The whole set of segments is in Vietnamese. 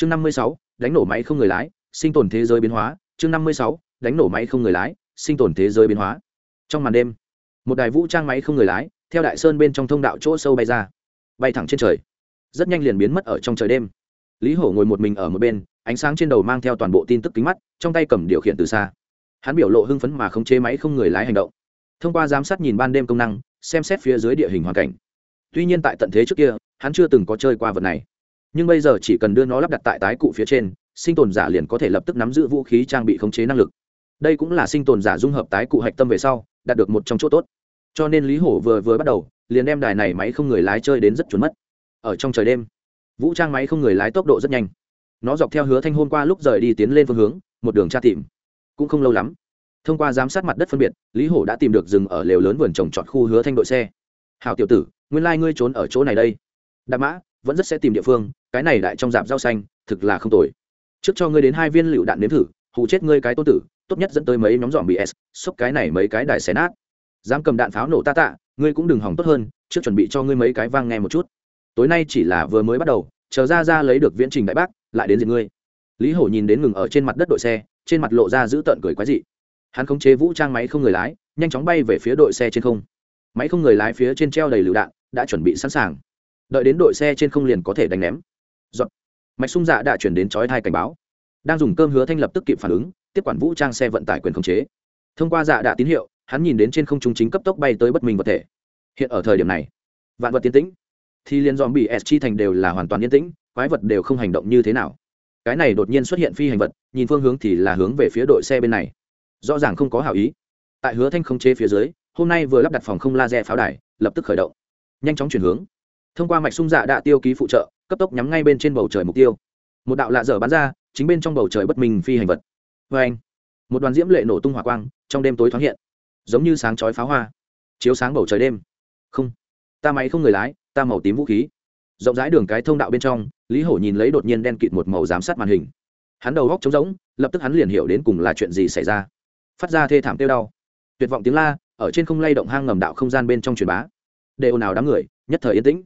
chương năm mươi sáu, đánh nổ máy không người lái, sinh tồn thế giới biến hóa. Chương năm mươi sáu, đánh nổ máy không người lái, sinh tồn thế giới biến hóa. Trong màn đêm, một đài vũ trang máy không người lái theo đại sơn bên trong thông đạo chỗ sâu bay ra, bay thẳng trên trời. Rất nhanh liền biến mất ở trong trời đêm. Lý hổ ngồi một mình ở một bên, ánh sáng trên đầu mang theo toàn bộ tin tức kính mắt, trong tay cầm điều khiển từ xa. Hắn biểu lộ hưng phấn mà không chế máy không người lái hành động. Thông qua giám sát nhìn ban đêm công năng, xem xét phía dưới địa hình hoàn cảnh. Tuy nhiên tại tận thế trước kia, hắn chưa từng có chơi qua vật này nhưng bây giờ chỉ cần đưa nó lắp đặt tại tái cụ phía trên, sinh tồn giả liền có thể lập tức nắm giữ vũ khí trang bị khống chế năng lực. Đây cũng là sinh tồn giả dung hợp tái cụ hạch tâm về sau, đạt được một trong chỗ tốt. Cho nên lý hổ vừa vừa bắt đầu, liền đem đài này máy không người lái chơi đến rất chuẩn mất. Ở trong trời đêm, vũ trang máy không người lái tốc độ rất nhanh. Nó dọc theo hứa thanh hôn qua lúc rời đi tiến lên phương hướng, một đường tra tìm. Cũng không lâu lắm, thông qua giám sát mặt đất phân biệt, lý hổ đã tìm được rừng ở lều lớn vườn trồng trọt khu hứa thanh đội xe. Hào tiểu tử, nguyên lai、like、ngươi trốn ở chỗ này đây. Đạp mã vẫn rất sẽ tìm địa phương, cái này đại trong dạp rau xanh, thực là không tồi. Trước cho ngươi đến hai viên lựu đạn nếm thử hụ chết ngươi cái tôn tử, tốt nhất dẫn tới mấy nhóm dọn bị s xúc cái này mấy cái đài xé nát dám cầm đạn pháo nổ ta tạ, ngươi cũng đừng hỏng tốt hơn, trước chuẩn bị cho ngươi mấy cái vang nghe một chút. Tối nay chỉ là vừa mới bắt đầu, chờ ra ra lấy được viễn trình đại bác, lại đến diệt ngươi. Lý hổ nhìn đến ngừng ở trên mặt đất đội xe, trên mặt lộ ra giữ tợn cười quái dị. Hắn khống chế vũ trang máy không người lái, nhanh chóng bay về phía đội xe trên không. Máy không người lái phía trên treo đầy lựu đạn, đã chuẩn bị sẵn sàng đợi đến đội xe trên không liền có thể đánh ném. Dọn. mạch sung dạ đã chuyển đến chói thai cảnh báo. Đang dùng cơm hứa thanh lập tức kịp phản ứng, tiếp quản vũ trang xe vận tải quyền khống chế. Thông qua dạ đạ tín hiệu, hắn nhìn đến trên không trung chính cấp tốc bay tới bất minh vật thể. Hiện ở thời điểm này, vạn vật tiến tĩnh. Thì liên dòm bị s chi thành đều là hoàn toàn yên tĩnh, quái vật đều không hành động như thế nào. Cái này đột nhiên xuất hiện phi hành vật, nhìn phương hướng thì là hướng về phía đội xe bên này. Rõ ràng không có hảo ý. Tại hứa thanh không chế phía dưới, hôm nay vừa lắp đặt phòng không laser pháo đài, lập tức khởi động. Nhanh chóng chuyển hướng thông qua mạch sung dạ đạ tiêu ký phụ trợ, cấp tốc nhắm ngay bên trên bầu trời mục tiêu. Một đạo lạ dở bắn ra, chính bên trong bầu trời bất minh phi hành vật. Vê anh, một đoàn diễm lệ nổ tung hỏa quang, trong đêm tối thoáng hiện, giống như sáng chói pháo hoa. Chiếu sáng bầu trời đêm. Không, ta máy không người lái, ta màu tím vũ khí. Rộng rãi đường cái thông đạo bên trong, lý hổ nhìn lấy đột nhiên đen kịt một màu giám sát màn hình. Hắn đầu góc trống rỗng, lập tức hắn liền hiểu đến cùng là chuyện gì xảy ra. Phát ra thê thảm tiêu đau. Tuyệt vọng tiếng la, ở trên không lay động hang ngầm đạo không gian bên trong truyền bá. Để ồn ào đám người, nhất thời yên tĩnh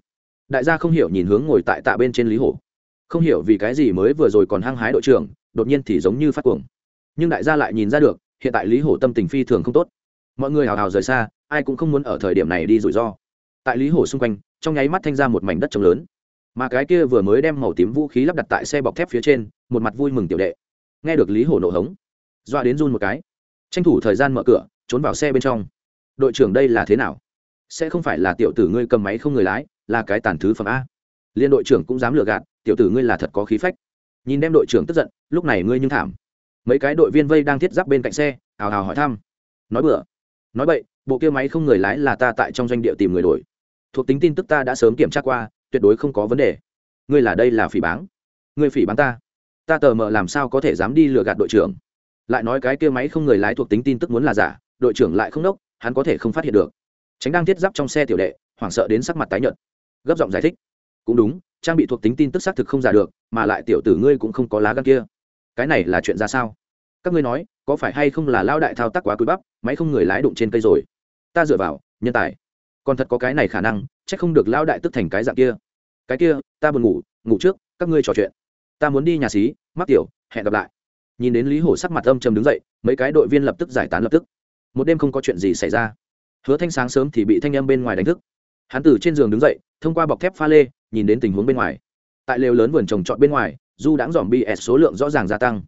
đại gia không hiểu nhìn hướng ngồi tại tạ bên trên lý hổ. Không hiểu vì cái gì mới vừa rồi còn hăng hái đội trưởng, đột nhiên thì giống như phát cuồng. Nhưng đại gia lại nhìn ra được, hiện tại lý hổ tâm tình phi thường không tốt. Mọi người hào hào rời xa, ai cũng không muốn ở thời điểm này đi rủi ro. Tại lý hổ xung quanh, trong nháy mắt thanh ra một mảnh đất trống lớn. Mà cái kia vừa mới đem màu tím vũ khí lắp đặt tại xe bọc thép phía trên, một mặt vui mừng tiểu đệ. Nghe được lý hổ nổ hống, doa đến run một cái. Tranh thủ thời gian mở cửa, trốn vào xe bên trong. Đội trưởng đây là thế nào? Sẽ không phải là tiểu tử ngươi cầm máy không người lái là cái tàn thứ phẩm a. Liên đội trưởng cũng dám lừa gạt tiểu tử ngươi là thật có khí phách. Nhìn đem đội trưởng tức giận lúc này ngươi nhưng thảm. Mấy cái đội viên vây đang thiết giáp bên cạnh xe hào hào hỏi thăm. Nói bừa. Nói bậy, bộ kia máy không người lái là ta tại trong doanh địa tìm người đổi. Thuộc tính tin tức ta đã sớm kiểm tra qua tuyệt đối không có vấn đề. Ngươi là đây là phỉ báng. Ngươi phỉ báng ta. Ta tờ mờ làm sao có thể dám đi lừa gạt đội trưởng? Lại nói cái kia máy không người lái thuộc tính tin tức muốn là giả đội trưởng lại không đốc hắn có thể không phát hiện được. Tránh đang thiết giáp trong xe tiểu đệ hoảng sợ đến sắc mặt tái nhợt gấp giọng giải thích. Cũng đúng, trang bị thuộc tính tin tức xác thực không giả được, mà lại tiểu tử ngươi cũng không có lá gan kia. Cái này là chuyện ra sao? Các ngươi nói, có phải hay không là lao đại thao tác quá cúi bắp, máy không người lái đụng trên cây rồi? Ta dựa vào, nhân tài. Còn thật có cái này khả năng c h ắ c không được lao đại tức thành cái dạng kia. Cái kia, ta buồn ngủ ngủ trước, các ngươi trò chuyện. Ta muốn đi nhà xí, mắc tiểu, hẹn gặp lại. Nhìn đến lý hổ sắc mặt âm trầm đứng dậy, mấy cái đội viên lập tức giải tán lập tức. Một đêm không có chuyện gì xảy ra. Hứa thanh sáng sớm thì bị thanh em bên ngoài đánh thức hắn từ trên giường đứng dậy, thông qua bọc thép pha lê, nhìn đến tình huống bên ngoài. Tại lều lớn vườn trồng trọt bên ngoài, du đãng dòm bs số lượng rõ ràng gia tăng.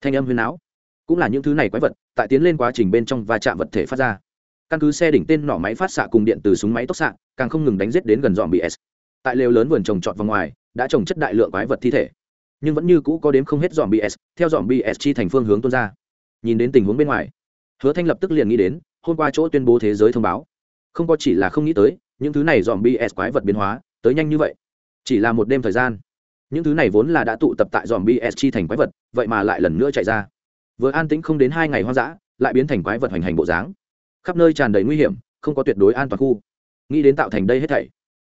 Thanh âm huyền áo, cũng là những thứ này quái vật, tại tiến lên quá trình bên trong và chạm vật thể phát ra. Căn cứ xe đỉnh tên nỏ máy phát xạ cùng điện từ súng máy tốc xạ, càng không ngừng đánh giết đến gần dòm bs tại lều lớn vườn trồng trọt vào ngoài, đã trồng chất đại lượng quái vật thi thể. Nhưng vẫn như cũ có đếm không hết dòm bs theo dòm bs chi thành phương hướng tuôn ra. Nhìn đến tình huống bên ngoài, hứa thanh lập tức liền nghĩ đến, hôm qua chỗ tuyên bố thế giới thông báo. Không có chỉ là không nghĩ tới những thứ này dòm bs quái vật biến hóa, tới nhanh như vậy. Chỉ là một đêm thời gian. Những thứ này vốn là đã tụ tập tại dòm bs chi thành quái vật, vậy mà lại lần nữa chạy ra. Vừa an tĩnh không đến hai ngày hoang dã, lại biến thành quái vật hoành hành bộ dáng. Khắp nơi tràn đầy nguy hiểm, không có tuyệt đối an toàn khu. Nghĩ đến tạo thành đây hết thảy,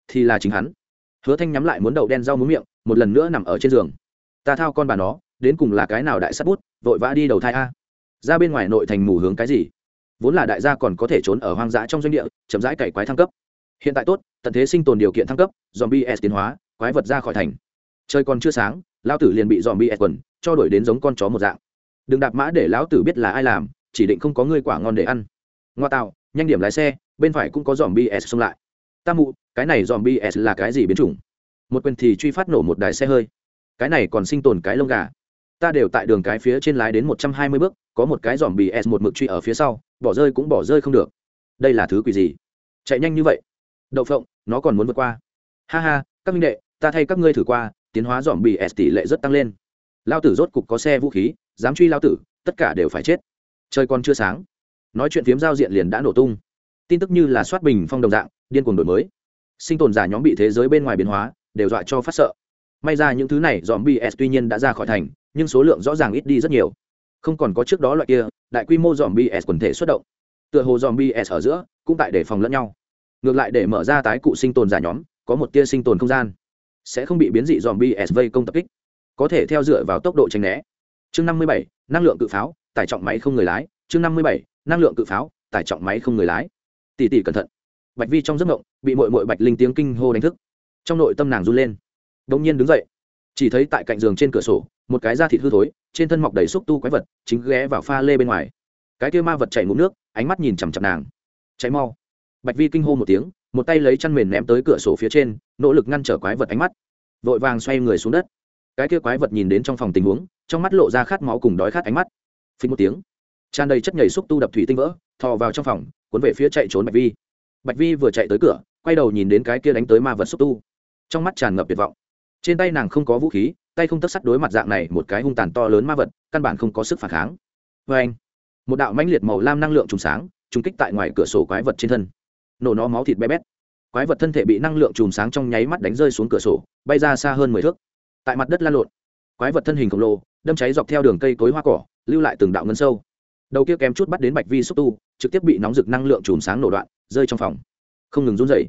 thì là chính hắn. Hứa thanh nhắm lại muốn đậu đen rau muốn miệng, một lần nữa nằm ở trên giường. Ta thao con bà nó, đến cùng là cái nào đại sắt bút, vội vã đi đầu thai a. Ra bên ngoài nội thành mù hướng cái gì? Vốn là đại gia còn có thể trốn ở hoang dã trong doanh địa, chậm rãi cày quái thăng cấp hiện tại tốt, tận thế sinh tồn điều kiện thăng cấp dòm bs tiến hóa, quái vật ra khỏi thành. Trời còn chưa sáng, lão tử liền bị dòm bs quần, cho đổi đến giống con chó một dạng. Đừng đạp mã để lão tử biết là ai làm, chỉ định không có ngươi quả ngon để ăn. Ngoa tạo, nhanh điểm lái xe, bên phải cũng có dòm bs xông lại. Ta mụ, cái này dòm bs là cái gì biến chủng? Một quyền thì truy phát nổ một đài xe hơi. Cái này còn sinh tồn cái lông gà. Ta đều tại đường cái phía trên lái đến một trăm hai mươi bước, có một cái dòm bs một mực truy ở phía sau, bỏ rơi cũng bỏ rơi không được. Đây là thứ quỷ gì? Chạy nhanh như vậy đậu phộng, nó còn muốn vượt qua. Ha ha, các minh đệ, ta thay các ngươi thử qua, tiến hóa dòm bị s tỷ lệ rất tăng lên. Lao tử rốt cục có xe vũ khí, dám truy lao tử, tất cả đều phải chết. Trời còn chưa sáng. Nói chuyện phiếm giao diện liền đã nổ tung. Tin tức như là soát bình phong đồng dạng, điên cuồng đổi mới. Sinh tồn giả nhóm bị thế giới bên ngoài biến hóa, đều dọa cho phát sợ. May ra những thứ này dòm bs tuy nhiên đã ra khỏi thành, nhưng số lượng rõ ràng ít đi rất nhiều. Không còn có trước đó loại kia, đại quy mô dòm bs quần thể xuất động. Tựa hồ dòm bs ở giữa, cũng tại để phòng lẫn nhau ngược lại để mở ra tái cụ sinh tồn giả nhóm, có một tia sinh tồn không gian. Sẽ không bị biến dị dòm bsv công tập kích. Có thể theo dựa vào tốc độ tranh né. Chương năm mươi bảy, năng lượng cự pháo, tải trọng máy không người lái. Chương năm mươi bảy, năng lượng cự pháo, tải trọng máy không người lái. Tỉ tỉ cẩn thận. Bạch vi trong giấc mộng, bị mội mội bạch linh tiếng kinh hô đánh thức. Trong nội tâm nàng run lên. Đ ỗ n g nhiên đứng dậy. Chỉ thấy tại cạnh giường trên cửa sổ, một cái da thịt hư thối, trên thân mọc đầy xúc tu quái vật, chính ghé vào pha lê bên ngoài. Cái kia ma vật chảy ngụm nước, ánh mắt nhìn chằm chằm nàng. Cháy mau bạch vi kinh hô một tiếng, một tay lấy chăn mền ném tới cửa sổ phía trên, nỗ lực ngăn trở quái vật ánh mắt. Vội vàng xoay người xuống đất. Cái kia quái vật nhìn đến trong phòng tình huống, trong mắt lộ ra khát máu cùng đói khát ánh mắt. Phình một tiếng, tràn đầy chất nhảy xúc tu đập thủy tinh vỡ, thò vào trong phòng, cuốn về phía chạy trốn bạch vi. Bạch vi vừa chạy tới cửa, quay đầu nhìn đến cái kia đánh tới ma vật xúc tu. Trong mắt tràn ngập tuyệt vọng. Trên tay nàng không có vũ khí, tay không tất sắt đối mặt dạng này một cái hung tàn to lớn ma vật, căn bản không có sức phản kháng. Vê anh một đạo mãnh liệt màu lam năng lượng trùng sáng, trùng kích tại ngoài cửa sổ quái vật trên thân nổ nó máu thịt bé bét. Quái vật thân thể bị năng lượng chùm sáng trong nháy mắt đánh rơi xuống cửa sổ, bay ra xa hơn mười thước. Tại mặt đất lan lộn, quái vật thân hình khổng lồ, đâm cháy dọc theo đường cây cối hoa cỏ, lưu lại từng đạo ngân sâu. Đầu kia kém chút bắt đến bạch vi xúc tu, trực tiếp bị nóng rực năng lượng chùm sáng nổ đoạn, rơi trong phòng. Không ngừng run dậy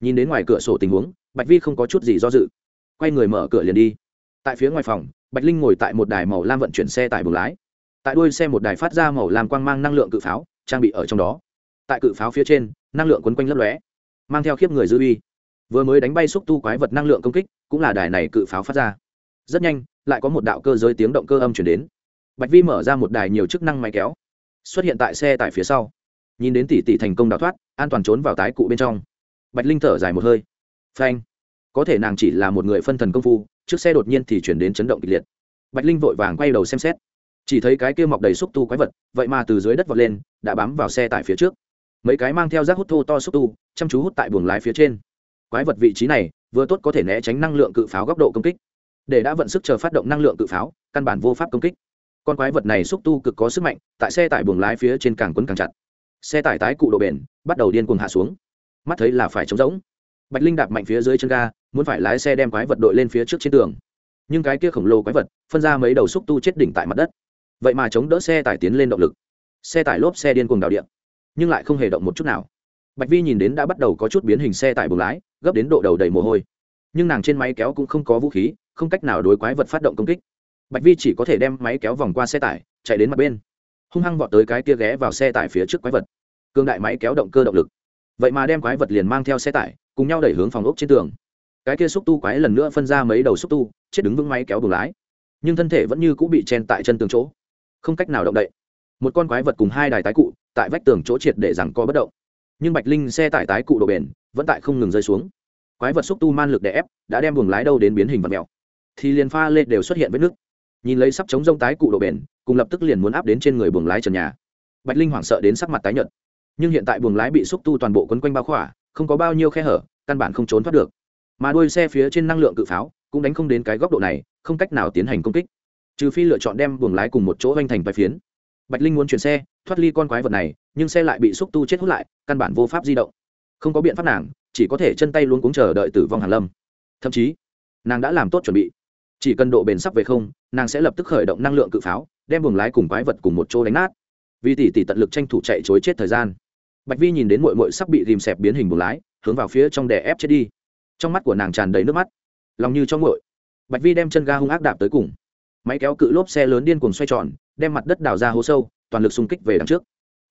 nhìn đến ngoài cửa sổ tình huống, bạch vi không có chút gì do dự. Quay người mở cửa liền đi. Tại phía ngoài phòng, bạch linh ngồi tại một đài màu lam vận chuyển xe tải buồng lái. Tại đuôi xe một đài phát ra màu lam quang mang năng lượng cự pháo, trang bị ở trong đó. Tại cự pháo phía trên năng lượng quấn quanh lấp lóe, mang theo khiếp người dư uy. Vừa mới đánh bay xúc tu quái vật năng lượng công kích, cũng là đài này cự pháo phát ra. Rất nhanh, lại có một đạo cơ giới tiếng động cơ âm chuyển đến. Bạch vi mở ra một đài nhiều chức năng máy kéo, xuất hiện tại xe tải phía sau. Nhìn đến tỷ tỷ thành công đào thoát, an toàn trốn vào tái cụ bên trong. Bạch linh thở dài một hơi. Phanh. Có thể nàng chỉ là một người phân thần công phu, trước xe đột nhiên thì chuyển đến chấn động kịch liệt. Bạch linh vội vàng quay đầu xem xét. Chỉ thấy cái kia mọc đầy xúc tu quái vật, vậy mà từ dưới đất vọt lên, đã bám vào xe tải phía trước mấy cái mang theo rác hút thô to xúc tu, chăm chú hút tại buồng lái phía trên. Quái vật vị trí này, vừa tốt có thể né tránh năng lượng cự pháo góc độ công kích. Để đã vận sức chờ phát động năng lượng cự pháo, căn bản vô pháp công kích. Con quái vật này xúc tu cực có sức mạnh, tại xe tải buồng lái phía trên càng quấn càng chặt. Xe tải tái cụ độ bền, bắt đầu điên cuồng hạ xuống. Mắt thấy là phải trống rỗng. Bạch linh đạp mạnh phía dưới chân ga, muốn phải lái xe đem quái vật đội lên phía trước trên tường. Nhưng cái kia khổng lồ quái vật, phân ra mấy đầu xúc tu chết đỉnh tại mặt đất. Vậy mà chống đỡ xe tải tiến lên động lực. Xe tải lốp xe điên cuồng đào điện nhưng lại không hề động một chút nào. Bạch vi nhìn đến đã bắt đầu có chút biến hình xe tải buồng lái, gấp đến độ đầu đầy mồ hôi. Nhưng nàng trên máy kéo cũng không có vũ khí, không cách nào đối quái vật phát động công kích. Bạch vi chỉ có thể đem máy kéo vòng qua xe tải, chạy đến mặt bên. Hung hăng vọt tới cái kia ghé vào xe tải phía trước quái vật. Cương đại máy kéo động cơ động lực. Vậy mà đem quái vật liền mang theo xe tải, cùng nhau đẩy hướng phòng ốc trên tường. Cái kia xúc tu quái lần nữa phân ra mấy đầu xúc tu, chết đứng vững máy kéo buồng lái. Nhưng thân thể vẫn như cũng bị chen tại chân tường chỗ. Không cách nào động đậy. Một con quái vật cùng hai đài tái cụ tại vách tường chỗ triệt để rằng co bất động. Nhưng bạch linh xe tải tái cụ độ bền, vẫn tại không ngừng rơi xuống. Quái vật xúc tu man lực đè ép, đã đem buồng lái đâu đến biến hình vật mèo. Thì liền pha lê đều xuất hiện vết nước nhìn lấy sắp chống rông tái cụ độ bền, cùng lập tức liền muốn áp đến trên người buồng lái trần nhà. Bạch linh hoảng sợ đến sắc mặt tái nhợt. Nhưng hiện tại buồng lái bị xúc tu toàn bộ quấn quanh bao khỏa, không có bao nhiêu khe hở, căn bản không trốn thoát được. Mà đuôi xe phía trên năng lượng cự pháo cũng đánh không đến cái góc độ này, không cách nào tiến hành công kích. Trừ phi lựa chọn đem buồng lái cùng một chỗ hoành thành vài phiến bạch linh muốn chuyển xe, thoát ly con quái vật này, nhưng xe lại bị xúc tu chết hút lại, căn bản vô pháp di động. Không có biện pháp nàng, chỉ có thể chân tay luôn cuống chờ đợi tử vong hàn lâm. Thậm chí, nàng đã làm tốt chuẩn bị. Chỉ cần độ bền sắp về không, nàng sẽ lập tức khởi động năng lượng cự pháo, đem buồng lái cùng quái vật cùng một chỗ đánh nát. Vì tỷ tỷ tận lực tranh thủ chạy chối chết thời gian. Bạch vi nhìn đến mội mội sắp bị rìm xẹp biến hình buồng lái, hướng vào phía trong đè ép chết đi. Trong mắt của nàng tràn đầy nước mắt. Lòng như trong mội bạch vi đem chân ga hung ác đạp tới cùng. Máy kéo cự lốp xe lớn điên cuồng xoay tròn đem mặt đất đào ra hố sâu, toàn lực xung kích về đằng trước.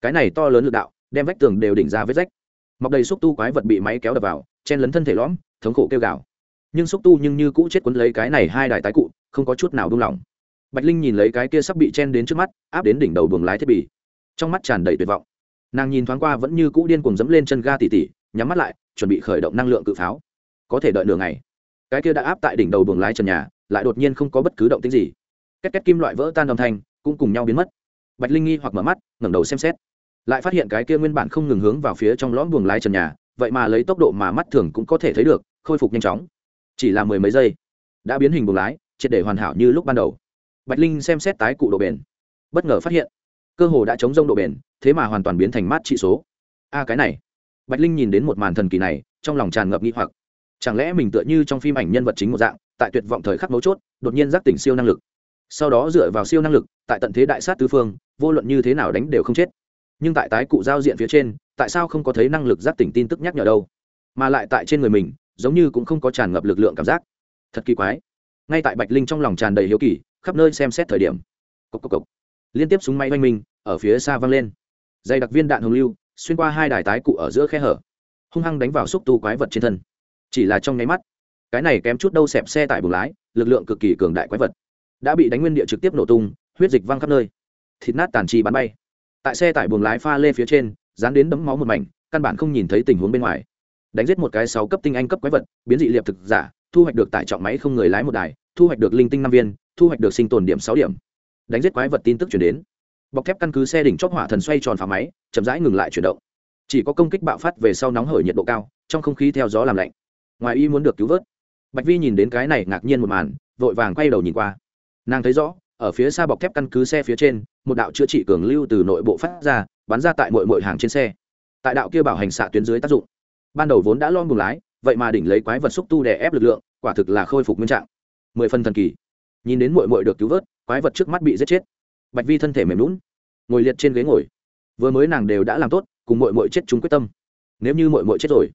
Cái này to lớn lực đạo, đem vách tường đều đỉnh ra vết rách. Mọc đầy xúc tu quái vật bị máy kéo đập vào, chen lấn thân thể lõm, thống khổ kêu gào. Nhưng xúc tu nhưng như cũ chết quấn lấy cái này hai đài tái cụ, không có chút nào buông lỏng. Bạch linh nhìn lấy cái kia sắp bị chen đến trước mắt, áp đến đỉnh đầu buồng lái thiết bị. Trong mắt tràn đầy tuyệt vọng. Nàng nhìn thoáng qua vẫn như cũ điên cuồng dẫm lên chân ga tỉ tỉ, nhắm mắt lại, chuẩn bị khởi động năng lượng cự pháo. Có thể đợi nửa ngày. Cái kia đã áp tại đỉnh đầu buồng lái trần nhà, lại đột nhiên không có bất cứ động tĩnh gì. Két két kim loại vỡ tan âm thanh cũng cùng nhau biến mất. Bạch linh nghi hoặc mở mắt, ngẩng đầu xem xét. Lại phát hiện cái kia nguyên bản không ngừng hướng vào phía trong lõm buồng lái trần nhà, vậy mà lấy tốc độ mà mắt thường cũng có thể thấy được, khôi phục nhanh chóng. Chỉ là mười mấy giây, đã biến hình buồng lái, triệt để hoàn hảo như lúc ban đầu. Bạch linh xem xét tái cụ độ bền. Bất ngờ phát hiện, cơ hồ đã chống rông độ bền, thế mà hoàn toàn biến thành mát trị số. A, cái này. Bạch linh nhìn đến một màn thần kỳ này, trong lòng tràn ngập nghi hoặc. Chẳng lẽ mình tựa như trong phim ảnh nhân vật chính một dạng, tại tuyệt vọng thời khắc mấu chốt, đột nhiên giác tỉnh siêu năng lực? Sau đó dựa vào siêu năng lực, tại tận thế đại sát tứ phương, vô luận như thế nào đánh đều không chết. Nhưng tại tái cụ giao diện phía trên, tại sao không có thấy năng lực giác tỉnh tin tức nhắc nhở đâu? Mà lại tại trên người mình, giống như cũng không có tràn ngập lực lượng cảm giác. Thật kỳ quái. Ngay tại bạch linh trong lòng tràn đầy hiếu kỳ, khắp nơi xem xét thời điểm. Cốc cốc cốc. liên tiếp súng máy oanh minh, ở phía xa văng lên. Dày đặc viên đạn hồng lưu, xuyên qua hai đài tái cụ ở giữa khe hở. Hung hăng đánh vào xúc tu quái vật trên thân. Chỉ là trong nháy mắt, cái này kém chút đâu xẹp xe tải buồng lái, lực lượng cực kỳ cường đại quái vật đã bị đánh nguyên địa trực tiếp nổ tung, huyết dịch văng khắp nơi. Thịt nát tàn trì bắn bay. Tại xe tải buồng lái pha lê phía trên, dán đến đấm máu một mảnh, căn bản không nhìn thấy tình huống bên ngoài. Đánh giết một cái sáu cấp tinh anh cấp quái vật, biến dị liệp thực giả, thu hoạch được tải trọng máy không người lái một đài, thu hoạch được linh tinh năm viên, thu hoạch được sinh tồn điểm sáu điểm. Đánh giết quái vật tin tức chuyển đến. Bọc thép căn cứ xe đỉnh chóp hỏa thần xoay tròn phá máy, chậm rãi ngừng lại chuyển động. Chỉ có công kích bạo phát về sau nóng hởi nhiệt độ cao, trong không khí theo gió làm lạnh. Ngoài y muốn được cứu vớt. Bạch vi nhìn đến cái này ngạc nhiên một màn, vội vàng quay đầu nhìn qua nàng thấy rõ, ở phía xa bọc thép căn cứ xe phía trên, một đạo chữa trị cường lưu từ nội bộ phát ra, bắn ra tại mọi mọi hàng trên xe. Tại đạo kia bảo hành xạ tuyến dưới tác dụng. Ban đầu vốn đã lon buồng lái, vậy mà đỉnh lấy quái vật xúc tu đè ép lực lượng, quả thực là khôi phục nguyên trạng. Mười phần thần kỳ. Nhìn đến mội mội được cứu vớt, quái vật trước mắt bị giết chết. Bạch vi thân thể mềm lún ngồi liệt trên ghế ngồi. Vừa mới nàng đều đã làm tốt, cùng mội mội chết chúng quyết tâm. Nếu như mội mội chết rồi,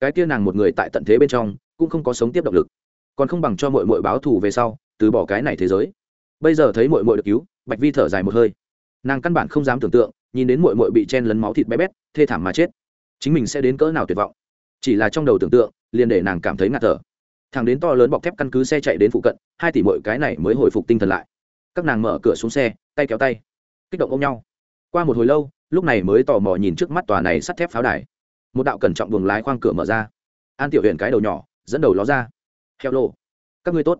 cái kia nàng một người tại tận thế bên trong, cũng không có sống tiếp động lực. Còn không bằng cho mội mội báo thù về sau từ bỏ cái này thế giới. Bây giờ thấy mội mội được cứu, bạch vi thở dài một hơi. Nàng căn bản không dám tưởng tượng, nhìn đến mội mội bị chen lấn máu thịt bé bét, thê thảm mà chết. Chính mình sẽ đến cỡ nào tuyệt vọng. Chỉ là trong đầu tưởng tượng, liền để nàng cảm thấy ngạt thở. Thằng đến to lớn bọc thép căn cứ xe chạy đến phụ cận, hai tỷ mội cái này mới hồi phục tinh thần lại. Các nàng mở cửa xuống xe, tay kéo tay. Kích động ôm nhau. Qua một hồi lâu, lúc này mới tò mò nhìn trước mắt tòa này sắt thép pháo đài. Một đạo cẩn trọng buồng lái khoang cửa mở ra. An tiểu huyện cái đầu nhỏ, dẫn đầu ló ra. Heo lô các ngươi tốt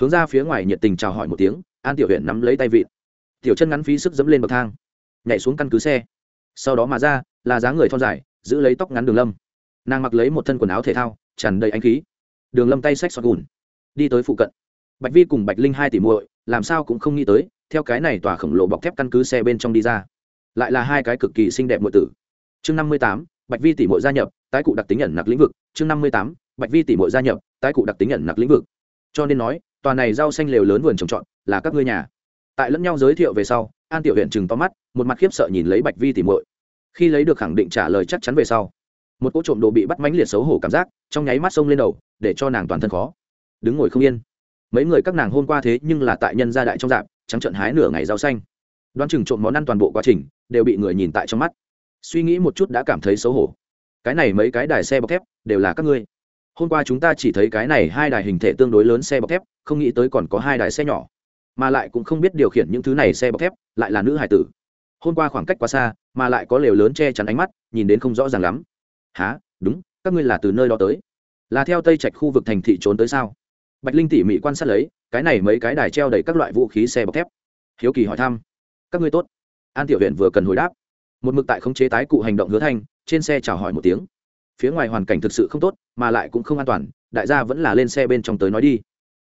hướng ra phía ngoài nhiệt tình chào hỏi một tiếng, an tiểu huyện nắm lấy tay vịn. Tiểu chân ngắn phí sức dẫm lên bậc thang, nhảy xuống căn cứ xe. Sau đó mà ra, là dáng người thon dài, giữ lấy tóc ngắn đường lâm. Nàng mặc lấy một thân quần áo thể thao, tràn đầy ánh khí. Đường lâm tay xách xoạt gùn, đi tới phụ cận. Bạch vi cùng bạch linh hai tỷ muội, làm sao cũng không nghĩ tới, theo cái này tòa khổng lồ bọc thép căn cứ xe bên trong đi ra. Lại là hai cái cực kỳ xinh đẹp muội tử. Chương năm mươi tám, bạch vi tỷ muội gia nhập, tái cụ đặc tính nhận nặc lĩnh vực. Chương năm mươi tám, bạch vi tỷ muội gia nhập, tái cụ đặc tính nhận nặc lĩnh vực. Cho nên nói tòa này rau xanh lều lớn vườn trồng trọt, là các ngươi nhà. Tại lẫn nhau giới thiệu về sau, an tiểu huyện chừng to mắt, một mặt khiếp sợ nhìn lấy bạch vi tỷ muội. Khi lấy được khẳng định trả lời chắc chắn về sau, một cỗ trộm đồ bị bắt mãnh liệt xấu hổ cảm giác trong nháy mắt sông lên đầu, để cho nàng toàn thân khó. Đứng ngồi không yên. Mấy người các nàng hôm qua thế nhưng là tại nhân gia đại trong dạp, trắng trận hái nửa ngày rau xanh. Đoán chừng trộm món ăn toàn bộ quá trình, đều bị người nhìn tại trong mắt. Suy nghĩ một chút đã cảm thấy xấu hổ. Cái này mấy cái đài xe bọc thép, đều là các ngươi hôm qua chúng ta chỉ thấy cái này hai đài hình thể tương đối lớn xe bọc thép, không nghĩ tới còn có hai đài xe nhỏ. Mà lại cũng không biết điều khiển những thứ này xe bọc thép, lại là nữ hải tử. Hôm qua khoảng cách quá xa, mà lại có lều lớn che chắn ánh mắt, nhìn đến không rõ ràng lắm. Há đúng, các ngươi là từ nơi đó tới. Là theo tây trạch khu vực thành thị trốn tới sao? Bạch linh tỉ mỉ quan sát lấy, cái này mấy cái đài treo đầy các loại vũ khí xe bọc thép. Hiếu kỳ hỏi thăm. Các ngươi tốt. An tiểu huyện vừa cần hồi đáp. Một mực tại khống chế tái cụ hành động hứa thanh, trên xe chào hỏi một tiếng phía ngoài hoàn cảnh thực sự không tốt, mà lại cũng không an toàn, đại gia vẫn là lên xe bên trong tới nói đi.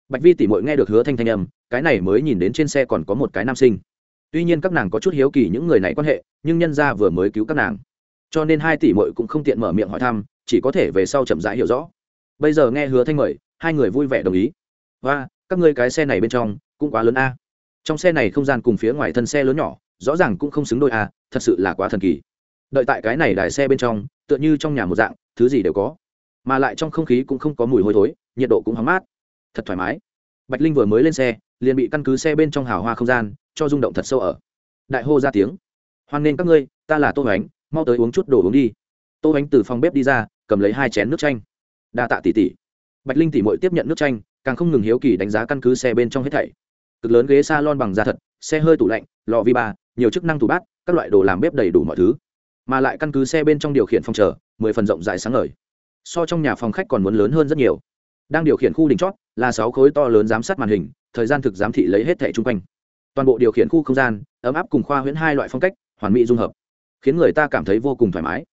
Bạch vi tỉ mội nghe được hứa thanh thanh âm, cái này mới nhìn đến trên xe còn có một cái nam sinh. Tuy nhiên các nàng có chút hiếu kỳ những người này quan hệ, nhưng nhân gia vừa mới cứu các nàng. Cho nên hai tỷ mội cũng không tiện mở miệng hỏi thăm, chỉ có thể về sau chậm rãi hiểu rõ. Bây giờ nghe hứa thanh mời, hai người vui vẻ đồng ý. Và các ngươi cái xe này bên trong cũng quá lớn a. Trong xe này không gian cùng phía ngoài thân xe lớn nhỏ, rõ ràng cũng không xứng đôi a, thật sự là quá thần kỳ đợi tại cái này đài xe bên trong, tựa như trong nhà một dạng, thứ gì đều có. Mà lại trong không khí cũng không có mùi hôi thối, nhiệt độ cũng hóng mát. Thật thoải mái. Bạch linh vừa mới lên xe, liền bị căn cứ xe bên trong hào hoa không gian, cho rung động thật sâu ở. Đại hô ra tiếng. Hoan nghênh các ngươi, ta là tô ánh, mau tới uống chút đồ uống đi. Tô ánh từ phòng bếp đi ra, cầm lấy hai chén nước chanh. Đa tạ tỉ tỉ bạch linh tỉ mội tiếp nhận nước chanh, càng không ngừng hiếu kỳ đánh giá căn cứ xe bên trong hết thảy. Cực lớn ghế salon bằng da thật, xe hơi tủ lạnh, lò vi ba, nhiều chức năng tủ bát, các loại đồ làm bếp đầy đủ mọi thứ mà lại căn cứ xe bên trong điều khiển phòng chờ, mười phần rộng rãi sáng ngời. So trong nhà phòng khách còn muốn lớn hơn rất nhiều. Đang điều khiển khu đỉnh chót là sáu khối to lớn giám sát màn hình, thời gian thực giám thị lấy hết thẻ chung quanh. Toàn bộ điều khiển khu không gian, ấm áp cùng khoa huyễn hai loại phong cách, hoàn mỹ dung hợp, khiến người ta cảm thấy vô cùng thoải mái.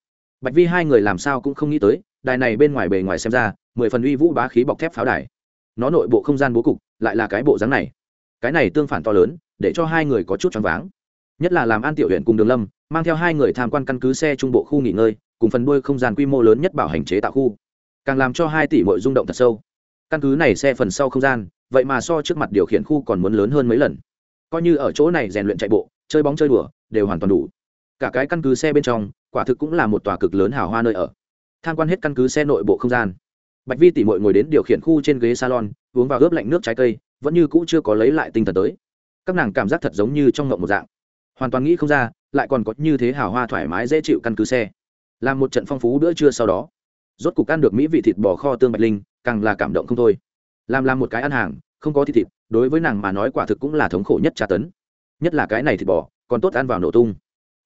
Bạch vi hai người làm sao cũng không nghĩ tới, đài này bên ngoài bề ngoài xem ra, mười phần uy vũ bá khí bọc thép pháo đài. Nó nội bộ không gian bố cục lại là cái bộ dáng này. Cái này tương phản to lớn, để cho hai người có chút choáng váng. Nhất là làm an tiểu huyện cùng đường lâm mang theo hai người tham quan căn cứ xe trung bộ khu nghỉ ngơi, cùng phần đuôi không gian quy mô lớn nhất bảo hành chế tạo khu. Càng làm cho hai tỷ mọi rung động thật sâu. Căn cứ này xe phần sau không gian, vậy mà so trước mặt điều khiển khu còn muốn lớn hơn mấy lần. Coi như ở chỗ này rèn luyện chạy bộ, chơi bóng chơi đùa, đều hoàn toàn đủ. Cả cái căn cứ xe bên trong, quả thực cũng là một tòa cực lớn hào hoa nơi ở. Tham quan hết căn cứ xe nội bộ không gian, bạch vi tỉ mội ngồi đến điều khiển khu trên ghế salon, uống vào ướp lạnh nước trái cây, vẫn như cũ chưa có lấy lại tinh thần tới. Các nàng cảm giác thật giống như trong ngộng một dạng hoàn toàn nghĩ không ra, lại còn có như thế hào hoa thoải mái dễ chịu căn cứ xe. Làm một trận phong phú bữa trưa sau đó, rốt cục ăn được mỹ vị thịt bò kho tương bạch linh, càng là cảm động không thôi. Làm làm một cái ăn hàng, không có thịt thịt, đối với nàng mà nói quả thực cũng là thống khổ nhất tra tấn. Nhất là cái này thịt bò, còn tốt ăn vào nổ tung.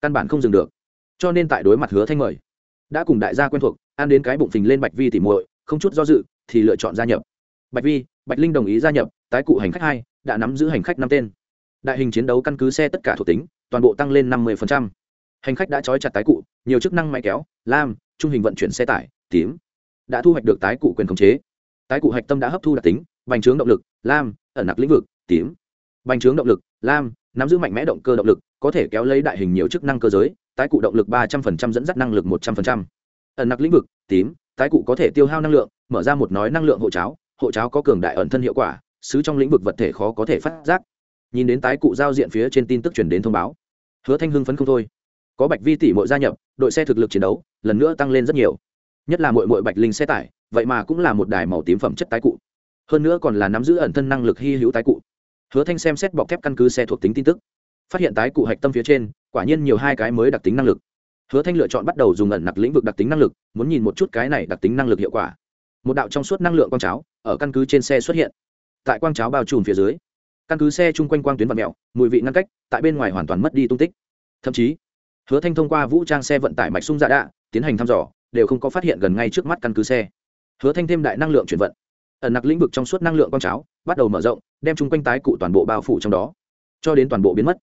Căn bản không dừng được. Cho nên tại đối mặt hứa thanh mời, đã cùng đại gia quen thuộc, ăn đến cái bụng phình lên bạch vi tỉ muội, không chút do dự, thì lựa chọn gia nhập. Bạch vi, bạch linh đồng ý gia nhập, tái cụ hành khách hai, đã nắm giữ hành khách năm tên. Đại hình chiến đấu căn cứ xe tất cả thuộc tính toàn bộ tăng lên năm mươi hành khách đã trói chặt tái cụ, nhiều chức năng máy kéo, lam, trung hình vận chuyển xe tải, tím, đã thu hoạch được tái cụ quyền khống chế. Tái cụ hạch tâm đã hấp thu đặc tính, bành trướng động lực, lam, ẩn nặc lĩnh vực, tím. Bành trướng động lực, lam, nắm giữ mạnh mẽ động cơ động lực, có thể kéo lấy đại hình nhiều chức năng cơ giới, tái cụ động lực ba trăm linh dẫn dắt năng lực một trăm linh ẩn nặc lĩnh vực, tím, tái cụ có thể tiêu hao năng lượng, mở ra một nói năng lượng hộ cháo hộ cháo có cường đại ẩn thân hiệu quả, xứ trong lĩnh vực vật thể khó có thể phát giác. Nhìn đến tái cụ giao diện phía trên tin tức truyền đến thông báo hứa thanh hưng phấn không thôi. Có bạch vi tỷ mội gia nhập, đội xe thực lực chiến đấu lần nữa tăng lên rất nhiều. Nhất là mội mội bạch linh xe tải, vậy mà cũng là một đài màu tím phẩm chất tái cụ. Hơn nữa còn là nắm giữ ẩn thân năng lực hy hữu tái cụ. Hứa thanh xem xét bọc thép căn cứ xe thuộc tính tin tức, phát hiện tái cụ hạch tâm phía trên, quả nhiên nhiều hai cái mới đặc tính năng lực. Hứa thanh lựa chọn bắt đầu dùng ẩn nặc lĩnh vực đặc tính năng lực, muốn nhìn một chút cái này đặc tính năng lực hiệu quả. Một đạo trong suốt năng lượng quang cháo, ở căn cứ trên xe xuất hiện. Tại quang cháo bao trùm phía dưới, căn cứ xe chung quanh quang tuyến vật mẹo, mùi vị ngăn cách tại bên ngoài hoàn toàn mất đi tung tích. Thậm chí, hứa thanh thông qua vũ trang xe vận tải mạch sung dạ đạ, tiến hành thăm dò, đều không có phát hiện gần ngay trước mắt căn cứ xe. Hứa thanh thêm đại năng lượng chuyển vận. Ẩn nặc lĩnh vực trong suốt năng lượng quang cháo, bắt đầu mở rộng, đem chung quanh tái cụ toàn bộ bao phủ trong đó, cho đến toàn bộ biến mất.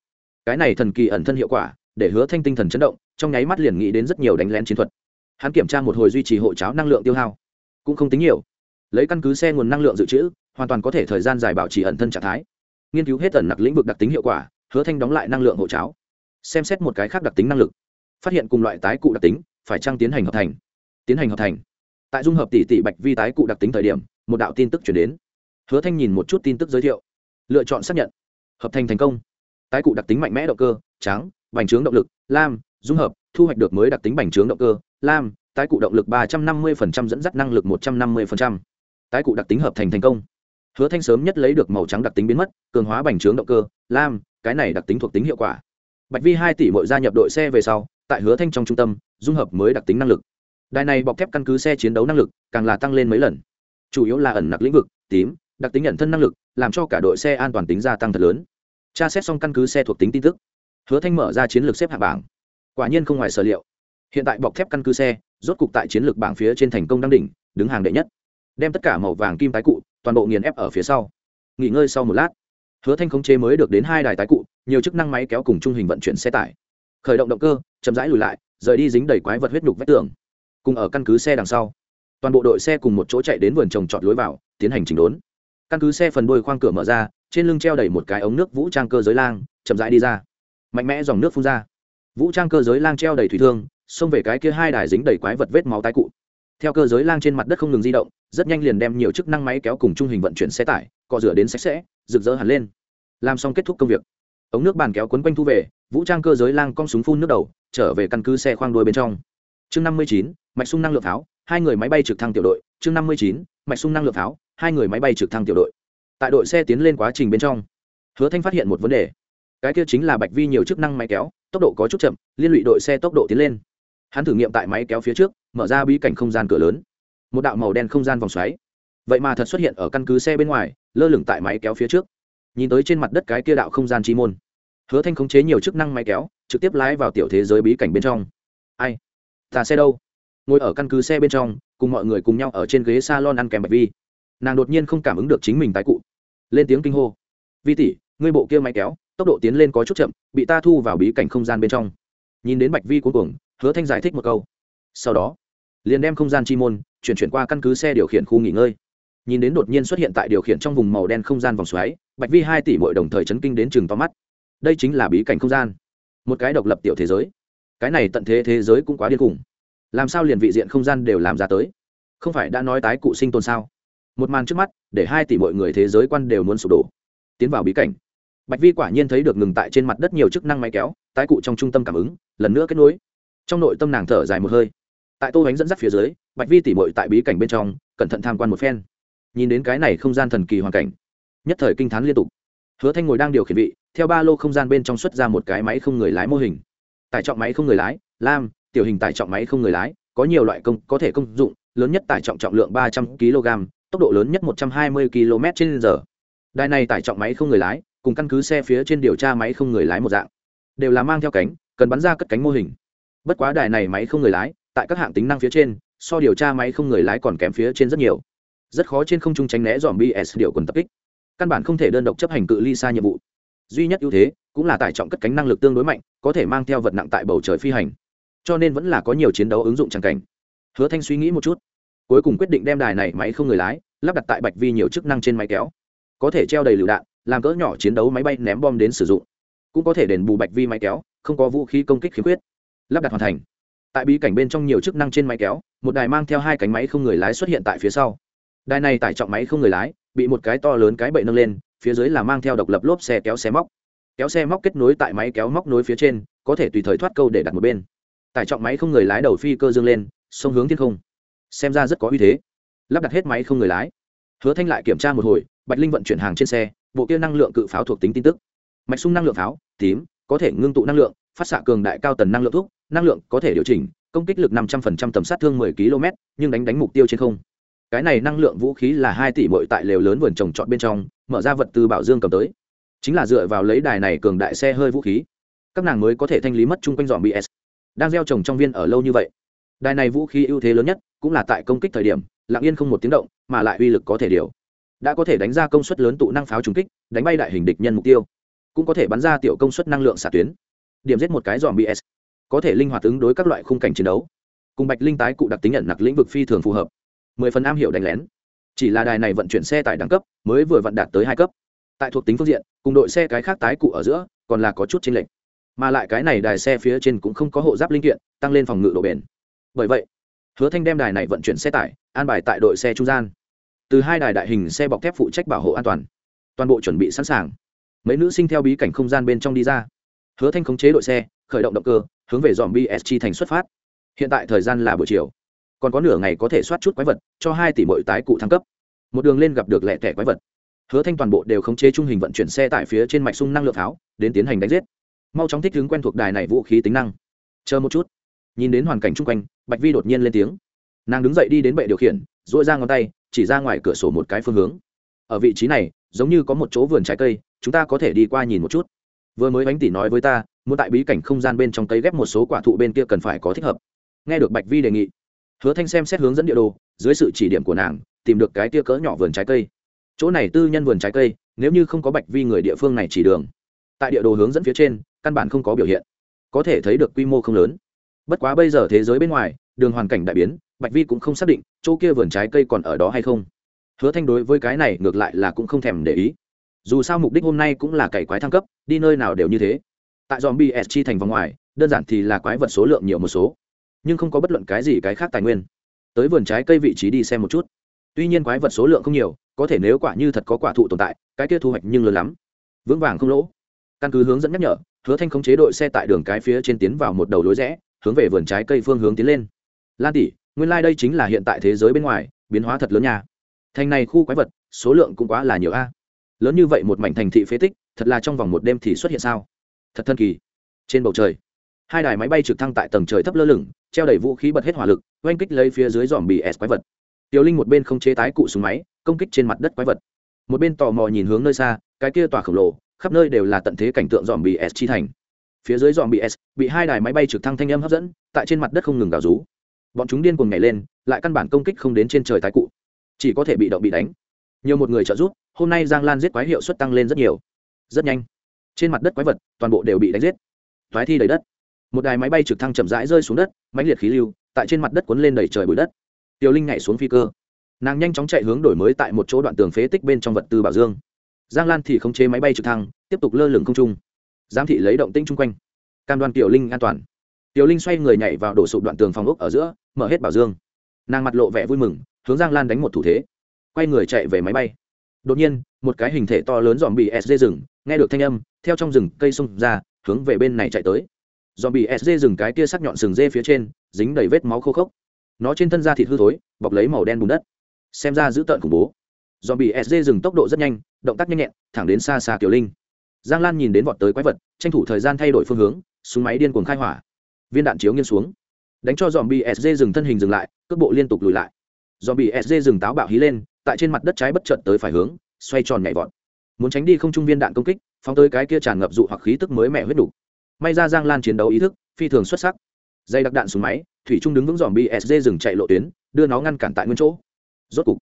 Cái này thần kỳ ẩn thân hiệu quả, để hứa thanh tinh thần chấn động, trong nháy mắt liền nghĩ đến rất nhiều đánh lén chiến thuật. Hắn kiểm tra một hồi duy trì hộ cháo năng lượng tiêu hao, cũng không tính nhiều. Lấy căn cứ xe nguồn năng lượng dự trữ, hoàn toàn có thể thời gian dài bảo trì ẩn thân trạng thái. Nghiên cứu hết ẩn nặc lĩnh vực đặc tính hiệu quả hứa thanh đóng lại năng lượng hộ cháo, xem xét một cái khác đặc tính năng lực, phát hiện cùng loại tái cụ đặc tính phải trăng tiến hành hợp thành. Tiến hành hợp thành. Tại dung hợp tỷ tỷ bạch vi tái cụ đặc tính thời điểm, một đạo tin tức chuyển đến. Hứa thanh nhìn một chút tin tức giới thiệu. Lựa chọn xác nhận. Hợp thành thành công. Tái cụ đặc tính mạnh mẽ động cơ, trắng, bành trướng động lực, lam, dung hợp, thu hoạch được mới đặc tính bành trướng động cơ, lam, tái cụ động lực ba trăm năm mươi dẫn dắt năng lực một trăm năm mươi tái cụ đặc tính hợp thành thành công. Hứa thanh sớm nhất lấy được màu trắng đặc tính biến mất, cường hóa bành trướng động cơ, lam cái này đặc tính thuộc tính hiệu quả. Bạch vi hai tỷ mỗi gia nhập đội xe về sau, tại hứa thanh trong trung tâm, dung hợp mới đặc tính năng lực. Đài này bọc thép căn cứ xe chiến đấu năng lực, càng là tăng lên mấy lần. Chủ yếu là ẩn nặc lĩnh vực, tím, đặc tính nhận thân năng lực, làm cho cả đội xe an toàn tính gia tăng thật lớn. Tra xét xong căn cứ xe thuộc tính tin tức, hứa thanh mở ra chiến lược xếp hạng bảng. Quả nhiên không ngoài sở liệu. Hiện tại bọc thép căn cứ xe, rốt cục tại chiến lược bảng phía trên thành công đăng đỉnh, đứng hàng đệ nhất. Đem tất cả màu vàng kim tái cụ, toàn bộ nghiền ép ở phía sau. Nghỉ ngơi sau một lát hứa thanh khống chế mới được đến hai đài tái cụ, nhiều chức năng máy kéo cùng trung hình vận chuyển xe tải. Khởi động động cơ, chậm rãi lùi lại, rời đi dính đầy quái vật huyết nhục vách tường. Cùng ở căn cứ xe đằng sau, toàn bộ đội xe cùng một chỗ chạy đến vườn trồng trọt lối vào, tiến hành chỉnh đốn. Căn cứ xe phần đuôi khoang cửa mở ra, trên lưng treo đầy một cái ống nước vũ trang cơ giới lang, chậm rãi đi ra. Mạnh mẽ dòng nước phun ra. Vũ trang cơ giới lang treo đầy thủy thương, xông về cái kia hai đài dính đầy quái vật vết máu tái cụ. Theo cơ giới lang trên mặt đất không ngừng di động, rất nhanh liền đem nhiều chức năng máy kéo cùng trung hình vận chuyển xe tải cọ rửa đến sạch sẽ rực rỡ hẳn lên. Làm xong kết thúc công việc, ống nước bàn kéo quấn quanh thu về, vũ trang cơ giới lang cong súng phun nước đầu, trở về căn cứ xe khoang đuôi bên trong. Chương năm mươi chín, mạch sung năng lượng pháo hai người máy bay trực thăng tiểu đội. Chương năm mươi chín, mạch sung năng lượng pháo hai người máy bay trực thăng tiểu đội. Tại đội xe tiến lên quá trình bên trong, hứa thanh phát hiện một vấn đề. Cái kia chính là bạch vi nhiều chức năng máy kéo, tốc độ có chút chậm, liên lụy đội xe tốc độ tiến lên. Hắn thử nghiệm tại máy kéo phía trước, mở ra bí cảnh không gian cửa lớn. Một đạo màu đen không gian vòng xoáy. Vậy mà thật xuất hiện ở căn cứ xe bên ngoài lơ lửng tại máy kéo phía trước. Nhìn tới trên mặt đất cái kia đạo không gian chi môn. Hứa thanh khống chế nhiều chức năng máy kéo, trực tiếp lái vào tiểu thế giới bí cảnh bên trong. Ai? Tà xe đâu? Ngồi ở căn cứ xe bên trong, cùng mọi người cùng nhau ở trên ghế salon ăn kèm bạch vi. Nàng đột nhiên không cảm ứng được chính mình tái cụ. Lên tiếng kinh hô. Vi tỷ, ngươi bộ kia máy kéo, tốc độ tiến lên có chút chậm, bị ta thu vào bí cảnh không gian bên trong. Nhìn đến bạch vi cuối cùng hứa thanh giải thích một câu. Sau đó, liền đem không gian chi môn, chuyển chuyển qua căn cứ xe điều khiển khu nghỉ ngơi nhìn đến đột nhiên xuất hiện tại điều khiển trong vùng màu đen không gian vòng xoáy, bạch vi hai tỷ mỗi đồng thời chấn kinh đến chừng to mắt. Đây chính là bí cảnh không gian. Một cái độc lập tiểu thế giới. Cái này tận thế thế giới cũng quá điên khủng. Làm sao liền vị diện không gian đều làm ra tới? Không phải đã nói tái cụ sinh tồn sao? Một màn trước mắt, để hai tỷ mọi người thế giới quan đều muốn sụp đổ. Tiến vào bí cảnh. Bạch vi quả nhiên thấy được ngừng tại trên mặt đất nhiều chức năng máy kéo, tái cụ trong trung tâm cảm ứng, lần nữa kết nối. Trong nội tâm nàng thở dài một hơi. Tại tô bánh dẫn dắt phía dưới, bạch vi tỉ mội tại bí cảnh bên trong, cẩn thận tham quan một phen nhìn đến cái này không gian thần kỳ hoàn cảnh, nhất thời kinh t h á n liên tục. Hứa thanh ngồi đang điều khiển vị, theo ba lô không gian bên trong xuất ra một cái máy không người lái mô hình. Tải trọng máy không người lái, lam, tiểu hình tải trọng máy không người lái, có nhiều loại công, có thể công dụng, lớn nhất tải trọng trọng lượng ba trăm kg, tốc độ lớn nhất một trăm hai mươi km trên giờ. Đài này tải trọng máy không người lái, cùng căn cứ xe phía trên điều tra máy không người lái một dạng, đều là mang theo cánh, cần bắn ra cất cánh mô hình. Bất quá đài này máy không người lái, tại các hạng tính năng phía trên, so điều tra máy không người lái còn kém phía trên rất nhiều rất khó trên không trung tránh né dòm bs điều quần tập kích. Căn bản không thể đơn độc chấp hành cự ly xa nhiệm vụ. Duy nhất ưu thế cũng là tải trọng cất cánh năng lực tương đối mạnh, có thể mang theo vật nặng tại bầu trời phi hành. Cho nên vẫn là có nhiều chiến đấu ứng dụng tràng cảnh. Hứa thanh suy nghĩ một chút, cuối cùng quyết định đem đài này máy không người lái, lắp đặt tại bạch vi nhiều chức năng trên máy kéo. Có thể treo đầy lựu đạn, làm cỡ nhỏ chiến đấu máy bay ném bom đến sử dụng. Cũng có thể đền bù bạch vi máy kéo, không có vũ khí công kích khiếm khuyết. Lắp đặt hoàn thành. Tại bí cảnh bên trong nhiều chức năng trên máy kéo, một đài mang theo hai cánh máy không người lái xuất hiện tại phía sau đài này tải trọng máy không người lái, bị một cái to lớn cái bậy nâng lên, phía dưới là mang theo độc lập lốp xe kéo xe móc. Kéo xe móc kết nối tại máy kéo móc nối phía trên, có thể tùy thời thoát câu để đặt một bên. Tải trọng máy không người lái đầu phi cơ dương lên, sông hướng thiên không. Xem ra rất có uy thế. Lắp đặt hết máy không người lái. Hứa thanh lại kiểm tra một hồi, bạch linh vận chuyển hàng trên xe, bộ kia năng lượng cự pháo thuộc tính tin tức. Mạch sung năng lượng pháo, tím, có thể ngưng tụ năng lượng, phát xạ cường đại cao tần năng lượng thuốc, năng lượng có thể điều chỉnh, công kích lực năm trăm phần trăm tầm sát thương mười km nhưng đánh đánh mục tiêu trên không cái này năng lượng vũ khí là hai tỷ mội tại lều lớn vườn trồng trọt bên trong, mở ra vật tư bảo dương cầm tới. Chính là dựa vào lấy đài này cường đại xe hơi vũ khí, các nàng mới có thể thanh lý mất chung quanh dòm bs đang gieo trồng trong viên ở lâu như vậy, đài này vũ khí ưu thế lớn nhất cũng là tại công kích thời điểm, lặng yên không một tiếng động, mà lại uy lực có thể điều. Đã có thể đánh ra công suất lớn tụ năng pháo trúng kích, đánh bay đại hình địch nhân mục tiêu, cũng có thể bắn ra tiểu công suất năng lượng xả tuyến. Điểm giết một cái dòm bs có thể linh hoạt ứng đối các loại khung cảnh chiến đấu. Cùng bạch linh tái cụ đặc tính nhận nặc lĩnh vực phi thường phù hợp mười phần am hiểu đánh lén. Chỉ là đài này vận chuyển xe tải đẳng cấp, mới vừa vận đạt tới hai cấp. Tại thuộc tính phương diện, cùng đội xe cái khác tái cụ ở giữa, còn là có chút chênh lệch. Mà lại cái này đài xe phía trên cũng không có hộ giáp linh kiện, tăng lên phòng ngự độ bền. Bởi vậy, hứa thanh đem đài này vận chuyển xe tải, an bài tại đội xe trung gian. Từ hai đài đại hình xe bọc thép phụ trách bảo hộ an toàn. Toàn bộ chuẩn bị sẵn sàng. Mấy nữ sinh theo bí cảnh không gian bên trong đi ra. Hứa thanh khống chế đội xe, khởi động động cơ, hướng về dòm bsg thành xuất phát. Hiện tại thời gian là buổi chiều còn có nửa ngày có thể soát chút quái vật, cho hai tỷ mỗi tái cụ thăng cấp. Một đường lên gặp được lẹ tẻ quái vật. Hứa thanh toàn bộ đều khống chế trung hình vận chuyển xe tại phía trên mạch sung năng lượng pháo đến tiến hành đánh giết. Mau chóng thích ứng quen thuộc đài này vũ khí tính năng. Chờ một chút. Nhìn đến hoàn cảnh chung quanh, bạch vi đột nhiên lên tiếng. Nàng đứng dậy đi đến bệ điều khiển dội ra ngón tay, chỉ ra ngoài cửa sổ một cái phương hướng. Ở vị trí này, giống như có một chỗ vườn trái cây, chúng ta có thể đi qua nhìn một chút. Vừa mới bánh tỷ nói với ta, muốn tại bí cảnh không gian bên trong cây ghép một số quả thụ bên kia cần phải có thích hợp. Nghe được bạch vi đề nghị hứa thanh xem xét hướng dẫn địa đồ, dưới sự chỉ điểm của nàng, tìm được cái tia cỡ nhỏ vườn trái cây. Chỗ này tư nhân vườn trái cây, nếu như không có bạch vi người địa phương này chỉ đường. Tại địa đồ hướng dẫn phía trên, căn bản không có biểu hiện. Có thể thấy được quy mô không lớn. Bất quá bây giờ thế giới bên ngoài, đường hoàn cảnh đại biến, bạch vi cũng không xác định chỗ kia vườn trái cây còn ở đó hay không. Hứa thanh đối với cái này ngược lại là cũng không thèm để ý. Dù sao mục đích hôm nay cũng là cày quái thăng cấp, đi nơi nào đều như thế. Tại dòm bs thành vòng ngoài, đơn giản thì là quái vật số lượng nhiều một số nhưng không có bất luận cái gì cái khác tài nguyên. Tới vườn trái cây vị trí đi xem một chút. Tuy nhiên quái vật số lượng không nhiều, có thể nếu quả như thật có quả thụ tồn tại, cái kia thu hoạch nhưng lớn lắm. Vững vàng không lỗ. Căn cứ hướng dẫn nhắc nhở, hứa thanh khống chế đội xe tại đường cái phía trên tiến vào một đầu lối rẽ, hướng về vườn trái cây phương hướng tiến lên. Lan tỷ, nguyên lai、like、đây chính là hiện tại thế giới bên ngoài, biến hóa thật lớn nhà thành này khu quái vật, số lượng cũng quá là nhiều a. Lớn như vậy một mảnh thành thị phế tích, thật là trong vòng một đêm thì xuất hiện sao? Thật thân kỳ. Trên bầu trời, hai đài máy bay trực thăng tại tầng trời thấp lơ lửng treo đầy vũ khí bật hết hỏa lực, oanh kích lấy phía dưới dòm bị s quái vật. Tiểu linh một bên không chế tái cụ súng máy, công kích trên mặt đất quái vật. Một bên tò mò nhìn hướng nơi xa, cái kia tòa khổng lồ, khắp nơi đều là tận thế cảnh tượng dòm bị s chi thành. Phía dưới dòm bị s bị hai đài máy bay trực thăng thanh âm hấp dẫn, tại trên mặt đất không ngừng gào rú. Bọn chúng điên cuồng nhảy lên, lại căn bản công kích không đến trên trời tái cụ. Chỉ có thể bị động bị đánh. Nhiều một người trợ giúp, hôm nay giang lan giết quái hiệu suất tăng lên rất nhiều. Rất nhanh. Trên mặt đất quái vật toàn bộ đều bị đánh giết. Thoái thi đầy đất một đài máy bay trực thăng chậm rãi rơi xuống đất, mãnh liệt khí lưu tại trên mặt đất cuốn lên đầy trời bụi đất. Tiểu linh nhảy xuống phi cơ. Nàng nhanh chóng chạy hướng đổi mới tại một chỗ đoạn tường phế tích bên trong vật tư bảo dương. Giang lan thì khống chế máy bay trực thăng, tiếp tục lơ lửng không trung. Giám thị lấy động tĩnh chung quanh. Cam đoan tiểu linh an toàn. Tiểu linh xoay người nhảy vào đổ sụp đoạn tường phòng ốc ở giữa, mở hết bảo dương. Nàng mặt lộ vẻ vui mừng, hướng giang lan đánh một thủ thế. Quay người chạy về máy bay. Đột nhiên, một cái hình thể to lớn dòm bị sd rừng nghe được thanh âm, theo trong rừng cây xông ra, hướng về bên này chạy tới dòm bị sd dừng cái kia sắc nhọn sừng dê phía trên, dính đầy vết máu khô khốc. Nó trên thân da thịt hư thối, bọc lấy màu đen bùn đất. Xem ra dữ tợn khủng bố. Dòm bị sd dừng tốc độ rất nhanh, động tác nhanh nhẹn, thẳng đến xa xa kiểu linh. Giang lan nhìn đến vọt tới quái vật, tranh thủ thời gian thay đổi phương hướng, súng máy điên cuồng khai hỏa. Viên đạn chiếu nghiêng xuống. Đánh cho dòm bị sd dừng thân hình dừng lại, cước bộ liên tục lùi lại. Dòm bị sd dừng táo bạo hí lên, tại trên mặt đất trái bất trận tới phải hướng, xoay tròn nhảy vọt. Muốn tránh đi không trung viên đạn công kích, phóng tới cái kia tràn ngập dụ hoặc khí tức mới mẹ huyết đủ may ra giang lan chiến đấu ý thức, phi thường xuất sắc. Dây đặc đạn súng máy, thủy trung đứng vững dòm bị dừng chạy lộ tuyến, đưa nó ngăn cản tại nguyên chỗ. Rốt cục,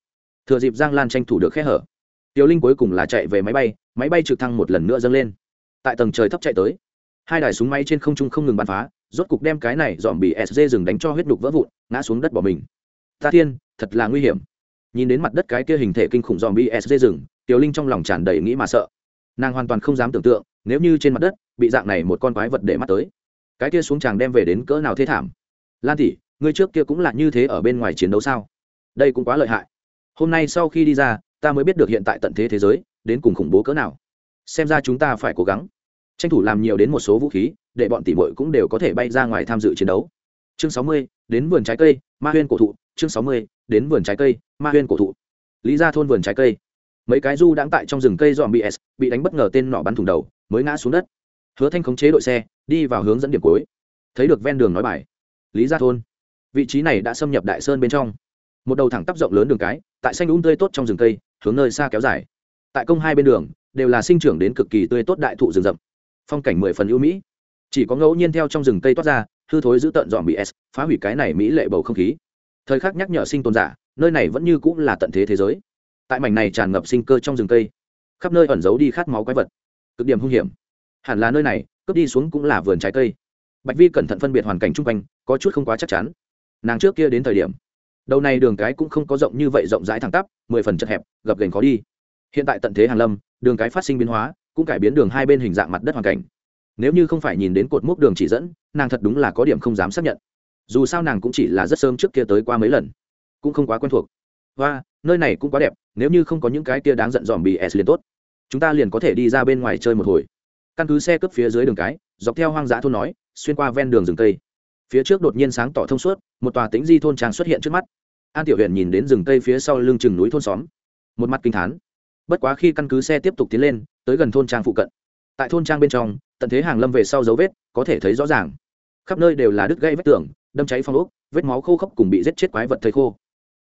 thừa dịp giang lan tranh thủ được khe hở, tiểu linh cuối cùng là chạy về máy bay máy bay trực thăng một lần nữa dâng lên. Tại tầng trời thấp chạy tới, hai đài súng máy trên không trung không ngừng bắn phá, rốt cục đem cái này dòm bị sd dừng đánh cho huyết đục vỡ vụn, ngã xuống đất bỏ mình. Ta thiên, thật là nguy hiểm. Nhìn đến mặt đất cái kia hình thể kinh khủng dòm bị sd rừng tiểu linh trong lòng tràn đầy nghĩ mà sợ nàng hoàn toàn không dám tưởng tượng, nếu như trên mặt đất bị dạng này một con quái vật để mắt tới, cái kia xuống chàng đem về đến cỡ nào thế thảm. Lan tỷ, ngươi trước kia cũng là như thế ở bên ngoài chiến đấu sao? Đây cũng quá lợi hại. Hôm nay sau khi đi ra, ta mới biết được hiện tại tận thế thế giới, đến cùng khủng bố cỡ nào. Xem ra chúng ta phải cố gắng. Tranh thủ làm nhiều đến một số vũ khí, để bọn tỷ muội cũng đều có thể bay ra ngoài tham dự chiến đấu. Chương sáu mươi, đến vườn trái cây, ma huyên cổ thụ. Chương sáu mươi, đến vườn trái cây, ma huyên cổ thụ. Lý ra thôn vườn trái cây mấy cái du đang tại trong rừng cây dòm bs bị đánh bất ngờ tên nọ bắn thủng đầu, mới ngã xuống đất. Hứa thanh khống chế đội xe, đi vào hướng dẫn điểm cuối. Thấy được ven đường nói bài, lý gia thôn. Vị trí này đã xâm nhập đại sơn bên trong. Một đầu thẳng tắp rộng lớn đường cái, tại xanh úng tươi tốt trong rừng cây, hướng nơi xa kéo dài. Tại công hai bên đường, đều là sinh trưởng đến cực kỳ tươi tốt đại thụ rừng rậm. Phong cảnh mười phần ưu mỹ. Chỉ có ngẫu nhiên theo trong rừng cây toát ra, hư thối giữ tận dọn bị s, phá hủy cái này mỹ lệ bầu không khí. Thời khắc nhắc nhở sinh tồn giả, nơi này vẫn như cũng là tận thế thế giới tại mảnh này tràn ngập sinh cơ trong rừng cây, khắp nơi ẩn giấu đi khát máu quái vật, cực điểm hung hiểm. Hẳn là nơi này, cướp đi xuống cũng là vườn trái cây. Bạch vi cẩn thận phân biệt hoàn cảnh chung quanh, có chút không quá chắc chắn. Nàng trước kia đến thời điểm, đầu này đường cái cũng không có rộng như vậy, rộng rãi thẳng tắp, mười phần chật hẹp, gập gành khó đi. Hiện tại tận thế hàn lâm, đường cái phát sinh biến hóa, cũng cải biến đường hai bên hình dạng mặt đất hoàn cảnh. Nếu như không phải nhìn đến cột mốc đường chỉ dẫn, nàng thật đúng là có điểm không dám xác nhận. Dù sao nàng cũng chỉ là rất sớm trước kia tới qua mấy lần, cũng không quá quen thuộc. Và nơi này cũng quá đẹp, nếu như không có những cái kia đáng giận dòm bị s liền tốt. Chúng ta liền có thể đi ra bên ngoài chơi một hồi. Căn cứ xe cướp phía dưới đường cái, dọc theo hoang dã thôn nói, xuyên qua ven đường rừng cây. Phía trước đột nhiên sáng tỏ thông suốt, một tòa tính di thôn trang xuất hiện trước mắt. An tiểu huyện nhìn đến rừng cây phía sau lưng chừng núi thôn xóm. Một mặt kinh thán. Bất quá khi căn cứ xe tiếp tục tiến lên, tới gần thôn trang phụ cận. Tại thôn trang bên trong, tận thế hàng lâm về sau dấu vết, có thể thấy rõ ràng. Khắp nơi đều là đứt gây vết tường, đâm cháy phong ốc, vết máu khô khốc cùng bị giết chết quái vật thầy khô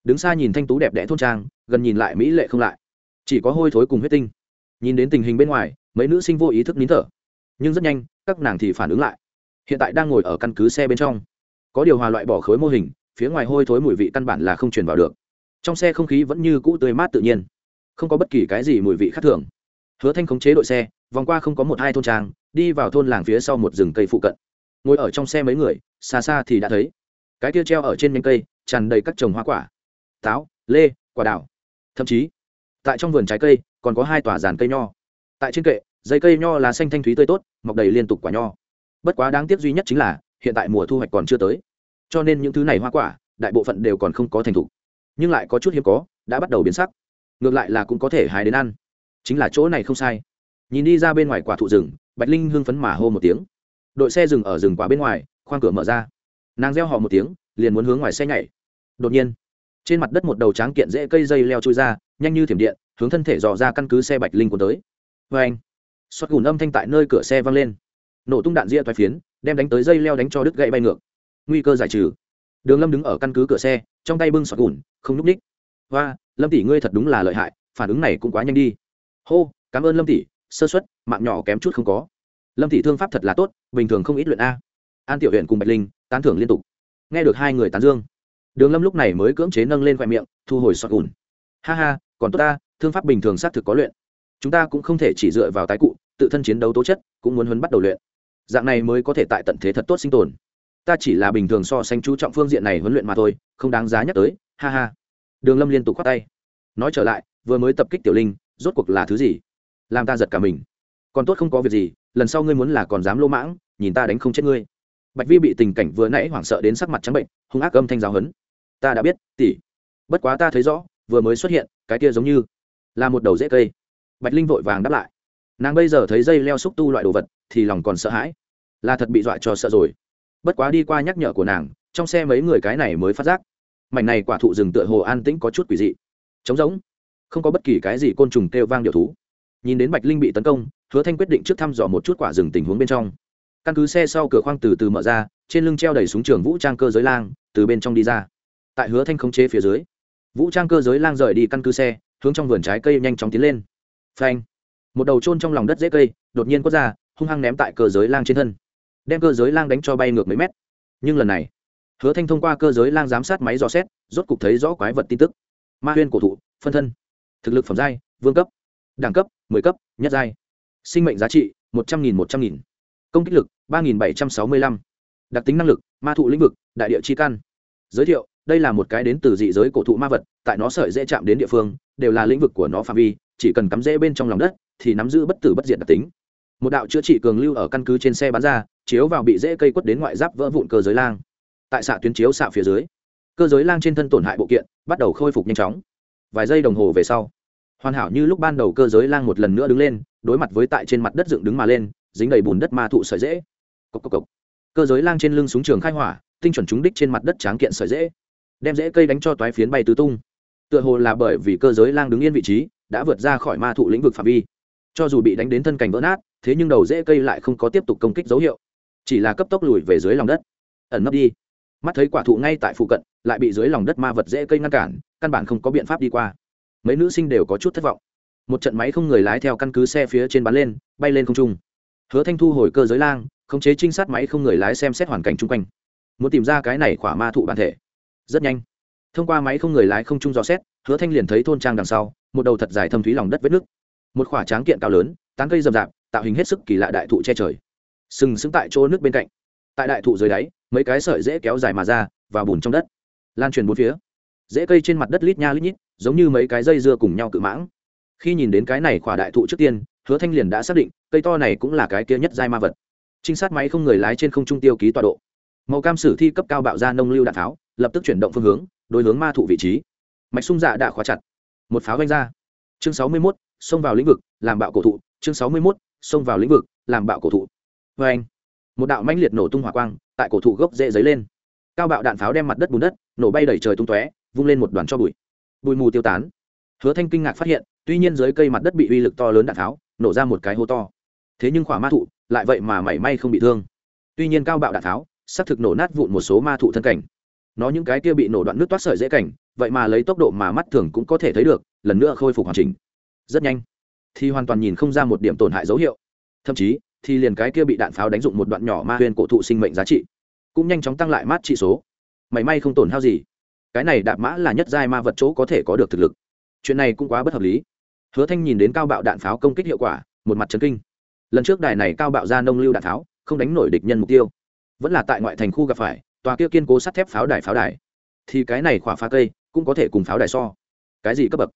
đứng xa nhìn thanh tú đẹp đẽ thôn trang, gần nhìn lại mỹ lệ không lại. Chỉ có hôi thối cùng huyết tinh. Nhìn đến tình hình bên ngoài, mấy nữ sinh vô ý thức nín thở. Nhưng rất nhanh, các nàng thì phản ứng lại. Hiện tại đang ngồi ở căn cứ xe bên trong. Có điều hòa loại bỏ khối mô hình, phía ngoài hôi thối mùi vị căn bản là không truyền vào được. Trong xe không khí vẫn như cũ tươi mát tự nhiên. Không có bất kỳ cái gì mùi vị khác thường. Hứa thanh khống chế đội xe, vòng qua không có một hai thôn trang, đi vào thôn làng phía sau một rừng cây phụ cận. Ngồi ở trong xe mấy người, xa xa thì đã thấy. Cái kia treo ở trên nhánh cây, tràn đầy các trồng hoa quả táo, lê, quả đào thậm chí, tại trong vườn trái cây, còn có hai tòa giàn cây nho. Tại trên kệ, dây cây nho là xanh thanh thúy tươi tốt, mọc đầy liên tục quả nho. Bất quá đáng tiếc duy nhất chính là, hiện tại mùa thu hoạch còn chưa tới. Cho nên những thứ này hoa quả, đại bộ phận đều còn không có thành thục. Nhưng lại có chút hiếm có, đã bắt đầu biến sắc. Ngược lại là cũng có thể hái đến ăn. Chính là chỗ này không sai. Nhìn đi ra bên ngoài quả thụ rừng, bạch linh hưng phấn mà hô một tiếng. Đội xe dừng ở rừng quả bên ngoài, khoang cửa mở ra. Nàng reo họ một tiếng, liền muốn hướng ngoài xe nhảy. Đột nhiên trên mặt đất một đầu tráng kiện dễ cây dây leo trôi ra, nhanh như thiểm điện, hướng thân thể dò ra căn cứ xe bạch linh cuốn tới. Vê anh xoát gùn âm thanh tại nơi cửa xe vang lên. Nổ tung đạn ria thoái phiến, đem đánh tới dây leo đánh cho đứt gãy bay ngược. Nguy cơ giải trừ. Đường lâm đứng ở căn cứ cửa xe, trong tay bưng xoát gùn, không núp ních hoa, lâm tỷ ngươi thật đúng là lợi hại, phản ứng này cũng quá nhanh đi. Hô, cảm ơn lâm tỷ, sơ xuất mạng nhỏ kém chút không có. Lâm tỷ thương pháp thật là tốt, bình thường không ít luyện a. An tiểu huyện cùng bạch linh, tán thưởng liên tục. Nghe được hai người tán dương đường lâm lúc này mới cưỡng chế nâng lên khoe miệng, thu hồi sọt gùn. Ha ha, còn tốt ta, thương pháp bình thường xác thực có luyện. Chúng ta cũng không thể chỉ dựa vào tái cụ, tự thân chiến đấu tố chất, cũng muốn huấn bắt đầu luyện. Dạng này mới có thể tại tận thế thật tốt sinh tồn. Ta chỉ là bình thường so sánh chú trọng phương diện này huấn luyện mà thôi, không đáng giá nhắc tới. Ha ha. Đường lâm liên tục khoát tay. Nói trở lại, vừa mới tập kích tiểu linh, rốt cuộc là thứ gì? Làm ta giật cả mình. Còn tốt không có việc gì, lần sau ngươi muốn là còn dám lô mãng, nhìn ta đánh không chết ngươi. Bạch vi bị tình cảnh vừa nãy hoảng sợ đến sắc mặt trắng bệnh, hung ác âm thanh giáo hấn ta đã biết tỉ bất quá ta thấy rõ, vừa mới xuất hiện, cái kia giống như là một đầu rễ cây. Bạch linh vội vàng đáp lại. Nàng bây giờ thấy dây leo xúc tu loại đồ vật, thì lòng còn sợ hãi. Là thật bị dọa cho sợ rồi. Bất quá đi qua nhắc nhở của nàng, trong xe mấy người cái này mới phát giác. Mảnh này quả thụ rừng tựa hồ an tĩnh có chút quỷ dị. Trống rỗng. Không có bất kỳ cái gì côn trùng kêu vang điệu thú. Nhìn đến bạch linh bị tấn công, hứa thanh quyết định trước thăm dò một chút quả rừng tình huống bên trong. Căn cứ xe sau cửa khoang từ từ mở ra, trên lưng treo đầy súng trường vũ trang cơ giới lang, từ bên trong đi ra tại hứa thanh khống chế phía dưới. Vũ trang cơ giới lang rời đi căn cứ xe, hướng trong vườn trái cây nhanh chóng tiến lên. Phanh! Một đầu trôn trong lòng đất dễ cây, đột nhiên quất ra, hung hăng ném tại cơ giới lang trên thân. Đem cơ giới lang đánh cho bay ngược mấy mét. Nhưng lần này, hứa thanh thông qua cơ giới lang giám sát máy dò xét, rốt cục thấy rõ quái vật tin tức. Ma huyên cổ thụ, phân thân, thực lực phẩm giai, vương cấp, đẳng cấp, mười cấp, nhất giai. Sinh mệnh giá trị, một trăm nghìn một trăm nghìn. Công kích lực, ba nghìn bảy trăm sáu mươi lăm. Đặc tính năng lực, ma thụ lĩnh vực, đại địa chi căn. Giới thiệu đây là một cái đến từ dị giới cổ thụ ma vật, tại nó sợi dễ chạm đến địa phương, đều là lĩnh vực của nó phạm vi, chỉ cần cắm rễ bên trong lòng đất, thì nắm giữ bất tử bất diệt đặc tính. Một đạo chữa trị cường lưu ở căn cứ trên xe bán ra, chiếu vào bị rễ cây quất đến ngoại giáp vỡ vụn cơ giới lang. Tại xạ tuyến chiếu xạ phía dưới, cơ giới lang trên thân tổn hại bộ kiện, bắt đầu khôi phục nhanh chóng. Vài giây đồng hồ về sau, hoàn hảo như lúc ban đầu cơ giới lang một lần nữa đứng lên, đối mặt với tại trên mặt đất dựng đứng mà lên, dính đầy bùn đất ma thụ sợi dễ cốc cốc cốc. cơ giới lang trên lưng súng trường khai hỏa, tinh chuẩn trúng đích trên mặt đất tráng kiện sợi dễ đem rễ cây đánh cho toái phiến bay tứ tung. Tựa hồ là bởi vì cơ giới lang đứng yên vị trí, đã vượt ra khỏi ma thụ lĩnh vực phạm vi. Cho dù bị đánh đến thân cảnh vỡ nát, thế nhưng đầu rễ cây lại không có tiếp tục công kích dấu hiệu. Chỉ là cấp tốc lùi về dưới lòng đất. Ẩn nấp đi. Mắt thấy quả thụ ngay tại phụ cận, lại bị dưới lòng đất ma vật dễ cây ngăn cản, căn bản không có biện pháp đi qua. Mấy nữ sinh đều có chút thất vọng. Một trận máy không người lái theo căn cứ xe phía trên bắn lên, bay lên không trung. Hứa thanh thu hồi cơ giới lang, khống chế trinh sát máy không người lái xem xét hoàn cảnh chung quanh. Muốn tìm ra cái này khỏa ma thụ bản thể rất nhanh. Thông qua máy không người lái không trung dò xét, hứa thanh liền thấy thôn trang đằng sau, một đầu thật dài thâm thúy lòng đất vết nước. Một khỏa tráng kiện cao lớn, tán cây rậm rạp, tạo hình hết sức kỳ lạ đại thụ che trời. Sừng sững tại chỗ nước bên cạnh. Tại đại thụ dưới đáy, mấy cái sợi dễ kéo dài mà ra, và bùn trong đất. Lan truyền bốn phía. Dễ cây trên mặt đất lít nha lít nhít, giống như mấy cái dây dưa cùng nhau cự mãng. Khi nhìn đến cái này khỏa đại thụ trước tiên, hứa thanh liền đã xác định, cây to này cũng là cái kia nhất giai ma vật. Trinh sát máy không người lái trên không trung tiêu ký tọa độ màu cam sử thi cấp cao bạo ra nông lưu đạn tháo lập tức chuyển động phương hướng đối hướng ma thụ vị trí. Mạch sung dạ đã khóa chặt. Một pháo vanh ra. Chương sáu mươi 61, xông vào lĩnh vực làm bạo cổ thụ. Chương sáu mươi 61, xông vào lĩnh vực làm bạo cổ thụ. Vê anh một đạo mãnh liệt nổ tung hỏa quang tại cổ thụ gốc dễ dấy lên. Cao bạo đạn pháo đem mặt đất bùn đất nổ bay đầy trời tung tóe vung lên một đoàn cho bụi. Bụi mù tiêu tán. Hứa thanh kinh ngạc phát hiện tuy nhiên dưới cây mặt đất bị uy lực to lớn đạn pháo nổ ra một cái hố to. Thế nhưng khỏa ma thụ lại vậy mà mảy may không bị thương. Tuy nhiên cao bạo đạn pháo xác thực nổ nát vụn một số ma thụ thân cảnh. Nó những cái kia bị nổ đoạn nước toát sợi dễ cảnh, vậy mà lấy tốc độ mà mắt thường cũng có thể thấy được, lần nữa khôi phục hoàn chỉnh. Rất nhanh, thì hoàn toàn nhìn không ra một điểm tổn hại dấu hiệu. Thậm chí, thì liền cái kia bị đạn pháo đánh dụng một đoạn nhỏ ma huyền cổ thụ sinh mệnh giá trị, cũng nhanh chóng tăng lại mát trị số. Mảy may không tổn hao gì. Cái này đạp mã là nhất giai ma vật chỗ có thể có được thực lực. Chuyện này cũng quá bất hợp lý. Hứa thanh nhìn đến cao bạo đạn pháo công kích hiệu quả, một mặt chấn kinh. Lần trước đài này cao bạo ra nông lưu đạn pháo, không đánh nổi địch nhân mục tiêu vẫn là tại ngoại thành khu gặp phải tòa kia kiên cố sắt thép pháo đài pháo đài. Thì cái này khỏa phá cây cũng có thể cùng pháo đài so. Cái gì cấp bậc?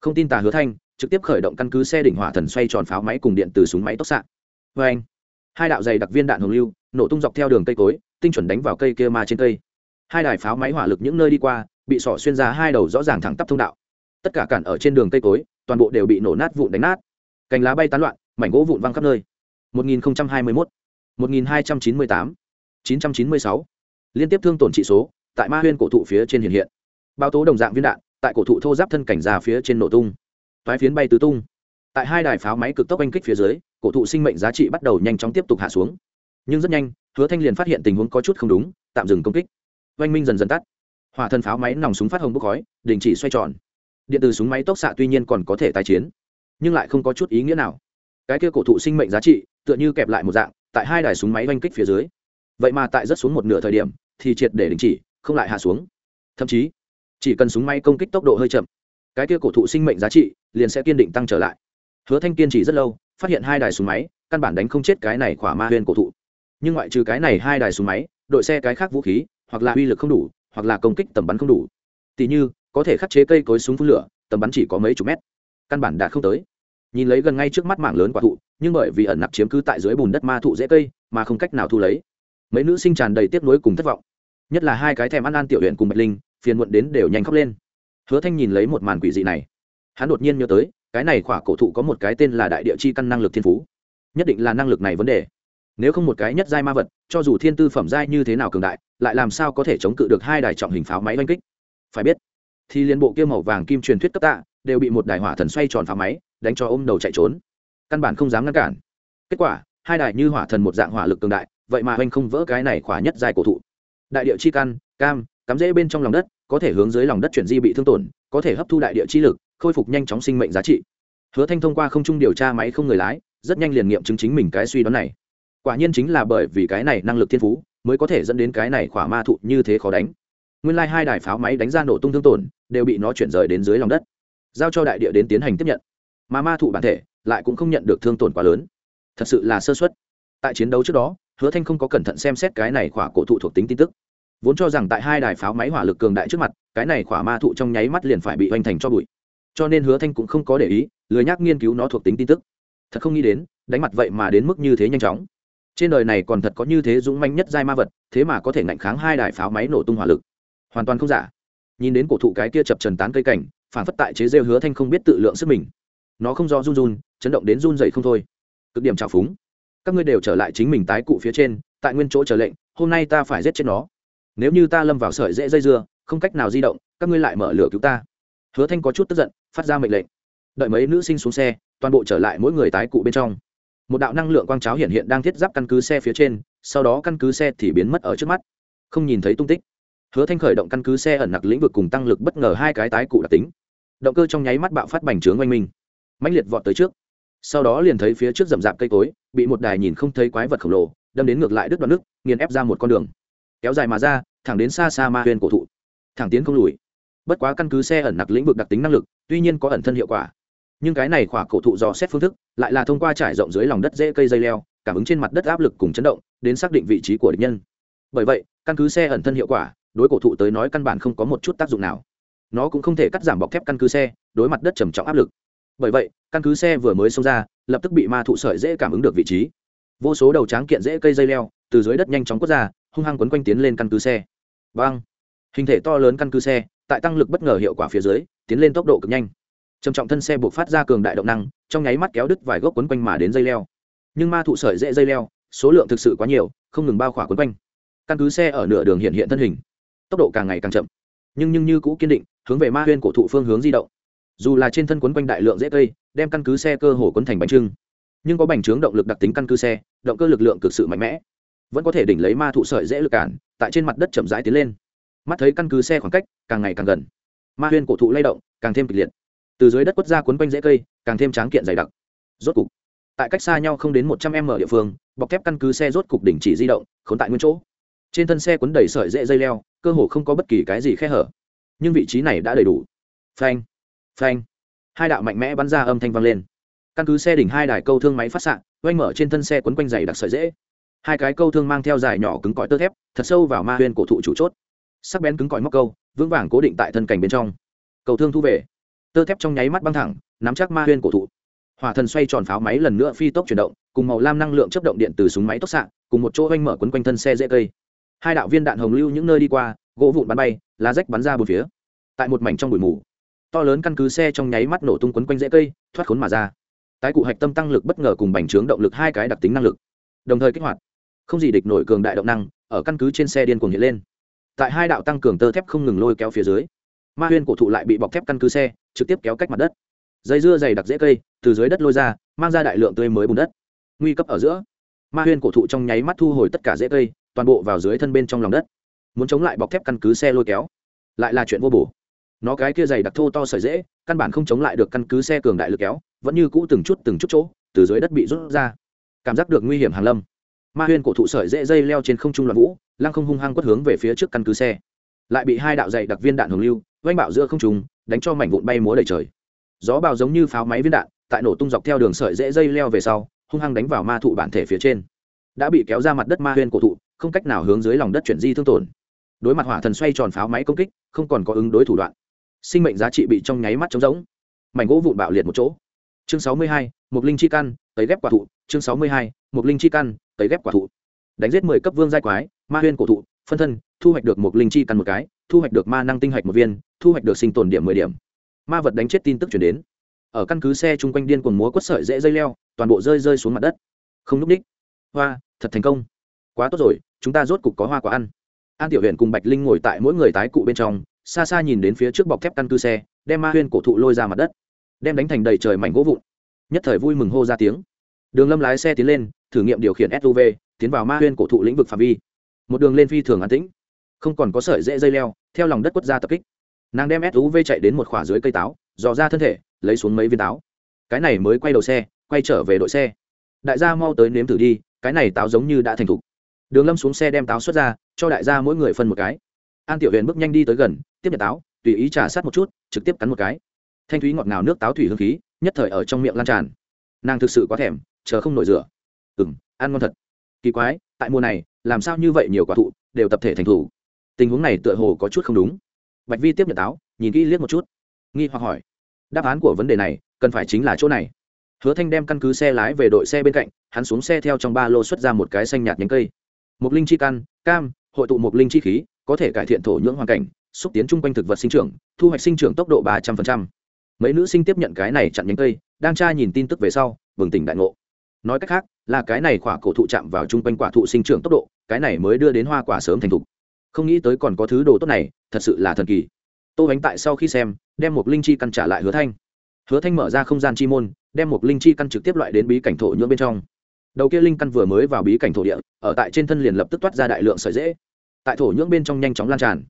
Không tin tà hứa thanh trực tiếp khởi động căn cứ xe đỉnh hỏa thần xoay tròn pháo máy cùng điện từ súng máy tốc xạ. Vê anh hai đạo dày đặc viên đạn hồng lưu nổ tung dọc theo đường cây cối tinh chuẩn đánh vào cây kia ma trên cây. Hai đài pháo máy hỏa lực những nơi đi qua bị sỏ xuyên ra hai đầu rõ ràng thẳng tắp thông đạo. Tất cả cản ở trên đường cây cối toàn bộ đều bị nổ nát vụn đánh nát. Cành lá bay tán loạn mảnh gỗ vụn văng khắp nơi. 1021, 1298, 996. liên tiếp thương tổn trị số, tại ma huyên cổ thụ phía trên hiện hiện. Bao tố đồng dạng viên đạn, tại cổ thụ thô giáp thân cảnh ra phía trên nổ tung. Toái phiến bay tứ tung. Tại hai đài pháo máy cực tốc oanh kích phía dưới, cổ thụ sinh mệnh giá trị bắt đầu nhanh chóng tiếp tục hạ xuống. Nhưng rất nhanh, hứa thanh liền phát hiện tình huống có chút không đúng, tạm dừng công kích. Oanh minh dần dần tắt. Hỏa thân pháo máy nòng súng phát hồng bốc khói, đình chỉ xoay tròn. Điện từ súng máy tốc xạ tuy nhiên còn có thể tái chiến, nhưng lại không có chút ý nghĩa nào. Cái kia cổ thụ sinh mệnh giá trị, tựa như kẹp lại một dạng, tại hai đài súng máy oanh kích phía dưới vậy mà tại rất xuống một nửa thời điểm, thì triệt để đình chỉ, không lại hạ xuống. Thậm chí, chỉ cần súng máy công kích tốc độ hơi chậm, cái kia cổ thụ sinh mệnh giá trị liền sẽ kiên định tăng trở lại. Hứa thanh kiên trì rất lâu, phát hiện hai đài súng máy, căn bản đánh không chết cái này khỏa ma huyên cổ thụ. Nhưng ngoại trừ cái này hai đài súng máy, đội xe cái khác vũ khí, hoặc là uy lực không đủ, hoặc là công kích tầm bắn không đủ. Tỷ như, có thể khắc chế cây cối súng phun lửa, tầm bắn chỉ có mấy chục mét. Căn bản đạt không tới. Nhìn lấy gần ngay trước mắt mảng lớn quả thụ, nhưng bởi vì ẩn nặc chiếm cứ tại dưới bùn đất ma thụ dễ cây, mà không cách nào thu lấy mấy nữ sinh tràn đầy tiếc nuối cùng thất vọng. Nhất là hai cái thèm ăn ăn tiểu huyện cùng bạch linh, phiền muộn đến đều nhanh khóc lên. Hứa thanh nhìn lấy một màn quỷ dị này. Hắn đột nhiên nhớ tới, cái này khỏa cổ thụ có một cái tên là đại địa chi căn năng lực thiên phú. Nhất định là năng lực này vấn đề. Nếu không một cái nhất giai ma vật, cho dù thiên tư phẩm giai như thế nào cường đại, lại làm sao có thể chống cự được hai đài trọng hình pháo máy oanh kích? Phải biết, thì liên bộ kia màu vàng kim truyền thuyết cấp tạ, đều bị một đài hỏa thần xoay tròn pháo máy, đánh cho ôm đầu chạy trốn. Căn bản không dám ngăn cản. Kết quả, hai đài như hỏa thần một dạng hỏa lực cường đại vậy mà oanh không vỡ cái này khỏa nhất dài cổ thụ. Đại địa chi căn, cam, cắm rễ bên trong lòng đất, có thể hướng dưới lòng đất chuyển di bị thương tổn, có thể hấp thu đại địa chi lực, khôi phục nhanh chóng sinh mệnh giá trị. Hứa thanh thông qua không trung điều tra máy không người lái, rất nhanh liền nghiệm chứng chính mình cái suy đoán này. Quả nhiên chính là bởi vì cái này năng lực thiên phú, mới có thể dẫn đến cái này khỏa ma thụ như thế khó đánh. Nguyên lai、like、hai đài pháo máy đánh ra nổ tung thương tổn, đều bị nó chuyển rời đến dưới lòng đất. Giao cho đại địa đến tiến hành tiếp nhận. Mà ma thụ bản thể lại cũng không nhận được thương tổn quá lớn. Thật sự là sơ xuất tại chiến đấu trước đó hứa thanh không có cẩn thận xem xét cái này khỏa cổ thụ thuộc tính tin tức. Vốn cho rằng tại hai đài pháo máy hỏa lực cường đại trước mặt, cái này khỏa ma thụ trong nháy mắt liền phải bị hoành thành cho bụi. Cho nên hứa thanh cũng không có để ý, lười nhắc nghiên cứu nó thuộc tính tin tức. Thật không nghĩ đến, đánh mặt vậy mà đến mức như thế nhanh chóng. Trên đời này còn thật có như thế dũng manh nhất giai ma vật, thế mà có thể ngạnh kháng hai đài pháo máy nổ tung hỏa lực. Hoàn toàn không giả. Nhìn đến cổ thụ cái kia chập trần tán cây cảnh, phản phất tại chế rêu hứa thanh không biết tự lượng sức mình. Nó không do run run, chấn động đến run dậy không thôi. Cực điểm trào phúng các ngươi đều trở lại chính mình tái cụ phía trên, tại nguyên chỗ chờ lệnh, hôm nay ta phải giết chết nó. Nếu như ta lâm vào sợi dễ dây dưa, không cách nào di động, các ngươi lại mở lửa cứu ta. Hứa thanh có chút tức giận, phát ra mệnh lệnh. Đợi mấy nữ sinh xuống xe, toàn bộ trở lại mỗi người tái cụ bên trong. Một đạo năng lượng quang cháo hiện hiện đang thiết giáp căn cứ xe phía trên, sau đó căn cứ xe thì biến mất ở trước mắt. Không nhìn thấy tung tích. Hứa thanh khởi động căn cứ xe ẩn nặc lĩnh vực cùng tăng lực bất ngờ hai cái tái cụ đặc tính. Động cơ trong nháy mắt bạo phát bành trướng oanh minh. Mãnh liệt vọt tới trước sau đó liền thấy phía trước rậm rạp cây cối, bị một đài nhìn không thấy quái vật khổng lồ, đâm đến ngược lại đứt đoạn nước, nghiền ép ra một con đường. Kéo dài mà ra, thẳng đến xa xa ma huyền cổ thụ. Thẳng tiến không lùi. Bất quá căn cứ xe ẩn nặc lĩnh vực đặc tính năng lực, tuy nhiên có ẩn thân hiệu quả. Nhưng cái này khỏa cổ thụ dò xét phương thức, lại là thông qua trải rộng dưới lòng đất dễ cây dây leo, cảm ứng trên mặt đất áp lực cùng chấn động, đến xác định vị trí của địch nhân. Bởi vậy, căn cứ xe ẩn thân hiệu quả, đối cổ thụ tới nói căn bản không có một chút tác dụng nào. Nó cũng không thể cắt giảm bọc thép căn cứ xe, đối mặt đất trầm trọng áp lực. Bởi vậy căn cứ xe vừa mới xông ra, lập tức bị ma thụ sợi dễ cảm ứng được vị trí. Vô số đầu tráng kiện dễ cây dây leo, từ dưới đất nhanh chóng quất ra, hung hăng quấn quanh tiến lên căn cứ xe. Vang hình thể to lớn căn cứ xe, tại tăng lực bất ngờ hiệu quả phía dưới, tiến lên tốc độ cực nhanh. Trầm trọng thân xe buộc phát ra cường đại động năng, trong nháy mắt kéo đứt vài gốc quấn quanh mà đến dây leo. Nhưng ma thụ sợi dễ dây leo, số lượng thực sự quá nhiều, không ngừng bao khỏa quấn quanh. Căn cứ xe ở nửa đường hiện hiện thân hình. Tốc độ càng ngày càng chậm. Nhưng nhưng như cũ kiên định, hướng về ma huyên cổ thụ phương hướng di động. Dù là trên thân quấn quanh đại lượng dễ cây đem căn cứ xe cơ hồ quấn thành bánh trưng. Nhưng có bành trướng động lực đặc tính căn cứ xe, động cơ lực lượng cực sự mạnh mẽ. Vẫn có thể đỉnh lấy ma thụ sợi dễ lực cản, tại trên mặt đất chậm rãi tiến lên. Mắt thấy căn cứ xe khoảng cách, càng ngày càng gần. Ma huyên cổ thụ lay động, càng thêm kịch liệt. Từ dưới đất quất ra cuốn quanh rễ cây, càng thêm tráng kiện dày đặc. Rốt cục, tại cách xa nhau không đến một trăm m địa phương, bọc thép căn cứ xe rốt cục đỉnh chỉ di động, khốn tại nguyên chỗ. Trên thân xe cuốn đầy sợi dễ dây leo, cơ hồ không có bất kỳ cái gì khe hở. Nhưng vị trí này đã đầy đủ. Phanh phanh hai đạo mạnh mẽ bắn ra âm thanh vang lên. Căn cứ xe đỉnh hai đài câu thương máy phát s ạ oanh mở trên thân xe quấn quanh dày đặc sợi dễ. Hai cái câu thương mang theo dài nhỏ cứng cỏi tơ thép, thật sâu vào ma huyên cổ thụ chủ chốt. Sắc bén cứng cỏi móc câu, vững vàng cố định tại thân cảnh bên trong. Cầu thương thu về. Tơ thép trong nháy mắt băng thẳng, nắm chắc ma huyên cổ thụ. Hỏa thần xoay tròn pháo máy lần nữa phi tốc chuyển động, cùng màu lam năng lượng chấp động điện từ súng máy tốc xạ, cùng một chỗ oanh mở quấn quanh thân xe dễ cây. Hai đạo viên đạn hồng lưu những nơi đi qua, gỗ vụn bắn bay, lá rách bắn ra bốn phía. Tại một mảnh trong bụi mù to lớn căn cứ xe trong nháy mắt nổ tung quấn quanh rễ cây, thoát khốn mà ra. Tái cụ hạch tâm tăng lực bất ngờ cùng bành trướng động lực hai cái đặc tính năng lực. Đồng thời kích hoạt. Không gì địch nổi cường đại động năng, ở căn cứ trên xe điên cuồng hiện lên. Tại hai đạo tăng cường tơ thép không ngừng lôi kéo phía dưới, ma huyên cổ thụ lại bị bọc thép căn cứ xe, trực tiếp kéo cách mặt đất. Dây dưa dày đặc dễ cây, từ dưới đất lôi ra, mang ra đại lượng tươi mới bùn đất. Nguy cấp ở giữa, ma huyên cổ thụ trong nháy mắt thu hồi tất cả dễ cây, toàn bộ vào dưới thân bên trong lòng đất. Muốn chống lại bọc thép căn cứ xe lôi kéo, lại là chuyện vô bổ nó cái kia dày đặc thô to sợi dễ, căn bản không chống lại được căn cứ xe cường đại lực kéo, vẫn như cũ từng chút từng chút chỗ, từ dưới đất bị rút ra. Cảm giác được nguy hiểm hàng lâm. Ma huyên cổ thụ sợi dễ dây leo trên không trung loạn vũ, lăng không hung hăng quất hướng về phía trước căn cứ xe. Lại bị hai đạo dày đặc viên đạn hồng lưu oanh bạo giữa không trung, đánh cho mảnh vụn bay múa đầy trời. Gió bào giống như pháo máy viên đạn, tại nổ tung dọc theo đường sợi dễ dây leo về sau, hung hăng đánh vào ma thụ bản thể phía trên. Đã bị kéo ra mặt đất ma huyên cổ thụ, không cách nào hướng dưới lòng đất chuyển di thương tổn. Đối mặt hỏa thần xoay tròn pháo máy công kích, không còn có ứng đối thủ đoạn sinh mệnh giá trị bị trong nháy mắt trống rỗng. Mảnh gỗ vụn bạo liệt một chỗ. Chương sáu mươi hai một linh chi căn, tấy ghép quả thụ. Chương sáu mươi hai một linh chi căn, tấy ghép quả thụ. Đánh giết mười cấp vương giai quái, ma huyên cổ thụ, phân thân, thu hoạch được một linh chi căn một cái, thu hoạch được ma năng tinh hạch một viên, thu hoạch được sinh tồn điểm mười điểm. Ma vật đánh chết tin tức chuyển đến. Ở căn cứ xe chung quanh điên cuồng múa quất sợi dễ dây leo, toàn bộ rơi rơi xuống mặt đất. Không núp đích. Hoa, thật thành công. Quá tốt rồi, chúng ta rốt cục có hoa quả ăn. An tiểu huyện cùng bạch linh ngồi tại mỗi người tái cụ bên trong xa xa nhìn đến phía trước bọc thép căn cứ xe, đem ma huyên cổ thụ lôi ra mặt đất, đem đánh thành đầy trời mảnh gỗ vụn. Nhất thời vui mừng hô ra tiếng. Đường lâm lái xe tiến lên, thử nghiệm điều khiển suv tiến vào ma huyên cổ thụ lĩnh vực phạm vi. Một đường lên phi thường an tĩnh, không còn có sợi dễ dây leo, theo lòng đất quất ra tập kích. Nàng đem suv chạy đến một khỏa dưới cây táo, dò ra thân thể, lấy xuống mấy viên táo. Cái này mới quay đầu xe, quay trở về đội xe. Đại gia mau tới nếm thử đi, cái này táo giống như đã thành thục. Đường lâm xuống xe đem táo xuất ra, cho đại gia mỗi người phân một cái an tiểu huyền bước nhanh đi tới gần, tiếp nhận táo, tùy ý trà sát một chút, trực tiếp cắn một cái. Thanh thúy ngọt ngào nước táo thủy hương khí, nhất thời ở trong miệng lan tràn. Nàng thực sự quá thèm, chờ không nổi rửa. Ừ m ăn ngon thật. Kỳ quái, tại mùa này, làm sao như vậy nhiều quả thụ, đều tập thể thành thủ. Tình huống này tựa hồ có chút không đúng. Bạch vi tiếp nhận táo, nhìn kỹ liếc một chút. Nghi hoặc hỏi. Đáp án của vấn đề này, cần phải chính là chỗ này. Hứa thanh đem căn cứ xe lái về đội xe bên cạnh, hắn xuống xe theo trong ba lô xuất ra một cái xanh nhạt nhánh cây. Một linh chi căn cam, hội tụ một linh chi khí, có thể cải thiện thổ nhưỡng hoàn cảnh, xúc tiến chung quanh thực vật sinh trưởng, thu hoạch sinh trưởng tốc độ ba trăm linh mấy nữ sinh tiếp nhận cái này chặn nhánh cây, đang tra nhìn tin tức về sau, bừng tỉnh đại ngộ. Nói cách khác, là cái này quả cổ thụ chạm vào chung quanh quả thụ sinh trưởng tốc độ, cái này mới đưa đến hoa quả sớm thành thục. Không nghĩ tới còn có thứ đồ tốt này, thật sự là thần kỳ. Tô bánh tại sau khi xem, đem một linh chi căn trả lại hứa thanh. Hứa thanh mở ra không gian chi môn, đem một linh chi căn trực tiếp loại đến bí cảnh thổ nhưỡng bên trong đầu kia linh căn vừa mới vào bí cảnh thổ địa, ở tại trên thân liền lập tức toát ra đại lượng sợi dễ tại thổ nhưỡng bên trong nhanh chóng lan tràn.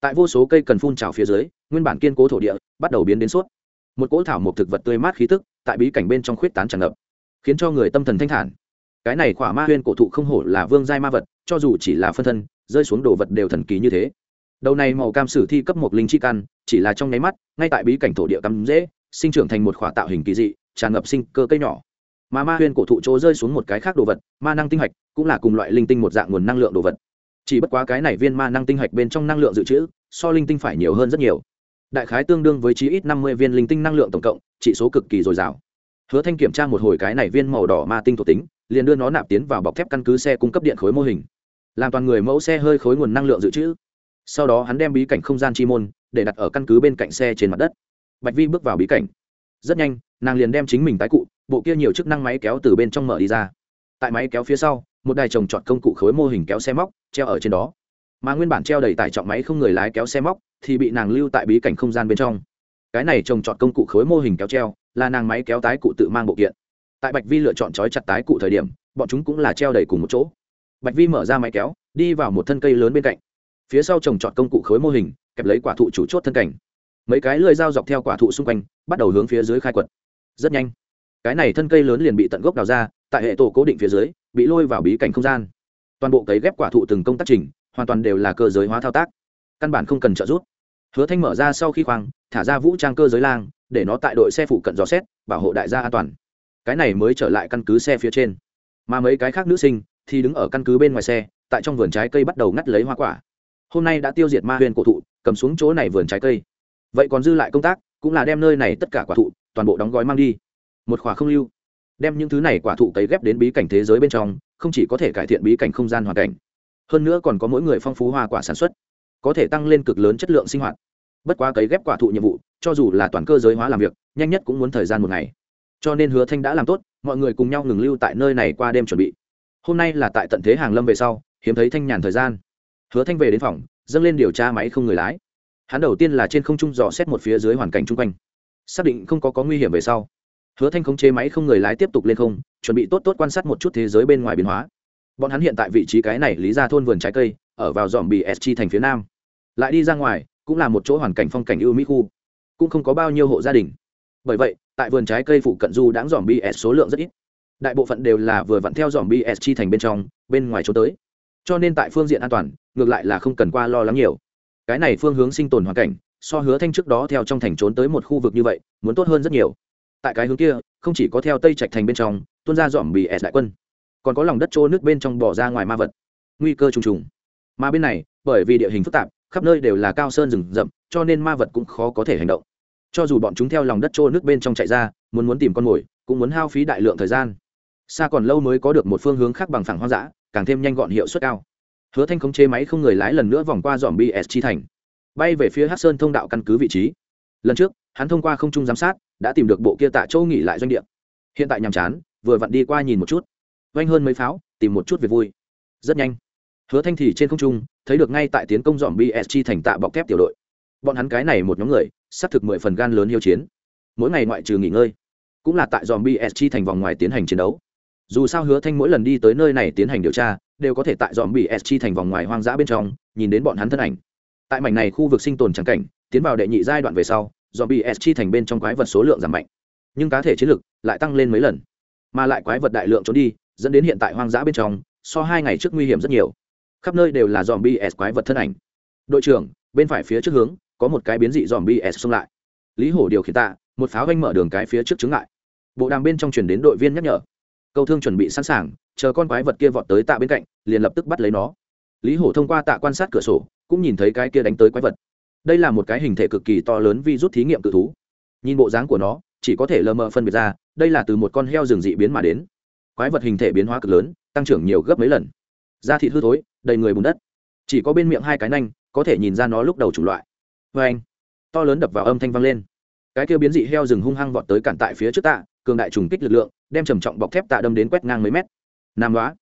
Tại vô số cây cần phun trào phía dưới, nguyên bản kiên cố thổ địa bắt đầu biến đến suốt. Một cỗ thảo mộc thực vật tươi mát khí tức tại bí cảnh bên trong khuyết tán tràn ngập, khiến cho người tâm thần thanh thản. Cái này khỏa ma huyên cổ thụ không hổ là vương giai ma vật, cho dù chỉ là phân thân, rơi xuống đồ vật đều thần kỳ như thế. Đầu này màu cam sử thi cấp một linh chi căn, chỉ là trong nháy mắt, ngay tại bí cảnh thổ địa cắm dễ sinh trưởng thành một khỏa tạo hình kỳ dị, tràn ngập sinh cơ cây nhỏ mà ma huyên cổ thụ chỗ rơi xuống một cái khác đồ vật, ma năng tinh hạch, cũng là cùng loại linh tinh một dạng nguồn năng lượng đồ vật. Chỉ bất quá cái này viên ma năng tinh hạch bên trong năng lượng dự trữ, so linh tinh phải nhiều hơn rất nhiều. Đại khái tương đương với chí ít năm mươi viên linh tinh năng lượng tổng cộng, chỉ số cực kỳ dồi dào. Hứa thanh kiểm tra một hồi cái này viên màu đỏ ma tinh thuộc tính, liền đưa nó nạp tiến vào bọc thép căn cứ xe cung cấp điện khối mô hình. Làm toàn người mẫu xe hơi khối nguồn năng lượng dự trữ. Sau đó hắn đem bí cảnh không gian chi môn, để đặt ở căn cứ bên cạnh xe trên mặt đất. Bạch vi bước vào bí cảnh rất nhanh, nàng liền đem chính mình tái cụ, bộ kia nhiều chức năng máy kéo từ bên trong mở đi ra. Tại máy kéo phía sau, một đài trồng trọt công cụ khối mô hình kéo xe móc treo ở trên đó. Mà nguyên bản treo đầy tải trọng máy không người lái kéo xe móc thì bị nàng lưu tại bí cảnh không gian bên trong. Cái này trồng trọt công cụ khối mô hình kéo treo là nàng máy kéo tái cụ tự mang bộ kiện. Tại bạch vi lựa chọn trói chặt tái cụ thời điểm, bọn chúng cũng là treo đầy cùng một chỗ. Bạch vi mở ra máy kéo, đi vào một thân cây lớn bên cạnh. Phía sau trồng trọt công cụ khối mô hình, kẹp lấy quả thụ chủ chốt thân cảnh mấy cái lưỡi dao dọc theo quả thụ xung quanh, bắt đầu hướng phía dưới khai quật. Rất nhanh, cái này thân cây lớn liền bị tận gốc đào ra, tại hệ tổ cố định phía dưới, bị lôi vào bí cảnh không gian. Toàn bộ cấy ghép quả thụ từng công tác trình, hoàn toàn đều là cơ giới hóa thao tác. Căn bản không cần trợ giúp. Hứa thanh mở ra sau khi khoang, thả ra vũ trang cơ giới lang, để nó tại đội xe phụ cận dò xét, bảo hộ đại gia an toàn. Cái này mới trở lại căn cứ xe phía trên. Mà mấy cái khác nữ sinh thì đứng ở căn cứ bên ngoài xe, tại trong vườn trái cây bắt đầu ngắt lấy hoa quả. Hôm nay đã tiêu diệt ma huyền cổ thụ, cầm xuống chỗ này vườn trái cây vậy còn dư lại công tác, cũng là đem nơi này tất cả quả thụ, toàn bộ đóng gói mang đi. Một khỏa không lưu. Đem những thứ này quả thụ cấy ghép đến bí cảnh thế giới bên trong, không chỉ có thể cải thiện bí cảnh không gian hoàn cảnh, hơn nữa còn có mỗi người phong phú hoa quả sản xuất, có thể tăng lên cực lớn chất lượng sinh hoạt. Bất quá cấy ghép quả thụ nhiệm vụ, cho dù là toàn cơ giới hóa làm việc, nhanh nhất cũng muốn thời gian một ngày. Cho nên hứa thanh đã làm tốt, mọi người cùng nhau ngừng lưu tại nơi này qua đêm chuẩn bị. Hôm nay là tại tận thế hàng lâm về sau, hiếm thấy thanh nhàn thời gian. Hứa thanh về đến phòng, dâng lên điều tra máy không người lái hắn đầu tiên là trên không trung dò xét một phía dưới hoàn cảnh chung quanh. Xác định không có có nguy hiểm về sau, hứa thanh khống chế máy không người lái tiếp tục lên không, chuẩn bị tốt tốt quan sát một chút thế giới bên ngoài biến hóa. Bọn hắn hiện tại vị trí cái này lý ra thôn vườn trái cây, ở vào dòm bị s chi thành phía nam. Lại đi ra ngoài, cũng là một chỗ hoàn cảnh phong cảnh ưu mỹ khu, cũng không có bao nhiêu hộ gia đình. Bởi vậy, tại vườn trái cây phụ cận du đãng dòm bs số lượng rất ít. Đại bộ phận đều là vừa vặn theo dòm bs chi thành bên trong, bên ngoài chỗ tới. Cho nên tại phương diện an toàn, ngược lại là không cần qua lo lắng nhiều cái này phương hướng sinh tồn hoàn cảnh, so hứa thanh trước đó theo trong thành trốn tới một khu vực như vậy, muốn tốt hơn rất nhiều. Tại cái hướng kia, không chỉ có theo tây trạch thành bên trong, tuôn ra dòm bị s đại quân, còn có lòng đất trô nước bên trong bỏ ra ngoài ma vật. Nguy cơ trùng trùng. Mà bên này, bởi vì địa hình phức tạp, khắp nơi đều là cao sơn rừng rậm, cho nên ma vật cũng khó có thể hành động. Cho dù bọn chúng theo lòng đất trô nước bên trong chạy ra, muốn muốn tìm con mồi, cũng muốn hao phí đại lượng thời gian. Xa còn lâu mới có được một phương hướng khác bằng phẳng hoang dã, càng thêm nhanh gọn hiệu suất cao hứa thanh khống chế máy không người lái lần nữa vòng qua dòm bs chi thành. Bay về phía hát sơn thông đạo căn cứ vị trí. Lần trước, hắn thông qua không trung giám sát, đã tìm được bộ kia tạ châu nghỉ lại doanh địa. Hiện tại nhàm chán, vừa vặn đi qua nhìn một chút. Vanh hơn mấy pháo, tìm một chút việc vui. Rất nhanh. Hứa thanh thì trên không trung, thấy được ngay tại tiến công dòm bs chi thành tạ bọc thép tiểu đội. Bọn hắn cái này một nhóm người, xác thực mười phần gan lớn hiếu chiến. Mỗi ngày ngoại trừ nghỉ ngơi, cũng là tại dòm bs chi thành vòng ngoài tiến hành chiến đấu. Dù sao hứa thanh mỗi lần đi tới nơi này tiến hành điều tra đều có thể tại dòm S chi thành vòng ngoài hoang dã bên trong, nhìn đến bọn hắn thân ảnh. Tại mảnh này khu vực sinh tồn trắng cảnh, tiến vào đệ nhị giai đoạn về sau, dòm S chi thành bên trong quái vật số lượng giảm mạnh. Nhưng cá thể chiến lực lại tăng lên mấy lần. Mà lại quái vật đại lượng trốn đi, dẫn đến hiện tại hoang dã bên trong, so hai ngày trước nguy hiểm rất nhiều. Khắp nơi đều là dòm bs quái vật thân ảnh. Đội trưởng, bên phải phía trước hướng, có một cái biến dị dòm bs xông lại. Lý hổ điều khiển tạ, một pháo ganh mở đường cái phía trước chứng lại bộ đàm bên trong chuyển đến đội viên nhắc nhở câu thương chuẩn bị sẵn sàng, chờ con quái vật kia vọt tới tạ bên cạnh, liền lập tức bắt lấy nó. Lý hổ thông qua tạ quan sát cửa sổ, cũng nhìn thấy cái kia đánh tới quái vật. Đây là một cái hình thể cực kỳ to lớn vi rút thí nghiệm tự thú. Nhìn bộ dáng của nó, chỉ có thể lờ mờ phân biệt ra, đây là từ một con heo rừng dị biến mà đến. Quái vật hình thể biến hóa cực lớn, tăng trưởng nhiều gấp mấy lần. Da thịt hư thối, đầy người bùn đất. Chỉ có bên miệng hai cái nanh, có thể nhìn ra nó lúc đầu chủng loại. Vê anh to lớn đập vào âm thanh vang lên. Cái kia biến dị heo rừng hung hăng vọt tới cản tại phía trước tạ cường đại trùng kích lực lượng, đem trầm trọng bọc thép tạ đâm đến quét ngang mấy mét. Nam đoá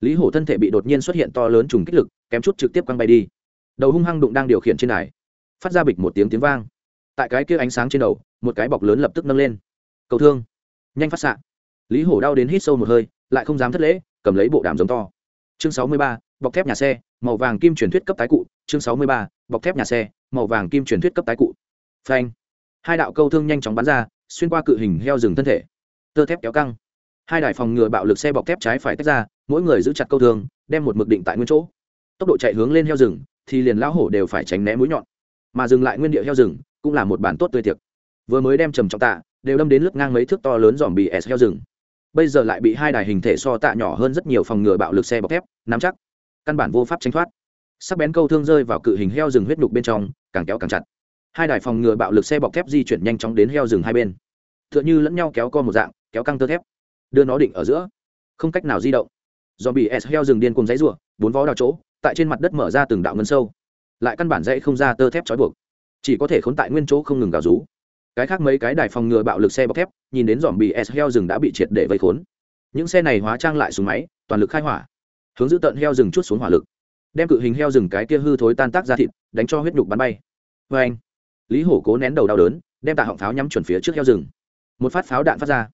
lý hổ thân thể bị đột nhiên xuất hiện to lớn trùng kích lực, kém chút trực tiếp quăng bay đi. Đầu hung hăng đụng đang điều khiển trên đài. Phát ra bịch một tiếng tiếng vang. Tại cái kia ánh sáng trên đầu, một cái bọc lớn lập tức nâng lên. Cầu thương. Nhanh phát xạ. Lý hổ đau đến hít sâu một hơi, lại không dám thất lễ, cầm lấy bộ đàm giống to. Chương sáu mươi ba, bọc thép nhà xe, màu vàng kim truyền thuyết cấp tái cụ. Chương sáu mươi ba, bọc thép nhà xe, màu vàng kim truyền thuyết cấp tái cụ. Phanh. Hai đạo câu thương nhanh chóng bắn ra xuyên qua cự hình heo rừng thân thể. Tơ thép kéo căng. Hai đài phòng ngừa bạo lực xe bọc thép trái phải tách ra, mỗi người giữ chặt câu thương, đem một mực định tại nguyên chỗ. Tốc độ chạy hướng lên heo rừng, thì liền lão hổ đều phải tránh né mũi nhọn. Mà dừng lại nguyên địa heo rừng, cũng là một bản tốt tươi tiệc. Vừa mới đem trầm trọng tạ, đều đâm đến lướt ngang mấy thước to lớn dòm bị s heo rừng. Bây giờ lại bị hai đài hình thể so tạ nhỏ hơn rất nhiều phòng ngừa bạo lực xe bọc thép, nắm chắc. Căn bản vô pháp tránh thoát. Sắc bén câu thương rơi vào cự hình heo rừng huyết nhục bên trong, càng kéo càng chặt hai đài phòng ngừa bạo lực xe bọc thép di chuyển nhanh chóng đến heo rừng hai bên. T h ư ợ n h ư lẫn nhau kéo co một dạng, kéo căng tơ thép. Đưa nó định ở giữa. Không cách nào di động. Do bị s heo rừng điên cùng dãy r u ộ bốn vó đào chỗ, tại trên mặt đất mở ra từng đạo ngân sâu. Lại căn bản dãy không ra tơ thép trói buộc. Chỉ có thể khốn tại nguyên chỗ không ngừng gào rú. Cái khác mấy cái đài phòng ngừa bạo lực xe bọc thép, nhìn đến dòm bị s heo rừng đã bị triệt để vây khốn. Những xe này hóa trang lại súng máy, toàn lực khai hỏa. Hướng giữ tận heo rừng chút xuống hỏa lực. Đem cự hình heo rừng cái kia hư thối tan tác ra thịt, đánh cho huyết nhục bắn bay. Vê anh lý hổ cố nén đầu đau đớn, đem tạ họng pháo nhắm chuẩn phía trước heo rừng. Một phát pháo đạn phát ra.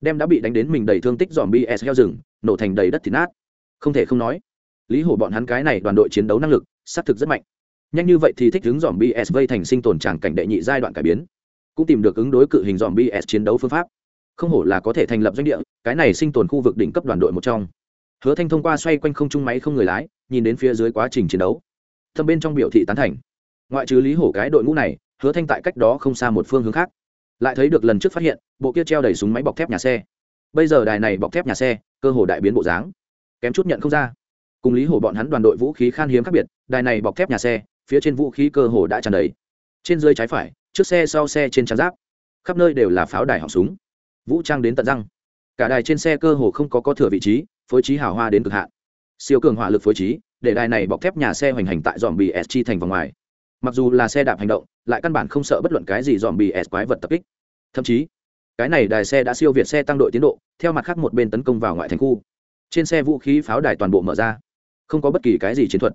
Đem đã bị đánh đến mình đầy thương tích dòm bs heo rừng, nổ thành đầy đất thịt nát. Không thể không nói, lý hổ bọn hắn cái này đoàn đội chiến đấu năng lực xác thực rất mạnh. Nhanh như vậy thì thích ứng dòm bs vây thành sinh tồn tràng cảnh đệ nhị giai đoạn cải biến. Cũng tìm được ứng đối cự hình dòm bs chiến đấu phương pháp. Không hổ là có thể thành lập doanh địa, cái này sinh tồn khu vực đỉnh cấp đoàn đội một trong. Hứa thanh thông qua xoay quanh không trung máy không người lái, nhìn đến phía dưới quá trình chiến đấu. Thâm bên trong biểu thị tán thành. Ngoại trừ lý hổ cái đội ngũ này hứa thanh tại cách đó không xa một phương hướng khác. Lại thấy được lần trước phát hiện, bộ kia treo đầy súng máy bọc thép nhà xe. Bây giờ đài này bọc thép nhà xe, cơ hồ đại biến bộ dáng. Kém chút nhận không ra. Cùng lý hổ bọn hắn đoàn đội vũ khí khan hiếm khác biệt, đài này bọc thép nhà xe, phía trên vũ khí cơ hồ đã tràn đầy. Trên dưới trái phải, trước xe sau xe trên trang giáp, khắp nơi đều là pháo đài họng súng. Vũ trang đến tận răng. Cả đài trên xe cơ hồ không có có thừa vị trí, phối trí hào hoa đến cực hạn. Siêu cường hỏa lực phối trí, để đài này bọc thép nhà xe hoành hành tại dòm bì s chi thành vòng ngoài mặc dù là xe đạp hành động, lại căn bản không sợ bất luận cái gì dòm bì s quái vật tập kích. Thậm chí, cái này đài xe đã siêu việt xe tăng đội tiến độ, theo mặt khác một bên tấn công vào ngoại thành khu. Trên xe vũ khí pháo đài toàn bộ mở ra. Không có bất kỳ cái gì chiến thuật,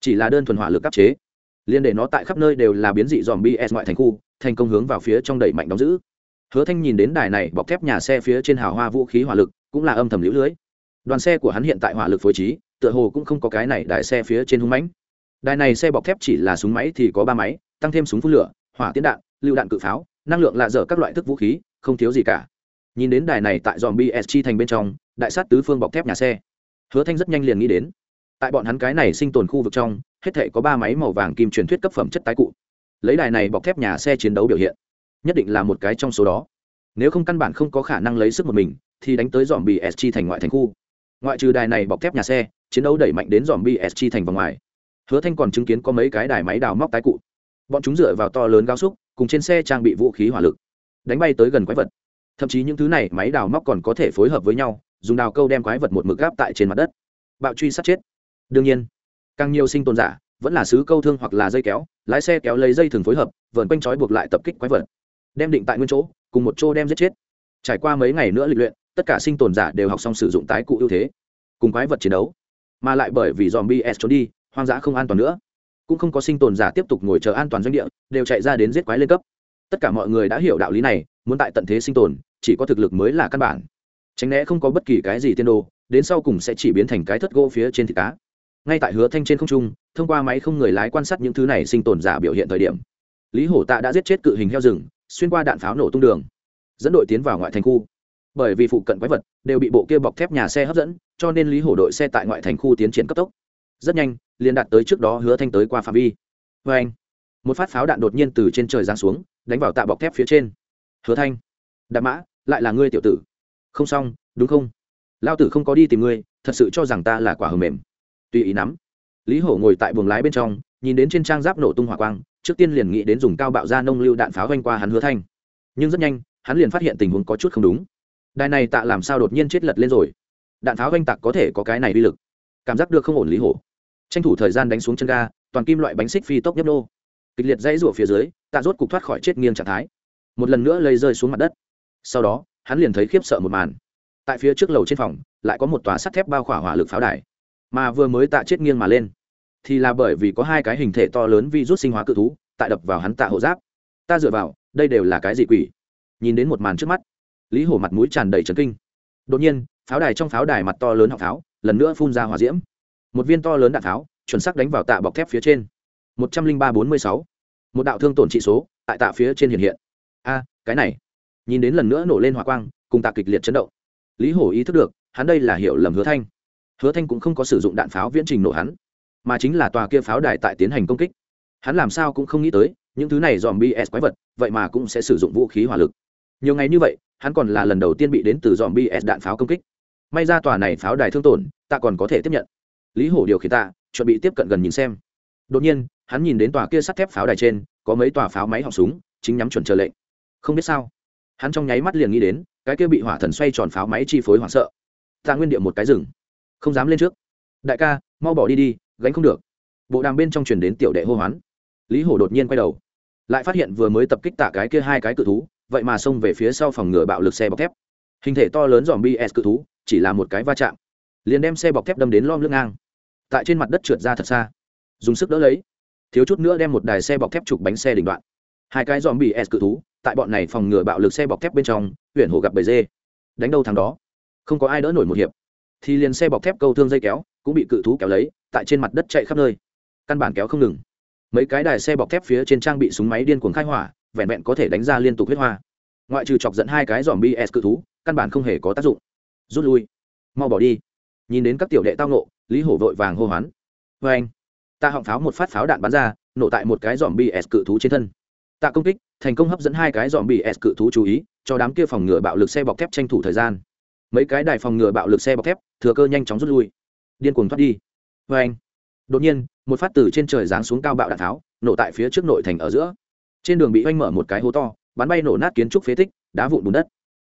chỉ là đơn thuần hỏa lực áp chế. Liên để nó tại khắp nơi đều là biến dị dòm bs ngoại thành khu, thành công hướng vào phía trong đẩy mạnh đóng giữ. Hứa thanh nhìn đến đài này, bọc thép nhà xe phía trên hào hoa vũ khí hỏa lực, cũng là âm thầm lũ lưới. Đoàn xe của hắn hiện tại hỏa lực phối trí, tựa hồ cũng không có cái này đài xe phía trên hung mãnh đài này xe bọc thép chỉ là súng máy thì có ba máy, tăng thêm súng phun lửa, hỏa tiến đạn, lựu đạn cự pháo, năng lượng lạ dở các loại thức vũ khí, không thiếu gì cả. Nhìn đến đài này tại dòm bsg thành bên trong, đại sát tứ phương bọc thép nhà xe. Hứa thanh rất nhanh liền nghĩ đến, tại bọn hắn cái này sinh tồn khu vực trong, hết thể có ba máy màu vàng kim truyền thuyết cấp phẩm chất tái cụ. Lấy đài này bọc thép nhà xe chiến đấu biểu hiện, nhất định là một cái trong số đó. Nếu không căn bản không có khả năng lấy sức một mình, thì đánh tới dòm bsg thành ngoại thành khu. Ngoại trừ đài này bọc thép nhà xe, chiến đấu đẩy mạnh đến dòm bsg thành vòng ngoài hứa thanh còn chứng kiến có mấy cái đài máy đào móc tái cụ. Bọn chúng dựa vào to lớn gáo xúc, cùng trên xe trang bị vũ khí hỏa lực, đánh bay tới gần quái vật. Thậm chí những thứ này máy đào móc còn có thể phối hợp với nhau, dùng đào câu đem quái vật một mực gáp tại trên mặt đất. Bạo truy sát chết. Đương nhiên, càng nhiều sinh tồn giả, vẫn là sứ câu thương hoặc là dây kéo, lái xe kéo lấy dây thường phối hợp, vờn quanh trói buộc lại tập kích quái vật. Đem định tại nguyên chỗ, cùng một chỗ đem giết chết. Trải qua mấy ngày nữa lịch luyện, tất cả sinh tồn giả đều học xong sử dụng tái cụ ưu thế, cùng quái vật chiến đấu. Mà lại bởi vì dòm bs trốn đi hoang dã không an toàn nữa. Cũng không có sinh tồn giả tiếp tục ngồi chờ an toàn doanh địa, đều chạy ra đến giết quái lên cấp. Tất cả mọi người đã hiểu đạo lý này, muốn tại tận thế sinh tồn, chỉ có thực lực mới là căn bản. Tránh né không có bất kỳ cái gì tiên đồ, đến sau cùng sẽ chỉ biến thành cái thất gỗ phía trên thịt cá. Ngay tại hứa thanh trên không trung, thông qua máy không người lái quan sát những thứ này sinh tồn giả biểu hiện thời điểm, lý hổ tạ đã giết chết cự hình heo rừng, xuyên qua đạn pháo nổ tung đường, dẫn đội tiến vào ngoại thành khu. Bởi vì phụ cận quái vật đều bị bộ kia bọc thép nhà xe hấp dẫn, cho nên lý hổ đội xe tại ngoại thành khu tiến triển cấp tốc rất nhanh, liền đạt tới trước đó hứa thanh tới qua phạm vi. Vê anh, một phát pháo đạn đột nhiên từ trên trời giáng xuống, đánh vào tạ bọc thép phía trên. Hứa thanh, đạp mã, lại là ngươi tiểu tử. Không xong, đúng không? Lao tử không có đi tìm ngươi, thật sự cho rằng ta là quả hờ mềm. Tùy ý nắm. Lý hổ ngồi tại buồng lái bên trong, nhìn đến trên trang giáp nổ tung hỏa quang, trước tiên liền nghĩ đến dùng cao bạo ra nông lưu đạn pháo vanh qua hắn hứa thanh. Nhưng rất nhanh, hắn liền phát hiện tình huống có chút không đúng. Đài này tạ làm sao đột nhiên chết lật lên rồi? Đạn pháo vanh tạc có thể có cái này uy lực. Cảm giác được không ổn lý hổ tranh thủ thời gian đánh xuống chân ga, toàn kim loại bánh xích phi tốc nhấp nô. Kịch liệt dãy rủa phía dưới, tạ rốt cục thoát khỏi chết nghiêng trạng thái. Một lần nữa lây rơi xuống mặt đất. Sau đó, hắn liền thấy khiếp sợ một màn. Tại phía trước lầu trên phòng, lại có một tòa sắt thép bao khỏa hỏa lực pháo đài. Mà vừa mới tạ chết nghiêng mà lên, thì là bởi vì có hai cái hình thể to lớn vi rút sinh hóa cự thú tại đập vào hắn tạ hộ giáp. Ta dựa vào, đây đều là cái gì quỷ? Nhìn đến một màn trước mắt, lý hổ mặt mũi tràn đầy trấn kinh. Đột nhiên, pháo đài trong pháo đài mặt to lớn họng pháo, lần nữa phun ra hỏa diễm một viên to lớn đạn pháo chuẩn xác đánh vào tạ bọc thép phía trên. Một trăm linh ba bốn mươi sáu. Một đạo thương tổn trị số, tại tạ phía trên hiện hiện. A, cái này. Nhìn đến lần nữa nổ lên hỏa quang, cùng tạ kịch liệt chấn động. Lý hổ ý thức được, hắn đây là hiểu lầm hứa thanh. Hứa thanh cũng không có sử dụng đạn pháo viễn trình nổ hắn, mà chính là tòa kia pháo đài tại tiến hành công kích. Hắn làm sao cũng không nghĩ tới, những thứ này dòm bs quái vật, vậy mà cũng sẽ sử dụng vũ khí hỏa lực. Nhiều ngày như vậy, hắn còn là lần đầu tiên bị đến từ dòm bs đạn pháo công kích. May ra tòa này pháo đài thương tổn ta còn có thể tiếp nhận lý hổ điều khiển tạ, chuẩn bị tiếp cận gần nhìn xem. Đột nhiên, hắn nhìn đến tòa kia sắt thép pháo đài trên, có mấy tòa pháo máy họng súng, chính nhắm chuẩn chờ lệnh. Không biết sao, hắn trong nháy mắt liền nghĩ đến, cái kia bị hỏa thần xoay tròn pháo máy chi phối hoảng sợ. Ta nguyên địa một cái rừng không dám lên trước. Đại ca, mau bỏ đi đi, gánh không được. Bộ đàm bên trong truyền đến tiểu đệ hô hoán. Lý hổ đột nhiên quay đầu. Lại phát hiện vừa mới tập kích tạ cái kia hai cái cự thú, vậy mà xông về phía sau phòng ngừa bạo lực xe bọc thép. Hình thể to lớn dòm bs cự thú, chỉ là một cái va chạm. Liền đem xe bọc thép đâm đến lom lưng ngang tại trên mặt đất trượt ra thật xa. Dùng sức đỡ lấy. Thiếu chút nữa đem một đài xe bọc thép chụp bánh xe đỉnh đoạn. Hai cái dòm bị s cự thú, tại bọn này phòng ngừa bạo lực xe bọc thép bên trong, huyện hồ gặp bầy dê. Đánh đâu thằng đó. Không có ai đỡ nổi một hiệp. Thì liền xe bọc thép câu thương dây kéo, cũng bị cự thú kéo lấy, tại trên mặt đất chạy khắp nơi. Căn bản kéo không ngừng. Mấy cái đài xe bọc thép phía trên trang bị súng máy điên cuồng khai hỏa, vẹn vẹn có thể đánh ra liên tục huyết hoa. Ngoại trừ chọc dẫn hai cái dòm bs cự thú, căn bản không hề có tác dụng. Rút lui. Mau bỏ đi nhìn đến các tiểu đệ tao nộ lý hổ vội vàng hô hoán. Vê anh, ta họng pháo một phát pháo đạn bắn ra, nổ tại một cái dòm bs cự thú trên thân. Tạ công kích, thành công hấp dẫn hai cái dòm bs cự thú chú ý, cho đám kia phòng ngừa bạo lực xe bọc thép tranh thủ thời gian. Mấy cái đài phòng ngừa bạo lực xe bọc thép, thừa cơ nhanh chóng rút lui. Điên cuồng thoát đi. Vê anh, đột nhiên, một phát từ trên trời giáng xuống cao bạo đạn tháo, nổ tại phía trước nội thành ở giữa. Trên đường bị oanh mở một cái hố to, bắn bay nổ nát kiến trúc phế tích, đá vụn bùn đất.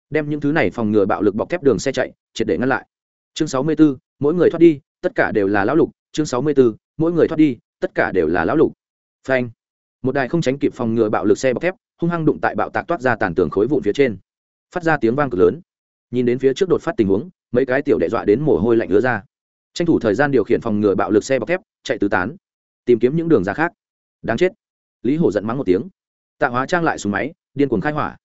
Đem những thứ này phòng ngừa bạo lực bọc thép đường xe chạy, triệt để ngăn lại chương sáu mươi 64, mỗi người thoát đi tất cả đều là lão lục. Chương sáu mươi 64, mỗi người thoát đi tất cả đều là lão lục. Phanh. Một đài không tránh kịp phòng ngừa bạo lực xe bọc thép hung hăng đụng tại bạo tạc toát ra tàn tường khối vụn phía trên. Phát ra tiếng vang cực lớn. Nhìn đến phía trước đột phát tình huống mấy cái tiểu đệ dọa đến mồ hôi lạnh ứa ra. Tranh thủ thời gian điều khiển phòng ngừa bạo lực xe bọc thép chạy tứ tán. Tìm kiếm những đường ra khác. Đáng chết. Lý hổ giận mắng một tiếng. Tạ hóa trang lại súng máy điên cuồng khai hỏa.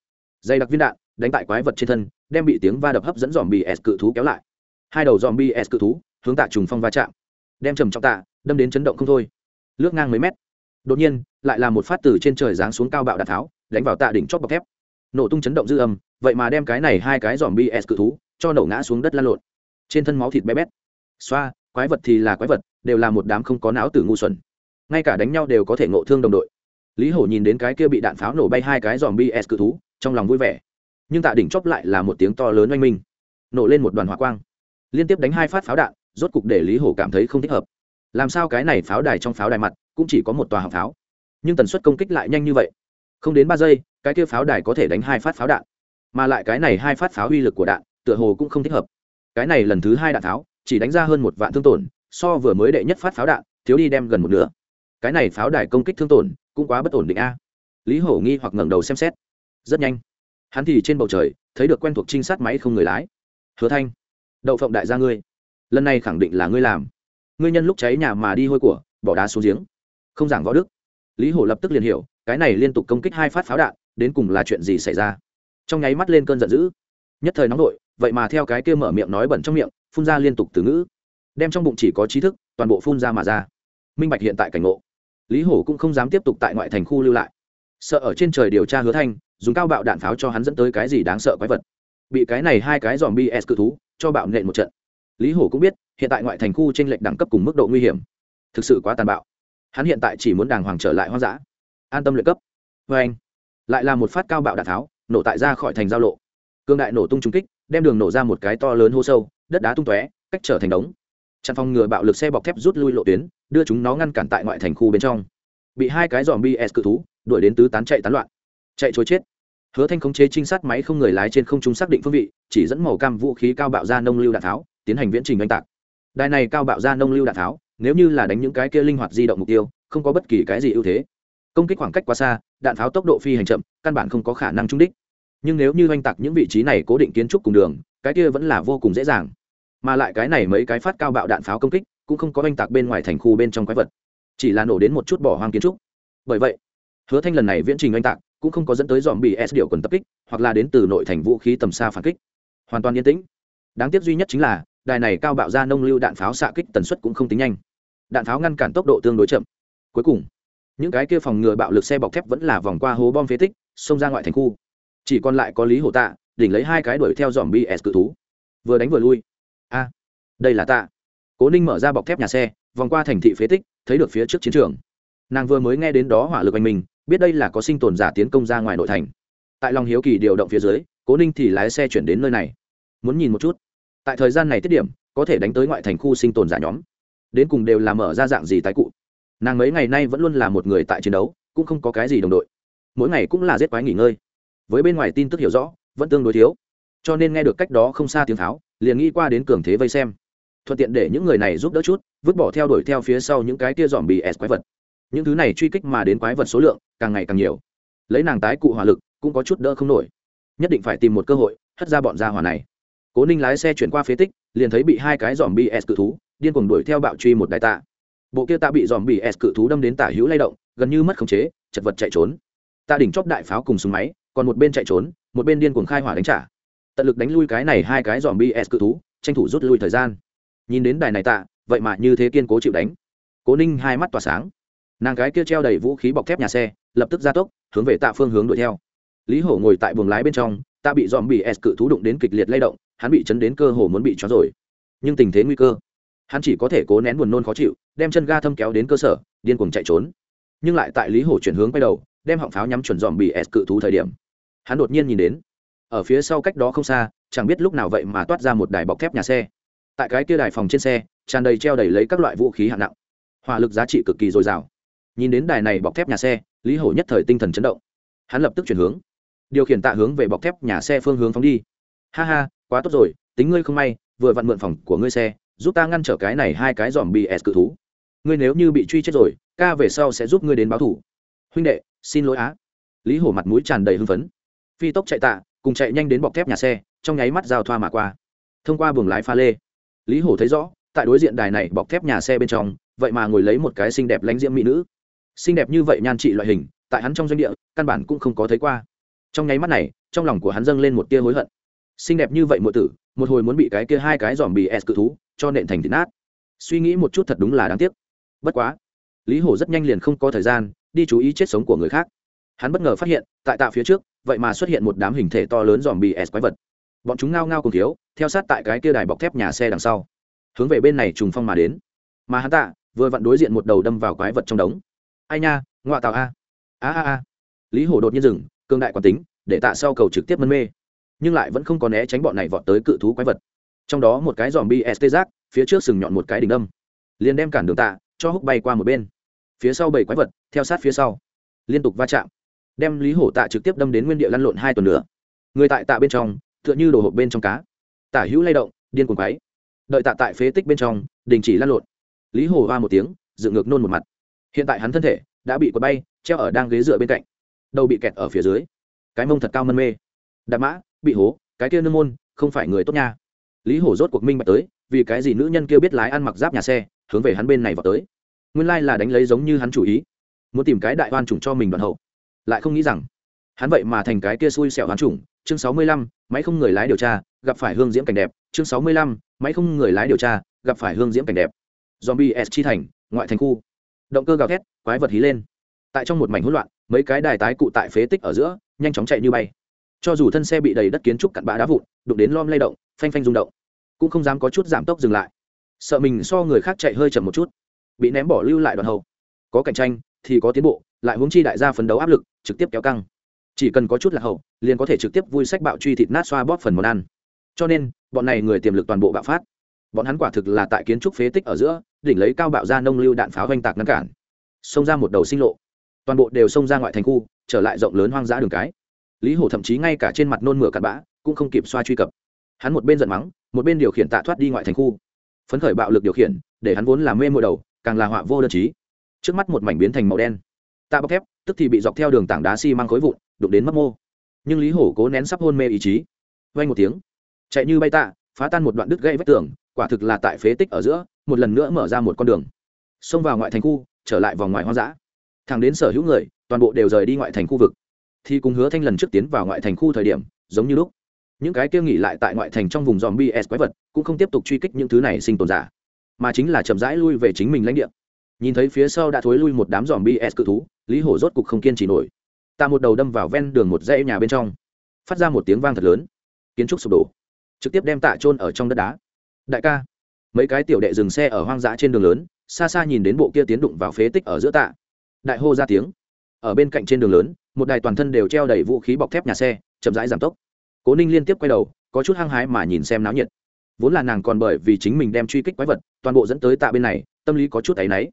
Dây đặc viên đạn đánh tại quái vật trên thân đem bị tiếng va đập hấp dẫn dòm bị s cự thú kéo lại hai đầu dòm bị s cự thú hướng tạ trùng phong va chạm, đem trầm trọng tạ đâm đến chấn động không thôi, lướt ngang mấy mét. Đột nhiên, lại là một phát từ trên trời giáng xuống cao bạo đạn tháo, đánh vào tạ đỉnh chót bọc thép. Nổ tung chấn động dư âm, vậy mà đem cái này hai cái dòm bs cự thú cho nổ ngã xuống đất lăn lộn. Trên thân máu thịt bé bét. Xoa, quái vật thì là quái vật, đều là một đám không có não tử ngu xuẩn. Ngay cả đánh nhau đều có thể ngộ thương đồng đội. Lý hổ nhìn đến cái kia bị đạn pháo nổ bay hai cái dòm bs cự thú, trong lòng vui vẻ. Nhưng tạ đỉnh chóp lại là một tiếng to lớn oanh minh, nổ lên một đoàn hỏa quang liên tiếp đánh hai phát pháo đạn, rốt cục để lý hổ cảm thấy không thích hợp. Làm sao cái này pháo đài trong pháo đài mặt cũng chỉ có một tòa hạng pháo? Nhưng tần suất công kích lại nhanh như vậy. Không đến ba giây, cái kia pháo đài có thể đánh hai phát pháo đạn. Mà lại cái này hai phát pháo uy lực của đạn, tựa hồ cũng không thích hợp. Cái này lần thứ hai đạn pháo, chỉ đánh ra hơn một vạn thương tổn, so vừa mới đệ nhất phát pháo đạn, thiếu đi đem gần một nửa. Cái này pháo đài công kích thương tổn, cũng quá bất ổn định a. Lý hổ nghi hoặc ngẩng đầu xem xét. Rất nhanh. Hắn thì trên bầu trời, thấy được quen thuộc trinh sát máy không người lái. Hứa thanh đậu phộng đại gia ngươi. Lần này khẳng định là ngươi làm. Ngươi nhân lúc cháy nhà mà đi hôi của, bỏ đá xuống giếng. Không giảng võ đức. Lý hổ lập tức liền hiểu, cái này liên tục công kích hai phát pháo đạn, đến cùng là chuyện gì xảy ra. Trong nháy mắt lên cơn giận dữ. Nhất thời nóng nội, vậy mà theo cái kia mở miệng nói bẩn trong miệng, phun ra liên tục từ ngữ. Đem trong bụng chỉ có trí thức, toàn bộ phun ra mà ra. Minh bạch hiện tại cảnh ngộ. Lý hổ cũng không dám tiếp tục tại ngoại thành khu lưu lại. Sợ ở trên trời điều tra hứa thanh, dùng cao bạo đạn pháo cho hắn dẫn tới cái gì đáng sợ quái vật. Bị cái này hai cái dòm bs cự thú cho bạo nện một trận. Lý hổ cũng biết, hiện tại ngoại thành khu t r ê n lệch đẳng cấp cùng mức độ nguy hiểm, thực sự quá tàn bạo. Hắn hiện tại chỉ muốn đàng hoàng trở lại hoang dã, an tâm luyện cấp. Vê anh, lại là một phát cao bạo đạn tháo, nổ tại ra khỏi thành giao lộ. Cương đại nổ tung trung kích, đem đường nổ ra một cái to lớn hô sâu, đất đá tung tóe, cách trở thành đống. Chặn phòng ngừa bạo lực xe bọc thép rút lui lộ tuyến, đưa chúng nó ngăn cản tại ngoại thành khu bên trong. Bị hai cái dòm bs cự thú đuổi đến tứ tán chạy tán loạn. Chạy trốn chết hứa thanh khống chế trinh sát máy không người lái trên không trung xác định phương vị, chỉ dẫn màu cam vũ khí cao bạo ra nông lưu đạn tháo, tiến hành viễn trình oanh tạc. Đài này cao bạo ra nông lưu đạn tháo, nếu như là đánh những cái kia linh hoạt di động mục tiêu, không có bất kỳ cái gì ưu thế. Công kích khoảng cách quá xa, đạn pháo tốc độ phi hành chậm, căn bản không có khả năng trúng đích. Nhưng nếu như oanh tạc những vị trí này cố định kiến trúc cùng đường, cái kia vẫn là vô cùng dễ dàng. Mà lại cái này mấy cái phát cao bạo đạn pháo công kích, cũng không có oanh tạc bên ngoài thành khu bên trong quái vật. Chỉ là nổ đến một chút bỏ hoang kiến trúc. Bởi vậy, hứa thanh lần này viễn trình oanh tạc cũng không có dẫn tới dòm bị s điệu quần tập kích, hoặc là đến từ nội thành vũ khí tầm xa phản kích. Hoàn toàn yên tĩnh. Đáng tiếc duy nhất chính là, đài này cao bạo ra nông lưu đạn pháo xạ kích tần suất cũng không tính nhanh. Đạn pháo ngăn cản tốc độ tương đối chậm. Cuối cùng, những cái kia phòng ngừa bạo lực xe bọc thép vẫn là vòng qua hố bom phế tích, xông ra ngoại thành khu. Chỉ còn lại có lý hổ tạ, đỉnh lấy hai cái đuổi theo dòm bs cự thú. Vừa đánh vừa lui. A, đây là tạ. Cố ninh mở ra bọc thép nhà xe, vòng qua thành thị phế tích, thấy được phía trước chiến trường. Nàng vừa mới nghe đến đó hỏa lực anh mình biết đây là có sinh tồn giả tiến công ra ngoài nội thành. Tại lòng hiếu kỳ điều động phía dưới, cố ninh thì lái xe chuyển đến nơi này. Muốn nhìn một chút. Tại thời gian này tiết điểm, có thể đánh tới ngoại thành khu sinh tồn giả nhóm. Đến cùng đều là mở ra dạng gì tái cụ. Nàng mấy ngày nay vẫn luôn là một người tại chiến đấu, cũng không có cái gì đồng đội. Mỗi ngày cũng là giết quái nghỉ ngơi. Với bên ngoài tin tức hiểu rõ, vẫn tương đối thiếu. Cho nên nghe được cách đó không xa tiếng tháo, liền nghĩ qua đến cường thế vây xem. Thuận tiện để những người này giúp đỡ chút, vứt bỏ theo đuổi theo phía sau những cái tia dòm bì s quái vật những thứ này truy kích mà đến quái vật số lượng càng ngày càng nhiều. Lấy nàng tái cụ hỏa lực cũng có chút đỡ không nổi. Nhất định phải tìm một cơ hội hất ra bọn gia hỏa này. Cố ninh lái xe chuyển qua phế tích, liền thấy bị hai cái dòm bs cự thú điên cuồng đuổi theo bạo truy một đại tạ. Bộ kia tạ bị dòm bs cự thú đâm đến tả hữu lay động, gần như mất khống chế, chật vật chạy trốn. Tạ đỉnh chóp đại pháo cùng súng máy, còn một bên chạy trốn, một bên điên cuồng khai hỏa đánh trả. Tận lực đánh lui cái này hai cái dòm bs cự thú, tranh thủ rút lui thời gian. Nhìn đến đài này tạ, vậy mà như thế kiên cố chịu đánh. Cố ninh hai mắt tỏa sáng nàng gái kia treo đầy vũ khí bọc thép nhà xe, lập tức ra tốc, hướng về tạ phương hướng đuổi theo. Lý hổ ngồi tại buồng lái bên trong, tạ bị dòm bị s cự thú đụng đến kịch liệt lay động, hắn bị chấn đến cơ hồ muốn bị cho rồi. Nhưng tình thế nguy cơ, hắn chỉ có thể cố nén buồn nôn khó chịu, đem chân ga thâm kéo đến cơ sở, điên cuồng chạy trốn. Nhưng lại tại lý hổ chuyển hướng quay đầu, đem họng pháo nhắm chuẩn dòm bị s cự thú thời điểm, hắn đột nhiên nhìn đến, ở phía sau cách đó không xa, chẳng biết lúc nào vậy mà toát ra một đài bọc thép nhà xe. Tại cái kia đài phòng trên xe, tràn đầy treo đầy lấy các loại vũ khí hạng nặng. Hỏa lực giá trị cực kỳ dồi dào nhìn đến đài này bọc thép nhà xe, lý hổ nhất thời tinh thần chấn động. Hắn lập tức chuyển hướng, điều khiển tạ hướng về bọc thép nhà xe phương hướng phóng đi. Ha ha, quá tốt rồi, tính ngươi không may, vừa vặn mượn phòng của ngươi xe, giúp ta ngăn trở cái này hai cái dòm bị s cự thú. Ngươi nếu như bị truy chết rồi, ca về sau sẽ giúp ngươi đến báo thủ. Huynh đệ, xin lỗi á. Lý hổ mặt mũi tràn đầy hưng phấn. Phi tốc chạy tạ, cùng chạy nhanh đến bọc thép nhà xe, trong nháy mắt giao thoa mà qua. Thông qua buồng lái pha lê, lý hổ thấy rõ, tại đối diện đài này bọc thép nhà xe bên trong, vậy mà ngồi lấy một cái xinh đẹp lánh diễm mỹ nữ xinh đẹp như vậy nhan trị loại hình, tại hắn trong doanh địa, căn bản cũng không có thấy qua. Trong nháy mắt này, trong lòng của hắn dâng lên một tia hối hận. Xinh đẹp như vậy mượn tử, một hồi muốn bị cái kia hai cái dòm bì s cự thú, cho nện thành thịt nát. Suy nghĩ một chút thật đúng là đáng tiếc. Bất quá, lý hổ rất nhanh liền không có thời gian đi chú ý chết sống của người khác. Hắn bất ngờ phát hiện, tại tạ phía trước, vậy mà xuất hiện một đám hình thể to lớn dòm bị s quái vật. Bọn chúng ngao ngao cùng thiếu, theo sát tại cái kia đài bọc thép nhà xe đằng sau, hướng về bên này trùng phong mà đến. Mà hắn tạ, vừa vặn đối diện một đầu đâm vào quái vật trong đống ai nha ngoại tạo a. A a a. Lý hổ đột nhiên dừng cương đại quán tính, để tạ sau cầu trực tiếp mân mê. Nhưng lại vẫn không có né tránh bọn này vọt tới cự thú quái vật. Trong đó một cái dòm bi st giác phía trước sừng nhọn một cái đỉnh đâm liền đem cản đường tạ, cho húc bay qua một bên. Phía sau bảy quái vật, theo sát phía sau. Liên tục va chạm. Đem lý hổ tạ trực tiếp đâm đến nguyên địa lăn lộn hai tuần nữa. Người tại tạ bên trong, tựa như đồ hộp bên trong cá. Tả hữu lay động, điên cuồng quáy đợi tạ tại phế tích bên trong, đình chỉ lăn lộn. Lý hổ va một tiếng, dựng ngược nôn một mặt hiện tại hắn thân thể đã bị quật bay, treo ở đang ghế dựa bên cạnh. Đầu bị kẹt ở phía dưới. Cái mông thật cao mân mê. Đạp mã, bị hố, cái kia nương môn, không phải người tốt nha. Lý hổ rốt cuộc minh bạch tới, vì cái gì nữ nhân kia biết lái ăn mặc giáp nhà xe, hướng về hắn bên này vào tới. Nguyên lai là đánh lấy giống như hắn chủ ý. Muốn tìm cái đại oan chủng cho mình đoàn hậu. Lại không nghĩ rằng, hắn vậy mà thành cái kia xui xẻo hoán chủng. Chương sáu mươi lăm, máy không người lái điều tra, gặp phải hương diễm cảnh đẹp. Chương sáu mươi lăm, máy không người lái điều tra, gặp phải hương diễm cảnh đẹp. Zombie s chi thành, ngoại thành khu động cơ gào thét, quái vật hí lên. Tại trong một mảnh hỗn loạn, mấy cái đài tái cụ tại phế tích ở giữa, nhanh chóng chạy như bay. Cho dù thân xe bị đầy đất kiến trúc cặn bã đá vụn, đụng đến lom lay động, phanh phanh rung động, cũng không dám có chút giảm tốc dừng lại. Sợ mình so người khác chạy hơi chậm một chút, bị ném bỏ lưu lại đoạn hậu có cạnh tranh, thì có tiến bộ, lại hướng chi đại gia phấn đấu áp lực, trực tiếp kéo căng. Chỉ cần có chút là hậu, liền có thể trực tiếp vui sách bạo truy thịt nát xoa bóp phần món ăn. Cho nên, bọn này người tiềm lực toàn bộ bạo phát. Bọn hắn quả thực là tại kiến trúc phế tích ở giữa đỉnh lấy cao bạo ra nông lưu đạn pháo oanh tạc ngăn cản. Xông ra một đầu sinh lộ. Toàn bộ đều xông ra ngoại thành khu, trở lại rộng lớn hoang dã đường cái. Lý hổ thậm chí ngay cả trên mặt nôn mửa cặn bã, cũng không kịp xoa truy cập. Hắn một bên giận mắng, một bên điều khiển tạ thoát đi ngoại thành khu. Phấn khởi bạo lực điều khiển, để hắn vốn làm mê mội đầu, càng là họa vô đơn chí. Trước mắt một mảnh biến thành màu đen. Tạ bọc thép, tức thì bị dọc theo đường tảng đá xi、si、mang khối vụn, đụng đến mất mô. Nhưng lý hổ cố nén sắp hôn mê ý chí. Vay một tiếng. Chạy như bay tạ phá tan một đoạn đứt gãy vách tường, quả thực là tại phế tích ở giữa, một lần nữa mở ra một con đường. Xông vào ngoại thành khu, trở lại vòng ngoài hoang dã. Thẳng đến sở hữu người, toàn bộ đều rời đi ngoại thành khu vực. Thì cùng hứa thanh lần trước tiến vào ngoại thành khu thời điểm, giống như lúc. Những cái kia nghỉ lại tại ngoại thành trong vùng dòm bs quái vật, cũng không tiếp tục truy kích những thứ này sinh tồn giả, mà chính là chậm rãi lui về chính mình lãnh địa. Nhìn thấy phía sau đã thối lui một đám dòm bs cự thú, lý hổ rốt cục không kiên trì nổi. Ta một đầu đâm vào ven đường một dãy nhà bên trong. Phát ra một tiếng vang thật lớn. Kiến trúc sụp đổ trực tiếp đem tạ trôn ở trong đất đá. Đại ca, mấy cái tiểu đệ dừng xe ở hoang dã trên đường lớn, xa xa nhìn đến bộ kia tiến đụng vào phế tích ở giữa tạ. Đại hô ra tiếng. Ở bên cạnh trên đường lớn, một đài toàn thân đều treo đầy vũ khí bọc thép nhà xe, chậm rãi giảm tốc. Cố ninh liên tiếp quay đầu, có chút hăng hái mà nhìn xem náo nhiệt. Vốn là nàng còn bởi vì chính mình đem truy kích quái vật, toàn bộ dẫn tới tạ bên này, tâm lý có chút áy náy.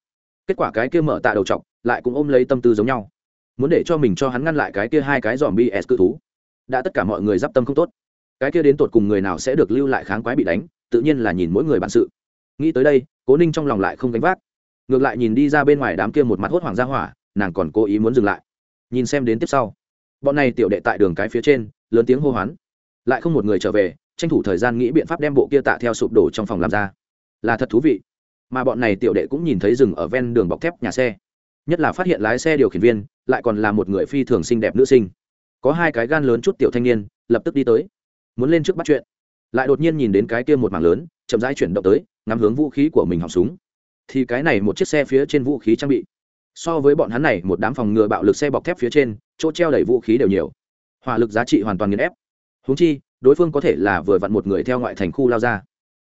Kết quả cái kia mở tạ đầu t lại cũng ôm lấy tâm tư giống nhau. Muốn để cho mình cho hắn ngăn lại cái kia hai cái dòm bs cự thú. Đã tất cả mọi người d i p tâm không tốt cái kia đến tột cùng người nào sẽ được lưu lại kháng quái bị đánh, tự nhiên là nhìn mỗi người bản sự. Nghĩ tới đây, cố ninh trong lòng lại không gánh vác. Ngược lại nhìn đi ra bên ngoài đám kia một mặt hốt hoảng ra hỏa, nàng còn cố ý muốn dừng lại. Nhìn xem đến tiếp sau. Bọn này tiểu đệ tại đường cái phía trên, lớn tiếng hô hoán. Lại không một người trở về, tranh thủ thời gian nghĩ biện pháp đem bộ kia tạ theo sụp đổ trong phòng làm ra. Là thật thú vị. Mà bọn này tiểu đệ cũng nhìn thấy rừng ở ven đường bọc thép nhà xe. Nhất là phát hiện lái xe điều khiển viên, lại còn là một người phi thường xinh đẹp nữ sinh. Có hai cái gan lớn chút tiểu thanh niên, lập tức đi tới muốn lên trước bắt chuyện. Lại đột nhiên nhìn đến cái kia một mảng lớn, chậm rãi chuyển động tới, ngắm hướng vũ khí của mình họng súng. Thì cái này một chiếc xe phía trên vũ khí trang bị. So với bọn hắn này, một đám phòng ngừa bạo lực xe bọc thép phía trên, chỗ treo đầy vũ khí đều nhiều. Hỏa lực giá trị hoàn toàn nghiền ép. Húng chi, đối phương có thể là vừa vặn một người theo ngoại thành khu lao ra.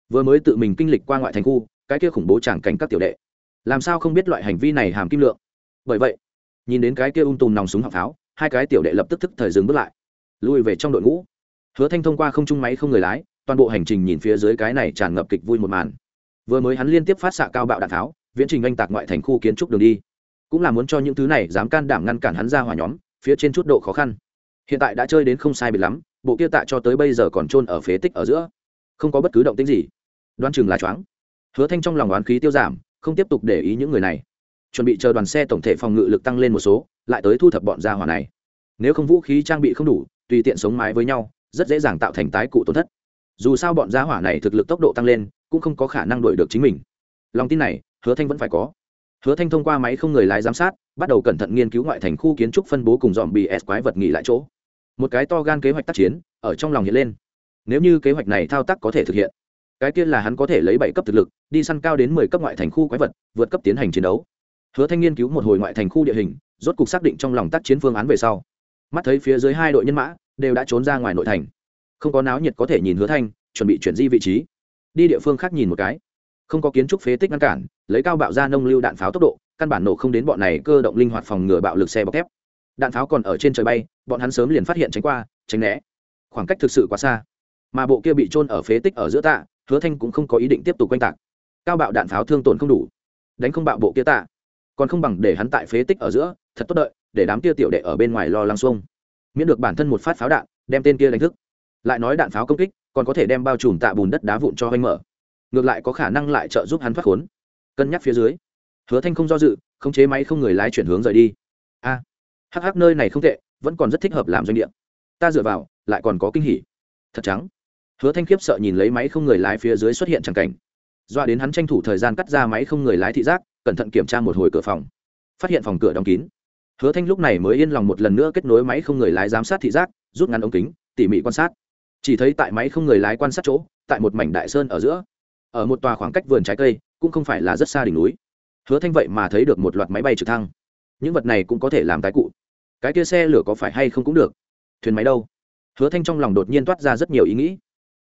Vừa mới tự mình kinh lịch qua ngoại thành khu, cái kia khủng bố chẳng cảnh các tiểu đệ. Làm sao không biết loại hành vi này hàm kim lượng? Bởi vậy, nhìn đến cái kia ung tùm nòng súng hạng pháo, hai cái tiểu đệ lập tức thức thời dừng bước lại. Lui về trong đội ngũ hứa thanh thông qua không trung máy không người lái, toàn bộ hành trình nhìn phía dưới cái này tràn ngập kịch vui một màn. Vừa mới hắn liên tiếp phát xạ cao bạo đạn tháo, viễn trình anh tạc ngoại thành khu kiến trúc đường đi. Cũng là muốn cho những thứ này dám can đảm ngăn cản hắn ra hỏa nhóm, phía trên chút độ khó khăn. Hiện tại đã chơi đến không sai biệt lắm, bộ kia tạ cho tới bây giờ còn trôn ở phế tích ở giữa. Không có bất cứ động tĩnh gì. Đoán chừng là choáng. Hứa thanh trong lòng oán khí tiêu giảm, không tiếp tục để ý những người này. Chuẩn bị chờ đoàn xe tổng thể phòng ngự lực tăng lên một số, lại tới thu thập bọn gia hỏa này. Nếu không vũ khí trang bị không đủ, tùy tiện sống mái với nhau rất dễ dàng tạo thành tái cụ tổn thất. Dù sao bọn gia hỏa này thực lực tốc độ tăng lên, cũng không có khả năng đuổi được chính mình. Lòng tin này, hứa thanh vẫn phải có. Hứa thanh thông qua máy không người lái giám sát, bắt đầu cẩn thận nghiên cứu ngoại thành khu kiến trúc phân bố cùng dòm bị s quái vật nghỉ lại chỗ. Một cái to gan kế hoạch tác chiến, ở trong lòng hiện lên. Nếu như kế hoạch này thao tác có thể thực hiện, cái kia là hắn có thể lấy bảy cấp thực lực, đi săn cao đến mười cấp ngoại thành khu quái vật, vượt cấp tiến hành chiến đấu. Hứa thanh nghiên cứu một hồi ngoại thành khu địa hình, rốt cục xác định trong lòng tác chiến phương án về sau. Mắt thấy phía dưới hai đội nhân mã đều đã trốn ra ngoài nội thành. Không có náo nhiệt có thể nhìn hứa thanh, chuẩn bị chuyển di vị trí. Đi địa phương khác nhìn một cái. Không có kiến trúc phế tích ngăn cản, lấy cao bạo ra nông lưu đạn pháo tốc độ, căn bản nổ không đến bọn này cơ động linh hoạt phòng ngừa bạo lực xe bọc thép. Đạn pháo còn ở trên trời bay, bọn hắn sớm liền phát hiện tránh qua, tránh né. Khoảng cách thực sự quá xa. Mà bộ kia bị trôn ở phế tích ở giữa tạ, hứa thanh cũng không có ý định tiếp tục quanh tạc. Cao bạo đạn pháo thương tổn không đủ. Đánh không bạo bộ kia tạ. Còn không bằng để hắn tại phế tích ở giữa, thật tốt đợi, để đám kia tiểu đệ ở bên ngoài lo lăng xuông miễn được bản thân một phát pháo đạn đem tên kia đánh thức. Lại nói đạn pháo công kích còn có thể đem bao trùm tạ bùn đất đá vụn cho anh mở. Ngược lại có khả năng lại trợ giúp hắn thoát khốn. Cân nhắc phía dưới hứa thanh không do dự khống chế máy không người lái chuyển hướng rời đi. A à, hắc hắc nơi này không tệ vẫn còn rất thích hợp làm doanh địa. Ta dựa vào lại còn có kinh hỉ. Thật trắng. Hứa thanh khiếp sợ nhìn lấy máy không người lái phía dưới xuất hiện chẳng cảnh. Doa đến hắn tranh thủ thời gian cắt ra máy không người lái thị giác cẩn thận kiểm tra một hồi cửa phòng. Phát hiện phòng cửa đóng kín hứa thanh lúc này mới yên lòng một lần nữa kết nối máy không người lái giám sát thị giác, rút ngắn ống kính, tỉ mỉ quan sát. Chỉ thấy tại máy không người lái quan sát chỗ, tại một mảnh đại sơn ở giữa, ở một tòa khoảng cách vườn trái cây, cũng không phải là rất xa đỉnh núi. Hứa thanh vậy mà thấy được một loạt máy bay trực thăng. Những vật này cũng có thể làm tái cụ. Cái kia xe lửa có phải hay không cũng được. Thuyền máy đâu? Hứa thanh trong lòng đột nhiên toát ra rất nhiều ý nghĩ.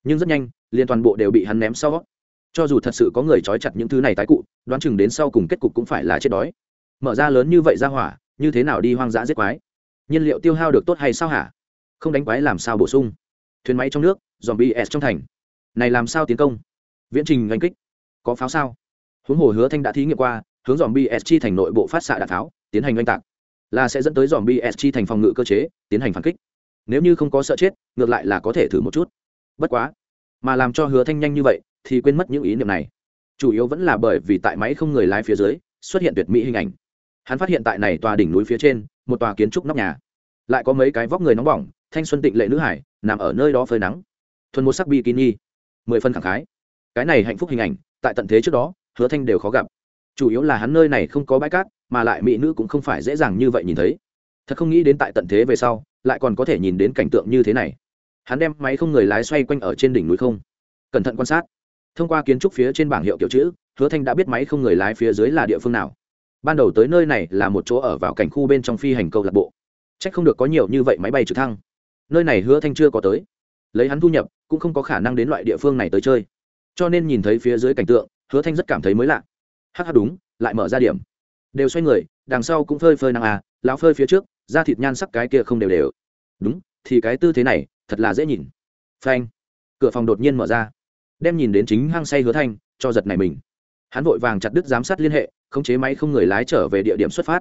Nhưng rất nhanh liên toàn bộ đều bị hắn ném sau. Cho dù thật sự có người trói chặt những thứ này tái cụ, đoán chừng đến sau cùng kết cục cũng phải là chết đói. Mở ra lớn như vậy ra hỏa như thế nào đi hoang dã giết quái? Nhiên liệu tiêu hao được tốt hay sao hả? Không đánh quái làm sao bổ sung? Thuyền máy trong nước dòm bs trong thành. Này làm sao tiến công? Viễn trình oanh kích. Có pháo sao? Huống hồ hứa thanh đã thí nghiệm qua, hướng dòm bs chi thành nội bộ phát xạ đạn pháo, tiến hành oanh tạc. Là sẽ dẫn tới dòm bs chi thành phòng ngự cơ chế, tiến hành phản kích. Nếu như không có sợ chết, ngược lại là có thể thử một chút. Bất quá, mà làm cho hứa thanh nhanh như vậy, thì quên mất những ý niệm này. Chủ yếu vẫn là bởi vì tại máy không người lái phía dưới, xuất hiện tuyệt mỹ hình ảnh hắn phát hiện tại này tòa đỉnh núi phía trên, một tòa kiến trúc nóc nhà. Lại có mấy cái vóc người nóng bỏng, thanh xuân tịnh lệ nữ hải, nằm ở nơi đó phơi nắng. Thuần một sắc bikini. Mười phân khẳng khái. Cái này hạnh phúc hình ảnh, tại tận thế trước đó, hứa thanh đều khó gặp. Chủ yếu là hắn nơi này không có bãi cát, mà lại mỹ nữ cũng không phải dễ dàng như vậy nhìn thấy. Thật không nghĩ đến tại tận thế về sau, lại còn có thể nhìn đến cảnh tượng như thế này. Hắn đem máy không người lái xoay quanh ở trên đỉnh núi không. Cẩn thận quan sát. Thông qua kiến trúc phía trên bảng hiệu kiểu chữ, hứa thanh đã biết máy không người lái phía dưới là địa phương nào ban đầu tới nơi này là một chỗ ở vào cảnh khu bên trong phi hành câu lạc bộ. C h ắ c không được có nhiều như vậy máy bay trực thăng. Nơi này hứa thanh chưa có tới. Lấy hắn thu nhập, cũng không có khả năng đến loại địa phương này tới chơi. Cho nên nhìn thấy phía dưới cảnh tượng, hứa thanh rất cảm thấy mới lạ. Hh đúng, lại mở ra điểm. Đều xoay người, đằng sau cũng phơi phơi năng à lão phơi phía trước, da thịt nhan sắc cái kia không đều đều. Đúng, thì cái tư thế này, thật là dễ nhìn. Phanh. Cửa phòng đột nhiên mở ra. Đem nhìn đến chính hang say hứa thanh, cho giật này mình. Hắn vội vàng chặt đứt giám sát liên hệ khống chế máy không người lái trở về địa điểm xuất phát.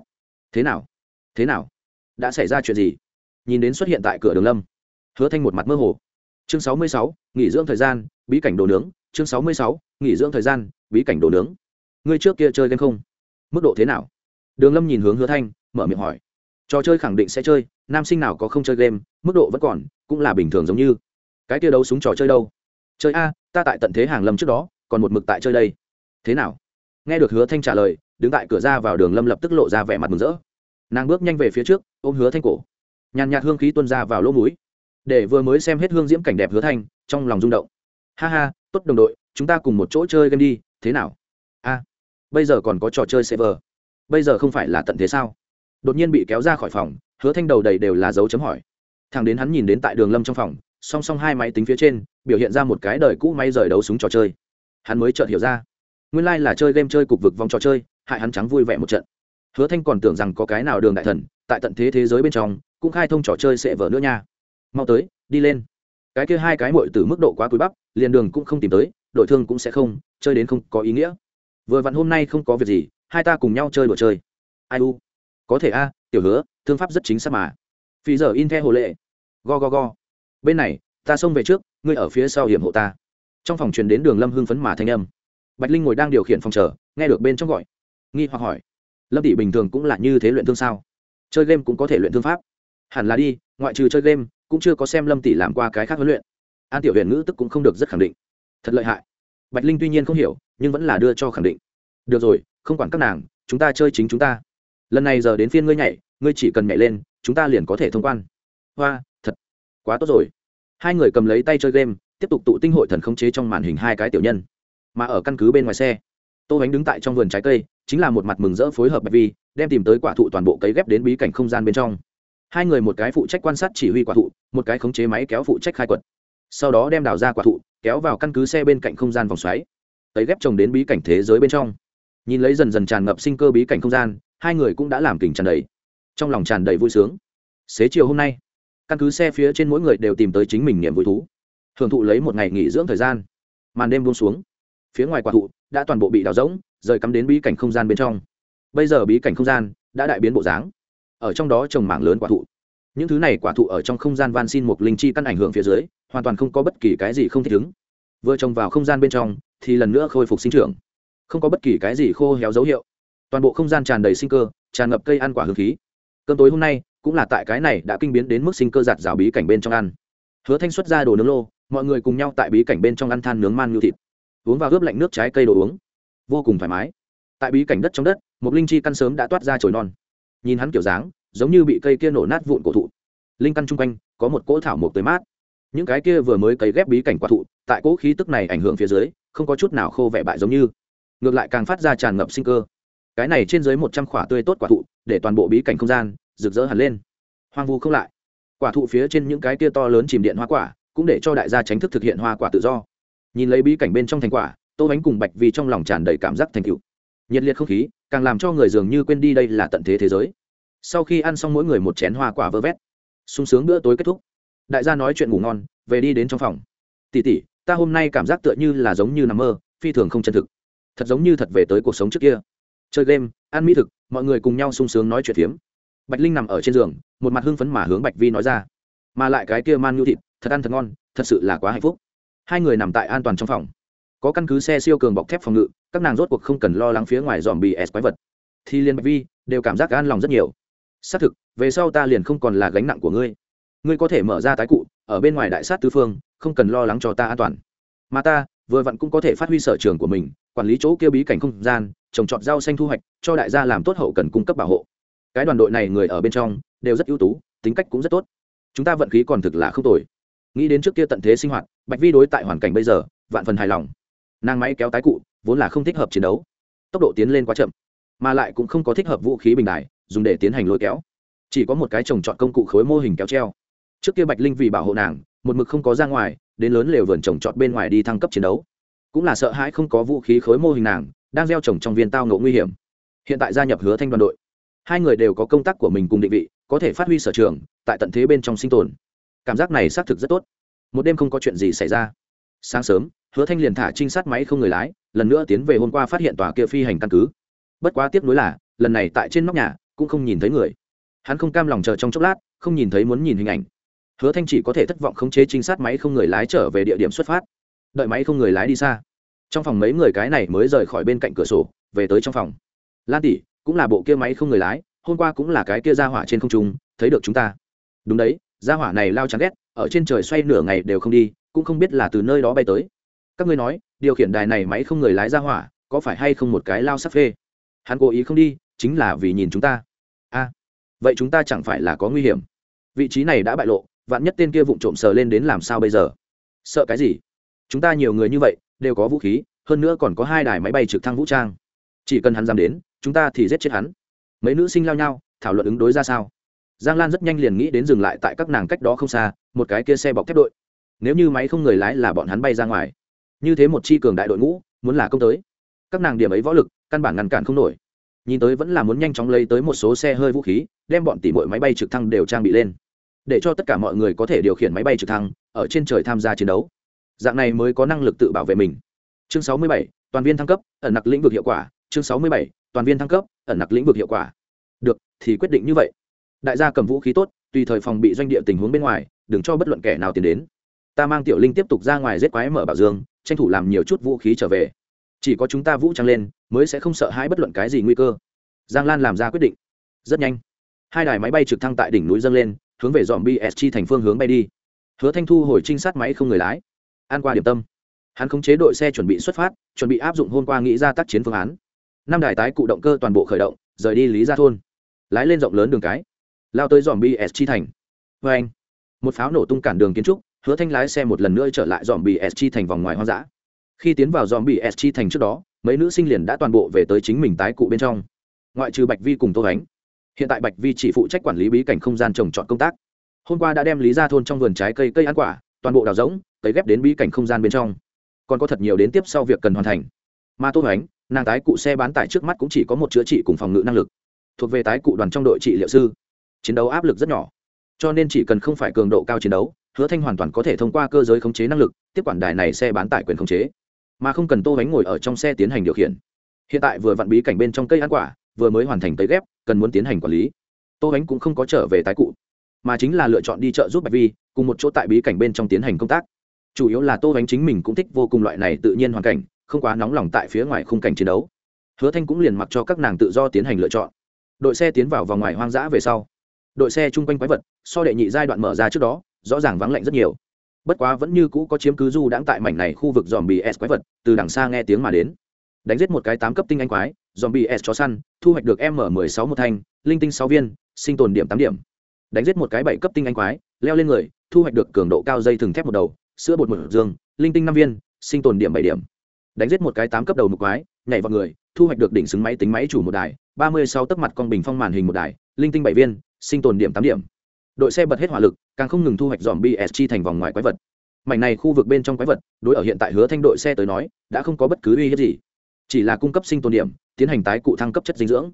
Thế nào? Thế nào? Đã xảy ra chuyện gì? Nhìn đến xuất hiện tại cửa đường lâm, hứa thanh một mặt mơ hồ. Chương sáu mươi sáu, nghỉ dưỡng thời gian, bí cảnh đồ nướng. Chương sáu mươi sáu, nghỉ dưỡng thời gian, bí cảnh đồ nướng. Ngươi trước kia chơi game không? Mức độ thế nào? Đường lâm nhìn hướng hứa thanh, mở miệng hỏi. Trò chơi khẳng định sẽ chơi, nam sinh nào có không chơi game, mức độ vẫn còn, cũng là bình thường giống như. Cái kia đấu súng trò chơi đâu? Chơi a, ta tại tận thế hàng lâm trước đó, còn một mực tại chơi đây. Thế nào? Nghe được hứa thanh trả lời, đứng tại cửa ra vào đường lâm lập tức lộ ra vẻ mặt mừng rỡ. Nàng bước nhanh về phía trước, ôm hứa thanh cổ. Nhàn nhạt hương khí tuôn ra vào lỗ mũi. Để vừa mới xem hết hương diễm cảnh đẹp hứa thanh, trong lòng rung động. Ha ha, tốt đồng đội, chúng ta cùng một chỗ chơi game đi, thế nào? A, bây giờ còn có trò chơi server. Bây giờ không phải là tận thế sao? Đột nhiên bị kéo ra khỏi phòng, hứa thanh đầu đầy đều là dấu chấm hỏi. Thằng đến hắn nhìn đến tại đường lâm trong phòng, song song hai máy tính phía trên, biểu hiện ra một cái đời cũ máy rời đấu súng trò chơi. Hắn mới chợt hiểu ra nguyên lai、like、là chơi game chơi cục vực vòng trò chơi, hại hắn trắng vui vẻ một trận. Hứa thanh còn tưởng rằng có cái nào đường đại thần, tại tận thế thế giới bên trong, cũng khai thông trò chơi sẽ vỡ nữa nha. Mau tới, đi lên. Cái kia hai cái mội từ mức độ quá cúi bắp, liền đường cũng không tìm tới, đội thương cũng sẽ không, chơi đến không có ý nghĩa. Vừa vặn hôm nay không có việc gì, hai ta cùng nhau chơi đồ chơi. Ai u? Có thể a, tiểu hứa, thương pháp rất chính xác mà. Phi giờ in the hồ lệ. Go go go. Bên này, ta xông về trước, ngươi ở phía sau hiểm hộ ta. Trong phòng truyền đến đường lâm hưng phấn mà thanh âm bạch linh ngồi đang điều khiển phòng chờ, nghe được bên trong gọi. Nghi hoặc hỏi, lâm tỷ bình thường cũng là như thế luyện thương sao? Chơi game cũng có thể luyện thương pháp? Hẳn là đi, ngoại trừ chơi game, cũng chưa có xem lâm tỷ làm qua cái khác huấn luyện. An tiểu huyền ngữ tức cũng không được rất khẳng định. Thật lợi hại. Bạch linh tuy nhiên không hiểu, nhưng vẫn là đưa cho khẳng định. Được rồi, không quản các nàng, chúng ta chơi chính chúng ta. Lần này giờ đến phiên ngươi nhảy, ngươi chỉ cần nhảy lên, chúng ta liền có thể thông quan. Hoa, thật, quá tốt rồi. Hai người cầm lấy tay chơi game, tiếp tục tụ tinh hội thần khống chế trong màn hình hai cái tiểu nhân mà ở căn cứ bên ngoài xe. Tô bánh đứng tại trong vườn trái cây, chính là một mặt mừng rỡ phối hợp bạch vi, đem tìm tới quả thụ toàn bộ cấy ghép đến bí cảnh không gian bên trong. Hai người một cái phụ trách quan sát chỉ huy quả thụ, một cái khống chế máy kéo phụ trách khai quật. Sau đó đem đào ra quả thụ, kéo vào căn cứ xe bên cạnh không gian vòng xoáy, cấy ghép trồng đến bí cảnh thế giới bên trong. Nhìn lấy dần dần tràn ngập sinh cơ bí cảnh không gian, hai người cũng đã làm kình tràn đầy. Trong lòng tràn đầy vui sướng. Xế chiều hôm nay, căn cứ xe phía trên mỗi người đều tìm tới chính mình niềm vui thú. Hưởng thụ lấy một ngày nghỉ dưỡng thời gian. Màn đêm buông xuống phía ngoài quả thụ đã toàn bộ bị đào rỗng, rời cắm đến bí cảnh không gian bên trong. Bây giờ bí cảnh không gian đã đại biến bộ dáng. Ở trong đó trồng mảng lớn quả thụ. Những thứ này quả thụ ở trong không gian van xin một linh chi căn ảnh hưởng phía dưới, hoàn toàn không có bất kỳ cái gì không thích ứng. Vừa trồng vào không gian bên trong, thì lần nữa khôi phục sinh trưởng. Không có bất kỳ cái gì khô héo dấu hiệu. Toàn bộ không gian tràn đầy sinh cơ, tràn ngập cây ăn quả hương khí. Cơn tối hôm nay cũng là tại cái này đã kinh biến đến mức sinh cơ giạt rào bí cảnh bên trong ăn. Hứa thanh xuất ra đồ nướng lô, mọi người cùng nhau tại bí cảnh bên trong ăn than nướng man nhu thịt uống vào ướp lạnh nước trái cây đồ uống. Vô cùng thoải mái. Tại bí cảnh đất trong đất một linh chi căn sớm đã toát ra chồi non. Nhìn hắn kiểu dáng, giống như bị cây kia nổ nát vụn cổ thụ. Linh căn chung quanh, có một cỗ thảo mộc tới mát. Những cái kia vừa mới cấy ghép bí cảnh quả thụ, tại cỗ khí tức này ảnh hưởng phía dưới, không có chút nào khô vẻ bại giống như. Ngược lại càng phát ra tràn ngập sinh cơ. Cái này trên dưới một trăm quả tươi tốt quả thụ, để toàn bộ bí cảnh không gian, rực rỡ hẳn lên. Hoang vu không lại. Quả thụ phía trên những cái kia to lớn chìm điện hoa quả, cũng để cho đại gia tránh thức thực hiện hoa quả tự do nhìn lấy bí cảnh bên trong thành quả, tô bánh cùng bạch vì trong lòng tràn đầy cảm giác thành cựu nhiệt liệt không khí, càng làm cho người dường như quên đi đây là tận thế thế giới. Sau khi ăn xong mỗi người một chén hoa quả vơ vét, sung sướng bữa tối kết thúc. Đại gia nói chuyện ngủ ngon, về đi đến trong phòng. Tỉ tỉ ta hôm nay cảm giác tựa như là giống như nằm mơ, phi thường không chân thực. Thật giống như thật về tới cuộc sống trước kia. Chơi game, ăn mỹ thực, mọi người cùng nhau sung sướng nói chuyện phiếm. Bạch linh nằm ở trên giường, một mặt hưng phấn mà hướng bạch vi nói ra. Mà lại cái kia man nhu thịt, thật ăn thật ngon, thật sự là quá hạnh phúc hai người nằm tại an toàn trong phòng. Có căn cứ xe siêu cường bọc thép phòng ngự, các nàng rốt cuộc không cần lo lắng phía ngoài dòm bị s quái vật. Thì liên bạch vi đều cảm giác an lòng rất nhiều. Xác thực, về sau ta liền không còn là gánh nặng của ngươi. Ngươi có thể mở ra tái cụ, ở bên ngoài đại sát tư phương, không cần lo lắng cho ta an toàn. Mà ta, vừa vặn cũng có thể phát huy sở trường của mình, quản lý chỗ kia bí cảnh không gian, trồng trọt rau xanh thu hoạch, cho đại gia làm tốt hậu cần cung cấp bảo hộ. Cái đoàn đội này người ở bên trong, đều rất ưu tú, tính cách cũng rất tốt. Chúng ta vận khí còn thực là không tồi. Nghĩ đến trước kia tận thế sinh hoạt bạch vi đối tại hoàn cảnh bây giờ, vạn phần hài lòng. Nàng máy kéo tái cụ, vốn là không thích hợp chiến đấu. Tốc độ tiến lên quá chậm, mà lại cũng không có thích hợp vũ khí bình đài, dùng để tiến hành lôi kéo. Chỉ có một cái trồng trọt công cụ khối mô hình kéo treo. Trước kia bạch linh vì bảo hộ nàng, một mực không có ra ngoài, đến lớn lều vườn trồng trọt bên ngoài đi thăng cấp chiến đấu. Cũng là sợ hãi không có vũ khí khối mô hình nàng, đang gieo trồng trong viên tao ngộ nguy hiểm. Hiện tại gia nhập hứa thanh đoàn đội. Hai người đều có công tác của mình cùng định vị, có thể phát huy sở trường, tại tận thế bên trong sinh tồn. Cảm giác này xác thực rất tốt một đêm không có chuyện gì xảy ra. Sáng sớm, hứa thanh liền thả trinh sát máy không người lái, lần nữa tiến về hôm qua phát hiện tòa kia phi hành căn cứ. Bất quá tiếc nuối là, lần này tại trên nóc nhà, cũng không nhìn thấy người. Hắn không cam lòng chờ trong chốc lát, không nhìn thấy muốn nhìn hình ảnh. Hứa thanh chỉ có thể thất vọng khống chế trinh sát máy không người lái trở về địa điểm xuất phát. Đợi máy không người lái đi xa. Trong phòng mấy người cái này mới rời khỏi bên cạnh cửa sổ, về tới trong phòng. Lan tỷ, cũng là bộ kia máy không người lái, hôm qua cũng là cái kia ra hỏa trên không trung, thấy được chúng ta. Đúng đấy, ra hỏa này lao chán ghét ở trên trời xoay nửa ngày đều không đi, cũng không biết là từ nơi đó bay tới. Các ngươi nói, điều khiển đài này máy không người lái ra hỏa, có phải hay không một cái lao sắc phê? Hắn cố ý không đi, chính là vì nhìn chúng ta. A, vậy chúng ta chẳng phải là có nguy hiểm. Vị trí này đã bại lộ, vạn nhất tên kia vụng trộm sờ lên đến làm sao bây giờ? Sợ cái gì? Chúng ta nhiều người như vậy, đều có vũ khí, hơn nữa còn có hai đài máy bay trực thăng vũ trang. Chỉ cần hắn dám đến, chúng ta thì giết chết hắn. Mấy nữ sinh lao nhau, thảo luận ứng đối ra sao? Giang lan rất nhanh liền nghĩ đến dừng lại tại các nàng cách đó không xa một cái kia xe bọc thép đội. Nếu như máy không người lái là bọn hắn bay ra ngoài. Như thế một chi cường đại đội ngũ muốn là công tới. Các nàng điểm ấy võ lực căn bản ngăn cản không nổi. Nhìn tới vẫn là muốn nhanh chóng lấy tới một số xe hơi vũ khí đem bọn tỉ mọi máy bay trực thăng đều trang bị lên. Để cho tất cả mọi người có thể điều khiển máy bay trực thăng ở trên trời tham gia chiến đấu. Dạng này mới có năng lực tự bảo vệ mình. Chương 67, toàn viên thăng cấp ẩn nặc lĩnh vực hiệu quả. Chương 67, toàn viên thăng cấp ẩn nặc lĩnh vực hiệu quả. Được thì quyết định như vậy đại gia cầm vũ khí tốt, tùy thời phòng bị doanh địa tình huống bên ngoài, đừng cho bất luận kẻ nào tiến đến. Ta mang tiểu linh tiếp tục ra ngoài giết quái mở bảo dương, tranh thủ làm nhiều chút vũ khí trở về. Chỉ có chúng ta vũ trang lên, mới sẽ không sợ hãi bất luận cái gì nguy cơ. Giang lan làm ra quyết định. Rất nhanh, hai đài máy bay trực thăng tại đỉnh núi dâng lên, hướng về dòm bsg thành phương hướng bay đi. Hứa thanh thu hồi trinh sát máy không người lái an qua điểm tâm. Hắn khống chế đội xe chuẩn bị xuất phát, chuẩn bị áp dụng hôm qua nghĩ ra tác chiến phương án. Năm đài tái cụ động cơ toàn bộ khởi động, rời đi lý gia thôn. Lái lên rộng lớn đường cái lao tới dòm bsg thành. Vê anh, một pháo nổ tung cản đường kiến trúc, hứa thanh lái xe một lần nữa trở lại dòm bsg thành vòng ngoài hoang dã. Khi tiến vào dòm bsg thành trước đó, mấy nữ sinh liền đã toàn bộ về tới chính mình tái cụ bên trong. Ngoại trừ bạch vi cùng tô ánh, hiện tại bạch vi chỉ phụ trách quản lý bí cảnh không gian trồng trọt công tác. Hôm qua đã đem lý ra thôn trong vườn trái cây cây ăn quả, toàn bộ đào rỗng, cấy ghép đến bí cảnh không gian bên trong. Còn có thật nhiều đến tiếp sau việc cần hoàn thành. Mà tô ánh, nàng tái cụ xe bán tải trước mắt cũng chỉ có một chữa trị cùng phòng ngự năng lực. Thuộc về tái cụ đoàn trong đội trị liệu sư chiến đấu áp lực rất nhỏ. Cho nên chỉ cần không phải cường độ cao chiến đấu, hứa thanh hoàn toàn có thể thông qua cơ giới khống chế năng lực, tiếp quản đài này xe bán tải quyền khống chế. Mà không cần tô bánh ngồi ở trong xe tiến hành điều khiển. Hiện tại vừa vặn bí cảnh bên trong cây ăn quả, vừa mới hoàn thành tấy ghép, cần muốn tiến hành quản lý. Tô bánh cũng không có trở về tái cụ, mà chính là lựa chọn đi chợ giúp bạch vi, cùng một chỗ tại bí cảnh bên trong tiến hành công tác. Chủ yếu là tô bánh chính mình cũng thích vô cùng loại này tự nhiên hoàn cảnh, không quá nóng lòng tại phía ngoài khung cảnh chiến đấu. Hứa thanh cũng liền mặc cho các nàng tự do tiến hành lựa chọn. Đội xe tiến vào vòng ngoài hoang dã về sau đội xe chung quanh quái vật, so đệ nhị giai đoạn mở ra trước đó, rõ ràng vắng lạnh rất nhiều. Bất quá vẫn như cũ có chiếm cứ du đãng tại mảnh này khu vực dòm bì s quái vật, từ đằng xa nghe tiếng mà đến. Đánh giết một cái tám cấp tinh anh quái dòm bì s chó săn, thu hoạch được m mười sáu một thanh, linh tinh sáu viên, sinh tồn điểm tám điểm. Đánh giết một cái bảy cấp tinh anh quái, leo lên người, thu hoạch được cường độ cao dây thừng thép một đầu, sữa bột một dương linh tinh năm viên, sinh tồn điểm bảy điểm. Đánh giết một cái tám cấp đầu một quái, nhảy vào người, thu hoạch được đỉnh xứng máy tính máy chủ một đài, ba mươi sáu tấc mặt con bình phong màn hình một đài, linh tinh bảy viên sinh tồn điểm tám điểm. Đội xe bật hết hỏa lực, càng không ngừng thu hoạch dòm bsg thành vòng ngoài quái vật. Mảnh này khu vực bên trong quái vật, đối ở hiện tại hứa thanh đội xe tới nói, đã không có bất cứ uy hiếp gì. Chỉ là cung cấp sinh tồn điểm, tiến hành tái cụ thăng cấp chất dinh dưỡng.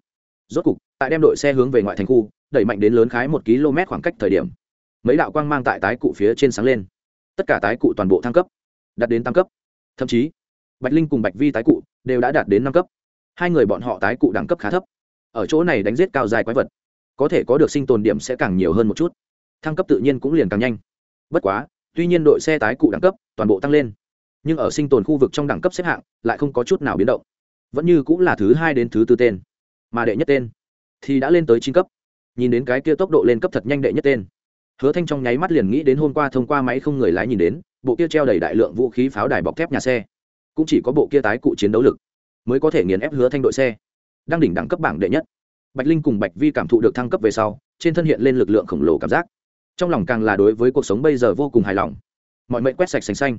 Rốt cục, tại đem đội xe hướng về ngoại thành khu, đẩy mạnh đến lớn khái một km khoảng cách thời điểm. Mấy đạo quang mang tại tái cụ phía trên sáng lên. Tất cả tái cụ toàn bộ thăng cấp, đạt đến tăng cấp. Thậm chí, bạch linh cùng bạch vi tái cụ đều đã đạt đến năm cấp. Hai người bọn họ tái cụ đẳng cấp khá thấp. Ở chỗ này đánh giết cao dài quái vật có thể có được sinh tồn điểm sẽ càng nhiều hơn một chút. Thăng cấp tự nhiên cũng liền càng nhanh. Bất quá, tuy nhiên đội xe tái cụ đẳng cấp toàn bộ tăng lên, nhưng ở sinh tồn khu vực trong đẳng cấp xếp hạng lại không có chút nào biến động. Vẫn như cũng là thứ hai đến thứ tư tên, mà đệ nhất tên thì đã lên tới chín cấp. Nhìn đến cái kia tốc độ lên cấp thật nhanh đệ nhất tên, hứa thanh trong nháy mắt liền nghĩ đến hôm qua thông qua máy không người lái nhìn đến, bộ kia treo đầy đại lượng vũ khí pháo đài bọc thép nhà xe. Cũng chỉ có bộ kia tái cụ chiến đấu lực mới có thể nghiền ép hứa thanh đội xe, đang đỉnh đẳng cấp bảng đệ nhất bạch linh cùng bạch vi cảm thụ được thăng cấp về sau, trên thân hiện lên lực lượng khổng lồ cảm giác. Trong lòng càng là đối với cuộc sống bây giờ vô cùng hài lòng. Mọi mệnh quét sạch sành xanh.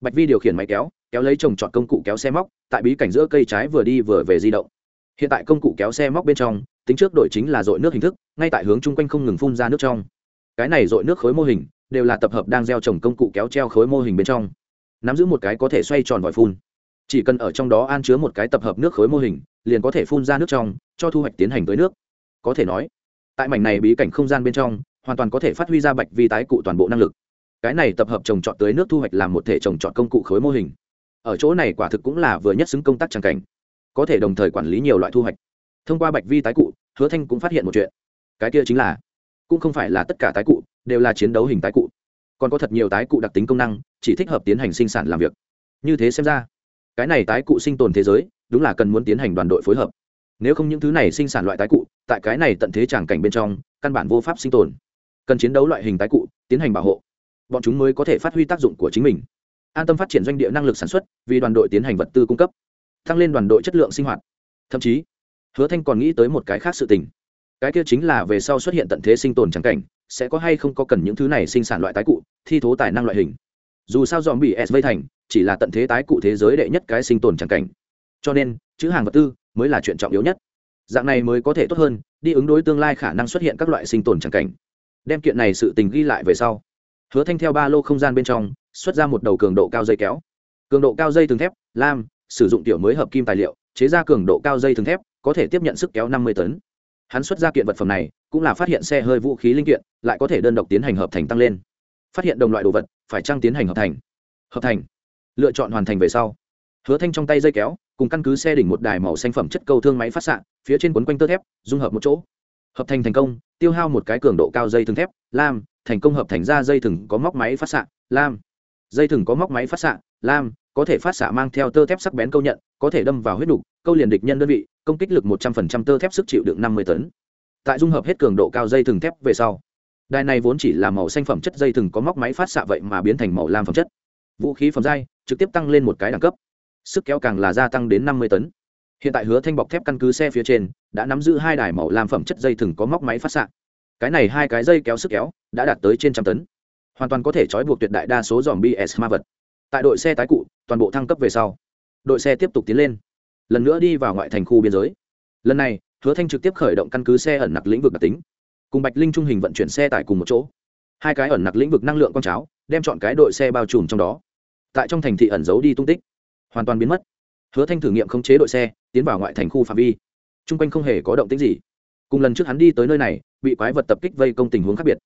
Bạch vi điều khiển máy kéo kéo lấy trồng trọt công cụ kéo xe móc, tại bí cảnh giữa cây trái vừa đi vừa về di động. Hiện tại công cụ kéo xe móc bên trong, tính trước đội chính là dội nước hình thức, ngay tại hướng chung quanh không ngừng phun ra nước trong. Cái này dội nước khối mô hình, đều là tập hợp đang gieo trồng công cụ kéo treo khối mô hình bên trong. Nắm giữ một cái có thể xoay tròn vòi phun chỉ cần ở trong đó an chứa một cái tập hợp nước khối mô hình, liền có thể phun ra nước trong, cho thu hoạch tiến hành tới nước. Có thể nói, tại mảnh này bí cảnh không gian bên trong, hoàn toàn có thể phát huy ra bạch vi tái cụ toàn bộ năng lực. Cái này tập hợp trồng trọt tới nước thu hoạch làm một thể trồng trọt công cụ khối mô hình. Ở chỗ này quả thực cũng là vừa nhất xứng công tác tràng cảnh. Có thể đồng thời quản lý nhiều loại thu hoạch. Thông qua bạch vi tái cụ, hứa thanh cũng phát hiện một chuyện. Cái kia chính là, cũng không phải là tất cả tái cụ đều là chiến đấu hình tái cụ. Còn có thật nhiều tái cụ đặc tính công năng, chỉ thích hợp tiến hành sinh sản làm việc. Như thế xem ra cái này tái cụ sinh tồn thế giới, đúng là cần muốn tiến hành đoàn đội phối hợp. Nếu không những thứ này sinh sản loại tái cụ, tại cái này tận thế tràng cảnh bên trong, căn bản vô pháp sinh tồn. Cần chiến đấu loại hình tái cụ, tiến hành bảo hộ. Bọn chúng mới có thể phát huy tác dụng của chính mình. An tâm phát triển doanh địa năng lực sản xuất, vì đoàn đội tiến hành vật tư cung cấp, tăng lên đoàn đội chất lượng sinh hoạt. Thậm chí, hứa thanh còn nghĩ tới một cái khác sự tình. Cái kia chính là về sau xuất hiện tận thế sinh tồn trắng cảnh, sẽ có hay không có cần những thứ này sinh sản loại tái cụ, thi thố tài năng loại hình. Dù sao dòm bị s vây thành chỉ là tận thế tái cụ thế giới đệ nhất cái sinh tồn chẳng cảnh. Cho nên, chữ hàng vật tư mới là chuyện trọng yếu nhất. Dạng này mới có thể tốt hơn, đi ứng đối tương lai khả năng xuất hiện các loại sinh tồn chẳng cảnh. Đem kiện này sự tình ghi lại về sau, hứa thanh theo ba lô không gian bên trong, xuất ra một đầu cường độ cao dây kéo. Cường độ cao dây thường thép, lam, sử dụng tiểu mới hợp kim tài liệu, chế ra cường độ cao dây thường thép, có thể tiếp nhận sức kéo năm mươi tấn. Hắn xuất ra kiện vật phẩm này, cũng là phát hiện xe hơi vũ khí linh kiện, lại có thể đơn độc tiến hành hợp thành tăng lên. Phát hiện đồng loại đồ vật, phải trăng tiến hành hợp thành? Hợp thành lựa chọn hoàn thành về sau. Hứa thanh trong tay dây kéo, cùng căn cứ xe đỉnh một đài màu xanh phẩm chất câu thương máy phát xạ, phía trên quấn quanh tơ thép, dung hợp một chỗ. Hợp thành thành công, tiêu hao một cái cường độ cao dây thừng thép, lam, thành công hợp thành ra dây thừng có móc máy phát xạ, lam. Dây thừng có móc máy phát xạ, lam, có thể phát xạ mang theo tơ thép sắc bén câu nhận, có thể đâm vào huyết đục câu liền địch nhân đơn vị, công kích lực một trăm phần trăm tơ thép sức chịu đựng năm mươi tấn. Tại dung hợp hết cường độ cao dây thừng thép về sau, đài này vốn chỉ là màu xanh phẩm chất dây thừng có móc máy phát xạ vậy mà biến thành màu lam phẩm chất vũ khí phẩm giai, trực tiếp tăng lên một cái đẳng cấp. Sức kéo càng là gia tăng đến năm mươi tấn. Hiện tại hứa thanh bọc thép căn cứ xe phía trên, đã nắm giữ hai đài màu làm phẩm chất dây thừng có móc máy phát xạ. Cái này hai cái dây kéo sức kéo, đã đạt tới trên trăm tấn. Hoàn toàn có thể trói buộc tuyệt đại đa số dòm bs ma vật. Tại đội xe tái cụ, toàn bộ thăng cấp về sau, đội xe tiếp tục tiến lên. Lần nữa đi vào ngoại thành khu biên giới. Lần này, hứa thanh trực tiếp khởi động căn cứ xe ẩn nặc lĩnh vực đặc tính. Cùng bạch linh trung hình vận chuyển xe tải cùng một chỗ. Hai cái ẩn nặc lĩnh vực năng lượng con cháo, đem chọn cái đội xe bao trùm trong đó tại trong thành thị ẩn giấu đi tung tích, hoàn toàn biến mất. Hứa thanh thử nghiệm khống chế đội xe, tiến vào ngoại thành khu phạm vi. T r u n g quanh không hề có động tích gì. Cùng lần trước hắn đi tới nơi này, bị quái vật tập kích vây công tình huống khác biệt.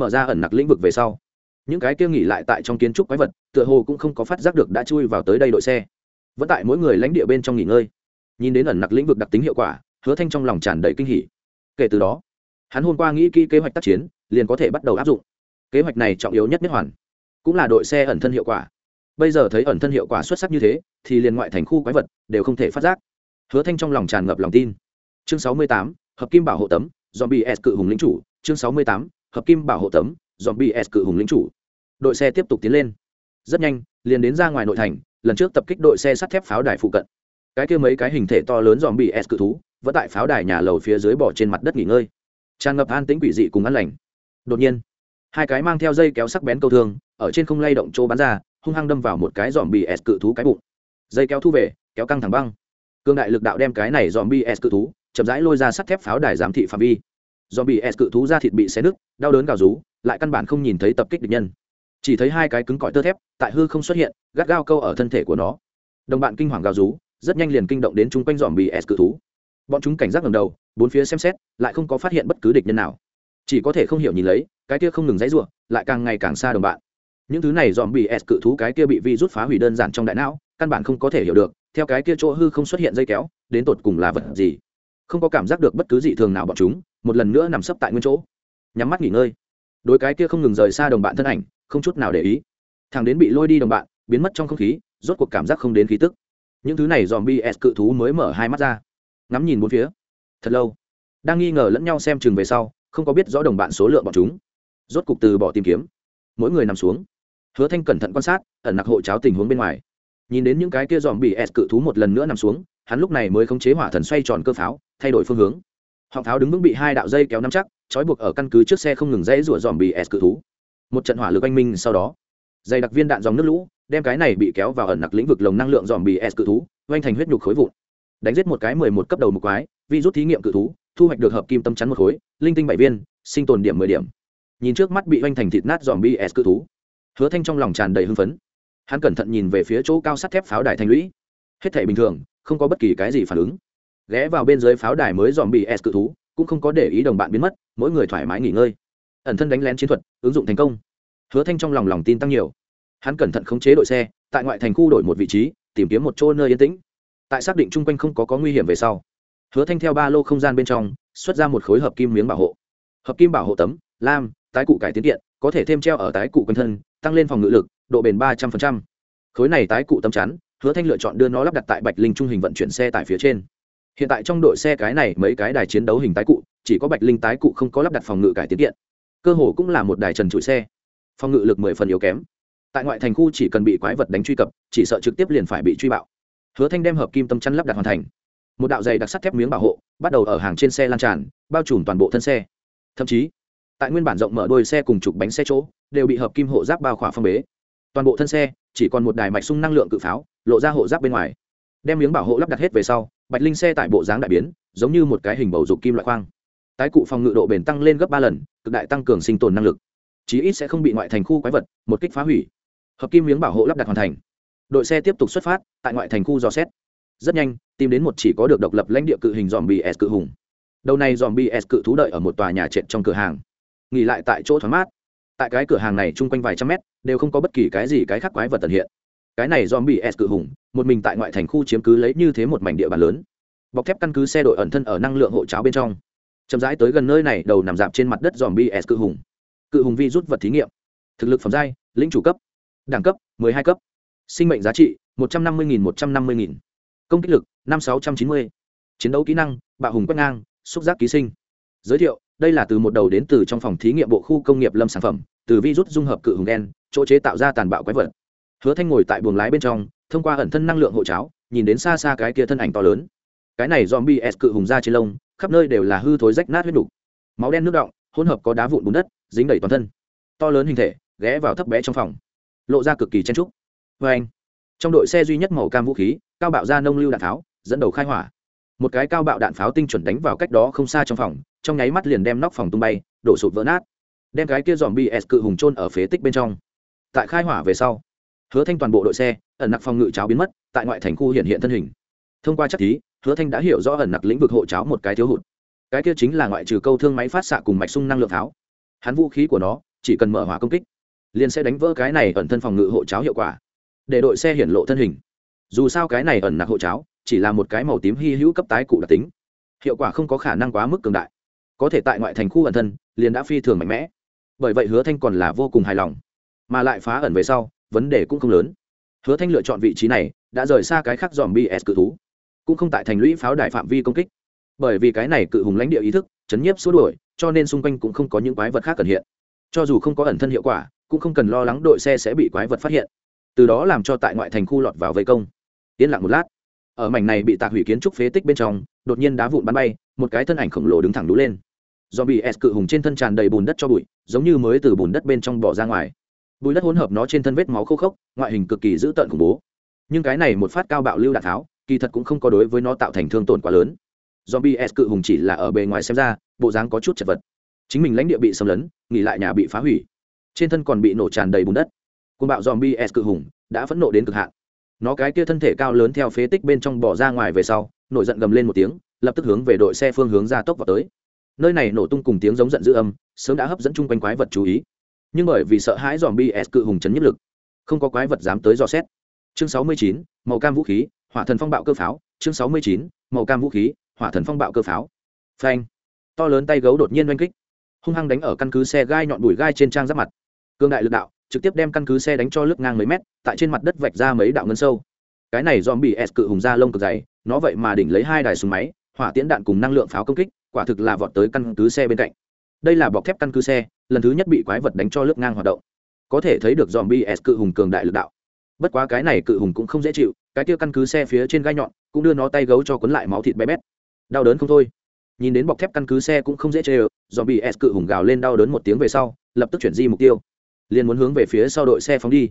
Mở ra ẩn nặc lĩnh vực về sau, những cái kia nghỉ lại tại trong kiến trúc quái vật, tựa hồ cũng không có phát giác được đã chui vào tới đây đội xe. Vẫn tại mỗi người lãnh địa bên trong nghỉ ngơi. Nhìn đến ẩn nặc lĩnh vực đặc tính hiệu quả, hứa thanh trong lòng tràn đầy kinh hỉ. Kể từ đó, hắn hôm qua nghĩ kỹ kế hoạch tác chiến, liền có thể bắt đầu áp dụng. Kế hoạch này trọng yếu nhất nhất hoàn, cũng là đội xe ẩn thân hiệu quả bây giờ thấy ẩn thân hiệu quả xuất sắc như thế, thì liền ngoại thành khu quái vật đều không thể phát giác. Hứa thanh trong lòng tràn ngập lòng tin. Chương sáu mươi tám, hợp kim bảo hộ tấm dòm bs cự hùng lính chủ. Chương sáu mươi tám, hợp kim bảo hộ tấm dòm bs cự hùng lính chủ. Đội xe tiếp tục tiến lên. Rất nhanh, liền đến ra ngoài nội thành, lần trước tập kích đội xe sắt thép pháo đài phụ cận. Cái kia mấy cái hình thể to lớn dòm bị s cự thú, vẫn tại pháo đài nhà lầu phía dưới bỏ trên mặt đất nghỉ ngơi. Tràn ngập an tĩnh quỷ dị cùng ăn lành. Đột nhiên, hai cái mang theo dây kéo sắc bén câu thương, ở trên không lay động chỗ bắn ra hung hăng đâm vào một cái dòm bị s cự thú cái bụng. Dây kéo thu về, kéo căng thẳng băng. Cương đại lực đạo đem cái này dòm bị s cự thú, chậm rãi lôi ra sắt thép pháo đài giám thị phạm vi. Dòm bị s cự thú ra thịt bị xé nứt, đau đớn gào rú, lại căn bản không nhìn thấy tập kích địch nhân. Chỉ thấy hai cái cứng cỏi tơ thép, tại hư không xuất hiện, gắt gao câu ở thân thể của nó. Đồng bạn kinh hoàng gào rú, rất nhanh liền kinh động đến chung quanh dòm bị s cự thú. Bọn chúng cảnh giác ngầm đầu, bốn phía xem xét, lại không có phát hiện bất cứ địch nhân nào. Chỉ có thể không hiểu nhìn lấy, cái kia không ngừng dãy ruộng lại càng ngày càng xa đồng bạn những thứ này dòm bị s cự thú cái kia bị vi rút phá hủy đơn giản trong đại não, căn bản không có thể hiểu được, theo cái kia chỗ hư không xuất hiện dây kéo, đến tột cùng là vật gì. Không có cảm giác được bất cứ gì thường nào bọn chúng, một lần nữa nằm sấp tại nguyên chỗ. Nhắm mắt nghỉ ngơi. Đôi cái kia không ngừng rời xa đồng bạn thân ảnh, không chút nào để ý. Thằng đến bị lôi đi đồng bạn, biến mất trong không khí, rốt cuộc cảm giác không đến khí tức. Những thứ này dòm bs cự thú mới mở hai mắt ra. Ngắm nhìn bốn phía. Thật lâu. Đang nghi ngờ lẫn nhau xem chừng về sau, không có biết rõ đồng bạn số lượng bọn chúng. Rốt cục từ bỏ tìm kiếm. Mỗi người nằm xuống hứa thanh cẩn thận quan sát, ẩn nặc hộ cháo tình huống bên ngoài. Nhìn đến những cái kia dòm bị s cự thú một lần nữa nằm xuống, hắn lúc này mới khống chế hỏa thần xoay tròn cơ pháo, thay đổi phương hướng. Họng pháo đứng vững bị hai đạo dây kéo nắm chắc, trói buộc ở căn cứ trước xe không ngừng dãy rủa dòm bị s cự thú. Một trận hỏa lực anh minh sau đó, dày đặc viên đạn dòng nước lũ, đem cái này bị kéo vào ẩn nặc lĩnh vực lồng năng lượng dòm bị s cự thú, oanh thành huyết nhục khối vụn. Đánh giết một cái mười một cấp đầu một quái vi rút thí nghiệm cự thú, thu hoạch được hợp kim tâm chắn một khối, linh tinh bảy viên, sinh tồn điểm mười điểm. Nhìn trước mắt bị oanh thành thịt nát dòm bị s cự thú hứa thanh trong lòng tràn đầy hưng phấn. Hắn cẩn thận nhìn về phía chỗ cao sắt thép pháo đài thành lũy. Hết thể bình thường, không có bất kỳ cái gì phản ứng. Ghé vào bên dưới pháo đài mới dòm bị s cự thú, cũng không có để ý đồng bạn biến mất, mỗi người thoải mái nghỉ ngơi. Ẩn thân đánh lén chiến thuật, ứng dụng thành công. Hứa thanh trong lòng lòng tin tăng nhiều. Hắn cẩn thận khống chế đội xe, tại ngoại thành khu đổi một vị trí, tìm kiếm một chỗ nơi yên tĩnh. Tại xác định chung quanh không có có nguy hiểm về sau, hứa thanh theo ba lô không gian bên trong, xuất ra một khối hợp kim miếng bảo hộ. Hợp kim bảo hộ tấm, lam, tái cụ cải tiến kiện, có thể thêm treo ở tái cụ quanh thân tăng lên phòng ngự lực, độ bền ba trăm linh khối này tái cụ tâm chắn, hứa thanh lựa chọn đưa nó lắp đặt tại bạch linh trung hình vận chuyển xe tại phía trên. Hiện tại trong đội xe cái này mấy cái đài chiến đấu hình tái cụ, chỉ có bạch linh tái cụ không có lắp đặt phòng ngự cải tiến điện cơ hồ cũng là một đài trần trụi xe. Phòng ngự lực mười phần yếu kém. Tại ngoại thành khu chỉ cần bị quái vật đánh truy cập, chỉ sợ trực tiếp liền phải bị truy bạo. Hứa thanh đem hợp kim tâm chắn lắp đặt hoàn thành. Một đạo dày đặc sắt thép miếng bảo hộ, bắt đầu ở hàng trên xe lan tràn, bao trùm toàn bộ thân xe. Thậm chí tại nguyên bản rộng mở đôi xe cùng chục bánh xe chỗ, đều bị hợp kim hộ giáp bao khỏa phong bế. Toàn bộ thân xe, chỉ còn một đài mạch sung năng lượng cự pháo, lộ ra hộ giáp bên ngoài. Đem miếng bảo hộ lắp đặt hết về sau, bạch linh xe tại bộ dáng đại biến, giống như một cái hình bầu dục kim loại khoang. Tái cụ phòng ngự độ bền tăng lên gấp ba lần, cực đại tăng cường sinh tồn năng lực. Chí ít sẽ không bị ngoại thành khu quái vật một kích phá hủy. Hợp kim miếng bảo hộ lắp đặt hoàn thành. Đội xe tiếp tục xuất phát, tại ngoại thành khu dò xét. Rất nhanh, tìm đến một chỉ có được độc lập lãnh địa cự hình dòm bs cự hùng. Đầu này dòm bs cự thú đợi ở một tòa nhà trệt trong cửa hàng nghỉ lại tại chỗ thoáng mát. Tại cái cửa hàng này chung quanh vài trăm mét, đều không có bất kỳ cái gì cái khác quái vật tận hiện. Cái này dòm bị s cự hùng, một mình tại ngoại thành khu chiếm cứ lấy như thế một mảnh địa bàn lớn. Bọc thép căn cứ xe đội ẩn thân ở năng lượng hộ cháo bên trong. Chậm rãi tới gần nơi này, đầu nằm dạp trên mặt đất dòm bi s cự hùng. Cự hùng vi rút vật thí nghiệm. Thực lực phẩm giai, lĩnh chủ cấp. Đẳng cấp hai cấp. Sinh mệnh giá trị, một trăm năm mươi một trăm năm mươi công kích lực, năm sáu trăm chín mươi. Chiến đấu kỹ năng, bạo hùng quét ngang, xúc giác ký sinh giới thiệu, đây là từ một đầu đến từ trong phòng thí nghiệm bộ khu công nghiệp lâm sản phẩm, từ virus dung hợp cự hùng đen chỗ chế tạo ra tàn bạo quái vật. Hứa thanh ngồi tại buồng lái bên trong, thông qua ẩn thân năng lượng hộ cháo, nhìn đến xa xa cái kia thân ảnh to lớn. Cái này dòm bs cự hùng ra trên lông, khắp nơi đều là hư thối rách nát huyết đục máu đen nước động hỗn hợp có đá vụn bùn đất, dính đầy toàn thân. To lớn hình thể, ghé vào thấp bé trong phòng. Lộ ra cực kỳ chen trúc. Vê anh trong đội xe duy nhất màu cam vũ khí, cao bạo ra nông lưu đạn tháo, dẫn đầu khai hỏa một cái cao bạo đạn pháo tinh chuẩn đánh vào cách đó không xa trong phòng, trong nháy mắt liền đem nóc phòng tung bay, đổ sụt vỡ nát. Đem cái kia dòm bs s cự hùng trôn ở phế tích bên trong. Tại khai hỏa về sau, hứa thanh toàn bộ đội xe, ẩn nặc phòng ngự cháo biến mất, tại ngoại thành khu hiện hiện thân hình. Thông qua chắc thí, hứa thanh đã hiểu rõ ẩn nặc lĩnh vực hộ cháo một cái thiếu hụt. Cái kia chính là ngoại trừ câu thương máy phát xạ cùng mạch sung năng lượng pháo. Hắn vũ khí của nó, chỉ cần mở hỏa công kích, liền sẽ đánh vỡ cái này ẩn thân phòng ngự hộ cháo hiệu quả, để đội xe hiển lộ thân hình. Dù sao cái này ẩn nặc hộ cháo chỉ là một cái màu tím hy hữu cấp tái cụ đặc tính. Hiệu quả không có khả năng quá mức cường đại. Có thể tại ngoại thành khu ẩn thân, liền đã phi thường mạnh mẽ. Bởi vậy hứa thanh còn là vô cùng hài lòng. Mà lại phá ẩn về sau, vấn đề cũng không lớn. Hứa thanh lựa chọn vị trí này, đã rời xa cái khác dòm bs cự thú. Cũng không tại thành lũy pháo đài phạm vi công kích. Bởi vì cái này cự hùng lãnh địa ý thức, chấn nhiếp xua đuổi, cho nên xung quanh cũng không có những quái vật khác cần hiện. Cho dù không có ẩn thân hiệu quả, cũng không cần lo lắng đội xe sẽ bị quái vật phát hiện. Từ đó làm cho tại ngoại thành khu lọt vào vây công. Yên lặng một lát ở mảnh này bị tạc hủy kiến trúc phế tích bên trong, đột nhiên đá vụn bắn bay, một cái thân ảnh khổng lồ đứng thẳng đú lên. Do bị s cự hùng trên thân tràn đầy bùn đất cho bụi, giống như mới từ bùn đất bên trong bỏ ra ngoài. Bùi đất hỗn hợp nó trên thân vết máu khô khốc, ngoại hình cực kỳ dữ tợn khủng bố. Nhưng cái này một phát cao bạo lưu đạn tháo, kỳ thật cũng không có đối với nó tạo thành thương tổn quá lớn. Do bs cự hùng chỉ là ở bề ngoài xem ra, bộ dáng có chút chật vật. Chính mình lãnh địa bị xâm lấn, nghỉ lại nhà bị phá hủy. Trên thân còn bị nổ tràn đầy bùn đất. Côn bạo dòm bs cự hùng đã phẫn nộ đến cực hạn nó cái kia thân thể cao lớn theo phế tích bên trong bỏ ra ngoài về sau nổi giận gầm lên một tiếng lập tức hướng về đội xe phương hướng ra tốc vào tới. Nơi này nổ tung cùng tiếng giống giận dữ âm sớm đã hấp dẫn chung quanh quái vật chú ý. Nhưng bởi vì sợ hãi dòm bs cự hùng chấn nhất lực không có quái vật dám tới dò xét. Chương 69, màu cam vũ khí hỏa thần phong bạo cơ pháo. Chương 69, màu cam vũ khí hỏa thần phong bạo cơ pháo. Phanh. To lớn tay gấu đột nhiên oanh kích. Hung hăng đánh ở căn cứ xe gai nhọn bùi gai trên trang giáp mặt. Cương đại lực đạo trực tiếp đem căn cứ xe đánh cho lướt ngang mấy mét, tại trên mặt đất vạch ra mấy đạo ngân sâu. Cái này dòm bị s cự hùng da lông cực dày, nó vậy mà đỉnh lấy hai đài súng máy, hỏa tiễn đạn cùng năng lượng pháo công kích, quả thực là vọt tới căn cứ xe bên cạnh. Đây là bọc thép căn cứ xe, lần thứ nhất bị quái vật đánh cho lướt ngang hoạt động. Có thể thấy được dòm bs cự hùng cường đại lực đạo. Bất quá cái này cự hùng cũng không dễ chịu, cái kia căn cứ xe phía trên gai nhọn cũng đưa nó tay gấu cho cuốn lại máu thịt bé bét. Đau đớn không thôi. Nhìn đến bọc thép căn cứ xe cũng không dễ chê ơ dòm bs cự hùng gào lên đau đớn một tiếng về sau, lập tức chuyển di mục tiêu liền muốn hướng về phía sau đội xe phóng đi.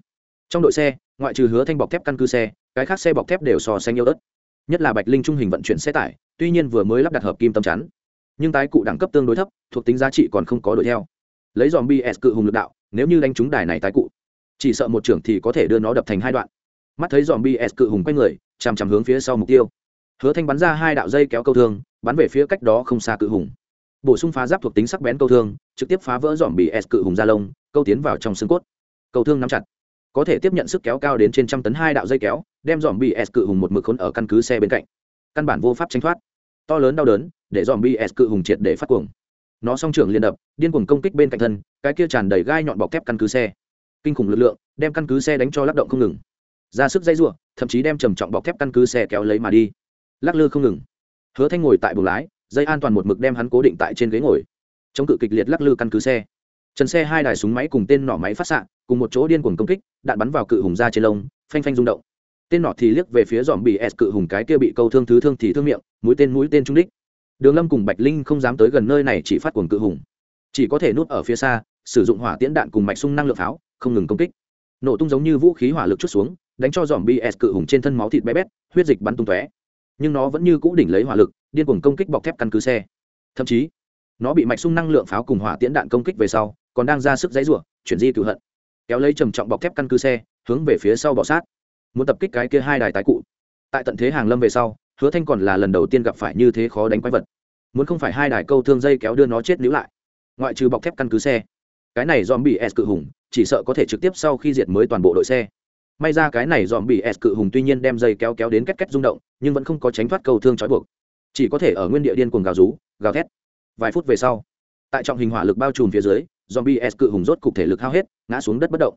Trong đội xe, ngoại trừ hứa thanh bọc thép căn cứ xe, cái khác xe bọc thép đều so xanh yêu ớt. Nhất là bạch linh trung hình vận chuyển xe tải, tuy nhiên vừa mới lắp đặt hợp kim tâm chắn, nhưng tái cụ đẳng cấp tương đối thấp, thuộc tính giá trị còn không có đuổi theo. Lấy dòm bs cự hùng lực đạo, nếu như đánh trúng đài này tái cụ, chỉ sợ một trưởng thì có thể đưa nó đập thành hai đoạn. Mắt thấy dòm bs cự hùng quay người, chằm chằm hướng phía sau mục tiêu. Hứa thanh bắn ra hai đạo dây kéo câu thương, bắn về phía cách đó không xa cự hùng bổ sung phá giáp thuộc tính sắc bén câu thương, trực tiếp phá vỡ dòm bị s cự hùng da lông, câu tiến vào trong xương cốt. Câu thương nắm chặt. Có thể tiếp nhận sức kéo cao đến trên trăm tấn hai đạo dây kéo, đem dòm bị s cự hùng một mực khốn ở căn cứ xe bên cạnh. Căn bản vô pháp tránh thoát. To lớn đau đớn, để dòm bị s cự hùng triệt để phát cuồng. Nó song trưởng liên đập, điên cuồng công kích bên cạnh thân, cái kia tràn đầy gai nhọn bọc thép căn cứ xe. Kinh khủng lực lượng, đem căn cứ xe đánh cho lắc động không ngừng. Ra sức dây r thậm chí đem trầm trọng bọc thép căn cứ xe kéo lấy mà đi. Lắc lư không ngừng. Hứa thanh ngồi tại buồng lái dây an toàn một mực đem hắn cố định tại trên ghế ngồi. Chống cự kịch liệt lắc lư căn cứ xe. Trần xe hai đài súng máy cùng tên nỏ máy phát xạ, cùng một chỗ điên cuồng công kích, đạn bắn vào cự hùng ra trên lông, phanh phanh rung động. Tên nỏ thì liếc về phía dòm bị s cự hùng cái kia bị câu thương thứ thương thì thương miệng, mũi tên mũi tên trung đích. Đường lâm cùng bạch linh không dám tới gần nơi này chỉ phát cuồng cự hùng. Chỉ có thể núp ở phía xa, sử dụng hỏa tiễn đạn cùng mạch sung năng lượng pháo, không ngừng công kích. Nổ tung giống như vũ khí hỏa lực chút xuống, đánh cho dòm s cự hùng trên thân máu thịt bé bét, huyết dịch bắn tung tóe nhưng nó vẫn như cũ đỉnh lấy hỏa lực, điên cuồng công kích bọc thép căn cứ xe. Thậm chí, nó bị mạch sung năng lượng pháo cùng hỏa tiễn đạn công kích về sau, còn đang ra sức dãy rủa, chuyển di cựu hận. Kéo lấy trầm trọng bọc thép căn cứ xe, hướng về phía sau bỏ sát. Muốn tập kích cái kia hai đài tái cụ. Tại tận thế hàng lâm về sau, hứa thanh còn là lần đầu tiên gặp phải như thế khó đánh quái vật. Muốn không phải hai đài câu thương dây kéo đưa nó chết níu lại. Ngoại trừ bọc thép căn cứ xe, cái này dòm bị s cự hùng, chỉ sợ có thể trực tiếp sau khi diệt mới toàn bộ đội xe. May ra cái này dòm bị s cự hùng tuy nhiên đem dây kéo kéo đến cách cách rung động nhưng vẫn không có tránh thoát cầu thương trói buộc. Chỉ có thể ở nguyên địa điên cuồng gào rú, gào thét. Vài phút về sau, tại trọng hình hỏa lực bao trùm phía dưới, zombie s cự hùng rốt cục thể lực hao hết, ngã xuống đất bất động.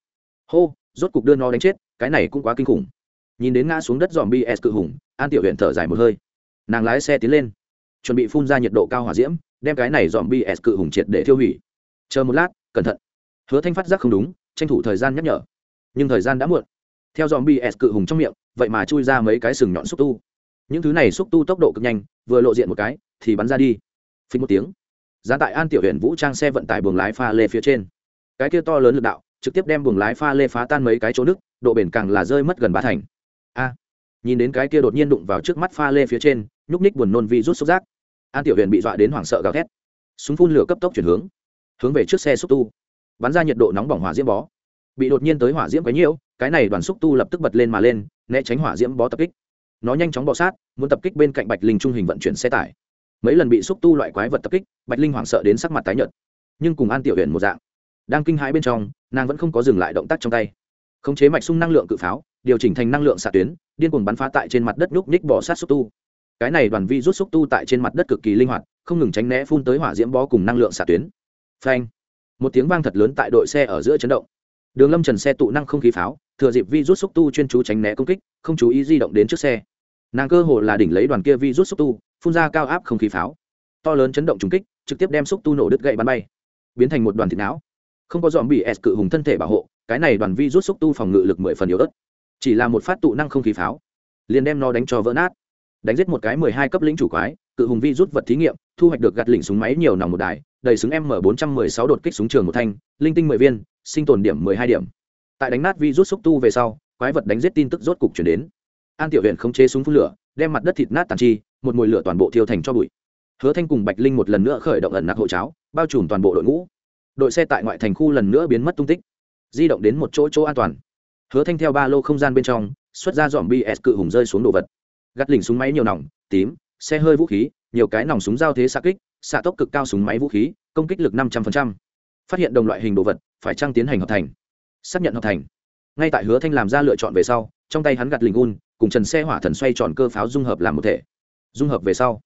Hô, rốt cục đưa nó đánh chết, cái này cũng quá kinh khủng. Nhìn đến ngã xuống đất zombie s cự hùng, an tiểu huyện thở dài một hơi. Nàng lái xe tiến lên, chuẩn bị phun ra nhiệt độ cao hỏa diễm, đem cái này zombie s cự hùng triệt để tiêu hủy. Chờ một lát, cẩn thận. Hứa thanh phát giác không đúng, tranh thủ thời gian nhắc nhở. Nhưng thời gian đã muộn. Theo dòm bs cự hùng trong miệng, vậy mà chui ra mấy cái sừng nhọn xúc tu những thứ này xúc tu tốc độ cực nhanh, vừa lộ diện một cái, thì bắn ra đi. Phình một tiếng. Giá tại an tiểu huyện vũ trang xe vận tải buồng lái pha lê phía trên. Cái kia to lớn lực đạo, trực tiếp đem buồng lái pha lê phá tan mấy cái chỗ nước độ bền càng là rơi mất gần ba thành. A. Nhìn đến cái kia đột nhiên đụng vào trước mắt pha lê phía trên, nhúc ních buồn nôn vi rút xúc giác. An tiểu huyền bị dọa đến hoảng sợ gào thét. Súng phun lửa cấp tốc chuyển hướng hướng về trước xe xúc tu. Bắn ra nhiệt độ nóng bỏng hỏa diễm bó. Bị đột nhiên tới hỏa diễm quấy nhiễu, cái này đoàn xúc tu lập tức bật lên mà lên, né tránh hỏa diễm bó tập kích nó nhanh chóng bọ sát, muốn tập kích bên cạnh bạch linh trung hình vận chuyển xe tải. Mấy lần bị xúc tu loại quái vật tập kích, bạch linh hoảng sợ đến sắc mặt tái nhợt. Nhưng cùng an tiểu huyền một dạng, đang kinh hãi bên trong, nàng vẫn không có dừng lại động tác trong tay. Khống chế mạch sung năng lượng cự pháo, điều chỉnh thành năng lượng xạ tuyến, điên cuồng bắn phá tại trên mặt đất nhúc nhích bỏ sát xúc tu. Cái này đoàn vi rút xúc tu tại trên mặt đất cực kỳ linh hoạt, không ngừng tránh né phun tới hỏa diễm bó cùng năng lượng xạ tuyến. Phanh! Một tiếng vang thật lớn tại đội xe ở giữa chấn động. Đường lâm trần xe tụ năng không khí pháo, thừa dịp vi rút xúc tu chuyên chú tránh né công kích, không chú ý di động đến trước xe nàng cơ hồ là đỉnh lấy đoàn kia vi rút xúc tu, phun ra cao áp không khí pháo. To lớn chấn động trùng kích, trực tiếp đem xúc tu nổ đứt gậy bắn bay. Biến thành một đoàn thịt não. Không có dòm bị s cự hùng thân thể bảo hộ, cái này đoàn vi rút xúc tu phòng ngự lực mười phần yếu ớt. Chỉ là một phát tụ năng không khí pháo, liền đem nó đánh cho vỡ nát. Đánh giết một cái mười hai cấp lĩnh chủ quái, cự hùng vi rút vật thí nghiệm, thu hoạch được gạt lỉnh súng máy nhiều nòng một đài, đầy súng m bốn trăm mười sáu đột kích súng trường một thanh, linh tinh mười viên, sinh tồn điểm mười hai điểm. Tại đánh nát vi rút xúc tu về sau, quái vật đánh giết tin tức rốt cục chuyển đến an tiểu huyện không chế súng phun lửa, đem mặt đất thịt nát tàn chi, một mồi lửa toàn bộ thiêu thành cho bụi. Hứa thanh cùng bạch linh một lần nữa khởi động ẩn nặc hộ cháo, bao trùm toàn bộ đội ngũ. Đội xe tại ngoại thành khu lần nữa biến mất tung tích, di động đến một chỗ chỗ an toàn. Hứa thanh theo ba lô không gian bên trong, xuất ra dòm bs cự hùng rơi xuống đồ vật. Gắt lỉnh súng máy nhiều nòng, tím, xe hơi vũ khí, nhiều cái nòng súng giao thế xạ kích, xạ tốc cực cao súng máy vũ khí, công kích lực năm trăm linh phát hiện đồng loại hình đồ vật, phải trăng tiến hành hợp thành? Xác nhận hợp thành. Ngay tại hứa thanh làm ra lựa chọn về sau, trong tay hắn gạt lình un cùng trần xe hỏa thần xoay tròn cơ pháo dung hợp làm một thể. Dung hợp về sau,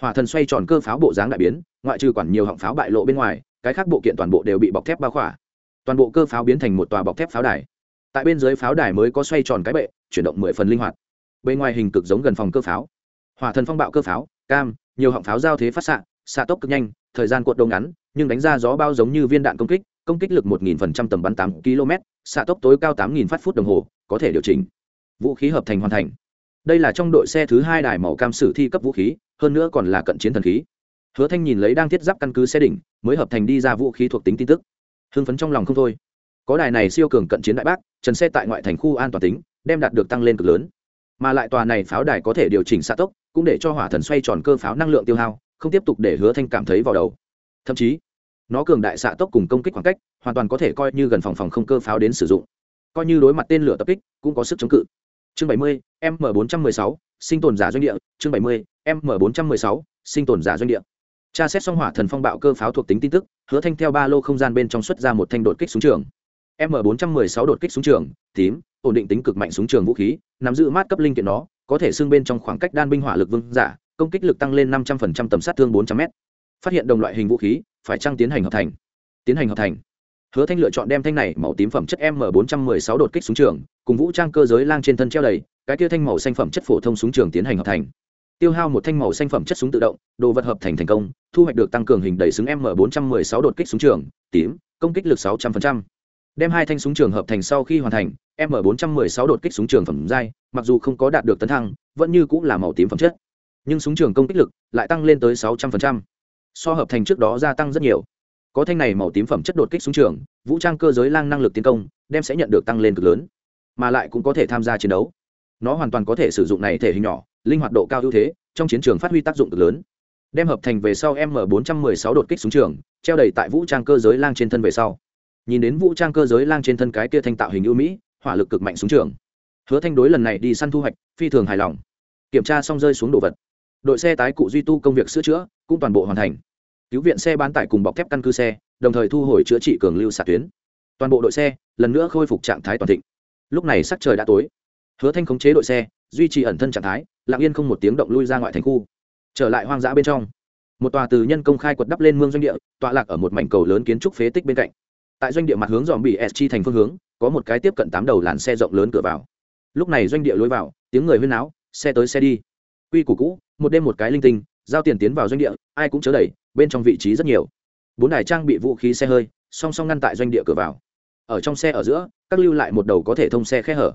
hỏa thần xoay tròn cơ pháo bộ dáng đại biến, ngoại trừ quản nhiều họng pháo bại lộ bên ngoài, cái khác bộ kiện toàn bộ đều bị bọc thép bao khỏa. Toàn bộ cơ pháo biến thành một tòa bọc thép pháo đài. Tại bên dưới pháo đài mới có xoay tròn cái bệ, chuyển động mười phần linh hoạt. Bên ngoài hình cực giống gần phòng cơ pháo. Hỏa thần phong bạo cơ pháo, cam, nhiều họng pháo giao thế phát xạ xạ tốc cực nhanh, thời gian cuộn đông ngắn, nhưng đánh ra gió bao giống như viên đạn công kích công kích lực một nghìn phần trăm tầm bắn tám km xạ tốc tối cao tám nghìn phát phút đồng hồ, có thể điều chỉnh vũ khí hợp thành hoàn thành. Đây là trong đội xe thứ hai đài màu cam sử thi cấp vũ khí, hơn nữa còn là cận chiến thần khí. Hứa thanh nhìn lấy đang thiết giáp căn cứ xe đỉnh, mới hợp thành đi ra vũ khí thuộc tính tin tức. Hưng phấn trong lòng không thôi. Có đài này siêu cường cận chiến đại bác, trần xe tại ngoại thành khu an toàn tính, đem đạt được tăng lên cực lớn. Mà lại tòa này pháo đài có thể điều chỉnh xạ tốc, cũng để cho hỏa thần xoay tròn cơ pháo năng lượng tiêu hao, không tiếp tục để hứa thanh cảm thấy vào đầu. Thậm chí, nó cường đại xạ tốc cùng công kích khoảng cách, hoàn toàn có thể coi như gần phòng phòng không cơ pháo đến sử dụng. Coi như đối mặt tên lửa tập kích, cũng có sức chống cự chương 70, m 416 sinh tồn giả doanh địa. Chương 70, m 416 sinh tồn giả doanh địa. Tra xét xong hỏa thần phong bạo cơ pháo thuộc tính tin tức hứa thanh theo ba lô không gian bên trong xuất ra một thanh đột kích súng trường. M 416 đột kích súng trường tím ổn định tính cực mạnh súng trường vũ khí nắm giữ mát cấp linh kiện nó có thể xưng bên trong khoảng cách đan binh hỏa lực vương giả công kích lực tăng lên năm trăm linh tầm sát thương bốn trăm m phát hiện đồng loại hình vũ khí phải trang tiến hành hợp thành? Tiến hành hợp thành hứa thanh lựa chọn đem thanh này màu tím phẩm chất m bốn trăm m sáu đột kích súng trường, cùng vũ trang cơ giới lang trên thân treo đầy, cái kia thanh màu xanh phẩm chất phổ thông súng trường tiến hành hợp thành. Tiêu hao một thanh màu xanh phẩm chất súng tự động, đồ vật hợp thành thành công, thu hoạch được tăng cường hình đầy xứng m bốn trăm m sáu đột kích súng trường, tím, công kích lực sáu trăm linh đem hai thanh súng trường hợp thành sau khi hoàn thành, m 416 đột kích súng trường phẩm giai, mặc dù không có đạt được tấn thăng, vẫn như cũng là màu tím phẩm chất. Nhưng súng trường công kích lực lại tăng lên tới 600%. so hợp thành trước đó gia tăng rất nhiều có thanh này màu tím phẩm chất đột kích súng trường, vũ trang cơ giới lang năng lực tiến công, đem sẽ nhận được tăng lên cực lớn, mà lại cũng có thể tham gia chiến đấu. Nó hoàn toàn có thể sử dụng này thể hình nhỏ, linh hoạt độ cao ưu thế, trong chiến trường phát huy tác dụng cực lớn. Đem hợp thành về sau m 416 đột kích súng trường, treo đầy tại vũ trang cơ giới lang trên thân về sau. Nhìn đến vũ trang cơ giới lang trên thân cái kia thanh tạo hình ưu mỹ, hỏa lực cực mạnh xuống trường. Hứa thanh đối lần này đi săn thu hoạch, phi thường hài lòng. Kiểm tra xong rơi xuống đồ vật. Đội xe tái cụ duy tu công việc sửa chữa, cũng toàn bộ hoàn thành cứu viện xe bán tải cùng bọc thép căn cứ xe, đồng thời thu hồi chữa trị cường lưu xạ tuyến. Toàn bộ đội xe lần nữa khôi phục trạng thái toàn thịnh. Lúc này sắc trời đã tối. Hứa thanh khống chế đội xe, duy trì ẩn thân trạng thái, lặng yên không một tiếng động lui ra ngoại thành khu. Trở lại hoang dã bên trong, một tòa từ nhân công khai quật đắp lên mương doanh địa, tọa lạc ở một mảnh cầu lớn kiến trúc phế tích bên cạnh. Tại doanh địa mặt hướng dòm bị s chi thành phương hướng, có một cái tiếp cận tám đầu làn xe rộng lớn cửa vào. Lúc này doanh địa lối vào, tiếng người huyên náo, xe tới, xe đi. Quy củ cũ, một đêm một cái linh tinh, giao tiền tiến vào doanh địa, ai cũng chớ đẩy bên trong vị trí rất nhiều. Bốn đài trang bị vũ khí xe hơi, song song ngăn tại doanh địa cửa vào. Ở trong xe ở giữa, các lưu lại một đầu có thể thông xe khe hở.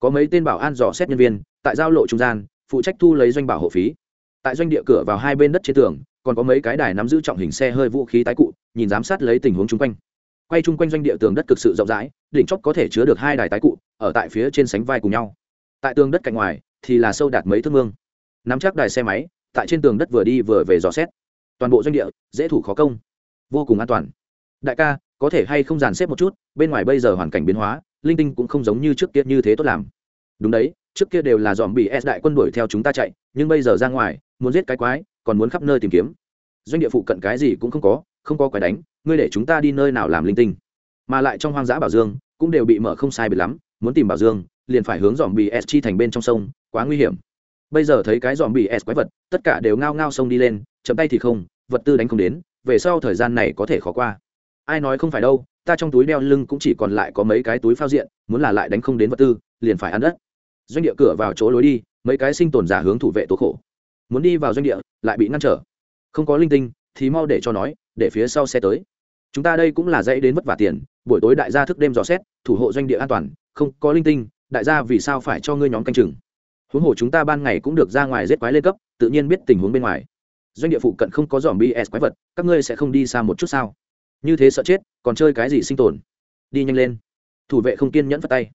Có mấy tên bảo an dò xét nhân viên, tại giao lộ trung gian, phụ trách thu lấy doanh bảo hộ phí. Tại doanh địa cửa vào hai bên đất trên tường, còn có mấy cái đài nắm giữ trọng hình xe hơi vũ khí tái cụ, nhìn giám sát lấy tình huống chung quanh. Quay chung quanh doanh địa tường đất cực sự rộng rãi, đỉnh chóp có thể chứa được hai đài tái cụ, ở tại phía trên sánh vai cùng nhau. Tại tường đất cạnh ngoài, thì là sâu đạt mấy thước mương. Nắm chắc đài xe máy, tại trên tường đất vừa đi vừa về dò xét toàn bộ doanh địa, dễ thủ khó công. Vô cùng an toàn. Đại ca, có thể hay không dàn xếp một chút, bên ngoài bây giờ hoàn cảnh biến hóa, linh tinh cũng không giống như trước kia như thế tốt làm. Đúng đấy, trước kia đều là dòm bị s đại quân đuổi theo chúng ta chạy, nhưng bây giờ ra ngoài, muốn giết cái quái, còn muốn khắp nơi tìm kiếm. Doanh địa phụ cận cái gì cũng không có không có quái đánh, ngươi để chúng ta đi nơi nào làm linh tinh? Mà lại trong hoang dã bảo dương, cũng đều bị mở không sai biệt lắm, muốn tìm bảo dương, liền phải hướng dòm bị s chi thành bên trong sông, quá nguy hiểm. Bây giờ thấy cái dòm bị s quái vật, tất cả đều ngao ngao sông đi lên, chậm tay thì không vật tư đánh không đến, về sau thời gian này có thể khó qua. Ai nói không phải đâu, ta trong túi đeo lưng cũng chỉ còn lại có mấy cái túi phao diện, muốn là lại đánh không đến vật tư, liền phải ăn đất. Doanh địa cửa vào chỗ lối đi, mấy cái sinh tồn giả hướng thủ vệ tố khổ. Muốn đi vào doanh địa, lại bị ngăn trở. Không có linh tinh, thì mau để cho nói, để phía sau xe tới. Chúng ta đây cũng là dãy đến vất vả tiền, buổi tối đại gia thức đêm dò xét, thủ hộ doanh địa an toàn, không có linh tinh, đại gia vì sao phải cho ngươi nhóm canh chừng? Huống hồ chúng ta ban ngày cũng được ra ngoài giết quái lên cấp, tự nhiên biết tình huống bên ngoài doanh địa phụ cận không có dòm bs quái vật, các ngươi sẽ không đi xa một chút sao? Như thế sợ chết, còn chơi cái gì sinh tồn? Đi nhanh lên. Thủ vệ không kiên nhẫn vào tay.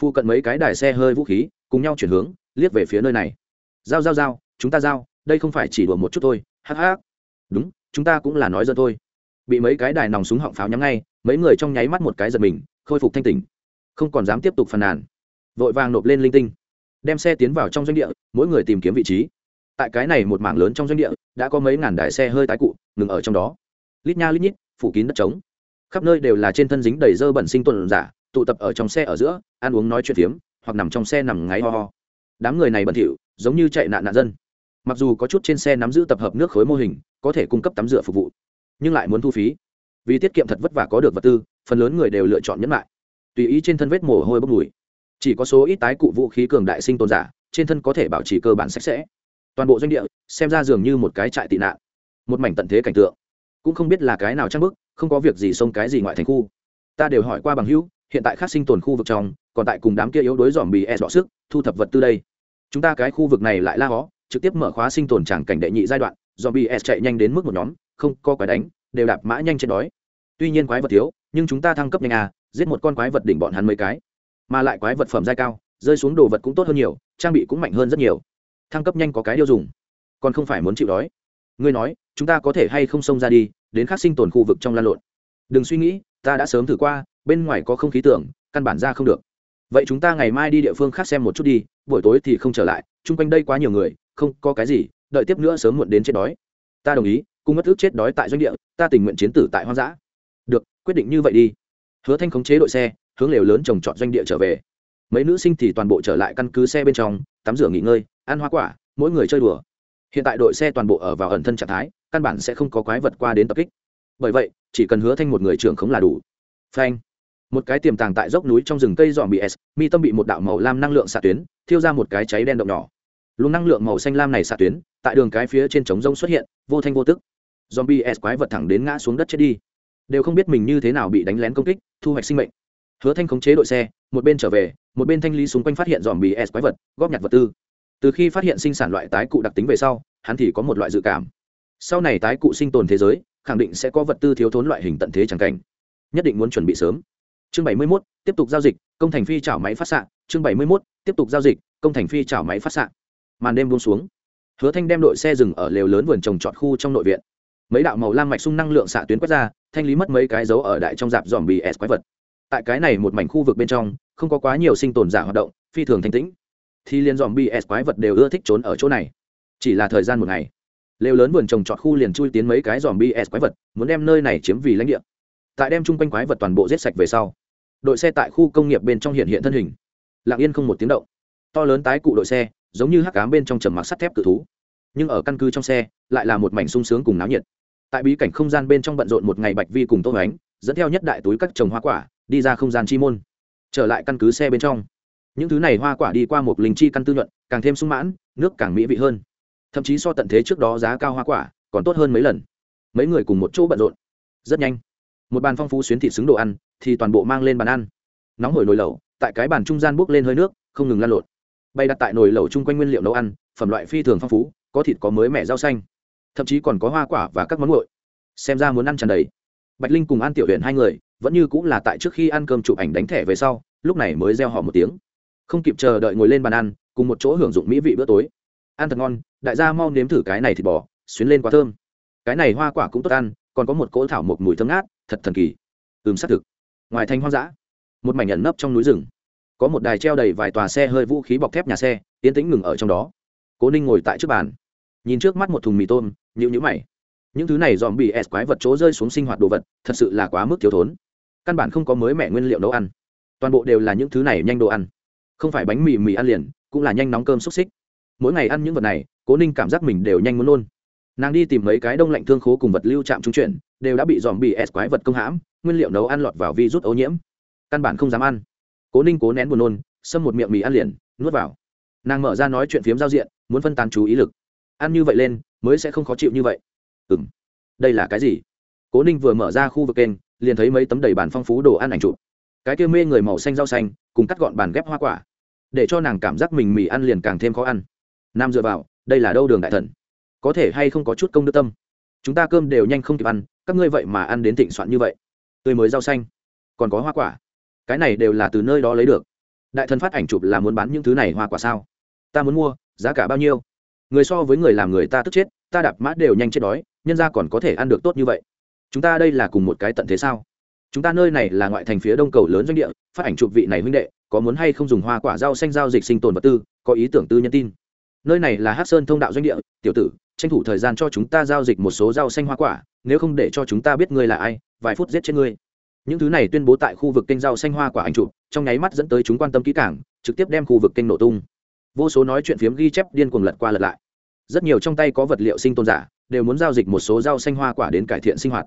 Phụ cận mấy cái đài xe hơi vũ khí, cùng nhau chuyển hướng, liếc về phía nơi này. Giao giao giao, chúng ta giao, đây không phải chỉ đùa một chút thôi, hắc hắc. Đúng, chúng ta cũng là nói dân thôi. Bị mấy cái đài nòng súng họng pháo nhắm ngay, mấy người trong nháy mắt một cái giật mình, khôi phục thanh tỉnh. Không còn dám tiếp tục phàn nàn. Vội vàng nộp lên linh tinh. Đem xe tiến vào trong doanh địa, mỗi người tìm kiếm vị trí tại cái này một mảng lớn trong doanh địa, đã có mấy ngàn đại xe hơi tái cụ ngừng ở trong đó. Lít nha lít nhít, phủ kín đất trống. Khắp nơi đều là trên thân dính đầy dơ bẩn sinh tuần giả, tụ tập ở trong xe ở giữa, ăn uống nói chuyện phiếm, hoặc nằm trong xe nằm ngáy ho ho. Đám người này bẩn thỉu, giống như chạy nạn nạn dân. Mặc dù có chút trên xe nắm giữ tập hợp nước khối mô hình, có thể cung cấp tắm rửa phục vụ, nhưng lại muốn thu phí. Vì tiết kiệm thật vất vả có được vật tư, phần lớn người đều lựa chọn nhẫn lại. Tùy ý trên thân vết mồ hôi bốc mùi. Chỉ có số ít tái cụ vũ khí cường đại sinh tồn giả, trên thân có thể bảo trì cơ bản sạch sẽ toàn bộ doanh địa, xem ra dường như một cái trại tị nạn, một mảnh tận thế cảnh tượng. Cũng không biết là cái nào trang bức, không có việc gì xông cái gì ngoại thành khu. Ta đều hỏi qua bằng hữu, hiện tại khác sinh tồn khu vực trong, còn tại cùng đám kia yếu đối dòm bì e dọ sức, thu thập vật tư đây. Chúng ta cái khu vực này lại la hó, trực tiếp mở khóa sinh tồn tràng cảnh đệ nhị giai đoạn, dòm bì e chạy nhanh đến mức một nhóm, không có quái đánh, đều đạp mã nhanh trên đói. Tuy nhiên quái vật thiếu, nhưng chúng ta thăng cấp nhanh à giết một con quái vật đỉnh bọn hắn mấy cái. Mà lại quái vật phẩm giai cao, rơi xuống đồ vật cũng tốt hơn nhiều, trang bị cũng mạnh hơn rất nhiều thăng cấp nhanh có cái điều dùng. Còn không phải muốn chịu đói. Ngươi nói, chúng ta có thể hay không xông ra đi, đến khắc sinh tồn khu vực trong lan lộn. Đừng suy nghĩ, ta đã sớm thử qua, bên ngoài có không khí tưởng, căn bản ra không được. Vậy chúng ta ngày mai đi địa phương khác xem một chút đi, buổi tối thì không trở lại, chung quanh đây quá nhiều người, không có cái gì, đợi tiếp nữa sớm muộn đến chết đói. Ta đồng ý, cùng mất ước chết đói tại doanh địa, ta tình nguyện chiến tử tại hoang dã. Được, quyết định như vậy đi. Hứa thanh khống chế đội xe, hướng lều lớn trồng trọt doanh địa trở về. Mấy nữ sinh thì toàn bộ trở lại căn cứ xe bên trong tắm rửa nghỉ ngơi, ăn hoa quả, mỗi người chơi đùa. Hiện tại đội xe toàn bộ ở vào ẩn thân trạng thái, căn bản sẽ không có quái vật qua đến tập kích. Bởi vậy, chỉ cần hứa thanh một người trưởng khống là đủ. Phanh. Một cái tiềm tàng tại dốc núi trong rừng cây dọn bị s, mi tâm bị một đạo màu lam năng lượng xạ tuyến, thiêu ra một cái cháy đen động nhỏ. Luồng năng lượng màu xanh lam này xạ tuyến, tại đường cái phía trên trống rông xuất hiện, vô thanh vô tức. Zombie s quái vật thẳng đến ngã xuống đất chết đi. Đều không biết mình như thế nào bị đánh lén công kích, thu hoạch sinh mệnh hứa thanh khống chế đội xe một bên trở về một bên thanh lý xung quanh phát hiện dòm bì s quái vật góp nhặt vật tư. Từ khi phát hiện sinh sản loại tái cụ đặc tính về sau hắn thì có một loại dự cảm. Sau này tái cụ sinh tồn thế giới khẳng định sẽ có vật tư thiếu thốn loại hình tận thế chẳng cảnh. Nhất định muốn chuẩn bị sớm. Chương bảy mươi 71, tiếp tục giao dịch công thành phi chảo máy phát xạ. Chương bảy mươi 71, tiếp tục giao dịch công thành phi chảo máy phát xạ. Màn đêm buông xuống. Hứa thanh đem đội xe dừng ở lều lớn vườn trồng trọt khu trong nội viện. Mấy đạo màu lam mạch sung năng lượng xạ tuyến quét ra thanh lý mất mấy cái dấu ở đại trong dạp dòm bì s quái vật tại cái này một mảnh khu vực bên trong, không có quá nhiều sinh tồn giả hoạt động, phi thường thanh tĩnh. Thì liên dòm bs quái vật đều ưa thích trốn ở chỗ này. Chỉ là thời gian một ngày, lều lớn vườn trồng trọt khu liền chui tiến mấy cái dòm bs quái vật, muốn đem nơi này chiếm vì lãnh địa. Tại đem chung quanh quái vật toàn bộ giết sạch về sau, đội xe tại khu công nghiệp bên trong hiện hiện thân hình. Lặng yên không một tiếng động. To lớn tái cụ đội xe, giống như hắc cám bên trong trầm mặc sắt thép cự thú. Nhưng ở căn cứ trong xe, lại là một mảnh sung sướng cùng náo nhiệt. Tại bí cảnh không gian bên trong bận rộn một ngày bạch vi cùng tô ánh dẫn theo nhất đại túi các trồng hoa quả đi ra không gian chi môn, trở lại căn cứ xe bên trong. Những thứ này hoa quả đi qua một linh chi căn tư nhuận, càng thêm sung mãn, nước càng mỹ vị hơn. Thậm chí so tận thế trước đó giá cao hoa quả, còn tốt hơn mấy lần. Mấy người cùng một chỗ bận rộn. Rất nhanh, một bàn phong phú xuyến thị xứng đồ ăn, thì toàn bộ mang lên bàn ăn. Nóng hổi nồi lẩu, tại cái bàn trung gian bốc lên hơi nước, không ngừng lan lộn. Bày đặt tại nồi lẩu chung quanh nguyên liệu nấu ăn, phẩm loại phi thường phong phú, có thịt có mới mẻ rau xanh. Thậm chí còn có hoa quả và các món nguội. Xem ra muốn ăn tràn đầy bạch linh cùng an tiểu huyện hai người, vẫn như cũng là tại trước khi ăn cơm chụp ảnh đánh thẻ về sau, lúc này mới gieo họ một tiếng. Không kịp chờ đợi ngồi lên bàn ăn, cùng một chỗ hưởng dụng mỹ vị bữa tối. Ăn thật ngon, đại gia mau nếm thử cái này thịt bò, xuyến lên quá thơm. Cái này hoa quả cũng tốt ăn, còn có một cỗ thảo một mùi thơm ngát, thật thần kỳ. Ừm, xác thực. Ngoài thành hoang dã, một mảnh ẩn nấp trong núi rừng. Có một đài treo đầy vài tòa xe hơi vũ khí bọc thép nhà xe tiến tĩnh ngừng ở trong đó. Cố ninh ngồi tại trước bàn, nhìn trước mắt một thùng mì tôm nhữ nhữ mày những thứ này dòm bị s quái vật chỗ rơi xuống sinh hoạt đồ vật, thật sự là quá mức thiếu thốn. Căn bản không có mới mẹ nguyên liệu nấu ăn. Toàn bộ đều là những thứ này nhanh đồ ăn. Không phải bánh mì mì ăn liền, cũng là nhanh nóng cơm xúc xích. Mỗi ngày ăn những vật này, cố ninh cảm giác mình đều nhanh muốn nôn. Nàng đi tìm mấy cái đông lạnh thương khố cùng vật lưu trạm trung chuyển, đều đã bị dòm bị s quái vật công hãm, nguyên liệu nấu ăn lọt vào vi rút ô nhiễm. Căn bản không dám ăn. Cố ninh cố nén buồn nôn, xâm một miệng mì ăn liền, nuốt vào. Nàng mở ra nói chuyện phiếm giao diện, muốn phân tán chú ý lực. Ăn như vậy lên, mới sẽ không khó chịu như vậy ừng đây là cái gì? Cố ninh vừa mở ra khu vực kênh, liền thấy mấy tấm đầy bàn phong phú đồ ăn ảnh chụp. Cái kia mê người màu xanh rau xanh, cùng cắt gọn bàn ghép hoa quả, để cho nàng cảm giác mình mì ăn liền càng thêm khó ăn. Nam dựa vào, đây là đâu đường đại thần? Có thể hay không có chút công đức tâm? Chúng ta cơm đều nhanh không kịp ăn, các ngươi vậy mà ăn đến thịnh soạn như vậy. Tươi mới rau xanh. Còn có hoa quả. Cái này đều là từ nơi đó lấy được. Đại thần phát ảnh chụp là muốn bán những thứ này hoa quả sao? Ta muốn mua, giá cả bao nhiêu? Người so với người làm người ta tức chết, ta đạp mã đều nhanh chết đói nhân ra còn có thể ăn được tốt như vậy. Chúng ta đây là cùng một cái tận thế sao? Chúng ta nơi này là ngoại thành phía đông cầu lớn doanh địa, phát ảnh chụp vị này huynh đệ, có muốn hay không dùng hoa quả rau xanh giao dịch sinh tồn vật tư, có ý tưởng tư nhân tin. Nơi này là hát sơn thông đạo doanh địa, tiểu tử, tranh thủ thời gian cho chúng ta giao dịch một số rau xanh hoa quả, nếu không để cho chúng ta biết ngươi là ai, vài phút giết chết ngươi. Những thứ này tuyên bố tại khu vực kênh rau xanh hoa quả ảnh chụp, trong nháy mắt dẫn tới chúng quan tâm kỹ cảng trực tiếp đem khu vực kênh nổ tung. Vô số nói chuyện phiếm ghi chép điên cuồng lật qua lật lại. Rất nhiều trong tay có vật liệu sinh tồn giả đều muốn giao dịch một số rau xanh hoa quả đến cải thiện sinh hoạt.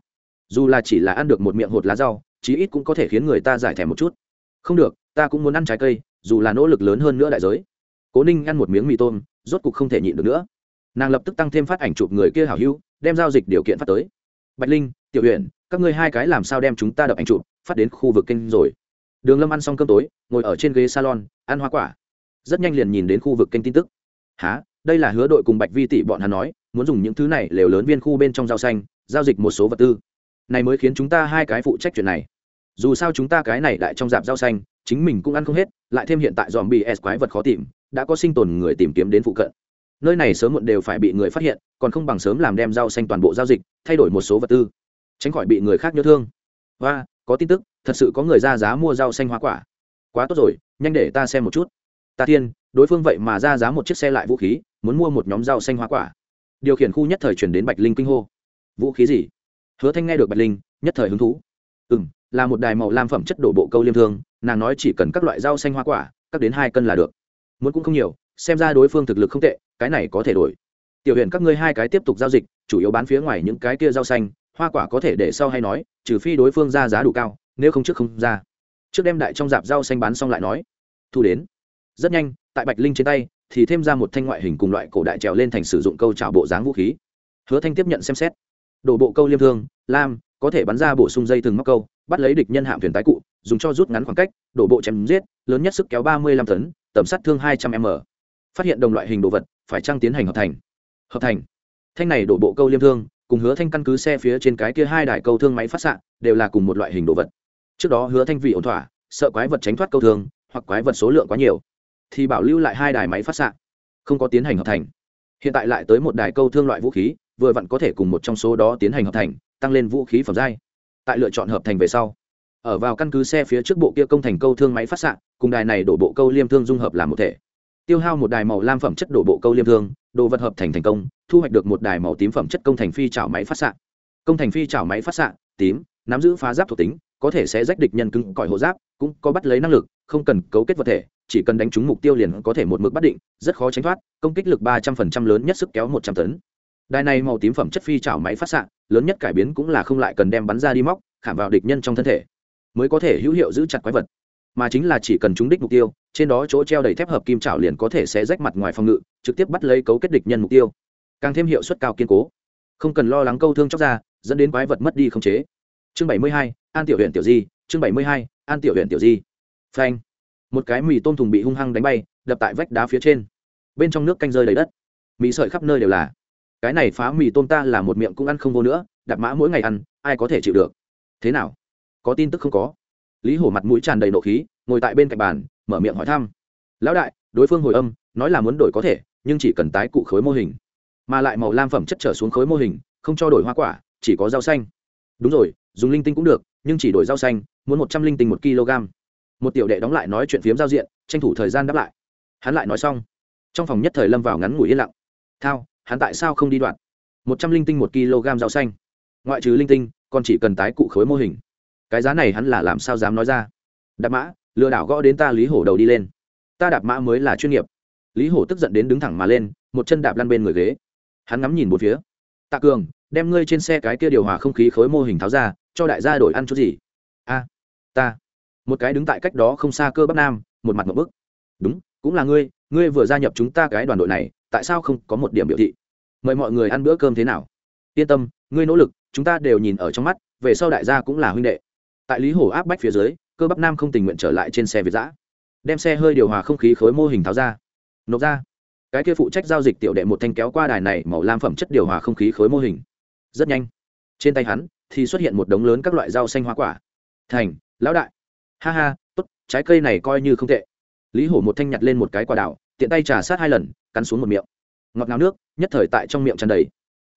Dù là chỉ là ăn được một miệng hột lá rau, chí ít cũng có thể khiến người ta giải thèm một chút. Không được, ta cũng muốn ăn trái cây, dù là nỗ lực lớn hơn nữa đại giới. Cố ninh ăn một miếng mì tôm, rốt cục không thể nhịn được nữa. Nàng lập tức tăng thêm phát ảnh chụp người kia hảo hữu, đem giao dịch điều kiện phát tới. Bạch linh, tiểu huyện các ngươi hai cái làm sao đem chúng ta đập ảnh chụp, phát đến khu vực kênh rồi. Đường lâm ăn xong cơm tối, ngồi ở trên ghế salon, ăn hoa quả. Rất nhanh liền nhìn đến khu vực kênh tin tức. Há đây là hứa đội cùng bạch vi tỷ bọn hắn nói muốn dùng những thứ này lều lớn viên khu bên trong rau xanh, giao dịch một số vật tư. Này mới khiến chúng ta hai cái phụ trách chuyện này. Dù sao chúng ta cái này lại trong dạp rau xanh, chính mình cũng ăn không hết, lại thêm hiện tại dòm bị s quái vật khó tìm, đã có sinh tồn người tìm kiếm đến phụ cận. Nơi này sớm muộn đều phải bị người phát hiện, còn không bằng sớm làm đem rau xanh toàn bộ giao dịch, thay đổi một số vật tư. Tránh khỏi bị người khác nhớ thương. Và, có tin tức, thật sự có người ra giá mua rau xanh hoa quả. Quá tốt rồi, nhanh để ta xem một chút. Ta thiên, đối phương vậy mà ra giá một chiếc xe lại vũ khí, muốn mua một nhóm rau xanh hoa quả điều khiển khu nhất thời chuyển đến bạch linh kinh hô. Vũ khí gì? Hứa thanh nghe được bạch linh, nhất thời hứng thú. Ừ m là một đài màu lam phẩm chất đổ bộ câu liêm thương, nàng nói chỉ cần các loại rau xanh hoa quả cắt đến hai cân là được. Muốn cũng không nhiều, xem ra đối phương thực lực không tệ, cái này có thể đổi. Tiểu huyện các ngươi hai cái tiếp tục giao dịch, chủ yếu bán phía ngoài những cái kia rau xanh, hoa quả có thể để sau hay nói, trừ phi đối phương ra giá đủ cao, nếu không trước không ra. Trước đem đại trong dạp rau xanh bán xong lại nói. Thu đến. Rất nhanh, tại bạch linh trên tay thì thêm ra một thanh ngoại hình cùng loại cổ đại trèo lên thành sử dụng câu trào bộ dáng vũ khí. Hứa thanh tiếp nhận xem xét. Đổ bộ câu liêm thương, lam, có thể bắn ra bổ sung dây thừng móc câu, bắt lấy địch nhân hạm thuyền tái cụ, dùng cho rút ngắn khoảng cách, đổ bộ chém giết, lớn nhất sức kéo ba mươi lăm tấn, tầm sát thương hai trăm m. Phát hiện đồng loại hình đồ vật, phải trăng tiến hành hợp thành? Hợp thành. Thanh này đổ bộ câu liêm thương, cùng hứa thanh căn cứ xe phía trên cái kia hai đài câu thương máy phát xạ, đều là cùng một loại hình đồ vật. Trước đó hứa thanh vị ổn thỏa, sợ quái vật tránh thoát câu thương, hoặc quái vật số lượng quá nhiều thì bảo lưu lại hai đài máy phát xạ. Không có tiến hành hợp thành. Hiện tại lại tới một đài câu thương loại vũ khí, vừa vặn có thể cùng một trong số đó tiến hành hợp thành, tăng lên vũ khí phẩm giai. Tại lựa chọn hợp thành về sau, ở vào căn cứ xe phía trước bộ kia công thành câu thương máy phát xạ, cùng đài này đổ bộ câu liêm thương dung hợp làm một thể. Tiêu hao một đài màu lam phẩm chất đổ bộ câu liêm thương, đồ vật hợp thành thành công, thu hoạch được một đài màu tím phẩm chất công thành phi chảo máy phát xạ. Công thành phi chảo máy phát xạ, tím, nắm giữ phá giáp thuộc tính, có thể sẽ rách địch nhân cứng cỏi hộ giáp, cũng có bắt lấy năng lực, không cần cấu kết vật thể chỉ cần đánh trúng mục tiêu liền có thể một mực bắt định, rất khó tránh thoát, công kích lực ba trăm phần trăm lớn nhất sức kéo một trăm tấn. Đài này màu tím phẩm chất phi chảo máy phát xạ, lớn nhất cải biến cũng là không lại cần đem bắn ra đi móc, khảm vào địch nhân trong thân thể, mới có thể hữu hiệu giữ chặt quái vật. Mà chính là chỉ cần trúng đích mục tiêu, trên đó chỗ treo đầy thép hợp kim chảo liền có thể sẽ rách mặt ngoài phòng ngự, trực tiếp bắt lấy cấu kết địch nhân mục tiêu. Càng thêm hiệu suất cao kiên cố. Không cần lo lắng câu thương chóc ra, dẫn đến quái vật mất đi không chế. Chương bảy mươi hai, an tiểu huyện tiểu di, chương bảy mươi hai, an tiểu huyện tiểu di. Phanh một cái mì tôm thùng bị hung hăng đánh bay, đập tại vách đá phía trên. Bên trong nước canh rơi đầy đất. Mì sợi khắp nơi đều là. Cái này phá mì tôm ta là một miệng cũng ăn không vô nữa, đạp mã mỗi ngày ăn, ai có thể chịu được? Thế nào? Có tin tức không có? Lý hổ mặt mũi tràn đầy nộ khí, ngồi tại bên cạnh bàn, mở miệng hỏi thăm. Lão đại, đối phương hồi âm, nói là muốn đổi có thể, nhưng chỉ cần tái cụ khối mô hình. Mà lại màu lam phẩm chất trở xuống khối mô hình, không cho đổi hoa quả, chỉ có rau xanh. Đúng rồi, dùng linh tinh cũng được, nhưng chỉ đổi rau xanh, muốn một trăm linh tinh một kg một tiểu đệ đóng lại nói chuyện phiếm giao diện, tranh thủ thời gian đáp lại. Hắn lại nói xong, trong phòng nhất thời lâm vào ngắn ngủi yên lặng. Thao, hắn tại sao không đi đoạn? Một trăm linh tinh một kg rau xanh. Ngoại trừ linh tinh, còn chỉ cần tái cụ khối mô hình. Cái giá này hắn là làm sao dám nói ra? Đạp mã, lừa đảo gõ đến ta lý hổ đầu đi lên. Ta đạp mã mới là chuyên nghiệp. Lý hổ tức giận đến đứng thẳng mà lên, một chân đạp lăn bên người ghế. Hắn ngắm nhìn một phía. Tạ cường, đem ngươi trên xe cái kia điều hòa không khí khối mô hình tháo ra, cho đại gia đổi ăn chút gì? A, ta một cái đứng tại cách đó không xa cơ bắc nam, một mặt một bức. Đúng, cũng là ngươi ngươi vừa gia nhập chúng ta cái đoàn đội này, tại sao không có một điểm biểu thị? Mời mọi người ăn bữa cơm thế nào? Yên tâm, ngươi nỗ lực, chúng ta đều nhìn ở trong mắt, về sau đại gia cũng là huynh đệ. Tại lý hổ áp bách phía dưới, cơ bắp nam không tình nguyện trở lại trên xe việt giã. Đem xe hơi điều hòa không khí khối mô hình tháo ra. Nộp ra. Cái kia phụ trách giao dịch tiểu đệ một thanh kéo qua đài này màu lam phẩm chất điều hòa không khí khối mô hình. Rất nhanh. Trên tay hắn thì xuất hiện một đống lớn các loại rau xanh hoa quả. Thành, lão đại ha ha, tốt, trái cây này coi như không tệ. Lý hổ một thanh nhặt lên một cái quả đào, tiện tay trà sát hai lần, cắn xuống một miệng. Ngọt ngào nước, nhất thời tại trong miệng tràn đầy.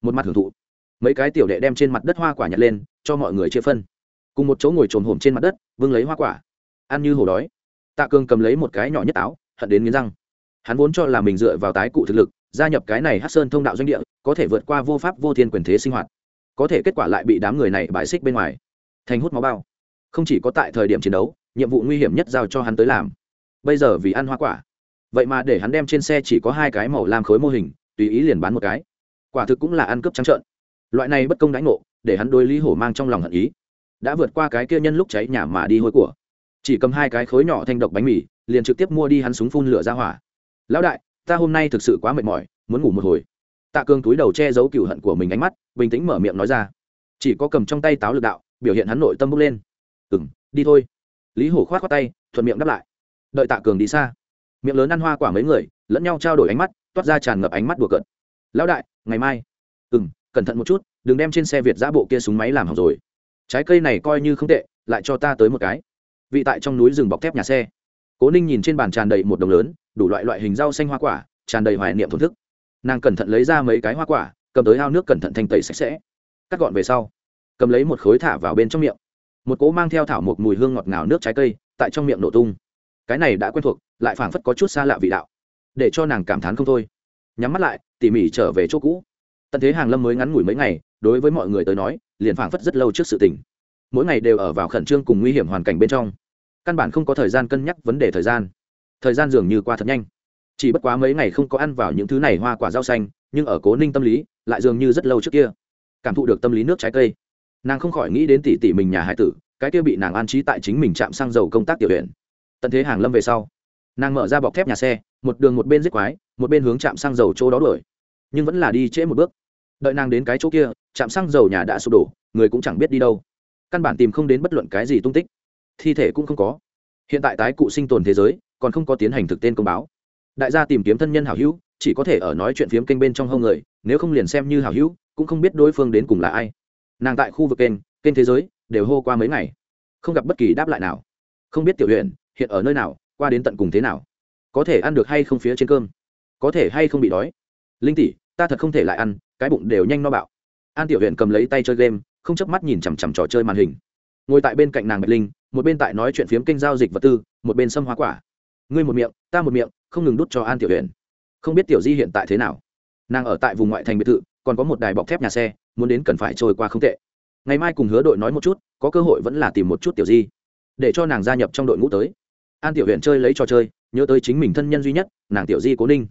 Một mặt hưởng thụ. Mấy cái tiểu đệ đem trên mặt đất hoa quả nhặt lên, cho mọi người chia phân. Cùng một chỗ ngồi trồn hổm trên mặt đất, vương lấy hoa quả. Ăn như hổ đói. Tạ cường cầm lấy một cái nhỏ nhất áo, hận đến nghiến răng. Hắn vốn cho là mình dựa vào tái cụ thực lực, gia nhập cái này hát sơn thông đạo doanh địa, có thể vượt qua vô pháp vô thiên quyền thế sinh hoạt. Có thể kết quả lại bị đám người này bài xích bên ngoài. Thành hút máu bao không chỉ có tại thời điểm chiến đấu, nhiệm vụ nguy hiểm nhất giao cho hắn tới làm. Bây giờ vì ăn hoa quả. Vậy mà để hắn đem trên xe chỉ có hai cái màu lam khối mô hình, tùy ý liền bán một cái. Quả thực cũng là ăn cướp trắng trợn. Loại này bất công đánh ngộ, để hắn đôi lý hổ mang trong lòng hận ý. Đã vượt qua cái kia nhân lúc cháy nhà mà đi hôi của. Chỉ cầm hai cái khối nhỏ thanh độc bánh mì, liền trực tiếp mua đi hắn súng phun lửa ra hỏa. Lão đại, ta hôm nay thực sự quá mệt mỏi, muốn ngủ một hồi. Tạ cương túi đầu che giấu cựu hận của mình ánh mắt, bình tĩnh mở miệng nói ra. Chỉ có cầm trong tay táo lực đạo, biểu hiện hắn nội tâm bốc lên ừ m đi thôi. Lý hổ k h o á t khoác tay, thuận miệng đáp lại. Đợi tạ cường đi xa. Miệng lớn ăn hoa quả mấy người, lẫn nhau trao đổi ánh mắt, toát ra tràn ngập ánh mắt đùa cợt. Lão đại, ngày mai. Ừ m cẩn thận một chút, đừng đem trên xe việt giã bộ kia súng máy làm hỏng rồi. Trái cây này coi như không tệ, lại cho ta tới một cái. Vị tại trong núi rừng bọc thép nhà xe. Cố ninh nhìn trên bàn tràn đầy một đồng lớn, đủ loại loại hình rau xanh hoa quả, tràn đầy hoài niệm thổn thức. Nàng cẩn thận lấy ra mấy cái hoa quả, cầm tới ao nước cẩn thận thanh tẩy sạch sẽ. Cắt gọn về sau, cầm lấy một khối thả vào bên trong miệng một cỗ mang theo thảo một mùi hương ngọt ngào nước trái cây tại trong miệng nổ tung. Cái này đã quen thuộc, lại phảng phất có chút xa lạ vị đạo. Để cho nàng cảm thán không thôi. Nhắm mắt lại, tỉ mỉ trở về chỗ cũ. Tận thế hàng lâm mới ngắn ngủi mấy ngày, đối với mọi người tới nói, liền phảng phất rất lâu trước sự tình. Mỗi ngày đều ở vào khẩn trương cùng nguy hiểm hoàn cảnh bên trong. Căn bản không có thời gian cân nhắc vấn đề thời gian. Thời gian dường như qua thật nhanh. Chỉ bất quá mấy ngày không có ăn vào những thứ này hoa quả rau xanh, nhưng ở cố ninh tâm lý, lại dường như rất lâu trước kia. Cảm thụ được tâm lý nước trái cây nàng không khỏi nghĩ đến tỷ tỷ mình nhà hải tử, cái kia bị nàng an trí tại chính mình chạm xăng dầu công tác tiểu huyện. Tận thế hàng lâm về sau, nàng mở ra bọc thép nhà xe, một đường một bên giết quái, một bên hướng chạm xăng dầu chỗ đó đuổi. Nhưng vẫn là đi trễ một bước. Đợi nàng đến cái chỗ kia chạm xăng dầu nhà đã sụp đổ, người cũng chẳng biết đi đâu. Căn bản tìm không đến bất luận cái gì tung tích. Thi thể cũng không có. Hiện tại tái cụ sinh tồn thế giới, còn không có tiến hành thực tên công báo. Đại gia tìm kiếm thân nhân hảo hữu, chỉ có thể ở nói chuyện phiếm kênh bên trong hông người, nếu không liền xem như hảo hữu, cũng không biết đối phương đến cùng là ai nàng tại khu vực kênh kênh thế giới, đều hô qua mấy ngày. Không gặp bất kỳ đáp lại nào. Không biết tiểu huyện hiện ở nơi nào, qua đến tận cùng thế nào. Có thể ăn được hay không phía trên cơm? Có thể hay không bị đói? Linh tỷ, ta thật không thể lại ăn, cái bụng đều nhanh no bạo. An tiểu huyện cầm lấy tay chơi game, không chớp mắt nhìn chằm chằm trò chơi màn hình. Ngồi tại bên cạnh nàng bạch linh, một bên tại nói chuyện phiếm kênh giao dịch vật tư, một bên xâm hoa quả. Ngươi một miệng, ta một miệng, không ngừng đút cho an tiểu huyện không biết tiểu di hiện tại thế nào? Nàng ở tại vùng ngoại thành biệt thự còn có một đài bọc thép nhà xe, muốn đến cần phải trôi qua không tệ. Ngày mai cùng hứa đội nói một chút, có cơ hội vẫn là tìm một chút tiểu di, để cho nàng gia nhập trong đội ngũ tới. An tiểu huyện chơi lấy trò chơi, nhớ tới chính mình thân nhân duy nhất, nàng tiểu di cố ninh.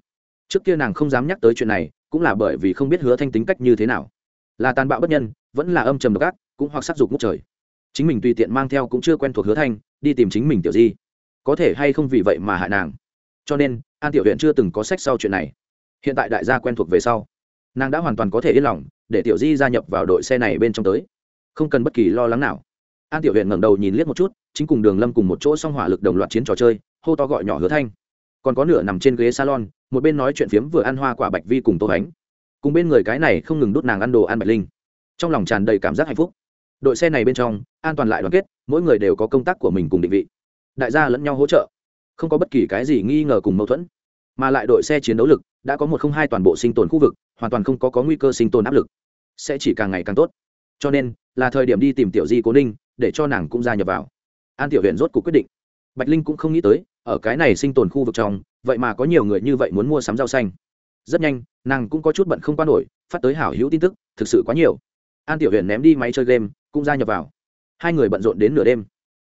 Trước kia nàng không dám nhắc tới chuyện này, cũng là bởi vì không biết hứa thanh tính cách như thế nào. Là tàn bạo bất nhân, vẫn là âm trầm độc ác, cũng hoặc sắc dục ngút trời. Chính mình tùy tiện mang theo cũng chưa quen thuộc hứa thanh, đi tìm chính mình tiểu di. Có thể hay không vì vậy mà hại nàng. Cho nên, an tiểu huyện chưa từng có sách sau chuyện này. Hiện tại đại gia quen thuộc về sau nàng đã hoàn toàn có thể yên lòng để tiểu di gia nhập vào đội xe này bên trong tới. Không cần bất kỳ lo lắng nào. An tiểu huyện ngẩng đầu nhìn liếc một chút, chính cùng đường lâm cùng một chỗ xong hỏa lực đồng loạt chiến trò chơi, hô to gọi nhỏ hứa thanh. Còn có nửa nằm trên ghế salon, một bên nói chuyện phiếm vừa ăn hoa quả bạch vi cùng tô bánh cùng bên người cái này không ngừng đút nàng ăn đồ ăn bạch linh. Trong lòng tràn đầy cảm giác hạnh phúc. Đội xe này bên trong, an toàn lại đoàn kết, mỗi người đều có công tác của mình cùng định vị. Đại gia lẫn nhau hỗ trợ. Không có bất kỳ cái gì nghi ngờ cùng mâu thuẫn mà lại đội xe chiến đấu lực đã có một không hai toàn bộ sinh tồn khu vực hoàn toàn không có, có nguy cơ sinh tồn áp lực. Sẽ chỉ càng ngày càng tốt. Cho nên là thời điểm đi tìm tiểu di cố ninh để cho nàng cũng gia nhập vào. An tiểu huyện rốt cuộc quyết định. Bạch linh cũng không nghĩ tới ở cái này sinh tồn khu vực trong vậy mà có nhiều người như vậy muốn mua sắm rau xanh. Rất nhanh nàng cũng có chút bận không qua nổi phát tới hảo hữu tin tức thực sự quá nhiều. An tiểu huyện ném đi máy chơi game cũng gia nhập vào. Hai người bận rộn đến nửa đêm.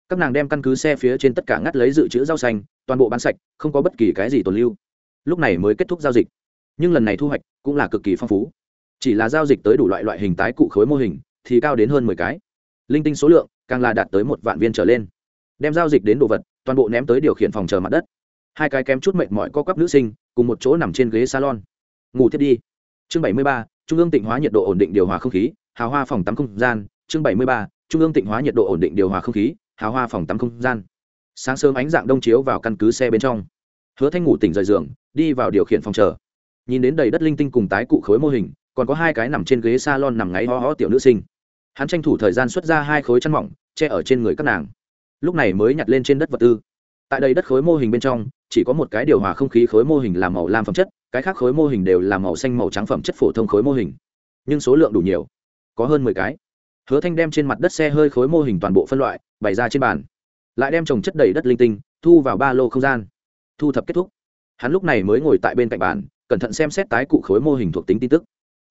Các nàng đem căn cứ xe phía trên tất cả ngắt lấy dự trữ rau xanh toàn bộ bán sạch không có bất kỳ cái gì tồn lưu lúc này mới kết thúc giao dịch. Nhưng lần này thu hoạch cũng là cực kỳ phong phú. Chỉ là giao dịch tới đủ loại loại hình tái cụ khối mô hình thì cao đến hơn mười cái. Linh tinh số lượng càng là đạt tới một vạn viên trở lên. Đem giao dịch đến đồ vật, toàn bộ ném tới điều khiển phòng chờ mặt đất. Hai cái kém chút mệnh mọi co quắp nữ sinh cùng một chỗ nằm trên ghế salon. Ngủ thiết đi. Chương bảy mươi ba, trung ương tịnh hóa nhiệt độ ổn định điều hòa không khí, hào hoa phòng tắm không gian. Chương bảy mươi ba, trung ương tịnh hóa nhiệt độ ổn định điều hòa không khí, hào hoa phòng tắm không gian. Sáng sớm ánh dạng đông chiếu vào căn cứ xe bên trong hứa thanh ngủ tỉnh rời giường, đi vào điều khiển phòng chờ. Nhìn đến đầy đất linh tinh cùng tái cụ khối mô hình, còn có hai cái nằm trên ghế salon nằm ngáy ho ho tiểu nữ sinh. Hắn tranh thủ thời gian xuất ra hai khối chăn mỏng, che ở trên người các nàng. Lúc này mới nhặt lên trên đất vật tư. Tại đây đất khối mô hình bên trong, chỉ có một cái điều hòa không khí khối mô hình làm màu lam phẩm chất, cái khác khối mô hình đều là màu xanh màu trắng phẩm chất phổ thông khối mô hình. Nhưng số lượng đủ nhiều. Có hơn mười cái. Hứa thanh đem trên mặt đất xe hơi khối mô hình toàn bộ phân loại, bày ra trên bàn. Lại đem trồng chất đầy đất linh tinh, thu vào ba lô không gian thu thập kết thúc. Hắn lúc này mới ngồi tại bên cạnh bàn, cẩn thận xem xét tái cụ khối mô hình thuộc tính tin tức.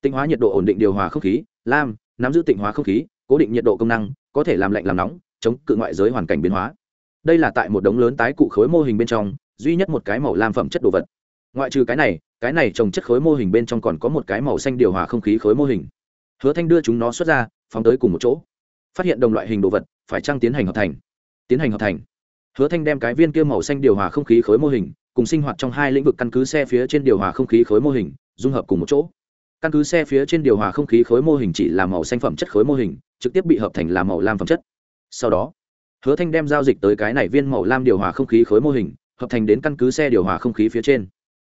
Tinh hóa nhiệt độ ổn định điều hòa không khí, lam, nắm giữ tịnh hóa không khí, cố định nhiệt độ công năng, có thể làm lạnh làm nóng, chống cự ngoại giới hoàn cảnh biến hóa. Đây là tại một đống lớn tái cụ khối mô hình bên trong, duy nhất một cái màu lam phẩm chất đồ vật. Ngoại trừ cái này cái này trồng chất khối mô hình bên trong còn có một cái màu xanh điều hòa không khí khối mô hình. Hứa thanh đưa chúng nó xuất ra, phóng tới cùng một chỗ. Phát hiện đồng loại hình đồ vật, phải trăng tiến hành hợp thành? Tiến hành hợp thành hứa thanh đem cái viên kia màu xanh điều hòa không khí khối mô hình, cùng sinh hoạt trong hai lĩnh vực căn cứ xe phía trên điều hòa không khí khối mô hình, dung hợp cùng một chỗ. Căn cứ xe phía trên điều hòa không khí khối mô hình chỉ là màu xanh phẩm chất khối mô hình, trực tiếp bị hợp thành là màu lam phẩm chất. Sau đó, hứa thanh đem giao dịch tới cái này viên màu lam điều hòa không khí khối mô hình, hợp thành đến căn cứ xe điều hòa không khí phía trên.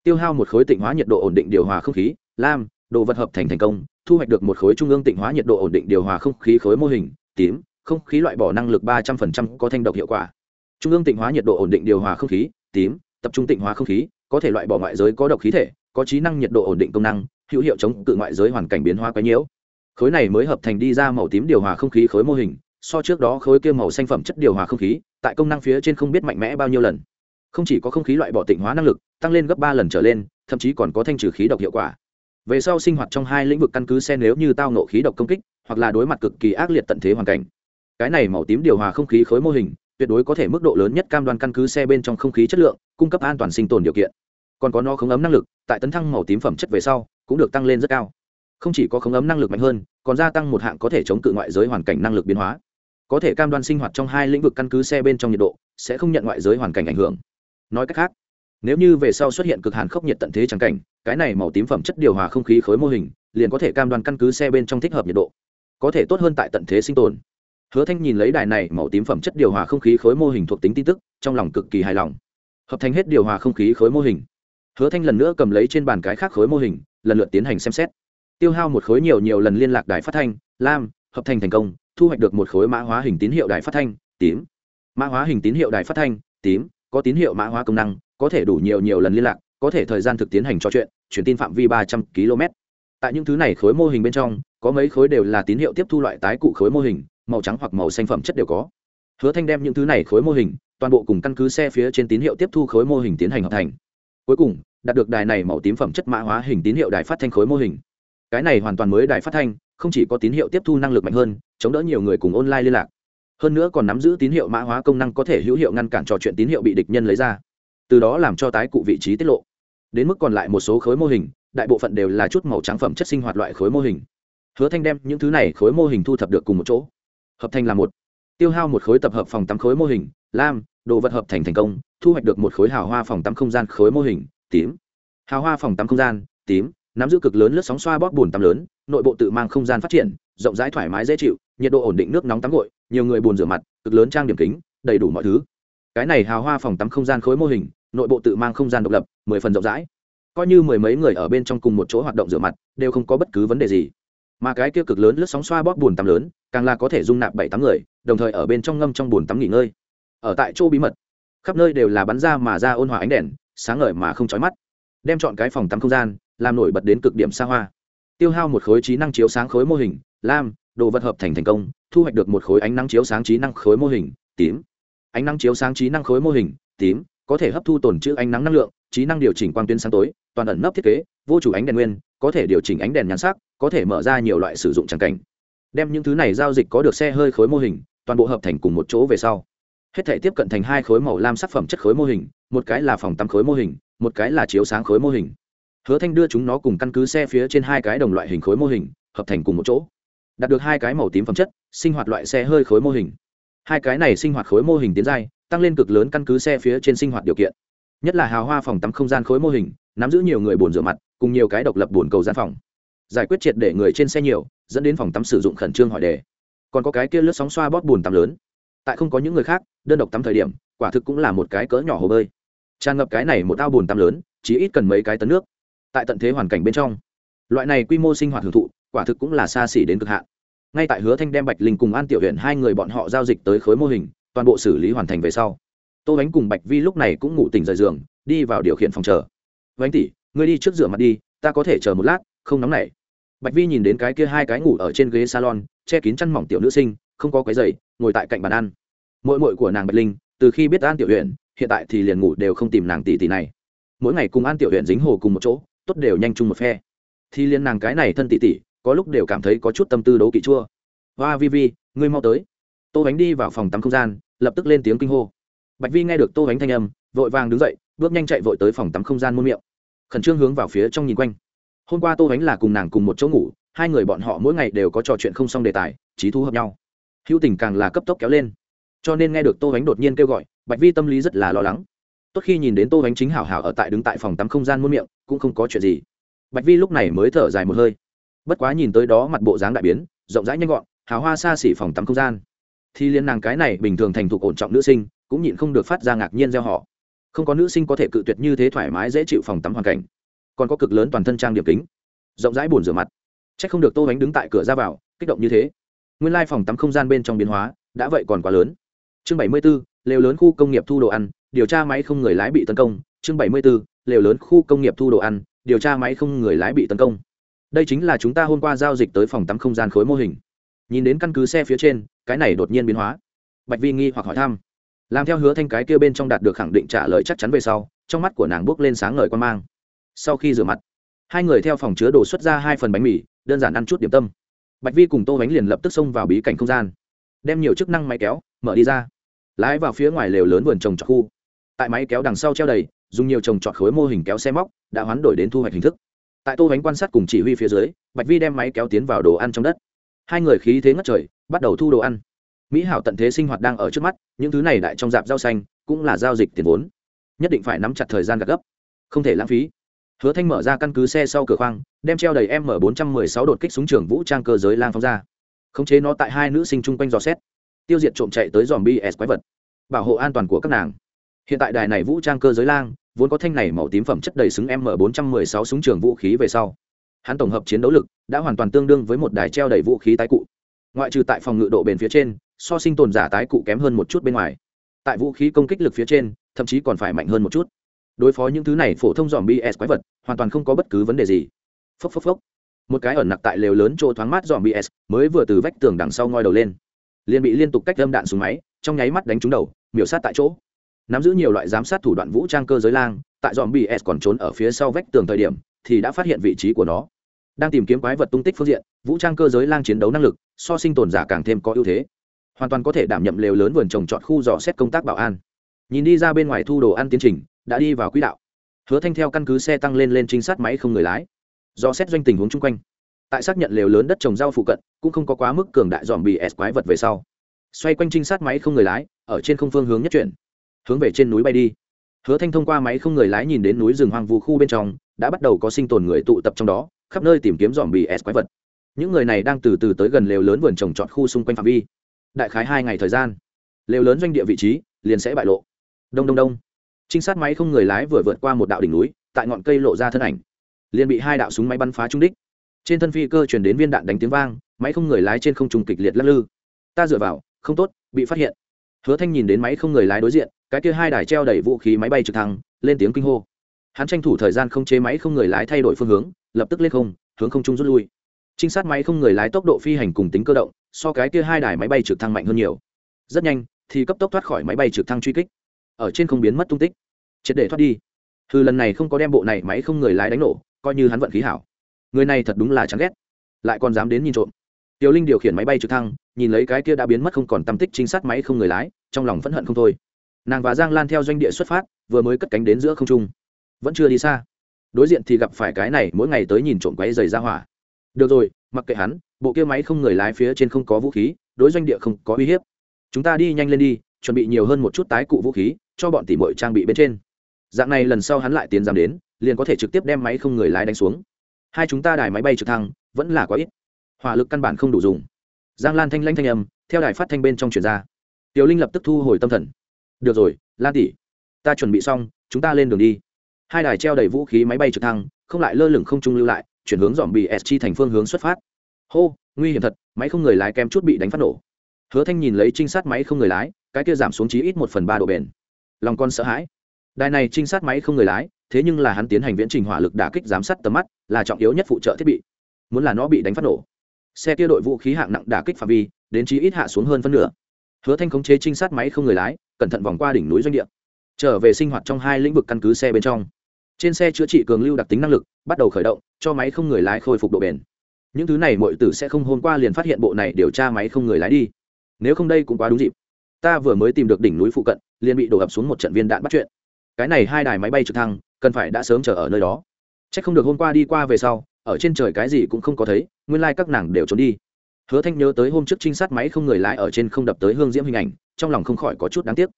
Tiêu hao một khối tịnh hóa nhiệt độ ổn định điều hòa không khí, lam, đồ vật hợp thành thành công, thu hoạch được một khối trung ương tịnh hóa nhiệt độ ổn định điều hòa không khí khối mô hình, tím, không khí loại bỏ năng lực ba trăm linh có thanh độc hiệu quả trung ương tịnh hóa nhiệt độ ổn định điều hòa không khí, tím, tập trung tịnh hóa không khí, có thể loại bỏ ngoại giới có độc khí thể, có trí năng nhiệt độ ổn định công năng, hữu hiệu chống cự ngoại giới hoàn cảnh biến hóa quá nhiễu khối này mới hợp thành đi ra màu tím điều hòa không khí khối mô hình, so trước đó khối kia màu xanh phẩm chất điều hòa không khí, tại công năng phía trên không biết mạnh mẽ bao nhiêu lần. Không chỉ có không khí loại bỏ tịnh hóa năng lực, tăng lên gấp ba lần trở lên, thậm chí còn có thanh trừ khí độc hiệu quả. Về sau sinh hoạt trong hai lĩnh vực căn cứ xe nếu như tao nộ khí độc công kích, hoặc là đối mặt cực kỳ ác liệt tận thế hoàn cảnh. Cái này màu tím điều hòa không khí khối mô hình tuyệt đối có thể mức độ lớn nhất cam đoan căn cứ xe bên trong không khí chất lượng, cung cấp an toàn sinh tồn điều kiện. Còn có nó không ấm năng lực, tại tấn thăng màu tím phẩm chất về sau, cũng được tăng lên rất cao. Không chỉ có không ấm năng lực mạnh hơn, còn gia tăng một hạng có thể chống cự ngoại giới hoàn cảnh năng lực biến hóa. Có thể cam đoan sinh hoạt trong hai lĩnh vực căn cứ xe bên trong nhiệt độ, sẽ không nhận ngoại giới hoàn cảnh ảnh hưởng. Nói cách khác, nếu như về sau xuất hiện cực hàn khốc nhiệt tận thế trắng cảnh, cái này màu tím phẩm chất điều hòa không khí khối mô hình, liền có thể cam đoan căn cứ xe bên trong thích hợp nhiệt độ. Có thể tốt hơn tại tận thế sinh tồn hứa thanh nhìn lấy đài này màu tím phẩm chất điều hòa không khí khối mô hình thuộc tính tin tức, trong lòng cực kỳ hài lòng. Hợp thành hết điều hòa không khí khối mô hình. Hứa thanh lần nữa cầm lấy trên bàn cái khác khối mô hình, lần lượt tiến hành xem xét. Tiêu hao một khối nhiều nhiều lần liên lạc đài phát thanh, lam, hợp thành thành công, thu hoạch được một khối mã hóa hình tín hiệu đài phát thanh, tím. Mã hóa hình tín hiệu đài phát thanh, tím, có tín hiệu mã hóa công năng, có thể đủ nhiều nhiều lần liên lạc, có thể thời gian thực tiến hành trò chuyện, truyền tin phạm vi ba trăm km. Tại những thứ này khối mô hình bên trong, có mấy khối đều là tín hiệu tiếp thu loại tái cụ khối mô hình màu trắng hoặc màu xanh phẩm chất đều có. Hứa thanh đem những thứ này khối mô hình, toàn bộ cùng căn cứ xe phía trên tín hiệu tiếp thu khối mô hình tiến hành hợp thành. Cuối cùng, đạt được đài này màu tím phẩm chất mã hóa hình tín hiệu đài phát thanh khối mô hình. Cái này hoàn toàn mới đài phát thanh, không chỉ có tín hiệu tiếp thu năng lực mạnh hơn, chống đỡ nhiều người cùng online liên lạc. Hơn nữa còn nắm giữ tín hiệu mã hóa công năng có thể hữu hiệu ngăn cản trò chuyện tín hiệu bị địch nhân lấy ra. Từ đó làm cho tái cụ vị trí tiết lộ. Đến mức còn lại một số khối mô hình, đại bộ phận đều là chút màu trắng phẩm chất sinh hoạt loại khối mô hình. Hứa thanh đem những thứ này khối mô hình thu thập được cùng một chỗ hợp thành là một. Tiêu hao một khối tập hợp phòng tắm khối mô hình, lam, đồ vật hợp thành thành công, thu hoạch được một khối hào hoa phòng tắm không gian khối mô hình, tím. Hào hoa phòng tắm không gian, tím, nắm giữ cực lớn lướt sóng xoa bóp bùn tắm lớn, nội bộ tự mang không gian phát triển, rộng rãi thoải mái dễ chịu, nhiệt độ ổn định nước nóng tắm gội, nhiều người bùn rửa mặt, cực lớn trang điểm kính, đầy đủ mọi thứ. Cái này hào hoa phòng tắm không gian khối mô hình, nội bộ tự mang không gian độc lập, mười phần rộng rãi. Coi như mười mấy người ở bên trong cùng một chỗ hoạt động rửa mặt, đều không có bất cứ vấn đề gì mà cái kia cực lớn lướt sóng xoa bóp bùn tắm lớn, càng là có thể dung nạp bảy tám người, đồng thời ở bên trong ngâm trong bùn tắm nghỉ ngơi. Ở tại chỗ bí mật, khắp nơi đều là bắn ra mà ra ôn hòa ánh đèn, sáng ngời mà không chói mắt. Đem chọn cái phòng tắm không gian, làm nổi bật đến cực điểm xa hoa. Tiêu hao một khối trí năng chiếu sáng khối mô hình, lam, đồ vật hợp thành thành công, thu hoạch được một khối ánh năng chiếu sáng trí năng khối mô hình, tím. Ánh năng chiếu sáng trí năng khối mô hình, tím có thể hấp thu tồn trữ ánh nắng năng lượng, trí năng điều chỉnh quang tuyến sáng tối, toàn ẩn nấp thiết kế, vô chủ ánh đèn nguyên, có thể điều chỉnh ánh đèn nhắn sắc, có thể mở ra nhiều loại sử dụng tràng cảnh. Đem những thứ này giao dịch có được xe hơi khối mô hình, toàn bộ hợp thành cùng một chỗ về sau. Hết thể tiếp cận thành hai khối màu lam sắc phẩm chất khối mô hình, một cái là phòng tắm khối mô hình, một cái là chiếu sáng khối mô hình. Hứa thanh đưa chúng nó cùng căn cứ xe phía trên hai cái đồng loại hình khối mô hình, hợp thành cùng một chỗ. Đạt được hai cái màu tím phẩm chất, sinh hoạt loại xe hơi khối mô hình. Hai cái này sinh hoạt khối mô hình tiến giai tăng lên cực lớn căn cứ xe phía trên sinh hoạt điều kiện. Nhất là hào hoa phòng tắm không gian khối mô hình, nắm giữ nhiều người bồn rửa mặt, cùng nhiều cái độc lập bồn cầu gian phòng. Giải quyết triệt để người trên xe nhiều, dẫn đến phòng tắm sử dụng khẩn trương hỏi đề. Còn có cái kia lướt sóng xoa bóp bùn tắm lớn. Tại không có những người khác, đơn độc tắm thời điểm, quả thực cũng là một cái cỡ nhỏ hồ bơi. Tràn ngập cái này một ao bùn tắm lớn chỉ ít cần mấy cái tấn nước. Tại tận thế hoàn cảnh bên trong, loại này quy mô sinh hoạt hưởng thụ, quả thực cũng là xa xỉ đến cực hạn. Ngay tại hứa thanh đem bạch linh cùng an tiểu huyện hai người bọn họ giao dịch tới khối mô hình toàn bộ xử lý hoàn thành về sau. Tô bánh cùng bạch vi lúc này cũng ngủ tỉnh rời giường, đi vào điều khiển phòng chờ. Bánh tỉ ngươi đi trước rửa mặt đi, ta có thể chờ một lát, không nóng nảy. Bạch vi nhìn đến cái kia hai cái ngủ ở trên ghế salon, che kín chăn mỏng tiểu nữ sinh, không có cái giày, ngồi tại cạnh bàn ăn. Mội mội của nàng bạch linh, từ khi biết an tiểu huyện hiện tại thì liền ngủ đều không tìm nàng tỷ tỷ này. Mỗi ngày cùng an tiểu huyện dính hồ cùng một chỗ, tốt đều nhanh chung một phe. Thì liên nàng cái này thân tỷ tỷ, có lúc đều cảm thấy có chút tâm tư đấu kỵ chua. Hoa vi vi, ngươi mau tới tô bánh đi vào phòng tắm không gian, lập tức lên tiếng kinh hô. Bạch vi nghe được tô bánh thanh âm, vội vàng đứng dậy, bước nhanh chạy vội tới phòng tắm không gian muôn miệng. Khẩn trương hướng vào phía trong nhìn quanh. Hôm qua tô bánh là cùng nàng cùng một chỗ ngủ, hai người bọn họ mỗi ngày đều có trò chuyện không xong đề tài, trí thú hợp nhau. Hữu tình càng là cấp tốc kéo lên. Cho nên nghe được tô bánh đột nhiên kêu gọi, bạch vi tâm lý rất là lo lắng. Tốt khi nhìn đến tô bánh chính hảo hảo ở tại đứng tại phòng tắm không gian muôn miệng, cũng không có chuyện gì. Bạch vi lúc này mới thở dài một hơi. Bất quá nhìn tới đó mặt bộ dáng đại biến, rộng rãi nhanh gọn, hào hoa xa xỉ phòng tắm không gian thì liên nàng cái này bình thường thành thục ổn trọng nữ sinh, cũng nhịn không được phát ra ngạc nhiên gieo họ. Không có nữ sinh có thể cự tuyệt như thế thoải mái dễ chịu phòng tắm hoàn cảnh. Còn có cực lớn toàn thân trang điểm kính. Rộng rãi bồn rửa mặt. C h ắ c không được tô bánh đứng tại cửa ra vào, kích động như thế. Nguyên lai phòng tắm không gian bên trong biến hóa, đã vậy còn quá lớn. Chương bảy mươi b ố lều lớn khu công nghiệp thu đồ ăn, điều tra máy không người lái bị tấn công. Chương bảy mươi b ố lều lớn khu công nghiệp thu đồ ăn, điều tra máy không người lái bị tấn công. Đây chính là chúng ta hôm qua giao dịch tới phòng tắm không gian khối mô hình. Nhìn đến căn cứ xe phía trên cái này đột nhiên biến hóa. Bạch vi nghi hoặc hỏi thăm. Làm theo hứa thanh cái kia bên trong đạt được khẳng định trả lời chắc chắn về sau, trong mắt của nàng bước lên sáng ngời quan mang. Sau khi rửa mặt, hai người theo phòng chứa đồ xuất ra hai phần bánh mì, đơn giản ăn chút điểm tâm. Bạch vi cùng tô bánh liền lập tức xông vào bí cảnh không gian. Đem nhiều chức năng máy kéo, mở đi ra. Lái vào phía ngoài lều lớn vườn trồng trọt khu. Tại máy kéo đằng sau treo đầy, dùng nhiều trồng trọt khối mô hình kéo xe móc, đã hoán đổi đến thu hoạch hình thức. Tại tô bánh quan sát cùng chỉ huy phía dưới, bạch vi đem máy kéo tiến vào đồ ăn trong đất. Hai người khí thế ngất trời bắt đầu thu đồ ăn. Mỹ hảo tận thế sinh hoạt đang ở trước mắt, những thứ này đại trong dạp rau xanh cũng là giao dịch tiền vốn. Nhất định phải nắm chặt thời gian gạt gấp, không thể lãng phí. Hứa thanh mở ra căn cứ xe sau cửa khoang, đem treo đầy m bốn trăm mười sáu đột kích súng trường vũ trang cơ giới lang phóng ra. Khống chế nó tại hai nữ sinh chung quanh dò xét. Tiêu diệt trộm chạy tới dòm bs quái vật. Bảo hộ an toàn của các nàng. Hiện tại đài này vũ trang cơ giới lang, vốn có thanh này màu tím phẩm chất đầy xứng m bốn trăm mười sáu súng trường vũ khí về sau. Hắn tổng hợp chiến đấu lực đã hoàn toàn tương đương với một đài treo đầy vũ khí tái cụ ngoại trừ tại phòng ngự độ bền phía trên, so sinh tồn giả tái cụ kém hơn một chút bên ngoài. Tại vũ khí công kích lực phía trên, thậm chí còn phải mạnh hơn một chút. Đối phó những thứ này phổ thông dòm bs quái vật, hoàn toàn không có bất cứ vấn đề gì. Phốc phốc phốc. Một cái ẩn nặc tại lều lớn chỗ thoáng mát dòm bs mới vừa từ vách tường đằng sau ngoi đầu lên. Liền bị liên tục cách đâm đạn xuống máy, trong nháy mắt đánh trúng đầu, miểu sát tại chỗ. Nắm giữ nhiều loại giám sát thủ đoạn vũ trang cơ giới lang, tại dòm bs còn trốn ở phía sau vách tường thời điểm, thì đã phát hiện vị trí của nó đang tìm kiếm quái vật tung tích phương diện, vũ trang cơ giới lang chiến đấu năng lực, so sinh tồn giả càng thêm có ưu thế. Hoàn toàn có thể đảm nhậm lều lớn vườn trồng trọt khu dò xét công tác bảo an. Nhìn đi ra bên ngoài thu đồ ăn tiến trình, đã đi vào quỹ đạo. Hứa thanh theo căn cứ xe tăng lên lên trinh sát máy không người lái. Dò xét doanh tình huống chung quanh. Tại xác nhận lều lớn đất trồng rau phụ cận, cũng không có quá mức cường đại dòm bị s quái vật về sau. Xoay quanh trinh sát máy không người lái, ở trên không phương hướng nhất chuyển. Hướng về trên núi bay đi hứa thanh thông qua máy không người lái nhìn đến núi rừng hoang vu khu bên trong, đã bắt đầu có sinh tồn người tụ tập trong đó, khắp nơi tìm kiếm dòm bị s quái vật. Những người này đang từ từ tới gần lều lớn vườn trồng trọt khu xung quanh phạm vi. Đại khái hai ngày thời gian, lều lớn doanh địa vị trí liền sẽ bại lộ. Đông đông đông. Trinh sát máy không người lái vừa vượt qua một đạo đỉnh núi, tại ngọn cây lộ ra thân ảnh. Liền bị hai đạo súng máy bắn phá trúng đích. Trên thân phi cơ chuyển đến viên đạn đánh tiếng vang, máy không người lái trên không trùng kịch liệt lắc lư. Ta dựa vào, không tốt, bị phát hiện. Hứa thanh nhìn đến máy không người lái đối diện cái kia hai đài treo đầy vũ khí máy bay trực thăng, lên tiếng kinh hô. Hắn tranh thủ thời gian không chế máy không người lái thay đổi phương hướng, lập tức lên không, hướng không trung rút lui. Trinh sát máy không người lái tốc độ phi hành cùng tính cơ động, so cái kia hai đài máy bay trực thăng mạnh hơn nhiều. Rất nhanh, thì cấp tốc thoát khỏi máy bay trực thăng truy kích. Ở trên không biến mất tung tích. Triệt để thoát đi. Hư lần này không có đem bộ này máy không người lái đánh nổ, coi như hắn vận khí hảo. Người này thật đúng là chán ghét. Lại còn dám đến nhìn trộm. Tiểu linh điều khiển máy bay trực thăng, nhìn lấy cái kia đã biến mất không còn tâm tích trinh sát máy không người lái, trong lòng phẫn hận không thôi nàng và giang lan theo doanh địa xuất phát, vừa mới cất cánh đến giữa không trung. Vẫn chưa đi xa. Đối diện thì gặp phải cái này, mỗi ngày tới nhìn trộm quấy dày ra hỏa. Được rồi, mặc kệ hắn, bộ kia máy không người lái phía trên không có vũ khí, đối doanh địa không có uy hiếp. Chúng ta đi nhanh lên đi, chuẩn bị nhiều hơn một chút tái cụ vũ khí, cho bọn tỉ mội trang bị bên trên. Dạng này lần sau hắn lại tiến giảm đến, liền có thể trực tiếp đem máy không người lái đánh xuống. Hai chúng ta đài máy bay trực thăng, vẫn là quá ít. Hỏa lực căn bản không đủ dùng. Giang lan thanh lanh thanh âm, theo đài phát thanh bên trong truyền ra. Tiểu linh lập tức thu hồi tâm thần được rồi, lan tỷ. Ta chuẩn bị xong, chúng ta lên đường đi. Hai đài treo đầy vũ khí máy bay trực thăng, không lại lơ lửng không trung lưu lại, chuyển hướng dòm bị s chi thành phương hướng xuất phát. Hô, nguy hiểm thật, máy không người lái kém chút bị đánh phát nổ. Hứa thanh nhìn lấy trinh sát máy không người lái, cái kia giảm xuống chí ít một phần ba độ bền. Lòng con sợ hãi. Đài này trinh sát máy không người lái, thế nhưng là hắn tiến hành viễn trình hỏa lực đả kích giám sát tầm mắt, là trọng yếu nhất phụ trợ thiết bị. Muốn là nó bị đánh phát nổ. Xe kia đội vũ khí hạng nặng đả kích phạm vi, đến chí ít hạ xuống hơn phân nửa hứa thanh khống chế trinh sát máy không người lái, cẩn thận vòng qua đỉnh núi doanh địa. Trở về sinh hoạt trong hai lĩnh vực căn cứ xe bên trong. Trên xe chữa trị cường lưu đặc tính năng lực, bắt đầu khởi động, cho máy không người lái khôi phục độ bền. Những thứ này mọi tử sẽ không hôm qua liền phát hiện bộ này điều tra máy không người lái đi. Nếu không đây cũng quá đúng dịp. Ta vừa mới tìm được đỉnh núi phụ cận, liền bị đổ ập xuống một trận viên đạn bắt chuyện. Cái này hai đài máy bay trực thăng, cần phải đã sớm chờ ở nơi đó. C h ắ c không được hôm qua đi qua về sau, ở trên trời cái gì cũng không có thấy, nguyên lai、like、các nàng đều trốn đi hứa thanh nhớ tới hôm trước trinh sát máy không người lái ở trên không đập tới hương diễm hình ảnh, trong lòng không khỏi có chút đáng tiếc.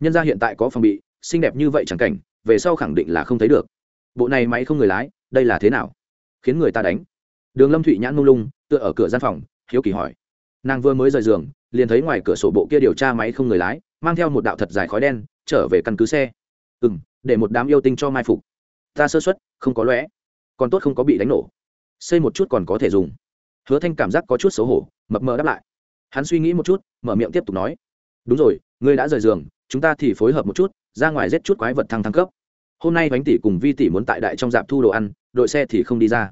Nhân ra hiện tại có phòng bị, xinh đẹp như vậy chẳng cảnh, về sau khẳng định là không thấy được. Bộ này máy không người lái, đây là thế nào? Khiến người ta đánh. Đường lâm thụy nhãn mông lung, tựa ở cửa gian phòng, hiếu kỳ hỏi. Nàng vừa mới rời giường, liền thấy ngoài cửa sổ bộ kia điều tra máy không người lái, mang theo một đạo thật dài khói đen, trở về căn cứ xe. Ừ m để một đám yêu tinh cho mai phục. Ta sơ xuất không có lõe còn tốt không có bị đánh nổ. Xây một chút còn có thể dùng hứa thanh cảm giác có chút xấu hổ, mập mờ đáp lại. Hắn suy nghĩ một chút, mở miệng tiếp tục nói. Đúng rồi, ngươi đã rời giường, chúng ta thì phối hợp một chút, ra ngoài giết chút quái vật thăng thăng cấp. Hôm nay bánh tỷ cùng vi tỷ muốn tại đại trong dạp thu đồ ăn, đội xe thì không đi ra.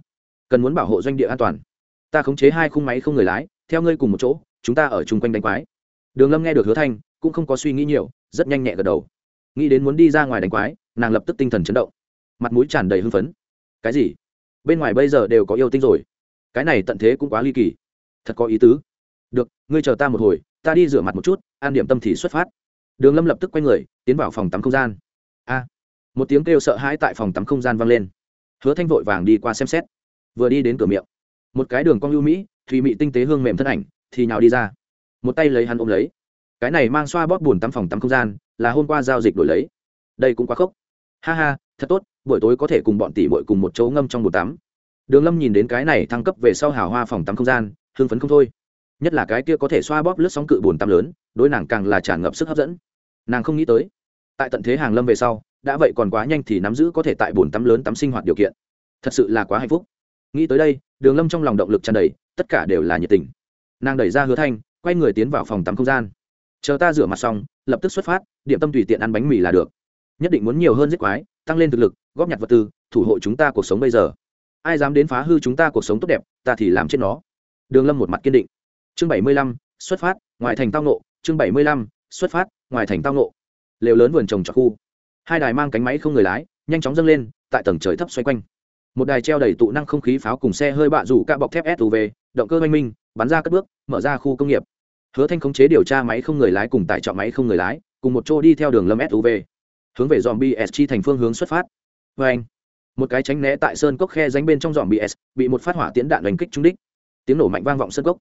Cần muốn bảo hộ doanh địa an toàn. Ta khống chế hai khung máy không người lái, theo ngươi cùng một chỗ, chúng ta ở chung quanh đánh quái. Đường lâm nghe được hứa thanh, cũng không có suy nghĩ nhiều, rất nhanh nhẹ gật đầu. Nghĩ đến muốn đi ra ngoài đánh quái, nàng lập tức tinh thần chấn động. Mặt mũi tràn đầy hưng phấn. Cái gì? Bên ngoài bây giờ đều có yêu tinh rồi cái này tận thế cũng quá ly kỳ. Thật có ý tứ. Được, ngươi chờ ta một hồi, ta đi rửa mặt một chút an điểm tâm thì xuất phát. Đường lâm lập tức quay người, tiến vào phòng tắm không gian. A! Một tiếng kêu sợ hãi tại phòng tắm không gian vang lên. Hứa thanh vội vàng đi qua xem xét. Vừa đi đến cửa miệng, một cái đường cong ưu mỹ thùy mị tinh tế hương mềm thân ảnh, thì nhào đi ra. Một tay lấy hắn ôm lấy. Cái này mang xoa bóp bùn tắm phòng tắm không gian, là hôm qua giao dịch đổi lấy. Đây cũng quá khốc. Ha ha, thật tốt, buổi tối có thể cùng bọn tỷ bội cùng một chỗ ngâm trong bồn tắm đường lâm nhìn đến cái này thăng cấp về sau hào hoa phòng tắm không gian, hưng phấn không thôi. Nhất là cái kia có thể xoa bóp lướt sóng cự bồn tắm lớn, đối nàng càng là tràn ngập sức hấp dẫn. Nàng không nghĩ tới, tại tận thế hàng lâm về sau, đã vậy còn quá nhanh thì nắm giữ có thể tại bồn tắm lớn tắm sinh hoạt điều kiện. Thật sự là quá hạnh phúc. Nghĩ tới đây, đường lâm trong lòng động lực tràn đầy, tất cả đều là nhiệt tình. Nàng đẩy ra hứa thanh, quay người tiến vào phòng tắm không gian. Chờ ta rửa mặt xong, lập tức xuất phát, điểm tâm tùy tiện ăn bánh mì là được. Nhất định muốn nhiều hơn giết quái, tăng lên thực lực, góp nhặt vật tư, thủ hộ chúng ta cuộc sống bây giờ ai dám đến phá hư chúng ta cuộc sống tốt đẹp, ta thì làm chết nó. Đường lâm một mặt kiên định. Chương bảy mươi lăm, xuất phát, ngoài thành tao nộ chương bảy mươi lăm, xuất phát, ngoài thành tao nộ lều lớn vườn trồng trọt khu. Hai đài mang cánh máy không người lái, nhanh chóng dâng lên, tại tầng trời thấp xoay quanh. Một đài treo đầy tụ năng không khí pháo cùng xe hơi bạ rủ cạ bọc thép suv động cơ oanh minh, bắn ra cất bước, mở ra khu công nghiệp. Hứa thanh khống chế điều tra máy không người lái cùng tải trọng máy không người lái, cùng một chỗ đi theo đường lâm suv hướng về dòm bs thành phương hướng xuất phát. Vê anh một cái tránh né tại sơn cốc khe danh bên trong dòm bs bị một phát hỏa tiễn đạn đánh kích trúng đích. Tiếng nổ mạnh vang vọng sơn cốc.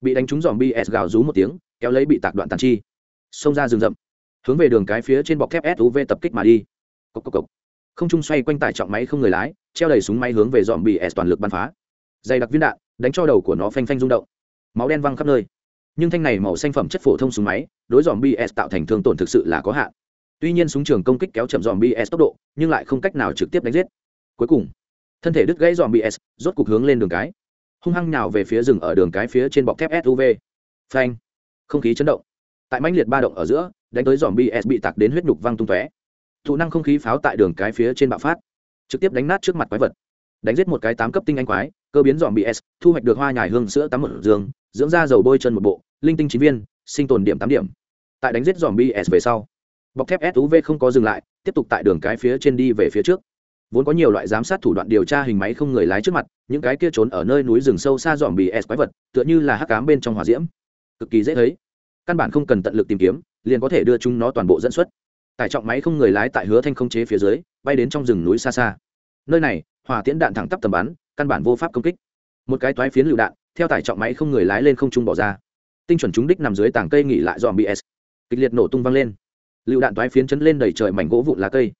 Bị đánh trúng dòm bs gào rú một tiếng, kéo lấy bị tạc đoạn tàn chi. Xông ra rừng rậm. Hướng về đường cái phía trên bọc thép suv tập kích mà đi. Cốc cốc cốc. không trung xoay quanh tải trọng máy không người lái, treo đầy súng máy hướng về dòm bs toàn lực bắn phá. Dày đặc viên đạn, đánh cho đầu của nó phanh phanh rung động. Máu đen văng khắp nơi. Nhưng thanh này màu xanh phẩm chất phổ thông súng máy, đối dòm bs tạo thành thương tổn thực sự là có hạn. Tuy nhiên súng trường công kích kéo chậm dòm bs tốc độ, nhưng lại không cách nào trực tiếp đánh giết cuối cùng, thân thể đứt gãy dòm bị S, rốt cục hướng lên đường cái. Hung hăng nhào về phía rừng ở đường cái phía trên bọc thép suv phanh! Không khí chấn động. Tại mãnh liệt ba động ở giữa, đánh tới dòm bs bị tạc đến huyết nhục văng tung tóe. Thụ năng không khí pháo tại đường cái phía trên bạo phát. Trực tiếp đánh nát trước mặt quái vật. Đánh giết một cái tám cấp tinh anh quái, cơ biến dòm bs thu hoạch được hoa nhài hương sữa tắm một giường, dưỡng da dầu bôi chân một bộ, linh tinh chín viên, sinh tồn điểm tám điểm. Tại đánh giết dòm bs về sau, bọc thép suv không có dừng lại, tiếp tục tại đường cái phía trên đi về phía trước vốn có nhiều loại giám sát thủ đoạn điều tra hình máy không người lái trước mặt, những cái kia trốn ở nơi núi rừng sâu xa dòm bs quái vật, tựa như là hắc cám bên trong hỏa diễm. Cực kỳ dễ thấy. Căn bản không cần tận lực tìm kiếm, liền có thể đưa chúng nó toàn bộ dẫn xuất. Tải trọng máy không người lái tại hứa thanh không chế phía dưới, bay đến trong rừng núi xa xa. Nơi này, hỏa tiễn đạn thẳng tắp tầm bắn, căn bản vô pháp công kích. Một cái toái phiến lựu đạn, theo tải trọng máy không người lái lên không trung bỏ ra. Tinh chuẩn trúng đích nằm dưới tảng cây nghỉ lại dòm bs kịch liệt nổ tung văng lên. Lựu đạn toái phiến chấn lên đầy trời mảnh gỗ vụn lá cây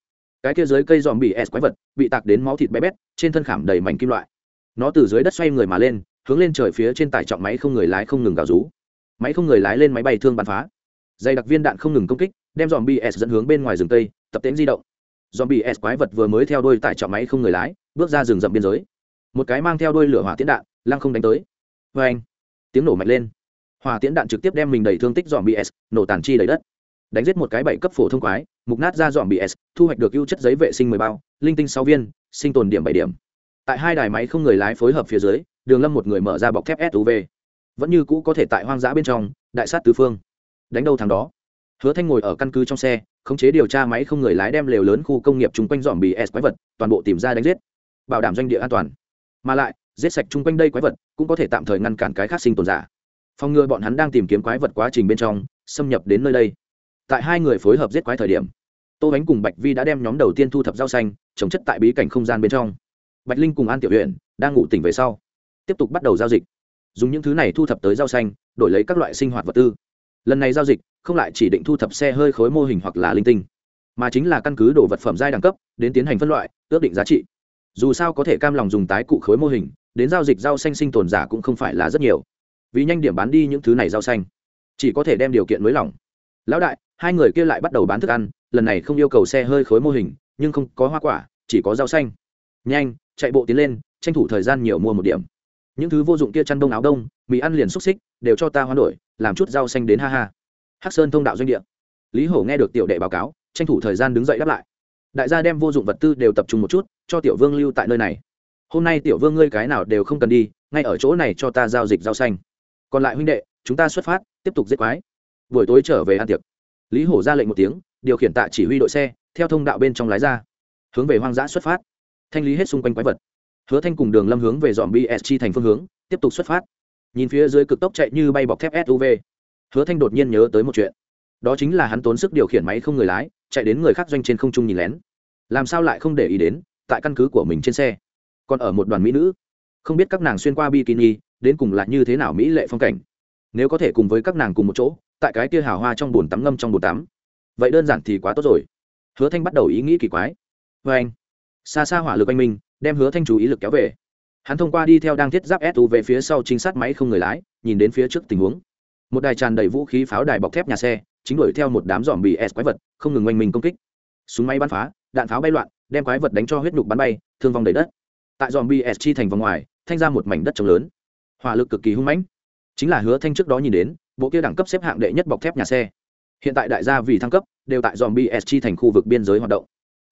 cái kia dưới cây dòm bị s quái vật, bị tạc đến máu thịt bé bét, trên thân khảm đầy mảnh kim loại. Nó từ dưới đất xoay người mà lên, hướng lên trời phía trên tải trọng máy không người lái không ngừng gào rú. Máy không người lái lên máy bay thương bắn phá. Dày đặc viên đạn không ngừng công kích, đem dòm bs dẫn hướng bên ngoài rừng tây, tập tễnh di động. Dòm bs quái vật vừa mới theo đuôi tải trọng máy không người lái, bước ra rừng rậm biên giới. Một cái mang theo đuôi lửa hỏa tiễn đạn, lăng không đánh tới. Vê anh, tiếng nổ mạnh lên. Hỏa tiễn đạn trực tiếp đem mình đầy thương tích dòm bs nổ tàn chi đầy đất. Đánh giết một cái bảy cấp phổ thông quái mục nát ra dọn bị s, thu hoạch được ưu chất giấy vệ sinh mười bao, linh tinh sáu viên, sinh tồn điểm bảy điểm. Tại hai đài máy không người lái phối hợp phía dưới, đường lâm một người mở ra bọc thép suv vẫn như cũ có thể tại hoang dã bên trong, đại sát tứ phương. Đánh đâu thằng đó. Hứa thanh ngồi ở căn cứ trong xe, khống chế điều tra máy không người lái đem lều lớn khu công nghiệp chung quanh dọn bì s quái vật, toàn bộ tìm ra đánh giết. Bảo đảm doanh địa an toàn. Mà lại, giết sạch chung quanh đây quái vật, cũng có thể tạm thời ngăn cản cái khác sinh tồn giả. Phòng ngừa bọn hắn đang tìm kiếm quái vật quá trình bên trong, xâm nhập đến nơi đây tại hai người phối hợp giết quái thời điểm, tô bánh cùng bạch vi đã đem nhóm đầu tiên thu thập rau xanh, trồng chất tại bí cảnh không gian bên trong. Bạch linh cùng an tiểu huyện đang ngủ tỉnh về sau, tiếp tục bắt đầu giao dịch. Dùng những thứ này thu thập tới rau xanh, đổi lấy các loại sinh hoạt vật tư. Lần này giao dịch không lại chỉ định thu thập xe hơi khối mô hình hoặc là linh tinh, mà chính là căn cứ đồ vật phẩm giai đẳng cấp đến tiến hành phân loại, ước định giá trị. Dù sao có thể cam lòng dùng tái cụ khối mô hình, đến giao dịch rau xanh sinh tồn giả cũng không phải là rất nhiều. Vì nhanh điểm bán đi những thứ này rau xanh, chỉ có thể đem điều kiện nới lỏng. Lão đại hai người kia lại bắt đầu bán thức ăn, lần này không yêu cầu xe hơi khối mô hình, nhưng không có hoa quả, chỉ có rau xanh. Nhanh, chạy bộ tiến lên, tranh thủ thời gian nhiều mua một điểm. Những thứ vô dụng kia chăn đông áo đông, mì ăn liền xúc xích, đều cho ta hoán đổi, làm chút rau xanh đến ha ha. Hắc sơn thông đạo doanh địa. Lý hổ nghe được tiểu đệ báo cáo, tranh thủ thời gian đứng dậy đáp lại. Đại gia đem vô dụng vật tư đều tập trung một chút, cho tiểu vương lưu tại nơi này. Hôm nay tiểu vương ngươi cái nào đều không cần đi, ngay ở chỗ này cho ta giao dịch rau xanh. Còn lại huynh đệ, chúng ta xuất phát, tiếp tục giết quái. Buổi tối trở về ăn tiệc lý hổ ra lệnh một tiếng, điều khiển tạ chỉ huy đội xe, theo thông đạo bên trong lái ra. Hướng về hoang dã xuất phát. Thanh lý hết xung quanh quái vật. Hứa thanh cùng đường lâm hướng về dòm bsg thành phương hướng, tiếp tục xuất phát. Nhìn phía dưới cực tốc chạy như bay bọc thép suv hứa thanh đột nhiên nhớ tới một chuyện. Đó chính là hắn tốn sức điều khiển máy không người lái, chạy đến người khác doanh trên không trung nhìn lén. Làm sao lại không để ý đến, tại căn cứ của mình trên xe. Còn ở một đoàn mỹ nữ. Không biết các nàng xuyên qua bikini, đến cùng là như thế nào mỹ lệ phong cảnh. Nếu có thể cùng với các nàng cùng một chỗ tại cái kia hào hoa trong bồn tắm ngâm trong bồn tắm. Vậy đơn giản thì quá tốt rồi. Hứa thanh bắt đầu ý nghĩ kỳ quái. Vê anh. Xa xa hỏa lực anh minh, đem hứa thanh chú ý lực kéo về. Hắn thông qua đi theo đang thiết giáp su về phía sau trinh sát máy không người lái, nhìn đến phía trước tình huống. Một đài tràn đầy vũ khí pháo đài bọc thép nhà xe, chính đuổi theo một đám dòm bị s quái vật, không ngừng oanh mình công kích. Súng máy bắn phá, đạn pháo bay loạn, đem quái vật đánh cho huyết nhục bắn bay, thương vong đầy đất. Tại dòm bị s chi thành vòng ngoài, thanh ra một mảnh đất trống lớn. Hỏa lực cực kỳ hung mãnh. Chính là hứa thanh trước đó nhìn đến bộ kia đẳng cấp xếp hạng đệ nhất bọc thép nhà xe. Hiện tại đại gia vì thăng cấp, đều tại dòm BSG thành khu vực biên giới hoạt động.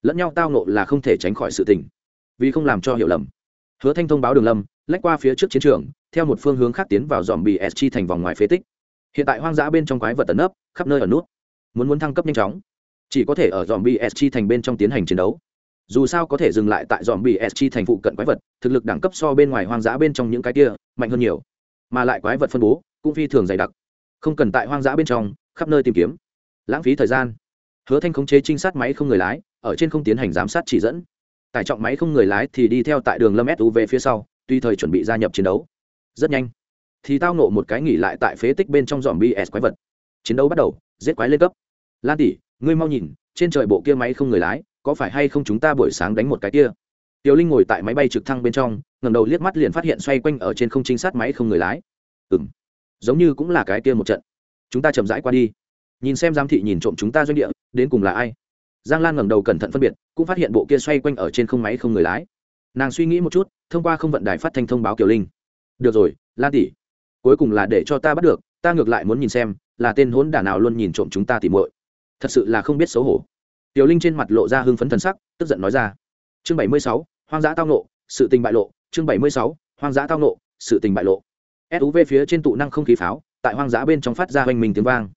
Lẫn nhau tao nộ là không thể tránh khỏi sự tình. Vì không làm cho hiểu lầm, hứa thanh thông báo đường lâm, lách qua phía trước chiến trường, theo một phương hướng khác tiến vào dòm BSG thành vòng ngoài phế tích. Hiện tại hoang dã bên trong quái vật tấn ấp khắp nơi ở nút. Muốn muốn thăng cấp nhanh chóng, chỉ có thể ở dòm BSG thành bên trong tiến hành chiến đấu. Dù sao có thể dừng lại tại dòm BSG thành phụ cận quái vật, thực lực đẳng cấp so bên ngoài hoang dã bên trong những cái kia mạnh hơn nhiều. Mà lại quái vật phân bố cũng phi thường dày đặc không cần tại hoang dã bên trong, khắp nơi tìm kiếm. Lãng phí thời gian. Hứa thanh khống chế trinh sát máy không người lái, ở trên không tiến hành giám sát chỉ dẫn. Tải trọng máy không người lái thì đi theo tại đường lâm suv phía sau tuy thời chuẩn bị gia nhập chiến đấu. Rất nhanh. Thì tao nộ một cái nghỉ lại tại phế tích bên trong dòm bs quái vật. Chiến đấu bắt đầu, giết quái lên cấp. Lan tỷ, ngươi mau nhìn, trên trời bộ kia máy không người lái, có phải hay không chúng ta buổi sáng đánh một cái kia? Tiểu linh ngồi tại máy bay trực thăng bên trong ngầm đầu liếc mắt liền phát hiện xoay quanh ở trên không trinh sát máy không người lái. Ừng giống như cũng là cái kia một trận. Chúng ta chậm rãi qua đi. Nhìn xem giám thị nhìn trộm chúng ta doanh địa, đến cùng là ai? Giang lan ngẩng đầu cẩn thận phân biệt, cũng phát hiện bộ kia xoay quanh ở trên không máy không người lái. Nàng suy nghĩ một chút, thông qua không vận đài phát thanh thông báo kiều linh. Được rồi, lan tỷ, cuối cùng là để cho ta bắt được, ta ngược lại muốn nhìn xem, là tên hốn đả nào luôn nhìn trộm chúng ta tỉ muội. Thật sự là không biết xấu hổ. Tiểu linh trên mặt lộ ra hưng phấn thần sắc, tức giận nói ra. Chương bảy mươi sáu, hoang dã tao nộ sự tình bại lộ. Chương bảy mươi sáu, hoang dã tao nộ sự tình bại lộ suv phía trên tụ năng không khí pháo, tại hoang dã bên trong phát ra hoành mình tiếng vang.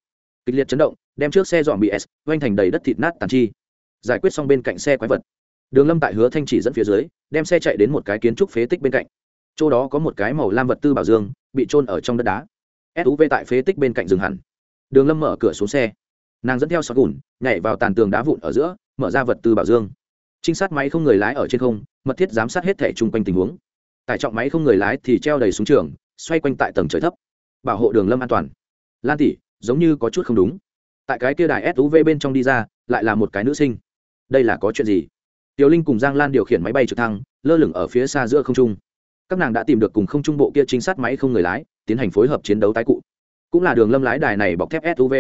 Kịch liệt chấn động, đem trước xe dọn bị s oanh thành đầy đất thịt nát tàn chi. Giải quyết xong bên cạnh xe quái vật. Đường lâm tại hứa thanh chỉ dẫn phía dưới, đem xe chạy đến một cái kiến trúc phế tích bên cạnh. Chỗ đó có một cái màu lam vật tư bảo dương, bị trôn ở trong đất đá. Suv tại phế tích bên cạnh rừng hẳn. Đường lâm mở cửa xuống xe. Nàng dẫn theo sọt gùn, nhảy vào tàn tường đá vụn ở giữa, mở ra vật tư bảo dương. Trinh sát máy không người lái ở trên không, mật thiết giám sát hết thẻ chung quanh tình huống. Tải trọng máy không người lái thì treo đầy xuống trường xoay quanh tại tầng trời thấp, bảo hộ đường lâm an toàn. Lan tỷ, giống như có chút không đúng. Tại cái kia đài suv bên trong đi ra, lại là một cái nữ sinh. Đây là có chuyện gì? Tiểu linh cùng giang lan điều khiển máy bay trực thăng, lơ lửng ở phía xa giữa không trung. Các nàng đã tìm được cùng không trung bộ kia chính sát máy không người lái, tiến hành phối hợp chiến đấu tái cụ. Cũng là đường lâm lái đài này bọc thép suv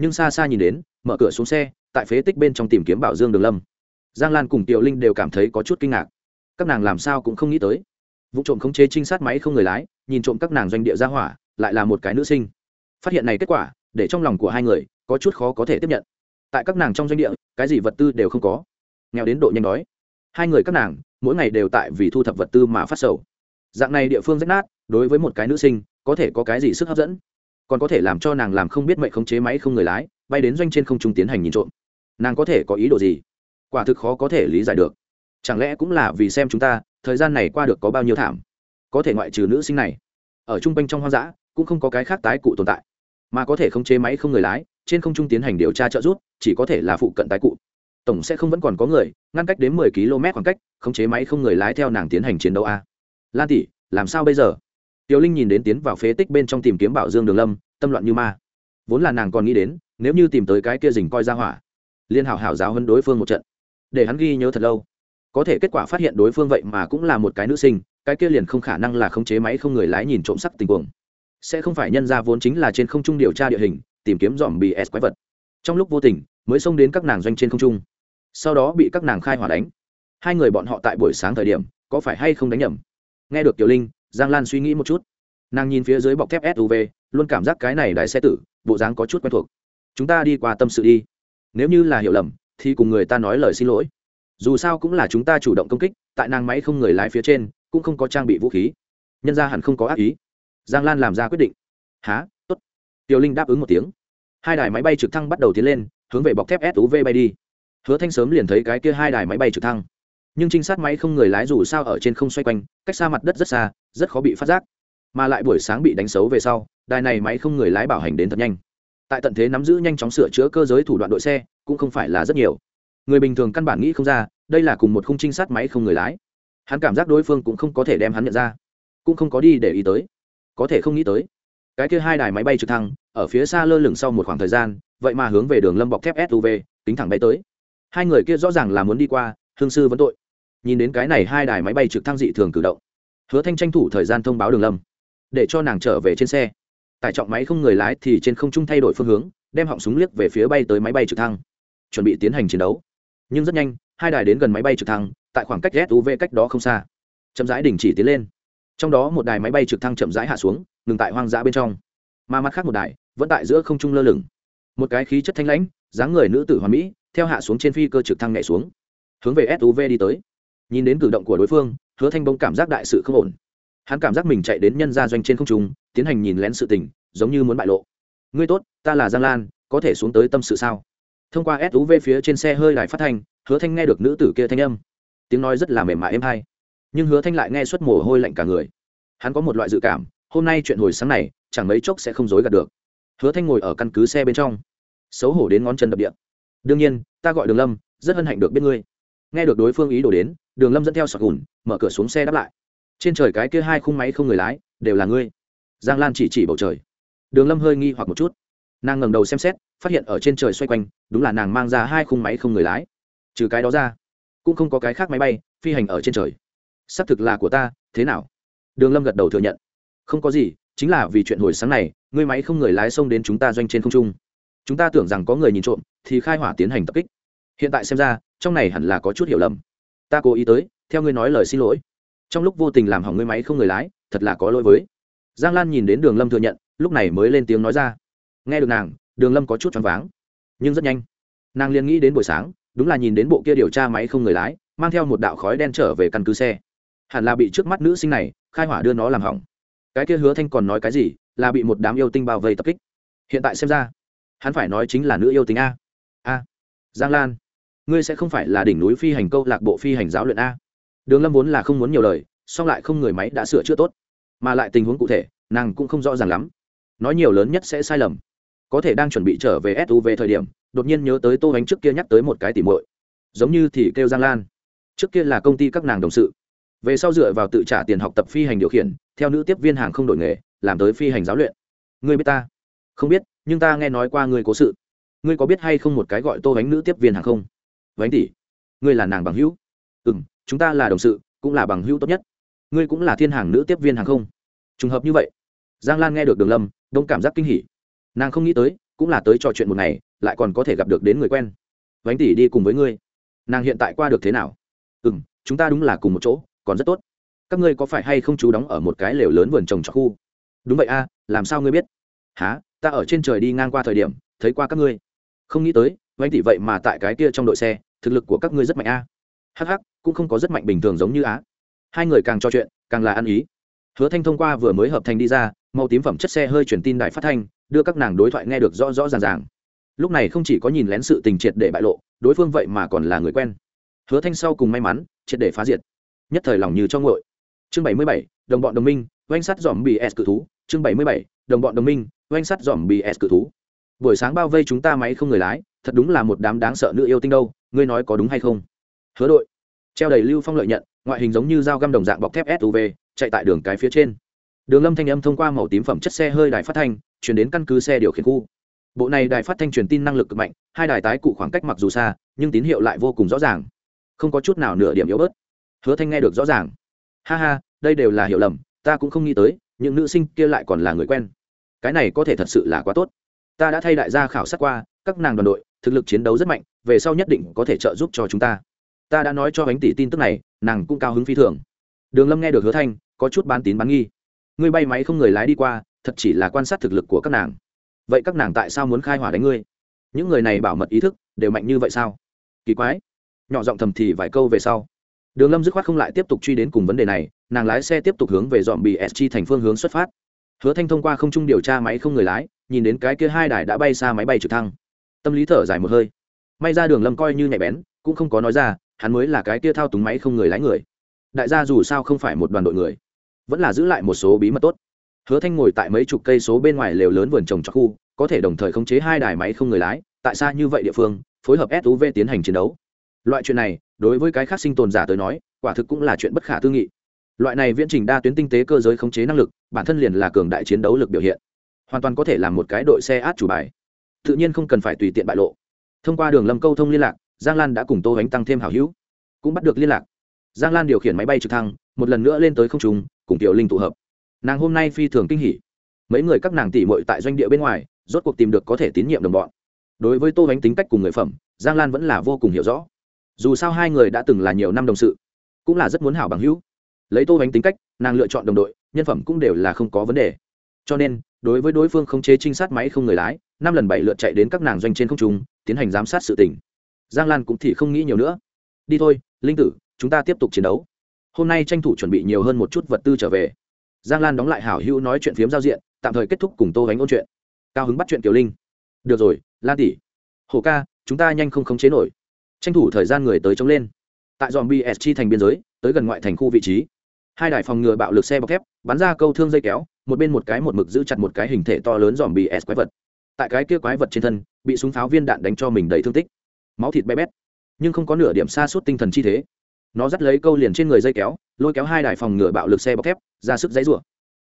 nhưng xa xa nhìn đến, mở cửa xuống xe, tại phế tích bên trong tìm kiếm bảo dương đường lâm. Giang lan cùng tiểu linh đều cảm thấy có chút kinh ngạc. Các nàng làm sao cũng không nghĩ tới. Vụ trộm khống chế trinh sát máy không người lái nhìn trộm các nàng doanh địa ra hỏa, lại là một cái nữ sinh. Phát hiện này kết quả, để trong lòng của hai người, có chút khó có thể tiếp nhận. Tại các nàng trong doanh địa, cái gì vật tư đều không có. Nghèo đến độ nhanh đói. Hai người các nàng, mỗi ngày đều tại vì thu thập vật tư mà phát sầu. Dạng này địa phương rách nát, đối với một cái nữ sinh, có thể có cái gì sức hấp dẫn? Còn có thể làm cho nàng làm không biết mệnh khống chế máy không người lái, bay đến doanh trên không trung tiến hành nhìn trộm. Nàng có thể có ý đồ gì? Quả thực khó có thể lý giải được. Chẳng lẽ cũng là vì xem chúng ta, thời gian này qua được có bao nhiêu thảm? Có thể ngoại trừ nữ sinh này. Ở trung quanh trong hoang dã, cũng không có cái khác tái cụ tồn tại. Mà có thể không chế máy không người lái, trên không trung tiến hành điều tra trợ giúp, chỉ có thể là phụ cận tái cụ. Tổng sẽ không vẫn còn có người, ngăn cách đến mười km khoảng cách, khống chế máy không người lái theo nàng tiến hành chiến đấu a. Lan tỷ, làm sao bây giờ? Tiểu linh nhìn đến tiến vào phế tích bên trong tìm kiếm bảo dương đường lâm, tâm loạn như ma. Vốn là nàng còn nghĩ đến, nếu như tìm tới cái kia dình coi ra hỏa liên hảo hảo giáo hơn đối phương một trận. Để hắn ghi nhớ thật lâu. Có thể kết quả phát hiện đối phương vậy mà cũng là một cái nữ sinh cái kia liền không khả năng là khống chế máy không người lái nhìn trộm sắc tình cuồng sẽ không phải nhân ra vốn chính là trên không trung điều tra địa hình, tìm kiếm dòm bị s quái vật. Trong lúc vô tình, mới xông đến các nàng doanh trên không trung. Sau đó bị các nàng khai hỏa đánh. Hai người bọn họ tại buổi sáng thời điểm, có phải hay không đánh nhầm? Nghe được tiểu linh, giang lan suy nghĩ một chút. Nàng nhìn phía dưới bọc thép suv luôn cảm giác cái này đại xe tử, bộ dáng có chút quen thuộc. Chúng ta đi qua tâm sự đi. Nếu như là hiểu lầm, thì cùng người ta nói lời xin lỗi. Dù sao cũng là chúng ta chủ động công kích, tại nàng máy không người lái phía trên cũng không có trang bị vũ khí. Nhân ra hẳn không có ác ý. Giang lan làm ra quyết định. Há t ố t tiểu linh đáp ứng một tiếng. Hai đài máy bay trực thăng bắt đầu tiến lên, hướng về bọc thép suv bay đi. Hứa thanh sớm liền thấy cái kia hai đài máy bay trực thăng. Nhưng trinh sát máy không người lái dù sao ở trên không xoay quanh, cách xa mặt đất rất xa, rất khó bị phát giác. Mà lại buổi sáng bị đánh xấu về sau, đài này máy không người lái bảo hành đến thật nhanh. Tại tận thế nắm giữ nhanh chóng sửa chữa cơ giới thủ đoạn đội xe, cũng không phải là rất nhiều. Người bình thường căn bản nghĩ không ra, đây là cùng một khung trinh sát máy không người lái hắn cảm giác đối phương cũng không có thể đem hắn nhận ra, cũng không có đi để ý tới. Có thể không nghĩ tới, cái kia hai đài máy bay trực thăng, ở phía xa lơ lửng sau một khoảng thời gian, vậy mà hướng về đường lâm bọc thép suv tính thẳng bay tới. Hai người kia rõ ràng là muốn đi qua, hương sư vấn tội. Nhìn đến cái này hai đài máy bay trực thăng dị thường cử động, hứa thanh tranh thủ thời gian thông báo đường lâm, để cho nàng trở về trên xe. Tải trọng máy không người lái thì trên không trung thay đổi phương hướng, đem họng súng liếc về phía bay tới máy bay trực thăng, chuẩn bị tiến hành chiến đấu. Nhưng rất nhanh, hai đài đến gần máy bay trực thăng tại khoảng cách suv cách đó không xa. Chậm rãi đình chỉ tiến lên. Trong đó một đài máy bay trực thăng chậm rãi hạ xuống, ngừng tại hoang dã bên trong. Mà mặt khác một đài vẫn tại giữa không trung lơ lửng. Một cái khí chất thanh lãnh, dáng người nữ tử hoàn mỹ, theo hạ xuống trên phi cơ trực thăng nhảy xuống. Hướng về suv đi tới. Nhìn đến cử động của đối phương, hứa thanh bông cảm giác đại sự không ổn. Hắn cảm giác mình chạy đến nhân gia doanh trên không trung, tiến hành nhìn lén sự tình, giống như muốn bại lộ. Ngươi tốt, ta là giang lan, có thể xuống tới tâm sự sao? Thông qua suv phía trên xe hơi đài phát thanh, hứa thanh nghe được nữ tử kia thanh âm tiếng nói rất là mềm mại êm hay. Nhưng hứa thanh lại nghe suất mồ hôi lạnh cả người. Hắn có một loại dự cảm, hôm nay chuyện hồi sáng này, chẳng mấy chốc sẽ không dối gạt được. Hứa thanh ngồi ở căn cứ xe bên trong. Xấu hổ đến ngón chân đập điện. Đương nhiên, ta gọi đường lâm, rất hân hạnh được biết ngươi. Nghe được đối phương ý đồ đến, đường lâm dẫn theo sọt gùn, mở cửa xuống xe đáp lại. Trên trời cái kia hai khung máy không người lái, đều là ngươi. Giang lan chỉ chỉ bầu trời. Đường lâm hơi nghi hoặc một chút. Nàng ngẩng đầu xem xét, phát hiện ở trên trời xoay quanh, đúng là nàng mang ra hai khung máy không người lái. Trừ cái đó ra cũng không có cái khác máy bay phi hành ở trên trời. Xác thực là của ta, thế nào? Đường lâm gật đầu thừa nhận. Không có gì, chính là vì chuyện hồi sáng này ngươi máy không người lái xông đến chúng ta doanh trên không trung. Chúng ta tưởng rằng có người nhìn trộm, thì khai hỏa tiến hành tập kích. Hiện tại xem ra, trong này hẳn là có chút hiểu lầm. Ta cố ý tới, theo ngươi nói lời xin lỗi. Trong lúc vô tình làm hỏng ngươi máy không người lái, thật là có lỗi với. Giang lan nhìn đến đường lâm thừa nhận, lúc này mới lên tiếng nói ra. Nghe được nàng, đường lâm có chút choáng váng. Nhưng rất nhanh, nàng liền nghĩ đến buổi sáng đúng là nhìn đến bộ kia điều tra máy không người lái, mang theo một đạo khói đen trở về căn cứ xe. Hẳn là bị trước mắt nữ sinh này khai hỏa đưa nó làm hỏng. Cái kia hứa thanh còn nói cái gì, là bị một đám yêu tinh bao vây tập kích. Hiện tại xem ra, hắn phải nói chính là nữ yêu tinh a. A. Giang lan, ngươi sẽ không phải là đỉnh núi phi hành câu lạc bộ phi hành giáo luyện a. Đường lâm vốn là không muốn nhiều lời, song lại không người máy đã sửa chữa tốt. Mà lại tình huống cụ thể, nàng cũng không rõ ràng lắm. Nói nhiều lớn nhất sẽ sai lầm có thể đang chuẩn bị trở về suv thời điểm, đột nhiên nhớ tới tô bánh trước kia nhắc tới một cái tỉ muội. Giống như thì kêu giang lan. Trước kia là công ty các nàng đồng sự. Về sau dựa vào tự trả tiền học tập phi hành điều khiển, theo nữ tiếp viên hàng không đổi nghề, làm tới phi hành giáo luyện. Ngươi biết ta? Không biết, nhưng ta nghe nói qua người cố sự. Ngươi có biết hay không một cái gọi tô bánh nữ tiếp viên hàng không? Bánh tỷ, ngươi là nàng bằng hữu. Ừ m chúng ta là đồng sự, cũng là bằng hữu tốt nhất. Ngươi cũng là thiên hàng nữ tiếp viên hàng không? Trùng hợp như vậy. Giang lan nghe được đường lâm, đông cảm giác kinh hỉ nàng không nghĩ tới, cũng là tới trò chuyện một ngày, lại còn có thể gặp được đến người quen. Vánh tỷ đi cùng với ngươi. Nàng hiện tại qua được thế nào? Ừ m chúng ta đúng là cùng một chỗ, còn rất tốt. Các ngươi có phải hay không chú đóng ở một cái lều lớn vườn trồng trọt khu? Đúng vậy a, làm sao ngươi biết? Há ta ở trên trời đi ngang qua thời điểm, thấy qua các ngươi. Không nghĩ tới, Vánh tỷ vậy mà tại cái kia trong đội xe, thực lực của các ngươi rất mạnh a. À. hh cũng không có rất mạnh bình thường giống như á. Hai người càng trò chuyện, càng là ăn ý. Hứa thanh thông qua vừa mới hợp thành đi ra màu tím phẩm chất xe hơi truyền tin đài phát thanh, đưa các nàng đối thoại nghe được rõ rõ ràng ràng. Lúc này không chỉ có nhìn lén sự tình triệt để bại lộ, đối phương vậy mà còn là người quen. Hứa thanh sau cùng may mắn, triệt để phá diệt. Nhất thời lòng như cho ngội chương bảy mươi bảy, đồng bọn đồng minh, oanh sắt dòm bị s cự thú. Chương bảy mươi bảy, đồng bọn đồng minh, oanh sắt dòm bị s cự thú. Buổi sáng bao vây chúng ta máy không người lái, thật đúng là một đám đáng sợ nữ yêu tinh đâu, ngươi nói có đúng hay không? Hứa đội. Treo đầy lưu phong lợi nhận, ngoại hình giống như dao găm đồng dạng bọc thép suv chạy tại đường cái phía trên đường lâm thanh âm thông qua màu tím phẩm chất xe hơi đài phát thanh, chuyển đến căn cứ xe điều khiển khu. Bộ này đài phát thanh truyền tin năng lực cực mạnh, hai đài tái cụ khoảng cách mặc dù xa, nhưng tín hiệu lại vô cùng rõ ràng. Không có chút nào nửa điểm yếu bớt. Hứa thanh nghe được rõ ràng. Ha ha, đây đều là hiểu lầm, ta cũng không nghĩ tới, những nữ sinh kia lại còn là người quen. Cái này có thể thật sự là quá tốt. Ta đã thay đại gia khảo sát qua, các nàng đoàn đội, thực lực chiến đấu rất mạnh, về sau nhất định có thể trợ giúp cho chúng ta. Ta đã nói cho bánh tỷ tin tức này, nàng cũng cao hứng phi thường. Đường lâm nghe được hứa thanh, có chút bán tín bán nghi ngươi bay máy không người lái đi qua, thật chỉ là quan sát thực lực của các nàng. Vậy các nàng tại sao muốn khai hỏa đánh ngươi? Những người này bảo mật ý thức đều mạnh như vậy sao? Kỳ quái. Nhỏ giọng thầm thì vài câu về sau. Đường lâm dứt khoát không lại tiếp tục truy đến cùng vấn đề này, nàng lái xe tiếp tục hướng về dọn bị sg thành phương hướng xuất phát. Hứa thanh thông qua không trung điều tra máy không người lái, nhìn đến cái kia hai đài đã bay xa máy bay trực thăng. Tâm lý thở dài một hơi. May ra đường lâm coi như nhạy bén, cũng không có nói ra, hắn mới là cái kia thao túng máy không người lái người. Đại gia dù sao không phải một đoàn đội người vẫn là giữ lại một số bí mật tốt. Hứa thanh ngồi tại mấy chục cây số bên ngoài lều lớn vườn trồng cho khu, có thể đồng thời khống chế hai đài máy không người lái, tại sao như vậy địa phương, phối hợp suv tiến hành chiến đấu. Loại chuyện này, đối với cái khác sinh tồn giả tới nói, quả thực cũng là chuyện bất khả tư nghị. Loại này viễn trình đa tuyến tinh tế cơ giới khống chế năng lực, bản thân liền là cường đại chiến đấu lực biểu hiện. Hoàn toàn có thể làm một cái đội xe át chủ bài. Tự nhiên không cần phải tùy tiện bại lộ. Thông qua đường lâm câu thông liên lạc, giang lan đã cùng tô bánh tăng thêm hảo hữu. Cũng bắt được liên lạc. Giang lan điều khiển máy bay trực thăng, một lần nữa lên tới không trùng cùng tiểu linh tụ hợp. Nàng hôm nay phi thường kinh hỉ. Mấy người các nàng tỉ mội tại doanh địa bên ngoài, rốt cuộc tìm được có thể tín nhiệm đồng bọn. Đối với tô bánh tính cách cùng người phẩm, giang lan vẫn là vô cùng hiểu rõ. Dù sao hai người đã từng là nhiều năm đồng sự, cũng là rất muốn hảo bằng hữu. Lấy tô bánh tính cách, nàng lựa chọn đồng đội, nhân phẩm cũng đều là không có vấn đề. Cho nên, đối với đối phương không chế trinh sát máy không người lái, năm lần bảy lượt chạy đến các nàng doanh trên không trung, tiến hành giám sát sự tình. Giang lan cũng thì không nghĩ nhiều nữa. Đi thôi, linh tử, chúng ta tiếp tục chiến đấu hôm nay tranh thủ chuẩn bị nhiều hơn một chút vật tư trở về. Giang lan đóng lại hảo hữu nói chuyện phiếm giao diện, tạm thời kết thúc cùng tô gánh ôn chuyện. Cao hứng bắt chuyện kiều linh. Được rồi, lan tỷ. Hồ ca, chúng ta nhanh không khống chế nổi. Tranh thủ thời gian người tới chống lên. Tại dòm bsg thành biên giới, tới gần ngoại thành khu vị trí. Hai đài phòng ngừa bạo lực xe bọc thép, bắn ra câu thương dây kéo, một bên một cái một mực giữ chặt một cái hình thể to lớn dòm bs quái vật. Tại cái kia quái vật trên thân, bị súng pháo viên đạn đánh cho mình đầy thương tích. Máu thịt bé bét. Nhưng không có nửa điểm xa suốt tinh thần chi thế nó dắt lấy câu liền trên người dây kéo, lôi kéo hai đài phòng ngựa bạo lực xe bọc thép, ra sức dãy rủa.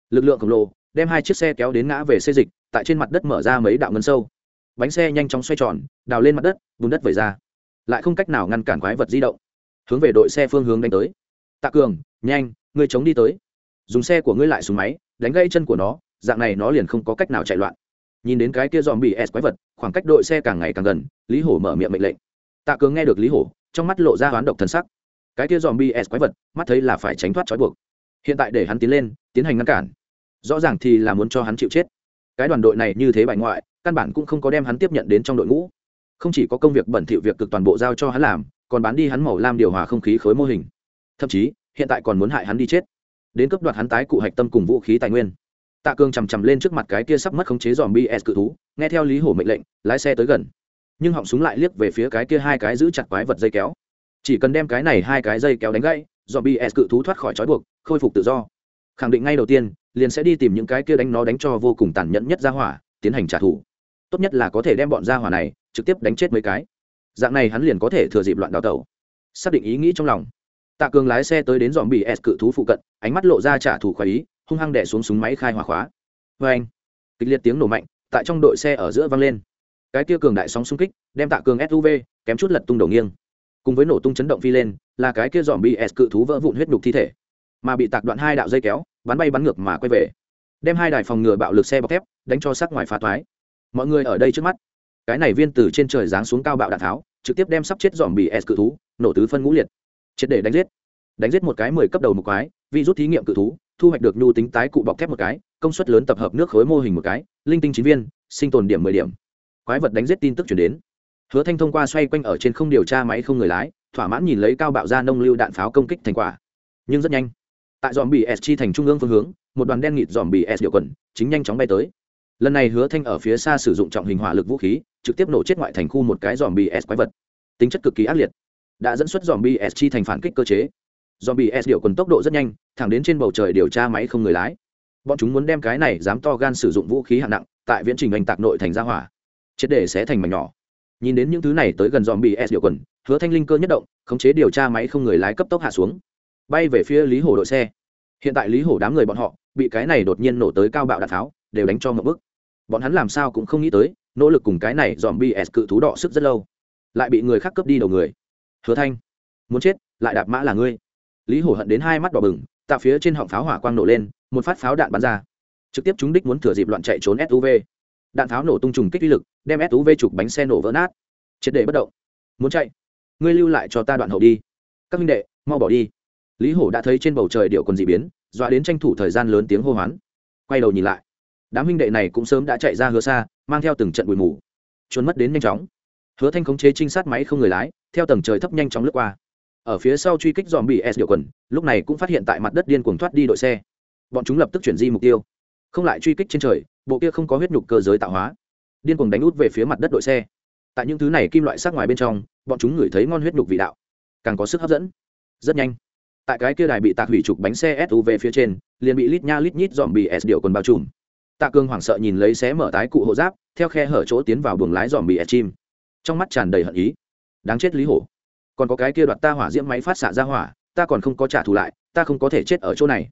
Lực lượng khổng lồ đem hai chiếc xe kéo đến ngã về xây dịch, tại trên mặt đất mở ra mấy đạo ngân sâu. Bánh xe nhanh chóng xoay tròn, đào lên mặt đất, bùn đất vẩy ra. Lại không cách nào ngăn cản quái vật di động. Hướng về đội xe phương hướng đánh tới. Tạ cường, nhanh, ngươi chống đi tới. Dùng xe của ngươi lại xuống máy, đánh gãy chân của nó, dạng này nó liền không có cách nào chạy loạn. Nhìn đến cái kia dòm bị s quái vật, khoảng cách đội xe càng ngày càng gần, lý hổ mở miệng mệnh lệnh. Tạ cường nghe được lý hổ, trong mắt lộ ra hoán độc thân sắc cái kia dòm BS s quái vật, mắt thấy là phải tránh thoát trói buộc. Hiện tại để hắn tiến lên, tiến hành ngăn cản. Rõ ràng thì là muốn cho hắn chịu chết. Cái đoàn đội này như thế bại ngoại, căn bản cũng không có đem hắn tiếp nhận đến trong đội ngũ. Không chỉ có công việc bẩn thỉu việc cực toàn bộ giao cho hắn làm, còn bán đi hắn màu lam điều hòa không khí khối mô hình. Thậm chí, hiện tại còn muốn hại hắn đi chết. Đến cấp đoạt hắn tái cụ hạch tâm cùng vũ khí tài nguyên. Tạ Cương chằm chằm lên trước mặt cái kia sắp mất khống chế dòm bs cự thú, nghe theo lý hổ mệnh lệnh, lái xe tới gần. Nhưng họng súng lại liếc về phía cái kia hai cái giữ chặt quái vật dây kéo chỉ cần đem cái này hai cái dây kéo đánh gãy dòm bs cự thú thoát khỏi trói buộc, khôi phục tự do. Khẳng định ngay đầu tiên, liền sẽ đi tìm những cái kia đánh nó đánh cho vô cùng tàn nhẫn nhất ra hỏa, tiến hành trả thù. Tốt nhất là có thể đem bọn ra hỏa này, trực tiếp đánh chết mấy cái. Dạng này hắn liền có thể thừa dịp loạn đào tẩu. Xác định ý nghĩ trong lòng. Tạ cường lái xe tới đến dòm bị s cự thú phụ cận, ánh mắt lộ ra trả thù khoái ý, hung hăng đẻ xuống súng máy khai hỏa khóa. Vê anh, kịch liệt tiếng nổ mạnh, tại trong đội xe ở giữa vang lên. Cái kia cường đại sóng xung kích, đem tạ cường suv kém chút lật tung đầu nghiêng cùng với nổ tung chấn động phi lên, là cái kia dòm bs cự thú vỡ vụn huyết đục thi thể. Mà bị tạc đoạn hai đạo dây kéo, bắn bay bắn ngược mà quay về. Đem hai đài phòng ngừa bạo lực xe bọc thép, đánh cho sắc ngoài phá thoái mọi người ở đây trước mắt. Cái này viên từ trên trời giáng xuống cao bạo đạn tháo, trực tiếp đem sắp chết dòm bị s cự thú, nổ tứ phân ngũ liệt. Triệt để đánh giết. Đánh giết một cái mười cấp đầu một quái vi rút thí nghiệm cự thú, thu hoạch được nhu tính tái cụ bọc thép một cái, công suất lớn tập hợp nước khối mô hình một cái, linh tinh chín viên, sinh tồn điểm mười điểm. Quái vật đánh giết tin tức chuyển đến hứa thanh thông qua xoay quanh ở trên không điều tra máy không người lái, thỏa mãn nhìn lấy cao bạo ra nông lưu đạn pháo công kích thành quả. Nhưng rất nhanh, tại dòm bị s chi thành trung ương phương hướng, một đoàn đen nghịt dòm bị s điều quần chính nhanh chóng bay tới. Lần này hứa thanh ở phía xa sử dụng trọng hình hỏa lực vũ khí, trực tiếp nổ chết ngoại thành khu một cái dòm bị s quái vật. Tính chất cực kỳ ác liệt, đã dẫn xuất dòm bị s chi thành phản kích cơ chế. Dòm bị s điều quần tốc độ rất nhanh, thẳng đến trên bầu trời điều tra máy không người lái. Bọn chúng muốn đem cái này dám to gan sử dụng vũ khí hạng nặng, tại viễn trình oanh tạc nội thành ra hỏa. Chết để sẽ thành mảnh nhỏ nhìn đến những thứ này tới gần dòm bị s điều quần, hứa thanh linh cơ nhất động, khống chế điều tra máy không người lái cấp tốc hạ xuống. Bay về phía lý hổ đội xe. Hiện tại lý hổ đám người bọn họ, bị cái này đột nhiên nổ tới cao bạo đạn tháo, đều đánh cho một bức. Bọn hắn làm sao cũng không nghĩ tới, nỗ lực cùng cái này dòm bs cự thú đỏ sức rất lâu. Lại bị người khác cướp đi đầu người. Hứa thanh, muốn chết, lại đạp mã là ngươi. Lý hổ hận đến hai mắt đỏ bừng, tạ phía trên họng pháo hỏa quang nổ lên, một phát pháo đạn bắn ra. Trực tiếp chúng đích muốn thừa dịp loạn chạy trốn suv đạn pháo nổ tung trùng kích uy lực, đem suv chụp bánh xe nổ vỡ nát. Triệt để bất động. Muốn chạy? Ngươi lưu lại cho ta đoạn hậu đi. Các minh đệ, mau bỏ đi. Lý hổ đã thấy trên bầu trời điệu còn dị biến, dọa đến tranh thủ thời gian lớn tiếng hô hoán. Quay đầu nhìn lại. Đám huynh đệ này cũng sớm đã chạy ra hứa xa, mang theo từng trận bụi mù. Trốn mất đến nhanh chóng. Hứa thanh khống chế trinh sát máy không người lái, theo tầng trời thấp nhanh chóng lướt qua. Ở phía sau truy kích dòm bị s điệu quần, lúc này cũng phát hiện tại mặt đất điên cuồng thoát đi đội xe. Bọn chúng lập tức chuyển di mục tiêu không lại truy kích trên trời, bộ kia không có huyết nhục cơ giới tạo hóa. Điên cuồng đánh út về phía mặt đất đội xe. Tại những thứ này kim loại sát ngoài bên trong, bọn chúng ngửi thấy ngon huyết nhục vị đạo. Càng có sức hấp dẫn. Rất nhanh. Tại cái kia đài bị tạc hủy trục bánh xe suv phía trên, liền bị lít nha lít nhít dòm bị s điệu quần bao trùm. Tạ cương hoảng sợ nhìn lấy xé mở tái cụ hộ giáp, theo khe hở chỗ tiến vào buồng lái dòm bị s chim. Trong mắt tràn đầy hận ý. Đáng chết lý hổ. Còn có cái kia đoạt ta hỏa diễm máy phát xạ ra hỏa, ta còn không có trả thù lại, ta không có thể chết ở chỗ này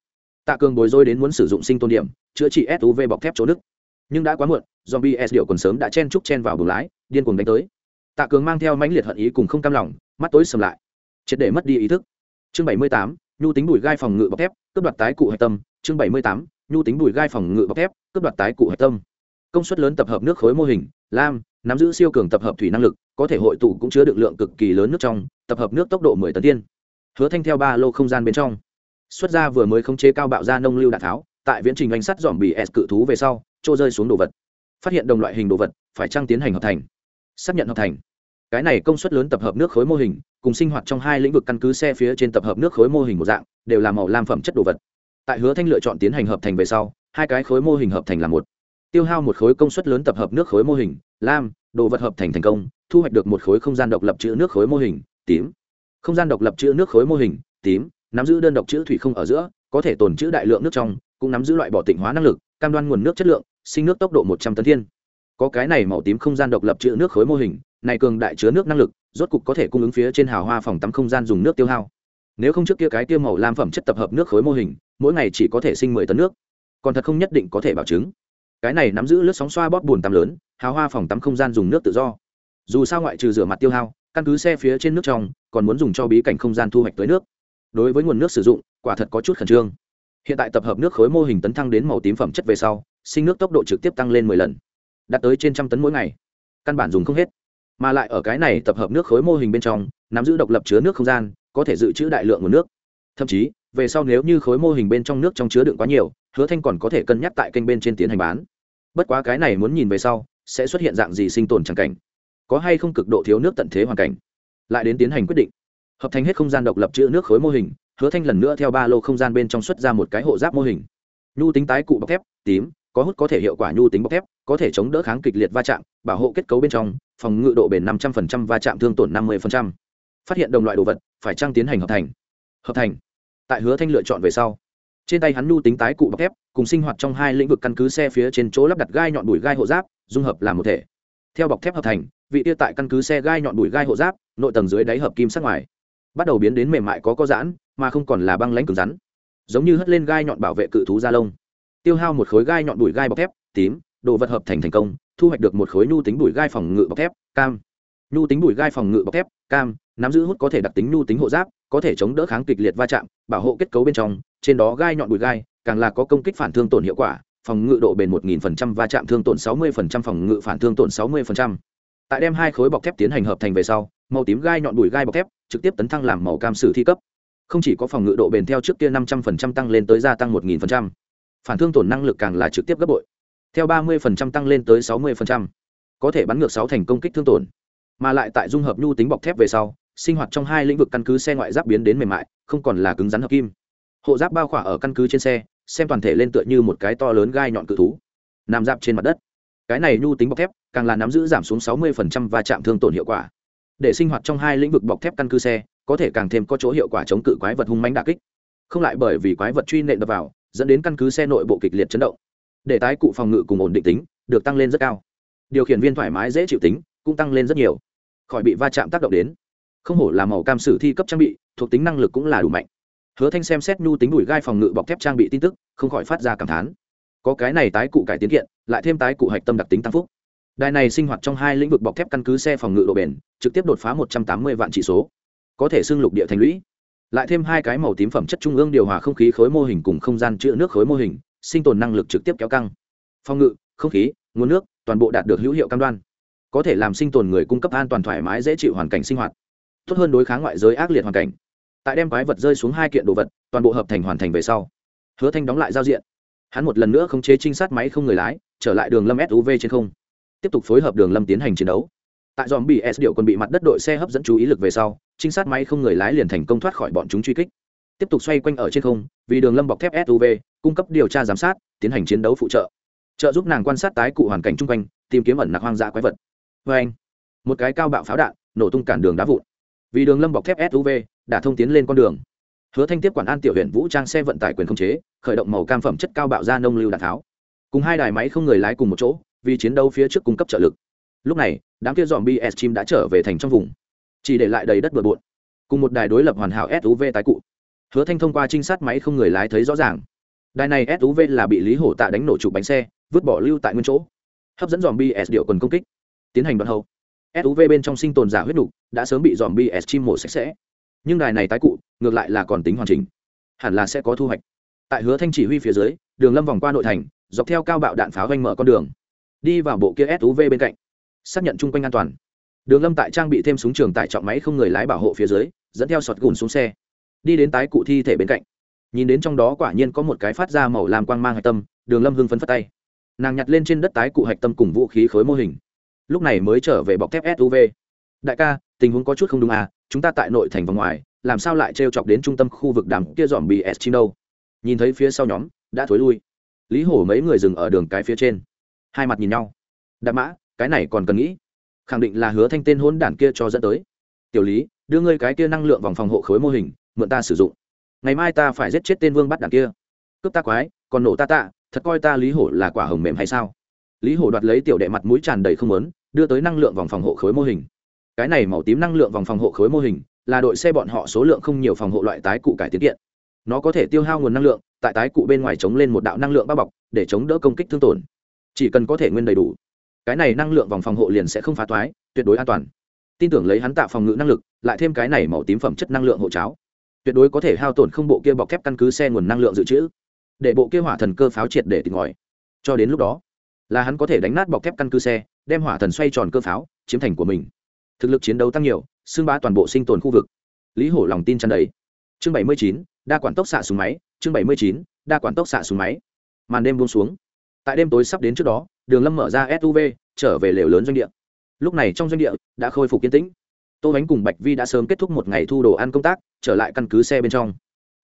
tạ cường bối rối đến muốn sử dụng sinh tôn điểm, chữa trị suv bọc thép chỗ đức nhưng đã quá muộn, zombie s điệu còn sớm đã chen trúc chen vào buồng lái, điên cuồng đánh tới. Tạ cường mang theo mãnh liệt hận ý cùng không cam lòng, mắt tối sầm lại. Triệt để mất đi ý thức. Chương bảy mươi tám, nhu tính bùi gai phòng ngự bọc thép, cướp đoạt tái cụ hạch tâm. Chương bảy mươi tám, nhu tính bùi gai phòng ngự bọc thép, cướp đoạt tái cụ hạch tâm. Công suất lớn tập hợp nước khối mô hình, lam, nắm giữ siêu cường tập hợp thủy năng lực, có thể hội tụ cũng chứa được lượng cực kỳ lớn nước trong, tập hợp nước tốc độ mười tấn tiên. Hứa thanh theo ba lô không gian bên trong xuất ra vừa mới khống chế cao bạo ra nông lưu đạn tháo, tại viễn trình anh sắt dòm bị s cự thú về sau, trô rơi xuống đồ vật. Phát hiện đồng loại hình đồ vật, phải trăng tiến hành hợp thành? Xác nhận hợp thành. Cái này công suất lớn tập hợp nước khối mô hình, cùng sinh hoạt trong hai lĩnh vực căn cứ xe phía trên tập hợp nước khối mô hình một dạng, đều là màu lam phẩm chất đồ vật. Tại hứa thanh lựa chọn tiến hành hợp thành về sau, hai cái khối mô hình hợp thành là một. Tiêu hao một khối công suất lớn tập hợp nước khối mô hình, lam, đồ vật hợp thành thành công, thu hoạch được một khối không gian độc lập chữ nước khối mô hình, tím. Không gian độc lập chữ nước khối mô hình, tím nắm giữ đơn độc chữ thủy không ở giữa, có thể tồn chữ đại lượng nước trong, cũng nắm giữ loại bỏ tịnh hóa năng lực, cam đoan nguồn nước chất lượng, sinh nước tốc độ một trăm tấn thiên. Có cái này màu tím không gian độc lập chữ nước khối mô hình, này cường đại chứa nước năng lực, rốt cục có thể cung ứng phía trên hào hoa phòng tắm không gian dùng nước tiêu hao. Nếu không trước kia cái tiêu màu lam phẩm chất tập hợp nước khối mô hình, mỗi ngày chỉ có thể sinh mười tấn nước. Còn thật không nhất định có thể bảo chứng. Cái này nắm giữ lướt sóng xoa bóp bùn tắm lớn, hào hoa phòng tắm không gian dùng nước tự do. Dù sao ngoại trừ rửa mặt tiêu hao, căn cứ xe phía trên nước trong, còn muốn dùng cho bí cảnh không gian thu hoạch tới nước đối với nguồn nước sử dụng, quả thật có chút khẩn trương. Hiện tại tập hợp nước khối mô hình tấn thăng đến màu tím phẩm chất về sau, sinh nước tốc độ trực tiếp tăng lên mười lần, đạt tới trên trăm tấn mỗi ngày. Căn bản dùng không hết. Mà lại ở cái này tập hợp nước khối mô hình bên trong, nắm giữ độc lập chứa nước không gian, có thể dự trữ đại lượng nguồn nước. Thậm chí, về sau nếu như khối mô hình bên trong nước trong chứa đựng quá nhiều, hứa thanh còn có thể cân nhắc tại kênh bên trên tiến hành bán. Bất quá cái này muốn nhìn về sau, sẽ xuất hiện dạng gì sinh tồn chẳng cảnh. Có hay không cực độ thiếu nước tận thế hoàn cảnh. Lại đến tiến hành quyết định hợp thành hết không gian độc lập chữ nước khối mô hình, hứa thanh lần nữa theo ba lô không gian bên trong xuất ra một cái hộ giáp mô hình. Nhu tính tái cụ bọc thép, tím, có hút có thể hiệu quả nhu tính bọc thép, có thể chống đỡ kháng kịch liệt va chạm, bảo hộ kết cấu bên trong, phòng ngự độ bền năm trăm linh va chạm thương tổn năm mươi phát hiện đồng loại đồ vật, phải trăng tiến hành hợp thành? Hợp thành. Tại hứa thanh lựa chọn về sau, trên tay hắn nhu tính tái cụ bọc thép, cùng sinh hoạt trong hai lĩnh vực căn cứ xe phía trên chỗ lắp đặt gai nhọn đùi gai hộ giáp, dung hợp làm một thể. Theo bọc thép hợp thành, vị tiêu tại căn cứ xe gai nhọn đùi gai hộ giáp, nội tầng dưới đáy hợp kim sắc ngoài bắt đầu biến đến mềm mại có có giãn mà không còn là băng lãnh cứng rắn. Giống như hất lên gai nhọn bảo vệ cự thú da lông. Tiêu hao một khối gai nhọn bụi gai bọc thép tím đồ vật hợp thành thành công thu hoạch được một khối nhu tính bụi gai phòng ngự bọc thép cam. Nhu tính bụi gai phòng ngự bọc thép cam nắm giữ hút có thể đặc tính nhu tính hộ giáp có thể chống đỡ kháng kịch liệt va chạm bảo hộ kết cấu bên trong trên đó gai nhọn bụi gai càng là có công kích phản thương tổn hiệu quả phòng ngự độ bền 1000% va chạm thương tổn 60% phòng ngự phản thương tổn 60%. Tại đem hai khối bọc thép tiến hành hợp thành về sau, màu tím gai nhọn đùi gai bọc thép trực tiếp tấn thăng làm màu cam sử thi cấp. Không chỉ có phòng ngự độ bền theo trước kia 500% tăng lên tới gia tăng 1000%, phản thương tổn năng lực càng là trực tiếp gấp bội. Theo 30% tăng lên tới 60%, có thể bắn ngược sáu thành công kích thương tổn. Mà lại tại dung hợp nhu tính bọc thép về sau, sinh hoạt trong hai lĩnh vực căn cứ xe ngoại giáp biến đến mềm mại, không còn là cứng rắn hợp kim. Hộ giáp bao khỏa ở căn cứ trên xe, xem toàn thể lên tựa như một cái to lớn gai nhọn cự thú nằm dạp trên mặt đất cái này nhu tính bọc thép càng là nắm giữ giảm xuống 60% và chạm thương tổn hiệu quả để sinh hoạt trong hai lĩnh vực bọc thép căn cứ xe, có thể càng thêm có chỗ hiệu quả chống cự quái vật hung mãnh đà kích. Không lại bởi vì quái vật truy nện đập vào, dẫn đến căn cứ xe nội bộ kịch liệt chấn động. Để tái cụ phòng ngự cùng ổn định tính, được tăng lên rất cao. Điều khiển viên thoải mái dễ chịu tính, cũng tăng lên rất nhiều. Khỏi bị va chạm tác động đến. Không hổ là màu cam sử thi cấp trang bị, thuộc tính năng lực cũng là đủ mạnh. Hứa thanh xem xét nhu tính đùi gai phòng ngự bọc thép trang bị tin tức, không khỏi phát ra cảm thán. Có cái này tái cụ cải tiến kiện, lại thêm tái cụ hạch tâm đặc tính tăng phúc đài này sinh hoạt trong hai lĩnh vực bọc thép căn cứ xe phòng ngự độ bền, trực tiếp đột phá một trăm tám mươi vạn chỉ số, có thể xưng lục địa thành lũy. Lại thêm hai cái màu tím phẩm chất trung ương điều hòa không khí khối mô hình cùng không gian chữa nước khối mô hình, sinh tồn năng lực trực tiếp kéo căng. Phòng ngự, không khí, nguồn nước, toàn bộ đạt được hữu hiệu cam đoan, có thể làm sinh tồn người cung cấp an toàn thoải mái dễ chịu hoàn cảnh sinh hoạt, tốt hơn đối kháng ngoại giới ác liệt hoàn cảnh. Tại đem quái vật rơi xuống hai kiện đồ vật, toàn bộ hợp thành hoàn thành về sau, hứa thanh đóng lại giao diện. Hắn một lần nữa khống chế trinh sát máy không người lái, trở lại đường lâm suv trên không tiếp tục phối hợp đường lâm tiến hành chiến đấu. Tại dòm bị s điệu còn bị mặt đất đội xe hấp dẫn chú ý lực về sau, trinh sát máy không người lái liền thành công thoát khỏi bọn chúng truy kích. Tiếp tục xoay quanh ở trên không, vì đường lâm bọc thép suv cung cấp điều tra giám sát, tiến hành chiến đấu phụ trợ. Trợ giúp nàng quan sát tái cụ hoàn cảnh chung quanh, tìm kiếm ẩn nặc hoang dã quái vật. Vê anh, một cái cao bạo pháo đạn, nổ tung cản đường đá vụn. Vì đường lâm bọc thép suv đã thông tiến lên con đường. Hứa thanh tiếp quản an tiểu huyện vũ trang xe vận tải quyền không chế, khởi động màu cam phẩm chất cao bạo ra nông lưu đạn tháo. Cùng hai đài máy không người lái cùng một chỗ vì chiến đấu phía trước cung cấp trợ lực. Lúc này, đám kia dòm bs chim đã trở về thành trong vùng, chỉ để lại đầy đất bừa bộn, cùng một đài đối lập hoàn hảo suv tái cụ. Hứa thanh thông qua trinh sát máy không người lái thấy rõ ràng, đài này suv là bị lý hổ tạ đánh nổ trụ bánh xe, vứt bỏ lưu tại nguyên chỗ, hấp dẫn dòm bs điệu quần công kích, tiến hành đoạn hậu. Suv bên trong sinh tồn giả huyết nục đã sớm bị dòm bs chim mổ sạch sẽ. Nhưng đài này tái cụ ngược lại là còn tính hoàn chỉnh, hẳn là sẽ có thu hoạch. Tại hứa thanh chỉ huy phía dưới, đường lâm vòng qua nội thành, dọc theo cao bạo đạn pháo vanh mở con đường đi vào bộ kia suv bên cạnh, xác nhận chung quanh an toàn. Đường lâm tại trang bị thêm súng trường tải trọng máy không người lái bảo hộ phía dưới, dẫn theo sọt gùn xuống xe, đi đến tái cụ thi thể bên cạnh. Nhìn đến trong đó quả nhiên có một cái phát ra màu làm quang mang hạch tâm, đường lâm hưng phấn phất tay. Nàng nhặt lên trên đất tái cụ hạch tâm cùng vũ khí khối mô hình. Lúc này mới trở về bọc thép suv đại ca, tình huống có chút không đúng à chúng ta tại nội thành và ngoài, làm sao lại trêu chọc đến trung tâm khu vực đàm kia dòm bị chim đâu nhìn thấy phía sau nhóm, đã thối lui. Lý hổ mấy người dừng ở đường cái phía trên hai mặt nhìn nhau. Đạp mã, cái này còn cần nghĩ. Khẳng định là hứa thanh tên hôn đản kia cho dẫn tới. Tiểu lý, đưa ngươi cái kia năng lượng vòng phòng hộ khối mô hình, mượn ta sử dụng. Ngày mai ta phải giết chết tên vương bắt đản kia. Cướp ta quái, còn nổ ta tạ, thật coi ta lý hổ là quả hồng mềm hay sao? Lý hổ đoạt lấy tiểu đệ mặt mũi tràn đầy không lớn đưa tới năng lượng vòng phòng hộ khối mô hình. Cái này màu tím năng lượng vòng phòng hộ khối mô hình, là đội xe bọn họ số lượng không nhiều phòng hộ loại tái cụ cải tiến kiện. Nó có thể tiêu hao nguồn năng lượng, tại tái cụ bên ngoài chống lên một đạo năng lượng bao bọc, để chống đỡ công kích thương tổn chỉ cần có thể nguyên đầy đủ. Cái này năng lượng vòng phòng hộ liền sẽ không phá toái, tuyệt đối an toàn. Tin tưởng lấy hắn tạo phòng ngự năng lực, lại thêm cái này màu tím phẩm chất năng lượng hộ cháo. Tuyệt đối có thể hao tổn không bộ kia bọc thép căn cứ xe nguồn năng lượng dự trữ. Để bộ kia hỏa thần cơ pháo triệt để tìm ngòi cho đến lúc đó, là hắn có thể đánh nát bọc thép căn cứ xe, đem hỏa thần xoay tròn cơ pháo, chiếm thành của mình. Thực lực chiến đấu tăng nhiều, xưng bá toàn bộ sinh tồn khu vực. Lý hổ lòng tin chăn đầy. Chương bảy mươi chín, đa quản tốc xạ súng máy, chương bảy mươi chín, đa quản tốc xạ súng máy. Màn đêm buông xuống tại đêm tối sắp đến trước đó, đường lâm mở ra suv trở về lều lớn doanh địa. Lúc này trong doanh địa đã khôi phục yên tĩnh. Tô bánh cùng bạch vi đã sớm kết thúc một ngày thu đồ ăn công tác, trở lại căn cứ xe bên trong.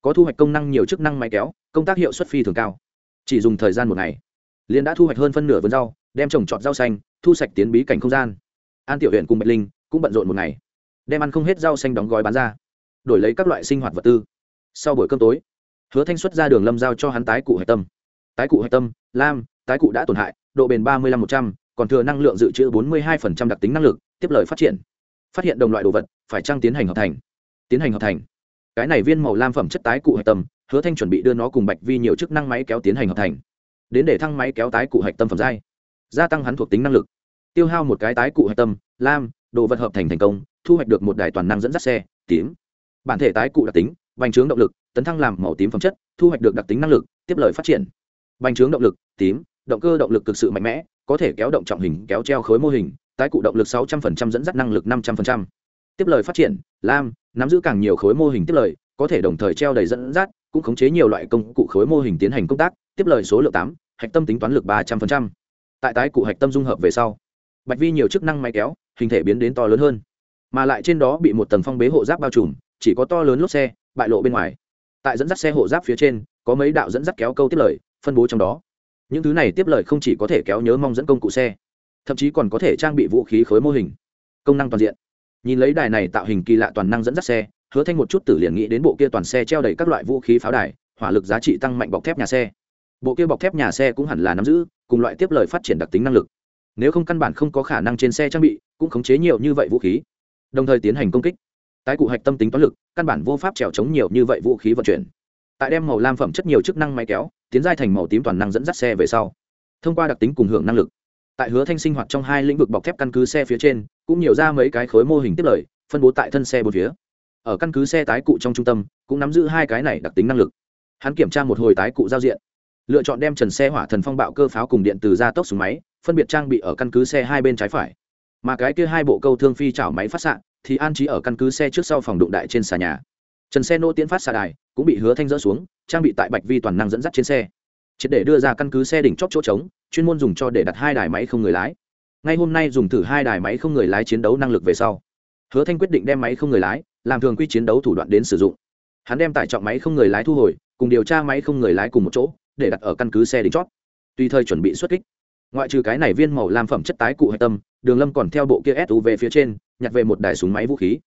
Có thu hoạch công năng nhiều chức năng máy kéo, công tác hiệu suất phi thường cao. Chỉ dùng thời gian một ngày liên đã thu hoạch hơn phân nửa vườn rau, đem trồng trọt rau xanh, thu sạch tiến bí cảnh không gian. An tiểu huyện cùng bạch linh cũng bận rộn một ngày, đem ăn không hết rau xanh đóng gói bán ra, đổi lấy các loại sinh hoạt vật tư. Sau buổi cơm tối, hứa thanh xuất ra đường lâm giao cho hắn tái cụ hạch tâm. Tái cụ hạch tâm, lam tái cụ đã tổn hại, độ bền ba mươi năm một trăm, còn thừa năng lượng dự trữ bốn mươi hai đặc tính năng lực, tiếp lời phát triển. Phát hiện đồng loại đồ vật, phải trăng tiến hành hợp thành? Tiến hành hợp thành. Cái này viên màu lam phẩm chất tái cụ hạch tâm, hứa thanh chuẩn bị đưa nó cùng bạch vi nhiều chức năng máy kéo tiến hành hợp thành. Đến để thăng máy kéo tái cụ hạch tâm phẩm giai. Gia tăng hắn thuộc tính năng lực. Tiêu hao một cái tái cụ hạch tâm, lam, đồ vật hợp thành thành công, thu hoạch được một đài toàn năng dẫn dắt xe, tím. Bản thể tái cụ đặc tính, bành trướng động lực, tấn thăng làm màu tím phẩm chất, thu hoạch được đặc tính năng lực, tiếp lời phát triển. Bành trướng động lực, tím động cơ động lực cực sự mạnh mẽ, có thể kéo động trọng hình, kéo treo khối mô hình, tái cụ động lực 600% dẫn dắt năng lực 500%. tiếp lời phát triển, lam, nắm giữ càng nhiều khối mô hình tiếp lời, có thể đồng thời treo đầy dẫn dắt, cũng khống chế nhiều loại công cụ khối mô hình tiến hành công tác, tiếp lời số lượng tám, hạch tâm tính toán lực 300%. tại tái cụ hạch tâm dung hợp về sau, bạch vi nhiều chức năng máy kéo, hình thể biến đến to lớn hơn mà lại trên đó bị một tầng phong bế hộ giáp bao trùm, chỉ có to lớn lốp xe, bại lộ bên ngoài tại dẫn dắt xe hộ giáp phía trên, có mấy đạo dẫn dắt kéo câu tiếp lời, phân bố trong đó những thứ này tiếp lời không chỉ có thể kéo nhớ mong dẫn công cụ xe, thậm chí còn có thể trang bị vũ khí khối mô hình, công năng toàn diện. Nhìn lấy đài này tạo hình kỳ lạ toàn năng dẫn dắt xe, hứa thanh một chút tử liền nghĩ đến bộ kia toàn xe treo đầy các loại vũ khí pháo đài, hỏa lực giá trị tăng mạnh bọc thép nhà xe. Bộ kia bọc thép nhà xe cũng hẳn là nắm giữ, cùng loại tiếp lời phát triển đặc tính năng lực. Nếu không căn bản không có khả năng trên xe trang bị, cũng khống chế nhiều như vậy vũ khí, đồng thời tiến hành công kích. Tái cụ hạch tâm tính toán lực, căn bản vô pháp trèo chống nhiều như vậy vũ khí vận chuyển. Tại đem màu lam phẩm chất nhiều chức năng máy kéo tiến giai thành màu tím toàn năng dẫn dắt xe về sau. Thông qua đặc tính cùng hưởng năng lực, tại hứa thanh sinh hoạt trong hai lĩnh vực bọc thép căn cứ xe phía trên, cũng nhiều ra mấy cái khối mô hình tiếp lời, phân bố tại thân xe bốn phía. Ở căn cứ xe tái cụ trong trung tâm, cũng nắm giữ hai cái này đặc tính năng lực. Hắn kiểm tra một hồi tái cụ giao diện, lựa chọn đem trần xe hỏa thần phong bạo cơ pháo cùng điện từ gia tốc xuống máy, phân biệt trang bị ở căn cứ xe hai bên trái phải. Mà cái kia hai bộ câu thương phi chảo máy phát xạ, thì an trí ở căn cứ xe trước sau phòng đụng đại trên xà nhà trần xe nô tiến phát xà đài, cũng bị hứa thanh dỡ xuống, trang bị tại bạch vi toàn năng dẫn dắt trên xe. Triệt để đưa ra căn cứ xe đỉnh chóp chỗ trống, chuyên môn dùng cho để đặt hai đài máy không người lái. Ngay hôm nay dùng thử hai đài máy không người lái chiến đấu năng lực về sau, hứa thanh quyết định đem máy không người lái, làm thường quy chiến đấu thủ đoạn đến sử dụng. Hắn đem tải trọng máy không người lái thu hồi, cùng điều tra máy không người lái cùng một chỗ, để đặt ở căn cứ xe đỉnh chót tùy thời chuẩn bị xuất kích. Ngoại trừ cái này viên màu làm phẩm chất tái cụ hạch tâm, đường lâm còn theo bộ kia suv phía trên, nhặt về một đài súng máy vũ khí.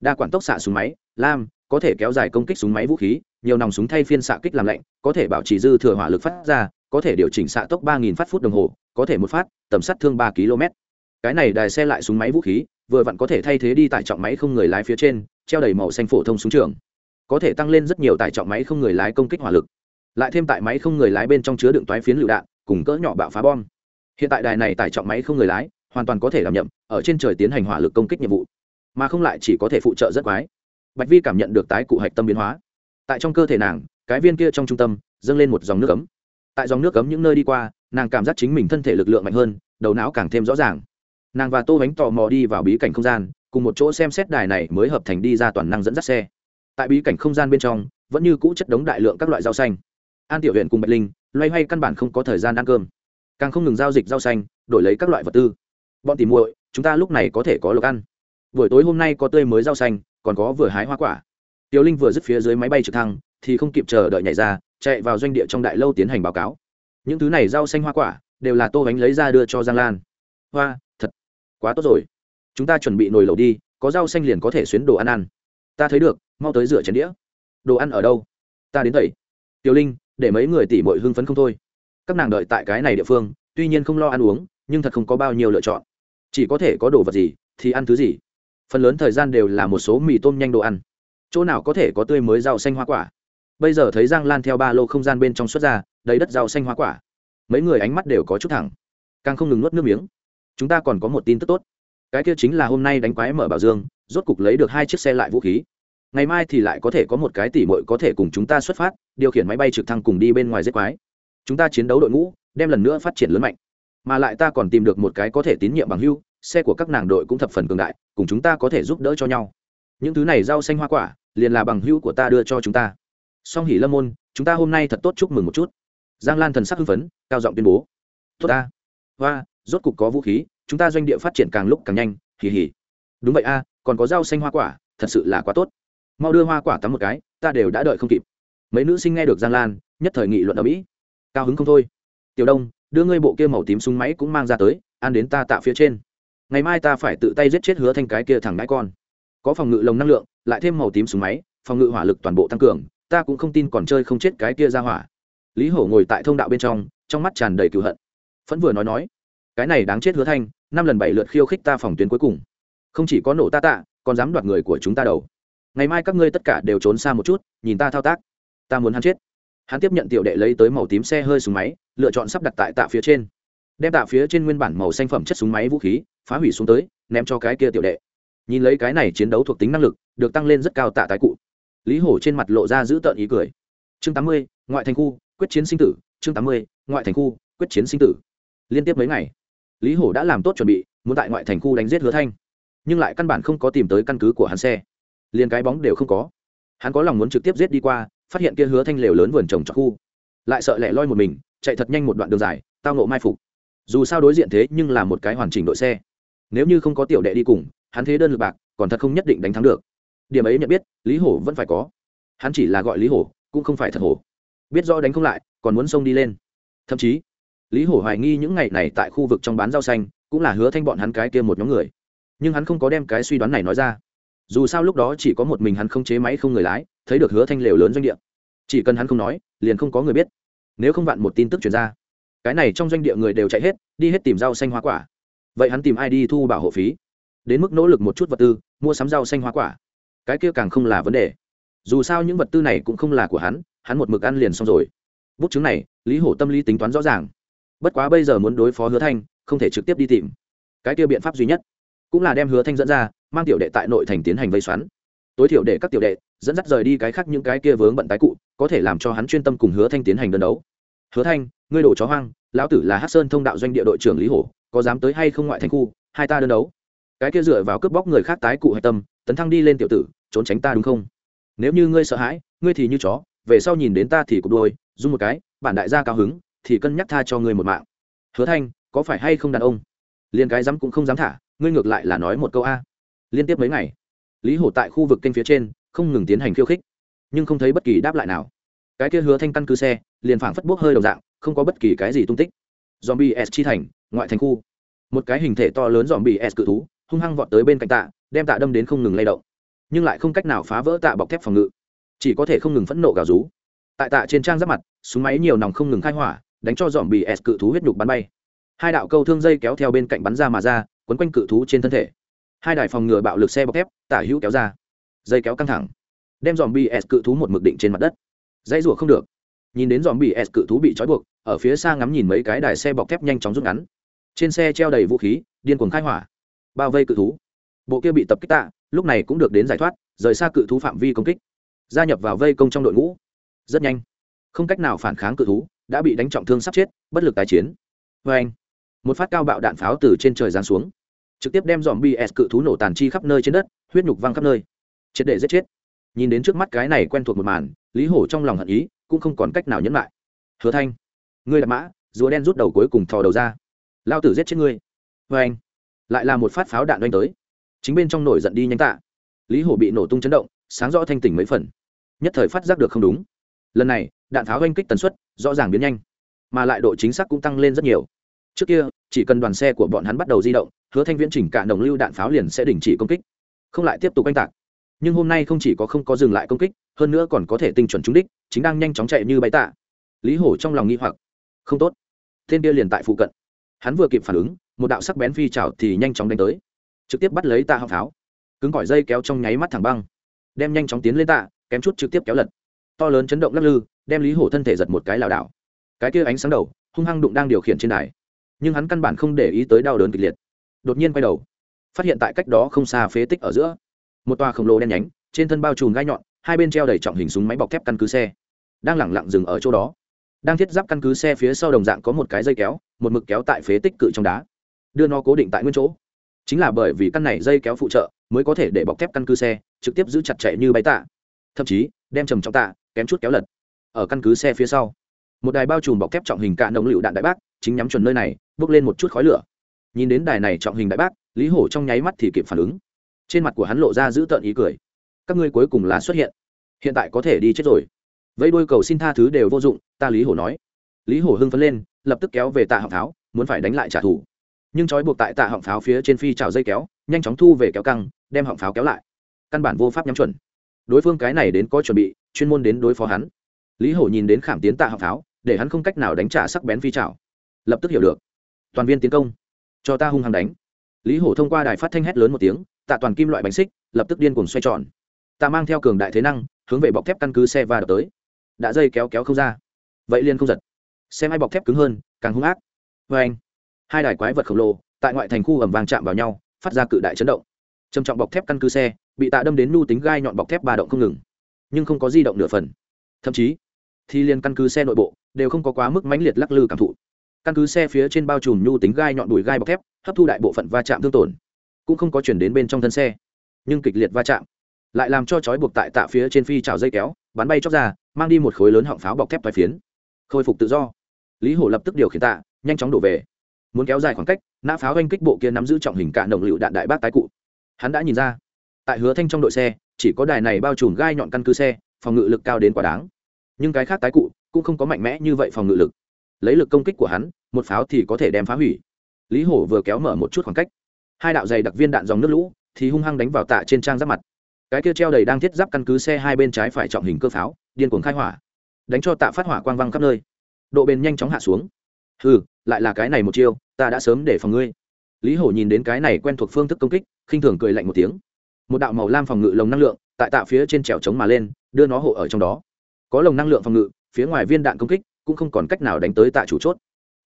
Đa quản tốc xạ súng máy, lam có thể kéo dài công kích súng máy vũ khí, nhiều nòng súng thay phiên xạ kích làm lạnh, có thể bảo trì dư thừa hỏa lực phát ra, có thể điều chỉnh xạ tốc ba phát phút đồng hồ, có thể một phát, tầm sát thương ba km. Cái này đài xe lại súng máy vũ khí, vừa vặn có thể thay thế đi tải trọng máy không người lái phía trên, treo đầy màu xanh phổ thông súng trường. Có thể tăng lên rất nhiều tải trọng máy không người lái công kích hỏa lực. Lại thêm tại máy không người lái bên trong chứa đựng toái phiến lựu đạn, cùng cỡ nhỏ bạo phá bom. Hiện tại đài này tải trọng máy không người lái, hoàn toàn có thể đảm nhậm ở trên trời tiến hành hỏa lực công kích nhiệm vụ. Mà không lại chỉ có thể phụ trợ rất quái bạch vi cảm nhận được tái cụ hạch tâm biến hóa. Tại trong cơ thể nàng, cái viên kia trong trung tâm, dâng lên một dòng nước ấm. Tại dòng nước ấm những nơi đi qua, nàng cảm giác chính mình thân thể lực lượng mạnh hơn, đầu não càng thêm rõ ràng. Nàng và tô bánh tò mò đi vào bí cảnh không gian, cùng một chỗ xem xét đài này mới hợp thành đi ra toàn năng dẫn dắt xe. Tại bí cảnh không gian bên trong, vẫn như cũ chất đống đại lượng các loại rau xanh. An tiểu huyện cùng bạch linh, loay hoay căn bản không có thời gian ăn cơm. Càng không ngừng giao dịch rau xanh, đổi lấy các loại vật tư. Bọn tìm muội, chúng ta lúc này có thể có lộc ăn. Buổi tối hôm nay có tươi mới rau xanh còn có vừa hái hoa quả. Tiểu linh vừa dứt phía dưới máy bay trực thăng, thì không kịp chờ đợi nhảy ra, chạy vào doanh địa trong đại lâu tiến hành báo cáo. Những thứ này rau xanh hoa quả, đều là tô bánh lấy ra đưa cho giang lan. Hoa, thật, quá tốt rồi. Chúng ta chuẩn bị nồi lẩu đi, có rau xanh liền có thể xuyến đồ ăn ăn. Ta thấy được, mau tới rửa chén đĩa. Đồ ăn ở đâu? Ta đến tẩy. Tiểu linh, để mấy người tỉ mội hưng phấn không thôi. Các nàng đợi tại cái này địa phương, tuy nhiên không lo ăn uống, nhưng thật không có bao nhiêu lựa chọn. Chỉ có thể có đồ vật gì, thì ăn thứ gì phần lớn thời gian đều là một số mì tôm nhanh đồ ăn. Chỗ nào có thể có tươi mới rau xanh hoa quả? Bây giờ thấy giang lan theo ba lô không gian bên trong xuất ra, đầy đất rau xanh hoa quả. Mấy người ánh mắt đều có chút thẳng, càng không ngừng nuốt nước miếng. Chúng ta còn có một tin tức tốt. Cái kia chính là hôm nay đánh quái mở bảo dương, rốt cục lấy được hai chiếc xe lại vũ khí. Ngày mai thì lại có thể có một cái tỉ mội có thể cùng chúng ta xuất phát, điều khiển máy bay trực thăng cùng đi bên ngoài giết quái. Chúng ta chiến đấu đội ngũ, đem lần nữa phát triển lớn mạnh. Mà lại ta còn tìm được một cái có thể tín nhiệm bằng hưu xe của các nàng đội cũng thập phần cường đại, cùng chúng ta có thể giúp đỡ cho nhau. Những thứ này rau xanh hoa quả, liền là bằng hữu của ta đưa cho chúng ta. Song hỉ lâm môn, chúng ta hôm nay thật tốt chúc mừng một chút. Giang lan thần sắc hưng phấn, cao giọng tuyên bố. Tốt ta. Hoa, rốt cục có vũ khí, chúng ta doanh địa phát triển càng lúc càng nhanh, hì hì. Đúng vậy a, còn có rau xanh hoa quả, thật sự là quá tốt. Mau đưa hoa quả tắm một cái, ta đều đã đợi không kịp. Mấy nữ sinh nghe được giang lan, nhất thời nghị luận ở mỹ. Cao hứng không thôi. Tiểu đông, đưa ngươi bộ kia màu tím súng máy cũng mang ra tới, ăn đến ta tạ phía trên ngày mai ta phải tự tay giết chết hứa thanh cái kia thằng ngãi con. Có phòng ngự lồng năng lượng, lại thêm màu tím súng máy, phòng ngự hỏa lực toàn bộ tăng cường, ta cũng không tin còn chơi không chết cái kia ra hỏa. Lý hổ ngồi tại thông đạo bên trong trong mắt tràn đầy cựu hận. Phẫn vừa nói nói, cái này đáng chết hứa thanh, năm lần bảy lượt khiêu khích ta phòng tuyến cuối cùng. Không chỉ có nổ ta tạ, còn dám đoạt người của chúng ta đầu. Ngày mai các ngươi tất cả đều trốn xa một chút, nhìn ta thao tác. Ta muốn hắn chết. Hắn tiếp nhận tiểu đệ lấy tới màu tím xe hơi súng máy, lựa chọn sắp đặt tại tạ phía trên. Đem tạ phía trên nguyên bản màu xanh phẩm chất súng máy vũ khí phá hủy xuống tới, ném cho cái kia tiểu đệ. Nhìn lấy cái này chiến đấu thuộc tính năng lực, được tăng lên rất cao tạ tái cụ. Lý hổ trên mặt lộ ra giữ tợn ý cười. Chương tám mươi, ngoại thành khu, quyết chiến sinh tử. Chương tám mươi, ngoại thành khu, quyết chiến sinh tử. Liên tiếp mấy ngày, lý hổ đã làm tốt chuẩn bị, muốn tại ngoại thành khu đánh giết hứa thanh. Nhưng lại căn bản không có tìm tới căn cứ của hắn xe. Liền cái bóng đều không có. Hắn có lòng muốn trực tiếp giết đi qua, phát hiện kia hứa thanh lều lớn vườn trồng trọt khu. Lại sợ lẻ loi một mình, chạy thật nhanh một đoạn đường dài, tao nộ mai phục. Dù sao đối diện thế nhưng là một cái hoàn chỉnh đội xe nếu như không có tiểu đệ đi cùng, hắn thế đơn lực bạc, còn thật không nhất định đánh thắng được. Điểm ấy nhận biết, lý hổ vẫn phải có. Hắn chỉ là gọi lý hổ, cũng không phải thật hổ. Biết rõ đánh không lại, còn muốn xông đi lên. Thậm chí, lý hổ hoài nghi những ngày này tại khu vực trong bán rau xanh, cũng là hứa thanh bọn hắn cái kia một nhóm người. Nhưng hắn không có đem cái suy đoán này nói ra. Dù sao lúc đó chỉ có một mình hắn không chế máy không người lái, thấy được hứa thanh lều lớn doanh địa. Chỉ cần hắn không nói, liền không có người biết. Nếu không vạn một tin tức chuyển ra. Cái này trong doanh địa người đều chạy hết, đi hết tìm rau xanh hoa quả vậy hắn tìm ai đi thu bảo hộ phí? Đến mức nỗ lực một chút vật tư, mua sắm rau xanh hoa quả. Cái kia càng không là vấn đề. Dù sao những vật tư này cũng không là của hắn hắn một mực ăn liền xong rồi. Bút chứng này, lý hổ tâm lý tính toán rõ ràng. Bất quá bây giờ muốn đối phó hứa thanh, không thể trực tiếp đi tìm. Cái kia biện pháp duy nhất, cũng là đem hứa thanh dẫn ra, mang tiểu đệ tại nội thành tiến hành vây xoắn. Tối thiểu để các tiểu đệ dẫn dắt rời đi cái khác những cái kia vướng bận tái cụ, có thể làm cho hắn chuyên tâm cùng hứa thanh tiến hành đơn đấu. Hứa thanh, ngươi đổ chó hoang, lão tử là hát sơn thông đạo doanh địa đội trưởng lý hổ có dám tới hay không ngoại thành khu, hai ta đơn đấu. Cái kia dựa vào cướp bóc người khác tái cụ hạch tâm, tấn thăng đi lên tiểu tử, trốn tránh ta đúng không? Nếu như ngươi sợ hãi, ngươi thì như chó, về sau nhìn đến ta thì cục đôi dung một cái, bản đại gia cao hứng, thì cân nhắc tha cho ngươi một mạng. Hứa thanh, có phải hay không đàn ông? Liền cái dám cũng không dám thả, ngươi ngược lại là nói một câu a. Liên tiếp mấy ngày, lý hổ tại khu vực kênh phía trên, không ngừng tiến hành khiêu khích, nhưng không thấy bất kỳ đáp lại nào. Cái kia hứa thanh căn cứ xe, liền phảng phất bốc hơi đầu dạng, không có bất kỳ cái gì tung tích zombie s chi thành, ngoại thành khu. Một cái hình thể to lớn zombie s cự thú, hung hăng vọt tới bên cạnh tạ, đem tạ đâm đến không ngừng lay động. Nhưng lại không cách nào phá vỡ tạ bọc thép phòng ngự. Chỉ có thể không ngừng phẫn nộ gào rú. Tại tạ trên trang giáp mặt, súng máy nhiều nòng không ngừng khai hỏa, đánh cho Zombie s cự thú huyết nhục bắn bay. Hai đạo câu thương dây kéo theo bên cạnh bắn ra mà ra, quấn quanh cự thú trên thân thể. Hai đài phòng ngừa bạo lực xe bọc thép, tả hữu kéo ra. Dây kéo căng thẳng, đem Zombie s cự thú một mực định trên mặt đất. Dãy rủa không được. Nhìn đến dòm bị s cự thú bị trói buộc ở phía xa ngắm nhìn mấy cái đài xe bọc thép nhanh chóng rút ngắn. Trên xe treo đầy vũ khí, điên cuồng khai hỏa. Bao vây cự thú. Bộ kia bị tập kích tạ, lúc này cũng được đến giải thoát, rời xa cự thú phạm vi công kích. Gia nhập vào vây công trong đội ngũ. Rất nhanh. Không cách nào phản kháng cự thú, đã bị đánh trọng thương sắp chết, bất lực tái chiến. Vê anh, một phát cao bạo đạn pháo từ trên trời giáng xuống. Trực tiếp đem dòm bs cự thú nổ tàn chi khắp nơi trên đất, huyết nhục văng khắp nơi. Triệt để giết chết. Nhìn đến trước mắt cái này quen thuộc một màn, lý hổ trong lòng hận ý, cũng không còn cách nào nhẫn lại. Hứa thanh ngươi đạp mã, rùa đen rút đầu cuối cùng thò đầu ra. Lao tử giết chết ngươi. Vê anh, lại là một phát pháo đạn oanh tới. Chính bên trong nổi giận đi nhanh tạ. Lý hổ bị nổ tung chấn động, sáng rõ thanh tỉnh mấy phần. Nhất thời phát giác được không đúng. Lần này, đạn pháo oanh kích tần suất, rõ ràng biến nhanh. Mà lại độ chính xác cũng tăng lên rất nhiều. Trước kia, chỉ cần đoàn xe của bọn hắn bắt đầu di động, hứa thanh viễn chỉnh cả đồng lưu đạn pháo liền sẽ đình chỉ công kích. Không lại tiếp tục oanh tạc. Nhưng hôm nay không chỉ có không có dừng lại công kích, hơn nữa còn có thể tinh chuẩn trúng đích, chính đang nhanh chóng chạy như bay tạ. Lý hổ trong lòng nghi hoặc không tốt. Thiên kia liền tại phụ cận. Hắn vừa kịp phản ứng, một đạo sắc bén phi trào thì nhanh chóng đánh tới. Trực tiếp bắt lấy tạ họng pháo cứng cỏi dây kéo trong nháy mắt thẳng băng. Đem nhanh chóng tiến lên tạ, kém chút trực tiếp kéo lật. To lớn chấn động lắc lư, đem lý hổ thân thể giật một cái lảo đảo. Cái kia ánh sáng đầu, hung hăng đụng đang điều khiển trên đài. Nhưng hắn căn bản không để ý tới đau đớn kịch liệt. Đột nhiên quay đầu, phát hiện tại cách đó không xa phế tích ở giữa. Một tòa khổng lồ đen nhánh, trên thân bao trùm gai nhọn, hai bên treo đầy trọng hình súng máy bọc thép căn cứ xe. Đang lẳng lặng dừng ở chỗ đó đang thiết giáp căn cứ xe phía sau đồng dạng có một cái dây kéo, một mực kéo tại phế tích cự trong đá. Đưa nó cố định tại nguyên chỗ. Chính là bởi vì căn này dây kéo phụ trợ, mới có thể để bọc thép căn cứ xe, trực tiếp giữ chặt chạy như bay tạ. Thậm chí, đem trầm trọng tạ, kém chút kéo lật. Ở căn cứ xe phía sau, một đài bao trùm bọc thép trọng hình cạn đồng lựu đạn đại bác, chính nhắm chuẩn nơi này, bước lên một chút khói lửa. Nhìn đến đài này trọng hình đại bác, lý hổ trong nháy mắt thì kịp phản ứng. Trên mặt của hắn lộ ra giữ tợn ý cười. Các ngươi cuối cùng là xuất hiện. Hiện tại có thể đi chết rồi vẫy đôi cầu xin tha thứ đều vô dụng, ta lý hổ nói. Lý hổ hưng phấn lên, lập tức kéo về tạ họng pháo, muốn phải đánh lại trả thù. Nhưng trói buộc tại tạ họng pháo phía trên phi trào dây kéo, nhanh chóng thu về kéo căng, đem họng pháo kéo lại. Căn bản vô pháp nhắm chuẩn. Đối phương cái này đến có chuẩn bị, chuyên môn đến đối phó hắn. Lý hổ nhìn đến khảm tiến tạ họng pháo, để hắn không cách nào đánh trả sắc bén phi trào. Lập tức hiểu được. Toàn viên tiến công. Cho ta hung hăng đánh. Lý hổ thông qua đài phát thanh hét lớn một tiếng, tạ toàn kim loại bánh xích, lập tức điên cuồng xoay tròn. Tạ mang theo cường đại thế năng, hướng về bọc thép căn cứ xe va đập tới đã dây kéo kéo không ra. Vậy liền không giật. Xem ai bọc thép cứng hơn, càng hung ác. Vê anh, hai đài quái vật khổng lồ tại ngoại thành khu ẩm vàng chạm vào nhau, phát ra cự đại chấn động. Trầm trọng bọc thép căn cứ xe bị tạ đâm đến nhu tính gai nhọn bọc thép ba động không ngừng, nhưng không có di động nửa phần. Thậm chí, thì liên căn cứ xe nội bộ đều không có quá mức mãnh liệt lắc lư cảm thụ. Căn cứ xe phía trên bao trùm nhu tính gai nhọn đùi gai bọc thép, hấp thu đại bộ phận va chạm thương tổn, cũng không có chuyển đến bên trong thân xe, nhưng kịch liệt va chạm lại làm cho chói buộc tại tạ phía trên phi trào dây kéo, bắn bay chóc ra mang đi một khối lớn họng pháo bọc thép vai phiến. Khôi phục tự do. Lý hổ lập tức điều khiển tạ, nhanh chóng đổ về. Muốn kéo dài khoảng cách, nã pháo oanh kích bộ kia nắm giữ trọng hình cạn động lựu đạn đại bác tái cụ. Hắn đã nhìn ra. Tại hứa thanh trong đội xe, chỉ có đài này bao trùm gai nhọn căn cứ xe, phòng ngự lực cao đến quá đáng. Nhưng cái khác tái cụ cũng không có mạnh mẽ như vậy phòng ngự lực. Lấy lực công kích của hắn, một pháo thì có thể đem phá hủy. Lý hổ vừa kéo mở một chút khoảng cách. Hai đạo dày đặc viên đạn dòng nước lũ thì hung hăng đánh vào tạ trên trang giáp mặt. Cái kia treo đầy đang thiết giáp căn cứ xe hai bên trái phải trọng hình cơ pháo điên cuồng khai hỏa, đánh cho tạ phát hỏa quang văng khắp nơi. Độ bền nhanh chóng hạ xuống. Ừ lại là cái này một chiêu, ta đã sớm để phòng ngươi. Lý hổ nhìn đến cái này quen thuộc phương thức công kích, khinh thường cười lạnh một tiếng. Một đạo màu lam phòng ngự lồng năng lượng tại tạ phía trên trèo trống mà lên, đưa nó hộ ở trong đó. Có lồng năng lượng phòng ngự, phía ngoài viên đạn công kích cũng không còn cách nào đánh tới tạ chủ chốt.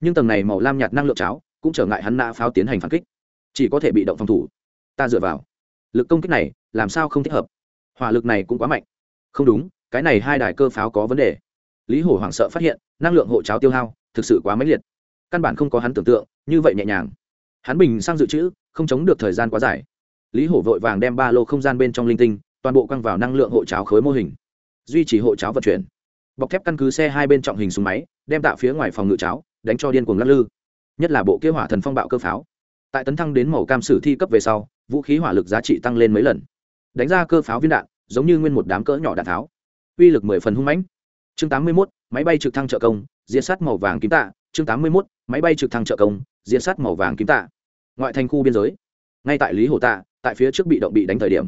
Nhưng tầng này màu lam nhạt năng lượng cháo cũng trở ngại hắn nã pháo tiến hành phản kích. Chỉ có thể bị động phòng thủ. Ta dựa vào. Lực công kích này làm sao không thích hợp? Hỏa lực này cũng quá mạnh. Không đúng cái này hai đài cơ pháo có vấn đề. Lý hổ hoảng sợ phát hiện, năng lượng hộ cháo tiêu hao, thực sự quá mãnh liệt. Căn bản không có hắn tưởng tượng, như vậy nhẹ nhàng. Hắn bình sang dự trữ, không chống được thời gian quá dài. Lý hổ vội vàng đem ba lô không gian bên trong linh tinh, toàn bộ quăng vào năng lượng hộ cháo khối mô hình. Duy trì hộ cháo vận chuyển. Bọc thép căn cứ xe hai bên trọng hình súng máy, đem tạo phía ngoài phòng ngự cháo, đánh cho điên cuồng lắc lư. Nhất là bộ kế hỏa thần phong bạo cơ pháo. Tại tấn thăng đến màu cam sử thi cấp về sau, vũ khí hỏa lực giá trị tăng lên mấy lần. Đánh ra cơ pháo viên đạn, giống như nguyên một đám cỡ nhỏ đạn tháo uy lực mười phần hung mãnh. Chương tám mươi 81, máy bay trực thăng trợ công diễn sát màu vàng kim tạ. Chương tám mươi 81, máy bay trực thăng trợ công diễn sát màu vàng kim tạ. Ngoại thành khu biên giới. Ngay tại lý hồ tạ tại phía trước bị động bị đánh thời điểm.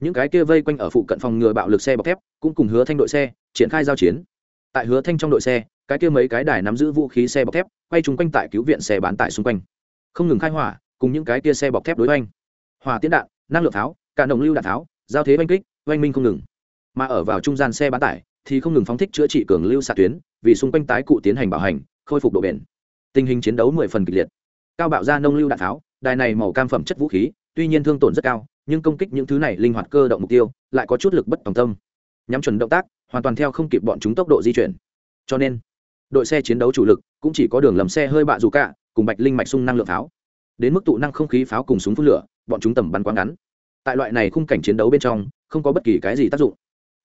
Những cái kia vây quanh ở phụ cận phòng ngừa bạo lực xe bọc thép cũng cùng hứa thanh đội xe triển khai giao chiến. Tại hứa thanh trong đội xe cái kia mấy cái đài nắm giữ vũ khí xe bọc thép quay chung quanh tại cứu viện xe bán tải xung quanh. Không ngừng khai hỏa cùng những cái kia xe bọc thép đối oanh hỏa tiến đạn năng lượng tháo cả đồng lưu đạn tháo giao thế oanh kích oanh minh không ngừng mà ở vào trung gian xe bán tải, thì không ngừng phóng thích chữa trị cường lưu xạ tuyến, vì xung quanh tái cụ tiến hành bảo hành, khôi phục độ bền. Tình hình chiến đấu mười phần kịch liệt. Cao bạo ra nông lưu đạn tháo, đài này màu cam phẩm chất vũ khí, tuy nhiên thương tổn rất cao, nhưng công kích những thứ này linh hoạt cơ động mục tiêu, lại có chút lực bất tòng tâm. Nhắm chuẩn động tác, hoàn toàn theo không kịp bọn chúng tốc độ di chuyển. Cho nên, đội xe chiến đấu chủ lực cũng chỉ có đường lầm xe hơi bạ dù cả, cùng bạch linh mạch sung năng lượng pháo đến mức tụ năng không khí pháo cùng súng phun lửa, bọn chúng tầm bắn quá ngắn. Tại loại này khung cảnh chiến đấu bên trong, không có bất kỳ cái gì tác dụng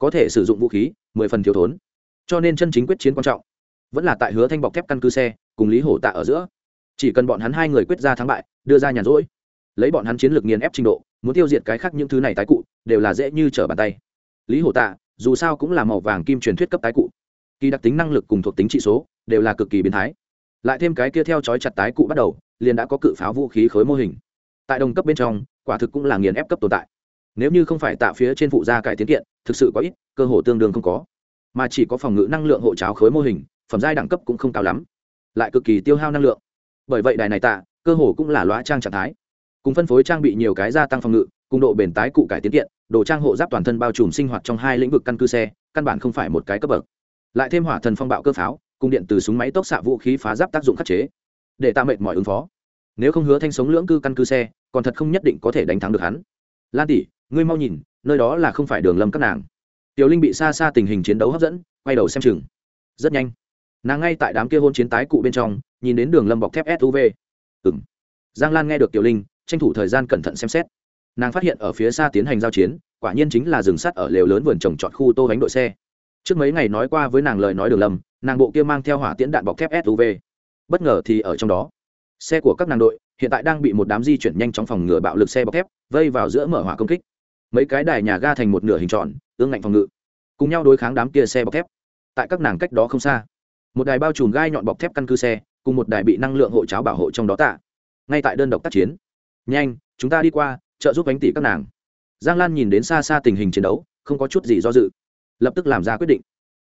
có thể sử dụng vũ khí, mười phần thiếu thốn. Cho nên chân chính quyết chiến quan trọng. Vẫn là tại hứa thanh bọc thép căn cứ xe, cùng lý hổ tạ ở giữa. Chỉ cần bọn hắn hai người quyết ra thắng bại, đưa ra nhàn rỗi. Lấy bọn hắn chiến lược nghiền ép trình độ, muốn tiêu diệt cái khác những thứ này tái cụ, đều là dễ như trở bàn tay. Lý hổ tạ, dù sao cũng là màu vàng kim truyền thuyết cấp tái cụ. Kỳ đặc tính năng lực cùng thuộc tính trị số, đều là cực kỳ biến thái. Lại thêm cái kia theo chói chặt tái cụ bắt đầu, liền đã có cự pháo vũ khí khối mô hình. Tại đồng cấp bên trong, quả thực cũng là nghiền ép cấp tồn tại nếu như không phải tạo phía trên phụ gia cải tiến kiện, thực sự có ít, cơ hồ tương đương không có. Mà chỉ có phòng ngự năng lượng hộ cháo khối mô hình, phẩm giai đẳng cấp cũng không cao lắm. Lại cực kỳ tiêu hao năng lượng. Bởi vậy đài này tạ, cơ hồ cũng là loa trang trạng thái. Cùng phân phối trang bị nhiều cái gia tăng phòng ngự, cùng độ bền tái cụ cải tiến kiện, đồ trang hộ giáp toàn thân bao trùm sinh hoạt trong hai lĩnh vực căn cứ xe, căn bản không phải một cái cấp bậc. Lại thêm hỏa thần phong bạo cơ pháo, cùng điện từ súng máy tốc xạ vũ khí phá giáp tác dụng khắc chế, để tạo mệt mọi ứng phó. Nếu không hứa thanh sống lưỡng cư căn cứ xe, còn thật không nhất định có thể đánh thắng được hắn. Lan tỷ ngươi mau nhìn, nơi đó là không phải đường lâm các nàng. Tiểu linh bị xa xa tình hình chiến đấu hấp dẫn, quay đầu xem chừng. Rất nhanh, nàng ngay tại đám kia hôn chiến tái cụ bên trong, nhìn đến đường lâm bọc thép suv ừng giang lan nghe được tiểu linh, tranh thủ thời gian cẩn thận xem xét. Nàng phát hiện ở phía xa tiến hành giao chiến, quả nhiên chính là rừng sắt ở lều lớn vườn trồng trọt khu tô bánh đội xe. Trước mấy ngày nói qua với nàng lời nói đường lâm, nàng bộ kia mang theo hỏa tiễn đạn bọc thép suv bất ngờ thì ở trong đó, xe của các nàng đội hiện tại đang bị một đám di chuyển nhanh chóng phòng ngừa bạo lực xe bọc thép, vây vào giữa mở hỏa công kích mấy cái đài nhà ga thành một nửa hình tròn, ương ngạnh phòng ngự. Cùng nhau đối kháng đám kia xe bọc thép. Tại các nàng cách đó không xa, một đài bao trùm gai nhọn bọc thép căn cứ xe, cùng một đài bị năng lượng hộ cháo bảo hộ trong đó tạ. Ngay tại đơn độc tác chiến. Nhanh, chúng ta đi qua, trợ giúp bánh tỷ các nàng. Giang lan nhìn đến xa xa tình hình chiến đấu, không có chút gì do dự. Lập tức làm ra quyết định.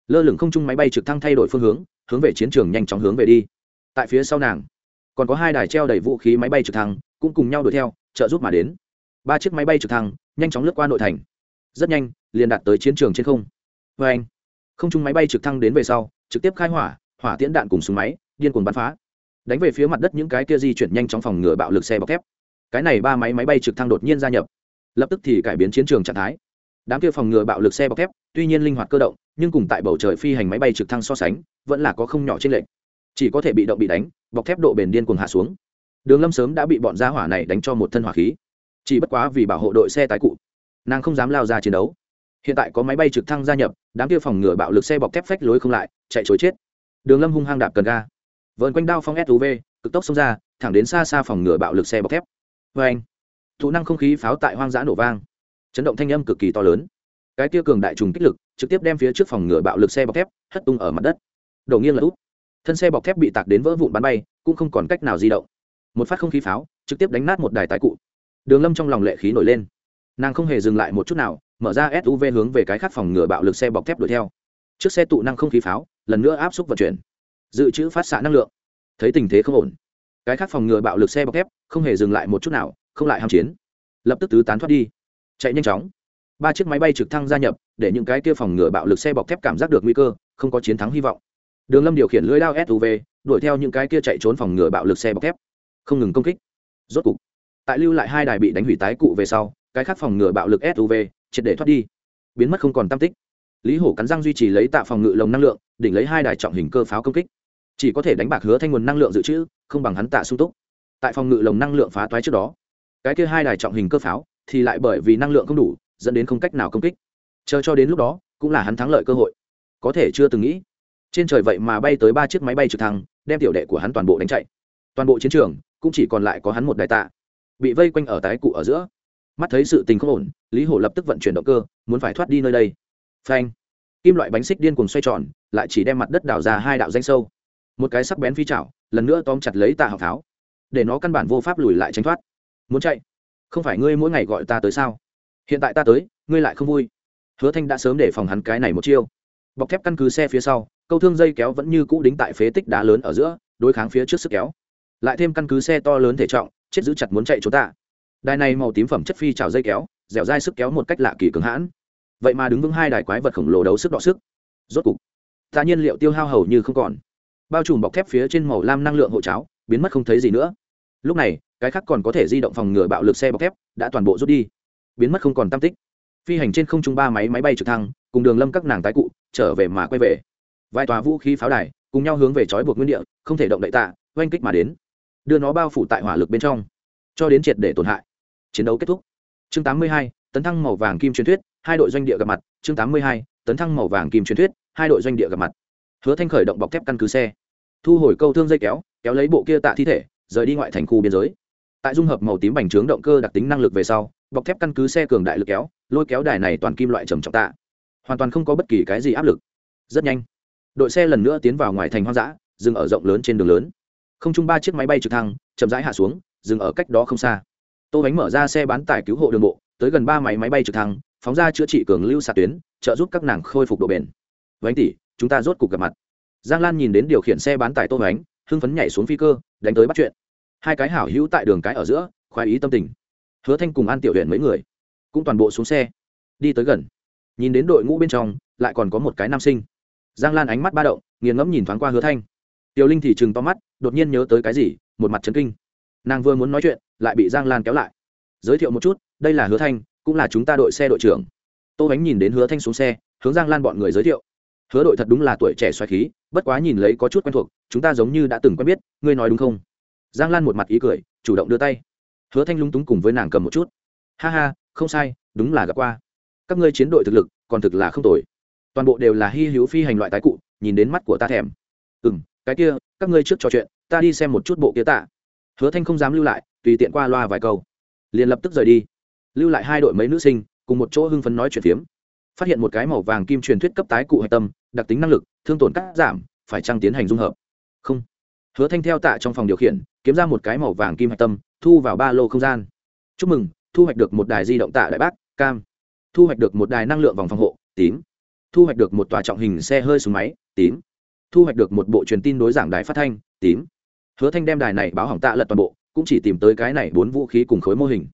Lơ lửng không chung máy bay trực thăng thay đổi phương hướng hướng về chiến trường nhanh chóng hướng về đi. Tại phía sau nàng, còn có hai đài treo đầy vũ khí máy bay trực thăng, cũng cùng nhau đuổi theo, trợ giúp mà đến ba chiếc máy bay trực thăng nhanh chóng lướt qua nội thành. Rất nhanh, liền đạt tới chiến trường trên không. Vê anh, không chung máy bay trực thăng đến về sau, trực tiếp khai hỏa hỏa tiễn đạn cùng súng máy, điên cuồng bắn phá. Đánh về phía mặt đất những cái kia di chuyển nhanh trong phòng ngừa bạo lực xe bọc thép. Cái này ba máy máy bay trực thăng đột nhiên gia nhập. Lập tức thì cải biến chiến trường trạng thái. Đám kia phòng ngừa bạo lực xe bọc thép, tuy nhiên linh hoạt cơ động, nhưng cùng tại bầu trời phi hành máy bay trực thăng so sánh, vẫn là có không nhỏ trên lệnh chỉ có thể bị động bị đánh, bọc thép độ bền điên cuồng hạ xuống. Đường lâm sớm đã bị bọn gia hỏa này đánh cho một thân hỏa khí chỉ bất quá vì bảo hộ đội xe tái cụ. Nàng không dám lao ra chiến đấu. Hiện tại có máy bay trực thăng gia nhập, đám kia phòng ngừa bạo lực xe bọc thép phách lối không lại, chạy chối chết. Đường lâm hung hăng đạp cần ga. Vợn quanh đao phong suv cực tốc xông ra, thẳng đến xa xa phòng ngừa bạo lực xe bọc thép. Vê anh thụ năng không khí pháo tại hoang dã nổ vang. Chấn động thanh âm cực kỳ to lớn. Cái tia cường đại trùng kích lực, trực tiếp đem phía trước phòng ngừa bạo lực xe bọc thép hất tung ở mặt đất. Đầu nghiêng là úp thân xe bọc thép bị tạc đến vỡ vụn bắn bay, cũng không còn cách nào di động. Một phát không khí pháo, trực tiếp đánh nát một đài tái cụ đường lâm trong lòng lệ khí nổi lên. Nàng không hề dừng lại một chút nào, mở ra suv hướng về cái khác phòng ngừa bạo lực xe bọc thép đuổi theo. Chiếc xe tụ năng không khí pháo, lần nữa áp suất vận chuyển. Dự trữ phát xạ năng lượng. Thấy tình thế không ổn, cái khác phòng ngừa bạo lực xe bọc thép không hề dừng lại một chút nào, không lại ham chiến. Lập tức tứ tán thoát đi. Chạy nhanh chóng. Ba chiếc máy bay trực thăng gia nhập, để những cái kia phòng ngừa bạo lực xe bọc thép cảm giác được nguy cơ, không có chiến thắng hy vọng. Đường lâm điều khiển lưới lao suv đuổi theo những cái kia chạy trốn phòng ngừa bạo lực xe bọc thép. Không ngừng công kích. Rốt cục tại lưu lại hai đài bị đánh hủy tái cụ về sau, cái khác phòng ngừa bạo lực suv triệt để thoát đi. Biến mất không còn tam tích. Lý hổ cắn răng duy trì lấy tạ phòng ngự lồng năng lượng, đỉnh lấy hai đài trọng hình cơ pháo công kích. Chỉ có thể đánh bạc hứa thanh nguồn năng lượng dự trữ, không bằng hắn tạ sung túc. Tại phòng ngự lồng năng lượng phá toái trước đó, cái kia hai đài trọng hình cơ pháo thì lại bởi vì năng lượng không đủ, dẫn đến không cách nào công kích. Chờ cho đến lúc đó, cũng là hắn thắng lợi cơ hội. Có thể chưa từng nghĩ, trên trời vậy mà bay tới ba chiếc máy bay trực thăng, đem tiểu đệ của hắn toàn bộ đánh chạy. Toàn bộ chiến trường, cũng chỉ còn lại có hắn một đài tạ bị vây quanh ở tái cụ ở giữa. Mắt thấy sự tình không ổn, lý hổ lập tức vận chuyển động cơ, muốn phải thoát đi nơi đây. Phanh! Kim loại bánh xích điên cuồng xoay tròn, lại chỉ đem mặt đất đào ra hai đạo danh sâu. Một cái sắc bén phi chảo, lần nữa tóm chặt lấy tạ học pháo để nó căn bản vô pháp lùi lại tránh thoát. Muốn chạy? Không phải ngươi mỗi ngày gọi ta tới sao? Hiện tại ta tới, ngươi lại không vui. Hứa thanh đã sớm để phòng hắn cái này một chiêu. Bọc thép căn cứ xe phía sau, câu thương dây kéo vẫn như cũ đính tại phế tích đá lớn ở giữa, đối kháng phía trước sức kéo. Lại thêm căn cứ xe to lớn thể trọng chết giữ chặt muốn chạy trốn tạ đài này màu tím phẩm chất phi trào dây kéo, dẻo dai sức kéo một cách lạ kỳ cường hãn. Vậy mà đứng vững hai đài quái vật khổng lồ đấu sức đọ sức. Rốt cục, ta nhiên liệu tiêu hao hầu như không còn. Bao trùm bọc thép phía trên màu lam năng lượng hộ cháo, biến mất không thấy gì nữa. Lúc này, cái khác còn có thể di động phòng ngừa bạo lực xe bọc thép, đã toàn bộ rút đi. Biến mất không còn tam tích. Phi hành trên không trung ba máy máy bay trực thăng, cùng đường lâm các nàng tái cụ, trở về mà quay về. Vài tòa vũ khí pháo đài, cùng nhau hướng về trói buộc nguyên địa, không thể động đậy tạ, oanh kích mà đến đưa nó bao phủ tại hỏa lực bên trong cho đến triệt để tổn hại. Chiến đấu kết thúc. Chương 82, tấn thăng màu vàng kim truyền thuyết hai đội doanh địa gặp mặt. Chương 82, tấn thăng màu vàng kim truyền thuyết hai đội doanh địa gặp mặt. Hứa thanh khởi động bọc thép căn cứ xe thu hồi câu thương dây kéo kéo lấy bộ kia tạ thi thể rời đi ngoại thành khu biên giới. Tại dung hợp màu tím bành trướng động cơ đặc tính năng lực về sau bọc thép căn cứ xe cường đại lực kéo lôi kéo đài này toàn kim loại trầm trọng tạ. Hoàn toàn không có bất kỳ cái gì áp lực. Rất nhanh đội xe lần nữa tiến vào ngoài thành hoang dã dừng ở rộng lớn trên đường lớn không chung ba chiếc máy bay trực thăng chậm rãi hạ xuống, dừng ở cách đó không xa. Tô bánh mở ra xe bán tải cứu hộ đường bộ, tới gần ba máy máy bay trực thăng, phóng ra chữa trị cường lưu xạ tuyến, trợ giúp các nàng khôi phục độ bền. Vánh tỷ, chúng ta rốt cuộc gặp mặt. Giang lan nhìn đến điều khiển xe bán tải tô bánh, hưng phấn nhảy xuống phi cơ, đánh tới bắt chuyện. Hai cái hảo hữu tại đường cái ở giữa, khoái ý tâm tình. Hứa thanh cùng an tiểu huyện mấy người cũng toàn bộ xuống xe, đi tới gần. Nhìn đến đội ngũ bên trong, lại còn có một cái nam sinh. Giang lan ánh mắt ba động, nghiền ngẫm nhìn thoáng qua hứa thanh tiểu linh thì chừng to mắt, đột nhiên nhớ tới cái gì, một mặt chấn kinh. Nàng vừa muốn nói chuyện, lại bị giang lan kéo lại. Giới thiệu một chút, đây là hứa thanh, cũng là chúng ta đội xe đội trưởng. Tô bánh nhìn đến hứa thanh xuống xe, hướng giang lan bọn người giới thiệu. Hứa đội thật đúng là tuổi trẻ xoài khí, bất quá nhìn lấy có chút quen thuộc, chúng ta giống như đã từng quen biết, ngươi nói đúng không? Giang lan một mặt ý cười, chủ động đưa tay. Hứa thanh lúng túng cùng với nàng cầm một chút. Ha ha, không sai, đúng là gặp qua. Các ngươi chiến đội thực lực, còn thực là không tồi. Toàn bộ đều là hy hữu phi hành loại tái cụ, nhìn đến mắt của ta thèm. Ừ m cái kia, các ngươi trước trò chuyện, ta đi xem một chút bộ kia tạ. Hứa thanh không dám lưu lại, tùy tiện qua loa vài câu. Liền lập tức rời đi. Lưu lại hai đội mấy nữ sinh, cùng một chỗ hưng phấn nói chuyện phiếm. Phát hiện một cái màu vàng kim truyền thuyết cấp tái cụ hạch tâm, đặc tính năng lực, thương tổn cắt giảm, phải trăng tiến hành dung hợp? Không. Hứa thanh theo tạ trong phòng điều khiển, kiếm ra một cái màu vàng kim hạch tâm, thu vào ba lô không gian. Chúc mừng, thu hoạch được một đài di động tạ đại bác, cam. Thu hoạch được một đài năng lượng vòng phòng hộ, tím. Thu hoạch được một tòa trọng hình xe hơi súng máy, tím thu hoạch được một bộ truyền tin đối giảng đài phát thanh, tím. Hứa thanh đem đài này báo hỏng tạ lật toàn bộ, cũng chỉ tìm tới cái này bốn vũ khí cùng khối mô hình.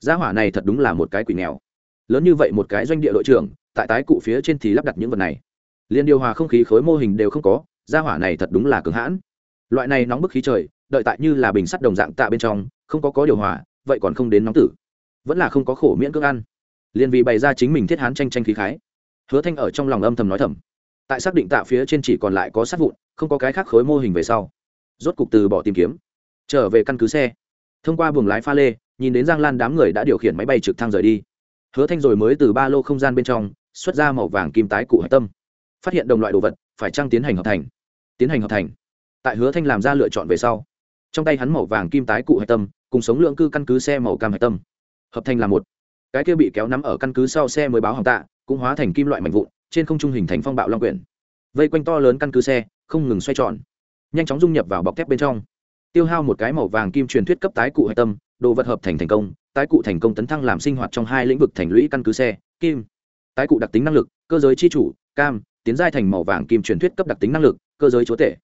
Gia hỏa này thật đúng là một cái quỷ nghèo. Lớn như vậy một cái doanh địa đội trưởng, tại tái cụ phía trên thì lắp đặt những vật này. Liền điều hòa không khí khối mô hình đều không có, gia hỏa này thật đúng là cứng hãn. Loại này nóng bức khí trời, đợi tại như là bình sắt đồng dạng tạ bên trong, không có có điều hòa, vậy còn không đến nóng tử. Vẫn là không có khổ miễn cưỡng ăn. Liền vì bày ra chính mình thiết hán tranh tranh khí khái. Hứa thanh ở trong lòng âm thầm nói thầm tại xác định tạ phía trên chỉ còn lại có sát vụn, không có cái khác khối mô hình về sau. Rốt cục từ bỏ tìm kiếm. Trở về căn cứ xe. Thông qua buồng lái pha lê, nhìn đến giang lan đám người đã điều khiển máy bay trực thăng rời đi. Hứa thanh rồi mới từ ba lô không gian bên trong, xuất ra màu vàng kim tái cụ hạch tâm. Phát hiện đồng loại đồ vật, phải trăng tiến hành hợp thành? Tiến hành hợp thành. Tại hứa thanh làm ra lựa chọn về sau, trong tay hắn màu vàng kim tái cụ hạch tâm, cùng sống lượng cư căn cứ xe màu cam hạch tâm. Hợp thành là một. Cái kia bị kéo nắm ở căn cứ sau xe mới báo hỏng tạ, cũng hóa thành kim loại mạnh vụn trên không trung hình thành phong bạo long quyển, vây quanh to lớn căn cứ xe, không ngừng xoay tròn, nhanh chóng dung nhập vào bọc thép bên trong. Tiêu hao một cái màu vàng kim truyền thuyết cấp tái cụ hạch tâm, đồ vật hợp thành thành công, tái cụ thành công tấn thăng làm sinh hoạt trong hai lĩnh vực thành lũy căn cứ xe, kim. Tái cụ đặc tính năng lực, cơ giới chi chủ, cam, tiến giai thành màu vàng kim truyền thuyết cấp đặc tính năng lực, cơ giới chúa tể.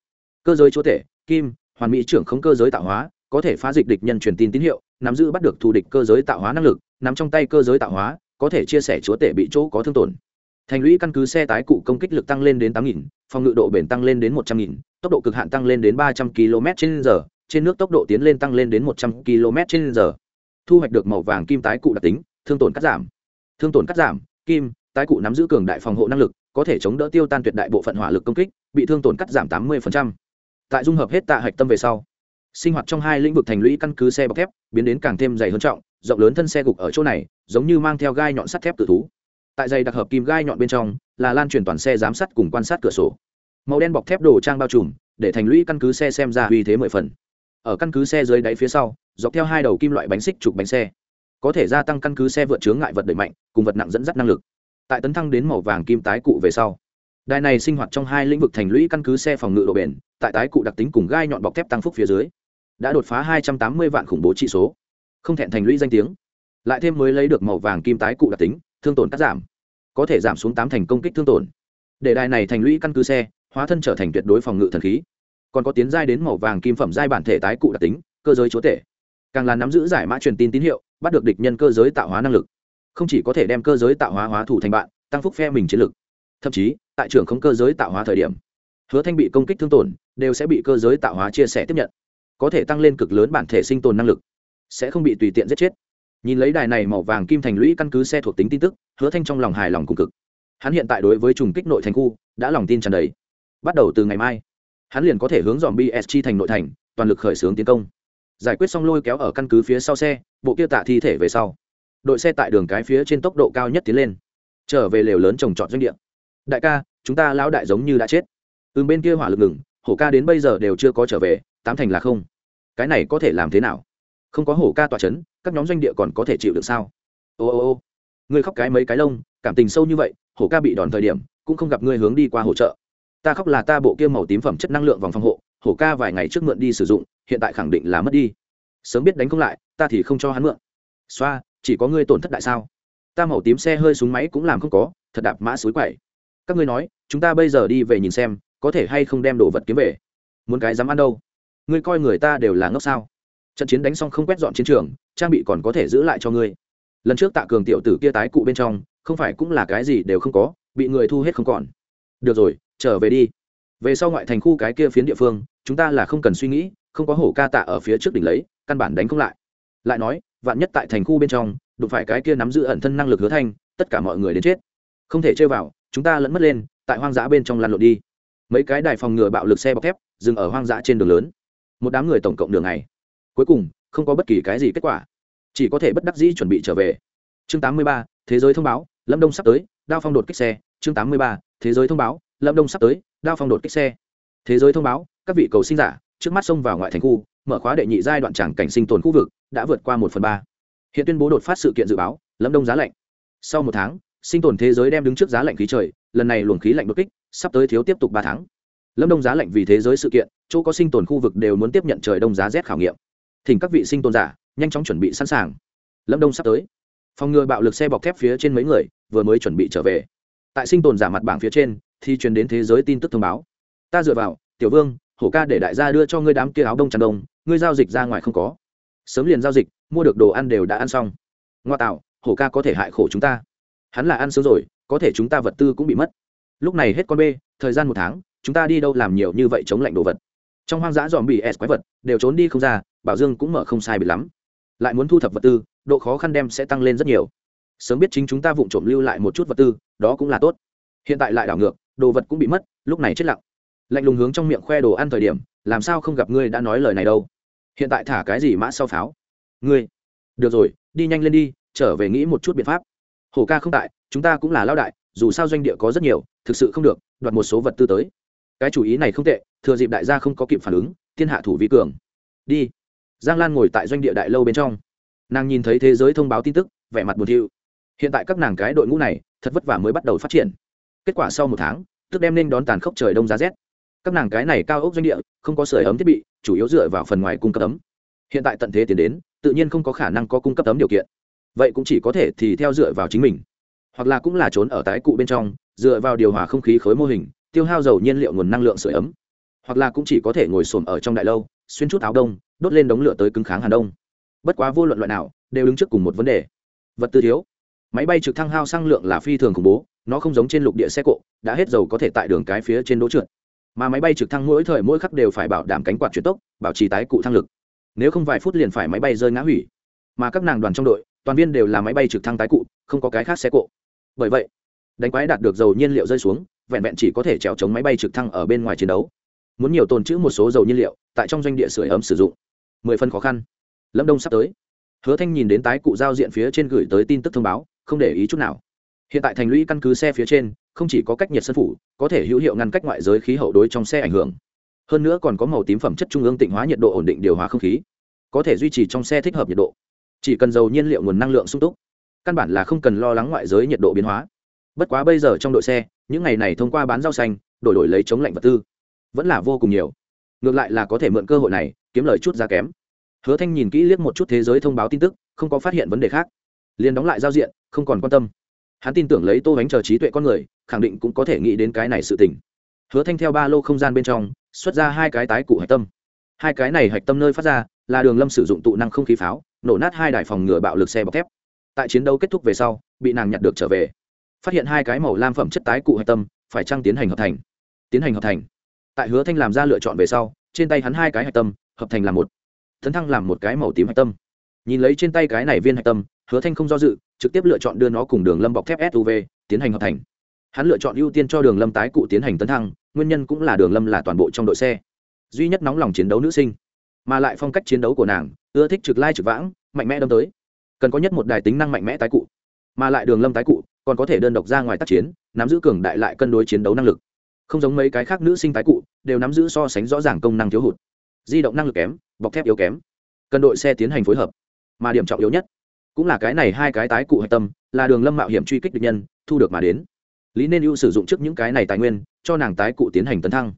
Cơ giới chúa tể, kim, hoàn mỹ trưởng không cơ giới tạo hóa, có thể phá dịch địch nhân truyền tin tín hiệu, nắm giữ bắt được thù địch cơ giới tạo hóa năng lực, nắm trong tay cơ giới tạo hóa, có thể chia sẻ chúa tể bị chỗ có thương tổn thành lũy căn cứ xe tái cụ công kích lực tăng lên đến tám nghìn, phòng ngự độ bền tăng lên đến một trăm nghìn, tốc độ cực hạn tăng lên đến ba trăm km trên giờ, trên nước tốc độ tiến lên tăng lên đến một trăm km trên giờ. Thu hoạch được màu vàng kim tái cụ đặc tính, thương tổn cắt giảm. Thương tổn cắt giảm, kim, tái cụ nắm giữ cường đại phòng hộ năng lực, có thể chống đỡ tiêu tan tuyệt đại bộ phận hỏa lực công kích, bị thương tổn cắt giảm tám mươi tại dung hợp hết tạ hạch tâm về sau, sinh hoạt trong hai lĩnh vực thành lũy căn cứ xe bọc thép biến đến càng thêm dày hơn trọng, rộng lớn thân xe gục ở chỗ này, giống như mang theo gai nhọn sắt thép tự thú tại dây đặc hợp kim gai nhọn bên trong, là lan truyền toàn xe giám sát cùng quan sát cửa sổ. Màu đen bọc thép đồ trang bao trùm, để thành lũy căn cứ xe xem ra uy thế mười phần. Ở căn cứ xe dưới đáy phía sau, dọc theo hai đầu kim loại bánh xích trục bánh xe, có thể gia tăng căn cứ xe vượt chướng ngại vật đẩy mạnh, cùng vật nặng dẫn dắt năng lực. Tại tấn thăng đến màu vàng kim tái cụ về sau, đài này sinh hoạt trong hai lĩnh vực thành lũy căn cứ xe phòng ngự độ bền, tại tái cụ đặc tính cùng gai nhọn bọc thép tăng phúc phía dưới, đã đột phá hai trăm tám mươi vạn khủng bố trị số. Không thẹn thành lũy danh tiếng, lại thêm mới lấy được màu vàng kim tái cụ đặc tính thương tổn cắt giảm. Có thể giảm xuống tám thành công kích thương tổn. Để đài này thành lũy căn cứ xe, hóa thân trở thành tuyệt đối phòng ngự thần khí. Còn có tiến giai đến màu vàng kim phẩm giai bản thể tái cụ đặc tính, cơ giới chúa tể. Càng là nắm giữ giải mã truyền tin tín hiệu, bắt được địch nhân cơ giới tạo hóa năng lực. Không chỉ có thể đem cơ giới tạo hóa hóa thủ thành bạn, tăng phúc phe mình chiến lực. Thậm chí, tại trường không cơ giới tạo hóa thời điểm, hứa thanh bị công kích thương tổn, đều sẽ bị cơ giới tạo hóa chia sẻ tiếp nhận. Có thể tăng lên cực lớn bản thể sinh tồn năng lực, sẽ không bị tùy tiện giết chết nhìn lấy đài này màu vàng kim thành lũy căn cứ xe thuộc tính tin tức, hứa thanh trong lòng hài lòng cùng cực. Hắn hiện tại đối với trùng kích nội thành khu, đã lòng tin tràn đầy. Bắt đầu từ ngày mai, hắn liền có thể hướng dòm bsg thành nội thành, toàn lực khởi xướng tiến công. Giải quyết xong lôi kéo ở căn cứ phía sau xe, bộ kia tạ thi thể về sau. Đội xe tại đường cái phía trên tốc độ cao nhất tiến lên. Trở về lều lớn trồng trọt doanh địa. Đại ca, chúng ta lão đại giống như đã chết. Từ bên kia hỏa lực ngừng, hổ ca đến bây giờ đều chưa có trở về, tám thành là không. Cái này có thể làm thế nào? Không có hổ ca tỏa c h ấ n các nhóm doanh địa còn có thể chịu được sao? Ô ô ô. Ngươi khóc cái mấy cái lông, cảm tình sâu như vậy, hổ ca bị đòn thời điểm, cũng không gặp ngươi hướng đi qua hỗ trợ. Ta khóc là ta bộ kia màu tím phẩm chất năng lượng vòng phòng hộ, hổ ca vài ngày trước mượn đi sử dụng, hiện tại khẳng định là mất đi. Sớm biết đánh không lại, ta thì không cho hắn mượn. Xoa, chỉ có ngươi tổn thất đại sao? Ta màu tím xe hơi súng máy cũng làm không có, thật đạp mã suối quậy. Các ngươi nói, chúng ta bây giờ đi về nhìn xem, có thể hay không đem đồ vật kiếm về? Muốn cái dám ăn đâu? Ngươi coi người ta đều là ngốc sao? Trận chiến đánh xong không quét dọn chiến trường, trang bị còn có thể giữ lại cho ngươi. Lần trước tạ cường tiểu tử kia tái cụ bên trong, không phải cũng là cái gì đều không có, bị người thu hết không còn. Được rồi, trở về đi. Về sau ngoại thành khu cái kia phiến địa phương, chúng ta là không cần suy nghĩ, không có hổ ca tạ ở phía trước đỉnh lấy, căn bản đánh không lại. Lại nói, vạn nhất tại thành khu bên trong, đụng phải cái kia nắm giữ ẩn thân năng lực hứa thanh, tất cả mọi người đến chết. Không thể chơi vào, chúng ta lẫn mất lên, tại hoang dã bên trong lăn lộn đi. Mấy cái đài phòng ngừa bạo lực xe bọc thép, dừng ở hoang dã trên đường lớn. Một đám người tổng cộng đường này cuối cùng không có bất kỳ cái gì kết quả. Chỉ có thể bất đắc dĩ chuẩn bị trở về. Chương 83, thế giới thông báo lâm đông sắp tới đao phong đột kích xe. Chương 83, thế giới thông báo lâm đông sắp tới đao phong đột kích xe. Thế giới thông báo các vị cầu sinh giả trước mắt xông vào ngoại thành khu mở khóa đệ nhị giai đoạn tràng cảnh sinh tồn khu vực đã vượt qua một phần ba. Hiện tuyên bố đột phát sự kiện dự báo lâm đông giá lạnh. Sau một tháng sinh tồn thế giới đem đứng trước giá lạnh khí trời lần này luồng khí lạnh đột kích sắp tới thiếu tiếp tục ba tháng. Lâm đông giá lạnh vì thế giới sự kiện chỗ có sinh tồn khu vực đều muốn tiếp nhận trời đông giá rét khảo nghiệm thỉnh các vị sinh tồn giả nhanh chóng chuẩn bị sẵn sàng. Lâm đông sắp tới. Phòng ngừa bạo lực xe bọc thép phía trên mấy người vừa mới chuẩn bị trở về. Tại sinh tồn giả mặt bảng phía trên thì truyền đến thế giới tin tức thông báo. Ta dựa vào, tiểu vương, hổ ca để đại gia đưa cho ngươi đám kia áo đông tràn đông, ngươi giao dịch ra ngoài không có. Sớm liền giao dịch, mua được đồ ăn đều đã ăn xong. Ngoa tạo, hổ ca có thể hại khổ chúng ta. Hắn là ăn sớm rồi, có thể chúng ta vật tư cũng bị mất. Lúc này hết con bê, thời gian một tháng, chúng ta đi đâu làm nhiều như vậy chống lạnh đồ vật. Trong hoang dã dòm bị s quái vật, đều trốn đi không ra bảo dương cũng mở không sai bị lắm. Lại muốn thu thập vật tư, độ khó khăn đem sẽ tăng lên rất nhiều. Sớm biết chính chúng ta vụng trộm lưu lại một chút vật tư, đó cũng là tốt. Hiện tại lại đảo ngược, đồ vật cũng bị mất, lúc này chết lặng. Lạnh lùng hướng trong miệng khoe đồ ăn thời điểm, làm sao không gặp ngươi đã nói lời này đâu. Hiện tại thả cái gì mã sau pháo? Ngươi. Được rồi, đi nhanh lên đi, trở về nghĩ một chút biện pháp. Hổ ca không tại, chúng ta cũng là lao đại, dù sao doanh địa có rất nhiều, thực sự không được, đoạt một số vật tư tới. Cái chủ ý này không tệ, thừa dịp đại gia không có kịp phản ứng, thiên hạ thủ vi cường. Đi giang lan ngồi tại doanh địa đại lâu bên trong. Nàng nhìn thấy thế giới thông báo tin tức, vẻ mặt buồn thiu. Hiện tại các nàng cái đội ngũ này, thật vất vả mới bắt đầu phát triển. Kết quả sau một tháng, tức đem nên đón tàn khốc trời đông giá rét. Các nàng cái này cao ốc doanh địa, không có sưởi ấm thiết bị, chủ yếu dựa vào phần ngoài cung cấp ấm. Hiện tại tận thế tiến đến, tự nhiên không có khả năng có cung cấp ấm điều kiện. Vậy cũng chỉ có thể thì theo dựa vào chính mình. Hoặc là cũng là trốn ở tái cụ bên trong, dựa vào điều hòa không khí khối mô hình, tiêu hao dầu nhiên liệu nguồn năng lượng sưởi ấm. Hoặc là cũng chỉ có thể ngồi xổm ở trong đại lâu, xuyên chút áo đông đốt lên đống lửa tới cứng kháng hàn đông. Bất quá vô luận loại nào, đều đứng trước cùng một vấn đề. Vật tư thiếu. Máy bay trực thăng hao xăng lượng là phi thường khủng bố, nó không giống trên lục địa xe cộ, đã hết dầu có thể tại đường cái phía trên đỗ trượt. Mà máy bay trực thăng mỗi thời mỗi khắc đều phải bảo đảm cánh quạt chuyển tốc, bảo trì tái cụ thăng lực. Nếu không vài phút liền phải máy bay rơi ngã hủy. Mà các nàng đoàn trong đội, toàn viên đều là máy bay trực thăng tái cụ, không có cái khác xe cộ. Bởi vậy, đánh quái đạt được dầu nhiên liệu rơi xuống, vẹn vẹn chỉ có thể trèo chống máy bay trực thăng ở bên ngoài chiến đấu. Muốn nhiều tồn trữ một số dầu nhiên liệu, tại trong doanh địa sửa ấm sử dụng mười phân khó khăn. Lâm đông sắp tới. Hứa thanh nhìn đến tái cụ giao diện phía trên gửi tới tin tức thông báo, không để ý chút nào. Hiện tại thành lũy căn cứ xe phía trên, không chỉ có cách nhiệt sân phủ, có thể hữu hiệu ngăn cách ngoại giới khí hậu đối trong xe ảnh hưởng. Hơn nữa còn có màu tím phẩm chất trung ương tịnh hóa nhiệt độ ổn định điều hòa không khí. Có thể duy trì trong xe thích hợp nhiệt độ. Chỉ cần dầu nhiên liệu nguồn năng lượng sung túc, căn bản là không cần lo lắng ngoại giới nhiệt độ biến hóa. Bất quá bây giờ trong đội xe, những ngày này thông qua bán rau xanh, đổi đổi lấy chống lạnh vật tư, vẫn là vô cùng nhiều ngược lại là có thể mượn cơ hội này, kiếm lời chút giá kém. Hứa thanh nhìn kỹ liếc một chút thế giới thông báo tin tức, không có phát hiện vấn đề khác. Liền đóng lại giao diện, không còn quan tâm. Hắn tin tưởng lấy tô bánh chờ trí tuệ con người, khẳng định cũng có thể nghĩ đến cái này sự tình. Hứa thanh theo ba lô không gian bên trong, xuất ra hai cái tái cụ hạch tâm. Hai cái này hạch tâm nơi phát ra, là đường lâm sử dụng tụ năng không khí pháo, nổ nát hai đài phòng ngừa bạo lực xe bọc thép. Tại chiến đấu kết thúc về sau, bị nàng nhặt được trở về. Phát hiện hai cái màu lam phẩm chất tái cụ hạch tâm, phải trăng tiến hành hợp thành? Tiến hành hợp thành tại hứa thanh làm ra lựa chọn về sau, trên tay hắn hai cái hạch tâm, hợp thành làm một. Tấn thăng làm một cái màu tím hạch tâm. Nhìn lấy trên tay cái này viên hạch tâm, hứa thanh không do dự, trực tiếp lựa chọn đưa nó cùng đường lâm bọc thép suv tiến hành hợp thành. Hắn lựa chọn ưu tiên cho đường lâm tái cụ tiến hành tấn thăng, nguyên nhân cũng là đường lâm là toàn bộ trong đội xe. Duy nhất nóng lòng chiến đấu nữ sinh. Mà lại phong cách chiến đấu của nàng, ưa thích trực lai trực vãng, mạnh mẽ đâm tới. Cần có nhất một đài tính năng mạnh mẽ tái cụ. Mà lại đường lâm tái cụ, còn có thể đơn độc ra ngoài tác chiến, nắm giữ cường đại lại cân đối chiến đấu năng lực không giống mấy cái khác nữ sinh tái cụ, đều nắm giữ so sánh rõ ràng công năng thiếu hụt. Di động năng lực kém, bọc thép yếu kém. Cần đội xe tiến hành phối hợp, mà điểm trọng yếu nhất cũng là cái này hai cái tái cụ hạch tâm, là đường lâm mạo hiểm truy kích địch nhân, thu được mà đến. Lý nên ưu sử dụng trước những cái này tài nguyên, cho nàng tái cụ tiến hành tấn thăng.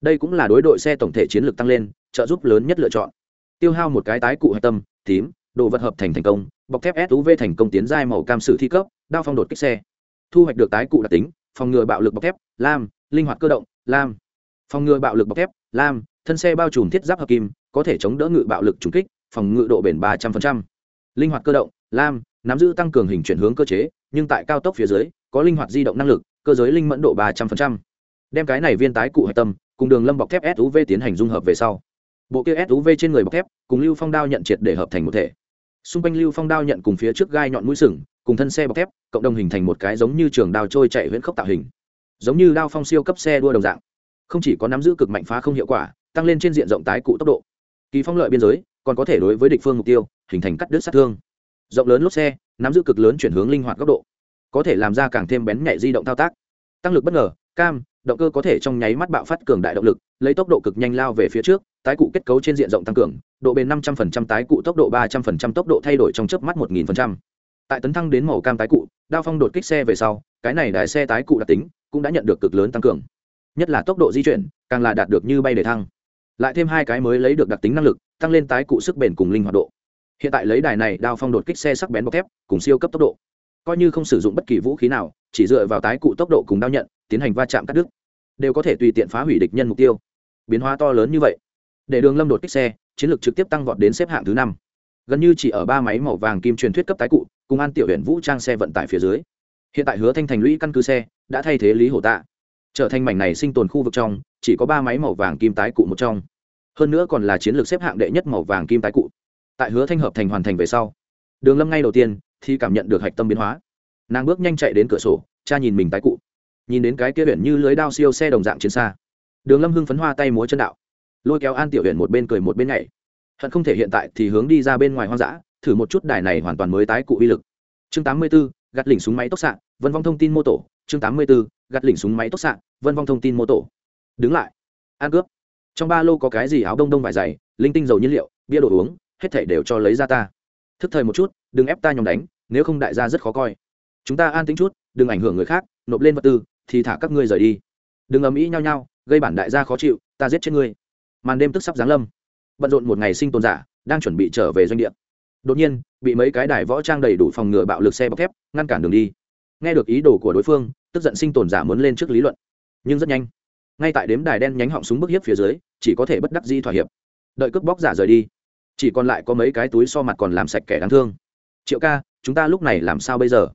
Đây cũng là đối đội xe tổng thể chiến lược tăng lên, trợ giúp lớn nhất lựa chọn. Tiêu hao một cái tái cụ hạch tâm, tím, đồ vật hợp thành thành công, bọc thép suv thành công tiến giai màu cam sử thi cấp, đao phong đột kích xe. Thu hoạch được tái cụ đặc tính, phòng ngừa bạo lực bọc thép, lam linh hoạt cơ động, lam. Phòng ngừa bạo lực bọc thép, lam. Thân xe bao trùm thiết giáp hợp kim, có thể chống đỡ ngự bạo lực trùng kích, phòng ngự độ bền ba trăm linh linh hoạt cơ động, lam. Nắm giữ tăng cường hình chuyển hướng cơ chế, nhưng tại cao tốc phía dưới, có linh hoạt di động năng lực, cơ giới linh mẫn độ ba trăm linh đem cái này viên tái cụ hạch tâm, cùng đường lâm bọc thép suv tiến hành dung hợp về sau. Bộ kia suv trên người bọc thép, cùng lưu phong đao nhận triệt để hợp thành một thể. Xung quanh lưu phong đao nhận cùng phía trước gai nhọn mũi sừng, cùng thân xe bọc thép, cộng đồng hình thành một cái giống như trường đao trôi chạy huyễn khốc tạo hình giống như đao phong siêu cấp xe đua đồng dạng. Không chỉ có nắm giữ cực mạnh phá không hiệu quả, tăng lên trên diện rộng tái cụ tốc độ. Kỳ phong lợi biên giới, còn có thể đối với địch phương mục tiêu, hình thành cắt đứt sát thương. Rộng lớn lốp xe, nắm giữ cực lớn chuyển hướng linh hoạt góc độ. Có thể làm ra càng thêm bén nhạy di động thao tác. Tăng lực bất ngờ, cam, động cơ có thể trong nháy mắt bạo phát cường đại động lực, lấy tốc độ cực nhanh lao về phía trước, tái cụ kết cấu trên diện rộng tăng cường, độ bền năm trăm linh tái cụ tốc độ ba trăm linh tốc độ thay đổi trong chớp mắt một nghìn tại tấn thăng đến màu cam tái cụ, đao phong đột kích xe về sau, cái này đài xe tái cụ đặc tính cũng đã nhận được cực lớn tăng cường. Nhất là tốc độ di chuyển, càng là đạt được như bay để thăng. Lại thêm hai cái mới lấy được đặc tính năng lực, tăng lên tái cụ sức bền cùng linh hoạt độ. Hiện tại lấy đài này đao phong đột kích xe sắc bén bọc thép, cùng siêu cấp tốc độ. Coi như không sử dụng bất kỳ vũ khí nào, chỉ dựa vào tái cụ tốc độ cùng đao nhận, tiến hành va chạm cắt đứt, đều có thể tùy tiện phá hủy địch nhân mục tiêu. Biến hóa to lớn như vậy. Để đường lâm đột kích xe, chiến lược trực tiếp tăng vọt đến xếp hạng thứ năm. Gần như chỉ ở ba máy màu vàng kim truyền thuyết cấp tái cụ, cùng an tiểu huyện vũ trang xe vận tải phía dưới. Hiện tại hứa thanh thành lũy căn cứ xe đã thay thế lý hổ tạ. Trở thành mảnh này sinh tồn khu vực trong chỉ có ba máy màu vàng kim tái cụ một trong. Hơn nữa còn là chiến lược xếp hạng đệ nhất màu vàng kim tái cụ. Tại hứa thanh hợp thành hoàn thành về sau đường lâm ngay đầu tiên thì cảm nhận được hạch tâm biến hóa. Nàng bước nhanh chạy đến cửa sổ cha nhìn mình tái cụ. Nhìn đến cái kia huyện như lưới đao siêu xe đồng dạng chiến xa. Đường lâm hưng phấn hoa tay múa chân đạo. Lôi kéo an tiểu huyện một bên cười một bên nhảy. Hận không thể hiện tại thì hướng đi ra bên ngoài hoang dã thử một chút đài này hoàn toàn mới tái cụ uy lực. Chương tám mươi 84, gạt lỉnh súng máy tốc xạ vân vong thông tin mô tổ chương tám mươi 84, gạt lỉnh súng máy tốc sạn vân vong thông tin mô tổ. Đứng lại. Ăn cướp. Trong ba lô có cái gì áo đông đông vải dày linh tinh dầu nhiên liệu bia đồ uống hết thảy đều cho lấy ra ta. Thức thời một chút đừng ép ta nhóm đánh nếu không đại gia rất khó coi. Chúng ta an tính chút đừng ảnh hưởng người khác nộp lên vật tư thì thả các ngươi rời đi. Đừng ầm ĩ nhau nhau gây bản đại gia khó chịu ta giết chết ngươi. Màn đêm tức sắp giáng lâm. Bận rộn một ngày sinh tồn giả đang chuẩn bị trở về doanh địa. Đột nhiên bị mấy cái đài võ trang đầy đủ phòng ngừa bạo lực xe bọc thép ngăn cản đường đi nghe được ý đồ của đối phương, tức giận sinh tồn giả muốn lên trước lý luận. Nhưng rất nhanh, ngay tại đếm đài đen nhánh họng súng bức hiếp phía dưới, chỉ có thể bất đắc di thỏa hiệp. Đợi cướp bóc giả rời đi, chỉ còn lại có mấy cái túi so mặt còn làm sạch kẻ đáng thương. Triệu ca, chúng ta lúc này làm sao bây giờ?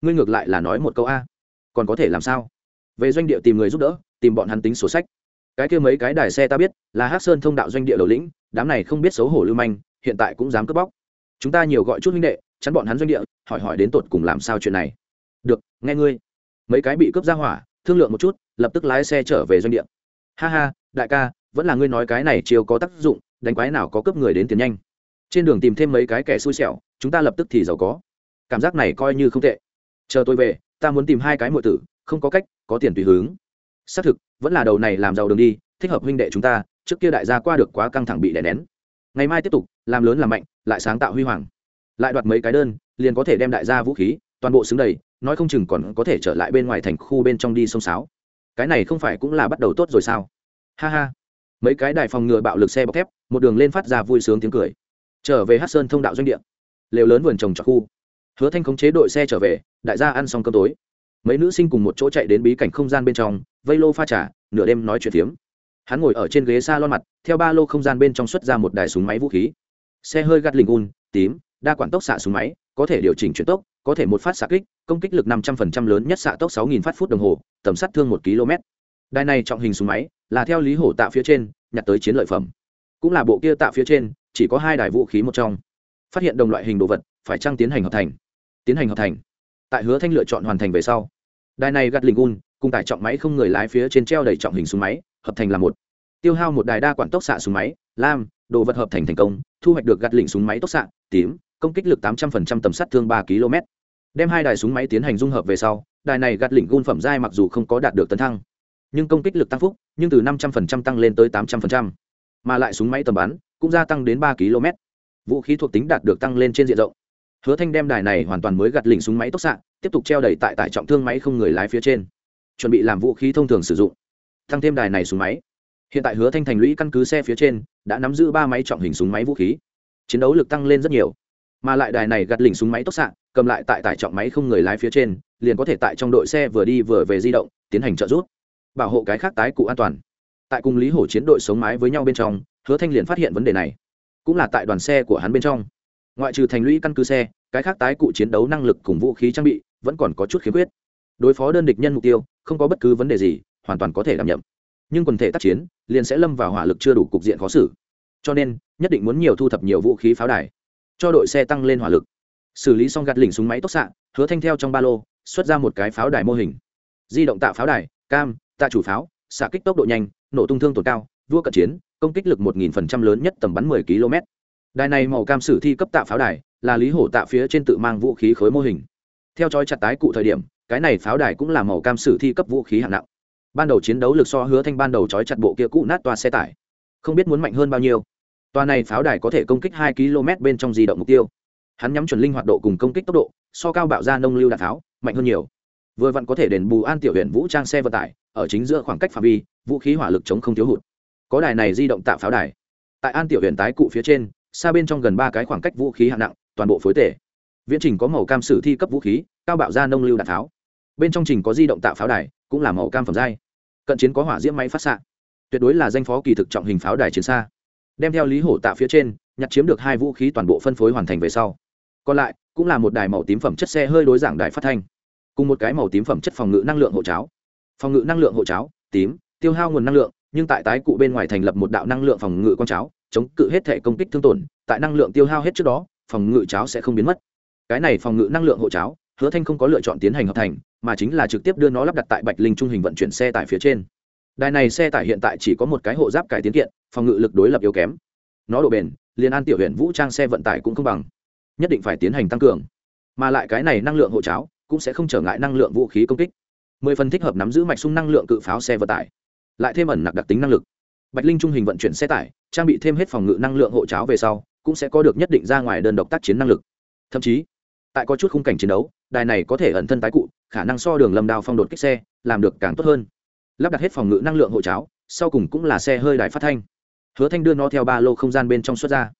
Ngươi ngược lại là nói một câu a. Còn có thể làm sao? Về doanh địa tìm người giúp đỡ, tìm bọn hắn tính sổ sách. Cái kia mấy cái đài xe ta biết, là hát sơn thông đạo doanh địa đầu lĩnh, đám này không biết xấu hổ lưu manh, hiện tại cũng dám cướp bóc. Chúng ta nhiều gọi chút huynh đệ, chắn bọn hắn doanh địa, hỏi hỏi đến tột cùng làm sao chuyện này được, nghe ngươi. Mấy cái bị cướp ra hỏa, thương lượng một chút, lập tức lái xe trở về doanh địa. Ha ha, đại ca, vẫn là ngươi nói cái này chiều có tác dụng, đánh quái nào có cướp người đến tiền nhanh. Trên đường tìm thêm mấy cái kẻ xui xẻo, chúng ta lập tức thì giàu có. Cảm giác này coi như không tệ. Chờ tôi về, ta muốn tìm hai cái mọi tử, không có cách, có tiền tùy hướng. Xác thực, vẫn là đầu này làm giàu đường đi, thích hợp huynh đệ chúng ta, trước kia đại gia qua được quá căng thẳng bị đè nén. Ngày mai tiếp tục, làm lớn làm mạnh, lại sáng tạo huy hoàng. Lại đoạt mấy cái đơn, liền có thể đem đại gia vũ khí, toàn bộ xứng đầy nói không chừng còn có thể trở lại bên ngoài thành khu bên trong đi sông sáo. Cái này không phải cũng là bắt đầu tốt rồi sao? Ha ha. Mấy cái đài phòng ngừa bạo lực xe bọc thép, một đường lên phát ra vui sướng tiếng cười. Trở về hát sơn thông đạo doanh địa. Lều lớn vườn trồng trọt khu. Hứa thanh khống chế đội xe trở về, đại gia ăn xong cơm tối. Mấy nữ sinh cùng một chỗ chạy đến bí cảnh không gian bên trong, vây lô pha trà, nửa đêm nói chuyện phiếm. Hắn ngồi ở trên ghế s a lon mặt, theo ba lô không gian bên trong xuất ra một đài súng máy vũ khí. Xe hơi gắt lình un, tím, đa quản tốc xạ súng máy, có thể điều chỉnh chuyển tốc có thể một phát xạ kích, công kích lực năm trăm linh lớn nhất xạ tốc sáu nghìn phát phút đồng hồ, tầm sát thương một km đài này trọng hình súng máy, là theo lý hổ tạ phía trên, nhặt tới chiến lợi phẩm. Cũng là bộ kia tạ phía trên, chỉ có hai đài vũ khí một trong. Phát hiện đồng loại hình đồ vật, phải trăng tiến hành hợp thành? Tiến hành hợp thành. Tại hứa thanh lựa chọn hoàn thành về sau, đài này gạt lình un cùng tải trọng máy không người lái phía trên treo đầy trọng hình súng máy, hợp thành là một. Tiêu hao một đài đa quản tốc xạ súng máy, lam, đồ vật hợp thành thành công, thu hoạch được gạt lình súng máy tốc xạ, tím công kích lực tám trăm linh tầm sát thương ba km. Đem hai đài súng máy tiến hành dung hợp về sau, đài này gạt lỉnh gun phẩm giai mặc dù không có đạt được tấn thăng, nhưng công kích lực tăng phúc, nhưng từ năm trăm linh tăng lên tới tám trăm linh mà lại súng máy tầm bắn cũng gia tăng đến ba km. Vũ khí thuộc tính đạt được tăng lên trên diện rộng. Hứa thanh đem đài này hoàn toàn mới gạt lỉnh súng máy tốc xạ, tiếp tục treo đẩy tại tải trọng thương máy không người lái phía trên. Chuẩn bị làm vũ khí thông thường sử dụng. Tăng thêm đài này súng máy. Hiện tại hứa thanh thành lũy căn cứ xe phía trên đã nắm giữ ba máy trọng hình súng máy vũ khí. Chiến đấu lực tăng lên rất nhiều mà lại đài này gạt lỉnh súng máy tốc xạ, cầm lại tại tải trọng máy không người lái phía trên, liền có thể tại trong đội xe vừa đi vừa về di động, tiến hành trợ giúp. Bảo hộ cái khác tái cụ an toàn. Tại cùng lý hổ chiến đội sống mái với nhau bên trong, hứa thanh liền phát hiện vấn đề này. Cũng là tại đoàn xe của hắn bên trong. Ngoại trừ thành lũy căn cứ xe, cái khác tái cụ chiến đấu năng lực cùng vũ khí trang bị, vẫn còn có chút khiếm khuyết. Đối phó đơn địch nhân mục tiêu, không có bất cứ vấn đề gì, hoàn toàn có thể đảm nhiệm. Nhưng quần thể tác chiến, liền sẽ lâm vào hỏa lực chưa đủ cục diện khó xử. Cho nên, nhất định muốn nhiều thu thập nhiều vũ khí pháo đài cho đội xe tăng lên hỏa lực. Xử lý xong gạt lỉnh súng máy tốc xạ, hứa thanh theo trong ba lô, xuất ra một cái pháo đài mô hình. Di động tạo pháo đài, cam, tạ chủ pháo, xạ kích tốc độ nhanh, nổ tung thương tổn cao, vua cận chiến, công kích lực một nghìn phần trăm lớn nhất tầm bắn mười km. Đài này màu cam sử thi cấp tạ pháo đài, là lý hổ tạ phía trên tự mang vũ khí khối mô hình. Theo chói chặt tái cụ thời điểm, cái này pháo đài cũng là màu cam sử thi cấp vũ khí hạng nặng. Ban đầu chiến đấu lực so hứa thanh ban đầu chói chặt bộ kia cũ nát toa xe tải. Không biết muốn mạnh hơn bao nhiêu. Toa này pháo đài có thể công kích hai km bên trong di động mục tiêu. Hắn nhắm chuẩn linh hoạt độ cùng công kích tốc độ, so cao bạo ra nông lưu đạn tháo mạnh hơn nhiều. Vừa vặn có thể đền bù an tiểu huyện vũ trang xe vận tải, ở chính giữa khoảng cách phạm vi, vũ khí hỏa lực chống không thiếu hụt. Có đài này di động tạo pháo đài. Tại an tiểu huyện tái cụ phía trên, xa bên trong gần ba cái khoảng cách vũ khí hạng nặng, toàn bộ phối thể. viễn trình có màu cam sử thi cấp vũ khí, cao bạo ra nông lưu đạn tháo. bên trong trình có di động tạo pháo đài, cũng là màu cam phẩm giai. Cận chiến có hỏa diễm máy phát xạ. Tuyệt đối là danh phó kỳ thực trọng hình pháo đài chiến xa đem theo lý hổ tạ phía trên, nhặt chiếm được hai vũ khí toàn bộ phân phối hoàn thành về sau. Còn lại, cũng là một đài màu tím phẩm chất xe hơi đối giảng đài phát thanh. Cùng một cái màu tím phẩm chất phòng ngự năng lượng hộ cháo. Phòng ngự năng lượng hộ cháo, tím, tiêu hao nguồn năng lượng, nhưng tại tái cụ bên ngoài thành lập một đạo năng lượng phòng ngự con cháo, chống cự hết thể công kích thương tổn, tại năng lượng tiêu hao hết trước đó, phòng ngự cháo sẽ không biến mất. Cái này phòng ngự năng lượng hộ cháo, hứa thanh không có lựa chọn tiến hành hợp thành, mà chính là trực tiếp đưa nó lắp đặt tại bạch linh trung hình vận chuyển xe tải phía trên đài này xe tải hiện tại chỉ có một cái hộ giáp cải tiến kiện, phòng ngự lực đối lập yếu kém. Nó độ bền liên an tiểu huyện vũ trang xe vận tải cũng không bằng. Nhất định phải tiến hành tăng cường. Mà lại cái này năng lượng hộ cháo, cũng sẽ không trở ngại năng lượng vũ khí công kích. Mười phần thích hợp nắm giữ mạch sung năng lượng cự pháo xe vận tải. Lại thêm ẩn nặc đặc tính năng lực. Bạch linh trung hình vận chuyển xe tải, trang bị thêm hết phòng ngự năng lượng hộ cháo về sau, cũng sẽ có được nhất định ra ngoài đơn độc tác chiến năng lực. Thậm chí, tại có chút khung cảnh chiến đấu, đài này có thể ẩn thân tái cụ, khả năng so đường lâm đao phong đột kích xe, làm được càng tốt hơn lắp đặt hết phòng ngự năng lượng hộ cháo, sau cùng cũng là xe hơi đài phát thanh. Hứa thanh đưa nó theo ba lô không gian bên trong xuất ra.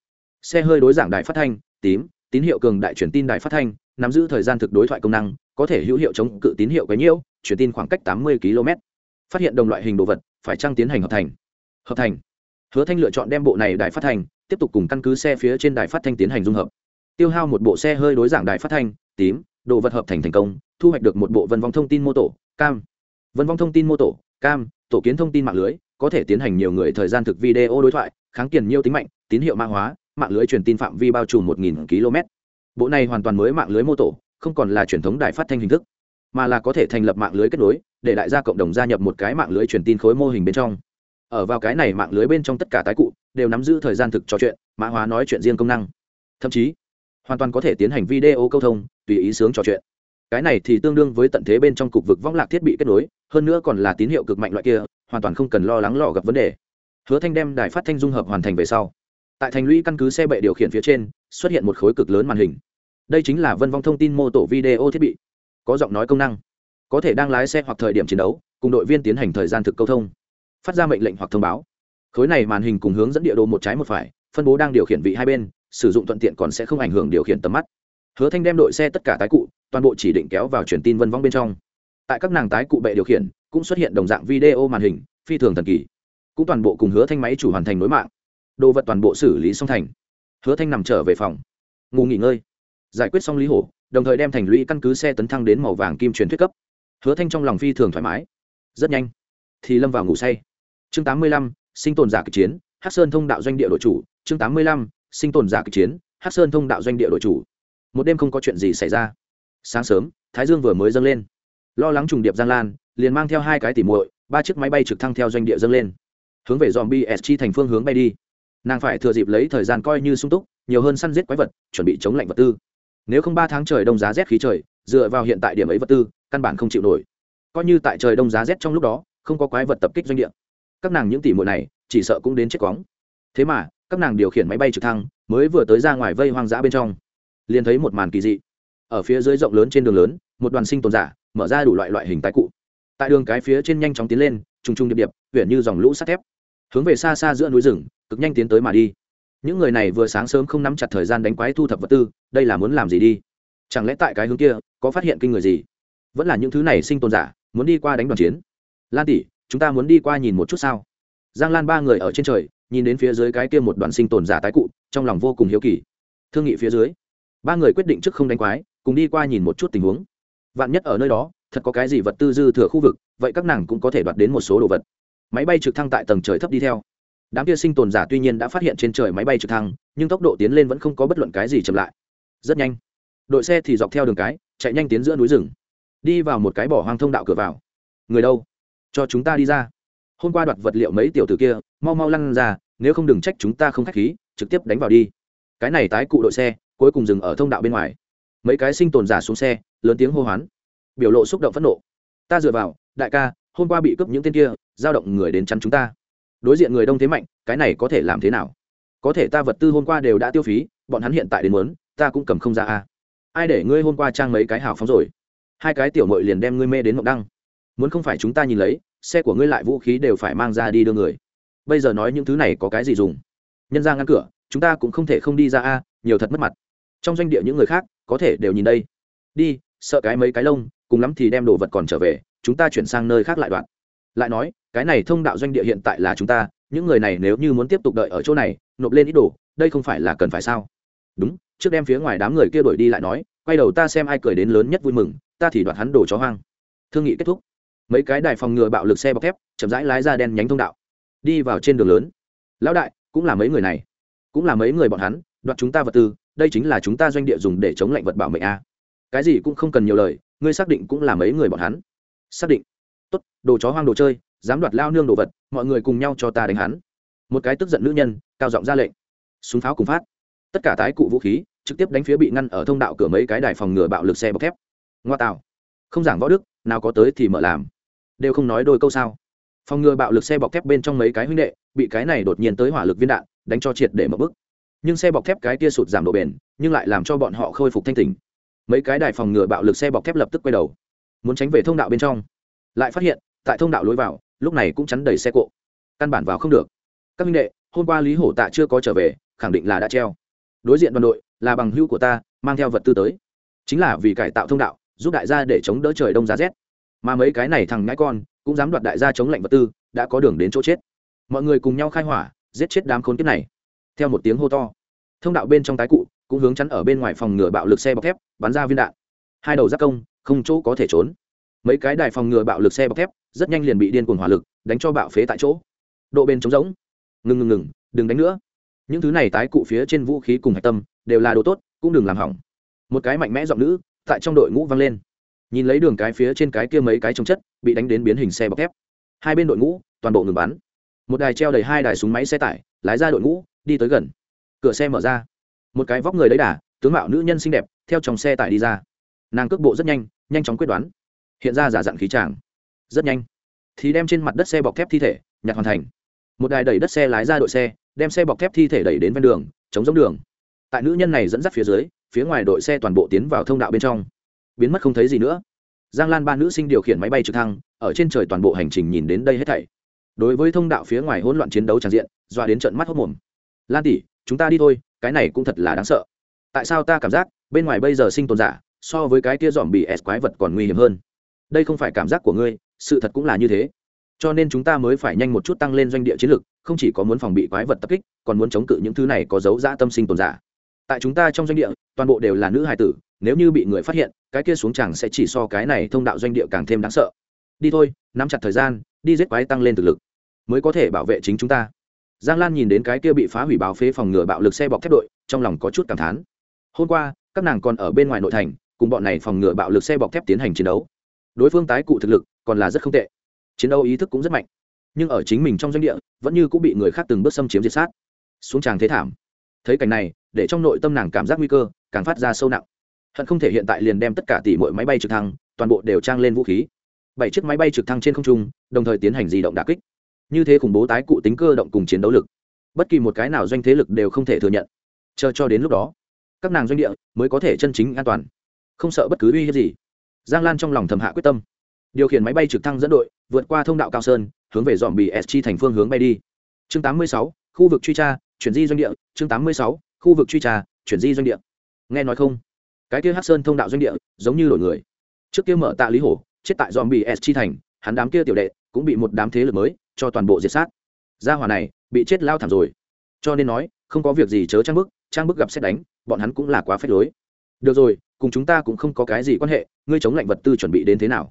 Xe hơi đối giảng đài phát thanh, tím, tín hiệu cường đại truyền tin đài phát thanh, nắm giữ thời gian thực đối thoại công năng, có thể hữu hiệu chống cự tín hiệu quấy nhiễu truyền tin khoảng cách tám mươi km. Phát hiện đồng loại hình đồ vật, phải trăng tiến hành hợp thành? Hợp thành. Hứa thanh lựa chọn đem bộ này đài phát thanh, tiếp tục cùng căn cứ xe phía trên đài phát thanh tiến hành dung hợp. Tiêu hao một bộ xe hơi đối giảng đài phát thanh, tím, đồ vật hợp thành thành công, thu hoạch được một bộ vân vong thông tin mô tổ, cam. Vân vong thông tin mô tổ cam, tổ kiến thông tin mạng lưới, có thể tiến hành nhiều người thời gian thực video đối thoại, kháng kiền nhiều tính mạnh, tín hiệu mã hóa, mạng lưới truyền tin phạm vi bao trùm một km. Bộ này hoàn toàn mới mạng lưới mô tổ, không còn là truyền thống đài phát thanh hình thức, mà là có thể thành lập mạng lưới kết nối, để đại gia cộng đồng gia nhập một cái mạng lưới truyền tin khối mô hình bên trong. Ở vào cái này mạng lưới bên trong tất cả tái cụ, đều nắm giữ thời gian thực trò chuyện, mã hóa nói chuyện riêng công năng. Thậm chí, hoàn toàn có thể tiến hành video câu thông, tùy ý sướng trò chuyện cái này thì tương đương với tận thế bên trong cục vực vong lạc thiết bị kết nối, hơn nữa còn là tín hiệu cực mạnh loại kia, hoàn toàn không cần lo lắng lò gặp vấn đề. Hứa thanh đem đài phát thanh dung hợp hoàn thành về sau. Tại thành lũy căn cứ xe bệ điều khiển phía trên, xuất hiện một khối cực lớn màn hình. Đây chính là vân vong thông tin mô tổ video thiết bị. Có giọng nói công năng. Có thể đang lái xe hoặc thời điểm chiến đấu, cùng đội viên tiến hành thời gian thực câu thông. Phát ra mệnh lệnh hoặc thông báo. Khối này màn hình cùng hướng dẫn địa đồ một trái một phải, phân bố đang điều khiển vị hai bên, sử dụng thuận tiện còn sẽ không ảnh hưởng điều khiển tầm mắt hứa thanh đem đội xe tất cả tái cụ, toàn bộ chỉ định kéo vào truyền tin vân vong bên trong. Tại các nàng tái cụ bệ điều khiển, cũng xuất hiện đồng dạng video màn hình, phi thường thần kỳ. Cũng toàn bộ cùng hứa thanh máy chủ hoàn thành nối mạng. Đồ vật toàn bộ xử lý xong thành. Hứa thanh nằm trở về phòng. Ngủ nghỉ ngơi. Giải quyết xong lý hổ, đồng thời đem thành lũy căn cứ xe tấn thăng đến màu vàng kim truyền thuyết cấp. Hứa thanh trong lòng phi thường thoải mái. Rất nhanh, thì lâm vào ngủ say. Chương tám mươi lăm, sinh tồn giả kịch chiến hát sơn thông đạo doanh địa đội chủ. Chương tám mươi lăm, sinh tồn giả kịch chiến hát sơn thông đạo doanh địa đội chủ một đêm không có chuyện gì xảy ra. Sáng sớm, thái dương vừa mới dâng lên. Lo lắng trùng điệp giang lan, liền mang theo hai cái tỉ muội, ba chiếc máy bay trực thăng theo doanh địa dâng lên. Hướng về dòm bs thành phương hướng bay đi. Nàng phải thừa dịp lấy thời gian coi như sung túc, nhiều hơn săn giết quái vật, chuẩn bị chống lạnh vật tư. Nếu không ba tháng trời đông giá rét khí trời, dựa vào hiện tại điểm ấy vật tư, căn bản không chịu nổi. Coi như tại trời đông giá rét trong lúc đó, không có quái vật tập kích doanh địa. Các nàng những tỷ muội này, chỉ sợ cũng đến chết quóng. Thế mà, các nàng điều khiển máy bay trực thăng mới vừa tới ra ngoài vây hoang dã bên trong liền thấy một màn kỳ dị. Ở phía dưới rộng lớn trên đường lớn, một đoàn sinh tồn giả, mở ra đủ loại loại hình tái cụ. Tại đường cái phía trên nhanh chóng tiến lên, trùng trùng điệp điệp huyện như dòng lũ sắt thép. Hướng về xa xa giữa núi rừng, cực nhanh tiến tới mà đi. Những người này vừa sáng sớm không nắm chặt thời gian đánh quái thu thập vật tư, đây là muốn làm gì đi? Chẳng lẽ tại cái hướng kia, có phát hiện kinh người gì? Vẫn là những thứ này sinh tồn giả, muốn đi qua đánh đoàn chiến? Lan tỷ, chúng ta muốn đi qua nhìn một chút sao? Giang lan ba người ở trên trời, nhìn đến phía dưới cái kia một đoàn sinh tồn giả tái cụ, trong lòng vô cùng hiếu kỳ. Thương nghị phía dưới ba người quyết định trước không đánh quái, cùng đi qua nhìn một chút tình huống. Vạn nhất ở nơi đó, thật có cái gì vật tư dư thừa khu vực, vậy các nàng cũng có thể đoạt đến một số đồ vật. Máy bay trực thăng tại tầng trời thấp đi theo. Đám kia sinh tồn giả tuy nhiên đã phát hiện trên trời máy bay trực thăng, nhưng tốc độ tiến lên vẫn không có bất luận cái gì chậm lại. Rất nhanh, đội xe thì dọc theo đường cái, chạy nhanh tiến giữa núi rừng. Đi vào một cái bỏ hoang thông đạo cửa vào. Người đâu? Cho chúng ta đi ra. Hôm qua đoạt vật liệu mấy tiểu t ử kia, mau mau lăn ra, nếu không đừng trách chúng ta không k h á c h khí, trực tiếp đánh vào đi. Cái này tái cụ đội xe cuối cùng dừng ở thông đạo bên ngoài. Mấy cái sinh tồn giả xuống xe, lớn tiếng hô hoán. Biểu lộ xúc động phẫn nộ. Ta dựa vào, đại ca, hôm qua bị cướp những tên kia, giao động người đến chắn chúng ta. Đối diện người đông thế mạnh, cái này có thể làm thế nào? Có thể ta vật tư hôm qua đều đã tiêu phí, bọn hắn hiện tại đến muốn, ta cũng cầm không ra a. Ai để ngươi hôm qua trang mấy cái hào phóng rồi? Hai cái tiểu mội liền đem ngươi mê đến mộng đăng. Muốn không phải chúng ta nhìn lấy, xe của ngươi lại vũ khí đều phải mang ra đi đưa người. Bây giờ nói những thứ này có cái gì dùng? Nhân ra ngăn cửa, chúng ta cũng không thể không đi ra a, nhiều thật mất mặt trong doanh địa những người khác có thể đều nhìn đây. Đi, sợ cái mấy cái lông, cùng lắm thì đem đồ vật còn trở về, chúng ta chuyển sang nơi khác lại đoạn. Lại nói, cái này thông đạo doanh địa hiện tại là chúng ta, những người này nếu như muốn tiếp tục đợi ở chỗ này, nộp lên ít đồ, đây không phải là cần phải sao? Đúng, trước đem phía ngoài đám người kia đuổi đi lại nói, quay đầu ta xem ai cười đến lớn nhất vui mừng, ta thì đoạt hắn đồ chó hoang. Thương nghị kết thúc. Mấy cái đài phòng ngừa bạo lực xe bọc thép, chậm rãi lái ra đen nhánh thông đạo. Đi vào trên đường lớn. Lão đại, cũng là mấy người này. Cũng là mấy người bọn hắn, đoạt chúng ta vật tư đây chính là chúng ta doanh địa dùng để chống lạnh vật bảo mệnh a. Cái gì cũng không cần nhiều lời, ngươi xác định cũng là mấy người bọn hắn. Xác định. Tốt, đồ chó hoang đồ chơi, dám đoạt lao nương đồ vật, mọi người cùng nhau cho ta đánh hắn. Một cái tức giận nữ nhân, cao giọng ra lệnh. Súng pháo cùng phát. Tất cả tái cụ vũ khí, trực tiếp đánh phía bị ngăn ở thông đạo cửa mấy cái đài phòng ngừa bạo lực xe bọc thép. Ngoa tạo. Không giảng võ đức, nào có tới thì mở làm. Đều không nói đôi câu sao. Phòng ngừa bạo lực xe bọc thép bên trong mấy cái huynh đệ, bị cái này đột nhiên tới hỏa lực viên đạn, đánh cho triệt để mở bức nhưng xe bọc thép cái kia sụt giảm độ bền, nhưng lại làm cho bọn họ khôi phục thanh tình mấy cái đài phòng ngừa bạo lực xe bọc thép lập tức quay đầu, muốn tránh về thông đạo bên trong. Lại phát hiện, tại thông đạo lối vào, lúc này cũng chắn đầy xe cộ. Căn bản vào không được. Các minh đệ, hôm qua lý hổ tạ chưa có trở về, khẳng định là đã treo. Đối diện đoàn đội, là bằng hữu của ta, mang theo vật tư tới. Chính là vì cải tạo thông đạo, giúp đại gia để chống đỡ trời đông giá rét. Mà mấy cái này thằng ngãi con, cũng dám đoạt đại gia chống lạnh vật tư, đã có đường đến chỗ chết. Mọi người cùng nhau khai hỏa, giết chết đám khốn kiếp này theo một tiếng hô to. Thông đạo bên trong tái cụ cũng hướng chắn ở bên ngoài phòng ngừa bạo lực xe bọc thép, bắn ra viên đạn. Hai đầu giác công, không chỗ có thể trốn. Mấy cái đài phòng ngừa bạo lực xe bọc thép rất nhanh liền bị điên cuồng hỏa lực đánh cho bạo phế tại chỗ. Độ bền chống rỗng. Ngừng ngừng ngừng, đừng đánh nữa. Những thứ này tái cụ phía trên vũ khí cùng hạch tâm đều là đồ tốt, cũng đừng làm hỏng. Một cái mạnh mẽ giọng nữ tại trong đội ngũ vang lên. Nhìn lấy đường cái phía trên cái kia mấy cái trồng chất bị đánh đến biến hình xe bọc thép. Hai bên đội ngũ toàn bộ ngừng bắn. Một đài treo đầy hai đài súng máy xe tải, lái ra đội ngũ đi tới gần. Cửa xe mở ra. Một cái vóc người đấy đà, tướng mạo nữ nhân xinh đẹp, theo trong xe tải đi ra. Nàng cước bộ rất nhanh nhanh chóng quyết đoán. Hiện ra giả dặn khí tràng rất nhanh. Thì đem trên mặt đất xe bọc thép thi thể, nhặt hoàn thành. Một đài đẩy đất xe lái ra đội xe, đem xe bọc thép thi thể đẩy đến ven đường, chống giống đường. Tại nữ nhân này dẫn dắt phía dưới, phía ngoài đội xe toàn bộ tiến vào thông đạo bên trong. Biến mất không thấy gì nữa. Giang lan ba nữ sinh điều khiển máy bay trực thăng, ở trên trời toàn bộ hành trình nhìn đến đây hết thảy. Đối với thông đạo phía ngoài hỗn loạn chiến đấu tràn diện doa đến trận mắt hốc mồm lan tỷ, chúng ta đi thôi, cái này cũng thật là đáng sợ. Tại sao ta cảm giác bên ngoài bây giờ sinh tồn giả so với cái kia dòm bị s quái vật còn nguy hiểm hơn? Đây không phải cảm giác của ngươi, sự thật cũng là như thế. Cho nên chúng ta mới phải nhanh một chút tăng lên doanh địa chiến lược, không chỉ có muốn phòng bị quái vật tập kích, còn muốn chống cự những thứ này có dấu dã tâm sinh tồn giả. Tại chúng ta trong doanh địa, toàn bộ đều là nữ hài tử, nếu như bị người phát hiện, cái kia xuống chẳng sẽ chỉ so cái này thông đạo doanh địa càng thêm đáng sợ. Đi thôi, nắm chặt thời gian, đi giết quái tăng lên thực lực, mới có thể bảo vệ chính chúng ta giang lan nhìn đến cái kia bị phá hủy báo phế phòng ngừa bạo lực xe bọc thép đội, trong lòng có chút cảm thán. Hôm qua, các nàng còn ở bên ngoài nội thành, cùng bọn này phòng ngừa bạo lực xe bọc thép tiến hành chiến đấu. Đối phương tái cụ thực lực, còn là rất không tệ. Chiến đấu ý thức cũng rất mạnh. Nhưng ở chính mình trong doanh địa, vẫn như cũng bị người khác từng bước xâm chiếm diệt sát. Xuống tràng thế thảm. Thấy cảnh này, để trong nội tâm nàng cảm giác nguy cơ, càng phát ra sâu nặng. Hận không thể hiện tại liền đem tất cả tỷ mọi máy bay trực thăng, toàn bộ đều trang lên vũ khí. Bảy chiếc máy bay trực thăng trên không trung, đồng thời tiến hành di động đà kích như thế khủng bố tái cụ tính cơ động cùng chiến đấu lực. Bất kỳ một cái nào doanh thế lực đều không thể thừa nhận. Chờ cho đến lúc đó các nàng doanh địa mới có thể chân chính an toàn. Không sợ bất cứ uy hiếp gì. Giang lan trong lòng thầm hạ quyết tâm. Điều khiển máy bay trực thăng dẫn đội vượt qua thông đạo cao sơn hướng về dòm bị s chi thành phương hướng bay đi. Chương 86, khu vực truy tra chuyển di doanh địa. Chương 86, khu vực truy tra chuyển di doanh địa. Nghe nói không? Cái kia hắc sơn thông đạo doanh địa giống như đổi người. Trước kia mở tạ lý hổ chết tại dòm bị s chi thành hắn đám kia tiểu đệ cũng bị một đám thế lực mới cho toàn bộ diệt sát. Gia hỏa này bị chết lao thảm rồi. Cho nên nói, không có việc gì chớ trang bức trang bức gặp xét đánh, bọn hắn cũng là quá phép lối. Được rồi, cùng chúng ta cũng không có cái gì quan hệ, ngươi chống lạnh vật tư chuẩn bị đến thế nào?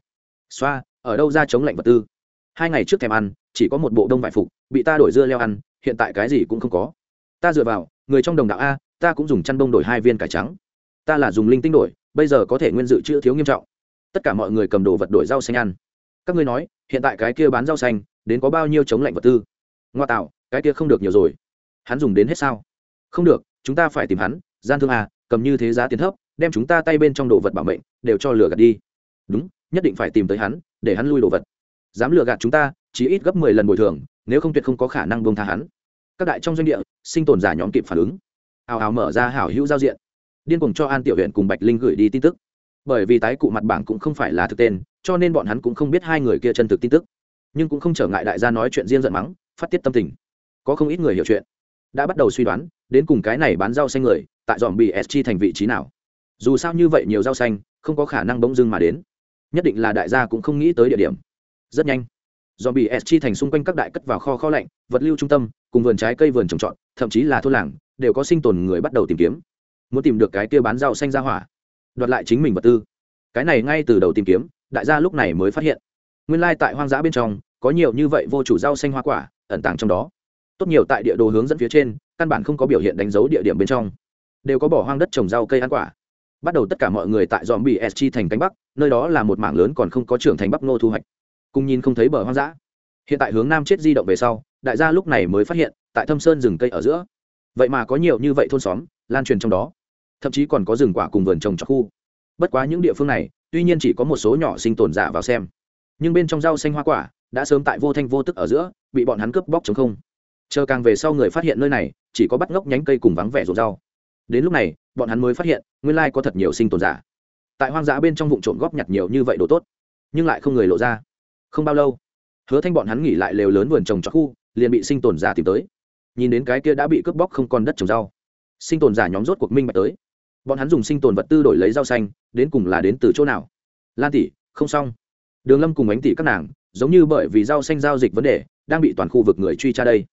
Xoa, ở đâu ra chống lạnh vật tư? Hai ngày trước thèm ăn, chỉ có một bộ đông vải phục, bị ta đổi dưa leo ăn, hiện tại cái gì cũng không có. Ta dựa vào, người trong đồng đạo a, ta cũng dùng chăn đông đổi hai viên cải trắng. Ta là dùng linh tinh đổi, bây giờ có thể nguyên dự chưa thiếu nghiêm trọng. Tất cả mọi người cầm đồ vật đổi rau xanh ăn. Các ngươi nói, hiện tại cái kia bán rau xanh đến có bao nhiêu chống lạnh vật tư. Ngoa tạo, cái kia không được nhiều rồi. Hắn dùng đến hết sao? Không được, chúng ta phải tìm hắn. Gian thương à cầm như thế giá tiền thấp, đem chúng ta tay bên trong đồ vật bảo mệnh, đều cho lừa gạt đi. Đúng, nhất định phải tìm tới hắn, để hắn lui đồ vật. Dám lừa gạt chúng ta, chỉ ít gấp mười lần bồi thường, nếu không tuyệt không có khả năng bông tha hắn. Các đại trong doanh địa, sinh tồn giả nhóm kịp phản ứng. Ào ào mở ra hảo hữu giao diện. Điên cùng cho an tiểu huyện cùng bạch linh gửi đi tin tức. Bởi vì tái cụ mặt bảng cũng không phải là thực tên, cho nên bọn hắn cũng không biết hai người kia chân thực tin tức nhưng cũng không trở ngại đại gia nói chuyện riêng giận mắng, phát tiết tâm tình. Có không ít người hiểu chuyện. Đã bắt đầu suy đoán, đến cùng cái này bán rau xanh người, tại dòm bị SG thành vị trí nào. Dù sao như vậy nhiều rau xanh, không có khả năng bỗng dưng mà đến. Nhất định là đại gia cũng không nghĩ tới địa điểm. Rất nhanh dòm bị SG thành xung quanh các đại cất vào kho kho lạnh, vật lưu trung tâm, cùng vườn trái cây vườn trồng trọt, thậm chí là thôn làng, đều có sinh tồn người bắt đầu tìm kiếm. Muốn tìm được cái kia bán rau xanh ra hỏa, đoạt lại chính mình vật tư. Cái này ngay từ đầu tìm kiếm, đại gia lúc này mới phát hiện nguyên lai tại hoang dã bên trong, có nhiều như vậy vô chủ rau xanh hoa quả, ẩn tàng trong đó. Tốt nhiều tại địa đồ hướng dẫn phía trên, căn bản không có biểu hiện đánh dấu địa điểm bên trong. Đều có bỏ hoang đất trồng rau cây ăn quả. Bắt đầu tất cả mọi người tại dòm bị sg thành cánh bắc, nơi đó là một mảng lớn còn không có trưởng thành bắc nô thu hoạch. Cùng nhìn không thấy bờ hoang dã. Hiện tại hướng nam chết di động về sau, đại gia lúc này mới phát hiện, tại thâm sơn rừng cây ở giữa. Vậy mà có nhiều như vậy thôn xóm, lan truyền trong đó. Thậm chí còn có rừng quả cùng vườn trồng cho khu. Bất quá những địa phương này, tuy nhiên chỉ có một số nhỏ sinh tồn giả vào xem nhưng bên trong rau xanh hoa quả đã sớm tại vô thanh vô tức ở giữa, bị bọn hắn cướp bóc chống không. Chờ càng về sau người phát hiện nơi này, chỉ có bắt ngốc nhánh cây cùng vắng vẻ rộn rau. Đến lúc này, bọn hắn mới phát hiện, nguyên lai có thật nhiều sinh tồn giả. Tại hoang dã bên trong vụ trộm góp nhặt nhiều như vậy đồ tốt, nhưng lại không người lộ ra. Không bao lâu, hứa thanh bọn hắn nghỉ lại lều lớn vườn trồng cho khu, liền bị sinh tồn giả tìm tới. Nhìn đến cái kia đã bị cướp bóc không còn đất trồng rau, sinh tồn giả nhóm rốt cuộc minh bạch tới. Bọn hắn dùng sinh tồn vật tư đổi lấy rau xanh, đến cùng là đến từ chỗ nào? Lan tỷ, không xong đường lâm cùng ánh tỷ các nàng, giống như bởi vì rau xanh giao dịch vấn đề, đang bị toàn khu vực người truy tra đây.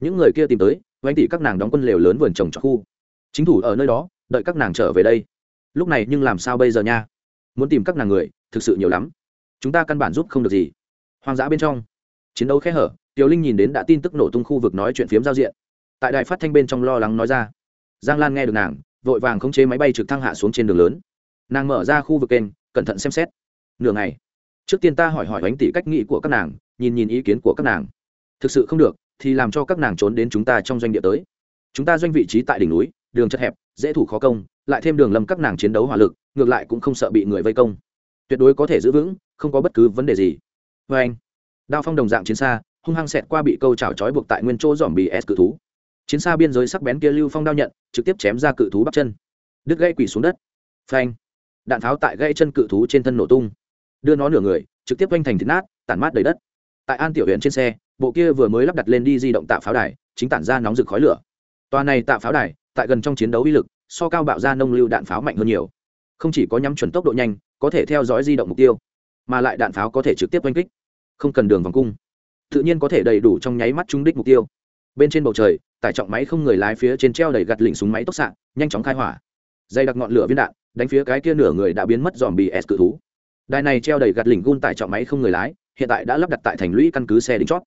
Những người kia tìm tới, ánh tỷ các nàng đóng quân lều lớn vườn trồng cho khu. Chính thủ ở nơi đó, đợi các nàng trở về đây. Lúc này nhưng làm sao bây giờ nha? Muốn tìm các nàng người, thực sự nhiều lắm. Chúng ta căn bản giúp không được gì. Hoang dã bên trong. Chiến đấu khẽ hở, tiểu linh nhìn đến đã tin tức nổ tung khu vực nói chuyện phiếm giao diện. Tại đài phát thanh bên trong lo lắng nói ra. Giang lan nghe được nàng, vội vàng khống chế máy bay trực thăng hạ xuống trên đường lớn. Nàng mở ra khu vực kênh, cẩn thận xem xét. Nửa ngày trước tiên ta hỏi hỏi bánh tỷ cách nghĩ của các nàng, nhìn nhìn ý kiến của các nàng. Thực sự không được, thì làm cho các nàng trốn đến chúng ta trong doanh địa tới. Chúng ta doanh vị trí tại đỉnh núi, đường chật hẹp, dễ thủ khó công, lại thêm đường lâm các nàng chiến đấu hỏa lực, ngược lại cũng không sợ bị người vây công. Tuyệt đối có thể giữ vững, không có bất cứ vấn đề gì. Vê anh, đao phong đồng dạng chiến xa, hung hăng xẹt qua bị câu chảo trói buộc tại nguyên chỗ dòm bì s cự thú. Chiến xa biên giới sắc bén kia lưu phong đao nhận, trực tiếp chém ra cự thú bắp chân. Đứt gãy quỳ xuống đất. Phanh. Đạn tháo tại gãy chân cự thú trên thân nổ tung đưa nó nửa người, trực tiếp quanh thành thịt nát, tản mát đầy đất. Tại an tiểu huyện trên xe, bộ kia vừa mới lắp đặt lên đi di động tạ pháo đài, chính tản ra nóng rực khói lửa. Tòa này tạ pháo đài, tại gần trong chiến đấu uy lực, so cao bạo ra nông lưu đạn pháo mạnh hơn nhiều. Không chỉ có nhắm chuẩn tốc độ nhanh, có thể theo dõi di động mục tiêu, mà lại đạn pháo có thể trực tiếp oanh kích. Không cần đường vòng cung, tự nhiên có thể đầy đủ trong nháy mắt trúng đích mục tiêu. Bên trên bầu trời, tải trọng máy không người lái phía trên treo đầy gặt lỉnh súng máy tốc xạ, nhanh chóng khai hỏa. Dây đặc ngọn lửa viên đạn, đánh phía cái kia nửa người đã biến mất dòm bì s cự thú đài này treo đầy gạt lỉnh gun tải trọng máy không người lái, hiện tại đã lắp đặt tại thành lũy căn cứ xe đính chót.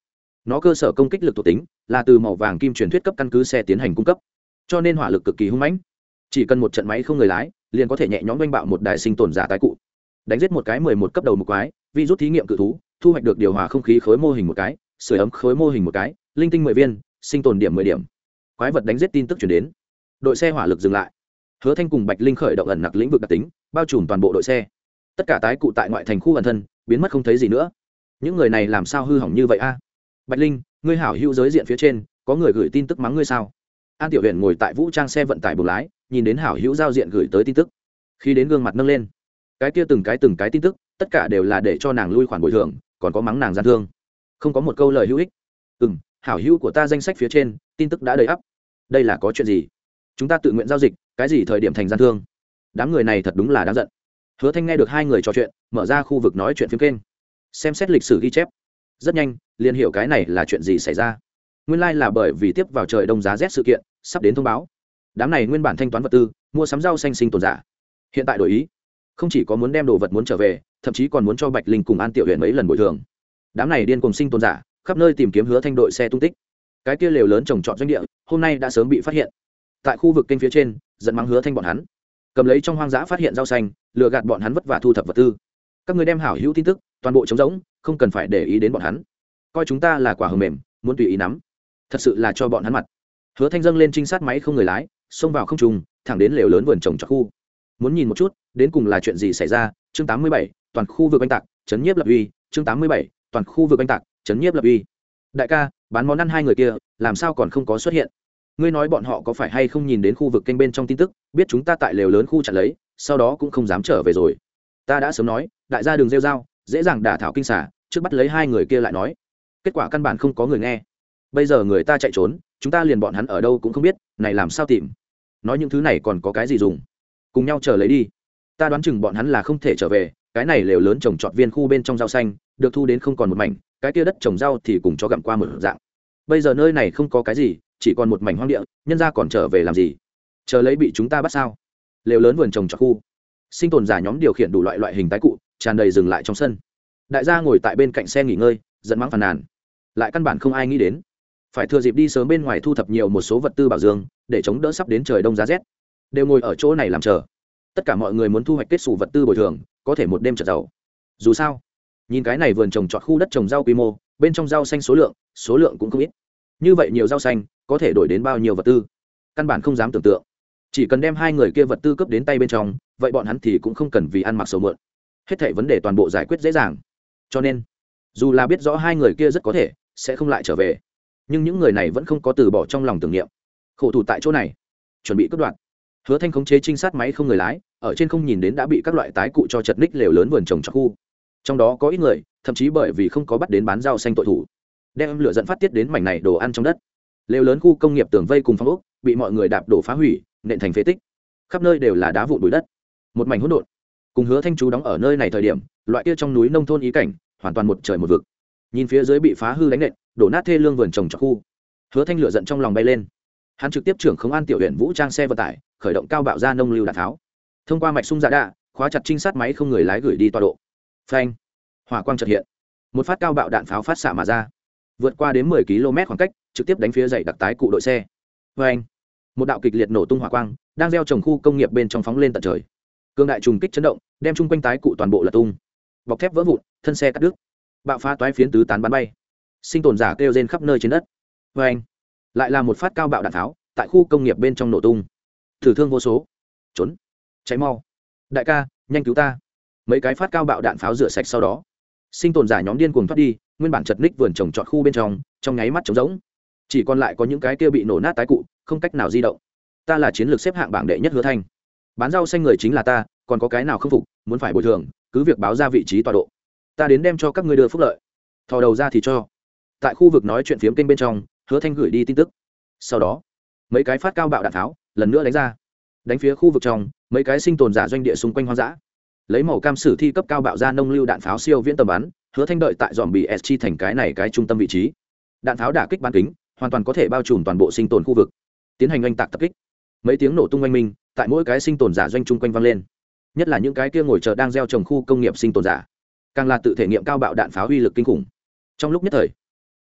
Nó cơ sở công kích lực thuộc tính là từ màu vàng kim truyền thuyết cấp căn cứ xe tiến hành cung cấp, cho nên hỏa lực cực kỳ hung mãnh. Chỉ cần một trận máy không người lái, liền có thể nhẹ nhõm oanh bạo một đài sinh tồn giả tái cụ. Đánh giết một cái mười một cấp đầu một quái, vi rút thí nghiệm cự thú, thu hoạch được điều hòa không khí khối mô hình một cái sửa ấm khối mô hình một cái, linh tinh mười viên, sinh tồn điểm mười điểm. Quái vật đánh giết tin tức chuyển đến. Đội xe hỏa lực dừng lại. Hứa thanh cùng bạch linh khởi động ẩn nặc lĩnh vực đặc tính, bao trùm toàn bộ đội xe tất cả tái cụ tại ngoại thành khu ẩn thân, biến mất không thấy gì nữa. Những người này làm sao hư hỏng như vậy a? Bạch linh, ngươi hảo hữu giới diện phía trên, có người gửi tin tức mắng ngươi sao? An tiểu huyện ngồi tại vũ trang xe vận tải bù lái, nhìn đến hảo hữu giao diện gửi tới tin tức. Khi đến gương mặt nâng lên, cái kia từng cái từng cái tin tức, tất cả đều là để cho nàng lui khoản bồi thường, còn có mắng nàng gian thương. Không có một câu lời hữu ích. Ừ m hảo hữu của ta danh sách phía trên, tin tức đã đầy ắp. Đây là có chuyện gì? Chúng ta tự nguyện giao dịch, cái gì thời điểm thành gian thương? Đám người này thật đúng là đáng giận hứa thanh nghe được hai người trò chuyện, mở ra khu vực nói chuyện phim kênh. Xem xét lịch sử ghi chép. Rất nhanh, liền hiểu cái này là chuyện gì xảy ra. Nguyên lai、like、là bởi vì tiếp vào trời đông giá rét sự kiện, sắp đến thông báo. Đám này nguyên bản thanh toán vật tư, mua sắm rau xanh sinh tồn giả. Hiện tại đổi ý. Không chỉ có muốn đem đồ vật muốn trở về, thậm chí còn muốn cho bạch linh cùng an tiểu huyện mấy lần bồi thường. Đám này điên cùng sinh tồn giả, khắp nơi tìm kiếm hứa thanh đội xe tung tích. Cái kia lều lớn trồng trọt doanh địa, hôm nay đã sớm bị phát hiện. Tại khu vực kênh phía trên dẫn mắng hứa thanh bọn hắn cầm lấy trong hoang dã phát hiện rau xanh lừa gạt bọn hắn vất vả thu thập vật tư. Các người đem hảo hữu tin tức toàn bộ trống rỗng không cần phải để ý đến bọn hắn. Coi chúng ta là quả hờ mềm muốn tùy ý nắm. Thật sự là cho bọn hắn mặt. Hứa thanh dâng lên trinh sát máy không người lái xông vào không trùng thẳng đến lều lớn vườn trồng cho khu. Muốn nhìn một chút đến cùng là chuyện gì xảy ra? Chương 87, toàn khu vực oanh tạc chấn nhiếp lập uy. Chương 87, toàn khu vực oanh tạc chấn nhiếp lập uy. Đại ca bán món ăn hai người kia làm sao còn không có xuất hiện? Ngươi nói bọn họ có phải hay không nhìn đến khu vực kênh bên trong tin tức, biết chúng ta tại lều lớn khu chặn lấy, sau đó cũng không dám trở về rồi. Ta đã sớm nói, đại gia đường rêu dao dễ dàng đả thảo kinh xả trước bắt lấy hai người kia lại nói. Kết quả căn bản không có người nghe. Bây giờ người ta chạy trốn, chúng ta liền bọn hắn ở đâu cũng không biết, này làm sao tìm? Nói những thứ này còn có cái gì dùng? Cùng nhau chờ lấy đi. Ta đoán chừng bọn hắn là không thể trở về, cái này lều lớn trồng trọt viên khu bên trong rau xanh, được thu đến không còn một mảnh, cái kia đất trồng rau thì cùng cho gặm qua một dạng. Bây giờ nơi này không có cái gì chỉ còn một mảnh hoang địa, nhân ra còn trở về làm gì? Chờ lấy bị chúng ta bắt sao? Lều lớn vườn trồng trọt khu. Sinh tồn giả nhóm điều khiển đủ loại loại hình tái cụ, tràn đầy dừng lại trong sân. Đại gia ngồi tại bên cạnh xe nghỉ ngơi dẫn mắng phàn nàn. Lại căn bản không ai nghĩ đến. Phải thừa dịp đi sớm bên ngoài thu thập nhiều một số vật tư bảo dương để chống đỡ sắp đến trời đông giá rét. Đều ngồi ở chỗ này làm chờ. Tất cả mọi người muốn thu hoạch kết xù vật tư bồi thường, có thể một đêm trở giàu dù sao, nhìn cái này vườn trồng trọt khu đất trồng rau quy mô, bên trong rau xanh số lượng số lượng cũng không ít như vậy nhiều rau xanh, có thể đổi đến bao nhiêu vật tư? Căn bản không dám tưởng tượng. Chỉ cần đem hai người kia vật tư cấp đến tay bên trong, vậy bọn hắn thì cũng không cần vì ăn mặc sầu mượn. Hết thảy vấn đề toàn bộ giải quyết dễ dàng. Cho nên, dù là biết rõ hai người kia rất có thể sẽ không lại trở về, nhưng những người này vẫn không có từ bỏ trong lòng tưởng niệm. Khổ thủ tại chỗ này, chuẩn bị cướp đoạt. Hứa thanh khống chế trinh sát máy không người lái, ở trên không nhìn đến đã bị các loại tái cụ cho chật ních lều lớn vườn trồng cho khu. Trong đó có ít người, thậm chí bởi vì không có bắt đến bán rau xanh tội thủ đem lửa dẫn phát tiết đến mảnh này đồ ăn trong đất. Lều lớn khu công nghiệp tường vây cùng phong ốc, bị mọi người đạp đổ phá hủy, nện thành phế tích. Khắp nơi đều là đá vụn bụi đất. Một mảnh hỗn độn. Cùng hứa thanh chú đóng ở nơi này thời điểm, loại kia trong núi nông thôn ý cảnh, hoàn toàn một trời một vực. Nhìn phía dưới bị phá hư đánh nện, đổ nát thê lương vườn trồng cho khu. Hứa thanh lửa giận trong lòng bay lên. Hắn trực tiếp trưởng không an tiểu huyện vũ trang xe vận tải, khởi động cao bạo ra nông lưu đạn tháo. Thông qua mạch sung giả đạ, khóa chặt trinh sát máy không người lái gửi đi tọa độ. Phanh. Hỏa quang trật hiện. Một phát cao bạo đạn pháo phát xạ mà ra vượt qua đến mười km khoảng cách, trực tiếp đánh phía dậy đặc tái cụ đội xe. Phanh một đạo kịch liệt nổ tung hỏa quang, đang gieo trồng khu công nghiệp bên trong phóng lên tận trời. Cương đại trùng kích chấn động, đem chung quanh tái cụ toàn bộ lật tung. Bọc thép vỡ vụn, thân xe cắt đứt. Bạo phá toái phiến tứ tán bắn bay. Sinh tồn giả kêu rên khắp nơi trên đất. Vê anh, lại là một phát cao bạo đạn tháo, tại khu công nghiệp bên trong nổ tung. Thử thương vô số. Trốn. Cháy mau. Đại ca, nhanh cứu ta. Mấy cái phát cao bạo đạn pháo rửa sạch sau đó. Sinh tồn giả nhóm điên cuồng thoát đi nguyên bản chật ních vườn trồng trọt khu bên trong trong nháy mắt trống rỗng. Chỉ còn lại có những cái kia bị nổ nát tái cụ, không cách nào di động. Ta là chiến lược xếp hạng bảng đệ nhất hứa thanh. Bán rau xanh người chính là ta, còn có cái nào không phục, muốn phải bồi thường, cứ việc báo ra vị trí tọa độ. Ta đến đem cho các người đưa phúc lợi. Thò đầu ra thì cho. Tại khu vực nói chuyện phiếm kênh bên trong, hứa thanh gửi đi tin tức. Sau đó, mấy cái phát cao bạo đạn tháo, lần nữa đánh ra. Đánh phía khu vực trong, mấy cái sinh tồn giả doanh địa xung quanh hoang dã lấy màu cam sử thi cấp cao bạo ra nông lưu đạn pháo siêu viễn tầm bắn, hứa thanh đợi tại dòm bị s chi thành cái này cái trung tâm vị trí. Đạn pháo đả kích bán kính, hoàn toàn có thể bao trùm toàn bộ sinh tồn khu vực. Tiến hành oanh tạc tập kích. Mấy tiếng nổ tung oanh minh, tại mỗi cái sinh tồn giả doanh chung quanh vang lên. Nhất là những cái kia ngồi chờ đang gieo trồng khu công nghiệp sinh tồn giả, càng là tự thể nghiệm cao bạo đạn pháo uy lực kinh khủng. Trong lúc nhất thời,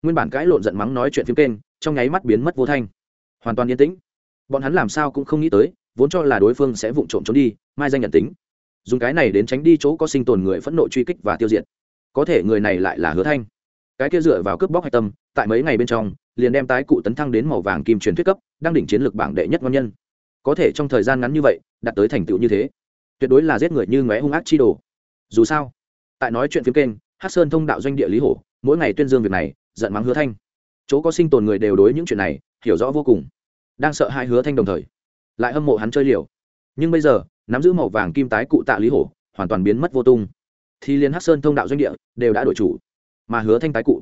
nguyên bản cãi lộn giận mắng nói chuyện phim kênh, trong nháy mắt biến mất vô thanh. Hoàn toàn yên tĩnh. Bọn hắn làm sao cũng không nghĩ tới, vốn cho là đối phương sẽ vụng trộm trốn đi, mai danh nhận tính dùng cái này đến tránh đi chỗ có sinh tồn người phẫn nộ truy kích và tiêu diệt. Có thể người này lại là hứa thanh. Cái kia dựa vào cướp bóc hạch tâm, tại mấy ngày bên trong, liền đem tái cụ tấn thăng đến màu vàng kim truyền thuyết cấp, đang đỉnh chiến lược bảng đệ nhất ngon nhân. Có thể trong thời gian ngắn như vậy, đạt tới thành tựu như thế. Tuyệt đối là giết người như ngóe hung ác chi đồ. Dù sao, tại nói chuyện phiếm kênh hát sơn thông đạo doanh địa lý hổ, mỗi ngày tuyên dương việc này, giận mắng hứa thanh. Chỗ có sinh tồn người đều đối những chuyện này, hiểu rõ vô cùng. Đang sợ hai hứa thanh đồng thời, lại hâm mộ hắn chơi liều. Nhưng bây giờ nắm giữ màu vàng kim tái cụ tạ lý hổ, hoàn toàn biến mất vô tung. Thì liên hắc sơn thông đạo doanh địa đều đã đổi chủ, mà hứa thanh tái cụ.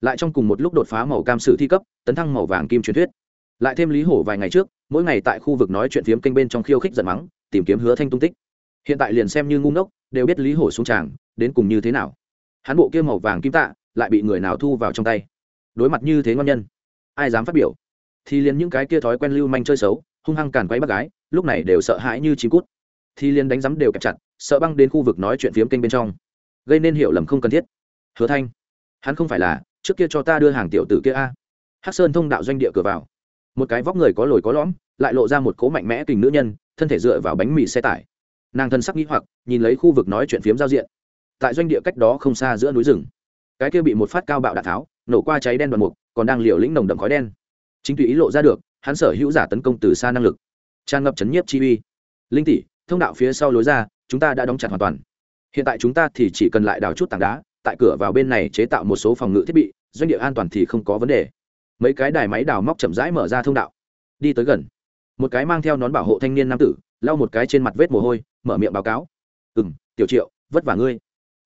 Lại trong cùng một lúc đột phá màu cam sử thi cấp, tấn thăng màu vàng kim truyền thuyết. Lại thêm lý hổ vài ngày trước, mỗi ngày tại khu vực nói chuyện phiếm kênh bên trong khiêu khích giận mắng, tìm kiếm hứa thanh tung tích. Hiện tại liền xem như ngu ngốc, đều biết lý hổ xuống tràng, đến cùng như thế nào. Hắn bộ kia màu vàng kim tạ, lại bị người nào thu vào trong tay? Đối mặt như thế ngon nhân, ai dám phát biểu? Thì liền những cái kia thói quen lưu manh chơi xấu, hung hăng càn quấy bác gái, lúc này đều sợ hãi như chim cút thì liền đánh rắm đều kẹp chặt, sợ băng đến khu vực nói chuyện phiếm kênh bên trong. Gây nên hiểu lầm không cần thiết. Hứa thanh, hắn không phải là, trước kia cho ta đưa hàng tiểu tử kia a. Hắc sơn thông đạo doanh địa cửa vào. Một cái vóc người có lồi có lõm, lại lộ ra một cố mạnh mẽ kình nữ nhân, thân thể dựa vào bánh mì xe tải. Nàng thân sắc nghĩ hoặc, nhìn lấy khu vực nói chuyện phiếm giao diện. Tại doanh địa cách đó không xa giữa núi rừng, cái kia bị một phát cao bạo đạn tháo, nổ qua cháy đen đoạn mục, còn đang liều lĩnh nồng đậm khói đen. Chính tùy ý lộ ra được, hắn sở hữu giả tấn công từ xa năng lực. Tràn ngập chấn nhiếp chi uy. Linh tỷ thông đạo phía sau lối ra, chúng ta đã đóng chặt hoàn toàn. Hiện tại chúng ta thì chỉ cần lại đào chút tảng đá, tại cửa vào bên này chế tạo một số phòng ngự thiết bị, doanh địa an toàn thì không có vấn đề. Mấy cái đài máy đào móc chậm rãi mở ra thông đạo. Đi tới gần. Một cái mang theo nón bảo hộ thanh niên nam tử, lau một cái trên mặt vết mồ hôi, mở miệng báo cáo. Ừ m tiểu triệu, vất vả ngươi.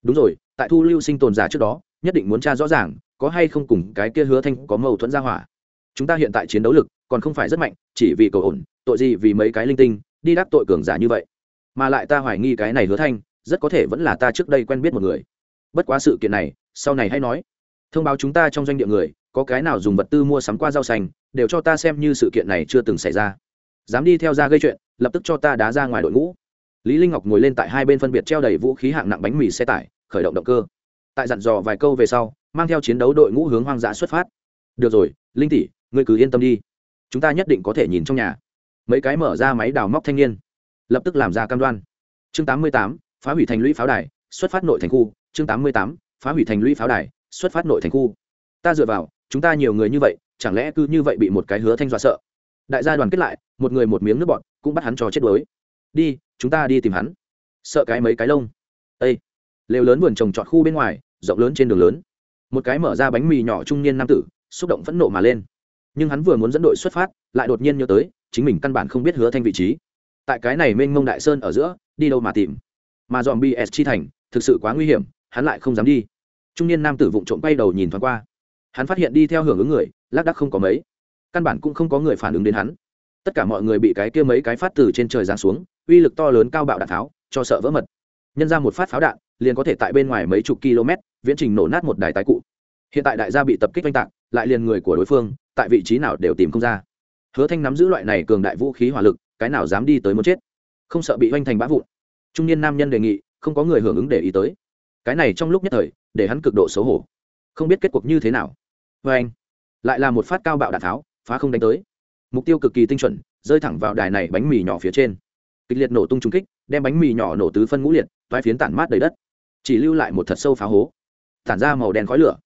Đúng rồi, tại thu lưu sinh tồn giả trước đó, nhất định muốn tra rõ ràng, có hay không cùng cái kia hứa thanh có mâu thuẫn ra hỏa. Chúng ta hiện tại chiến đấu lực còn không phải rất mạnh, chỉ vì cầu ổn, tội gì vì mấy cái linh tinh đi đắc tội cường giả như vậy. Mà lại ta hoài nghi cái này hứa thanh, rất có thể vẫn là ta trước đây quen biết một người. Bất quá sự kiện này, sau này hãy nói. Thông báo chúng ta trong doanh địa người, có cái nào dùng vật tư mua sắm qua rau xanh, đều cho ta xem như sự kiện này chưa từng xảy ra. Dám đi theo ra gây chuyện, lập tức cho ta đá ra ngoài đội ngũ. Lý linh ngọc ngồi lên tại hai bên phân biệt treo đầy vũ khí hạng nặng bánh mì xe tải, khởi động động cơ. Tại dặn dò vài câu về sau, mang theo chiến đấu đội ngũ hướng hoang dã xuất phát. Được rồi, linh tỷ, ngươi cứ yên tâm đi. Chúng ta nhất định có thể nhìn trong nhà mấy cái mở ra máy đào móc thanh niên. Lập tức làm ra cam đoan. Chương 88, phá hủy thành lũy pháo đài xuất phát nội thành khu. Chương 88, phá hủy thành lũy pháo đài xuất phát nội thành khu. Ta dựa vào chúng ta nhiều người như vậy chẳng lẽ cứ như vậy bị một cái hứa thanh dọa sợ? Đại gia đoàn kết lại một người một miếng nước bọn cũng bắt hắn cho chết đuối. Đi chúng ta đi tìm hắn. Sợ cái mấy cái lông. Ây lều lớn vườn trồng trọt khu bên ngoài rộng lớn trên đường lớn. Một cái mở ra bánh mì nhỏ trung niên nam tử xúc động phẫn nộ mà lên. Nhưng hắn vừa muốn dẫn đội xuất phát lại đột nhiên nhớ tới chính mình căn bản không biết hứa thanh vị trí. Tại cái này mênh mông đại sơn ở giữa, đi đâu mà tìm? Mà dòm bs chi thành, thực sự quá nguy hiểm, hắn lại không dám đi. Trung niên nam tử vụng trộm bay đầu nhìn thoáng qua. Hắn phát hiện đi theo hưởng ứng người, lác đắc không có mấy. Căn bản cũng không có người phản ứng đến hắn. Tất cả mọi người bị cái kia mấy cái phát từ trên trời giáng xuống, uy lực to lớn cao bạo đạn tháo, cho sợ vỡ mật. Nhân ra một phát pháo đạn, liền có thể tại bên ngoài mấy chục km, viễn trình nổ nát một đài tái cụ. Hiện tại đại gia bị tập kích oanh tạc, lại liền người của đối phương, tại vị trí nào đều tìm không ra hứa thanh nắm giữ loại này cường đại vũ khí hỏa lực, cái nào dám đi tới muốn chết? Không sợ bị oanh thành bã vụn. Trung niên nam nhân đề nghị, không có người hưởng ứng để ý tới. Cái này trong lúc nhất thời, để hắn cực độ xấu hổ. Không biết kết cuộc như thế nào. Vê anh, lại là một phát cao bạo đạn tháo, phá không đánh tới. Mục tiêu cực kỳ tinh chuẩn, rơi thẳng vào đài này bánh mì nhỏ phía trên. Kịch liệt nổ tung trung kích, đem bánh mì nhỏ nổ tứ phân ngũ liệt, toái phiến tản mát đầy đất. Chỉ lưu lại một thật sâu phá hố. Tản ra màu đen khói lửa.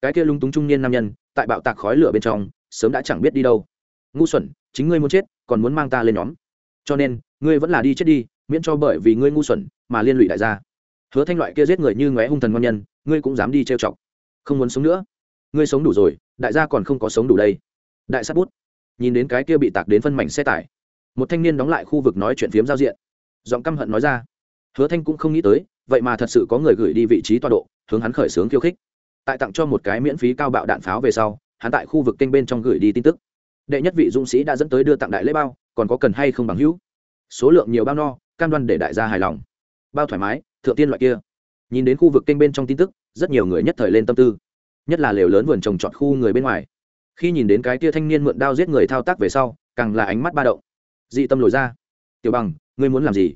Cái kia lung túng trung niên nam nhân, tại bạo tạc khói lửa bên trong, sớm đã chẳng biết đi đâu ngu xuẩn, chính ngươi muốn chết, còn muốn mang ta lên nhóm. Cho nên, ngươi vẫn là đi chết đi, miễn cho bởi vì ngươi ngu xuẩn mà liên lụy đại gia. Hứa thanh loại kia giết người như ngóe hung thần ngon nhân, ngươi cũng dám đi trêu chọc. Không muốn sống nữa. Ngươi sống đủ rồi, đại gia còn không có sống đủ đây. Đại sát bút. Nhìn đến cái kia bị tạc đến phân mảnh xe tải, một thanh niên đóng lại khu vực nói chuyện phiếm giao diện. Giọng căm hận nói ra. Hứa thanh cũng không nghĩ tới, vậy mà thật sự có người gửi đi vị trí tọa độ, hướng hắn khởi xướng khiêu khích. Tại tặng cho một cái miễn phí cao bạo đạn pháo về sau, hắn tại khu vực kênh bên trong gửi đi tin tức đệ nhất vị dũng sĩ đã dẫn tới đưa tặng đại lễ bao, còn có cần hay không bằng hữu? Số lượng nhiều bao no, cam đoan để đại gia hài lòng. Bao thoải mái, thượng tiên loại kia. Nhìn đến khu vực kênh bên trong tin tức, rất nhiều người nhất thời lên tâm tư. Nhất là lều lớn vườn trồng trọt khu người bên ngoài. Khi nhìn đến cái tia thanh niên mượn đao giết người thao tác về sau, càng là ánh mắt ba động. Dị tâm lồi ra. Tiểu bằng, ngươi muốn làm gì?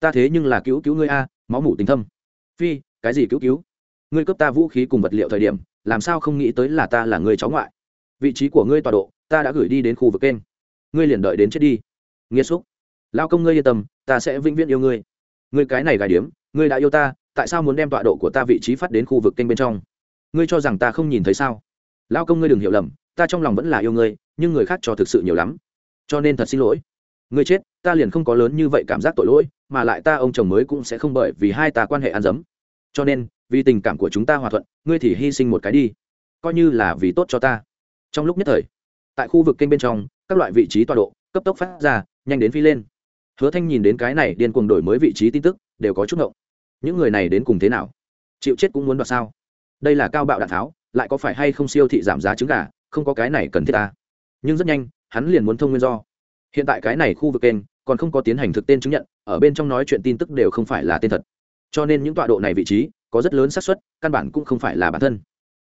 Ta thế nhưng là cứu cứu ngươi a, máu mủ tình thâm. Phi, cái gì cứu cứu? Ngươi cấp ta vũ khí cùng vật liệu thời điểm, làm sao không nghĩ tới là ta là người cháu ngoại? Vị trí của ngươi tọa độ ta đã gửi đi đến khu vực kênh. Ngươi liền đợi đến chết đi. Nghĩa xúc. Lao công ngươi yên tâm, ta sẽ vĩnh viễn yêu ngươi. Ngươi cái này gài điếm, ngươi đã yêu ta, tại sao muốn đem tọa độ của ta vị trí phát đến khu vực kênh bên trong? Ngươi cho rằng ta không nhìn thấy sao? Lao công ngươi đừng hiểu lầm, ta trong lòng vẫn là yêu ngươi, nhưng người khác cho thực sự nhiều lắm. Cho nên thật xin lỗi. Ngươi chết, ta liền không có lớn như vậy cảm giác tội lỗi, mà lại ta ông chồng mới cũng sẽ không bởi vì hai ta quan hệ ăn dấm. Cho nên, vì tình cảm của chúng ta hòa thuận, ngươi thì hy sinh một cái đi. Coi như là vì tốt cho ta. Trong lúc nhất thời tại khu vực kênh bên trong, các loại vị trí tọa độ, cấp tốc phát ra, nhanh đến phi lên. Hứa thanh nhìn đến cái này điên cuồng đổi mới vị trí tin tức, đều có chút ngộng. Những người này đến cùng thế nào? Chịu chết cũng muốn đoạt sao? Đây là cao bạo đạn tháo, lại có phải hay không siêu thị giảm giá trứng gà, không có cái này cần thiết ta. Nhưng rất nhanh, hắn liền muốn thông nguyên do. Hiện tại cái này khu vực kênh, còn không có tiến hành thực tên chứng nhận, ở bên trong nói chuyện tin tức đều không phải là tên thật. Cho nên những tọa độ này vị trí, có rất lớn xác suất, căn bản cũng không phải là bản thân.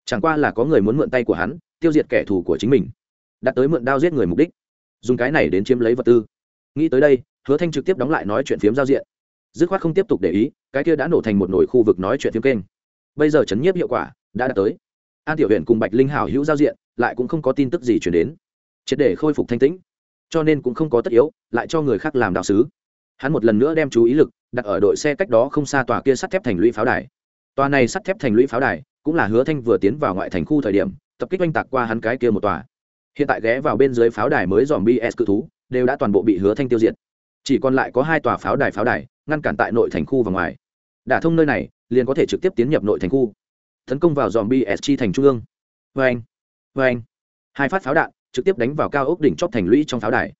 Chẳng qua là có người muốn mượn tay của hắn, tiêu diệt kẻ thù của chính mình đặt tới mượn đao giết người mục đích. Dùng cái này đến chiếm lấy vật tư. Nghĩ tới đây, hứa thanh trực tiếp đóng lại nói chuyện phiếm giao diện. Dứt khoát không tiếp tục để ý, cái kia đã nổ thành một nồi khu vực nói chuyện phiếm kênh. Bây giờ chấn nhiếp hiệu quả, đã đạt tới. An tiểu huyện cùng bạch linh hào hữu giao diện, lại cũng không có tin tức gì chuyển đến. Triệt để khôi phục thanh tĩnh. Cho nên cũng không có tất yếu, lại cho người khác làm đạo sứ. Hắn một lần nữa đem chú ý lực đặt ở đội xe cách đó không xa tòa kia sắt thép thành lũy pháo đài. Tòa này sắt thép thành lũy pháo đài cũng là hứa thanh vừa tiến vào ngoại thành khu thời điểm, tập kích oanh tạc qua hắn cái kia một tòa hiện tại ghé vào bên dưới pháo đài mới dòm bs cự thú, đều đã toàn bộ bị hứa thanh tiêu diệt. Chỉ còn lại có hai tòa pháo đài pháo đài, ngăn cản tại nội thành khu và ngoài. Đả thông nơi này, liền có thể trực tiếp tiến nhập nội thành khu. Tấn công vào dòm bs chi thành trung ương. Vê anh vê anh. Hai phát pháo đạn, trực tiếp đánh vào cao ốc đỉnh chóp thành lũy trong pháo đài.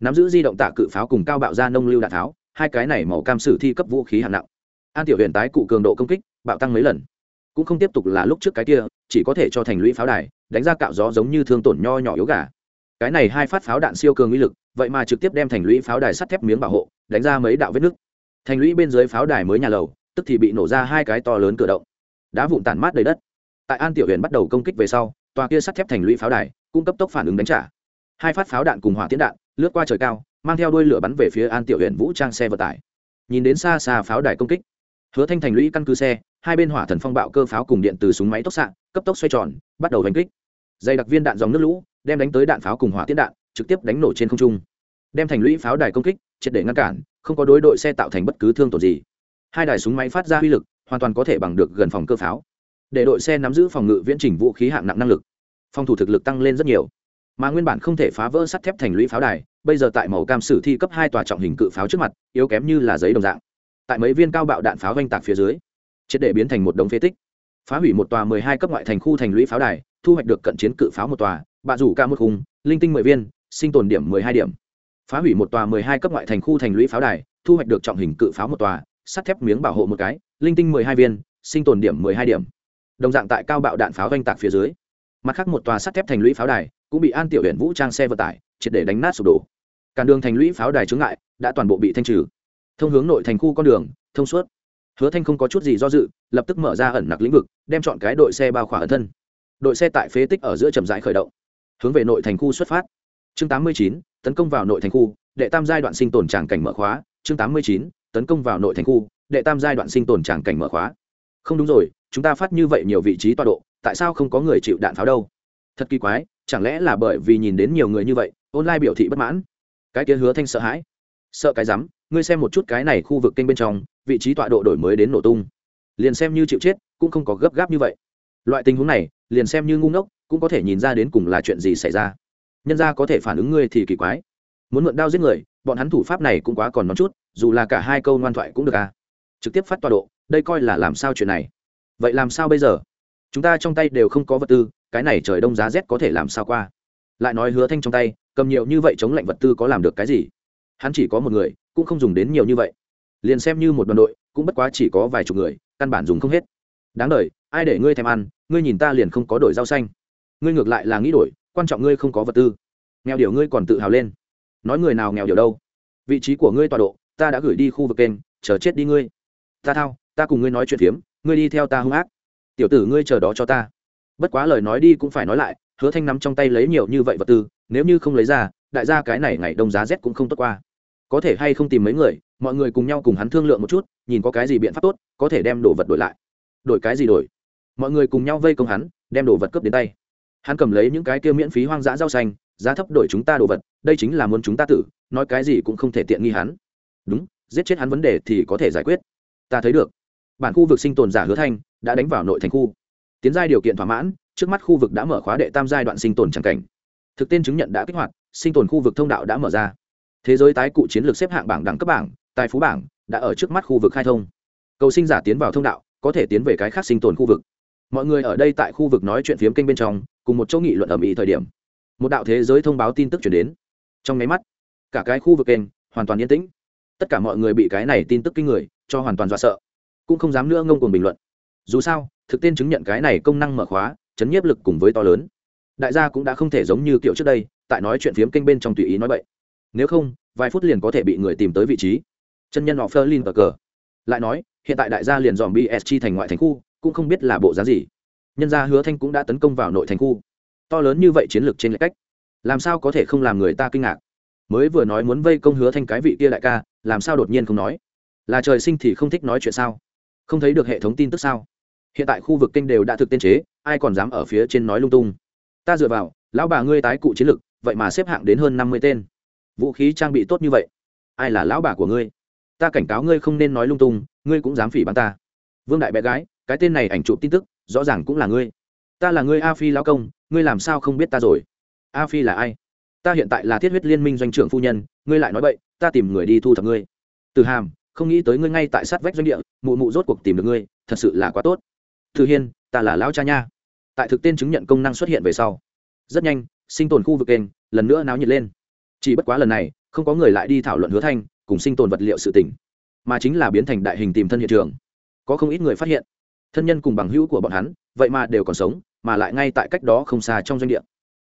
Nắm giữ di động tạ cự pháo cùng cao bạo ra nông lưu đạn tháo, hai cái này màu cam sử thi cấp vũ khí hạng nặng. An tiểu huyền tái cụ cường độ công kích, bạo tăng mấy lần. Cũng không tiếp tục là lúc trước cái kia, chỉ có thể cho thành lũy pháo đài đánh ra cạo gió giống như thương tổn nho nhỏ yếu gà. Cái này hai phát pháo đạn siêu cường uy lực, vậy mà trực tiếp đem thành lũy pháo đài sắt thép miếng bảo hộ, đánh ra mấy đạo vết nứt. Thành lũy bên dưới pháo đài mới nhà lầu, tức thì bị nổ ra hai cái to lớn cửa động. Đá vụn tản mát đầy đất. Tại an tiểu huyền bắt đầu công kích về sau, tòa kia sắt thép thành lũy pháo đài cung cấp tốc phản ứng đánh trả. Hai phát pháo đạn cùng hỏa tiễn đạn, lướt qua trời cao, mang theo đuôi lửa bắn về phía an tiểu huyện vũ trang xe vận tải. Nhìn đến xa xa pháo đài công kích, hứa thanh thành lũy căn cứ xe, hai bên hỏa thần phong bạo cơ pháo cùng điện từ súng máy tốc xạ, cấp tốc xoay tròn, bắt đầu đánh kích dày đặc viên đạn dòng nước lũ, đem đánh tới đạn pháo cùng hỏa tiễn đạn, trực tiếp đánh nổ trên không trung. Đem thành lũy pháo đài công kích, triệt để ngăn cản, không có đối đội xe tạo thành bất cứ thương tổn gì. Hai đài súng máy phát ra uy lực, hoàn toàn có thể bằng được gần phòng cơ pháo. Để đội xe nắm giữ phòng ngự viễn trình vũ khí hạng nặng năng lực. Phòng thủ thực lực tăng lên rất nhiều. Mà nguyên bản không thể phá vỡ sắt thép thành lũy pháo đài, bây giờ tại màu cam sử thi cấp hai tòa trọng hình cự pháo trước mặt, yếu kém như là giấy đồng dạng. Tại mấy viên cao bạo đạn pháo vanh tạc phía dưới, triệt để biến thành một đống phế tích phá hủy một tòa mười hai cấp ngoại thành khu thành lũy pháo đài, thu hoạch được cận chiến cự pháo một tòa, bạ rủ ca một khung, linh tinh mười viên, sinh tồn điểm mười hai điểm. Phá hủy một tòa mười hai cấp ngoại thành khu thành lũy pháo đài, thu hoạch được trọng hình cự pháo một tòa, sắt thép miếng bảo hộ một cái, linh tinh mười hai viên, sinh tồn điểm mười hai điểm. Đồng dạng tại cao bạo đạn pháo oanh tạc phía dưới. Mặt khác một tòa sắt thép thành lũy pháo đài cũng bị an tiểu huyện vũ trang xe vận tải, triệt để đánh nát sụp đổ. Cản đường thành lũy pháo đài chướng ngại đã toàn bộ bị thanh trừ. Thông hướng nội thành khu con đường, thông suốt hứa thanh không có chút gì do dự lập tức mở ra ẩn nặc lĩnh vực đem chọn cái đội xe bao khỏa ẩn thân. Đội xe tại phế tích ở giữa trầm rãi khởi động hướng về nội thành khu xuất phát. Chương 89, tấn công vào nội thành khu đệ tam giai đoạn sinh tồn tràng cảnh mở khóa. Chương 89, tấn công vào nội thành khu đệ tam giai đoạn sinh tồn tràng cảnh mở khóa. Không đúng rồi chúng ta phát như vậy nhiều vị trí tọa độ tại sao không có người chịu đạn pháo đâu? Thật kỳ quái chẳng lẽ là bởi vì nhìn đến nhiều người như vậy online biểu thị bất mãn? Cái kia hứa thanh sợ hãi. Sợ cái rắm ngươi xem một chút cái này khu vực kênh bên trong vị trí tọa độ đổi mới đến nổ tung. Liền xem như chịu chết, cũng không có gấp gáp như vậy. Loại tình huống này, liền xem như ngu ngốc, cũng có thể nhìn ra đến cùng là chuyện gì xảy ra. Nhân ra có thể phản ứng ngươi thì kỳ quái. Muốn mượn đao giết người, bọn hắn thủ pháp này cũng quá còn nói chút, dù là cả hai câu ngoan thoại cũng được à. Trực tiếp phát tọa độ, đây coi là làm sao chuyện này? Vậy làm sao bây giờ? Chúng ta trong tay đều không có vật tư, cái này trời đông giá rét có thể làm sao qua? Lại nói hứa thanh trong tay, cầm nhiều như vậy chống lạnh vật tư có làm được cái gì? Hắn chỉ có một người, cũng không dùng đến nhiều như vậy liền xem như một đoàn đội, cũng bất quá chỉ có vài chục người, căn bản dùng không hết. Đáng đ ai để ngươi thèm ăn, ngươi nhìn ta liền không có đổi rau xanh. Ngươi ngược lại là nghĩ đổi, quan trọng ngươi không có vật tư. Nghèo điều ngươi còn tự hào lên. Nói người nào nghèo điều đâu. Vị trí của ngươi tọa độ, ta đã gửi đi khu vực kênh, chờ chết đi ngươi. Ta thao, ta cùng ngươi nói chuyện phiếm, ngươi đi theo ta hung ác. Tiểu tử ngươi chờ đó cho ta. Bất quá lời nói đi cũng phải nói lại, hứa thanh nắm trong tay lấy nhiều như vậy vật tư, nếu như không lấy ra, đại gia cái này ngày đông giá rét cũng không tốt qua. Có thể hay không tìm mấy người mọi người cùng nhau cùng hắn thương lượng một chút, nhìn có cái gì biện pháp tốt, có thể đem đồ vật đổi lại. Đổi cái gì đổi? Mọi người cùng nhau vây công hắn, đem đồ vật cướp đến tay. Hắn cầm lấy những cái kia miễn phí hoang dã rau xanh, giá thấp đổi chúng ta đồ vật, đây chính là muốn chúng ta tử, nói cái gì cũng không thể tiện nghi hắn. Đúng, giết chết hắn vấn đề thì có thể giải quyết. Ta thấy được. Bản khu vực sinh tồn giả hứa thanh, đã đánh vào nội thành khu. Tiến giai điều kiện thỏa mãn, trước mắt khu vực đã mở khóa đệ tam giai đoạn sinh tồn c cảnh. Thực tên chứng nhận đã kích hoạt, sinh tồn khu vực thông đạo đã mở ra. Thế giới tái cụ chiến lược xếp hạng bảng đẳng cấp bảng tài phú bảng đã ở trước mắt khu vực khai thông. Cầu sinh giả tiến vào thông đạo, có thể tiến về cái khác sinh tồn khu vực. Mọi người ở đây tại khu vực nói chuyện phiếm kênh bên trong, cùng một chỗ nghị luận ẩm ý thời điểm. Một đạo thế giới thông báo tin tức chuyển đến. Trong máy mắt, cả cái khu vực kênh hoàn toàn yên tĩnh. Tất cả mọi người bị cái này tin tức kinh người, cho hoàn toàn dọa sợ. Cũng không dám nữa ngông cuồng bình luận. Dù sao, thực tên chứng nhận cái này công năng mở khóa, chấn nhiếp lực cùng với to lớn. Đại gia cũng đã không thể giống như kiểu trước đây, tại nói chuyện phiếm kênh bên trong tùy ý nói vậy nếu không, vài phút liền có thể bị người tìm tới vị trí chân nhân họ phơ lin cờ. Cờ lại nói, hiện tại đại gia liền dòm bsg thành ngoại thành khu, cũng không biết là bộ giá gì. Nhân gia hứa thanh cũng đã tấn công vào nội thành khu. To lớn như vậy chiến lược trên lệch cách, làm sao có thể không làm người ta kinh ngạc? Mới vừa nói muốn vây công hứa thanh cái vị kia đại ca, làm sao đột nhiên không nói? Là trời sinh thì không thích nói chuyện sao? Không thấy được hệ thống tin tức sao? Hiện tại khu vực kênh đều đã thực tiên chế, ai còn dám ở phía trên nói lung tung? Ta dựa vào, lão bà ngươi tái cụ chiến lực vậy mà xếp hạng đến hơn năm mươi tên. Vũ khí trang bị tốt như vậy, ai là lão bà của ngươi? Ta cảnh cáo ngươi không nên nói lung tung, ngươi cũng dám phỉ bắn ta. Vương đại bé gái, cái tên này ảnh chụp tin tức, rõ ràng cũng là ngươi. Ta là ngươi a phi lão công, ngươi làm sao không biết ta rồi? A phi là ai? Ta hiện tại là thiết huyết liên minh doanh trưởng phu nhân, ngươi lại nói vậy ta tìm người đi thu thập ngươi. Từ hàm, không nghĩ tới ngươi ngay tại sát vách doanh địa, mụ mụ rốt cuộc tìm được ngươi, thật sự là quá tốt. Thư hiên, ta là lão cha nha. Tại thực tên chứng nhận công năng xuất hiện về sau, rất nhanh, sinh tồn khu vực kênh, lần nữa náo nhiệt lên. Chỉ bất quá lần này, không có người lại đi thảo luận hứa thanh cùng sinh tồn vật liệu sự tỉnh mà chính là biến thành đại hình tìm thân hiện trường. Có không ít người phát hiện, thân nhân cùng bằng hữu của bọn hắn, vậy mà đều còn sống, mà lại ngay tại cách đó không xa trong doanh địa.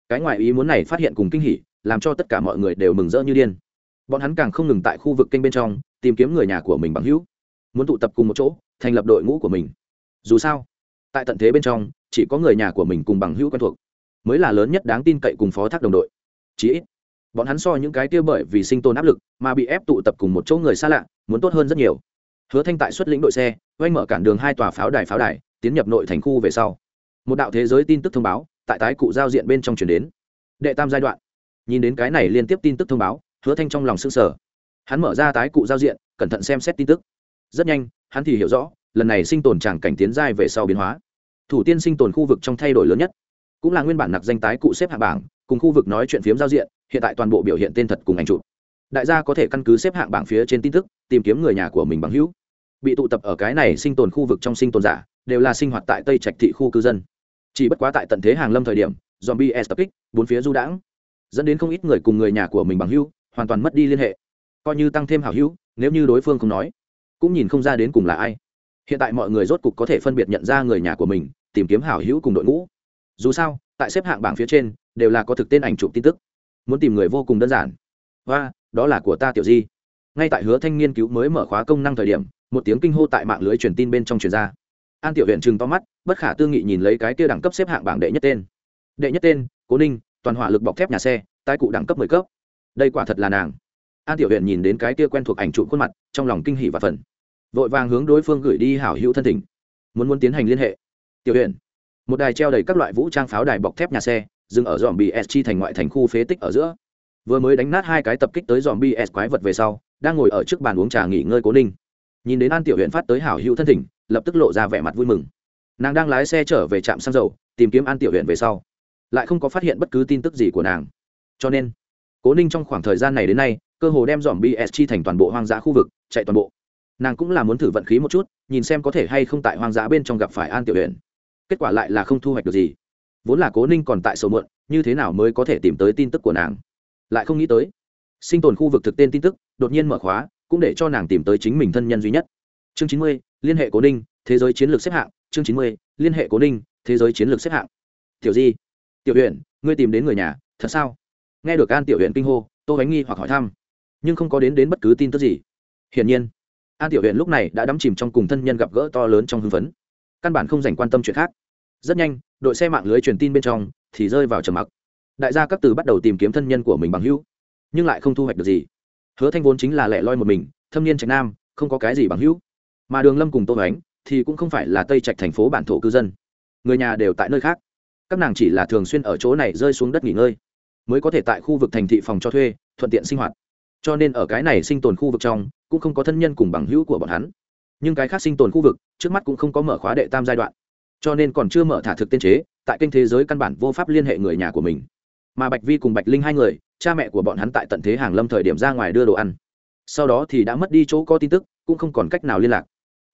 Cái ngoại ý muốn này phát hiện cùng kinh hỉ, làm cho tất cả mọi người đều mừng rỡ như điên. Bọn hắn càng không ngừng tại khu vực kênh bên trong, tìm kiếm người nhà của mình bằng hữu, muốn tụ tập cùng một chỗ, thành lập đội ngũ của mình. Dù sao, tại tận thế bên trong, chỉ có người nhà của mình cùng bằng hữu quen thuộc, mới là lớn nhất đáng tin cậy cùng phó thác đồng đội. Chí ít bọn hắn so những cái kia bởi vì sinh tồn áp lực mà bị ép tụ tập cùng một chỗ người xa lạ, muốn tốt hơn rất nhiều. Hứa thanh tại xuất lĩnh đội xe oanh mở cản đường hai tòa pháo đài pháo đài, tiến nhập nội thành khu về sau. Một đạo thế giới tin tức thông báo tại tái cụ giao diện bên trong chuyển đến. Đệ tam giai đoạn. Nhìn đến cái này liên tiếp tin tức thông báo, hứa thanh trong lòng s ư n g sở hắn mở ra tái cụ giao diện, cẩn thận xem xét tin tức. Rất nhanh, hắn thì hiểu rõ, lần này sinh tồn tràng cảnh tiến giai về sau biến hóa. Thủ tiên sinh tồn khu vực trong thay đổi lớn nhất, cũng là nguyên bản nặc danh tái cụ xếp hạ bảng cùng khu vực nói chuyện phiếm giao diện, hiện tại toàn bộ biểu hiện tên thật cùng ảnh chụp. Đại gia có thể căn cứ xếp hạng bảng phía trên tin tức, tìm kiếm người nhà của mình bằng hữu. Bị tụ tập ở cái này sinh tồn khu vực trong sinh tồn giả, đều là sinh hoạt tại tây trạch thị khu cư dân. Chỉ bất quá tại tận thế hàng lâm thời điểm, zombie s tập kích bốn phía du đãng, dẫn đến không ít người cùng người nhà của mình bằng hữu, hoàn toàn mất đi liên hệ. Coi như tăng thêm hảo hữu, nếu như đối phương không nói, cũng nhìn không ra đến cùng là ai. Hiện tại mọi người rốt cục có thể phân biệt nhận ra người nhà của mình, tìm kiếm hảo hữu cùng đội ngũ. Dù sao, tại xếp hạng bảng phía trên đều là có thực tên ảnh chụp tin tức. Muốn tìm người vô cùng đơn giản. Và đó là của ta, tiểu di. Ngay tại hứa thanh nghiên cứu mới mở khóa công năng thời điểm, một tiếng kinh hô tại mạng lưới truyền tin bên trong truyền ra. An tiểu huyện chừng to mắt, bất khả tư nghị nhìn lấy cái kia đẳng cấp xếp hạng bảng đệ nhất tên. Đệ nhất tên, cố ninh, toàn hỏa lực bọc thép nhà xe, tái cụ đẳng cấp mười cấp. Đây quả thật là nàng. An tiểu huyện nhìn đến cái kia quen thuộc ảnh trụ khuôn mặt, trong lòng kinh hỉ và phần vội vàng hướng đối phương gửi đi hảo hữu thân tình muốn muốn tiến hành liên hệ. Tiểu huyện một đài treo đầy các loại vũ trang pháo đài bọc thép nhà xe dừng ở dòm bs chi thành ngoại thành khu phế tích ở giữa. Vừa mới đánh nát hai cái tập kích tới dòm bs quái vật về sau, đang ngồi ở trước bàn uống trà nghỉ ngơi cố ninh. Nhìn đến an tiểu huyện phát tới hảo hữu thân thỉnh, lập tức lộ ra vẻ mặt vui mừng. Nàng đang lái xe trở về trạm xăng dầu, tìm kiếm an tiểu huyện về sau. Lại không có phát hiện bất cứ tin tức gì của nàng. Cho nên, cố ninh trong khoảng thời gian này đến nay, cơ hồ đem dòm bs chi thành toàn bộ hoang dã khu vực, chạy toàn bộ. Nàng cũng là muốn thử vận khí một chút, nhìn xem có thể hay không tại hoang dã bên trong gặp phải an tiểu huyện kết quả lại là không thu hoạch được gì vốn là cố ninh còn tại sầu muộn, như thế nào mới có thể tìm tới tin tức của nàng? Lại không nghĩ tới, sinh tồn khu vực thực tên tin tức đột nhiên mở khóa, cũng để cho nàng tìm tới chính mình thân nhân duy nhất. Chương chín mươi, liên hệ cố ninh, thế giới chiến lược xếp hạng. Chương chín mươi, liên hệ cố ninh, thế giới chiến lược xếp hạng. Tiểu di, tiểu huyện ngươi tìm đến người nhà, thật sao? Nghe được an tiểu huyện kinh hô, tô bánh nghi hoặc hỏi thăm, nhưng không có đến đến bất cứ tin tức gì. Hiển nhiên, an tiểu huyện lúc này đã đắm chìm trong cùng thân nhân gặp gỡ to lớn trong hưng phấn. Căn bản không dành quan tâm chuyện khác rất nhanh, đội xe mạng lưới truyền tin bên trong thì rơi vào trầm mặc. Đại gia các từ bắt đầu tìm kiếm thân nhân của mình bằng hữu, nhưng lại không thu hoạch được gì. Hứa thanh vốn chính là lẻ loi một mình, thâm niên trạch nam, không có cái gì bằng hữu. Mà đường lâm cùng tô ánh thì cũng không phải là tây trạch thành phố bản thổ cư dân. Người nhà đều tại nơi khác. Các nàng chỉ là thường xuyên ở chỗ này rơi xuống đất nghỉ ngơi, mới có thể tại khu vực thành thị phòng cho thuê, thuận tiện sinh hoạt. Cho nên ở cái này sinh tồn khu vực trong, cũng không có thân nhân cùng bằng hữu của bọn hắn. Nhưng cái khác sinh tồn khu vực, trước mắt cũng không có mở khóa đệ tam giai đoạn cho nên còn chưa mở thả thực tiên chế, tại kênh thế giới căn bản vô pháp liên hệ người nhà của mình. Mà bạch vi cùng bạch linh hai người, cha mẹ của bọn hắn tại tận thế hàng lâm thời điểm ra ngoài đưa đồ ăn. Sau đó thì đã mất đi chỗ có tin tức, cũng không còn cách nào liên lạc.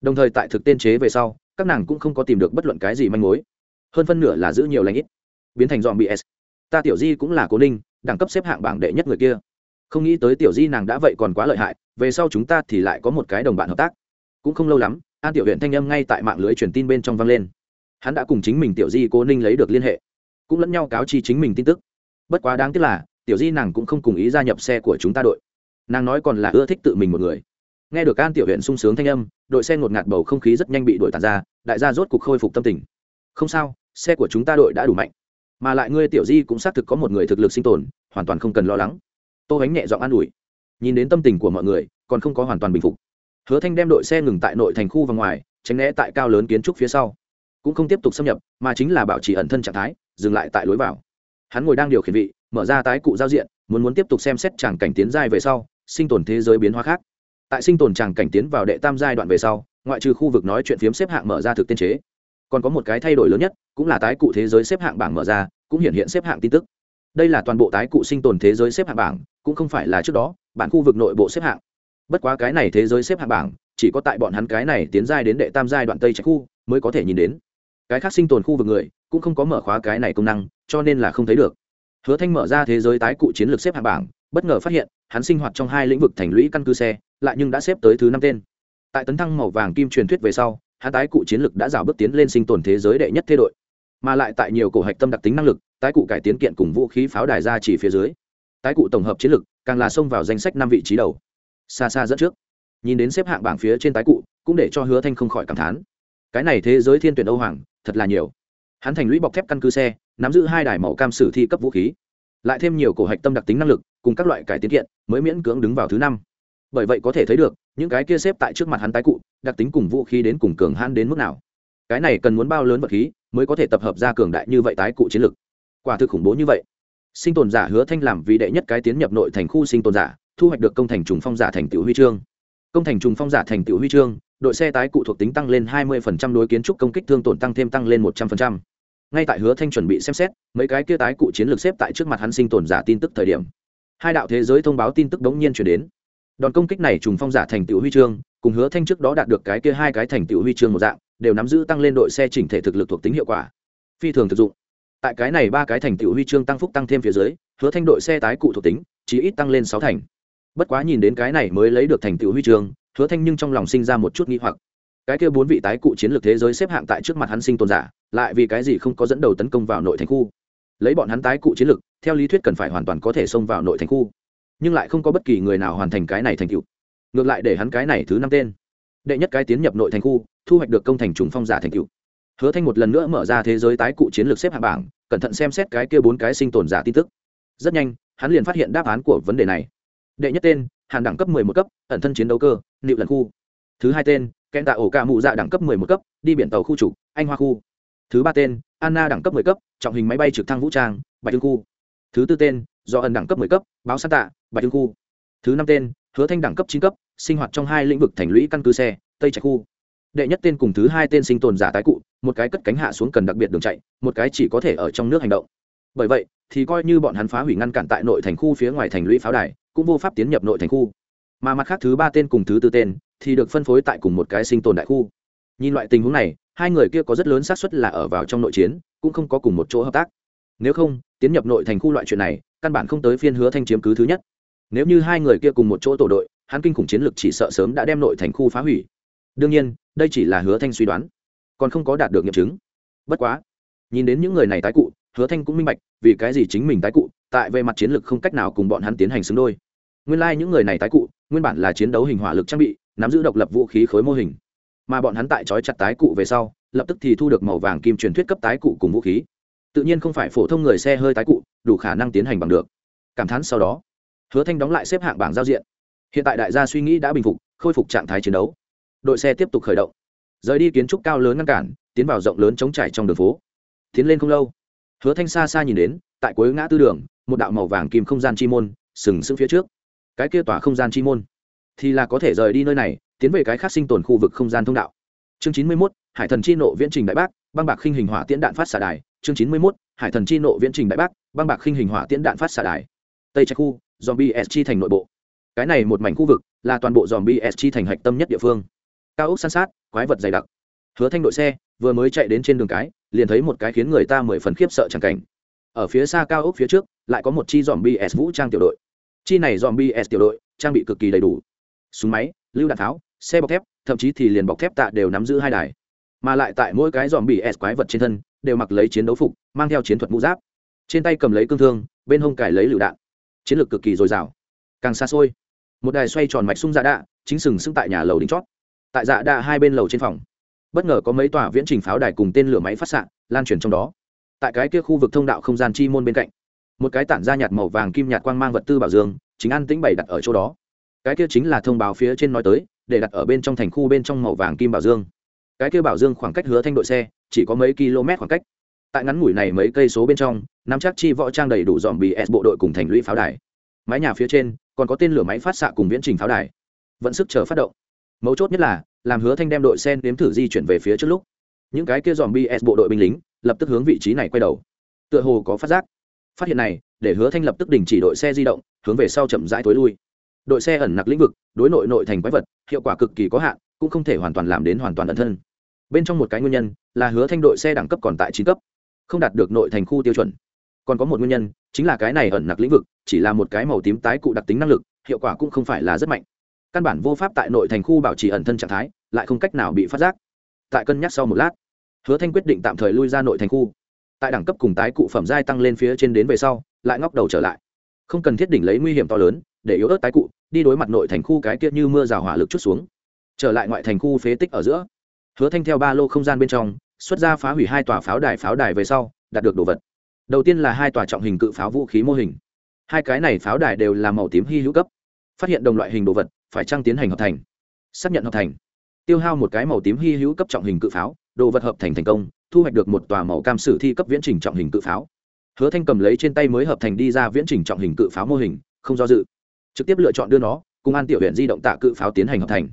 Đồng thời tại thực tiên chế về sau, các nàng cũng không có tìm được bất luận cái gì manh mối. Hơn phân nửa là giữ nhiều lãnh ít. Biến thành dọn bị s. Ta tiểu di cũng là cố ninh đẳng cấp xếp hạng bảng đệ nhất người kia. Không nghĩ tới tiểu di nàng đã vậy còn quá lợi hại, về sau chúng ta thì lại có một cái đồng bạn hợp tác. Cũng không lâu lắm, an tiểu huyện thanh âm ngay tại mạng lưới truyền tin bên trong vang lên hắn đã cùng chính mình tiểu di cô ninh lấy được liên hệ, cũng lẫn nhau cáo chi chính mình tin tức. Bất quá đáng tiếc là, tiểu di nàng cũng không cùng ý gia nhập xe của chúng ta đội. Nàng nói còn là ưa thích tự mình một người. Nghe được an tiểu huyện sung sướng thanh âm, đội xe ngột ngạt bầu không khí rất nhanh bị đuổi tàn ra, đại gia rốt cục khôi phục tâm tình. Không sao, xe của chúng ta đội đã đủ mạnh. Mà lại ngươi tiểu di cũng xác thực có một người thực lực sinh tồn, hoàn toàn không cần lo lắng. Tô ánh nhẹ giọng an ủi. Nhìn đến tâm tình của mọi người, còn không có hoàn toàn bình phục. Hứa thanh đem đội xe ngừng tại nội thành khu và ngoài, tránh né tại cao lớn kiến trúc phía sau cũng không tiếp tục xâm nhập, mà chính là bảo trì ẩn thân trạng thái, dừng lại tại lối vào. Hắn ngồi đang điều khiển vị, mở ra tái cụ giao diện, muốn muốn tiếp tục xem xét tràng cảnh tiến giai về sau, sinh tồn thế giới biến hóa khác. Tại sinh tồn tràng cảnh tiến vào đệ tam giai đoạn về sau, ngoại trừ khu vực nói chuyện phiếm xếp hạng mở ra thực tiên chế, còn có một cái thay đổi lớn nhất, cũng là tái cụ thế giới xếp hạng bảng mở ra, cũng hiện hiện xếp hạng tin tức. Đây là toàn bộ tái cụ sinh tồn thế giới xếp hạng bảng, cũng không phải là trước đó, bản khu vực nội bộ xếp hạng. Bất quá cái này thế giới xếp hạng bảng, chỉ có tại bọn hắn cái này tiến giai đến đệ tam giai đoạn tây trạch khu, mới có thể nhìn đến cái khác sinh tồn khu vực người cũng không có mở khóa cái này công năng, cho nên là không thấy được. Hứa thanh mở ra thế giới tái cụ chiến lược xếp hạng bảng, bất ngờ phát hiện, hắn sinh hoạt trong hai lĩnh vực thành lũy căn cứ xe, lại nhưng đã xếp tới thứ năm tên. Tại tấn thăng màu vàng kim truyền thuyết về sau, hắn tái cụ chiến lược đã rào bước tiến lên sinh tồn thế giới đệ nhất thế đội. Mà lại tại nhiều cổ hạch tâm đặc tính năng lực, tái cụ cải tiến kiện cùng vũ khí pháo đài ra chỉ phía dưới. Tái cụ tổng hợp chiến lược, càng là xông vào danh sách năm vị trí đầu. Xa xa dẫn trước. Nhìn đến xếp hạng bảng phía trên tái cụ, cũng để cho hứa thanh không khỏi cảm thán. Cái này thế giới thiên tuyển âu hoàng thật là nhiều. Hắn thành lũy bọc thép căn cứ xe, nắm giữ hai đài màu cam sử thi cấp vũ khí, lại thêm nhiều cổ hạch tâm đặc tính năng lực, cùng các loại cải tiến kiện, mới miễn cưỡng đứng vào thứ năm. Bởi vậy có thể thấy được, những cái kia xếp tại trước mặt hắn tái cụ, đặc tính cùng vũ khí đến cùng cường hãn đến mức nào. Cái này cần muốn bao lớn vật khí, mới có thể tập hợp ra cường đại như vậy tái cụ chiến lực. Quả thực khủng bố như vậy. Sinh tồn giả hứa thanh làm vì đệ nhất cái tiến nhập nội thành khu sinh tồn giả, thu hoạch được công thành trùng phong giả thành tựu huy chương. Công thành trùng phong giả thành tựu huy chương đội xe tái cụ thuộc tính tăng lên 20% đối kiến trúc công kích thương tổn tăng thêm tăng lên 100%. ngay tại hứa thanh chuẩn bị xem xét, mấy cái kia tái cụ chiến lược xếp tại trước mặt hắn sinh tồn giả tin tức thời điểm. Hai đạo thế giới thông báo tin tức đống nhiên truyền đến. Đòn công kích này trùng phong giả thành tiểu huy chương, cùng hứa thanh trước đó đạt được cái kia hai cái thành tiểu huy chương một dạng, đều nắm giữ tăng lên đội xe chỉnh thể thực lực thuộc tính hiệu quả. Phi thường thực dụng. Tại cái này ba cái thành tiểu huy chương tăng phúc tăng thêm phía dưới, hứa thanh đội xe tái cụ thuộc tính chỉ ít tăng lên sáu thành. Bất quá nhìn đến cái này mới lấy được thành tựu huy chương hứa thanh nhưng trong lòng sinh ra một chút nghi hoặc. Cái kia bốn vị tái cụ chiến lược thế giới xếp hạng tại trước mặt hắn sinh tồn giả, lại vì cái gì không có dẫn đầu tấn công vào nội thành khu? Lấy bọn hắn tái cụ chiến lược, theo lý thuyết cần phải hoàn toàn có thể xông vào nội thành khu, nhưng lại không có bất kỳ người nào hoàn thành cái này thành tựu. Ngược lại để hắn cái này thứ năm tên. Đệ nhất cái tiến nhập nội thành khu, thu hoạch được công thành trùng phong giả thành tựu. Hứa thanh một lần nữa mở ra thế giới tái cụ chiến lược xếp hạng bảng, cẩn thận xem xét cái kia bốn cái sinh tồn giả tin tức. Rất nhanh, hắn liền phát hiện đáp án của vấn đề này. Đệ nhất tên hàn đẳng cấp mười một cấp, ẩn thân chiến đấu cơ, nịu lần khu. Thứ hai tên kẽn tạ ổ ca mụ dạ đẳng cấp mười một cấp, đi biển tàu khu trục, anh hoa khu. Thứ ba tên, anna đẳng cấp mười cấp, trọng hình máy bay trực thăng vũ trang, bạch hương khu. Thứ tư tên, do ẩn đẳng cấp mười cấp, báo sát tạ bạch hương khu. Thứ năm tên, hứa thanh đẳng cấp chín cấp, sinh hoạt trong hai lĩnh vực thành lũy căn cứ xe, tây trạch khu. Đệ nhất tên cùng thứ hai tên sinh tồn giả tái cụ, một cái cất cánh hạ xuống cần đặc biệt đường chạy, một cái chỉ có thể ở trong nước hành động. Bởi vậy, thì coi như bọn hắn phá hủy ngăn cản tại nội thành khu phía ngoài thành lũy pháo đài cũng vô pháp tiến nhập nội thành khu. Mà mặt khác thứ ba tên cùng thứ tư tên thì được phân phối tại cùng một cái sinh tồn đại khu. Nhìn loại tình huống này, hai người kia có rất lớn xác suất là ở vào trong nội chiến, cũng không có cùng một chỗ hợp tác. Nếu không, tiến nhập nội thành khu loại chuyện này, căn bản không tới phiên hứa thanh chiếm cứ thứ nhất. Nếu như hai người kia cùng một chỗ tổ đội, hắn kinh khủng chiến lực chỉ sợ sớm đã đem nội thành khu phá hủy. Đương nhiên, đây chỉ là hứa thanh suy đoán, còn không có đạt được nghiệm chứng. Bất quá, nhìn đến những người này tái cụ hứa thanh cũng minh bạch, vì cái gì chính mình tái cụ, tại về mặt chiến lược không cách nào cùng bọn hắn tiến hành xứng đôi. Nguyên lai、like、những người này tái cụ, nguyên bản là chiến đấu hình hỏa lực trang bị, nắm giữ độc lập vũ khí khối mô hình. Mà bọn hắn tại trói chặt tái cụ về sau, lập tức thì thu được màu vàng kim truyền thuyết cấp tái cụ cùng vũ khí. Tự nhiên không phải phổ thông người xe hơi tái cụ, đủ khả năng tiến hành bằng được. Cảm thán sau đó, hứa thanh đóng lại xếp hạng bảng giao diện. Hiện tại đại gia suy nghĩ đã bình phục, khôi phục trạng thái chiến đấu. Đội xe tiếp tục khởi động. Rời đi kiến trúc cao lớn ngăn cản, tiến vào rộng lớn chống trải trong đường phố. Tiến lên không lâu hứa thanh xa xa nhìn đến tại cuối ngã tư đường một đạo màu vàng kim không gian chi môn sừng sững phía trước. Cái kia tỏa không gian chi môn thì là có thể rời đi nơi này tiến về cái khác sinh tồn khu vực không gian thông đạo. Chương chín mươi 91, hải thần chi nộ viễn trình đại bác băng bạc khinh hình hỏa tiễn đạn phát xạ đài. Chương chín mươi 91, hải thần chi nộ viễn trình đại bác băng bạc khinh hình hỏa tiễn đạn phát xạ đài. Tây trạch khu zombie s chi thành nội bộ. Cái này một mảnh khu vực là toàn bộ zombie s chi thành hạch tâm nhất địa phương. Cao ốc san sát quái vật dày đặc. Hứa thanh đội xe vừa mới chạy đến trên đường cái liền thấy một cái khiến người ta mười phần khiếp sợ chẳng cảnh. Ở phía xa cao ốc phía trước, lại có một chi dòm bs vũ trang tiểu đội. Chi này dòm bs tiểu đội, trang bị cực kỳ đầy đủ. Súng máy, lưu đạn tháo, xe bọc thép, thậm chí thì liền bọc thép tạ đều nắm giữ hai đài. Mà lại tại mỗi cái dòm bs quái vật trên thân, đều mặc lấy chiến đấu phục, mang theo chiến thuật mũ giáp. Trên tay cầm lấy cương thương, bên hông cải lấy lựu đạn. Chiến lược cực kỳ dồi dào. Càng xa xôi, một đài xoay tròn mạch sung dạ đạ, chính sừng sững tại nhà lầu đính chót. Tại dạ đạ hai bên lầu trên phòng bất ngờ có mấy tòa viễn trình pháo đài cùng tên lửa máy phát xạ lan truyền trong đó. Tại cái kia khu vực thông đạo không gian chi môn bên cạnh, một cái tản ra nhạt màu vàng kim nhạt quang mang vật tư bảo dương, chính an tĩnh bày đặt ở chỗ đó. Cái kia chính là thông báo phía trên nói tới, để đặt ở bên trong thành khu bên trong màu vàng kim bảo dương. Cái kia bảo dương khoảng cách hứa thanh đội xe, chỉ có mấy km khoảng cách. Tại ngắn ngủi này mấy cây số bên trong, nắm chắc chi võ trang đầy đủ dòm bị s bộ đội cùng thành lũy pháo đài. Mái nhà phía trên, còn có tên lửa máy phát xạ cùng viễn trình pháo đài. Vẫn sức chờ phát động mấu chốt nhất là, làm hứa thanh đem đội sen nếm thử di chuyển về phía trước lúc, những cái kia dòm bs bộ đội binh lính, lập tức hướng vị trí này quay đầu. Tựa hồ có phát giác. Phát hiện này, để hứa thanh lập tức đình chỉ đội xe di động, hướng về sau chậm rãi tối lui. Đội xe ẩn nặc lĩnh vực, đối nội nội thành quái vật, hiệu quả cực kỳ có hạn, cũng không thể hoàn toàn làm đến hoàn toàn ẩn thân. Bên trong một cái nguyên nhân là hứa thanh đội xe đẳng cấp còn tại chín cấp, không đạt được nội thành khu tiêu chuẩn. Còn có một nguyên nhân chính là cái này ẩn nặc lĩnh vực chỉ là một cái màu tím tái cụ đặc tính năng lực, hiệu quả cũng không phải là rất mạnh căn bản vô pháp tại nội thành khu bảo trì ẩn thân trạng thái, lại không cách nào bị phát giác. Tại cân nhắc sau một lát, hứa thanh quyết định tạm thời lui ra nội thành khu. Tại đẳng cấp cùng tái cụ phẩm giai tăng lên phía trên đến về sau, lại ngóc đầu trở lại. Không cần thiết đỉnh lấy nguy hiểm to lớn, để yếu ớt tái cụ, đi đối mặt nội thành khu cái kia như mưa rào hỏa lực chút xuống. Trở lại ngoại thành khu phế tích ở giữa, hứa thanh theo ba lô không gian bên trong, xuất ra phá hủy hai tòa pháo đài pháo đài về sau, đạt được đồ vật. Đầu tiên là hai tòa trọng hình cự pháo vũ khí mô hình. Hai cái này pháo đài đều là màu tím hy hữu cấp. Phát hiện đồng loại hình đồ vật phải trăng tiến hành hợp thành? Xác nhận hợp thành. Tiêu hao một cái màu tím hy hữu cấp trọng hình cự pháo, đồ vật hợp thành thành công, thu hoạch được một tòa màu cam sử thi cấp viễn trình trọng hình cự pháo. Hứa thanh cầm lấy trên tay mới hợp thành đi ra viễn trình trọng hình cự pháo mô hình, không do dự. Trực tiếp lựa chọn đưa nó, cùng an tiểu huyện di động tạ cự pháo tiến hành hợp thành.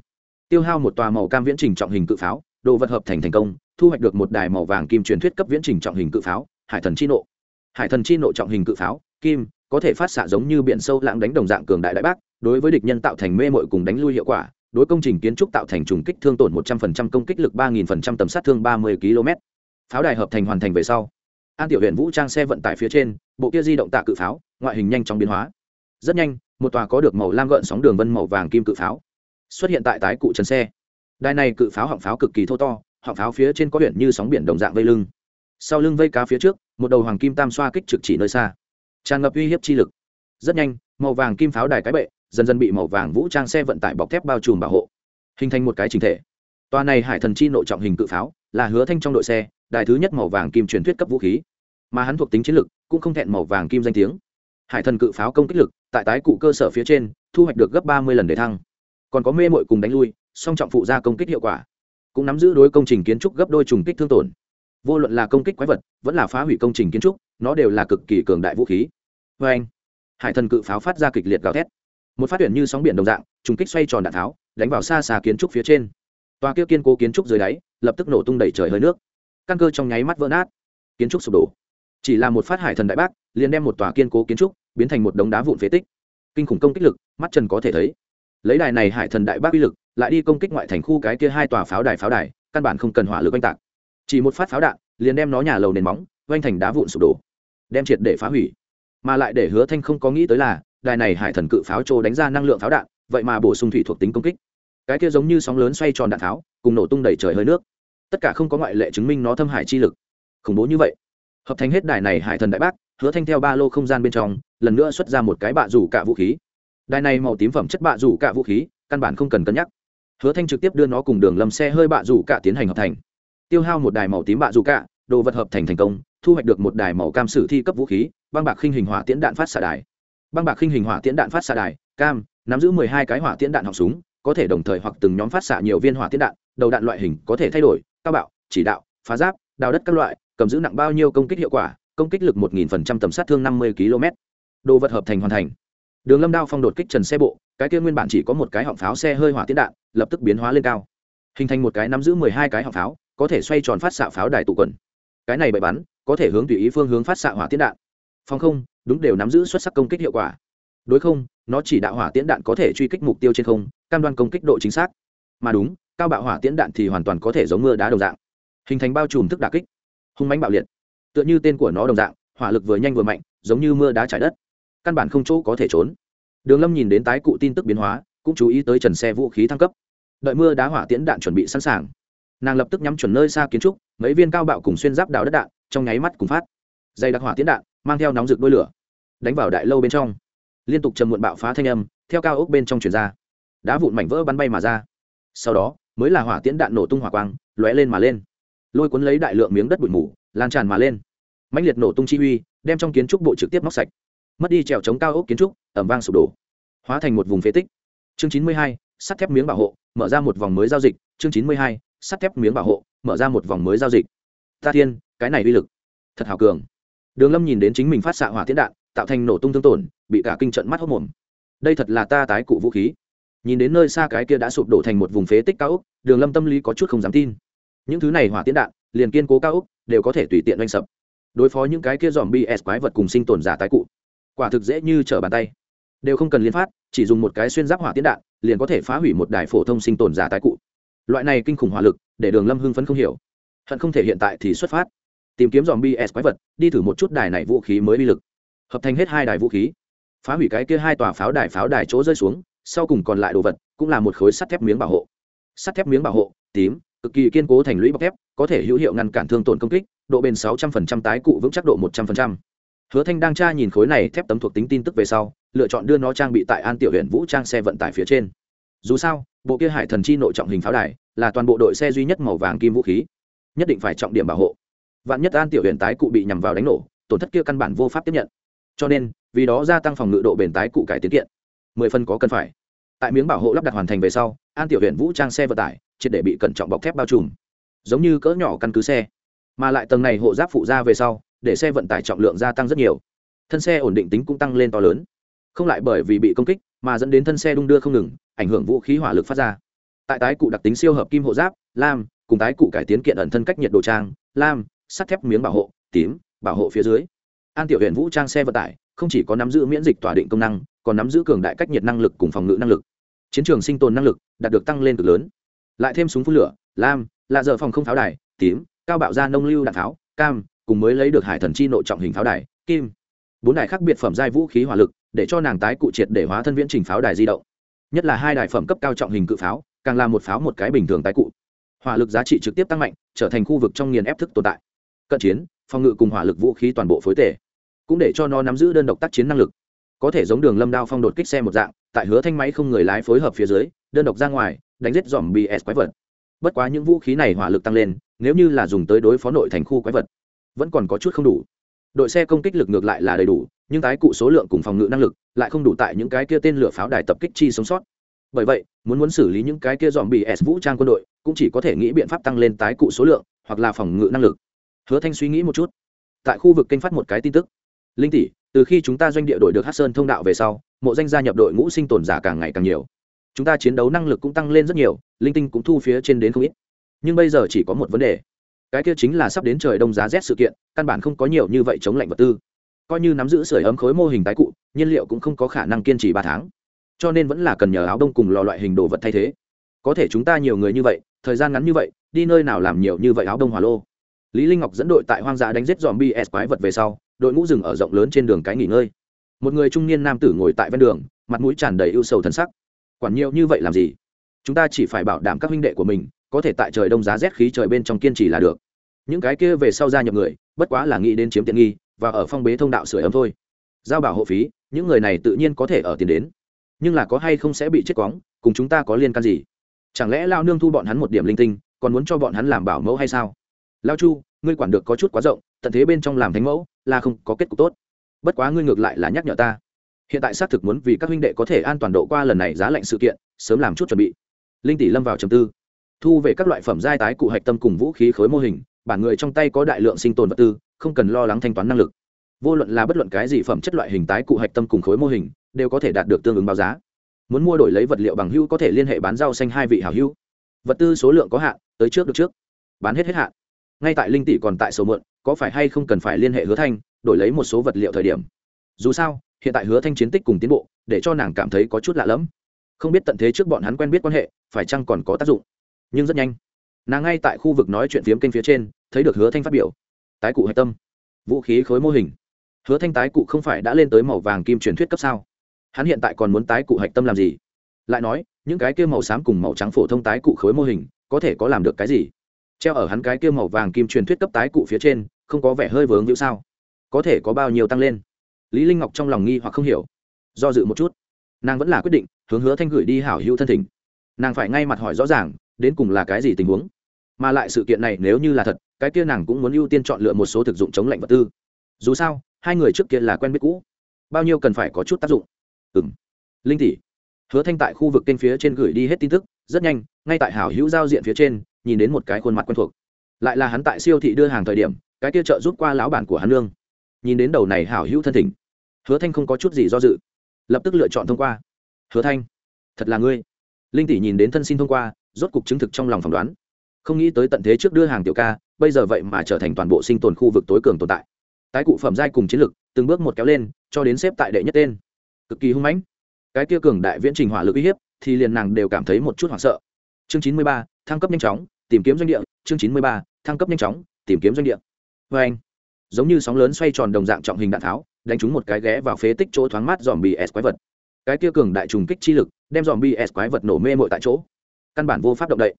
Tiêu hao một tòa màu cam viễn trình trọng hình cự pháo, đồ vật hợp thành thành công, thu hoạch được một đài màu vàng kim truyền thuyết cấp viễn trình trọng hình cự pháo, hải thần chi nộ. Hải thần chi nộ trọng hình cự pháo, kim, có thể phát xạ giống như biển sâu lãng đánh đồng dạng cường đại đại bác đối với địch nhân tạo thành mê mội cùng đánh lui hiệu quả, đối công trình kiến trúc tạo thành trùng kích thương tổn một trăm linh công kích lực ba nghìn tầm sát thương ba mươi km pháo đài hợp thành hoàn thành về sau, an tiểu huyện vũ trang xe vận tải phía trên, bộ kia di động tạ cự pháo, ngoại hình nhanh chóng biến hóa. Rất nhanh, một tòa có được màu lam gợn sóng đường vân màu vàng kim cự pháo xuất hiện tại tái cụ trần xe. Đài này cự pháo họng pháo cực kỳ thô to, họng pháo phía trên có huyện như sóng biển đồng dạng vây lưng. Sau lưng vây cá phía trước, một đầu hoàng kim tam xoa kích trực chỉ nơi xa, tràn ngập uy hiếp chi lực. Rất nhanh, màu vàng kim pháo đài cái bệ dần dần bị màu vàng vũ trang xe vận tải bọc thép bao trùm bảo hộ, hình thành một cái trình thể. Toa này hải thần chi nội trọng hình cự pháo là hứa thanh trong đội xe, đài thứ nhất màu vàng kim truyền thuyết cấp vũ khí. Mà hắn thuộc tính chiến lực cũng không thẹn màu vàng kim danh tiếng. Hải thần cự pháo công kích lực tại tái cụ cơ sở phía trên, thu hoạch được gấp ba mươi lần để thăng. Còn có mê mội cùng đánh lui, song trọng phụ ra công kích hiệu quả, cũng nắm giữ đối công trình kiến trúc gấp đôi trùng kích thương tổn. Vô luận là công kích quái vật, vẫn là phá hủy công trình kiến trúc, nó đều là cực kỳ cường đại vũ khí. Vê anh hải thần cự pháo phát ra kịch liệt gào thét một phát tuyển như sóng biển đồng dạng, trùng kích xoay tròn đạn tháo, đánh vào xa xa kiến trúc phía trên. Toa kia kiên cố kiến trúc dưới đáy, lập tức nổ tung đẩy trời hơi nước. Căn cơ trong nháy mắt vỡ nát. Kiến trúc sụp đổ. Chỉ là một phát hải thần đại bác, liền đem một tòa kiên cố kiến trúc biến thành một đống đá vụn phế tích. Kinh khủng công kích lực, mắt trần có thể thấy. Lấy đài này hải thần đại bác uy lực, lại đi công kích ngoại thành khu cái kia hai tòa pháo đài pháo đài, căn bản không cần hỏa lực oanh tạc. Chỉ một phát pháo đạn, liền đem nó nhà lầu nền móng oanh thành đá vụn sụp đổ, đem triệt để phá hủy. Mà lại để hứa thanh không có nghĩ tới là đài này hải thần cự pháo trô đánh ra năng lượng pháo đạn, vậy mà bổ sung thủy thuộc tính công kích. Cái kia giống như sóng lớn xoay tròn đạn pháo cùng nổ tung đầy trời hơi nước. Tất cả không có ngoại lệ chứng minh nó thâm hải chi lực. Khủng bố như vậy. Hợp thành hết đài này hải thần đại bác, hứa thanh theo ba lô không gian bên trong, lần nữa xuất ra một cái bạ rủ cả vũ khí. Đài này màu tím phẩm chất bạ rủ cả vũ khí, căn bản không cần cân nhắc. Hứa thanh trực tiếp đưa nó cùng đường lầm xe hơi bạ rủ cả tiến hành hợp thành. Tiêu hao một đài màu tím bạ rủ cả đồ vật hợp thành thành công, thu hoạch được một đài màu cam sử thi cấp vũ khí, băng bạc khinh hình hỏa tiễn đạn phát xạ đài băng bạc khinh hình hỏa tiễn đạn phát xạ đài, cam, nắm giữ mười hai cái hỏa tiễn đạn họng súng, có thể đồng thời hoặc từng nhóm phát xạ nhiều viên hỏa tiễn đạn, đầu đạn loại hình có thể thay đổi, cao bạo, chỉ đạo, phá giáp, đào đất các loại, cầm giữ nặng bao nhiêu công kích hiệu quả, công kích lực một nghìn phần trăm tầm sát thương năm mươi km. Đồ vật hợp thành hoàn thành. Đường lâm đao phong đột kích trần xe bộ, cái kia nguyên bản chỉ có một cái họng pháo xe hơi hỏa tiễn đạn, lập tức biến hóa lên cao. Hình thành một cái nắm giữ mười hai cái họng pháo, có thể xoay tròn phát xạ pháo đài tụ quần. Cái này bậy bắn, có thể hướng tùy ý phương hướng phát xạ hỏa tiễn đạn. Phong không đúng đều nắm giữ xuất sắc công kích hiệu quả. Đối không, nó chỉ đạo hỏa tiễn đạn có thể truy kích mục tiêu trên không, cam đoan công kích độ chính xác. Mà đúng, cao bạo hỏa tiễn đạn thì hoàn toàn có thể giống mưa đá đồng dạng. Hình thành bao trùm thức đà kích. Hung mánh bạo liệt. Tựa như tên của nó đồng dạng, hỏa lực vừa nhanh vừa mạnh, giống như mưa đá trải đất. Căn bản không chỗ có thể trốn. Đường lâm nhìn đến tái cụ tin tức biến hóa, cũng chú ý tới trần xe vũ khí thăng cấp. Đợi mưa đá hỏa tiễn đạn chuẩn bị sẵn sàng, nàng lập tức nhắm chuẩn nơi xa kiến trúc, mấy viên cao bạo cùng xuyên giáp đào đất đạn, trong nháy mắt cùng phát. Dây đặc hỏa tiễn đạn, mang theo nóng rực đôi lửa đánh vào đại lâu bên trong. Liên tục trầm muộn bạo phá thanh âm, theo cao ốc bên trong chuyển ra. Đá vụn mảnh vỡ bắn bay mà ra. Sau đó, mới là hỏa tiễn đạn nổ tung hỏa quang, lóe lên mà lên. Lôi cuốn lấy đại lượng miếng đất bụi mù, lan tràn mà lên. Mãnh liệt nổ tung chi uy, đem trong kiến trúc bộ trực tiếp móc sạch. Mất đi trèo chống cao ốc kiến trúc, ẩm vang sụp đổ. Hóa thành một vùng phế tích. Chương chín mươi hai, sắt thép miếng bảo hộ, mở ra một vòng mới giao dịch. Chương chín mươi hai, sắt thép miếng bảo hộ, mở ra một vòng mới giao dịch. Ta thiên, cái này uy lực. Thật hào cường. Đường lâm nhìn đến chính mình phát xạ hỏa tiễn đạn tạo thành nổ tung thương tổn, bị cả kinh trận mắt hốc mồm. Đây thật là ta tái cụ vũ khí. Nhìn đến nơi xa cái kia đã sụp đổ thành một vùng phế tích cao ốc, đường lâm tâm lý có chút không dám tin. Những thứ này hỏa tiễn đạn, liền kiên cố cao ốc, đều có thể tùy tiện oanh sập. Đối phó những cái kia dòm bs quái vật cùng sinh tồn giả tái cụ, quả thực dễ như trở bàn tay. Đều không cần liên phát, chỉ dùng một cái xuyên giáp hỏa tiễn đạn, liền có thể phá hủy một đài phổ thông sinh tồn giả tái cụ. Loại này kinh khủng hỏa lực, để đường lâm hưng phấn không hiểu. Hận không thể hiện tại thì xuất phát. Tìm kiếm dòm bs quái vật, đi thử một chút đài này vũ khí mới uy lực hợp thành hết hai đài vũ khí. Phá hủy cái kia hai tòa pháo đài pháo đài chỗ rơi xuống, sau cùng còn lại đồ vật, cũng là một khối sắt thép miếng bảo hộ. Sắt thép miếng bảo hộ, tím, cực kỳ kiên cố thành lũy bọc thép, có thể hữu hiệu ngăn cản thương tổn công kích, độ bền 600% tái cụ vững chắc độ 100%. hứa thanh đang tra nhìn khối này thép tấm thuộc tính tin tức về sau, lựa chọn đưa nó trang bị tại an tiểu huyện vũ trang xe vận tải phía trên. Dù sao, bộ kia hải thần chi nội trọng hình pháo đài là toàn bộ đội xe duy nhất màu vàng kim vũ khí, nhất định phải trọng điểm bảo hộ. Vạn nhất an tiểu huyện tái cụ bị nhằm vào đánh nổ, tổn thất kia căn bản vô pháp tiếp nhận cho nên, vì đó gia tăng phòng ngự độ bền tái cụ cải tiến kiện. Mười phần có cần phải. Tại miếng bảo hộ lắp đặt hoàn thành về sau, an tiểu huyện vũ trang xe vận tải, triệt để bị cẩn trọng bọc thép bao trùm. Giống như cỡ nhỏ căn cứ xe. Mà lại tầng này hộ giáp phụ ra về sau, để xe vận tải trọng lượng gia tăng rất nhiều. Thân xe ổn định tính cũng tăng lên to lớn. Không lại bởi vì bị công kích, mà dẫn đến thân xe đung đưa không ngừng, ảnh hưởng vũ khí hỏa lực phát ra. Tại tái cụ đặc tính siêu hợp kim hộ giáp, lam, cùng tái cụ cải tiến kiện ẩn thân cách nhiệt độ trang, lam, sắt thép miếng bảo hộ, tím, bảo hộ phía dưới an tiểu huyện vũ trang xe vận tải, không chỉ có nắm giữ miễn dịch tỏa định công năng, còn nắm giữ cường đại cách nhiệt năng lực cùng phòng ngự năng lực. Chiến trường sinh tồn năng lực đạt được tăng lên cực lớn. Lại thêm súng phun lửa, lam là giờ phòng không pháo đài, tím, cao bạo ra nông lưu đạn pháo cam, cùng mới lấy được hải thần chi nội trọng hình pháo đài, kim. Bốn đài khác biệt phẩm giai vũ khí hỏa lực, để cho nàng tái cụ triệt để hóa thân viễn trình pháo đài di động. Nhất là hai đài phẩm cấp cao trọng hình cự pháo, càng là một pháo một cái bình thường tái cụ. Hỏa lực giá trị trực tiếp tăng mạnh, trở thành khu vực trong nghiền ép thức tồn tại. Cận chiến, phòng ngự cùng hỏa lực vũ khí toàn bộ phối tể cũng để cho nó nắm giữ đơn độc tác chiến năng lực. Có thể giống đường lâm đao phong đột kích xe một dạng, tại hứa thanh máy không người lái phối hợp phía dưới, đơn độc ra ngoài, đánh giết dòm bs quái vật. Bất quá những vũ khí này hỏa lực tăng lên, nếu như là dùng tới đối phó nội thành khu quái vật, vẫn còn có chút không đủ. Đội xe công kích lực ngược lại là đầy đủ, nhưng tái cụ số lượng cùng phòng ngự năng lực lại không đủ tại những cái kia tên lửa pháo đài tập kích chi sống sót. Bởi vậy, muốn muốn xử lý những cái kia dòm bs vũ trang quân đội, cũng chỉ có thể nghĩ biện pháp tăng lên tái cụ số lượng hoặc là phòng ngự năng lực. Hứa thanh suy nghĩ một chút. Tại khu vực kênh phát một cái tin tức linh tỷ, từ khi chúng ta doanh địa đổi được hát sơn thông đạo về sau, mộ danh gia nhập đội ngũ sinh tồn giả càng ngày càng nhiều. Chúng ta chiến đấu năng lực cũng tăng lên rất nhiều, linh tinh cũng thu phía trên đến không ít. Nhưng bây giờ chỉ có một vấn đề. Cái kia chính là sắp đến trời đông giá rét sự kiện, căn bản không có nhiều như vậy chống lạnh vật tư. Coi như nắm giữ sưởi ấm khối mô hình tái cụ, nhiên liệu cũng không có khả năng kiên trì ba tháng. Cho nên vẫn là cần nhờ áo đông cùng lò loại hình đồ vật thay thế. Có thể chúng ta nhiều người như vậy, thời gian ngắn như vậy, đi nơi nào làm nhiều như vậy áo đông hỏa lô? Lý linh ngọc dẫn đội tại hoang dã đánh giết dòm bs quái vật về sau, đội ngũ dừng ở rộng lớn trên đường cái nghỉ ngơi. Một người trung niên nam tử ngồi tại ven đường, mặt mũi tràn đầy ưu sầu thân sắc. Quản nhiều như vậy làm gì? Chúng ta chỉ phải bảo đảm các huynh đệ của mình có thể tại trời đông giá rét khí trời bên trong kiên trì là được. Những cái kia về sau gia nhập người, bất quá là nghĩ đến chiếm tiện nghi và ở phong bế thông đạo sửa ấm thôi. Giao bảo hộ phí, những người này tự nhiên có thể ở tiền đến. Nhưng là có hay không sẽ bị chết quóng, cùng chúng ta có liên can gì? Chẳng lẽ lao nương thu bọn hắn một điểm linh tinh, còn muốn cho bọn hắn làm bảo mẫu hay sao? Lao chu, ngươi quản được có chút quá rộng, tận thế bên trong làm thánh mẫu, là không có kết cục tốt. Bất quá ngươi ngược lại là nhắc nhở ta. Hiện tại xác thực muốn vì các huynh đệ có thể an toàn độ qua lần này giá lạnh sự kiện, sớm làm chút chuẩn bị. Linh tỷ lâm vào trầm tư. Thu về các loại phẩm giai tái cụ hạch tâm cùng vũ khí khối mô hình, bản người trong tay có đại lượng sinh tồn vật tư, không cần lo lắng thanh toán năng lực. Vô luận là bất luận cái gì phẩm chất loại hình tái cụ hạch tâm cùng khối mô hình, đều có thể đạt được tương ứng báo giá. Muốn mua đổi lấy vật liệu bằng hưu có thể liên hệ bán rau xanh hai vị hảo hưu vật tư số lượng có hạn, tới trước được trước. Bán hết hết hạn ngay tại linh tỷ còn tại sầu mượn, có phải hay không cần phải liên hệ hứa thanh, đổi lấy một số vật liệu thời điểm? Dù sao, hiện tại hứa thanh chiến tích cùng tiến bộ, để cho nàng cảm thấy có chút lạ lẫm. Không biết tận thế trước bọn hắn quen biết quan hệ, phải chăng còn có tác dụng? Nhưng rất nhanh, nàng ngay tại khu vực nói chuyện phiếm kênh phía trên, thấy được hứa thanh phát biểu. Tái cụ hạch tâm. Vũ khí khối mô hình. Hứa thanh tái cụ không phải đã lên tới màu vàng kim truyền thuyết cấp sao? Hắn hiện tại còn muốn tái cụ hạch tâm làm gì? Lại nói, những cái kia màu xám cùng màu trắng phổ thông tái cụ khối mô hình, có thể có làm được cái gì? Treo ở hắn cái kia màu vàng kim truyền thuyết cấp tái cụ phía trên, không có vẻ hơi vướng như sao? Có thể có bao nhiêu tăng lên? Lý linh ngọc trong lòng nghi hoặc không hiểu. Do dự một chút. Nàng vẫn là quyết định, hướng hứa thanh gửi đi hảo hữu thân thỉnh. Nàng phải ngay mặt hỏi rõ ràng, đến cùng là cái gì tình huống? Mà lại sự kiện này nếu như là thật, cái kia nàng cũng muốn ưu tiên chọn lựa một số thực dụng chống lạnh vật tư. Dù sao, hai người trước kia là quen biết cũ. Bao nhiêu cần phải có chút tác dụng. Ừ m linh tỷ. Hứa thanh tại khu vực kênh phía trên gửi đi hết tin tức, rất nhanh, ngay tại hảo hữu giao diện phía trên nhìn đến một cái khuôn mặt quen thuộc. Lại là hắn tại siêu thị đưa hàng thời điểm, cái kia trợ rút qua lão bản của hắn lương nhìn đến đầu này hảo hữu thân thỉnh, hứa thanh không có chút gì do dự. Lập tức lựa chọn thông qua. Hứa thanh, thật là ngươi. Linh tỷ nhìn đến thân xin thông qua, rốt cục chứng thực trong lòng phỏng đoán. Không nghĩ tới tận thế trước đưa hàng tiểu ca, bây giờ vậy mà trở thành toàn bộ sinh tồn khu vực tối cường tồn tại. Tái cụ phẩm giai cùng chiến lực, từng bước một kéo lên, cho đến xếp tại đệ nhất tên. Cực kỳ hung mãnh. Cái kia cường đại viễn trình hỏa lực uy hiếp, thì liền nàng đều cảm thấy một chút hoảng sợ. Chương chín mươi ba thăng cấp nhanh chóng, tìm kiếm doanh địa, chương chín mươi ba, thăng cấp nhanh chóng, tìm kiếm doanh địa. Vê anh, giống như sóng lớn xoay tròn đồng dạng trọng hình đạn tháo, đánh trúng một cái ghé vào phế tích chỗ thoáng mát dòm bị s quái vật. Cái kia cường đại trùng kích chi lực, đem dòm bị s quái vật nổ mê mội tại chỗ. Căn bản vô pháp động đậy.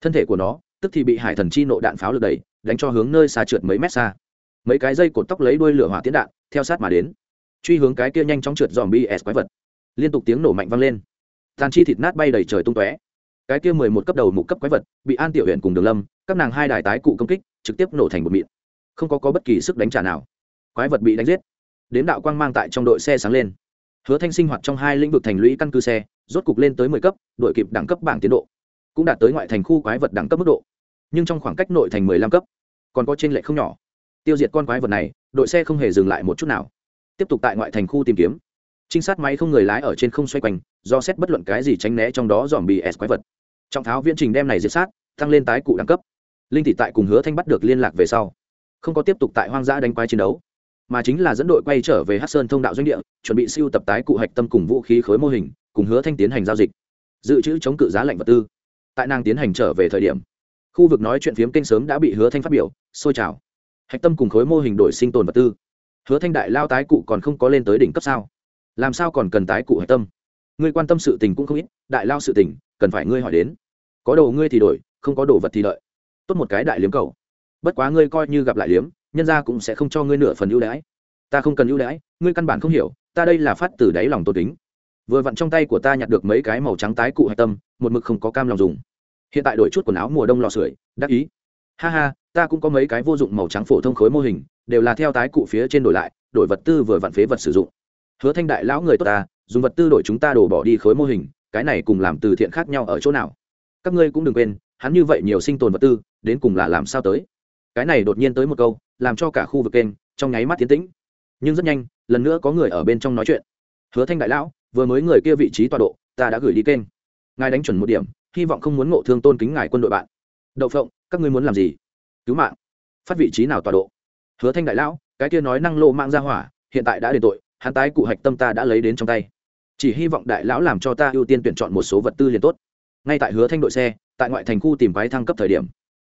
Thân thể của nó, tức thì bị hải thần chi nộ đạn pháo lực đẩy, đánh cho hướng nơi xa trượt mấy mét xa. Mấy cái dây cột tóc lấy đuôi lửa hỏa tiến đạn, theo sát mà đến. Truy hướng cái kia nhanh chóng trượt dòm bị s quái vật. Liên tục tiếng nổ mạnh vang lên. Tàn chi thịt nát bay đầy trời tung tóe cái kia mười một cấp đầu mục cấp quái vật bị an tiểu huyện cùng đường lâm các nàng hai đài tái cụ công kích trực tiếp nổ thành một mịn. Không có, có bất kỳ sức đánh trả nào. Quái vật bị đánh giết. Đến đạo quang mang tại trong đội xe sáng lên. Hứa thanh sinh hoạt trong hai lĩnh vực thành lũy căn cứ xe rốt cục lên tới mười cấp đội kịp đẳng cấp bảng tiến độ. Cũng đạt tới ngoại thành khu quái vật đẳng cấp mức độ. Nhưng trong khoảng cách nội thành mười lăm cấp còn có trên lệ không nhỏ. Tiêu diệt con quái vật này đội xe không hề dừng lại một chút nào. Tiếp tục tại ngoại thành khu tìm kiếm. Trinh sát máy không người lái ở trên không xoay quanh do xét bất luận cái gì tránh né trong đó dòm bị s quái vật trọng tháo viễn trình đem này diệt sát, tăng lên tái cụ đẳng cấp. Linh thị tại cùng hứa thanh bắt được liên lạc về sau, không có tiếp tục tại hoang dã đánh quái chiến đấu, mà chính là dẫn đội quay trở về hát sơn thông đạo doanh địa, chuẩn bị siêu tập tái cụ hạch tâm cùng vũ khí khối mô hình, cùng hứa thanh tiến hành giao dịch, dự trữ chống cự giá lạnh vật tư. Tại nàng tiến hành trở về thời điểm, khu vực nói chuyện phiếm kênh sớm đã bị hứa thanh phát biểu, sôi trào. Hạch tâm cùng khối mô hình đổi sinh tồn vật tư. Hứa thanh đại lao tái cụ còn không có lên tới đỉnh cấp sao? Làm sao còn cần tái cụ hạch tâm? Ngươi quan tâm sự tình cũng không ít, đại lao sự tình, cần phải ngươi hỏi đến có đồ ngươi thì đổi, không có đồ vật thì đợi. Tốt một cái đại liếm cầu. Bất quá ngươi coi như gặp lại liếm, nhân ra cũng sẽ không cho ngươi nửa phần ưu đãi. Ta không cần ưu đãi, ngươi căn bản không hiểu, ta đây là phát từ đáy lòng tôn kính. Vừa vặn trong tay của ta nhặt được mấy cái màu trắng tái cụ hạch tâm, một mực không có cam lòng dùng. Hiện tại đổi chút quần áo mùa đông lò sưởi, đắc ý. Ha ha, ta cũng có mấy cái vô dụng màu trắng phổ thông khối mô hình, đều là theo tái cụ phía trên đổi lại, đổi vật tư vừa vặn phế vật sử dụng. Hứa thanh đại lão người tốt ta, dùng vật tư đổi chúng ta đổ bỏ đi khối mô hình, cái này cùng làm từ thiện khác nhau ở chỗ nào? Các ngươi cũng đừng quên, hắn như vậy nhiều sinh tồn vật tư, đến cùng là làm sao tới? Cái này đột nhiên tới một câu, làm cho cả khu vực kênh, trong nháy mắt tiến tĩnh. Nhưng rất nhanh, lần nữa có người ở bên trong nói chuyện. Hứa thanh đại lão, vừa mới người kia vị trí tọa độ, ta đã gửi đi kênh. Ngài đánh chuẩn một điểm, hy vọng không muốn ngộ thương tôn kính ngài quân đội bạn. Đậu phộng, các ngươi muốn làm gì? Cứu mạng. Phát vị trí nào tọa độ? Hứa thanh đại lão, cái kia nói năng lộ mạng ra hỏa, hiện tại đã đền tội, hắn tái cụ hạch tâm ta đã lấy đến trong tay. Chỉ hy vọng đại lão làm cho ta ưu tiên tuyển chọn một số vật tư liền tốt ngay tại hứa thanh đội xe, tại ngoại thành khu tìm quái thăng cấp thời điểm,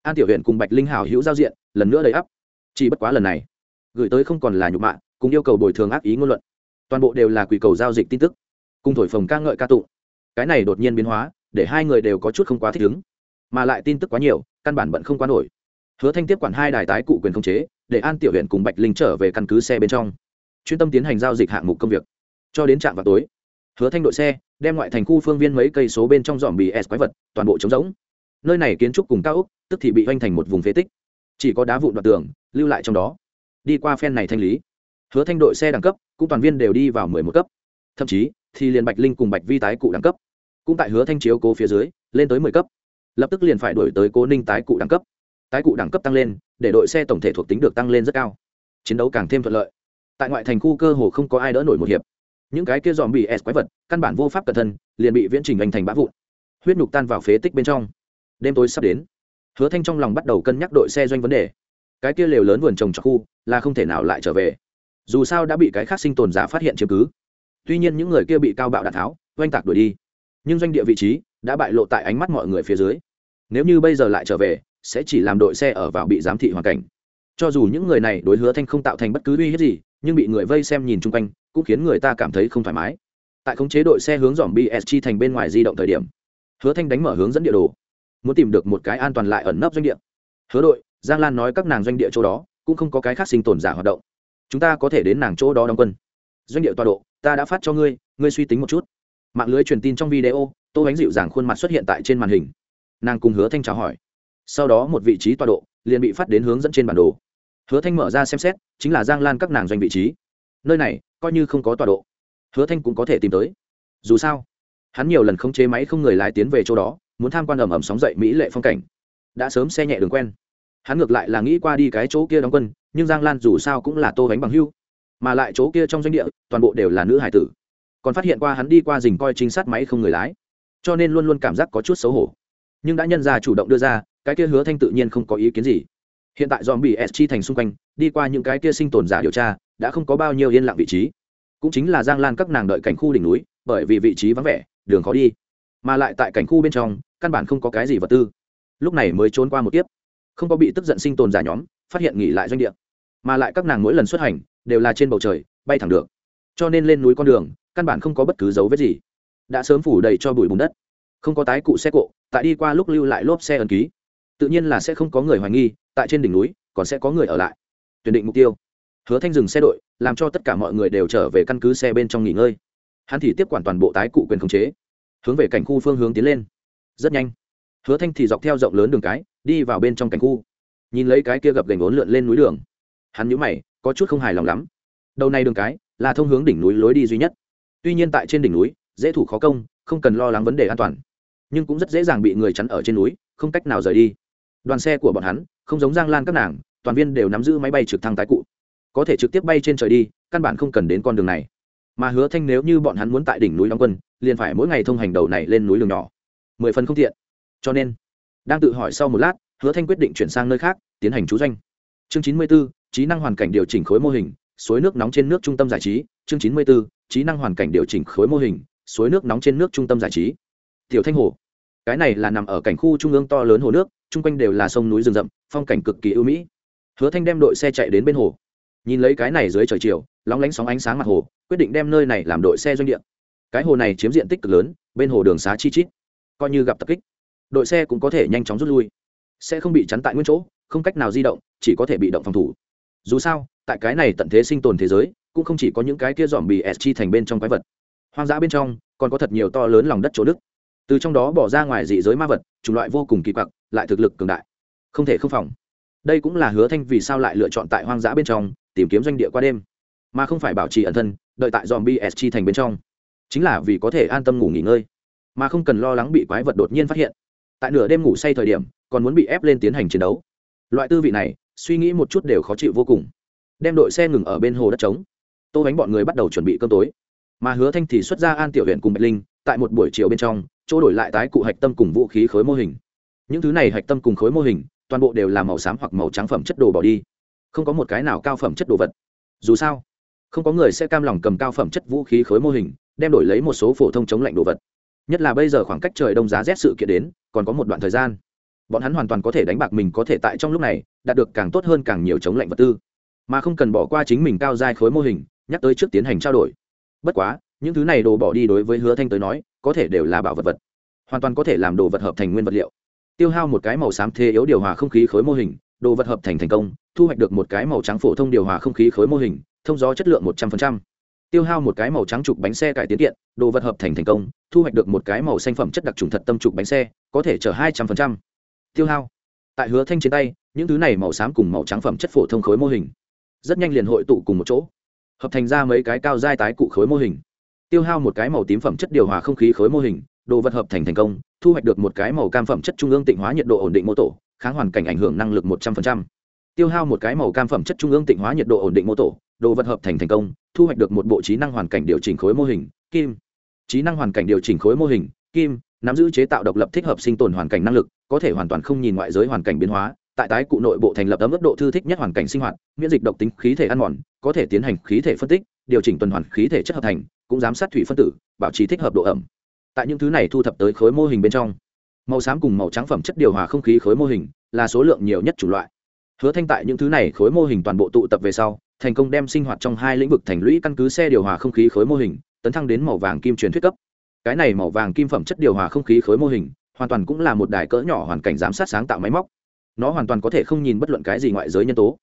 an tiểu huyện cùng bạch linh hảo hữu giao diện, lần nữa đầy ắp. Chỉ bất quá lần này, gửi tới không còn là nhục mạ, cùng yêu cầu bồi thường ác ý ngôn luận. Toàn bộ đều là quỷ cầu giao dịch tin tức. Cùng thổi phồng ca ngợi ca tụng. Cái này đột nhiên biến hóa, để hai người đều có chút không quá thích ứng. Mà lại tin tức quá nhiều, căn bản bận không quá nổi. Hứa thanh tiếp quản hai đài tái cụ quyền khống chế, để an tiểu huyện cùng bạch linh trở về căn cứ xe bên trong. Chuyên tâm tiến hành giao dịch hạng mục công việc. Cho đến trạm vào tối hứa thanh đội xe, đem ngoại thành khu phương viên mấy cây số bên trong dòm bì s quái vật, toàn bộ trống rỗng. Nơi này kiến trúc cùng cao ốc, tức thì bị hoành thành một vùng phế tích. Chỉ có đá vụn đoạn tường, lưu lại trong đó. Đi qua phen này thanh lý, hứa thanh đội xe đẳng cấp cũng toàn viên đều đi vào mười một cấp. Thậm chí, thì liền bạch linh cùng bạch vi tái cụ đẳng cấp. Cũng tại hứa thanh chiếu cố phía dưới, lên tới mười cấp. Lập tức liền phải đổi tới cố ninh tái cụ đẳng cấp. Tái cụ đẳng cấp tăng lên, để đội xe tổng thể thuộc tính được tăng lên rất cao. Chiến đấu càng thêm thuận lợi. Tại ngoại thành khu cơ hồ không có ai đỡ nổi một hiệp những cái kia dòm bị s quái vật, căn bản vô pháp cẩn thân, liền bị viễn trình anh thành bã vụn. Huyết nhục tan vào phế tích bên trong. Đêm tối sắp đến. Hứa thanh trong lòng bắt đầu cân nhắc đội xe doanh vấn đề. Cái kia lều lớn vườn trồng trọt khu, là không thể nào lại trở về. Dù sao đã bị cái khác sinh tồn giả phát hiện chiếm cứ. Tuy nhiên những người kia bị cao bạo đạn tháo, oanh tạc đuổi đi. Nhưng doanh địa vị trí đã bại lộ tại ánh mắt mọi người phía dưới. Nếu như bây giờ lại trở về, sẽ chỉ làm đội xe ở vào bị giám thị hoàn cảnh. Cho dù những người này đối hứa thanh không tạo thành bất cứ uy hiếp gì, nhưng bị người vây xem nhìn chung quanh cũng khiến người ta cảm thấy không thoải mái. Tại khống chế đội xe hướng dòm bsg thành bên ngoài di động thời điểm, hứa thanh đánh mở hướng dẫn địa đồ, muốn tìm được một cái an toàn lại ẩn nấp doanh địa. Hứa đội, giang lan nói các nàng doanh địa chỗ đó cũng không có cái khác sinh tồn giả hoạt động. Chúng ta có thể đến nàng chỗ đó đóng quân. Doanh địa tọa độ, ta đã phát cho ngươi ngươi suy tính một chút. Mạng lưới truyền tin trong video, tô bánh dịu dàng khuôn mặt xuất hiện tại trên màn hình. Nàng cùng hứa thanh chào hỏi. Sau đó một vị trí tọa độ liền bị phát đến hướng dẫn trên bản đồ. Hứa thanh mở ra xem xét, chính là giang lan các nàng doanh vị trí. Nơi này coi như không có tọa độ. Hứa thanh cũng có thể tìm tới. Dù sao, hắn nhiều lần không chế máy không người lái tiến về chỗ đó, muốn tham quan ẩm ẩm sóng dậy mỹ lệ phong cảnh. Đã sớm xe nhẹ đường quen. Hắn ngược lại là nghĩ qua đi cái chỗ kia đóng quân, nhưng giang lan dù sao cũng là tô bánh bằng hưu mà lại chỗ kia trong doanh địa, toàn bộ đều là nữ hải tử. Còn phát hiện qua hắn đi qua dình coi trinh sát máy không người lái. Cho nên luôn luôn cảm giác có chút xấu hổ. Nhưng đã nhân ra chủ động đưa ra, cái kia hứa thanh tự nhiên không có ý kiến gì. Hiện tại dòm bị s chi thành xung quanh, đi qua những cái kia sinh tồn giả điều tra đã không có bao nhiêu yên lặng vị trí. Cũng chính là giang lan các nàng đợi cảnh khu đỉnh núi, bởi vì vị trí vắng vẻ, đường khó đi. Mà lại tại cảnh khu bên trong, căn bản không có cái gì vật tư. Lúc này mới trốn qua một tiếp không có bị tức giận sinh tồn giả nhóm, phát hiện nghỉ lại doanh địa. Mà lại các nàng mỗi lần xuất hành, đều là trên bầu trời, bay thẳng được. Cho nên lên núi con đường, căn bản không có bất cứ dấu vết gì. Đã sớm phủ đầy cho bụi bùn đất. Không có tái cụ xe cộ, tại đi qua lúc lưu lại lốp xe ẩn ký. Tự nhiên là sẽ không có người hoài nghi, tại trên đỉnh núi, còn sẽ có người ở lại. Tuyển định mục tiêu hứa thanh dừng xe đội, làm cho tất cả mọi người đều trở về căn cứ xe bên trong nghỉ ngơi. Hắn thì tiếp quản toàn bộ tái cụ quyền khống chế, hướng về cảnh khu phương hướng tiến lên. Rất nhanh, hứa thanh thì dọc theo rộng lớn đường cái, đi vào bên trong cảnh khu. Nhìn lấy cái kia gập gành ốn lượn lên núi đường. Hắn nhíu mày, có chút không hài lòng lắm. Đầu này đường cái, là thông hướng đỉnh núi lối đi duy nhất. Tuy nhiên tại trên đỉnh núi, dễ thủ khó công, không cần lo lắng vấn đề an toàn. Nhưng cũng rất dễ dàng bị người chắn ở trên núi, không cách nào rời đi. Đoàn xe của bọn hắn, không giống giang lan các nàng, toàn viên đều nắm giữ máy bay trực thăng tái cụ có thể trực tiếp bay trên trời đi, căn bản không cần đến con đường này. Mà hứa thanh nếu như bọn hắn muốn tại đỉnh núi đóng quân, liền phải mỗi ngày thông hành đầu này lên núi đường nhỏ. Mười phần không tiện. Cho nên, đang tự hỏi sau một lát, hứa thanh quyết định chuyển sang nơi khác, tiến hành chú doanh. Chương chín mươi b ố trí năng hoàn cảnh điều chỉnh khối mô hình, suối nước nóng trên nước trung tâm giải trí. Chương chín mươi b ố trí năng hoàn cảnh điều chỉnh khối mô hình, suối nước nóng trên nước trung tâm giải trí. Tiểu thanh hồ. Cái này là nằm ở cảnh khu trung ương to lớn hồ nước, chung quanh đều là sông núi rừng rậm, phong cảnh cực kỳ ưu mỹ. Hứa thanh đem đội xe chạy đến bên hồ nhìn lấy cái này dưới trời chiều, lóng lánh sóng ánh sáng mặt hồ, quyết định đem nơi này làm đội xe doanh địa. Cái hồ này chiếm diện tích cực lớn, bên hồ đường xá chi chít, coi như gặp tập kích. Đội xe cũng có thể nhanh chóng rút lui. Sẽ không bị chắn tại nguyên chỗ, không cách nào di động, chỉ có thể bị động phòng thủ. Dù sao, tại cái này tận thế sinh tồn thế giới, cũng không chỉ có những cái kia dòm bị s chi thành bên trong quái vật. Hoang dã bên trong, còn có thật nhiều to lớn lòng đất chỗ đức từ trong đó bỏ ra ngoài dị giới ma vật, chủng loại vô cùng kỳ quặc, lại thực lực cường đại. Không thể không phòng. Đây cũng là hứa thanh vì sao lại lựa chọn tại hoang dã bên trong tìm kiếm doanh địa qua đêm, mà không phải bảo trì ẩn thân, đợi tại dòm bsg thành bên trong. Chính là vì có thể an tâm ngủ nghỉ ngơi, mà không cần lo lắng bị quái vật đột nhiên phát hiện. Tại nửa đêm ngủ say thời điểm, còn muốn bị ép lên tiến hành chiến đấu. Loại tư vị này, suy nghĩ một chút đều khó chịu vô cùng. Đem đội xe ngừng ở bên hồ đất trống. Tô bánh bọn người bắt đầu chuẩn bị cơm tối. Mà hứa thanh thì xuất ra an tiểu huyện cùng bạch linh, tại một buổi chiều bên trong, chỗ đổi lại tái cụ hạch tâm cùng vũ khí khối mô hình. Những thứ này hạch tâm cùng khối mô hình, toàn bộ đều là màu xám hoặc màu trắng phẩm chất đồ bỏ đi không có một cái nào cao phẩm chất đồ vật. Dù sao, không có người sẽ cam lòng cầm cao phẩm chất vũ khí khối mô hình, đem đổi lấy một số phổ thông chống lạnh đồ vật. Nhất là bây giờ khoảng cách trời đông giá rét sự kiện đến, còn có một đoạn thời gian, bọn hắn hoàn toàn có thể đánh bạc mình có thể tại trong lúc này, đạt được càng tốt hơn càng nhiều chống lạnh vật tư. Mà không cần bỏ qua chính mình cao giai khối mô hình, nhắc tới trước tiến hành trao đổi. Bất quá, những thứ này đồ bỏ đi đối với hứa thanh tới nói, có thể đều là bảo vật vật. Hoàn toàn có thể làm đồ vật hợp thành nguyên vật liệu. Tiêu hao một cái màu xám thế yếu điều hòa không khí khối mô hình đồ vật hợp thành thành công, thu hoạch được một cái màu trắng phổ thông điều hòa không khí khối mô hình, thông gió chất lượng một trăm linh tiêu hao một cái màu trắng trục bánh xe cải tiến kiện, đồ vật hợp thành thành công, thu hoạch được một cái màu xanh phẩm chất đặc trùng thật tâm trục bánh xe, có thể chở hai trăm linh tiêu hao. Tại hứa thanh trên tay, những thứ này màu xám cùng màu trắng phẩm chất phổ thông khối mô hình. Rất nhanh liền hội tụ cùng một chỗ. Hợp thành ra mấy cái cao dai tái cụ khối mô hình. Tiêu hao một cái màu tím phẩm chất điều hòa không khí khối mô hình, đồ vật hợp thành thành công, thu hoạch được một cái màu cam phẩm chất trung ương tịnh hóa nhiệt độ ổn định mô tổ kháng hoàn cảnh ảnh hưởng năng lực một trăm linh tiêu hao một cái màu cam phẩm chất trung ương tịnh hóa nhiệt độ ổn định mô tổ, đồ vật hợp thành thành công, thu hoạch được một bộ trí năng hoàn cảnh điều chỉnh khối mô hình, kim. Trí năng hoàn cảnh điều chỉnh khối mô hình, kim, nắm giữ chế tạo độc lập thích hợp sinh tồn hoàn cảnh năng lực, có thể hoàn toàn không nhìn ngoại giới hoàn cảnh biến hóa, tại tái cụ nội bộ thành lập ấm ức độ thư thích nhất hoàn cảnh sinh hoạt, miễn dịch độc tính khí thể ăn mòn, có thể tiến hành khí thể phân tích, điều chỉnh tuần hoàn khí thể chất hợp thành, cũng giám sát thủy phân tử, bảo trì thích hợp độ ẩm. Tại những thứ này thu thập tới khối mô hình bên trong màu xám cùng màu trắng phẩm chất điều hòa không khí khối mô hình là số lượng nhiều nhất chủng loại. Hứa thanh tại những thứ này khối mô hình toàn bộ tụ tập về sau, thành công đem sinh hoạt trong hai lĩnh vực thành lũy căn cứ xe điều hòa không khí khối mô hình, tấn thăng đến màu vàng kim truyền thuyết cấp. Cái này màu vàng kim phẩm chất điều hòa không khí khối mô hình, hoàn toàn cũng là một đài cỡ nhỏ hoàn cảnh giám sát sáng tạo máy móc. Nó hoàn toàn có thể không nhìn bất luận cái gì ngoại giới nhân tố.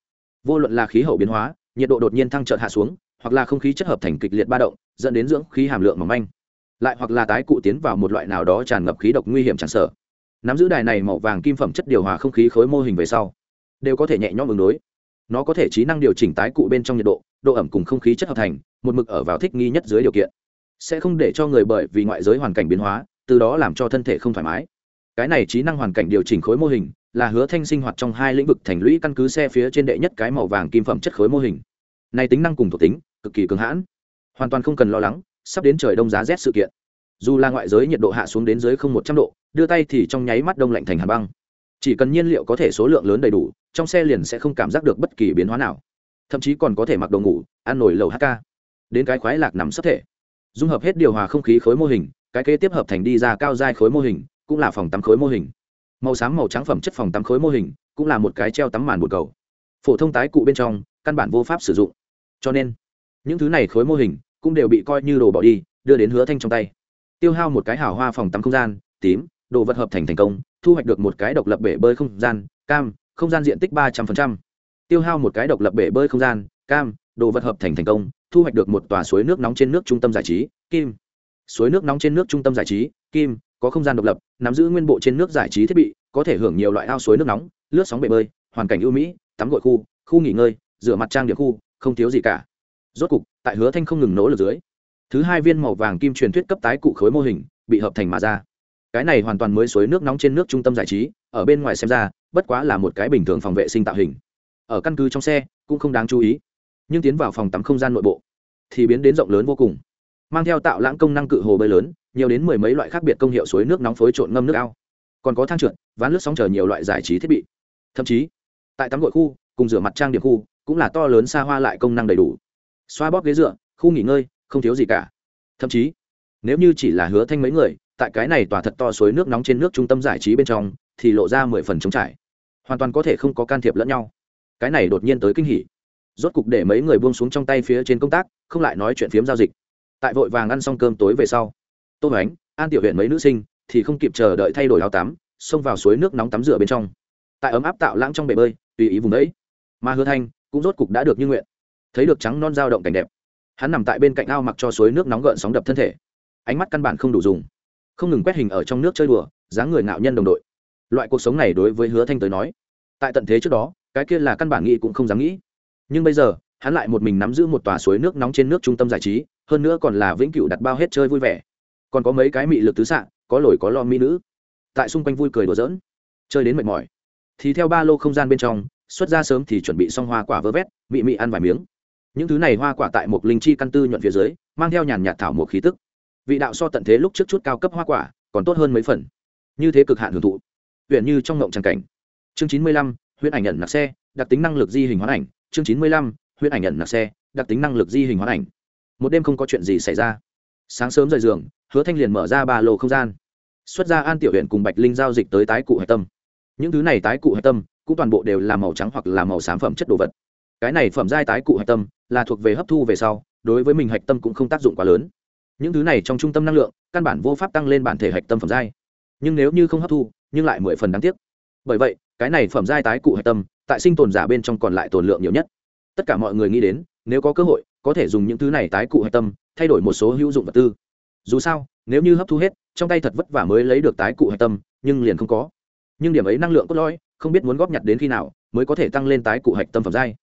Vô luận là khí hậu biến hóa, nhiệt độ đột nhiên thăng trợt hạ xuống, hoặc là không khí chất hợp thành kịch liệt ba động, dẫn đến dưỡng khí hàm lượng mỏng manh lại hoặc là tái cụ tiến vào một loại nào đó tràn ngập khí độc nguy hiểm tràn sở nắm giữ đài này màu vàng kim phẩm chất điều hòa không khí khối mô hình về sau, đều có thể nhẹ nhõm ứng đối. Nó có thể trí năng điều chỉnh tái cụ bên trong nhiệt độ độ ẩm cùng không khí chất hợp thành, một mực ở vào thích nghi nhất dưới điều kiện. Sẽ không để cho người bởi vì ngoại giới hoàn cảnh biến hóa, từ đó làm cho thân thể không thoải mái. Cái này trí năng hoàn cảnh điều chỉnh khối mô hình là hứa thanh sinh hoạt trong hai lĩnh vực thành lũy căn cứ xe phía trên đệ nhất cái màu vàng kim phẩm chất khối mô hình. Này tính năng cùng thuộc tính, cực kỳ cường hãn. Hoàn toàn không cần lo lắng sắp đến trời đông giá rét sự kiện. Dù là ngoại giới nhiệt độ hạ xuống đến dưới không một trăm độ, đưa tay thì trong nháy mắt đông lạnh thành hàn băng. Chỉ cần nhiên liệu có thể số lượng lớn đầy đủ, trong xe liền sẽ không cảm giác được bất kỳ biến hóa nào. Thậm chí còn có thể mặc đồ ngủ, ăn nổi lầu hk đến cái khoái lạc nằm sắp thể. Dung hợp hết điều hòa không khí khối mô hình, cái kế tiếp hợp thành đi ra cao dai khối mô hình, cũng là phòng tắm khối mô hình. Màu xám màu trắng phẩm chất phòng tắm khối mô hình, cũng là một cái treo tắm màn bột cầu. Phổ thông tái cụ bên trong, căn bản vô pháp sử dụng. Cho nên, những thứ này khối mô hình cũng đều bị coi như đồ bỏ đi, đưa đến hứa thanh trong tay. Tiêu hao một cái hào hoa phòng tắm không gian, tím, đồ vật hợp thành thành công, thu hoạch được một cái độc lập bể bơi không gian, cam, không gian diện tích ba trăm linh tiêu hao một cái độc lập bể bơi không gian, cam, đồ vật hợp thành thành công, thu hoạch được một tòa suối nước nóng trên nước trung tâm giải trí, kim. Suối nước nóng trên nước trung tâm giải trí, kim, có không gian độc lập, nắm giữ nguyên bộ trên nước giải trí thiết bị, có thể hưởng nhiều loại ao suối nước nóng, lướt sóng bể bơi, hoàn cảnh ưu mỹ, tắm gội khu khu nghỉ ngơi, rửa mặt trang điểm khu, không thiếu gì cả. Rốt cục tại hứa thanh không ngừng nỗ lực dưới, thứ hai viên màu vàng kim truyền thuyết cấp tái cụ khối mô hình bị hợp thành mà ra. Cái này hoàn toàn mới suối nước nóng trên nước trung tâm giải trí, ở bên ngoài xem ra, bất quá là một cái bình thường phòng vệ sinh tạo hình. Ở căn cứ trong xe, cũng không đáng chú ý, nhưng tiến vào phòng tắm không gian nội bộ, thì biến đến rộng lớn vô cùng. Mang theo tạo lãng công năng cự hồ bơi lớn, nhiều đến mười mấy loại khác biệt công hiệu suối nước nóng phối trộn ngâm nước ao. Còn có thang trượt, ván lướt sóng chờ nhiều loại giải trí thiết bị. Thậm chí, tại tắm gội khu, cùng rửa mặt trang điểm khu, cũng là to lớn xa hoa lại công năng đầy đủ xoa bóp ghế dựa, khu nghỉ ngơi, không thiếu gì cả. Thậm chí, nếu như chỉ là hứa thanh mấy người, tại cái này tỏa thật to suối nước nóng trên nước trung tâm giải trí bên trong, thì lộ ra mười phần trống trải. Hoàn toàn có thể không có can thiệp lẫn nhau. Cái này đột nhiên tới kinh hỉ. Rốt cục để mấy người buông xuống trong tay phía trên công tác, không lại nói chuyện phiếm giao dịch. Tại vội vàng ăn xong cơm tối về sau, tô ánh an tiểu huyện mấy nữ sinh, thì không kịp chờ đợi thay đổi áo tắm, xông vào suối nước nóng tắm rửa bên trong. Tại ấm áp tạo lãng trong bể bơi, tùy ý vùng đấy. Mà hứa thanh cũng rốt cục đã được như nguyện thấy được trắng non dao động cảnh đẹp. Hắn nằm tại bên cạnh ao mặc cho suối nước nóng gợn sóng đập thân thể. Ánh mắt căn bản không đủ dùng. Không ngừng quét hình ở trong nước chơi đùa, dáng người ngạo nhân đồng đội. Loại cuộc sống này đối với hứa thanh tới nói, tại tận thế trước đó, cái kia là căn bản nghĩ cũng không dám nghĩ. Nhưng bây giờ, hắn lại một mình nắm giữ một tòa suối nước nóng trên nước trung tâm giải trí, hơn nữa còn là vĩnh cửu đặt bao hết chơi vui vẻ. Còn có mấy cái mị lực tứ xạ, có lồi có lo mỹ nữ. Tại xung quanh vui cười đùa giỡn, chơi đến mệt mỏi. Thì theo ba lô không gian bên trong, xuất ra sớm thì chuẩn bị xong hoa quả vơ vét, mị mị ăn vài miếng những thứ này hoa quả tại một linh chi căn tư nhuận phía dưới, mang theo nhàn nhạt thảo một khí tức. Vị đạo so tận thế lúc trước chút cao cấp hoa quả, còn tốt hơn mấy phần. Như thế cực hạn hưởng thụ. Huyện như trong ngộng tràng cảnh. Chương chín mươi lăm huyện ảnh nhận nặc xe, đặc tính năng lực di hình hóa ảnh. Chương chín mươi lăm huyện ảnh nhận nặc xe, đặc tính năng lực di hình hóa ảnh. Một đêm không có chuyện gì xảy ra. Sáng sớm rời giường, hứa thanh liền mở ra ba lô không gian. Xuất ra an tiểu huyện cùng bạch linh giao dịch tới tái cụ hạch tâm. Những thứ này tái cụ hạch tâm, cũng toàn bộ đều là màu trắng hoặc là màu xám phẩm chất đồ vật cái này phẩm giai tái cụ hạch tâm, là thuộc về hấp thu về sau, đối với mình hạch tâm cũng không tác dụng quá lớn. Những thứ này trong trung tâm năng lượng, căn bản vô pháp tăng lên bản thể hạch tâm phẩm giai. Nhưng nếu như không hấp thu, nhưng lại mười phần đáng tiếc. Bởi vậy, cái này phẩm giai tái cụ hạch tâm, tại sinh tồn giả bên trong còn lại tồn lượng nhiều nhất. Tất cả mọi người nghĩ đến, nếu có cơ hội, có thể dùng những thứ này tái cụ hạch tâm, thay đổi một số hữu dụng vật tư. Dù sao, nếu như hấp thu hết, trong tay thật vất vả mới lấy được tái cụ hạch tâm, nhưng liền không có. Nhưng điểm ấy năng lượng cốt lõi, không biết muốn góp nhặt đến khi nào, mới có thể tăng lên tái cụ hạch tâm phẩm giai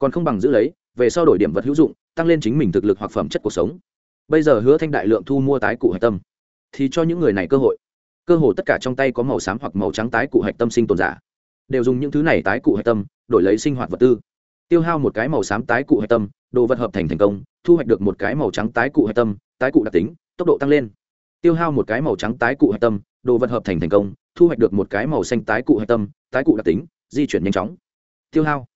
còn không bằng giữ lấy, về sau đổi điểm vật hữu dụng, tăng lên chính mình thực lực hoặc phẩm chất cuộc sống. Bây giờ hứa thanh đại lượng thu mua tái cụ hạch tâm, thì cho những người này cơ hội. Cơ hồ tất cả trong tay có màu xám hoặc màu trắng tái cụ hạch tâm sinh tồn giả, đều dùng những thứ này tái cụ hạch tâm, đổi lấy sinh hoạt vật tư. Tiêu hao một cái màu xám tái cụ hạch tâm, đồ vật hợp thành thành công, thu hoạch được một cái màu trắng tái cụ hạch tâm, tái cụ đặc tính, tốc độ tăng lên. Tiêu hao một cái màu trắng tái cụ hạch tâm, đồ vật hợp thành thành công, thu hoạch được một cái màu xanh tái cụ hạch tâm, tái cụ đặc tính, di chuyển nhanh chóng. Tiêu hao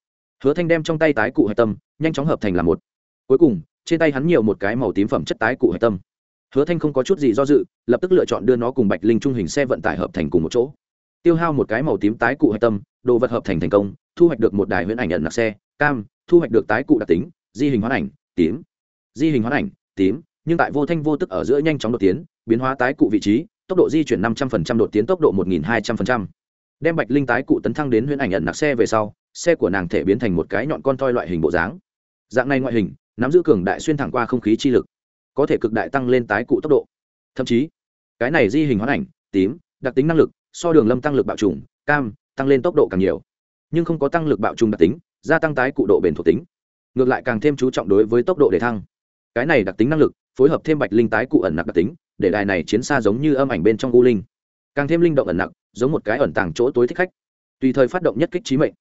hứa thanh đem trong tay tái cụ hạch tâm, nhanh chóng hợp thành là một. Cuối cùng, trên tay hắn nhiều một cái màu tím phẩm chất tái cụ hạch tâm. Hứa thanh không có chút gì do dự, lập tức lựa chọn đưa nó cùng bạch linh trung hình xe vận tải hợp thành cùng một chỗ. Tiêu hao một cái màu tím tái cụ hạch tâm, đồ vật hợp thành thành công, thu hoạch được một đài huyễn ảnh nhận nặc xe, cam, thu hoạch được tái cụ đặc tính, di hình hoán ảnh, tím. Di hình hoán ảnh, tím, nhưng tại vô thanh vô tức ở giữa nhanh chóng đột tiến, biến hóa tái cụ vị trí, tốc độ di chuyển năm trăm linh đột tiến tốc độ một nghìn hai trăm linh đem bạch linh tái cụ tấn thăng đến huyễn ảnh nhận nặc xe về sau xe của nàng thể biến thành một cái nhọn con toi loại hình bộ dáng. Dạng này ngoại hình, nắm giữ cường đại xuyên thẳng qua không khí chi lực, có thể cực đại tăng lên tái cụ tốc độ. Thậm chí, cái này di hình hoán ảnh, tím, đặc tính năng lực, so đường lâm tăng lực bạo trùng, cam, tăng lên tốc độ càng nhiều. Nhưng không có tăng lực bạo trùng đặc tính, gia tăng tái cụ độ bền thuộc tính. Ngược lại càng thêm chú trọng đối với tốc độ để thăng. Cái này đặc tính năng lực, phối hợp thêm bạch linh tái cụ ẩn nặc đặc tính, để đài này chiến xa giống như âm ảnh bên trong u linh. Càng thêm linh động ẩn nặc, giống một cái ẩn tàng chỗ tối thích khách. Tùy thời phát động nhất kích trí mệnh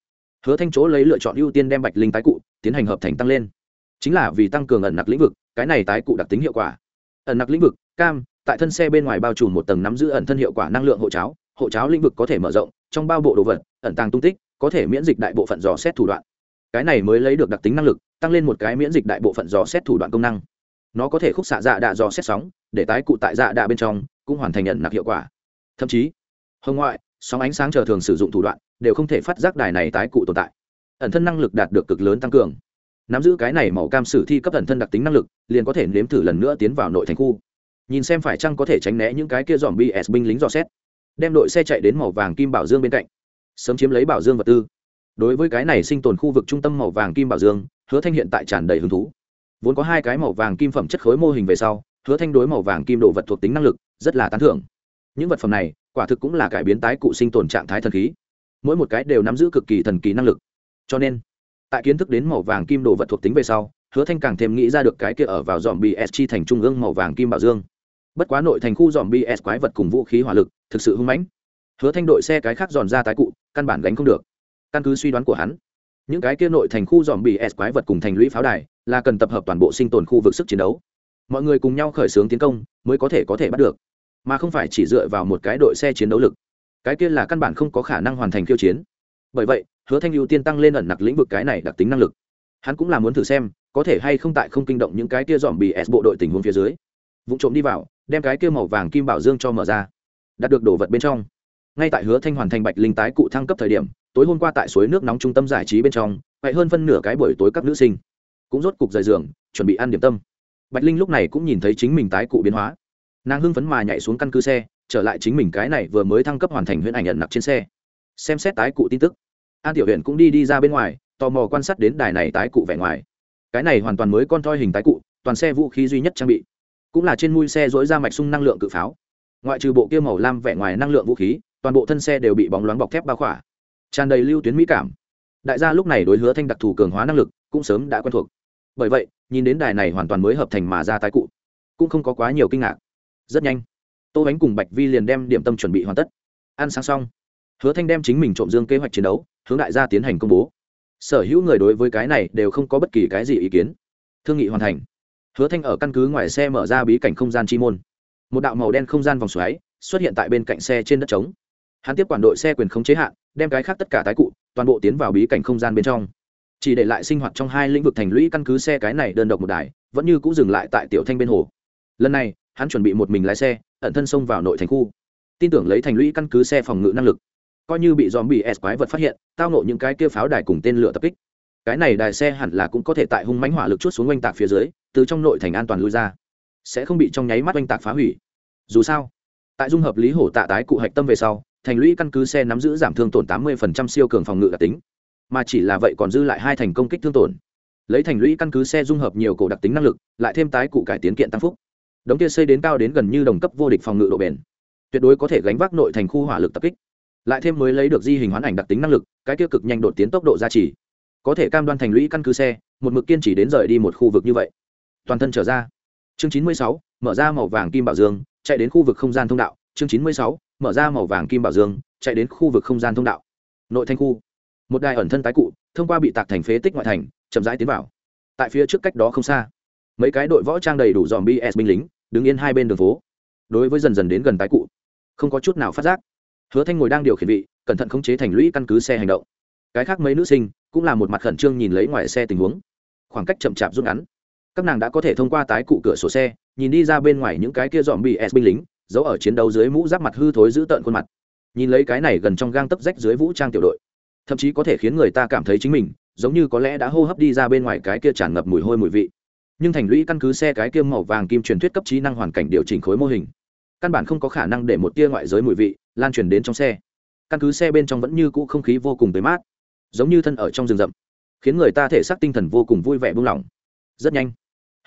hứa thanh chỗ lấy lựa chọn ưu tiên đem bạch linh tái cụ, tiến hành hợp thành tăng lên. Chính là vì tăng cường ẩn nặc lĩnh vực, cái này tái cụ đặc tính hiệu quả. Ẩn nặc lĩnh vực, cam, tại thân xe bên ngoài bao trùm một tầng nắm giữ ẩn thân hiệu quả năng lượng hộ cháo hộ cháo lĩnh vực có thể mở rộng, trong bao bộ đồ vật, ẩn tàng tung tích, có thể miễn dịch đại bộ phận dò xét thủ đoạn. Cái này mới lấy được đặc tính năng lực, tăng lên một cái miễn dịch đại bộ phận dò xét thủ đoạn công năng. Nó có thể khúc xạ dạ đạ dò xét sóng, để tái cụ tại dạ đạ bên trong, cũng hoàn thành nhận nặc hiệu quả. Thậm chí, hồng ngoại, sóng ánh sáng chờ thường sử dụng thủ đoạn đều không thể phát giác đài này tái cụ tồn tại. Ẩn thân năng lực đạt được cực lớn tăng cường. Nắm giữ cái này màu cam sử thi cấp ẩn thân đặc tính năng lực, liền có thể nếm thử lần nữa tiến vào nội thành khu. Nhìn xem phải chăng có thể tránh né những cái kia dòm bs binh lính dò xét. Đem đội xe chạy đến màu vàng kim bảo dương bên cạnh. Sớm chiếm lấy bảo dương vật tư. Đối với cái này sinh tồn khu vực trung tâm màu vàng kim bảo dương, hứa thanh hiện tại tràn đầy hứng thú. Vốn có hai cái màu vàng kim phẩm chất khối mô hình về sau, hứa thanh đối màu vàng kim đồ vật thuộc tính năng lực rất là tán thưởng. Những vật phẩm này, quả thực cũng là cải biến tái cụ sinh tồn trạng thái thần khí mỗi một cái đều nắm giữ cực kỳ thần kỳ năng lực. Cho nên, tại kiến thức đến màu vàng kim đồ vật thuộc tính về sau, hứa thanh càng thêm nghĩ ra được cái kia ở vào dòm bs chi thành trung ương màu vàng kim bảo dương. Bất quá nội thành khu dòm bs quái vật cùng vũ khí hỏa lực thực sự hưng mãnh. Hứa thanh đội xe cái khác dòn ra tái cụ, căn bản gánh không được. Căn cứ suy đoán của hắn, những cái kia nội thành khu dòm bs quái vật cùng thành lũy pháo đài là cần tập hợp toàn bộ sinh tồn khu vực sức chiến đấu. Mọi người cùng nhau khởi xướng tiến công mới có thể có thể bắt được. Mà không phải chỉ dựa vào một cái đội xe chiến đấu lực cái kia là căn bản không có khả năng hoàn thành khiêu chiến. Bởi vậy, hứa thanh ưu tiên tăng lên ẩn nặc lĩnh vực cái này đặc tính năng lực. Hắn cũng là muốn thử xem, có thể hay không tại không kinh động những cái kia dòm bị s bộ đội tình huống phía dưới. Vụ trộm đi vào, đem cái kia màu vàng kim bảo dương cho mở ra. Đạt được đồ vật bên trong. Ngay tại hứa thanh hoàn thành bạch linh tái cụ thăng cấp thời điểm, tối hôm qua tại suối nước nóng trung tâm giải trí bên trong, vậy hơn phân nửa cái buổi tối các nữ sinh cũng rốt cục rời giường, chuẩn bị ăn điểm tâm. Bạch linh lúc này cũng nhìn thấy chính mình tái cụ biến hóa. Nàng hưng phấn mà nhảy xuống căn cứ xe trở lại chính mình cái này vừa mới thăng cấp hoàn thành huyễn ảnh nhận nặc trên xe. Xem xét tái cụ tin tức, an tiểu huyện cũng đi đi ra bên ngoài, tò mò quan sát đến đài này tái cụ vẻ ngoài. Cái này hoàn toàn mới con thoi hình tái cụ, toàn xe vũ khí duy nhất trang bị. Cũng là trên mui xe dối ra mạch sung năng lượng cự pháo. Ngoại trừ bộ kia màu lam vẻ ngoài năng lượng vũ khí, toàn bộ thân xe đều bị bóng loáng bọc thép bao khỏa. Tràn đầy lưu tuyến mỹ cảm. Đại gia lúc này đối hứa thanh đặc thù cường hóa năng lực, cũng sớm đã quen thuộc. Bởi vậy, nhìn đến đài này hoàn toàn mới hợp thành mà ra tái cụ, cũng không có quá nhiều kinh ngạc. Rất nhanh tô bánh cùng bạch vi liền đem điểm tâm chuẩn bị hoàn tất. Ăn sáng xong, hứa thanh đem chính mình trộm dương kế hoạch chiến đấu, hướng đại gia tiến hành công bố. Sở hữu người đối với cái này đều không có bất kỳ cái gì ý kiến. Thương nghị hoàn thành, hứa thanh ở căn cứ ngoài xe mở ra bí cảnh không gian chi môn. Một đạo màu đen không gian vòng xoáy xuất hiện tại bên cạnh xe trên đất trống. Hắn tiếp quản đội xe quyền không chế hạn, đem cái khác tất cả tái cụ, toàn bộ tiến vào bí cảnh không gian bên trong. Chỉ để lại sinh hoạt trong hai lĩnh vực thành lũy căn cứ xe cái này đơn độc một đài, vẫn như cũng dừng lại tại tiểu thanh bên hồ. Lần này, hắn chuẩn bị một mình lái xe ẩn thân xông vào nội thành khu. Tin tưởng lấy thành lũy căn cứ xe phòng ngự năng lực. Coi như bị dòm bị s quái vật phát hiện, tao nộ những cái kia pháo đài cùng tên lửa tập kích. Cái này đài xe hẳn là cũng có thể tại hung mánh hỏa lực chút xuống oanh tạc phía dưới, từ trong nội thành an toàn lui ra. Sẽ không bị trong nháy mắt oanh tạc phá hủy. Dù sao, tại dung hợp lý hổ tạ tái cụ hạch tâm về sau, thành lũy căn cứ xe nắm giữ giảm thương tổn tám mươi siêu cường phòng ngự đặc tính. Mà chỉ là vậy còn dư lại hai thành công kích thương tổn. Lấy thành lũy căn cứ xe dung hợp nhiều cổ đặc tính năng lực, lại thêm tái cụ cải tiến kiện tăng phúc đống kia xây đến cao đến gần như đồng cấp vô địch phòng ngự độ bền. Tuyệt đối có thể gánh vác nội thành khu hỏa lực tập kích. Lại thêm mới lấy được di hình hoán ảnh đặc tính năng lực, cái kia cực nhanh đột tiến tốc độ gia trì. Có thể cam đoan thành lũy căn cứ xe, một mực kiên trì đến rời đi một khu vực như vậy. Toàn thân trở ra. Chương chín mươi sáu, mở ra màu vàng kim bảo dương, chạy đến khu vực không gian thông đạo. Chương chín mươi sáu, mở ra màu vàng kim bảo dương, chạy đến khu vực không gian thông đạo. Nội thành khu. Một đài ẩn thân tái cụ, thông qua bị tạc thành phế tích ngoại thành, chậm rãi tiến vào. Tại phía trước cách đó không xa, mấy cái đội võ trang đầy đủ dòm bs binh lính đứng yên hai bên đường phố. Đối với dần dần đến gần tái cụ, không có chút nào phát giác. Hứa thanh ngồi đang điều khiển vị, cẩn thận khống chế thành lũy căn cứ xe hành động. Cái khác mấy nữ sinh cũng là một mặt khẩn trương nhìn lấy ngoài xe tình huống. Khoảng cách chậm chạp rút ngắn. Các nàng đã có thể thông qua tái cụ cửa sổ xe, nhìn đi ra bên ngoài những cái kia dòm bị s binh lính, giấu ở chiến đấu dưới mũ giáp mặt hư thối giữ tợn khuôn mặt. Nhìn lấy cái này gần trong gang tấp rách dưới vũ trang tiểu đội, thậm chí có thể khiến người ta cảm thấy chính mình giống như có lẽ đã hô hấp đi ra bên ngoài cái kia tràn ngập mùi hôi mùi vị nhưng thành lũy căn cứ xe cái kia màu vàng kim truyền thuyết cấp trí năng hoàn cảnh điều chỉnh khối mô hình. Căn bản không có khả năng để một tia ngoại giới mùi vị lan truyền đến trong xe. Căn cứ xe bên trong vẫn như cũ không khí vô cùng tới mát, giống như thân ở trong rừng rậm, khiến người ta thể xác tinh thần vô cùng vui vẻ buông lỏng. Rất nhanh,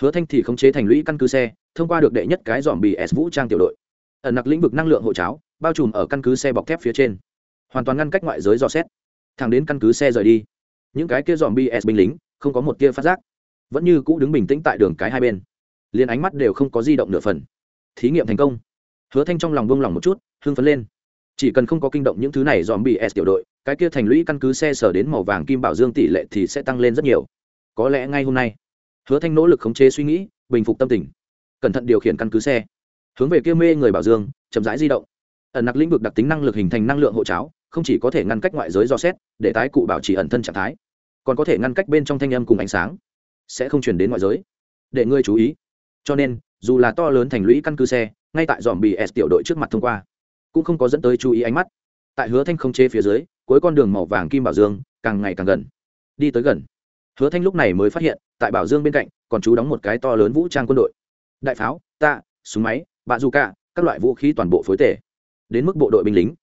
hứa thanh thì khống chế thành lũy căn cứ xe, thông qua được đệ nhất cái dòm bì s vũ trang tiểu đội. Ẩn nặc lĩnh vực năng lượng hộ cháo, bao trùm ở căn cứ xe bọc thép phía trên. Hoàn toàn ngăn cách ngoại giới dò xét, thẳng đến căn cứ xe rời đi. Những cái kia dòm bs binh lính, không có một tia phát giác vẫn như cũ đứng bình tĩnh tại đường cái hai bên. Liền ánh mắt đều không có di động nửa phần. Thí nghiệm thành công. Hứa thanh trong lòng buông lòng một chút, hưng phấn lên. Chỉ cần không có kinh động những thứ này dòm bị s tiểu đội, cái kia thành lũy căn cứ xe sở đến màu vàng kim bảo dương tỷ lệ thì sẽ tăng lên rất nhiều. Có lẽ ngay hôm nay, hứa thanh nỗ lực khống chế suy nghĩ, bình phục tâm tình. Cẩn thận điều khiển căn cứ xe. Hướng về kia mê người bảo dương, chậm rãi di động. Ẩn nặc lĩnh vực đặc tính năng lực hình thành năng lượng hộ cháo, không chỉ có thể ngăn cách ngoại giới do xét, để tái cụ bảo trì ẩn thân trạng thái, còn có thể ngăn cách bên trong thanh âm cùng ánh sáng sẽ không chuyển đến ngoại giới. Để ngươi chú ý. Cho nên, dù là to lớn thành lũy căn cứ xe, ngay tại dòm bì s tiểu đội trước mặt thông qua, cũng không có dẫn tới chú ý ánh mắt. Tại hứa thanh không chế phía dưới, cuối con đường màu vàng kim bảo dương càng ngày càng gần. Đi tới gần. Hứa thanh lúc này mới phát hiện, tại bảo dương bên cạnh, còn chú đóng một cái to lớn vũ trang quân đội. Đại pháo, tạ, súng máy bạ du ca các loại vũ khí toàn bộ phối tể. Đến mức bộ đội binh lính,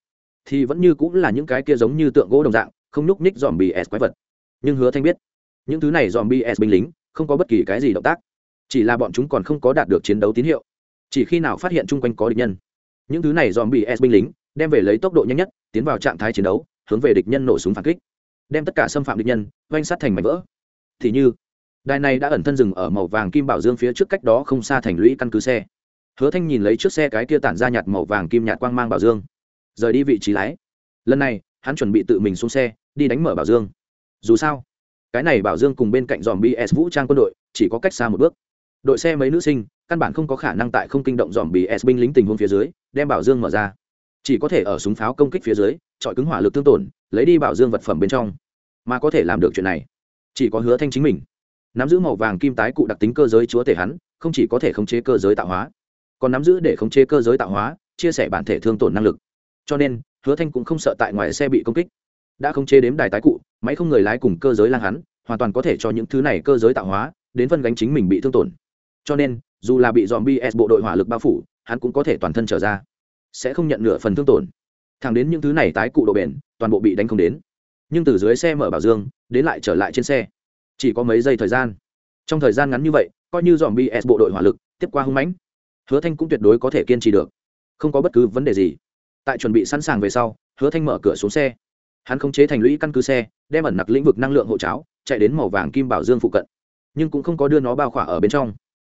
thì vẫn như cũng là những cái kia giống như tượng gỗ đồng dạng, không nhúc ních dòm bs quái vật. Nhưng hứa thanh biết những thứ này dòm bs binh lính, không có bất kỳ cái gì động tác. Chỉ là bọn chúng còn không có đạt được chiến đấu tín hiệu. Chỉ khi nào phát hiện chung quanh có địch nhân. Những thứ này dòm bs binh lính, đem về lấy tốc độ nhanh nhất, tiến vào trạng thái chiến đấu, hướng về địch nhân nổ súng phản kích. Đem tất cả xâm phạm địch nhân oanh sát thành mảnh vỡ. Thì như, đài này đã ẩn thân rừng ở màu vàng kim bảo dương phía trước cách đó không xa thành lũy căn cứ xe. Hứa thanh nhìn lấy chiếc xe cái kia tản ra nhạt màu vàng kim nhạt quang mang bảo dương. Rời đi vị trí lái. Lần này, hắn chuẩn bị tự mình xuống xe, đi đánh mở bảo dương. Dù sao cái này bảo dương cùng bên cạnh dòm bs vũ trang quân đội, chỉ có cách xa một bước. Đội xe mấy nữ sinh, căn bản không có khả năng tại không kinh động dòm bs binh lính tình huống phía dưới, đem bảo dương mở ra. Chỉ có thể ở súng pháo công kích phía dưới, chọi cứng hỏa lực tương tổn, lấy đi bảo dương vật phẩm bên trong. Mà có thể làm được chuyện này, chỉ có hứa thanh chính mình. Nắm giữ màu vàng kim tái cụ đặc tính cơ giới chúa thể hắn, không chỉ có thể khống chế cơ giới tạo hóa, còn nắm giữ để khống chế cơ giới tạo hóa, chia sẻ bản thể thương tổn năng lực. Cho nên, hứa thanh cũng không sợ tại ngoài xe bị công kích đã không chế đếm đài tái cụ, máy không người lái cùng cơ giới lang hắn, hoàn toàn có thể cho những thứ này cơ giới tạo hóa, đến phân gánh chính mình bị thương tổn. Cho nên, dù là bị dòm bs bộ đội hỏa lực bao phủ, hắn cũng có thể toàn thân trở ra, sẽ không nhận nửa phần thương tổn. Thẳng đến những thứ này tái cụ độ bền, toàn bộ bị đánh không đến. Nhưng từ dưới xe mở bảo dương, đến lại trở lại trên xe. Chỉ có mấy giây thời gian. Trong thời gian ngắn như vậy, coi như dòm bs bộ đội hỏa lực tiếp qua hung mãnh, hứa thanh cũng tuyệt đối có thể kiên trì được. Không có bất cứ vấn đề gì. Tại chuẩn bị sẵn sàng về sau, hứa thanh mở cửa xuống xe hắn khống chế thành lũy căn cứ xe, đem ẩn nặc lĩnh vực năng lượng hộ cháo, chạy đến màu vàng kim bảo dương phụ cận. Nhưng cũng không có đưa nó bao khỏa ở bên trong.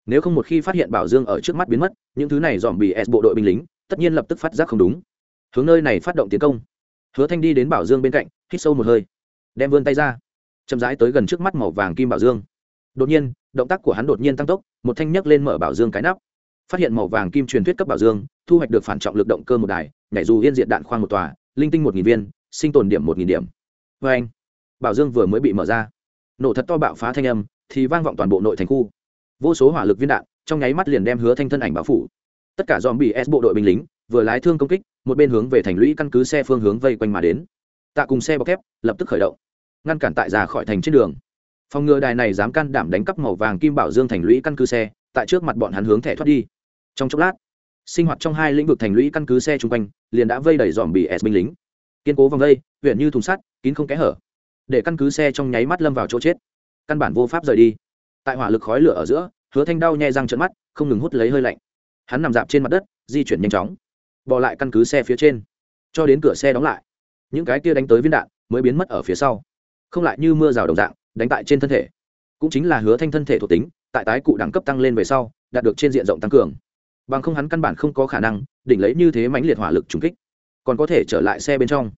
Nếu không một khi phát hiện bảo dương ở trước mắt biến mất, những thứ này dòm bị s bộ đội binh lính, tất nhiên lập tức phát giác không đúng. Hướng nơi này phát động tiến công. Hứa thanh đi đến bảo dương bên cạnh, hít sâu một hơi. Đem vươn tay ra. Chậm rãi tới gần trước mắt màu vàng kim bảo dương. Đột nhiên, động tác của hắn đột nhiên tăng tốc, một thanh nhấc lên mở bảo dương cái nắp. Phát hiện màu vàng kim truyền thuyết cấp bảo dương, thu hoạch được phản trọng lực động cơ một đài, nhảy dù yên diện đạn khoang một tòa, linh tinh một nghìn viên sinh tồn điểm một nghìn điểm. Vê anh, bảo dương vừa mới bị mở ra. Nổ thật to bạo phá thanh âm, thì vang vọng toàn bộ nội thành khu. Vô số hỏa lực viên đạn, trong nháy mắt liền đem hứa thanh thân ảnh báo phủ. Tất cả dòm bị s bộ đội binh lính, vừa lái thương công kích, một bên hướng về thành lũy căn cứ xe phương hướng vây quanh mà đến. Tạ cùng xe bọc thép, lập tức khởi động, ngăn cản tại ra khỏi thành trên đường. Phòng ngừa đài này dám can đảm đánh cắp màu vàng kim bảo dương thành lũy căn cứ xe, tại trước mặt bọn hắn hướng thẻ thoát đi. Trong chốc lát, sinh hoạt trong hai lĩnh vực thành lũy căn cứ xe chung quanh, liền đã vây đẩy dòm bị s binh lính kiên cố vòng dây, huyện như thùng sắt kín không kẽ hở. Để căn cứ xe trong nháy mắt lâm vào chỗ chết. Căn bản vô pháp rời đi. Tại hỏa lực khói lửa ở giữa hứa thanh đau nhẹ răng trận mắt không ngừng hút lấy hơi lạnh. Hắn nằm dạp trên mặt đất di chuyển nhanh chóng. Bỏ lại căn cứ xe phía trên. Cho đến cửa xe đóng lại. Những cái kia đánh tới viên đạn mới biến mất ở phía sau. Không lại như mưa rào đồng dạng đánh tại trên thân thể. Cũng chính là hứa thanh thân thể thuộc tính tại tái cụ đẳng cấp tăng lên về sau đạt được trên diện rộng tăng cường. Bằng không hắn căn bản không có khả năng đỉnh lấy như thế mãnh liệt hỏa lực trùng kích còn có thể trở lại xe bên trong.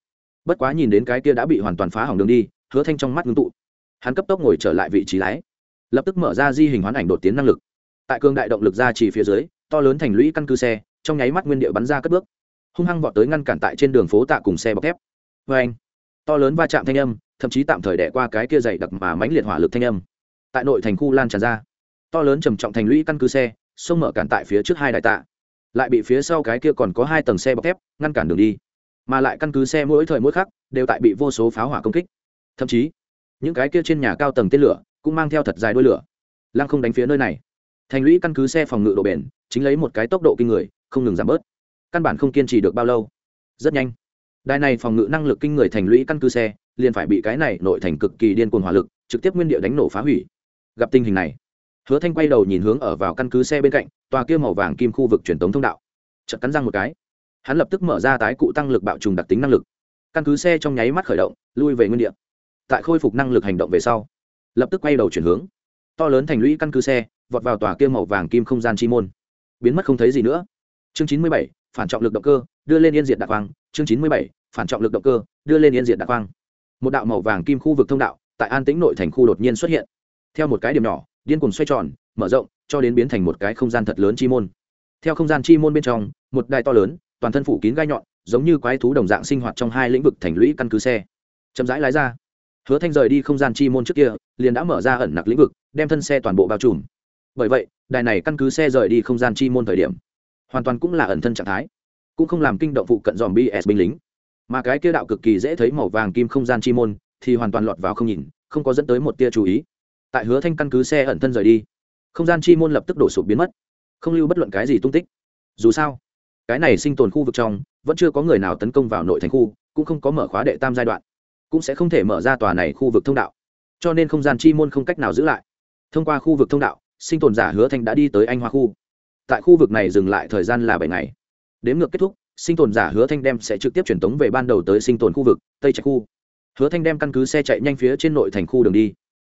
Bất quá nhìn đến cái kia đã bị hoàn toàn phá hỏng đường đi, hứa thanh trong mắt ngưng tụ. Hắn cấp tốc ngồi trở lại vị trí lái, lập tức mở ra di hình hoán ảnh đột tiến năng lực. Tại cương đại động lực ra chỉ phía dưới, to lớn thành lũy căn cứ xe, trong nháy mắt nguyên địa bắn ra cất bước. Hung hăng vọt tới ngăn cản tại trên đường phố tạ cùng xe bọc thép. Vê anh, to lớn va chạm thanh âm, thậm chí tạm thời đẻ qua cái kia dày đặc mà mãnh liệt hỏa lực thanh âm. Tại nội thành khu lan tràn ra, to lớn trầm trọng thành lũy căn cứ xe, xông mở cản tại phía trước hai đại tạ lại bị phía sau cái kia còn có hai tầng xe bọc thép ngăn cản đường đi, mà lại căn cứ xe mỗi thời mỗi khắc đều tại bị vô số pháo hỏa công kích. Thậm chí, những cái kia trên nhà cao tầng tên lửa cũng mang theo thật dài đuôi lửa. Lăng không đánh phía nơi này. Thành lũy căn cứ xe phòng ngự độ bền, chính lấy một cái tốc độ kinh người, không ngừng giảm bớt. Căn bản không kiên trì được bao lâu. Rất nhanh. Đài này phòng ngự năng lực kinh người thành lũy căn cứ xe, liền phải bị cái này nội thành cực kỳ điên cuồng hỏa lực, trực tiếp nguyên địa đánh nổ phá hủy. Gặp tình hình này hứa thanh quay đầu nhìn hướng ở vào căn cứ xe bên cạnh, tòa kia màu vàng kim khu vực truyền tống thông đạo. Chợt cắn răng một cái. Hắn lập tức mở ra tái cụ tăng lực bạo trùng đặc tính năng lực. Căn cứ xe trong nháy mắt khởi động, lui về nguyên địa. Tại khôi phục năng lực hành động về sau, lập tức quay đầu chuyển hướng. To lớn thành lũy căn cứ xe, vọt vào tòa kia màu vàng kim không gian chi môn. Biến mất không thấy gì nữa. Chương chín mươi bảy, phản trọng lực động cơ, đưa lên yên diệt đạc quang. Chương chín mươi bảy, phản trọng lực động cơ, đưa lên yên diệt đạc quang. Một đạo màu vàng kim khu vực thông đạo tại an tĩnh nội thành khu đột nhiên xuất hiện. Theo một cái điểm nhỏ điên cuồng xoay tròn, mở rộng, cho đến biến thành một cái không gian thật lớn chi môn. Theo không gian chi môn bên trong, một đài to lớn, toàn thân phủ kín gai nhọn, giống như quái thú đồng dạng sinh hoạt trong hai lĩnh vực thành lũy căn cứ xe. Chậm rãi lái ra. Hứa thanh rời đi không gian chi môn trước kia, liền đã mở ra ẩn nặc lĩnh vực, đem thân xe toàn bộ bao trùm. Bởi vậy, đài này căn cứ xe rời đi không gian chi môn thời điểm, hoàn toàn cũng là ẩn thân trạng thái, cũng không làm kinh động phụ cận dòm bs binh lính. Mà cái kia đạo cực kỳ dễ thấy màu vàng kim không gian chi môn thì hoàn toàn lọt vào không nhìn, không có dẫn tới một tia chú ý tại hứa thanh căn cứ xe ẩn thân rời đi không gian chi môn lập tức đổ sụp biến mất không lưu bất luận cái gì tung tích dù sao cái này sinh tồn khu vực trong vẫn chưa có người nào tấn công vào nội thành khu cũng không có mở khóa đệ tam giai đoạn cũng sẽ không thể mở ra tòa này khu vực thông đạo cho nên không gian chi môn không cách nào giữ lại thông qua khu vực thông đạo sinh tồn giả hứa thanh đã đi tới anh hoa khu tại khu vực này dừng lại thời gian là bảy ngày đếm ngược kết thúc sinh tồn giả hứa thanh đem sẽ trực tiếp truyền tống về ban đầu tới sinh tồn khu vực tây trạch khu hứa thanh đem căn cứ xe chạy nhanh phía trên nội thành khu đường đi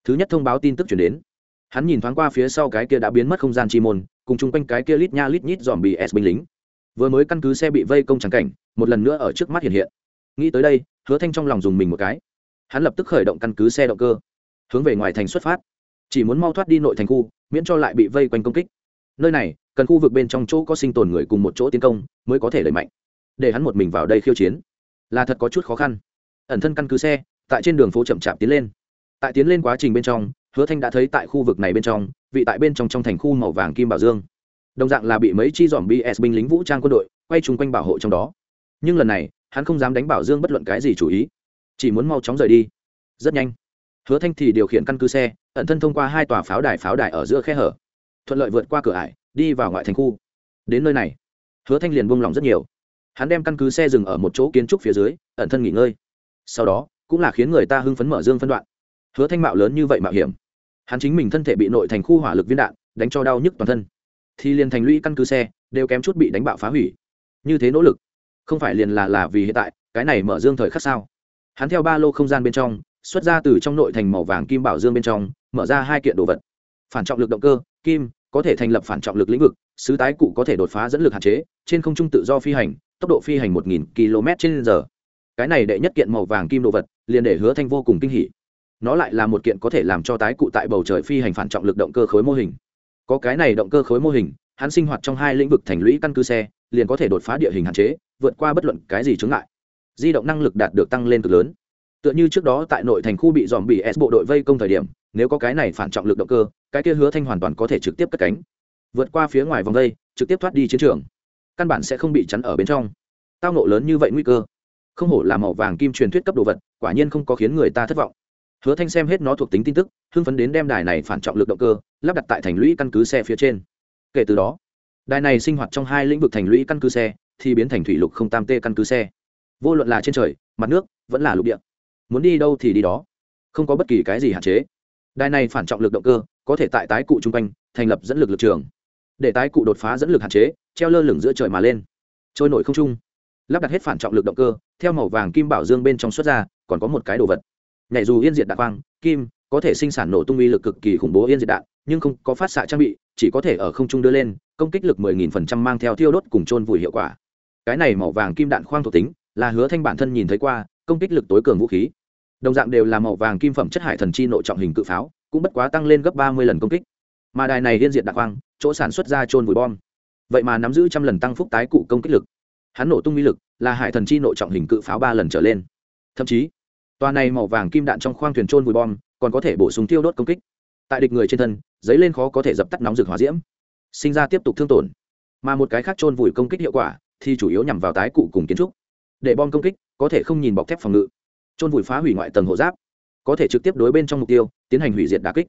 thứ nhất thông báo tin tức chuyển đến. Hắn nhìn thoáng qua phía sau cái kia đã biến mất không gian chi môn, cùng chung quanh cái kia lít nha lít nhít dòm bị s binh lính. Vừa mới căn cứ xe bị vây công trắng cảnh, một lần nữa ở trước mắt hiện hiện. Nghĩ tới đây, hứa thanh trong lòng dùng mình một cái. Hắn lập tức khởi động căn cứ xe động cơ, hướng về ngoài thành xuất phát. Chỉ muốn mau thoát đi nội thành khu, miễn cho lại bị vây quanh công kích. Nơi này, cần khu vực bên trong chỗ có sinh tồn người cùng một chỗ tiến công, mới có thể đẩy mạnh. Để hắn một mình vào đây khiêu chiến, là thật có chút khó khăn. Ẩn thân căn cứ xe, tại trên đường phố chậm chạp tiến lên tại tiến lên quá trình bên trong, hứa thanh đã thấy tại khu vực này bên trong, vị tại bên trong trong thành khu màu vàng kim bảo dương. Đồng dạng là bị mấy chi dòm bs binh lính vũ trang quân đội quay chung quanh bảo hộ trong đó. Nhưng lần này, hắn không dám đánh bảo dương bất luận cái gì chủ ý. Chỉ muốn mau chóng rời đi. Rất nhanh. Hứa thanh thì điều khiển căn cứ xe, ẩn thân thông qua hai tòa pháo đài pháo đài ở giữa khe hở. Thuận lợi vượt qua cửa ải, đi vào ngoại thành khu. Đến nơi này, hứa thanh liền buông lỏng rất nhiều. Hắn đem căn cứ xe dừng ở một chỗ kiến trúc phía dưới, ẩn thân nghỉ ngơi. Sau đó, cũng là khiến người ta hưng phấn mở dương phân đoạn hứa thanh mạo lớn như vậy mạo hiểm. Hắn chính mình thân thể bị nội thành khu hỏa lực viên đạn, đánh cho đau nhức toàn thân. Thì liền thành lũy căn cứ xe, đều kém chút bị đánh bạo phá hủy. Như thế nỗ lực, không phải liền là là vì hiện tại, cái này mở dương thời khắc sao? Hắn theo ba lô không gian bên trong, xuất ra từ trong nội thành màu vàng kim bảo dương bên trong, mở ra hai kiện đồ vật. Phản trọng lực động cơ, kim, có thể thành lập phản trọng lực lĩnh vực, sứ tái cụ có thể đột phá dẫn lực hạn chế, trên không trung tự do phi hành, tốc độ phi hành một nghìn km trên giờ. Cái này đệ nhất kiện màu vàng kim đồ vật, liền để hứa thanh vô cùng kinh hỉ nó lại là một kiện có thể làm cho tái cụ tại bầu trời phi hành phản trọng lực động cơ khối mô hình. Có cái này động cơ khối mô hình, hắn sinh hoạt trong hai lĩnh vực thành lũy căn cứ xe, liền có thể đột phá địa hình hạn chế, vượt qua bất luận cái gì chướng ngại. Di động năng lực đạt được tăng lên cực lớn. Tựa như trước đó tại nội thành khu bị dòm bị s bộ đội vây công thời điểm, nếu có cái này phản trọng lực động cơ, cái kia hứa thanh hoàn toàn có thể trực tiếp cất cánh. Vượt qua phía ngoài vòng vây trực tiếp thoát đi chiến trường. Căn bản sẽ không bị chắn ở bên trong. Tao nộ lớn như vậy nguy cơ. Không hổ là màu vàng kim truyền thuyết cấp đồ vật, quả nhiên không có khiến người ta thất vọng hứa thanh xem hết nó thuộc tính tin tức, hưng phấn đến đem đài này phản trọng lực động cơ, lắp đặt tại thành lũy căn cứ xe phía trên. Kể từ đó, đài này sinh hoạt trong hai lĩnh vực thành lũy căn cứ xe thì biến thành thủy lục không tam tê căn cứ xe. Vô luận là trên trời, mặt nước, vẫn là lục địa. Muốn đi đâu thì đi đó. Không có bất kỳ cái gì hạn chế. Đài này phản trọng lực động cơ có thể tại tái cụ chung quanh, thành lập dẫn lực lực trường. Để tái cụ đột phá dẫn lực hạn chế, treo lơ lửng giữa trời mà lên. Trôi nổi không trung. Lắp đặt hết phản trọng lực động cơ, theo màu vàng kim bảo dương bên trong xuất ra, còn có một cái đồ vật nhảy dù yên diệt đạn quang, kim, có thể sinh sản nổ tung uy lực cực kỳ khủng bố yên diệt đạn, nhưng không có phát xạ trang bị, chỉ có thể ở không trung đưa lên, công kích lực 10.000% mang theo thiêu đốt cùng chôn vùi hiệu quả. Cái này màu vàng kim đạn khoang thuộc tính, là hứa thanh bản thân nhìn thấy qua, công kích lực tối cường vũ khí. Đồng dạng đều là màu vàng kim phẩm chất hải thần chi nội trọng hình cự pháo, cũng bất quá tăng lên gấp ba mươi lần công kích. Mà đài này liên diện đạn khoang, chỗ sản xuất ra trôn vùi bom. Vậy mà nắm giữ trăm lần tăng phúc tái cụ công kích lực. Hắn nổ tung uy lực là hải thần chi nội trọng hình cự pháo ba lần trở lên. Thậm chí Toàn này màu vàng kim đạn trong khoang thuyền trôn vùi bom, còn có thể bổ sung tiêu đốt công kích. Tại địch người trên thân, giấy lên khó có thể dập tắt nóng rực hỏa diễm. Sinh ra tiếp tục thương tổn. Mà một cái khác trôn vùi công kích hiệu quả, thì chủ yếu nhằm vào tái cụ cùng kiến trúc. Để bom công kích, có thể không nhìn bọc thép phòng ngự. Trôn vùi phá hủy ngoại tầng hộ giáp. Có thể trực tiếp đối bên trong mục tiêu, tiến hành hủy diệt đả kích.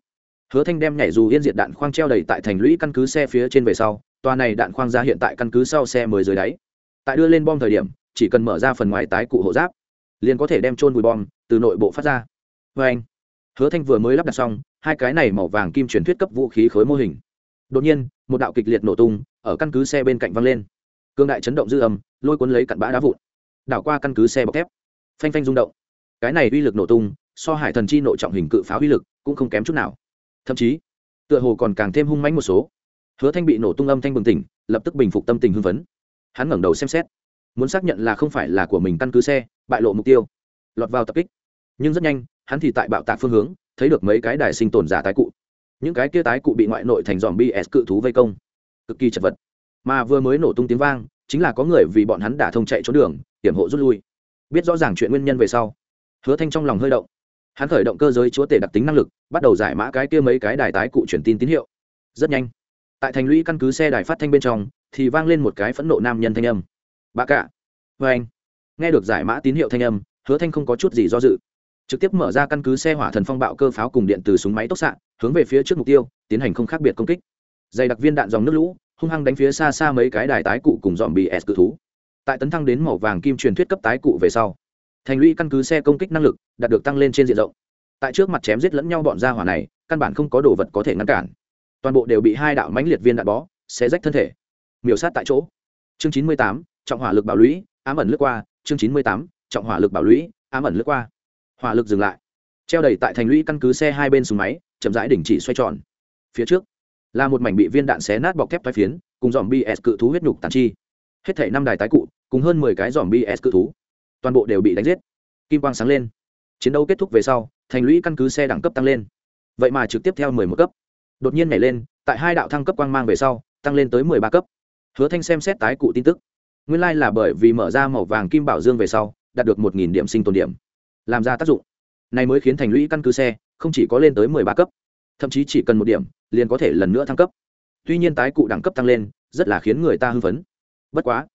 Hứa thanh đem nhảy dù yên diệt đạn khoang treo đầy tại thành lũy căn cứ xe phía trên về sau tòa này đạn khoang ra hiện tại căn cứ sau xe mười dưới đáy. Tại đưa lên bom thời điểm, chỉ cần mở ra phần ngoài tái cụ hộ giáp liền có thể đem trôn vùi bom từ nội bộ phát ra. Vê anh, hứa thanh vừa mới lắp đặt xong, hai cái này màu vàng kim truyền thuyết cấp vũ khí khối mô hình. Đột nhiên, một đạo kịch liệt nổ tung, ở căn cứ xe bên cạnh văng lên. Cương đại chấn động dư âm, lôi cuốn lấy cặn bã đá vụn. Đảo qua căn cứ xe bọc thép, phanh phanh rung động. Cái này uy lực nổ tung, so hải thần chi nội trọng hình cự phá uy lực cũng không kém chút nào. Thậm chí, tựa hồ còn càng thêm hung mãnh một số. Hứa thanh bị nổ tung âm thanh bừng tỉnh, lập tức bình phục tâm tình hưng phấn. Hắn ngẩng đầu xem xét, muốn xác nhận là không phải là của mình căn cứ xe bại lộ mục tiêu, lọt vào tập kích. Nhưng rất nhanh, hắn thì tại bạo tạc phương hướng, thấy được mấy cái đài sinh tồn giả tái cụ. Những cái kia tái cụ bị ngoại nội thành dòm bs cự thú vây công. Cực kỳ chật vật. Mà vừa mới nổ tung tiếng vang, chính là có người vì bọn hắn đả thông chạy trốn đường, hiểm hộ rút lui. Biết rõ ràng chuyện nguyên nhân về sau, hứa thanh trong lòng hơi động. Hắn khởi động cơ giới chúa tể đặc tính năng lực, bắt đầu giải mã cái kia mấy cái đài tái cụ truyền tin tín hiệu. Rất nhanh, tại thành lũy căn cứ xe đài phát thanh bên trong, thì vang lên một cái phẫn nộ nam nhân thanh âm. Bà cả vê anh nghe được giải mã tín hiệu thanh âm, hứa thanh không có chút gì do dự. Trực tiếp mở ra căn cứ xe hỏa thần phong bạo cơ pháo cùng điện từ súng máy tốc xạ, hướng về phía trước mục tiêu, tiến hành không khác biệt công kích. Dày đặc viên đạn dòng nước lũ, hung hăng đánh phía xa xa mấy cái đài tái cụ cùng dòm bị s cự thú. Tại tấn thăng đến màu vàng kim truyền thuyết cấp tái cụ về sau, thành lũy căn cứ xe công kích năng lực đạt được tăng lên trên diện rộng. Tại trước mặt chém giết lẫn nhau bọn gia hỏa này, căn bản không có đồ vật có thể ngăn cản. Toàn bộ đều bị hai đạo mãnh liệt viên đạn bó, xé rách thân thể. Miểu sát tại chỗ. Chương chín mươi tám, trọng hỏa lực bảo lũy, ám ẩn lướt qua chương chín mươi tám, trọng hỏa lực bảo lũy, ám ẩn lướt qua. Hỏa lực dừng lại. Treo đầy tại thành lũy căn cứ xe hai bên súng máy, chậm rãi đình chỉ xoay tròn. Phía trước, là một mảnh bị viên đạn xé nát bọc thép toái phiến, cùng dòm bs cự thú huyết nhục tàn chi. Hết thể năm đài tái cụ, cùng hơn mười cái dòm bs cự thú, toàn bộ đều bị đánh giết. Kim quang sáng lên. Chiến đấu kết thúc về sau, thành lũy căn cứ xe đẳng cấp tăng lên. Vậy mà trực tiếp theo mười một cấp. Đột nhiên nhảy lên, tại hai đạo thăng cấp quang mang về sau, tăng lên tới mười ba cấp. Hứa thanh xem xét tái cụ tin tức nguyên lai là bởi vì mở ra màu vàng kim bảo dương về sau, đạt được một nghìn điểm sinh tồn điểm. Làm ra tác dụng. Này mới khiến thành lũy căn cứ xe không chỉ có lên tới mười ba cấp, thậm chí chỉ cần một điểm, liền có thể lần nữa thăng cấp. Tuy nhiên tái cụ đẳng cấp tăng lên, rất là khiến người ta hưng phấn. Bất quá,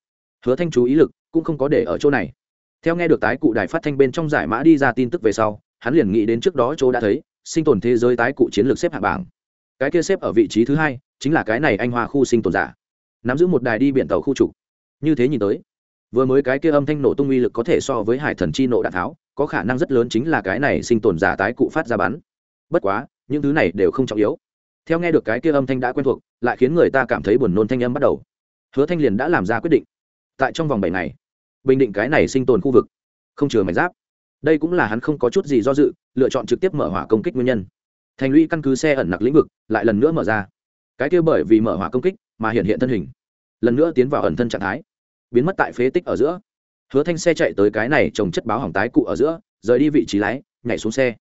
hứa thanh chú ý lực cũng không có để ở chỗ này. Theo nghe được tái cụ đài phát thanh bên trong giải mã đi ra tin tức về sau, hắn liền nghĩ đến trước đó chỗ đã thấy, sinh tồn thế giới tái cụ chiến lược xếp hạng bảng. Cái kia xếp ở vị trí thứ hai, chính là cái này anh hoa khu sinh tồn giả. Nắm giữ một đài đi biển tàu khu trục như thế nhìn tới. Vừa mới cái kia âm thanh nổ tung uy lực có thể so với hải thần chi nộ đạn tháo, có khả năng rất lớn chính là cái này sinh tồn giả tái cụ phát ra bắn. Bất quá, những thứ này đều không trọng yếu. Theo nghe được cái kia âm thanh đã quen thuộc, lại khiến người ta cảm thấy buồn nôn thanh âm bắt đầu. Hứa thanh liền đã làm ra quyết định. Tại trong vòng bảy ngày, bình định cái này sinh tồn khu vực, không chừa mảnh giáp. Đây cũng là hắn không có chút gì do dự, lựa chọn trực tiếp mở hỏa công kích nguyên nhân. Thành lũy căn cứ xe ẩn nặc lĩnh vực, lại lần nữa mở ra. Cái kia bởi vì mở hỏa công kích mà hiện hiện thân hình lần nữa tiến vào ẩn thân trạng thái. Biến mất tại phế tích ở giữa. Hứa thanh xe chạy tới cái này trồng chất báo hỏng tái cụ ở giữa, rời đi vị trí lái, nhảy xuống xe.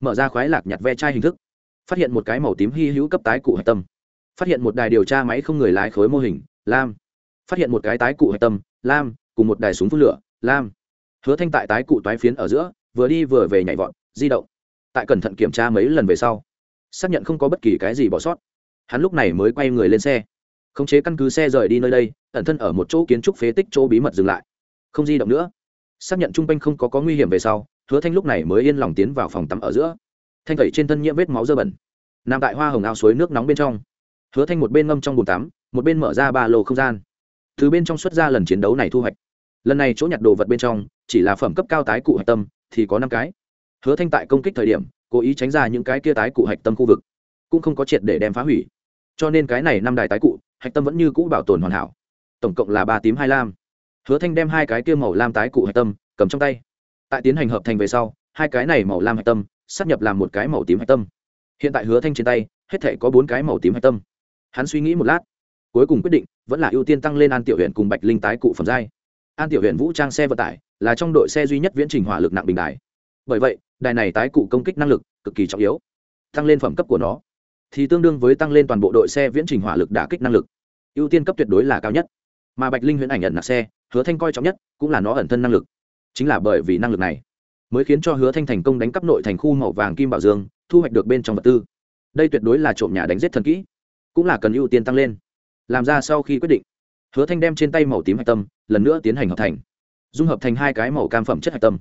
Mở ra khoái lạc nhặt ve chai hình thức. Phát hiện một cái màu tím hy hữu cấp tái cụ hạch tâm. Phát hiện một đài điều tra máy không người lái khối mô hình, lam. Phát hiện một cái tái cụ hạch tâm, lam, cùng một đài súng phun lửa, lam. Hứa thanh tại tái cụ toái phiến ở giữa, vừa đi vừa về nhảy vọt, di động. Tại cẩn thận kiểm tra mấy lần về sau, xác nhận không có bất kỳ cái gì bỏ sót. Hắn lúc này mới quay người lên xe khống chế căn cứ xe rời đi nơi đây, ẩn thân ở một chỗ kiến trúc phế tích chỗ bí mật dừng lại. Không di động nữa. Xác nhận chung quanh không có có nguy hiểm về sau, hứa thanh lúc này mới yên lòng tiến vào phòng tắm ở giữa. Thanh tẩy trên thân nhiễm vết máu dơ bẩn. Nằm tại hoa hồng ao suối nước nóng bên trong. Hứa thanh một bên ngâm trong bồn tắm, một bên mở ra ba lô không gian. Từ bên trong xuất ra lần chiến đấu này thu hoạch. Lần này chỗ nhặt đồ vật bên trong, chỉ là phẩm cấp cao tái cụ hạch tâm, thì có năm cái. Hứa thanh tại công kích thời điểm, cố ý tránh ra những cái kia tái cụ hạch tâm khu vực, cũng không có triệt để đem phá hủy. Cho nên cái này năm đài tái cụ hạch tâm vẫn như cũ bảo tồn hoàn hảo. Tổng cộng là ba tím, hai lam. Hứa thanh đem hai cái kia màu lam tái cụ hạch tâm cầm trong tay. Tại tiến hành hợp thành về sau, hai cái này màu lam hạch tâm sắp nhập làm một cái màu tím hạch tâm. Hiện tại hứa thanh trên tay, hết thể có bốn cái màu tím hạch tâm. Hắn suy nghĩ một lát, cuối cùng quyết định vẫn là ưu tiên tăng lên an tiểu huyện cùng bạch linh tái cụ phẩm giai. An tiểu huyện vũ trang xe vận tải là trong đội xe duy nhất viễn trình hỏa lực nặng bình đài. Bởi vậy, đài này tái cụ công kích năng lực cực kỳ trọng yếu, tăng lên phẩm cấp của nó thì tương đương với tăng lên toàn bộ đội xe viễn trình hỏa lực đả kích năng lực. Ưu tiên cấp tuyệt đối là cao nhất. Mà bạch linh huyễn ảnh ẩn nạc xe, hứa thanh coi trọng nhất cũng là nó ẩn thân năng lực. Chính là bởi vì năng lực này mới khiến cho hứa thanh thành công đánh cắp nội thành khu màu vàng kim bảo dương, thu hoạch được bên trong vật tư. Đây tuyệt đối là trộm nhà đánh giết thần kỹ, cũng là cần ưu tiên tăng lên. Làm ra sau khi quyết định, hứa thanh đem trên tay màu tím hạch tâm lần nữa tiến hành hợp thành, dung hợp thành hai cái màu cam phẩm chất hạch tâm.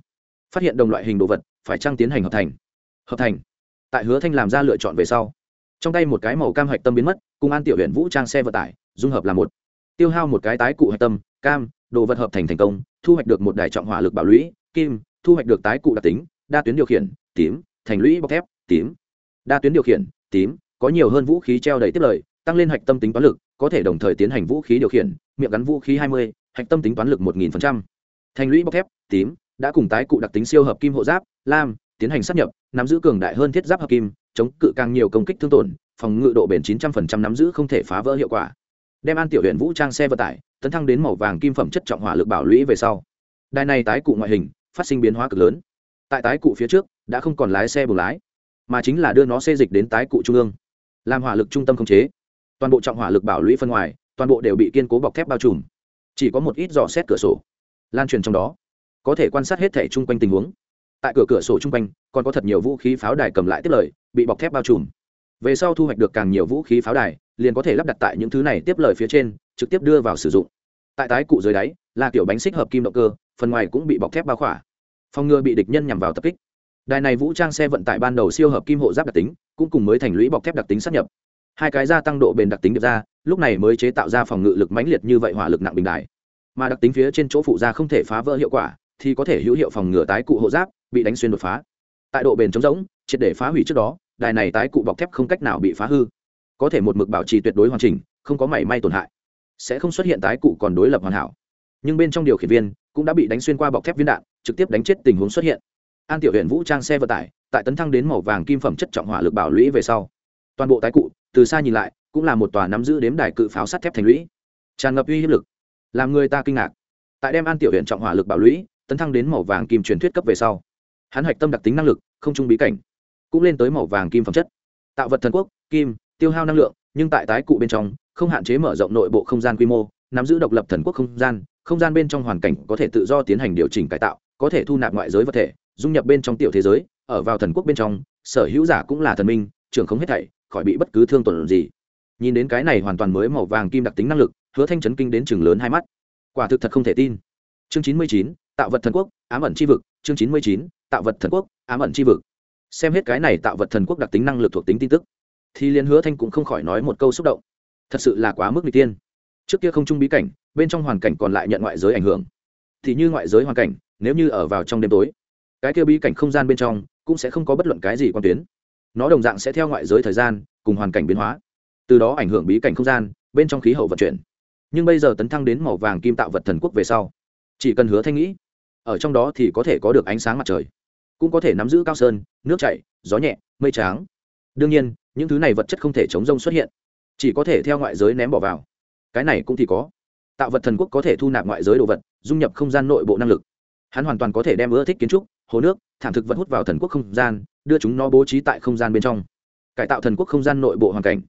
Phát hiện đồng loại hình đồ vật phải trăng tiến hành hợp thành? Hợp thành. Tại hứa thanh làm ra lựa chọn về sau trong tay một cái màu cam hạch tâm biến mất, cùng an tiểu huyện vũ trang xe vận tải, dung hợp là một. Tiêu hao một cái tái cụ hạch tâm, cam, đồ vật hợp thành thành công, thu hoạch được một đài trọng hỏa lực bảo lũy, kim, thu hoạch được tái cụ đặc tính, đa tuyến điều khiển, tím, thành lũy bọc thép, tím. Đa tuyến điều khiển, tím, có nhiều hơn vũ khí treo đầy tiếp lời, tăng lên hạch tâm tính toán lực, có thể đồng thời tiến hành vũ khí điều khiển, miệng gắn vũ khí hai mươi, hạch tâm tính toán lực một nghìn thành lũy bọc thép, tím, đã cùng tái cụ đặc tính siêu hợp kim hộ giáp, lam, tiến hành sắp nhập, nắm giữ cường đại hơn thiết giáp hợp kim chống cự càng nhiều công kích thương tổn, phòng ngự độ bền chín trăm linh nắm giữ không thể phá vỡ hiệu quả. Đem an tiểu huyện vũ trang xe vận tải, tấn thăng đến màu vàng kim phẩm chất trọng hỏa lực bảo lũy về sau. Đài này tái cụ ngoại hình, phát sinh biến hóa cực lớn. Tại tái cụ phía trước, đã không còn lái xe bù lái, mà chính là đưa nó xê dịch đến tái cụ trung ương. Làm hỏa lực trung tâm khống chế. Toàn bộ trọng hỏa lực bảo lũy phân ngoài, toàn bộ đều bị kiên cố bọc thép bao trùm. Chỉ có một ít dò xét cửa sổ, lan truyền trong đó. Có thể quan sát hết thể chung quanh tình huống. Tại cửa cửa sổ chung quanh còn có thật nhiều vũ khí pháo đài cầm lại tiếp lời, bị bọc thép bao trùm. Về sau thu hoạch được càng nhiều vũ khí pháo đài, liền có thể lắp đặt tại những thứ này tiếp lời phía trên, trực tiếp đưa vào sử dụng. Tại tái cụ dưới đáy, là kiểu bánh xích hợp kim động cơ, phần ngoài cũng bị bọc thép bao khỏa. Phòng ngừa bị địch nhân nhằm vào tập kích. Đài này vũ trang xe vận tải ban đầu siêu hợp kim hộ giáp đặc tính, cũng cùng mới thành lũy bọc thép đặc tính sát nhập. Hai cái gia tăng độ bền đặc tính được ra, lúc này mới chế tạo ra phòng ngự lực mãnh liệt như vậy hỏa lực nặng bình đài. Mà đặc tính phía trên chỗ phụ ra không thể phá vỡ hiệu quả, thì có thể hữu hiệu phòng ngừa tái cụ hộ giáp, bị đánh xuyên đột phá tại độ bền chống rỗng, triệt để phá hủy trước đó, đài này tái cụ bọc thép không cách nào bị phá hư. Có thể một mực bảo trì tuyệt đối hoàn chỉnh, không có mảy may tổn hại. Sẽ không xuất hiện tái cụ còn đối lập hoàn hảo. Nhưng bên trong điều khiển viên cũng đã bị đánh xuyên qua bọc thép viên đạn, trực tiếp đánh chết tình huống xuất hiện. An tiểu huyện vũ trang xe vận tải, tại tấn thăng đến màu vàng kim phẩm chất trọng hỏa lực bảo lũy về sau. Toàn bộ tái cụ, từ xa nhìn lại, cũng là một tòa nắm giữ đếm đài cự pháo sắt thép thành lũy. Tràn ngập uy hiếp lực, làm người ta kinh ngạc. Tại đem an tiểu huyện trọng hỏa lực bảo lũy, tấn thăng đến màu vàng kim truyền thuyết cấp về sau hắn hạch tâm đặc tính năng lực, không trung bí cảnh, cũng lên tới màu vàng kim phẩm chất. Tạo vật thần quốc, kim, tiêu hao năng lượng, nhưng tại tái cụ bên trong, không hạn chế mở rộng nội bộ không gian quy mô, nắm giữ độc lập thần quốc không gian không gian bên trong hoàn cảnh có thể tự do tiến hành điều chỉnh cải tạo, có thể thu nạp ngoại giới vật thể, dung nhập bên trong tiểu thế giới, ở vào thần quốc bên trong, sở hữu giả cũng là thần minh, trưởng không hết thảy, khỏi bị bất cứ thương tổn gì. Nhìn đến cái này hoàn toàn mới màu vàng kim đặc tính năng lực, hứa thanh chấn kinh đến chừng lớn hai mắt. Quả thực thật không thể tin. Chương chín mươi chín tạo vật thần quốc, ám ẩn c h i vực, chương chín mươi chín, tạo vật thần quốc, ám ẩn c h i vực. Xem hết cái này tạo vật thần quốc đặc tính năng lực thuộc tính tin tức, thì liên hứa thanh cũng không khỏi nói một câu xúc động. Thật sự là quá mức n g tiên trước kia không trung bí cảnh, bên trong hoàn cảnh còn lại nhận ngoại giới ảnh hưởng. Thì như ngoại giới hoàn cảnh, nếu như ở vào trong đêm tối, cái kia bí cảnh không gian bên trong cũng sẽ không có bất luận cái gì quan tuyến. Nó đồng dạng sẽ theo ngoại giới thời gian cùng hoàn cảnh biến hóa. Từ đó ảnh hưởng bí cảnh không gian, bên trong khí hậu vận chuyển. Nhưng bây giờ tấn thăng đến màu vàng kim tạo vật thần quốc về sau, chỉ cần hứa thanh nghĩ ở trong đó thì có thể có được ánh sáng mặt trời. Cũng có thể nắm giữ cao sơn, nước chảy, gió nhẹ, mây tráng đương nhiên, những thứ này vật chất không thể chống rông xuất hiện. Chỉ có thể theo ngoại giới ném bỏ vào. Cái này cũng thì có. Tạo vật thần quốc có thể thu nạp ngoại giới đồ vật, dung nhập không gian nội bộ năng lực. Hắn hoàn toàn có thể đem ưa thích kiến trúc, hồ nước, thảm thực vật hút vào thần quốc không gian, đưa chúng nó bố trí tại không gian bên trong. Cải tạo thần quốc không gian nội bộ hoàn cảnh.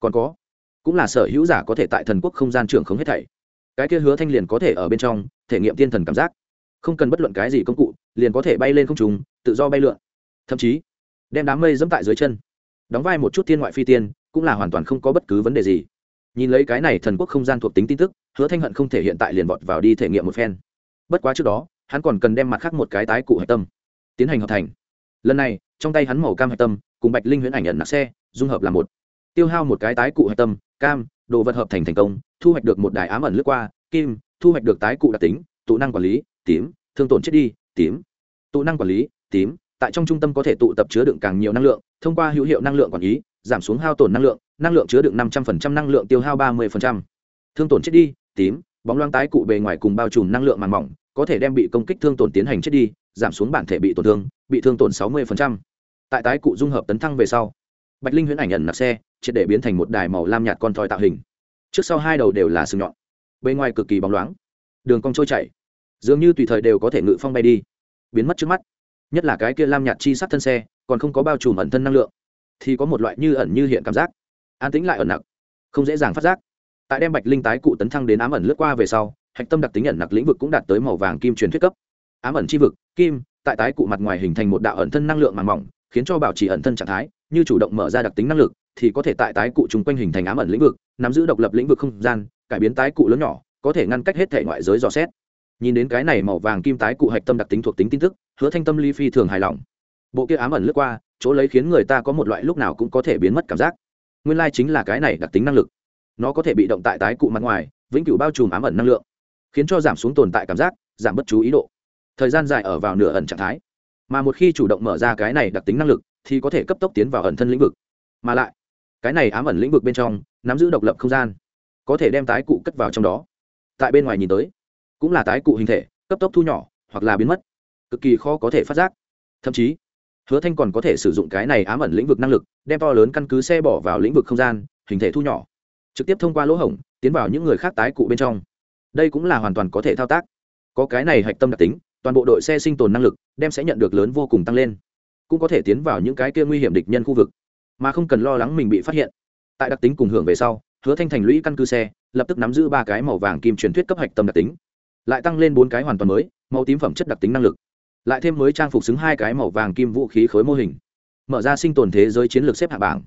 Còn có, cũng là sở hữu giả có thể tại thần quốc không gian trưởng không hết thảy. Cái kia hứa thanh liền có thể ở bên trong, thể nghiệm tiên thần cảm giác không cần bất luận cái gì công cụ, liền có thể bay lên không trùng tự do bay lượn. Thậm chí, đem đám mây dẫm tại dưới chân. Đóng vai một chút thiên ngoại phi tiên, cũng là hoàn toàn không có bất cứ vấn đề gì. Nhìn lấy cái này thần quốc không gian thuộc tính tin tức, hứa thanh hận không thể hiện tại liền vọt vào đi thể nghiệm một phen. Bất quá trước đó, hắn còn cần đem mặt khác một cái tái cụ hạch tâm tiến hành hợp thành. Lần này, trong tay hắn màu cam hạch tâm, cùng bạch linh huyễn ảnh nhận nạc xe, dung hợp là một. Tiêu hao một cái tái cụ hạch tâm, cam, đồ vật hợp thành thành công, thu hoạch được một đài ám ẩn lướt qua, kim, thu hoạch được tái cụ đặc tính, tụ năng quản lý tím, thương tổn chết đi, tím. Tụ năng quản lý, tím, tại trong trung tâm có thể tụ tập chứa đựng càng nhiều năng lượng, thông qua hữu hiệu năng lượng quản lý, giảm xuống hao tổn năng lượng năng lượng chứa đựng năm trăm linh năng lượng tiêu hao ba mươi thương tổn chết đi, tím, bóng loang tái cụ bề ngoài cùng bao trùm năng lượng màng mỏng, có thể đem bị công kích thương tổn tiến hành chết đi, giảm xuống bản thể bị tổn thương, bị thương tổn sáu mươi tại tái cụ dung hợp tấn thăng về sau, bạch linh huyễn ảnh ẩn nạp xe, triệt để biến thành một đài màu lam nhạt con thoi tạo hình. Trước sau hai đầu đều là sừng nhọn, bề ngoài cực kỳ bóng loáng. Đường cong trôi chảy dường như tùy thời đều có thể ngự phong bay đi. Biến mất trước mắt. Nhất là cái kia lam nhạt chi sắc thân xe, còn không có bao trùm ẩn thân năng lượng. Thì có một loại như ẩn như hiện cảm giác. An tĩnh lại ẩn nặc. Không dễ dàng phát giác. Tại đem bạch linh tái cụ tấn thăng đến ám ẩn lướt qua về sau, hạch tâm đặc tính ẩn nặc lĩnh vực cũng đạt tới màu vàng kim truyền thuyết cấp. Ám ẩn chi vực, kim, tại tái cụ mặt ngoài hình thành một đạo ẩn thân năng lượng màng mỏng, khiến cho bảo trì ẩn thân trạng thái, như chủ động mở ra đặc tính năng lực, thì có thể tại tái cụ chung quanh hình thành ám ẩn lĩnh vực, nắm giữ độc lập lĩnh vực không gian, cải biến tái cụ lớn nhỏ, có thể ngăn cách hết thể ngoại giới dò xét nhìn đến cái này màu vàng kim tái cụ hạch tâm đặc tính thuộc tính tin tức, hứa thanh tâm ly phi thường hài lòng. Bộ kia ám ẩn lướt qua, chỗ lấy khiến người ta có một loại lúc nào cũng có thể biến mất cảm giác. Nguyên lai chính là cái này đặc tính năng lực. Nó có thể bị động tại tái cụ mặt ngoài, vĩnh cửu bao trùm ám ẩn năng lượng, khiến cho giảm xuống tồn tại cảm giác, giảm bất chú ý độ. Thời gian dài ở vào nửa ẩn trạng thái. Mà một khi chủ động mở ra cái này đặc tính năng lực, thì có thể cấp tốc tiến vào ẩn thân lĩnh vực. Mà lại, cái này ám ẩn lĩnh vực bên trong, nắm giữ độc lập không gian, có thể đem tái cụ cất vào trong đó. Tại bên ngoài nhìn tới cũng là tái cụ hình thể, cấp tốc thu nhỏ, hoặc là biến mất. Cực kỳ khó có thể phát giác. Thậm chí, hứa thanh còn có thể sử dụng cái này ám ẩn lĩnh vực năng lực, đem to lớn căn cứ xe bỏ vào lĩnh vực không gian, hình thể thu nhỏ. Trực tiếp thông qua lỗ hổng, tiến vào những người khác tái cụ bên trong. Đây cũng là hoàn toàn có thể thao tác. Có cái này hạch tâm đặc tính, toàn bộ đội xe sinh tồn năng lực đem sẽ nhận được lớn vô cùng tăng lên. Cũng có thể tiến vào những cái kia nguy hiểm địch nhân khu vực, mà không cần lo lắng mình bị phát hiện. Tại đặc tính cùng hưởng về sau, hứa thanh thành lũy căn cứ xe, lập tức nắm giữ ba cái màu vàng kim truyền thuyết cấp hạch tâm đặc tính lại tăng lên bốn cái hoàn toàn mới, màu tím phẩm chất đặc tính năng lực. Lại thêm mới trang phục xứng hai cái màu vàng kim vũ khí khối mô hình. Mở ra sinh tồn thế giới chiến lược xếp hạng bảng.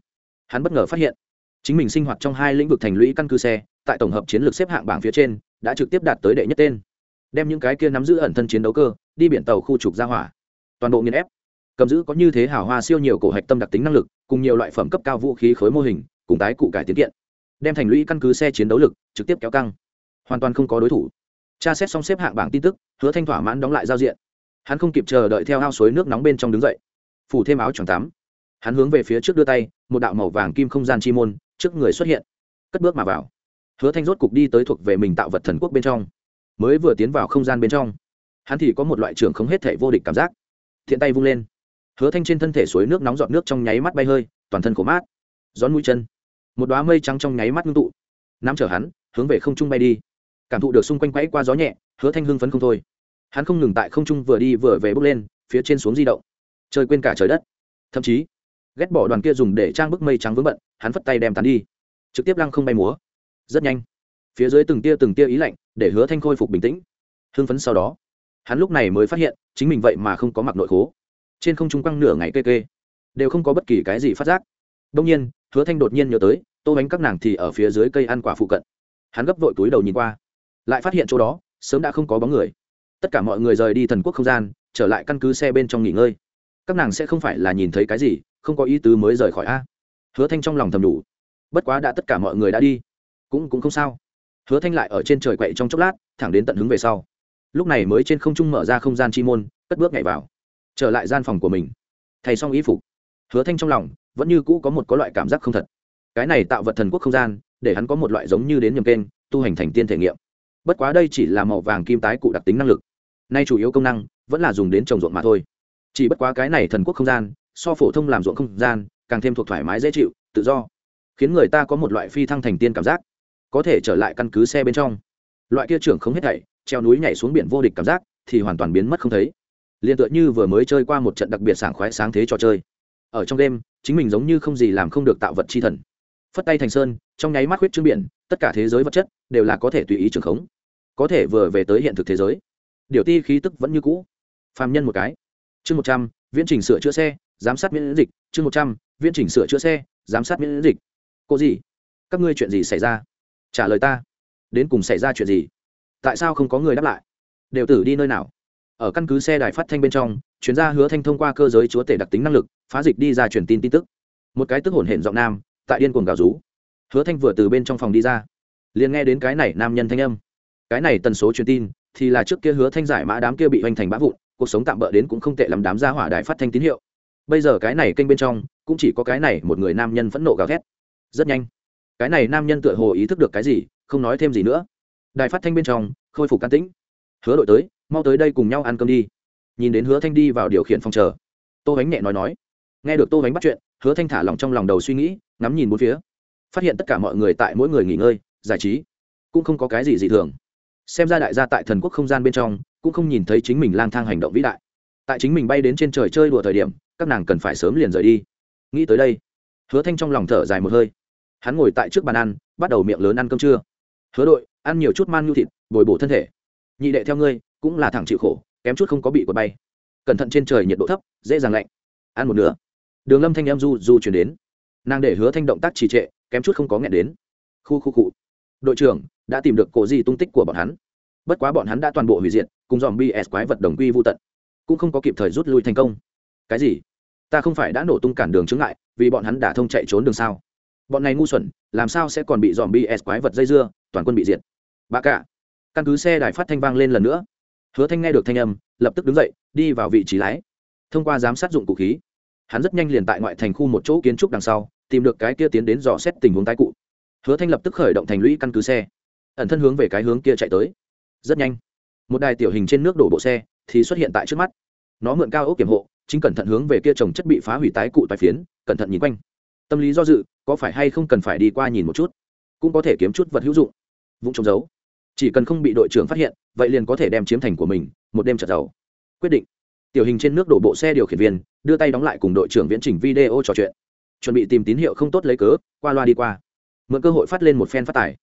Hắn bất ngờ phát hiện, chính mình sinh hoạt trong hai lĩnh vực thành lũy căn cứ xe, tại tổng hợp chiến lược xếp hạng bảng phía trên, đã trực tiếp đạt tới đệ nhất tên. Đem những cái kia nắm giữ ẩn thân chiến đấu cơ, đi biển tàu khu trục ra hỏa. Toàn bộ nghiên ép. Cầm giữ có như thế hào hoa siêu nhiều cổ hạch tâm đặc tính năng lực, cùng nhiều loại phẩm cấp cao vũ khí khối mô hình, cùng tái cụ cải tiến kiện. Đem thành lũy căn cứ xe chiến đấu lực, trực tiếp kéo căng. Hoàn toàn không có đối thủ tra xét xong xếp hạng bảng tin tức, hứa thanh thỏa mãn đóng lại giao diện. Hắn không kịp chờ đợi theo ao suối nước nóng bên trong đứng dậy. Phủ thêm áo choàng tắm. Hắn hướng về phía trước đưa tay, một đạo màu vàng kim không gian chi môn, trước người xuất hiện. Cất bước mà vào. Hứa thanh rốt cục đi tới thuộc về mình tạo vật thần quốc bên trong. Mới vừa tiến vào không gian bên trong, hắn thì có một loại trưởng không hết thể vô địch cảm giác. Thiện tay vung lên. Hứa thanh trên thân thể suối nước nóng giọt nước trong nháy mắt bay hơi, toàn thân khổ mát. Gión mũi chân. Một đoá mây trắng trong nháy mắt ngưng tụ. Nắm chở hắn, hướng về không trung bay đi cảm thụ được xung quanh quẫy qua gió nhẹ, hứa thanh hưng phấn không thôi. Hắn không ngừng tại không trung vừa đi vừa về bước lên, phía trên xuống di động. Chơi quên cả trời đất. Thậm chí, ghét bỏ đoàn kia dùng để trang bức mây trắng vướng bận, hắn phất tay đem tán đi. Trực tiếp lăng không bay múa. Rất nhanh, phía dưới từng tia từng tia ý lạnh để hứa thanh khôi phục bình tĩnh. Hưng phấn sau đó, hắn lúc này mới phát hiện, chính mình vậy mà không có mặc nội khố. Trên không trung quăng nửa ngày kê kê, đều không có bất kỳ cái gì phát giác. Đông nhiên, hứa thanh đột nhiên nhớ tới, tô bánh các nàng thì ở phía dưới cây ăn quả phụ cận. Hắn gấp vội túi đầu nhìn qua lại phát hiện chỗ đó, sớm đã không có bóng người. Tất cả mọi người rời đi thần quốc không gian, trở lại căn cứ xe bên trong nghỉ ngơi. Các nàng sẽ không phải là nhìn thấy cái gì, không có ý tứ mới rời khỏi a. Hứa thanh trong lòng thầm đủ. Bất quá đã tất cả mọi người đã đi, cũng cũng không sao. Hứa thanh lại ở trên trời quậy trong chốc lát, thẳng đến tận hứng về sau. Lúc này mới trên không trung mở ra không gian chi môn, cất bước nhảy vào. Trở lại gian phòng của mình. Thầy xong ý phục. Hứa thanh trong lòng, vẫn như cũ có một có loại cảm giác không thật. Cái này tạo vật thần quốc không gian, để hắn có một loại giống như đến nhầm kênh, tu hành thành tiên thể nghiệm bất quá đây chỉ là màu vàng kim tái cụ đặc tính năng lực. Nay chủ yếu công năng vẫn là dùng đến trồng ruộng mà thôi. Chỉ bất quá cái này thần quốc không gian, so phổ thông làm ruộng không gian, càng thêm thuộc thoải mái dễ chịu, tự do, khiến người ta có một loại phi thăng thành tiên cảm giác, có thể trở lại căn cứ xe bên trong. Loại kia trưởng không hết thảy, treo núi nhảy xuống biển vô địch cảm giác thì hoàn toàn biến mất không thấy. Liền tựa như vừa mới chơi qua một trận đặc biệt sảng khoái sáng thế trò chơi. Ở trong đêm, chính mình giống như không gì làm không được tạo vật chi thần. Phất tay thành sơn, trong nháy mắt huyết trương biển, tất cả thế giới vật chất đều là có thể tùy ý trưởng khống có thể vừa về tới hiện thực thế giới. Điều ti khí tức vẫn như cũ. Phàm nhân một cái. Chương một trăm, viễn trình sửa chữa xe, giám sát miễn dịch. Chương một trăm, viễn trình sửa chữa xe, giám sát miễn dịch. Cô gì? Các ngươi chuyện gì xảy ra? Trả lời ta. Đến cùng xảy ra chuyện gì? Tại sao không có người đáp lại? Đều tử đi nơi nào? Ở căn cứ xe đài phát thanh bên trong, chuyên gia hứa thanh thông qua cơ giới chúa tể đặc tính năng lực, phá dịch đi ra truyền tin tin tức. Một cái tức hổn hển giọng nam, tại điên cuồng gào rú. Hứa thanh vừa từ bên trong phòng đi ra. Liền nghe đến cái này nam nhân thanh âm cái này tần số truyền tin thì là trước kia hứa thanh giải mã đám kia bị hoành thành bã vụn, cuộc sống tạm bỡ đến cũng không tệ lắm đám ra hỏa đài phát thanh tín hiệu. Bây giờ cái này kênh bên trong, cũng chỉ có cái này một người nam nhân phẫn nộ gào thét. Rất nhanh, cái này nam nhân tựa hồ ý thức được cái gì, không nói thêm gì nữa. Đài phát thanh bên trong, khôi phục can tĩnh. Hứa đội tới, mau tới đây cùng nhau ăn cơm đi. Nhìn đến hứa thanh đi vào điều khiển phòng chờ. Tô bánh nhẹ nói nói. Nghe được tô bánh bắt chuyện, hứa thanh thả lòng trong lòng đầu suy nghĩ, ngắm nhìn bốn phía. Phát hiện tất cả mọi người tại mỗi người nghỉ ngơi, giải trí, cũng không có cái gì dị thường xem ra đại gia tại thần quốc không gian bên trong, cũng không nhìn thấy chính mình lang thang hành động vĩ đại. Tại chính mình bay đến trên trời chơi đùa thời điểm, các nàng cần phải sớm liền rời đi. Nghĩ tới đây, hứa thanh trong lòng thở dài một hơi. Hắn ngồi tại trước bàn ăn, bắt đầu miệng lớn ăn cơm trưa. Hứa đội, ăn nhiều chút man nhu thịt, bồi bổ thân thể. Nhị đệ theo ngươi, cũng là thẳng chịu khổ, kém chút không có bị quật bay. Cẩn thận trên trời nhiệt độ thấp, dễ dàng lạnh. Ăn một nửa. Đường lâm thanh em du du chuyển đến. Nàng để hứa thanh động tác trì trệ, kém chút không có nghẹn đến. Khu khu cụ đội trưởng đã tìm được cổ gì tung tích của bọn hắn. Bất quá bọn hắn đã toàn bộ hủy diệt, cùng dòm bs quái vật đồng quy vô tận. Cũng không có kịp thời rút lui thành công. Cái gì? Ta không phải đã nổ tung cản đường chướng ngại, vì bọn hắn đã thông chạy trốn đường sao? Bọn này ngu xuẩn, làm sao sẽ còn bị dòm bs quái vật dây dưa, toàn quân bị diệt? Bà cả, căn cứ xe đài phát thanh vang lên lần nữa. Hứa thanh nghe được thanh âm, lập tức đứng dậy, đi vào vị trí lái. Thông qua giám sát dụng cụ khí, hắn rất nhanh liền tại ngoại thành khu một chỗ kiến trúc đằng sau, tìm được cái kia tiến đến dò xét tình huống tái cụ. Hứa thanh lập tức khởi động thành lũy căn cứ xe ẩn thân hướng về cái hướng kia chạy tới. Rất nhanh, một đài tiểu hình trên nước đổ bộ xe thì xuất hiện tại trước mắt. Nó mượn cao ốc kiểm hộ, chính cẩn thận hướng về kia trồng chất bị phá hủy tái cụ tài phiến, cẩn thận nhìn quanh. Tâm lý do dự, có phải hay không cần phải đi qua nhìn một chút? Cũng có thể kiếm chút vật hữu dụng. Vũng trồng giấu. Chỉ cần không bị đội trưởng phát hiện, vậy liền có thể đem chiếm thành của mình, một đêm trật giàu. Quyết định. Tiểu hình trên nước đổ bộ xe điều khiển viên, đưa tay đóng lại cùng đội trưởng viễn trình video trò chuyện. Chuẩn bị tìm tín hiệu không tốt lấy cớ, qua loa đi qua. Mượn cơ hội phát lên một phen phát tải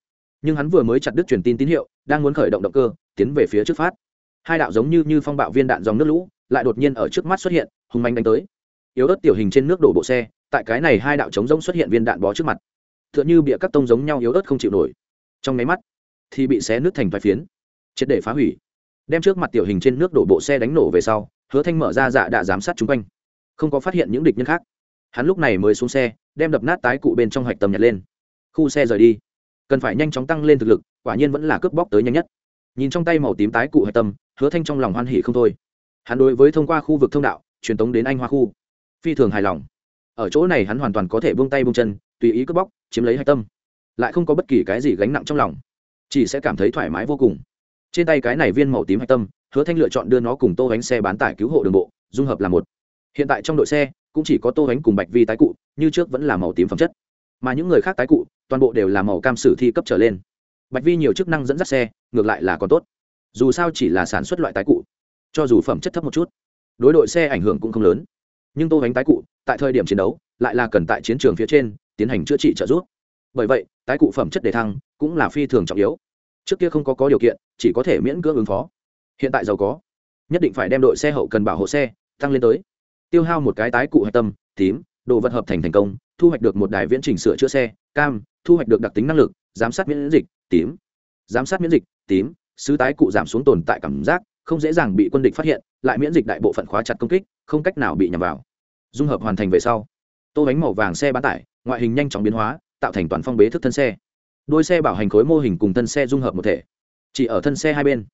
nhưng hắn vừa mới chặt đứt truyền tin tín hiệu, đang muốn khởi động động cơ, tiến về phía trước phát. Hai đạo giống như như phong bạo viên đạn dòng nước lũ, lại đột nhiên ở trước mắt xuất hiện hùng manh đánh tới. Yếu ớt tiểu hình trên nước đổ bộ xe, tại cái này hai đạo chống rỗng xuất hiện viên đạn bó trước mặt. T h ư ợ n h ư bịa các tông giống nhau yếu ớt không chịu nổi. Trong máy mắt, thì bị xé nước thành vài phiến. Triệt để phá hủy. Đem trước mặt tiểu hình trên nước đổ bộ xe đánh nổ về sau, hứa thanh mở ra dạ đã giám sát chung quanh. Không có phát hiện những địch nhân khác. Hắn lúc này mới xuống xe, đem đập nát tái cụ bên trong hạch tầm nhặt lên. Khu xe rời đi cần phải nhanh chóng tăng lên thực lực, quả nhiên vẫn là cướp bóc tới nhanh nhất. Nhìn trong tay màu tím tái cụ hạch tâm, hứa thanh trong lòng hoan hỉ không thôi. Hắn đối với thông qua khu vực thông đạo, truyền tống đến anh hoa khu. Phi thường hài lòng. Ở chỗ này hắn hoàn toàn có thể buông tay buông chân, tùy ý cướp bóc, chiếm lấy hạch tâm. Lại không có bất kỳ cái gì gánh nặng trong lòng. Chỉ sẽ cảm thấy thoải mái vô cùng. Trên tay cái này viên màu tím hạch tâm, hứa thanh lựa chọn đưa nó cùng tô bánh xe bán tải cứu hộ đường bộ, dung hợp là một. Hiện tại trong đội xe, cũng chỉ có tô bánh cùng bạch vi tái cụ, như trước vẫn là màu tím phẩm chất mà những người khác tái cụ, toàn bộ đều là màu cam sử thi cấp trở lên. Bạch vi nhiều chức năng dẫn dắt xe, ngược lại là còn tốt. Dù sao chỉ là sản xuất loại tái cụ, cho dù phẩm chất thấp một chút, đối đội xe ảnh hưởng cũng không lớn. Nhưng tô bánh tái cụ, tại thời điểm chiến đấu, lại là cần tại chiến trường phía trên, tiến hành chữa trị trợ giúp. Bởi vậy, tái cụ phẩm chất đề thăng cũng là phi thường trọng yếu. Trước kia không có có điều kiện, chỉ có thể miễn cưỡng ứng phó. Hiện tại giàu có, nhất định phải đem đội xe hậu cần bảo hộ xe, tăng lên tới. Tiêu hao một cái tái cụ hạch tâm, tím đồ vật hợp thành thành công, thu hoạch được một đài viễn trình sửa chữa xe, cam, thu hoạch được đặc tính năng lực, giám sát miễn dịch, tím. Giám sát miễn dịch, tím, sứ tái cụ giảm xuống tồn tại cảm giác, không dễ dàng bị quân địch phát hiện, lại miễn dịch đại bộ phận khóa chặt công kích, không cách nào bị nhằm vào. Dung hợp hoàn thành về sau, tô bánh màu vàng xe bán tải, ngoại hình nhanh chóng biến hóa, tạo thành toàn phong bế thức thân xe. Đôi xe bảo hành khối mô hình cùng thân xe dung hợp một thể. Chỉ ở thân xe hai bên,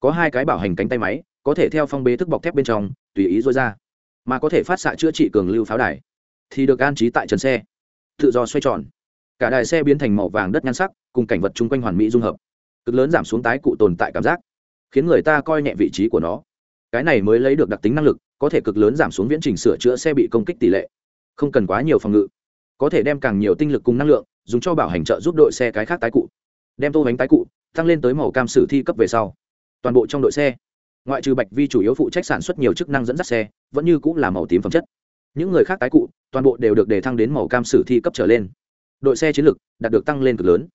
có hai cái bảo hành cánh tay máy, có thể theo phong bế thức bọc thép bên trong, tùy ý dối ra. Mà có thể phát xạ chữa trị cường lưu pháo đài thì được an trí tại trần xe. Tự do xoay tròn. Cả đài xe biến thành màu vàng đất nhan sắc, cùng cảnh vật chung quanh hoàn mỹ dung hợp. Cực lớn giảm xuống tái cụ tồn tại cảm giác, khiến người ta coi nhẹ vị trí của nó. Cái này mới lấy được đặc tính năng lực, có thể cực lớn giảm xuống viễn trình sửa chữa xe bị công kích tỷ lệ. Không cần quá nhiều phòng ngự. Có thể đem càng nhiều tinh lực cùng năng lượng, dùng cho bảo hành trợ giúp đội xe cái khác tái cụ. Đem tô bánh tái cụ, tăng lên tới màu cam sử thi cấp về sau. Toàn bộ trong đội xe, ngoại trừ bạch vi chủ yếu phụ trách sản xuất nhiều chức năng dẫn dắt xe, vẫn như cũng là màu tím phẩm chất những người khác tái cụ, toàn bộ đều được đề thăng đến màu cam sử thi cấp trở lên. Đội xe chiến lược đạt được tăng lên cực lớn.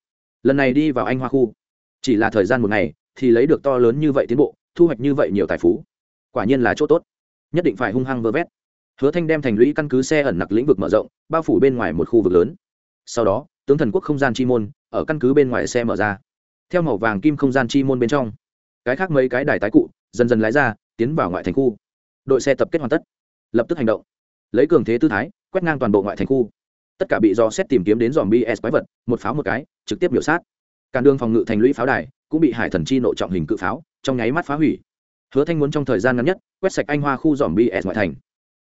Lần này đi vào anh hoa khu. Chỉ là thời gian một ngày thì lấy được to lớn như vậy tiến bộ, thu hoạch như vậy nhiều tài phú. Quả nhiên là chỗ tốt. Nhất định phải hung hăng vơ vét. Hứa thanh đem thành lũy căn cứ xe ẩn nặc lĩnh vực mở rộng, bao phủ bên ngoài một khu vực lớn. Sau đó, tướng thần quốc không gian chi môn ở căn cứ bên ngoài xe mở ra. Theo màu vàng kim không gian chi môn bên trong, cái khác mấy cái đài tái cụ dần dần lái ra, tiến vào ngoại thành khu. Đội xe tập kết hoàn tất. Lập tức hành động lấy cường thế tư thái, quét ngang toàn bộ ngoại thành khu. Tất cả bị do xét tìm kiếm đến dòm bs quái vật, một pháo một cái, trực tiếp biểu sát. Cản đường phòng ngự thành lũy pháo đài, cũng bị hải thần chi nộ trọng hình cự pháo, trong nháy mắt phá hủy. Hứa thanh muốn trong thời gian ngắn nhất, quét sạch anh hoa khu dòm bs ngoại thành.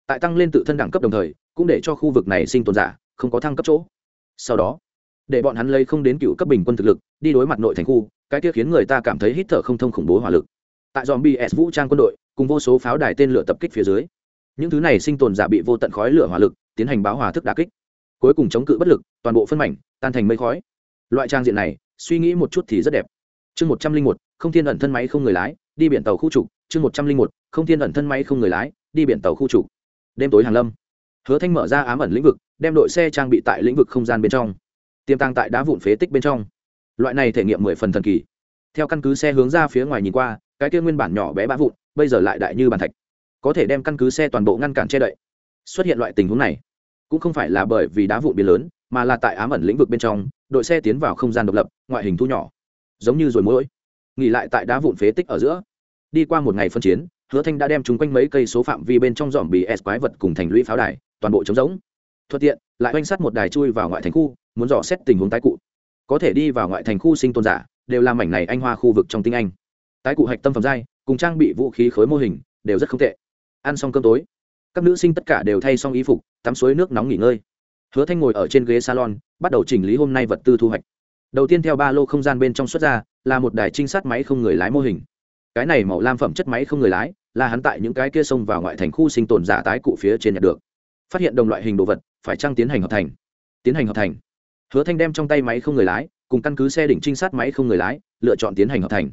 Tại tăng lên tự thân đẳng cấp đồng thời, cũng để cho khu vực này sinh tồn giả, không có thăng cấp chỗ. Sau đó, để bọn hắn lấy không đến cựu cấp bình quân thực lực, đi đối mặt nội thành khu, cái kia khiến người ta cảm thấy hít thở không thông khủng bố hỏa lực. Tại dòm bs vũ trang quân đội, cùng vô số pháo đài tên lửa tập kích phía dưới những thứ này sinh tồn giả bị vô tận khói lửa hỏa lực, tiến hành báo hòa thức đà kích. Cuối cùng chống cự bất lực, toàn bộ phân mảnh, tan thành mây khói. Loại trang diện này, suy nghĩ một chút thì rất đẹp. Chương một trăm linh một, không thiên ẩn thân máy không người lái, đi biển tàu khu trục. Chương một trăm linh một, không thiên ẩn thân máy không người lái, đi biển tàu khu trục. Đêm tối hàng lâm. Hứa thanh mở ra ám ẩn lĩnh vực, đem đội xe trang bị tại lĩnh vực không gian bên trong. Tiêm tăng tại đá vụn phế tích bên trong. Loại này thể nghiệm mười phần thần kỳ. Theo căn cứ xe hướng ra phía ngoài nhìn qua, cái kia nguyên bản nhỏ bé bã vụn, bây giờ lại đại như bàn thạch có thể đem căn cứ xe toàn bộ ngăn cản che đậy. Xuất hiện loại tình huống này, cũng không phải là bởi vì đá vụn biến lớn, mà là tại ám ẩn lĩnh vực bên trong, đội xe tiến vào không gian độc lập, ngoại hình thu nhỏ. Giống như rồi mỗi, nghỉ lại tại đá vụn phế tích ở giữa. Đi qua một ngày phân chiến, hứa thanh đã đem chúng quanh mấy cây số phạm vi bên trong dòm bì s quái vật cùng thành lũy pháo đài, toàn bộ trống giống thuận tiện, lại oanh sát một đài chui vào ngoại thành khu, muốn dò xét tình huống tái cụ. Có thể đi vào ngoại thành khu sinh tồn giả, đều làm mảnh này anh hoa khu vực trong tinh anh. Tái cụ hạch tâm phẩm giai, cùng trang bị vũ khí khối mô hình, đều rất không tệ ăn xong cơm tối, các nữ sinh tất cả đều thay xong y phục, tắm suối nước nóng nghỉ ngơi. Hứa thanh ngồi ở trên ghế salon, bắt đầu chỉnh lý hôm nay vật tư thu hoạch. Đầu tiên theo ba lô không gian bên trong xuất ra, là một đài trinh sát máy không người lái mô hình. Cái này màu lam phẩm chất máy không người lái, là hắn tại những cái kia xông vào ngoại thành khu sinh tồn giả tái cụ phía trên nhật được. Phát hiện đồng loại hình đồ vật, phải trăng tiến hành hợp thành? Tiến hành hợp thành. Hứa thanh đem trong tay máy không người lái, cùng căn cứ xe đỉnh trinh sát máy không người lái, lựa chọn tiến hành hợp thành.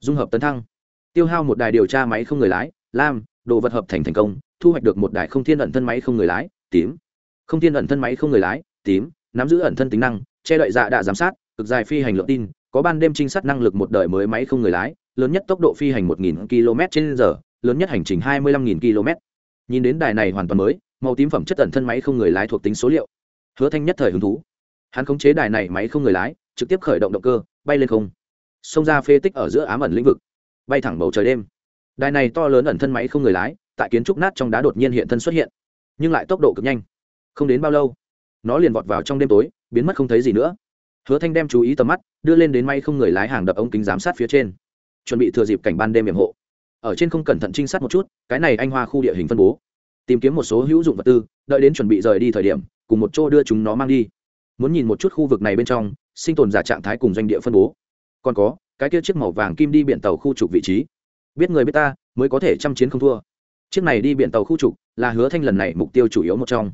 Dung hợp tấn thăng. Tiêu hao một đài điều tra máy không người lái, lam đồ vật hợp thành thành công, thu hoạch được một đài không thiên ẩn thân máy không người lái, tím. Không thiên ẩn thân máy không người lái, tím, nắm giữ ẩn thân tính năng, che đậy dạ đạ giám sát, cực dài phi hành lượng tin, có ban đêm trinh sát năng lực một đời mới máy không người lái, lớn nhất tốc độ phi hành một nghìn km trên giờ, lớn nhất hành trình hai mươi lăm nghìn km. Nhìn đến đài này hoàn toàn mới, màu tím phẩm chất ẩn thân máy không người lái thuộc tính số liệu. Hứa thanh nhất thời hứng thú. Hắn khống chế đài này máy không người lái, trực tiếp khởi động động cơ, bay lên không. Xông ra phê tích ở giữa ám ẩn lĩnh vực. Bay thẳng bầu trời đêm đài này to lớn ẩn thân máy không người lái, tại kiến trúc nát trong đá đột nhiên hiện thân xuất hiện, nhưng lại tốc độ cực nhanh. Không đến bao lâu, nó liền vọt vào trong đêm tối, biến mất không thấy gì nữa. Hứa thanh đem chú ý tầm mắt đưa lên đến may không người lái hàng đập ống kính giám sát phía trên, chuẩn bị thừa dịp cảnh ban đêm hiểm hộ. Ở trên không cẩn thận trinh sát một chút, cái này anh hoa khu địa hình phân bố. Tìm kiếm một số hữu dụng vật tư, đợi đến chuẩn bị rời đi thời điểm, cùng một chỗ đưa chúng nó mang đi. Muốn nhìn một chút khu vực này bên trong, sinh tồn giả trạng thái cùng doanh địa phân bố. Còn có, cái kia chiếc màu vàng kim đi biển tàu khu trục vị trí biết người biết ta, mới có thể chăm chiến không thua. Chiếc này đi biển tàu khu trục là hứa thanh lần này mục tiêu chủ yếu một trong.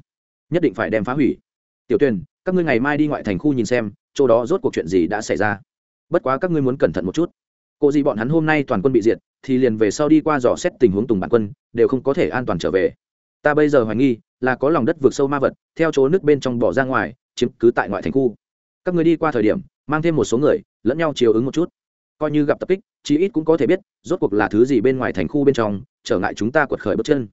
Nhất định phải đem phá hủy. Tiểu tuyền, các ngươi ngày mai đi ngoại thành khu nhìn xem, chỗ đó rốt cuộc chuyện gì đã xảy ra. Bất quá các ngươi muốn cẩn thận một chút. Cô gì bọn hắn hôm nay toàn quân bị diệt, thì liền về sau đi qua dò xét tình huống tùng bản quân, đều không có thể an toàn trở về. Ta bây giờ hoài nghi là có lòng đất vượt sâu ma vật, theo chỗ nước bên trong bỏ ra ngoài, chiếm cứ tại ngoại thành khu. Các người đi qua thời điểm, mang thêm một số người, lẫn nhau chiều ứng một chút. Coi như gặp tập kích chí ít cũng có thể biết, rốt cuộc là thứ gì bên ngoài thành khu bên trong, trở ngại chúng ta quật khởi bước chân.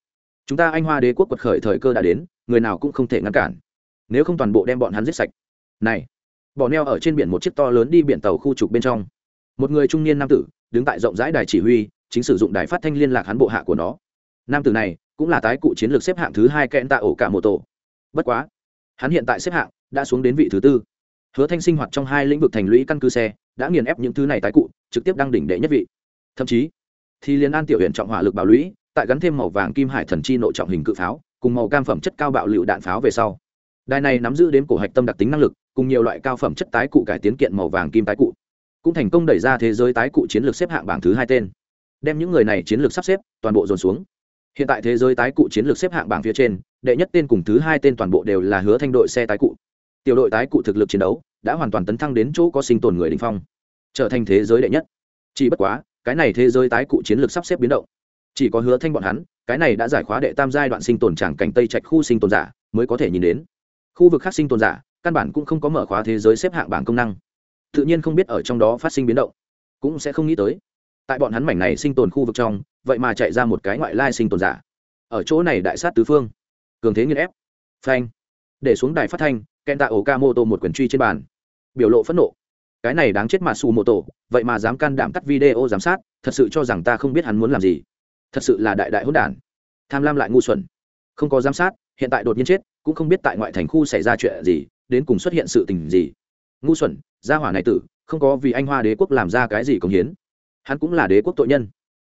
Chúng ta anh hoa đế quốc quật khởi thời cơ đã đến, người nào cũng không thể ngăn cản. Nếu không toàn bộ đem bọn hắn giết sạch. Này, bỏ neo ở trên biển một chiếc to lớn đi biển tàu khu trục bên trong. Một người trung niên nam tử, đứng tại rộng rãi đài chỉ huy, chính sử dụng đài phát thanh liên lạc hắn bộ hạ của nó. Nam tử này cũng là tái cụ chiến lược xếp hạng thứ hai kẽn tạ ổ cả mô tổ. Bất quá, hắn hiện tại xếp hạng đã xuống đến vị thứ tư. Hứa thanh sinh hoạt trong hai lĩnh vực thành lũy căn cứ xe, đã nghiền ép những thứ này tái cụ trực tiếp đăng đỉnh đệ nhất vị. Thậm chí, thì liên an tiểu huyện trọng hỏa lực bảo lũy, tại gắn thêm màu vàng kim hải thần chi nội trọng hình cự pháo, cùng màu cam phẩm chất cao bạo lựu đạn pháo về sau. Đài này nắm giữ đến cổ hạch tâm đặc tính năng lực, cùng nhiều loại cao phẩm chất tái cụ cải tiến kiện màu vàng kim tái cụ. Cũng thành công đẩy ra thế giới tái cụ chiến lược xếp hạng bảng thứ hai tên. Đem những người này chiến lược sắp xếp, toàn bộ dồn xuống. Hiện tại thế giới tái cụ chiến lược xếp hạng bảng phía trên, đệ nhất tên cùng thứ hai tên toàn bộ đều là hứa thanh đội xe tái cụ. Tiểu đội tái cụ thực lực chiến đấu, đã hoàn toàn tấn thăng đến chỗ có sinh tồn người đình phong trở thành thế giới đệ nhất. Chỉ bất quá, cái này thế giới tái cụ chiến lược sắp xếp biến động. Chỉ có hứa thanh bọn hắn, cái này đã giải khóa đệ tam giai đoạn sinh tồn tràng cảnh tây trạch khu sinh tồn giả, mới có thể nhìn đến. Khu vực khác sinh tồn giả, căn bản cũng không có mở khóa thế giới xếp hạng bảng công năng. Tự nhiên không biết ở trong đó phát sinh biến động, cũng sẽ không nghĩ tới. Tại bọn hắn mảnh này sinh tồn khu vực trong, vậy mà chạy ra một cái ngoại lai sinh tồn giả. Ở chỗ này đại sát tứ phương. Cường thế nghiên ép. Phanh. Để xuống đài phát thanh ken tạ ổ ca mô tô một quyển truy trên bàn. Biểu lộ phẫn nộ cái này đáng chết mà xù mô tổ, vậy mà dám can đảm tắt video giám sát thật sự cho rằng ta không biết hắn muốn làm gì. Thật sự là đại đại hỗn đản. Tham lam lại ngu xuẩn. Không có giám sát hiện tại đột nhiên chết cũng không biết tại ngoại thành khu xảy ra chuyện gì đến cùng xuất hiện sự tình gì. Ngu xuẩn gia hỏa này tử không có vì anh hoa đế quốc làm ra cái gì công hiến. Hắn cũng là đế quốc tội nhân.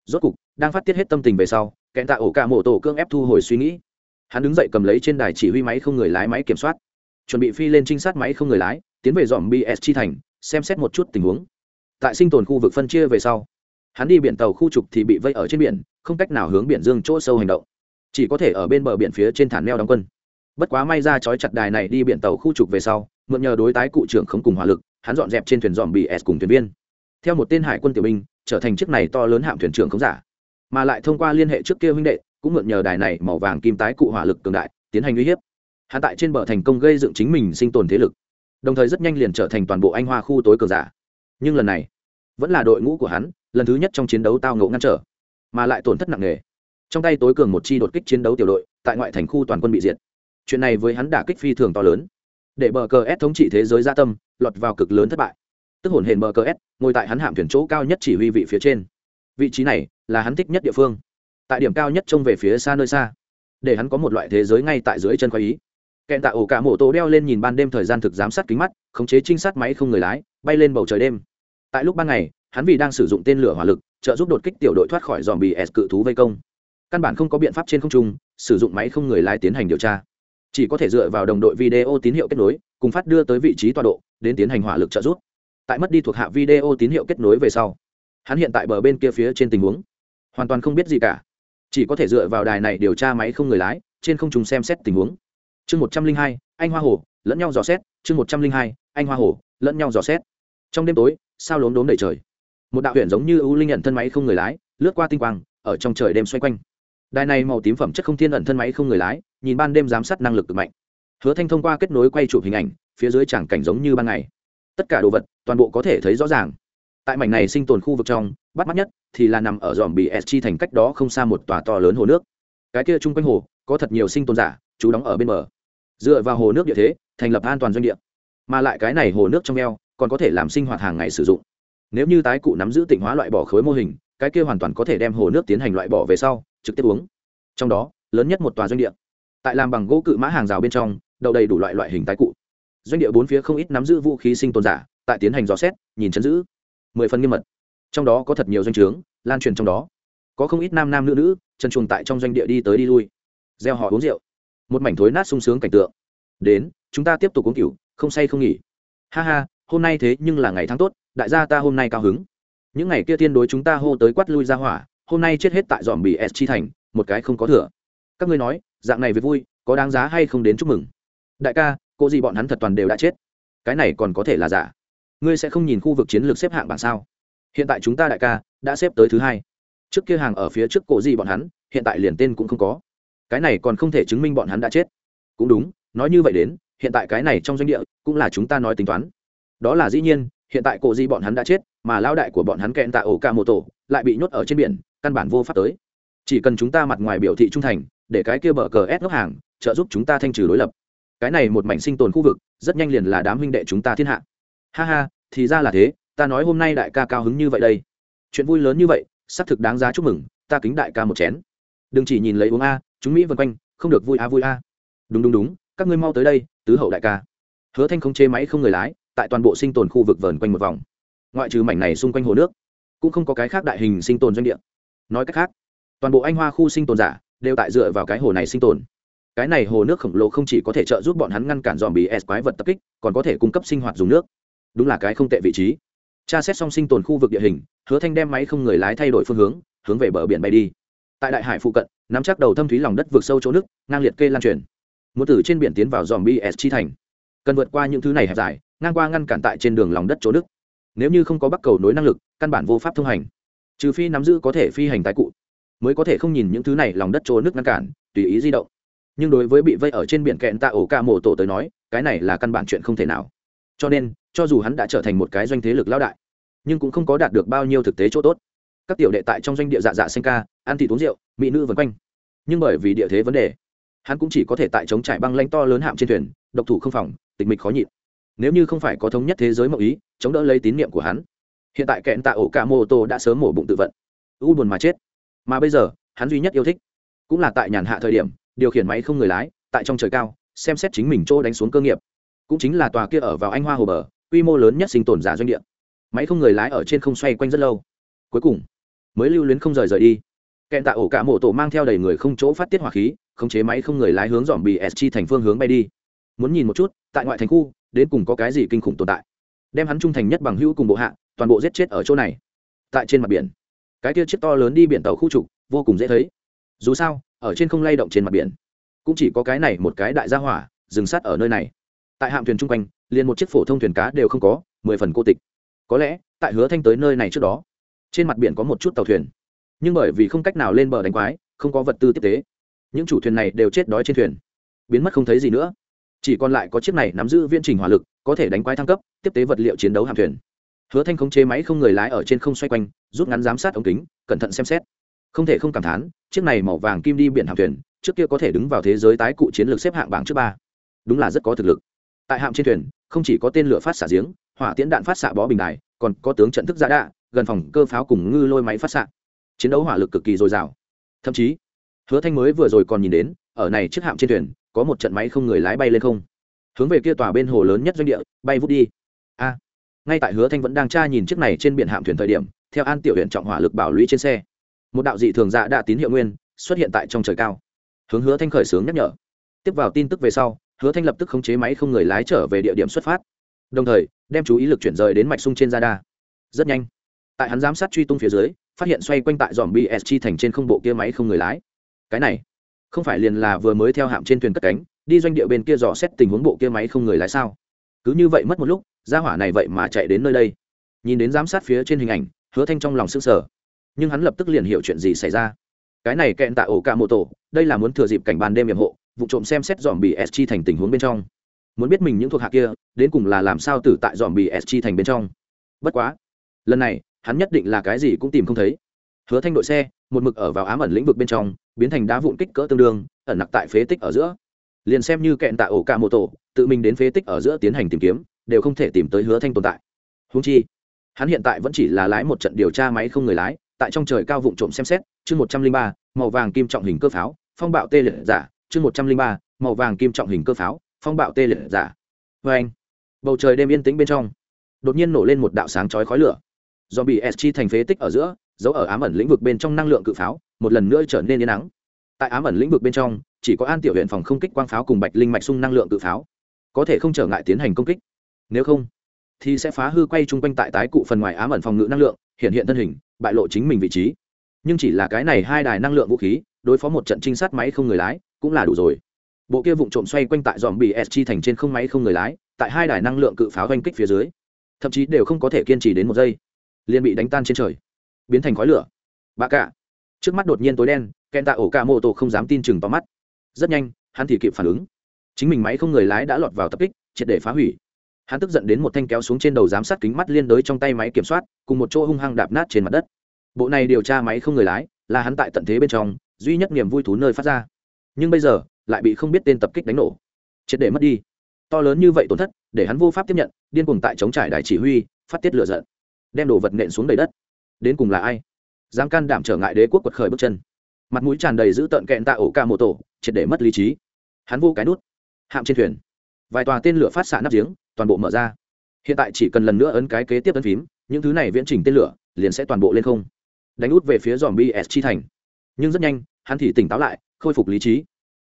Rốt cục đang phát tiết hết tâm tình về sau kẹn tạ ổ cả mộ tổ cương ép thu hồi suy nghĩ. Hắn đứng dậy cầm lấy trên đài chỉ huy máy không người lái máy kiểm soát. Chuẩn bị phi lên trinh sát máy không người lái tiến về dòm bs chi thành xem xét một chút tình huống. Tại sinh tồn khu vực phân chia về sau, hắn đi biển tàu khu trục thì bị vây ở trên biển, không cách nào hướng biển dương chỗ sâu hành động. Chỉ có thể ở bên bờ biển phía trên thản neo đóng quân. Bất quá may ra chói chặt đài này đi biển tàu khu trục về sau, mượn nhờ đối tái cụ trưởng không cùng hỏa lực, hắn dọn dẹp trên thuyền dòm bị s cùng thuyền viên. Theo một tên hải quân tiểu binh, trở thành chiếc này to lớn hạm thuyền trưởng không giả. Mà lại thông qua liên hệ trước kia huynh đệ, cũng mượn nhờ đài này màu vàng kim tái cụ hỏa lực cường đại, tiến hành uy hiếp. Hắn tại trên bờ thành công gây dựng chính mình sinh tồn thế lực đồng thời rất nhanh liền trở thành toàn bộ anh hoa khu tối cường giả. Nhưng lần này, vẫn là đội ngũ của hắn, lần thứ nhất trong chiến đấu tao ngộ ngăn trở, mà lại tổn thất nặng nề. Trong tay tối cường một chi đột kích chiến đấu tiểu đội, tại ngoại thành khu toàn quân bị diệt. Chuyện này với hắn đả kích phi thường to lớn. Để bờ cờ s thống trị thế giới gia tâm, lọt vào cực lớn thất bại. Tức hồn hển bờ cờ s, ngồi tại hắn hạm thuyền chỗ cao nhất chỉ huy vị phía trên. Vị trí này là hắn thích nhất địa phương. Tại điểm cao nhất trông về phía xa nơi xa. Để hắn có một loại thế giới ngay tại dưới chân khoa ý kẹn tạ ổ cả mộ tổ đeo lên nhìn ban đêm thời gian thực giám sát kính mắt, khống chế trinh sát máy không người lái, bay lên bầu trời đêm. Tại lúc ban ngày, hắn vì đang sử dụng tên lửa hỏa lực, trợ giúp đột kích tiểu đội thoát khỏi dòm bị s cự thú vây công. Căn bản không có biện pháp trên không trung, sử dụng máy không người lái tiến hành điều tra. Chỉ có thể dựa vào đồng đội video tín hiệu kết nối, cùng phát đưa tới vị trí tọa độ, đến tiến hành hỏa lực trợ giúp. Tại mất đi thuộc hạ video tín hiệu kết nối về sau, hắn hiện tại bờ bên kia phía trên tình huống, hoàn toàn không biết gì cả. Chỉ có thể dựa vào đài này điều tra máy không người lái, trên không trung xem xét tình huống chương một trăm linh hai, anh hoa hồ, lẫn nhau dò xét, chương một trăm linh hai, anh hoa hồ, lẫn nhau dò xét. Trong đêm tối, sao lốm đốm đầy trời? Một đạo huyện giống như ưu linh nhận thân máy không người lái, lướt qua tinh quang, ở trong trời đêm xoay quanh. Đài này màu tím phẩm chất không thiên ẩn thân máy không người lái, nhìn ban đêm giám sát năng lực cực mạnh. Hứa thanh thông qua kết nối quay chụp hình ảnh, phía dưới chẳng cảnh giống như ban ngày. Tất cả đồ vật, toàn bộ có thể thấy rõ ràng. Tại mảnh này sinh tồn khu vực trong, bắt mắt nhất thì là nằm ở dòm bị s chi thành cách đó không xa một tòa to lớn hồ nước. Cái kia chung quanh hồ, có thật nhiều sinh tồn giả chú đóng ở bên bờ dựa vào hồ nước địa thế, thành lập an toàn doanh địa. Mà lại cái này hồ nước trong eo, còn có thể làm sinh hoạt hàng ngày sử dụng. Nếu như tái cụ nắm giữ tịnh hóa loại bỏ khối mô hình, cái kia hoàn toàn có thể đem hồ nước tiến hành loại bỏ về sau, trực tiếp uống. Trong đó, lớn nhất một tòa doanh địa. Tại làm bằng gỗ cự mã hàng rào bên trong, đậu đầy đủ loại loại hình tái cụ. Doanh địa bốn phía không ít nắm giữ vũ khí sinh tồn giả, tại tiến hành dò xét, nhìn chấn giữ. Mười phần nghiêm mật. Trong đó có thật nhiều doanh trướng, lan truyền trong đó. Có không ít nam nam nữ nữ, chân chuồng tại trong doanh địa đi tới đi lui. Gieo họ uống rượu một mảnh thối nát sung sướng cảnh tượng. Đến, chúng ta tiếp tục uống cửu không say không nghỉ. Ha ha, hôm nay thế nhưng là ngày tháng tốt, đại gia ta hôm nay cao hứng. Những ngày kia tiên đối chúng ta hô tới quát lui ra hỏa, hôm nay chết hết tại dòm bị s chi thành, một cái không có thừa. Các ngươi nói, dạng này với vui, có đáng giá hay không đến chúc mừng? Đại ca, cô gì bọn hắn thật toàn đều đã chết. Cái này còn có thể là giả. Ngươi sẽ không nhìn khu vực chiến lược xếp hạng bảng sao? Hiện tại chúng ta đại ca, đã xếp tới thứ hai. Trước kia hàng ở phía trước cổ gì bọn hắn, hiện tại liền tên cũng không có cái này còn không thể chứng minh bọn hắn đã chết. Cũng đúng, nói như vậy đến, hiện tại cái này trong doanh địa cũng là chúng ta nói tính toán. Đó là dĩ nhiên, hiện tại cổ di bọn hắn đã chết, mà lao đại của bọn hắn kẹn tạ ổ ca mô tổ lại bị nhốt ở trên biển, căn bản vô pháp tới. Chỉ cần chúng ta mặt ngoài biểu thị trung thành, để cái kia bờ cờ ép ngốc hàng, trợ giúp chúng ta thanh trừ đối lập. Cái này một mảnh sinh tồn khu vực, rất nhanh liền là đám huynh đệ chúng ta thiên hạ. Ha ha, thì ra là thế, ta nói hôm nay đại ca cao hứng như vậy đây. Chuyện vui lớn như vậy, xác thực đáng giá chúc mừng, ta kính đại ca một chén đừng chỉ nhìn lấy uống a, chúng mỹ vân quanh, không được vui a vui a. Đúng đúng đúng, các ngươi mau tới đây, tứ hậu đại ca. Hứa thanh không chế máy không người lái, tại toàn bộ sinh tồn khu vực vờn quanh một vòng. Ngoại trừ mảnh này xung quanh hồ nước, cũng không có cái khác đại hình sinh tồn doanh địa. Nói cách khác, toàn bộ anh hoa khu sinh tồn giả đều tại dựa vào cái hồ này sinh tồn. Cái này hồ nước khổng lồ không chỉ có thể trợ giúp bọn hắn ngăn cản dòm bị s quái vật tập kích, còn có thể cung cấp sinh hoạt dùng nước. Đúng là cái không tệ vị trí. Tra xét xong sinh tồn khu vực địa hình, hứa thanh đem máy không người lái thay đổi phương hướng hướng về bờ biển bay đi tại đại hải phụ cận, nắm chắc đầu thâm thúy lòng đất vượt sâu chỗ nước, ngang liệt kê lan truyền. Muốn từ trên biển tiến vào dòm bs chi thành. Cần vượt qua những thứ này hẹp dài, ngang qua ngăn cản tại trên đường lòng đất chỗ nước. Nếu như không có bắc cầu nối năng lực, căn bản vô pháp thông hành. Trừ phi nắm giữ có thể phi hành tái cụ, mới có thể không nhìn những thứ này lòng đất chỗ nước ngăn cản, tùy ý di động. Nhưng đối với bị vây ở trên biển kẹn tạ ổ ca mổ tổ tới nói, cái này là căn bản chuyện không thể nào. Cho nên, cho dù hắn đã trở thành một cái doanh thế lực lao đại, nhưng cũng không có đạt được bao nhiêu thực tế chỗ tốt. Các tiểu đệ tại trong doanh địa dạ dạ xanh ca ăn thịt uống rượu, mỹ nữ vân quanh. Nhưng bởi vì địa thế vấn đề, hắn cũng chỉ có thể tại chống trải băng lãnh to lớn hạm trên thuyền, độc thủ không phòng, tịch mịch khó nhịn. Nếu như không phải có thống nhất thế giới mậu ý, chống đỡ lấy tín nhiệm của hắn, hiện tại kẹn tạ ổ cả mô tô đã sớm mổ bụng tự vận. U buồn mà chết. Mà bây giờ, hắn duy nhất yêu thích, cũng là tại nhàn hạ thời điểm, điều khiển máy không người lái, tại trong trời cao, xem xét chính mình chỗ đánh xuống cơ nghiệp. Cũng chính là tòa kia ở vào anh hoa hồ bờ, quy mô lớn nhất sinh tồn giả doanh địa. Máy không người lái ở trên không xoay quanh rất lâu. Cuối cùng, mới lưu luyến không rời rời đi kẹn tạ ổ cả mộ tổ mang theo đầy người không chỗ phát tiết hỏa khí, khống chế máy không người lái hướng dòm bị s chi thành phương hướng bay đi. Muốn nhìn một chút, tại ngoại thành khu, đến cùng có cái gì kinh khủng tồn tại. Đem hắn trung thành nhất bằng hữu cùng bộ hạ, toàn bộ giết chết ở chỗ này. Tại trên mặt biển, cái kia chiếc to lớn đi biển tàu khu trục, vô cùng dễ thấy. Dù sao, ở trên không lay động trên mặt biển, cũng chỉ có cái này một cái đại gia hỏa, dừng sát ở nơi này. Tại hạm thuyền chung quanh, liền một chiếc phổ thông thuyền cá đều không có, mười phần cô tịch. Có lẽ, tại hứa thanh tới nơi này trước đó, trên mặt biển có một chút tàu thuyền nhưng bởi vì không cách nào lên bờ đánh quái, không có vật tư tiếp tế. Những chủ thuyền này đều chết đói trên thuyền. Biến mất không thấy gì nữa. Chỉ còn lại có chiếc này nắm giữ viên trình hỏa lực, có thể đánh quái thăng cấp, tiếp tế vật liệu chiến đấu hạm thuyền. Hứa thanh không chế máy không người lái ở trên không xoay quanh, rút ngắn giám sát ống kính, cẩn thận xem xét. Không thể không cảm thán, chiếc này màu vàng kim đi biển hạm thuyền, trước kia có thể đứng vào thế giới tái cụ chiến lược xếp hạng bảng trước ba. Đúng là rất có thực lực. Tại hạm trên thuyền, không chỉ có tên lửa phát xạ giếng, hỏa tiễn đạn phát xạ bó bình đài, còn có tướng trận thức giả đạ, gần phòng cơ pháo cùng ngư lôi máy phát xạ chiến đấu hỏa lực cực kỳ dồi dào. Thậm chí, hứa thanh mới vừa rồi còn nhìn đến, ở này chiếc hạm trên thuyền, có một trận máy không người lái bay lên không. Hướng về kia tòa bên hồ lớn nhất doanh địa, bay vút đi. A, ngay tại hứa thanh vẫn đang tra nhìn chiếc này trên biển hạm thuyền thời điểm, theo an tiểu huyện trọng hỏa lực bảo lũy trên xe, một đạo dị thường dạ đã tín hiệu nguyên xuất hiện tại trong trời cao. Hướng hứa thanh khởi sướng nhắc nhở. Tiếp vào tin tức về sau, hứa thanh lập tức khống chế máy không người lái trở về địa điểm xuất phát. Đồng thời, đem chú ý lực chuyển rời đến mạch sung trên radar. Rất nhanh, tại hắn giám sát truy tung phía dưới phát hiện xoay quanh tại dòm bsg thành trên không bộ kia máy không người lái. Cái này, không phải liền là vừa mới theo hạm trên thuyền cất cánh, đi doanh địa bên kia dò xét tình huống bộ kia máy không người lái sao? Cứ như vậy mất một lúc ra hỏa này vậy mà chạy đến nơi đây. Nhìn đến giám sát phía trên hình ảnh, hứa thanh trong lòng s ư sở nhưng hắn lập tức liền hiểu chuyện gì xảy ra. Cái này kẹn tạ ổ ca mô tổ, đây là muốn thừa dịp cảnh ban đêm hiểm hộ, vụ trộm xem xét dòm bị sg thành tình huống bên trong. Muốn biết mình những thuộc hạ kia, đến cùng là làm sao tử tại dòm bị sg thành bên trong. Bất quá, lần này hắn nhất định là cái gì cũng tìm không thấy. Hứa thanh đội xe, một mực ở vào ám ẩn lĩnh vực bên trong, biến thành đá vụn kích cỡ tương đương, ẩn nặc tại phế tích ở giữa. Liền xem như kẹn tạ ổ cả mô tổ, tự mình đến phế tích ở giữa tiến hành tìm kiếm, đều không thể tìm tới hứa thanh tồn tại. Húng chi, hắn hiện tại vẫn chỉ là lái một trận điều tra máy không người lái, tại trong trời cao vụn trộm xem xét, chương một trăm linh ba, màu vàng kim trọng hình cơ pháo, phong bạo tê liệt giả, chương một trăm linh ba, màu vàng kim trọng hình cơ pháo, phong bạo tê liệt giả. Vê anh bầu trời đêm yên tĩnh bên trong, đột nhiên nổ lên một đạo sáng chói khói lửa do bị s chi thành phế tích ở giữa, giấu ở ám ẩn lĩnh vực bên trong năng lượng cự pháo, một lần nữa trở nên yên nắng tại ám ẩn lĩnh vực bên trong, chỉ có an tiểu huyện phòng không kích quang pháo cùng bạch linh mạch sung năng lượng cự pháo, có thể không trở ngại tiến hành công kích. Nếu không, thì sẽ phá hư quay chung quanh tại tái cụ phần ngoài ám ẩn phòng ngự năng lượng, hiện hiện thân hình, bại lộ chính mình vị trí. Nhưng chỉ là cái này hai đài năng lượng vũ khí, đối phó một trận trinh sát máy không người lái, cũng là đủ rồi. Bộ kia vụng trộm xoay quanh tại dòm bị s chi thành trên không máy không người lái, tại hai đài năng lượng cự pháo oanh kích phía dưới, thậm chí đều không có thể kiên trì đến một giây liền bị đánh tan trên trời. Biến thành khói lửa. Bà cả. Trước mắt đột nhiên tối đen kèn tạ ổ cả mô tô không dám tin chừng vào mắt. Rất nhanh, hắn thì kịp phản ứng. Chính mình máy không người lái đã lọt vào tập kích, triệt để phá hủy. Hắn tức giận đến một thanh kéo xuống trên đầu giám sát kính mắt liên đới trong tay máy kiểm soát, cùng một chỗ hung hăng đạp nát trên mặt đất. Bộ này điều tra máy không người lái, là hắn tại tận thế bên trong, duy nhất niềm vui thú nơi phát ra. Nhưng bây giờ, lại bị không biết tên tập kích đánh nổ. Triệt để mất đi. To lớn như vậy tổn thất, để hắn vô pháp tiếp nhận, điên cuồng tại chống trải đài chỉ huy, phát tiết lửa giận đem đồ vật nện xuống đầy đất. Đến cùng là ai? Dám can đảm trở ngại đế quốc quật khởi bước chân. Mặt mũi tràn đầy giữ tợn kẹn tạ ổ ca mô tổ triệt để mất lý trí. Hắn vô cái nút. Hạm trên thuyền. Vài tòa tên lửa phát xạ nắp giếng, toàn bộ mở ra. Hiện tại chỉ cần lần nữa ấn cái kế tiếp ấn phím, những thứ này viễn trình tên lửa liền sẽ toàn bộ lên không. Đánh út về phía dòm bs chi thành. Nhưng rất nhanh, hắn thì tỉnh táo lại, khôi phục lý trí.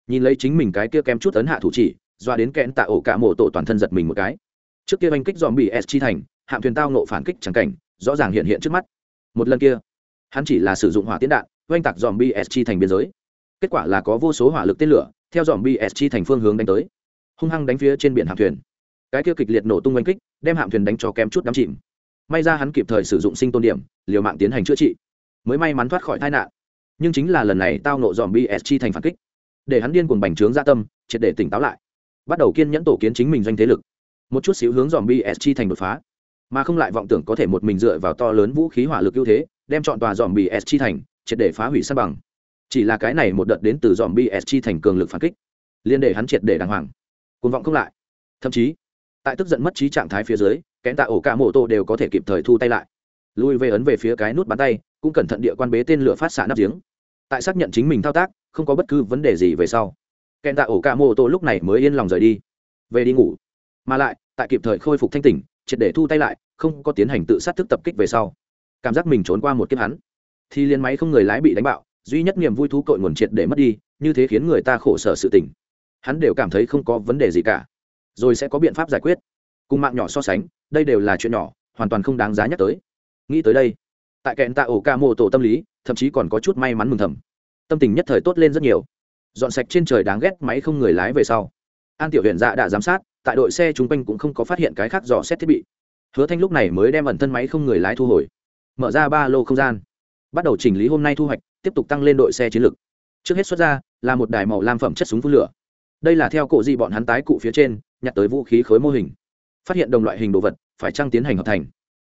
Nhìn lấy chính mình cái kia kém chút ấn hạ thủ chỉ, doa đến kẽn tạ ổ cả mộ tổ toàn thân giật mình một cái. Trước kia oanh kích dòm bs chi thành hạm thuyền tao nộ phản kích chẳng cảnh, rõ ràng hiện hiện trước mắt. Một lần kia, hắn chỉ là sử dụng hỏa tiến đạn, oanh tạc dòm bs chi thành biên giới. Kết quả là có vô số hỏa lực tên lửa, theo dòm bs chi thành phương hướng đánh tới, hung hăng đánh phía trên biển hạm thuyền. Cái kia kịch liệt nổ tung oanh kích, đem hạm thuyền đánh cho kém chút đắm chìm. May ra hắn kịp thời sử dụng sinh tôn điểm, liều mạng tiến hành chữa trị, mới may mắn thoát khỏi tai nạn. Nhưng chính là lần này tao nộ dòm bs chi thành phản kích, để hắn điên cuồng bành trướng gia tâm, triệt để tỉnh táo lại. Bắt đầu kiên nhẫn tổ kiến chính mình doanh thế lực. Một chút xíu hướng dòm bs chi thành đột phá mà không lại vọng tưởng có thể một mình dựa vào to lớn vũ khí hỏa lực ưu thế, đem chọn tòa dòm bs chi thành, triệt để phá hủy săn bằng. Chỉ là cái này một đợt đến từ dòm bs chi thành cường lực phản kích, liên để hắn triệt để đàng hoàng. Cuồng vọng không lại. Thậm chí, tại tức giận mất trí trạng thái phía dưới kẽn tạ ổ cả mô tô đều có thể kịp thời thu tay lại. Lui về ấn về phía cái nút bắn tay, cũng cẩn thận địa quan bế tên lửa phát xạ nắp giếng. Tại xác nhận chính mình thao tác, không có bất cứ vấn đề gì về sau. Kèn tạ ổ ca mô tô lúc này mới yên lòng rời đi. Về đi ngủ. Mà lại, tại kịp thời khôi phục thanh tỉnh triệt để thu tay lại không có tiến hành tự sát thức tập kích về sau. Cảm giác mình trốn qua một kiếp hắn. Thì liên máy không người lái bị đánh bạo duy nhất niềm vui thú cội nguồn triệt để mất đi như thế khiến người ta khổ sở sự tình, hắn đều cảm thấy không có vấn đề gì cả. Rồi sẽ có biện pháp giải quyết. Cùng mạng nhỏ so sánh đây đều là chuyện nhỏ hoàn toàn không đáng giá nhắc tới. Nghĩ tới đây tại kẹn tạ ổ ca mô tổ tâm lý thậm chí còn có chút may mắn mừng thầm. Tâm tình nhất thời tốt lên rất nhiều. Dọn sạch trên trời đáng ghét máy không người lái về sau. An tiểu huyện dạ đã giám sát tại đội xe chúng quanh cũng không có phát hiện cái khác dò xét thiết bị. Hứa thanh lúc này mới đem ẩn thân máy không người lái thu hồi, mở ra ba lô không gian. Bắt đầu chỉnh lý hôm nay thu hoạch, tiếp tục tăng lên đội xe chiến lược. Trước hết xuất ra là một đài màu lam phẩm chất súng phun lửa. Đây là theo cổ di bọn hắn tái cụ phía trên, nhặt tới vũ khí khối mô hình. Phát hiện đồng loại hình đồ vật, phải trăng tiến hành hợp thành?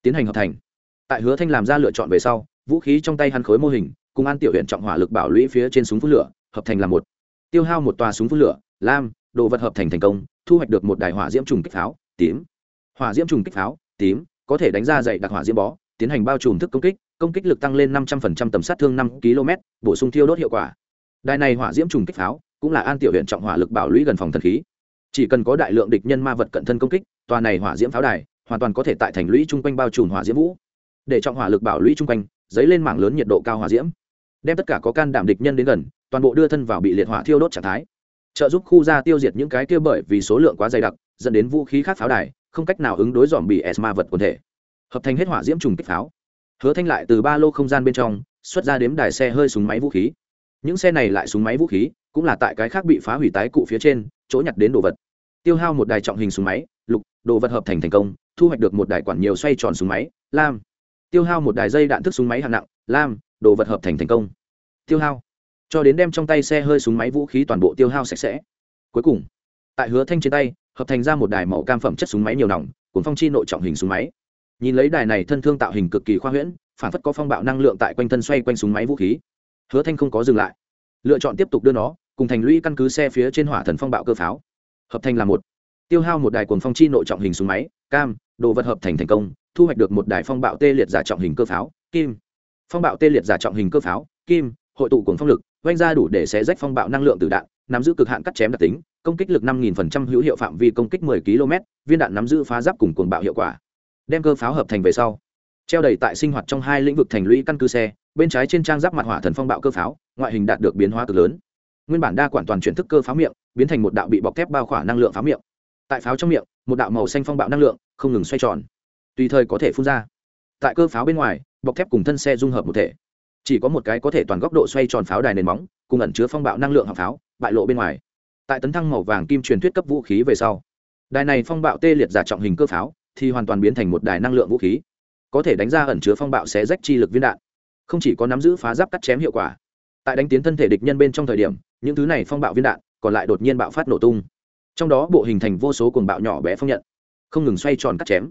Tiến hành hợp thành. Tại hứa thanh làm ra lựa chọn về sau, vũ khí trong tay hắn khối mô hình, cùng an tiểu huyện trọng hỏa lực bảo lũy phía trên súng phun lửa, hợp thành là một. Tiêu hao một tòa súng phun lửa, lam, đồ vật hợp thành thành công thu hoạch được một đài hỏa diễm trùng kích pháo, tím. Hỏa diễm trùng kích pháo, tím, có thể đánh ra dạy đặc hỏa diễm bó, tiến hành bao trùm thức công kích công kích lực tăng lên năm trăm linh tầm sát thương năm km bổ sung thiêu đốt hiệu quả. Đài này hỏa diễm trùng kích pháo cũng là an tiểu huyện trọng hỏa lực bảo lũy gần phòng thần khí. Chỉ cần có đại lượng địch nhân ma vật cận thân công kích, tòa này hỏa diễm pháo đài hoàn toàn có thể tại thành lũy chung quanh bao trùm hỏa diễm vũ. Để trọng hỏa lực bảo lũy chung quanh, dấy lên mảng lớn nhiệt độ cao hỏa diễm, đem tất cả có can đảm địch nhân đến gần, toàn bộ đưa thân vào bị liệt hỏa thiêu đốt trạng thái trợ giúp khu ra tiêu diệt những cái kia bởi vì số lượng quá dày đặc, dẫn đến vũ khí khác pháo đài, không cách nào ứng đối dòm bị esma vật quần thể. Hợp thành hết hỏa diễm trùng kích pháo. Hứa thanh lại từ ba lô không gian bên trong, xuất ra đếm đài xe hơi súng máy vũ khí. Những xe này lại súng máy vũ khí, cũng là tại cái khác bị phá hủy tái cụ phía trên, chỗ nhặt đến đồ vật. Tiêu hao một đài trọng hình súng máy, lục, đồ vật hợp thành thành công, thu hoạch được một đài quản nhiều xoay tròn súng máy, lam. Tiêu hao một đài dây đạn thức súng máy hạng nặng, lam, đồ vật hợp thành thành công. Tiêu hao cho đến đem trong tay xe hơi súng máy vũ khí toàn bộ tiêu hao sạch sẽ. Cuối cùng, tại hứa thanh trên tay, hợp thành ra một đài màu cam phẩm chất súng máy nhiều nòng, cuốn phong chi nội trọng hình súng máy. Nhìn lấy đài này thân thương tạo hình cực kỳ khoa huyễn, phản phất có phong bạo năng lượng tại quanh thân xoay quanh súng máy vũ khí. Hứa thanh không có dừng lại. Lựa chọn tiếp tục đưa nó, cùng thành lũy căn cứ xe phía trên hỏa thần phong bạo cơ pháo. Hợp thành là một. Tiêu hao một đài cuồng phong chi nội trọng hình súng máy, cam, đồ vật hợp thành thành công, thu hoạch được một đài phong bạo tê liệt giả trọng hình cơ pháo, kim. Phong bạo tê liệt giả trọng hình cơ pháo, kim, hội tụ cuốn phong lực vanh ra đủ để xé rách phong bạo năng lượng từ đạn, nắm giữ cực hạn cắt chém đặc tính, công kích lực năm nghìn phần trăm hữu hiệu phạm vi công kích mười km viên đạn nắm giữ phá giáp cùng cuồng bạo hiệu quả. Đem cơ pháo hợp thành về sau, treo đầy tại sinh hoạt trong hai lĩnh vực thành lũy căn cứ xe, bên trái trên trang giáp mặt hỏa thần phong bạo cơ pháo, ngoại hình đạt được biến hóa cực lớn. Nguyên bản đa quản toàn chuyển thức cơ pháo miệng, biến thành một đạo bị bọc thép bao khỏa năng lượng pháo miệng. Tại pháo trong miệng, một đạo màu xanh phong bạo năng lượng, không ngừng xoay tròn. Tùy thời có thể phun ra. Tại cơ pháo bên ngoài, bọc thép cùng thân xe dung hợp một thể chỉ có một cái có thể toàn góc độ xoay tròn pháo đài nền móng, cùng ẩn chứa phong bạo năng lượng hạng pháo, bại lộ bên ngoài. Tại tấn thăng màu vàng kim truyền thuyết cấp vũ khí về sau, đài này phong bạo tê liệt giả trọng hình cơ pháo thì hoàn toàn biến thành một đài năng lượng vũ khí. Có thể đánh ra ẩn chứa phong bạo xé rách chi lực viên đạn. Không chỉ có nắm giữ phá giáp cắt chém hiệu quả, tại đánh tiến thân thể địch nhân bên trong thời điểm, những thứ này phong bạo viên đạn còn lại đột nhiên bạo phát nổ tung. Trong đó bộ hình thành vô số cuồng bạo nhỏ bé phong nhận, không ngừng xoay tròn cắt chém,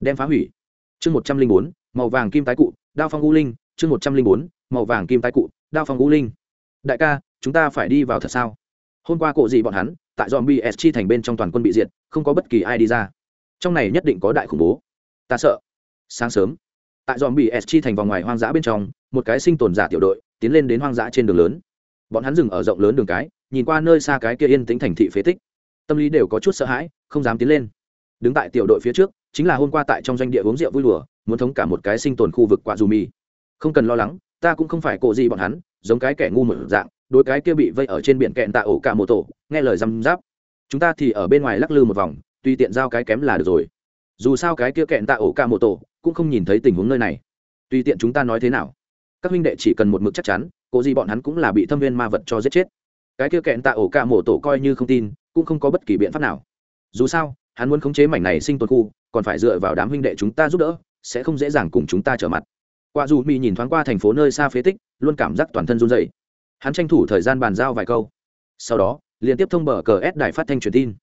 đem phá hủy. Chương một trăm linh bốn, màu vàng kim tái cụ, đao phong u linh chương một trăm linh bốn, màu vàng kim tái cụ, đao phong u linh. Đại ca, chúng ta phải đi vào thật sao? Hôm qua cộ gì bọn hắn, tại dòm bs chi thành bên trong toàn quân bị diệt, không có bất kỳ ai đi ra. Trong này nhất định có đại khủng bố. Ta sợ. Sáng sớm, tại dòm bs chi thành vòng ngoài hoang dã bên trong, một cái sinh tồn giả tiểu đội tiến lên đến hoang dã trên đường lớn. Bọn hắn dừng ở rộng lớn đường cái, nhìn qua nơi xa cái kia yên tĩnh thành thị phế tích. Tâm lý đều có chút sợ hãi, không dám tiến lên. Đứng tại tiểu đội phía trước, chính là hôm qua tại trong doanh địa uống rượu vui đùa, muốn thống cả một cái sinh tồn khu vực quạ dù mì không cần lo lắng, ta cũng không phải cộ gì bọn hắn, giống cái kẻ ngu một dạng đôi cái kia bị vây ở trên biển kẹn tạ ổ cả mô tổ, nghe lời răm giáp chúng ta thì ở bên ngoài lắc lư một vòng, tùy tiện giao cái kém là được rồi. Dù sao cái kia kẹn tạ ổ cả mô tổ cũng không nhìn thấy tình huống nơi này. Tùy tiện chúng ta nói thế nào? Các huynh đệ chỉ cần một mực chắc chắn cộ gì bọn hắn cũng là bị thâm viên ma vật cho giết chết. Cái kia kẹn tạ ổ cả mô tổ coi như không tin, cũng không có bất kỳ biện pháp nào. Dù sao, hắn muốn khống chế mảnh này sinh tồn khu, còn phải dựa vào đám huynh đệ chúng ta giúp đỡ, sẽ không dễ dàng cùng chúng ta trở mặt qua dù mỹ nhìn thoáng qua thành phố nơi xa phế tích, luôn cảm giác toàn thân run rẩy. hắn tranh thủ thời gian bàn giao vài câu. Sau đó, liên tiếp thông bờ cờ s đài phát thanh truyền tin.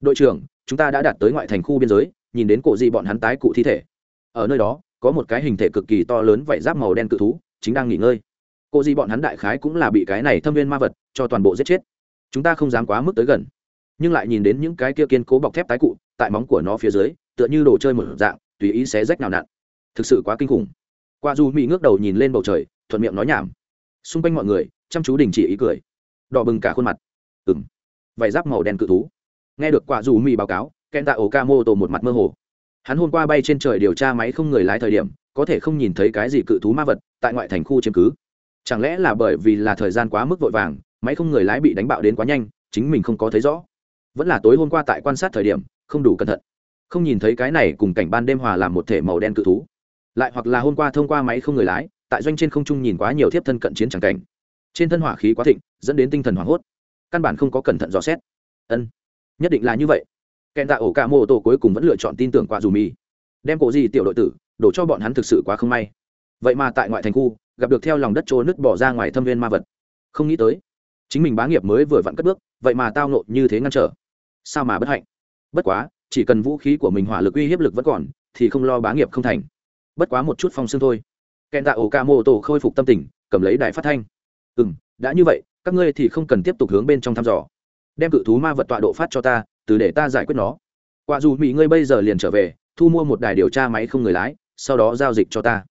Đội trưởng, chúng ta đã đạt tới ngoại thành khu biên giới, nhìn đến cổ gì bọn hắn tái cụ thi thể. Ở nơi đó, có một cái hình thể cực kỳ to lớn vảy giáp màu đen cự thú, chính đang nghỉ ngơi. Cổ gì bọn hắn đại khái cũng là bị cái này thâm viên ma vật cho toàn bộ giết chết. Chúng ta không dám quá mức tới gần. Nhưng lại nhìn đến những cái kia kiên cố bọc thép tái cụ, tại móng của nó phía dưới, tựa như đồ chơi một dạng, tùy ý xé rách nào nặn. Thực sự quá kinh khủng qua dù mỹ ngước đầu nhìn lên bầu trời, thuận miệng nói nhảm. Xung quanh mọi người, chăm chú đình chỉ ý cười. Đỏ bừng cả khuôn mặt. Ừng vải giáp màu đen cự thú. Nghe được quả dù mỹ báo cáo ken tạ ổ ca mô tổ một mặt mơ hồ. Hắn hôm qua bay trên trời điều tra máy không người lái thời điểm, có thể không nhìn thấy cái gì cự thú ma vật tại ngoại thành khu chiếm cứ. Chẳng lẽ là bởi vì là thời gian quá mức vội vàng, máy không người lái bị đánh bạo đến quá nhanh, chính mình không có thấy rõ. Vẫn là tối hôm qua tại quan sát thời điểm, không đủ cẩn thận. Không nhìn thấy cái này cùng cảnh ban đêm hòa làm một thể màu đen cự thú lại hoặc là hôm qua thông qua máy không người lái, tại doanh trên không trung nhìn quá nhiều thiếp thân cận chiến tràng cảnh. Trên thân hỏa khí quá thịnh, dẫn đến tinh thần hoảng hốt. Căn bản không có cẩn thận dò xét. Ân, nhất định là như vậy. Kẹn tạ ổ cả mô tô cuối cùng vẫn lựa chọn tin tưởng qua dù mì. Đem cổ gì tiểu đội tử, đổ cho bọn hắn thực sự quá không may. Vậy mà tại ngoại thành khu, gặp được theo lòng đất trôi nứt bỏ ra ngoài thâm viên ma vật. Không nghĩ tới, chính mình bá nghiệp mới vừa vặn cất bước, vậy mà tao nộn như thế ngăn trở. Sao mà bất hạnh? Bất quá, chỉ cần vũ khí của mình hỏa lực uy hiếp lực vẫn còn, thì không lo bá nghiệp không thành bất quá một chút phong xương thôi. Kèn tạ ổ ca mô tổ khôi phục tâm tình, cầm lấy đài phát thanh. Ừ m đã như vậy, các ngươi thì không cần tiếp tục hướng bên trong thăm dò. Đem cự thú ma vật tọa độ phát cho ta, từ để ta giải quyết nó. Quả dù mỹ ngươi bây giờ liền trở về, thu mua một đài điều tra máy không người lái, sau đó giao dịch cho ta.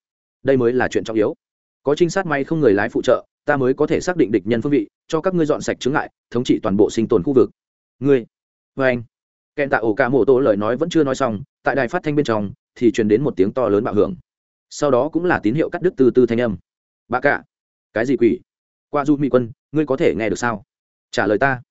Đây mới là chuyện trọng yếu. Có trinh sát máy không người lái phụ trợ, ta mới có thể xác định địch nhân phương vị, cho các ngươi dọn sạch chứng lại thống trị toàn bộ sinh tồn khu vực. Ngươi vâng. vê anh kèn tạ ổ cả mô tổ lời nói vẫn chưa nói xong, tại đài phát thanh bên trong thì truyền đến một tiếng to lớn bạo hưởng. Sau đó cũng là tín hiệu cắt đứt từ từ thanh âm. Bà cả, cái gì quỷ? Qua du mỹ quân, ngươi có thể nghe được sao? Trả lời ta.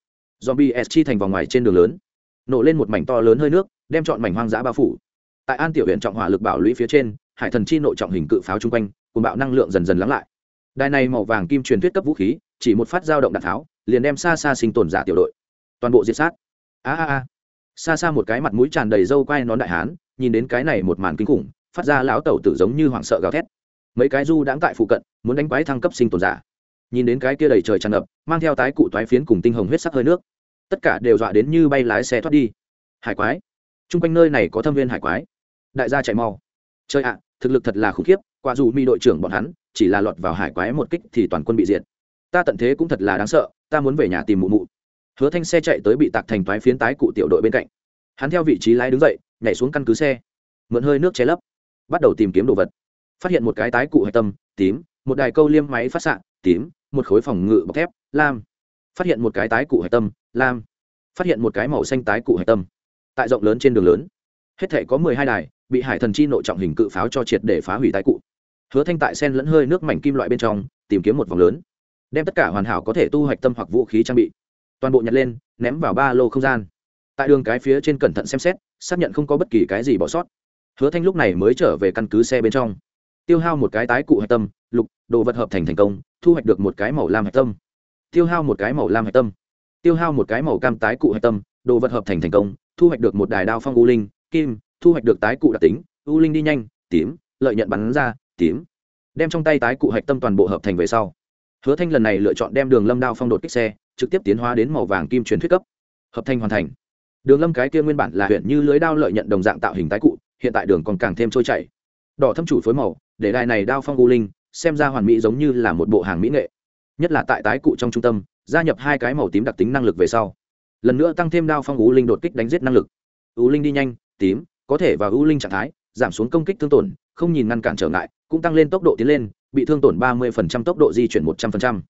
Zombie s chi thành vòng ngoài trên đường lớn. Nổ lên một mảnh to lớn hơi nước, đem chọn mảnh hoang dã bao phủ. Tại an tiểu huyện trọng hỏa lực bảo lũy phía trên, hải thần chi nội trọng hình cự pháo chung quanh cùng bạo năng lượng dần dần lắng lại. Đài này màu vàng kim truyền thuyết cấp vũ khí, chỉ một phát dao động đạn tháo, liền đem xa xa sinh tồn giả tiểu đội toàn bộ diệt sát. A a a. Xa xa một cái mặt mũi tràn đầy râu quai nón đại hán nhìn đến cái này một màn kinh khủng, phát ra lão tẩu tử giống như hoảng sợ gào thét. Mấy cái du đãng tại phụ cận, muốn đánh quái thăng cấp sinh tồn giả. Nhìn đến cái kia đầy trời tràn ngập, mang theo tái cụ toái phiến cùng tinh hồng huyết sắc hơi nước. Tất cả đều dọa đến như bay lái xe thoát đi. Hải quái. Chung quanh nơi này có thâm viên hải quái. Đại gia chạy mau. Chơi ạ, thực lực thật là khủng khiếp qua dù mi đội trưởng bọn hắn, chỉ là lọt vào hải quái một kích thì toàn quân bị diệt. Ta tận thế cũng thật là đáng sợ, ta muốn về nhà tìm mụ mụ. Hứa thanh xe chạy tới bị tạc thành toái phiến tái cụ tiểu đội bên cạnh. Hắn theo vị trí lái đứng dậy nhảy xuống căn cứ xe, mượn hơi nước che lấp, bắt đầu tìm kiếm đồ vật. Phát hiện một cái tái cụ hạch tâm, tím, một đài câu liêm máy phát xạ, tím, một khối phòng ngự bọc thép, lam. Phát hiện một cái tái cụ hạch tâm, lam. Phát hiện một cái màu xanh tái cụ hạch tâm. Tại rộng lớn trên đường lớn, hết thể có mười hai đài, bị hải thần chi nội trọng hình cự pháo cho triệt để phá hủy tái cụ. Hứa thanh tại sen lẫn hơi nước mảnh kim loại bên trong, tìm kiếm một vòng lớn, đem tất cả hoàn hảo có thể tu hạch tâm hoặc vũ khí trang bị, toàn bộ nhặt lên, ném vào ba lô không gian. Tại đường cái phía trên cẩn thận xem xét xác nhận không có bất kỳ cái gì bỏ sót. Hứa thanh lúc này mới trở về căn cứ xe bên trong. Tiêu hao một cái tái cụ hạch tâm, lục, đồ vật hợp thành thành công, thu hoạch được một cái màu lam hạch tâm. Tiêu hao một cái màu lam hạch tâm. Tiêu hao một cái màu cam tái cụ hạch tâm, đồ vật hợp thành thành công, thu hoạch được một đài đao phong u linh, kim, thu hoạch được tái cụ đặc tính, u linh đi nhanh, tím, lợi nhận bắn ra, tím. Đem trong tay tái cụ hạch tâm toàn bộ hợp thành về sau. Hứa thanh lần này lựa chọn đem đường lâm đao phong đột kích xe, trực tiếp tiến hóa đến màu vàng kim truyền thuyết cấp. Hợp thành hoàn thành đường lâm cái kia nguyên bản là huyện như lưới đao lợi nhận đồng dạng tạo hình tái cụ, hiện tại đường còn càng thêm trôi chảy. Đỏ thâm chủ phối màu, để đài này đao phong u linh, xem ra hoàn mỹ giống như là một bộ hàng mỹ nghệ. Nhất là tại tái cụ trong trung tâm, gia nhập hai cái màu tím đặc tính năng lực về sau. Lần nữa tăng thêm đao phong u linh đột kích đánh giết năng lực. U linh đi nhanh, tím, có thể vào u linh trạng thái, giảm xuống công kích thương tổn, không nhìn ngăn cản trở ngại, cũng tăng lên tốc độ tiến lên, bị thương tổn ba mươi tốc độ di chuyển một trăm linh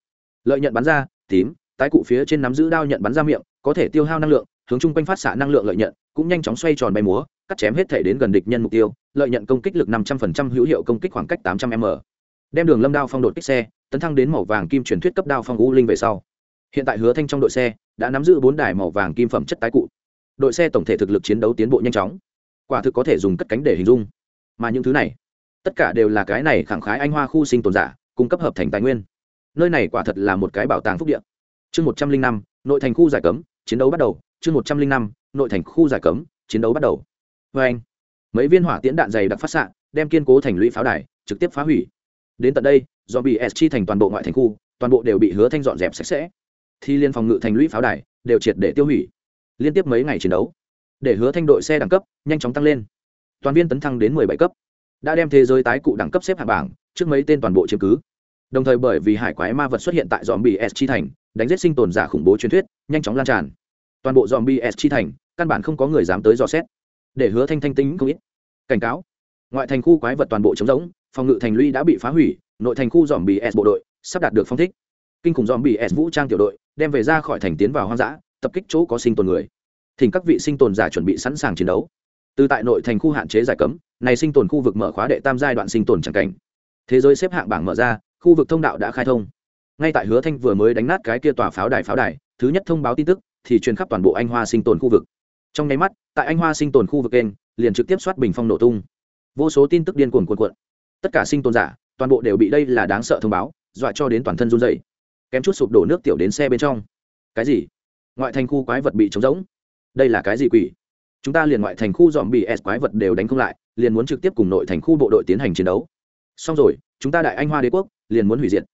lợi nhận bắn ra, tím, tái cụ phía trên nắm giữ đao nhận bắn ra miệng, có thể tiêu hao năng lượng hướng chung quanh phát xạ năng lượng lợi nhận, cũng nhanh chóng xoay tròn bay múa, cắt chém hết thể đến gần địch nhân mục tiêu, lợi nhận công kích lực năm trăm linh hữu hiệu công kích khoảng cách tám trăm m. Đem đường lâm đao phong đột kích xe, tấn thăng đến màu vàng kim truyền thuyết cấp đao phong u linh về sau. Hiện tại hứa thanh trong đội xe đã nắm giữ bốn đài màu vàng kim phẩm chất tái cụ. Đội xe tổng thể thực lực chiến đấu tiến bộ nhanh chóng. Quả thực có thể dùng cất cánh để hình dung. Mà những thứ này, tất cả đều là cái này khẳng khái anh hoa khu sinh tồn giả, cung cấp hợp thành tài nguyên. Nơi này quả thật là một cái bảo tàng phúc điện chương một trăm linh năm, nội thành khu giải cấm, chiến đấu bắt đầu chương một trăm linh năm, nội thành khu giải cấm, chiến đấu bắt đầu. Vê anh, mấy viên hỏa tiễn đạn dày đặc phát xạ, đem kiên cố thành lũy pháo đài, trực tiếp phá hủy. Đến tận đây do bị s chi thành toàn bộ ngoại thành khu, toàn bộ đều bị hứa thanh dọn dẹp sạch sẽ. Thi liên phòng ngự thành lũy pháo đài, đều triệt để tiêu hủy. Liên tiếp mấy ngày chiến đấu, để hứa thanh đội xe đẳng cấp nhanh chóng tăng lên. Toàn viên tấn thăng đến mười bảy cấp, đã đem thế giới tái cụ đẳng cấp xếp hạng bảng, trước mấy tên toàn bộ chiếm cứ. Đồng thời bởi vì hải quái ma vật xuất hiện tại dòm bị s chi thành, đánh giết sinh tồn giả khủng bố truyền thuyết, nhanh chóng lan tràn toàn bộ dòm bs chi thành, căn bản không có người dám tới dò xét. Để hứa thanh thanh tính không ít. Cảnh cáo. Ngoại thành khu quái vật toàn bộ chống rỗng, phòng ngự thành lũy đã bị phá hủy, nội thành khu dòm bs bộ đội sắp đạt được phong thích. Kinh khủng dòm bs vũ trang tiểu đội đem về ra khỏi thành tiến vào hoang dã, tập kích chỗ có sinh tồn người. Thỉnh các vị sinh tồn giả chuẩn bị sẵn sàng chiến đấu. Từ tại nội thành khu hạn chế giải cấm, này sinh tồn khu vực mở khóa đệ tam giai đoạn sinh tồn chẳng cảnh. Thế giới xếp hạng bảng mở ra, khu vực thông đạo đã khai thông. Ngay tại hứa thanh vừa mới đánh nát cái kia tòa pháo đài pháo đài, thứ nhất thông báo tin tức thì truyền khắp toàn bộ anh hoa sinh tồn khu vực. Trong nháy mắt, tại anh hoa sinh tồn khu vực kênh, liền trực tiếp soát bình phong nổ tung. Vô số tin tức điên cuồng cuồn cuộn. Tất cả sinh tồn giả, toàn bộ đều bị đây là đáng sợ thông báo, dọa cho đến toàn thân run dày kém chút sụp đổ nước tiểu đến xe bên trong. Cái gì? Ngoại thành khu quái vật bị trống rỗng? Đây là cái gì quỷ? Chúng ta liền ngoại thành khu dòm bị s quái vật đều đánh không lại, liền muốn trực tiếp cùng nội thành khu bộ đội tiến hành chiến đấu. Xong rồi, chúng ta đại anh hoa đế quốc liền muốn hủy diệt.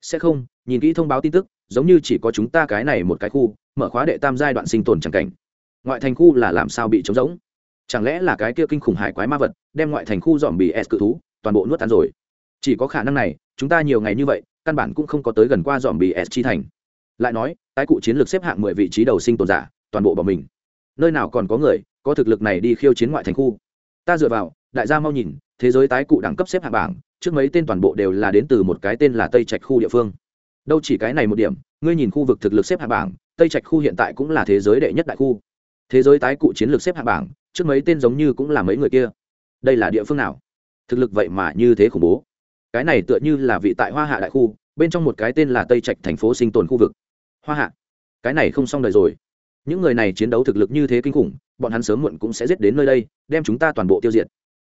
Sẽ không, nhìn kỹ thông báo tin tức giống như chỉ có chúng ta cái này một cái khu, mở khóa đệ tam giai đoạn sinh tồn chẳng cảnh. Ngoại thành khu là làm sao bị trống rỗng? Chẳng lẽ là cái kia kinh khủng hải quái ma vật đem ngoại thành khu dòm bị s cự thú, toàn bộ nuốt tan rồi? Chỉ có khả năng này, chúng ta nhiều ngày như vậy, căn bản cũng không có tới gần qua dòm bị s chi thành. Lại nói, tái cụ chiến lược xếp hạng mười vị trí đầu sinh tồn giả, toàn bộ bỏ mình. Nơi nào còn có người có thực lực này đi khiêu chiến ngoại thành khu? Ta dựa vào, đại gia mau nhìn, thế giới tái cụ đẳng cấp xếp hạng bảng, trước mấy tên toàn bộ đều là đến từ một cái tên là tây trạch khu địa phương đâu chỉ cái này một điểm, ngươi nhìn khu vực thực lực xếp hạng bảng, tây trạch khu hiện tại cũng là thế giới đệ nhất đại khu. Thế giới tái cụ chiến lược xếp hạng bảng, trước mấy tên giống như cũng là mấy người kia. Đây là địa phương nào? Thực lực vậy mà như thế khủng bố. Cái này tựa như là vị tại hoa hạ đại khu, bên trong một cái tên là tây trạch thành phố sinh tồn khu vực. Hoa hạ. Cái này không xong đời rồi. Những người này chiến đấu thực lực như thế kinh khủng, bọn hắn sớm muộn cũng sẽ giết đến nơi đây, đem chúng ta toàn bộ tiêu diệt.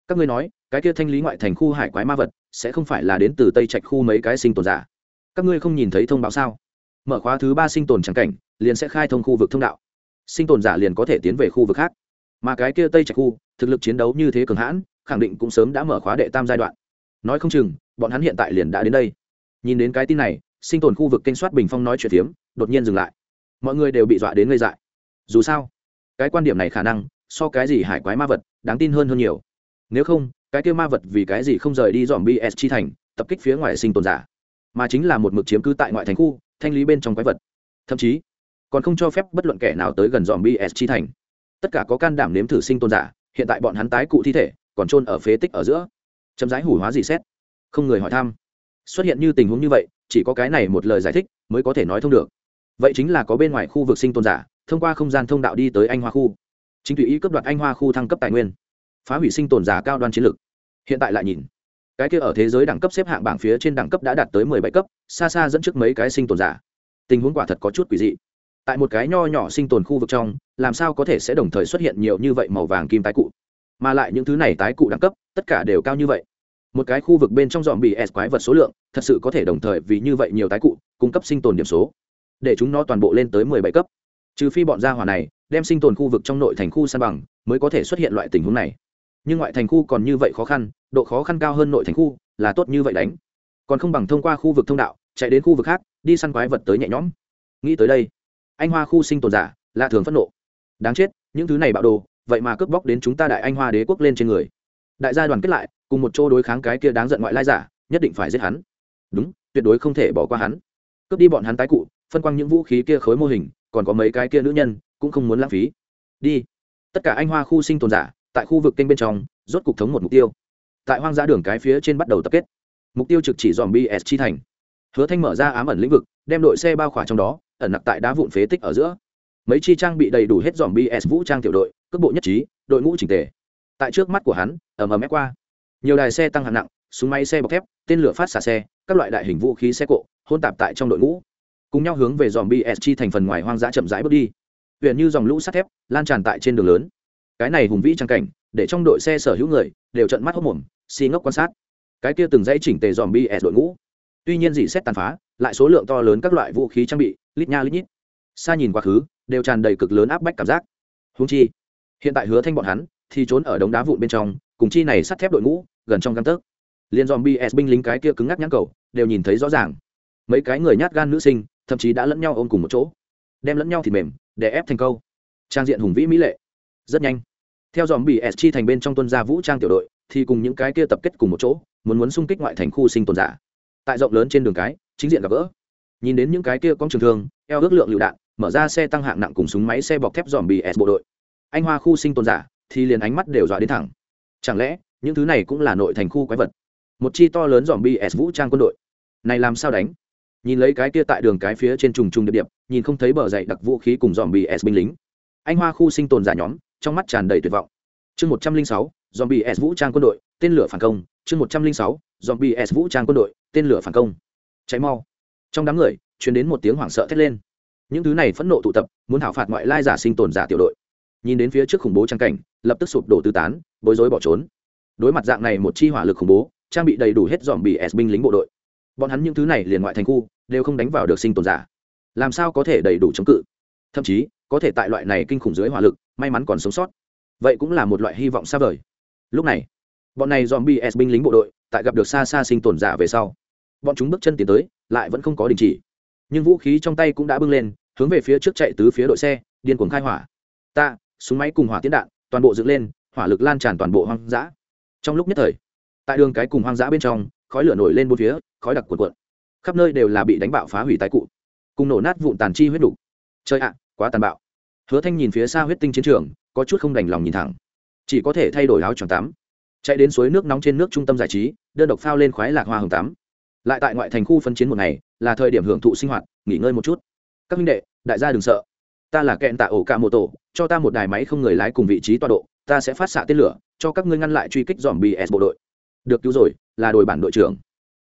Các ngươi nói, cái kia thanh lý ngoại thành khu hải quái ma vật, sẽ không phải là đến từ tây trạch khu mấy cái sinh tồn giả? Các ngươi không nhìn thấy thông báo sao? Mở khóa thứ ba sinh tồn trắng cảnh, liền sẽ khai thông khu vực thông đạo. Sinh tồn giả liền có thể tiến về khu vực khác. Mà cái kia tây trạch khu, thực lực chiến đấu như thế cường hãn, khẳng định cũng sớm đã mở khóa đệ tam giai đoạn. Nói không chừng, bọn hắn hiện tại liền đã đến đây. Nhìn đến cái tin này, sinh tồn khu vực kênh soát bình phong nói chuyện tiếm đột nhiên dừng lại. Mọi người đều bị dọa đến ngây dại. Dù sao, cái quan điểm này khả năng, so cái gì hải quái ma vật, đáng tin hơn hơn nhiều. Nếu không, cái kia ma vật vì cái gì không rời đi dòm bs chi thành, tập kích phía ngoài sinh tồn giả? Mà chính là một mực chiếm cứ tại ngoại thành khu, thanh lý bên trong quái vật. Thậm chí, còn không cho phép bất luận kẻ nào tới gần dòm bs chi thành. Tất cả có can đảm nếm thử sinh tồn giả, hiện tại bọn hắn tái cụ thi thể, còn trôn ở phế tích ở giữa. Chấm dãi hủ hóa gì xét. Không người hỏi thăm. Xuất hiện như tình huống như vậy, chỉ có cái này một lời giải thích mới có thể nói thông được. Vậy chính là có bên ngoài khu vực sinh tồn giả, thông qua không gian thông đạo đi tới anh hoa khu. Chính tùy ý cấp đoạt anh hoa khu thăng cấp tài nguyên. Phá hủy sinh tồn giả cao đoan chiến lược. Hiện tại lại nhìn cái kia ở thế giới đẳng cấp xếp hạng bảng phía trên đẳng cấp đã đạt tới mười bảy cấp, xa xa dẫn trước mấy cái sinh tồn giả. Tình huống quả thật có chút quỷ dị. Tại một cái nho nhỏ sinh tồn khu vực trong, làm sao có thể sẽ đồng thời xuất hiện nhiều như vậy màu vàng kim tái cụ? Mà lại những thứ này tái cụ đẳng cấp, tất cả đều cao như vậy. Một cái khu vực bên trong dòm bị s quái vật số lượng, thật sự có thể đồng thời vì như vậy nhiều tái cụ, cung cấp sinh tồn điểm số. Để chúng nó toàn bộ lên tới mười bảy cấp. Trừ phi bọn gia hỏa này, đem sinh tồn khu vực trong nội thành khu san bằng, mới có thể xuất hiện loại tình huống này nhưng ngoại thành khu còn như vậy khó khăn, độ khó khăn cao hơn nội thành khu, là tốt như vậy đánh. Còn không bằng thông qua khu vực thông đạo, chạy đến khu vực khác, đi săn quái vật tới nhẹ nhõm. Nghĩ tới đây, anh hoa khu sinh tồn giả, lạ thường phẫn nộ. Đáng chết, những thứ này bạo đồ, vậy mà cướp bóc đến chúng ta đại anh hoa đế quốc lên trên người. Đại gia đoàn kết lại, cùng một chỗ đối kháng cái kia đáng giận ngoại lai giả, nhất định phải giết hắn. Đúng, tuyệt đối không thể bỏ qua hắn. Cướp đi bọn hắn tái cụ, phân quang những vũ khí kia khối mô hình, còn có mấy cái kia nữ nhân, cũng không muốn lãng phí. Đi. Tất cả anh hoa khu sinh tồn giả tại khu vực kênh bên trong, rốt cục thống một mục tiêu. Tại hoang dã đường cái phía trên bắt đầu tập kết. Mục tiêu trực chỉ dòm bs chi thành. Hứa thanh mở ra ám ẩn lĩnh vực, đem đội xe bao khỏa trong đó, ẩn nặc tại đá vụn phế tích ở giữa. Mấy chi trang bị đầy đủ hết dòm bs vũ trang tiểu đội, cước bộ nhất trí, đội ngũ chỉnh tề. Tại trước mắt của hắn, ầm ầm ép qua. Nhiều đài xe tăng hạng nặng, súng máy xe bọc thép, tên lửa phát xả xe, các loại đại hình vũ khí xe cộ, hôn tạp tại trong đội ngũ. Cùng nhau hướng về dòm bs chi thành phần ngoài hoang dã chậm rãi bước đi. Huyện như dòng lũ sắt thép, lan tràn tại trên đường lớn cái này hùng vĩ trang cảnh, để trong đội xe sở hữu người đều trận mắt hốc mồm xi ngốc quan sát. Cái kia từng dãy chỉnh tề dòm bs đội ngũ. Tuy nhiên dị xét tàn phá, lại số lượng to lớn các loại vũ khí trang bị, lít nha lít nhít. Xa nhìn quá khứ, đều tràn đầy cực lớn áp bách cảm giác. Húng chi, hiện tại hứa thanh bọn hắn thì trốn ở đống đá vụn bên trong, cùng chi này sắt thép đội ngũ, gần trong căn tấc. Liên dòm bs binh lính cái kia cứng ngắc nhãn cầu, đều nhìn thấy rõ ràng. Mấy cái người nhát gan nữ sinh, thậm chí đã lẫn nhau ôm cùng một chỗ, đem lẫn nhau thịt mềm để ép thành câu. Trang diện hùng vĩ mỹ lệ. Rất nhanh theo dòm bị s chi thành bên trong tuân gia vũ trang tiểu đội thì cùng những cái kia tập kết cùng một chỗ muốn muốn xung kích ngoại thành khu sinh tồn giả. Tại rộng lớn trên đường cái chính diện gặp gỡ. Nhìn đến những cái kia con trường thương eo ước lượng lựu đạn mở ra xe tăng hạng nặng cùng súng máy xe bọc thép dòm bị s bộ đội. Anh hoa khu sinh tồn giả thì liền ánh mắt đều dọa đến thẳng. Chẳng lẽ những thứ này cũng là nội thành khu quái vật? Một chi to lớn dòm bị s vũ trang quân đội. Này làm sao đánh? Nhìn lấy cái kia tại đường cái phía trên trùng trùng địa điểm, nhìn không thấy bờ dậy đặc vũ khí cùng dòm bị s binh lính. Anh hoa khu sinh tồn giả nhóm trong mắt tràn đầy tuyệt vọng. Chương một trăm linh sáu dòm bị s vũ trang quân đội, tên lửa phản công. Chương một trăm linh sáu dòm bị s vũ trang quân đội, tên lửa phản công. Cháy mau. Trong đám người chuyển đến một tiếng hoảng sợ thét lên. Những thứ này phẫn nộ tụ tập, muốn thảo phạt ngoại lai giả sinh tồn giả tiểu đội. Nhìn đến phía trước khủng bố trang cảnh, lập tức sụp đổ tư tán, bối rối bỏ trốn. Đối mặt dạng này một chi hỏa lực khủng bố, trang bị đầy đủ hết dòm bị s binh lính bộ đội. Bọn hắn những thứ này liền ngoại thành khu, đều không đánh vào được sinh tồn giả. Làm sao có thể đầy đủ chống cự? Thậm chí có thể tại loại này kinh khủng dưới hỏa lực, may mắn còn sống sót. Vậy cũng là một loại hy vọng xa vời. Lúc này, bọn này dòm bs binh lính bộ đội, tại gặp được xa xa sinh tồn giả về sau, bọn chúng bước chân tiến tới, lại vẫn không có đình chỉ. Nhưng vũ khí trong tay cũng đã bưng lên, hướng về phía trước chạy tứ phía đội xe, điên cuồng khai hỏa. Ta, súng máy cùng hỏa tiến đạn, toàn bộ dựng lên, hỏa lực lan tràn toàn bộ hoang dã. Trong lúc nhất thời, tại đường cái cùng hoang dã bên trong, khói lửa nổi lên bốn phía, khói đặc cuộn cuộn. Khắp nơi đều là bị đánh bạo phá hủy tái cụ. Cùng nổ nát vụn tàn chi huyết đủ. chơi ạ quá tàn bạo. Hứa thanh nhìn phía xa huyết tinh chiến trường, có chút không đành lòng nhìn thẳng. Chỉ có thể thay đổi áo choàng tắm. Chạy đến suối nước nóng trên nước trung tâm giải trí, đơn độc phao lên khoái lạc hoa hồng tắm. Lại tại ngoại thành khu phân chiến một ngày, là thời điểm hưởng thụ sinh hoạt, nghỉ ngơi một chút. Các minh đệ, đại gia đừng sợ. Ta là kẹn tạ ổ cả mô tổ, cho ta một đài máy không người lái cùng vị trí tọa độ, ta sẽ phát xạ tên lửa, cho các ngươi ngăn lại truy kích dòm bs bộ đội. Được, cứu rồi, là đội bản đội trưởng.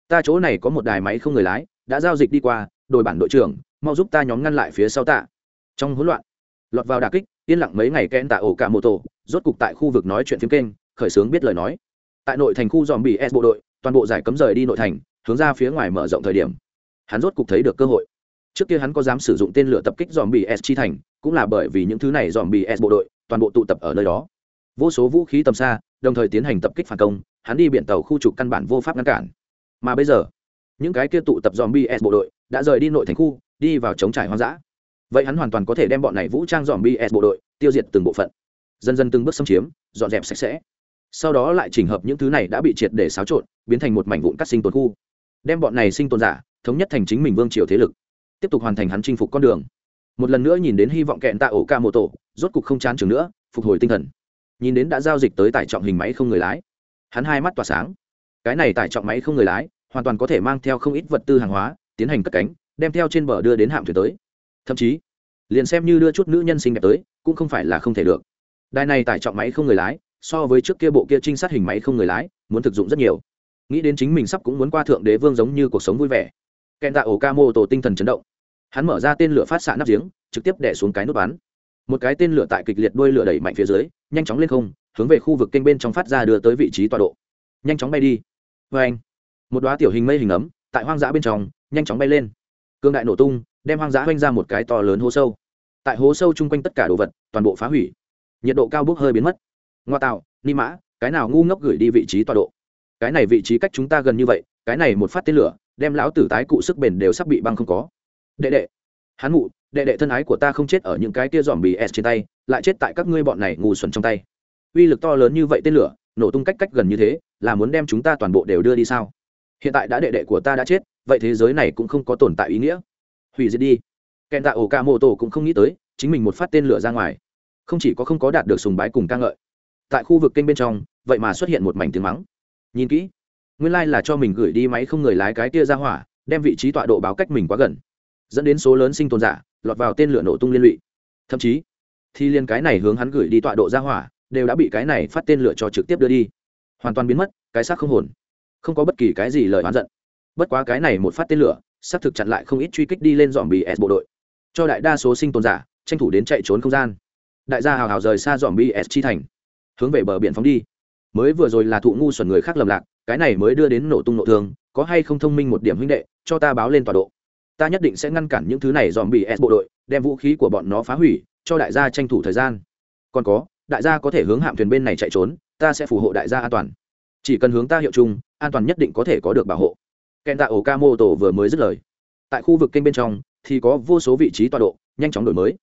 Ta chỗ này có một đài máy không người lái, đã giao dịch đi qua, đội bản đội trưởng, mau giúp ta nhóm ngăn lại phía sau ta trong hỗn loạn. Lọt vào đà kích, yên lặng mấy ngày kẽn tạ ổ cả mô tô rốt cục tại khu vực nói chuyện phiếm kênh, khởi xướng biết lời nói. Tại nội thành khu dòm bị s bộ đội, toàn bộ giải cấm rời đi nội thành, hướng ra phía ngoài mở rộng thời điểm. Hắn rốt cục thấy được cơ hội. Trước kia hắn có dám sử dụng tên lửa tập kích dòm bị s chi thành, cũng là bởi vì những thứ này dòm bị s bộ đội, toàn bộ tụ tập ở nơi đó. Vô số vũ khí tầm xa, đồng thời tiến hành tập kích phản công, hắn đi biển tàu khu trục căn bản vô pháp ngăn cản. Mà bây giờ, những cái kia tụ tập dòm bị s bộ đội đã rời đi nội thành khu, đi vào chống trải hoang dã vậy hắn hoàn toàn có thể đem bọn này vũ trang dòm bs bộ đội tiêu diệt từng bộ phận. Dần dần từng bước xâm chiếm, dọn dẹp sạch sẽ. Sau đó lại chỉnh hợp những thứ này đã bị triệt để xáo trộn, biến thành một mảnh vụn cắt sinh tồn khu. Đem bọn này sinh tồn giả thống nhất thành chính mình vương triều thế lực. Tiếp tục hoàn thành hắn chinh phục con đường. Một lần nữa nhìn đến hy vọng kẹn tạ ổ ca mô tổ rốt cục không chán chừng nữa, phục hồi tinh thần. Nhìn đến đã giao dịch tới tải trọng hình máy không người lái, hắn hai mắt tỏa sáng. Cái này tải trọng máy không người lái hoàn toàn có thể mang theo không ít vật tư hàng hóa, tiến hành cất cánh, đem theo trên bờ đưa đến hạm thuyền tới thậm chí, liền xem như đưa chút nữ nhân xinh đẹp tới, cũng không phải là không thể được. Đài này tải trọng máy không người lái, so với trước kia bộ kia trinh sát hình máy không người lái, muốn thực dụng rất nhiều. Nghĩ đến chính mình sắp cũng muốn qua thượng đế vương giống như cuộc sống vui vẻ. Kèn tạ ổ ca mô tổ tinh thần chấn động. Hắn mở ra tên lửa phát xạ nắp giếng, trực tiếp đẻ xuống cái nút bắn. Một cái tên lửa tại kịch liệt đuôi lửa đẩy mạnh phía dưới, nhanh chóng lên không, hướng về khu vực kênh bên trong phát ra đưa tới vị trí tọa độ. Nhanh chóng bay đi. Vê anh một đoá tiểu hình mây hình ấm, tại hoang dã bên trong, nhanh chóng bay lên. Cương đại nổ tung đem hoang dã oanh ra một cái to lớn hố sâu. Tại hố sâu chung quanh tất cả đồ vật, toàn bộ phá hủy. Nhiệt độ cao bốc hơi biến mất. Ngoa tạo, ni mã, cái nào ngu ngốc gửi đi vị trí tọa độ? Cái này vị trí cách chúng ta gần như vậy, cái này một phát tên lửa, đem lão tử tái cụ sức bền đều sắp bị băng không có. Đệ đệ, hắn mụ, đệ đệ thân ái của ta không chết ở những cái tia dòm bì s trên tay, lại chết tại các ngươi bọn này ngu xuẩn trong tay. Uy lực to lớn như vậy tên lửa, nổ tung cách cách gần như thế, là muốn đem chúng ta toàn bộ đều đưa đi sao? Hiện tại đã đệ đệ của ta đã chết, vậy thế giới này cũng không có tồn tại ý nghĩa hủy diệt đi. Kèn tạ ổ ca mô tổ cũng không nghĩ tới, chính mình một phát tên lửa ra ngoài. Không chỉ có không có đạt được sùng bái cùng ca ngợi, tại khu vực kênh bên trong, vậy mà xuất hiện một mảnh tiếng mắng. Nhìn kỹ, nguyên lai、like、là cho mình gửi đi máy không người lái cái kia ra hỏa, đem vị trí tọa độ báo cách mình quá gần. Dẫn đến số lớn sinh tồn giả, lọt vào tên lửa nổ tung liên lụy. Thậm chí, thì liên cái này hướng hắn gửi đi tọa độ ra hỏa, đều đã bị cái này phát tên lửa cho trực tiếp đưa đi. Hoàn toàn biến mất, cái xác không hồn. Không có bất kỳ cái gì lời oán giận. Bất quá cái này một phát tên lửa xác thực chặn lại không ít truy kích đi lên dòm bì s bộ đội. Cho đại đa số sinh tồn giả, tranh thủ đến chạy trốn không gian. Đại gia hào hào rời xa dòm bs chi thành, hướng về bờ biển phóng đi. Mới vừa rồi là thụ ngu xuẩn người khác lầm lạc, cái này mới đưa đến nổ tung nổ thương, có hay không thông minh một điểm huynh đệ, cho ta báo lên tọa độ. Ta nhất định sẽ ngăn cản những thứ này dòm bì s bộ đội, đem vũ khí của bọn nó phá hủy, cho đại gia tranh thủ thời gian. Còn có, đại gia có thể hướng hạm thuyền bên này chạy trốn, ta sẽ phù hộ đại gia an toàn. Chỉ cần hướng ta hiệu chung, an toàn nhất định có thể có được bảo hộ kèn tạ ổ ca mô tổ vừa mới dứt lời. Tại khu vực kênh bên trong, thì có vô số vị trí tọa độ, nhanh chóng đổi mới.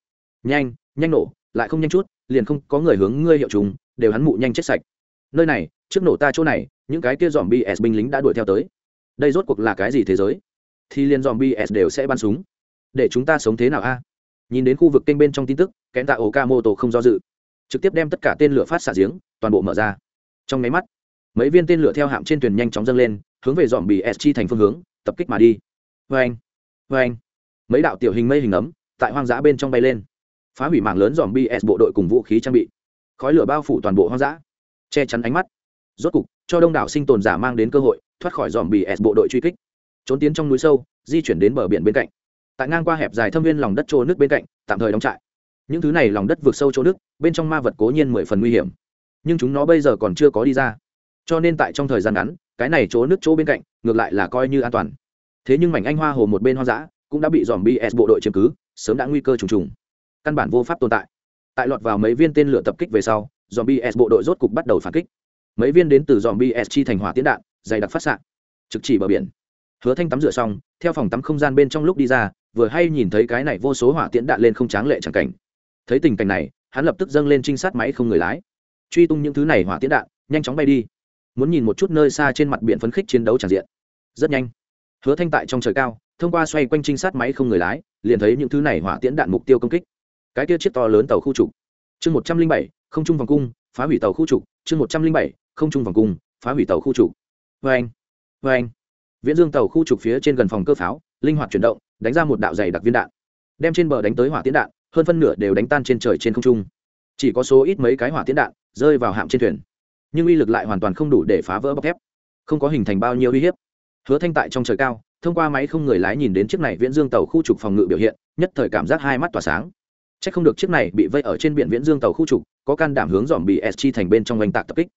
Nhanh nhanh nổ, lại không nhanh chút, liền không có người hướng ngươi hiệu chúng, đều hắn mụ nhanh chết sạch. Nơi này, trước nổ ta chỗ này, những cái kia dòm bs binh lính đã đuổi theo tới. Đây rốt cuộc là cái gì thế giới? Thì liền dòm bs đều sẽ bắn súng. Để chúng ta sống thế nào a? Nhìn đến khu vực kênh bên trong tin tức kẽn tạ ổ ca mô tổ không do dự. Trực tiếp đem tất cả tên lửa phát xạ giếng, toàn bộ mở ra. Trong máy mắt, mấy viên tên lửa theo hạm trên thuyền nhanh chóng dâng lên hướng về dòm bs chi thành phương hướng, tập kích mà đi. Vê anh vê anh mấy đạo tiểu hình mây hình ấm tại hoang dã bên trong bay lên, phá hủy mạng lớn dòm bs bộ đội cùng vũ khí trang bị. Khói lửa bao phủ toàn bộ hoang dã, che chắn ánh mắt. Rốt cục, cho đông đảo sinh tồn giả mang đến cơ hội, thoát khỏi dòm bs bộ đội truy kích. Trốn tiến trong núi sâu, di chuyển đến bờ biển bên cạnh. Tại ngang qua hẹp dài thâm viên lòng đất trô nước bên cạnh, tạm thời đóng trại. Những thứ này lòng đất vượt sâu chỗ nước, bên trong ma vật cố nhiên mười phần nguy hiểm. Nhưng chúng nó bây giờ còn chưa có đi ra cho nên tại trong thời gian ngắn, cái này chỗ nước chỗ bên cạnh, ngược lại là coi như an toàn. Thế nhưng mảnh anh hoa hồ một bên hoang dã, cũng đã bị dòm bs bộ đội chiếm cứ, sớm đã nguy cơ trùng trùng. Căn bản vô pháp tồn tại. Tại lọt vào mấy viên tên lửa tập kích về sau dòm bs bộ đội rốt cục bắt đầu phản kích. Mấy viên đến từ dòm bs chi thành hỏa tiến đạn, dày đặc phát xạ, trực chỉ bờ biển. Hứa thanh tắm rửa xong, theo phòng tắm không gian bên trong lúc đi ra, vừa hay nhìn thấy cái này vô số hỏa tiễn đạn lên không tráng lệ chẳng cảnh. Thấy tình cảnh này, hắn lập tức dâng lên trinh sát máy không người lái. Truy tung những thứ này hỏa tiễn đạn, nhanh chóng bay đi muốn nhìn một chút nơi xa trên mặt biển phấn khích chiến đấu tràn diện. Rất nhanh, hứa thanh tại trong trời cao, thông qua xoay quanh trinh sát máy không người lái, liền thấy những thứ này hỏa tiễn đạn mục tiêu công kích. Cái kia chiếc to lớn tàu khu trục. Chương một trăm linh bảy, không trung vòng cung, phá hủy tàu khu trục. Chương một trăm linh bảy, không trung vòng cung, phá hủy tàu khu trục. Vê anh vê anh. Viễn dương tàu khu trục phía trên gần phòng cơ pháo, linh hoạt chuyển động, đánh ra một đạo dày đặc viên đạn. Đem trên bờ đánh tới hỏa tiễn đạn, hơn phân nửa đều đánh tan trên trời trên không trung. Chỉ có số ít mấy cái hỏa tiễn đạn rơi vào hạm trên thuyền nhưng uy lực lại hoàn toàn không đủ để phá vỡ bọc thép. Không có hình thành bao nhiêu uy hiếp. Hứa thanh tại trong trời cao, thông qua máy không người lái nhìn đến chiếc này viễn dương tàu khu trục phòng ngự biểu hiện, nhất thời cảm giác hai mắt tỏa sáng. C h ắ c không được chiếc này bị vây ở trên biển viễn dương tàu khu trục, có can đảm hướng dòm bị s chi thành bên trong oanh tạc tập kích.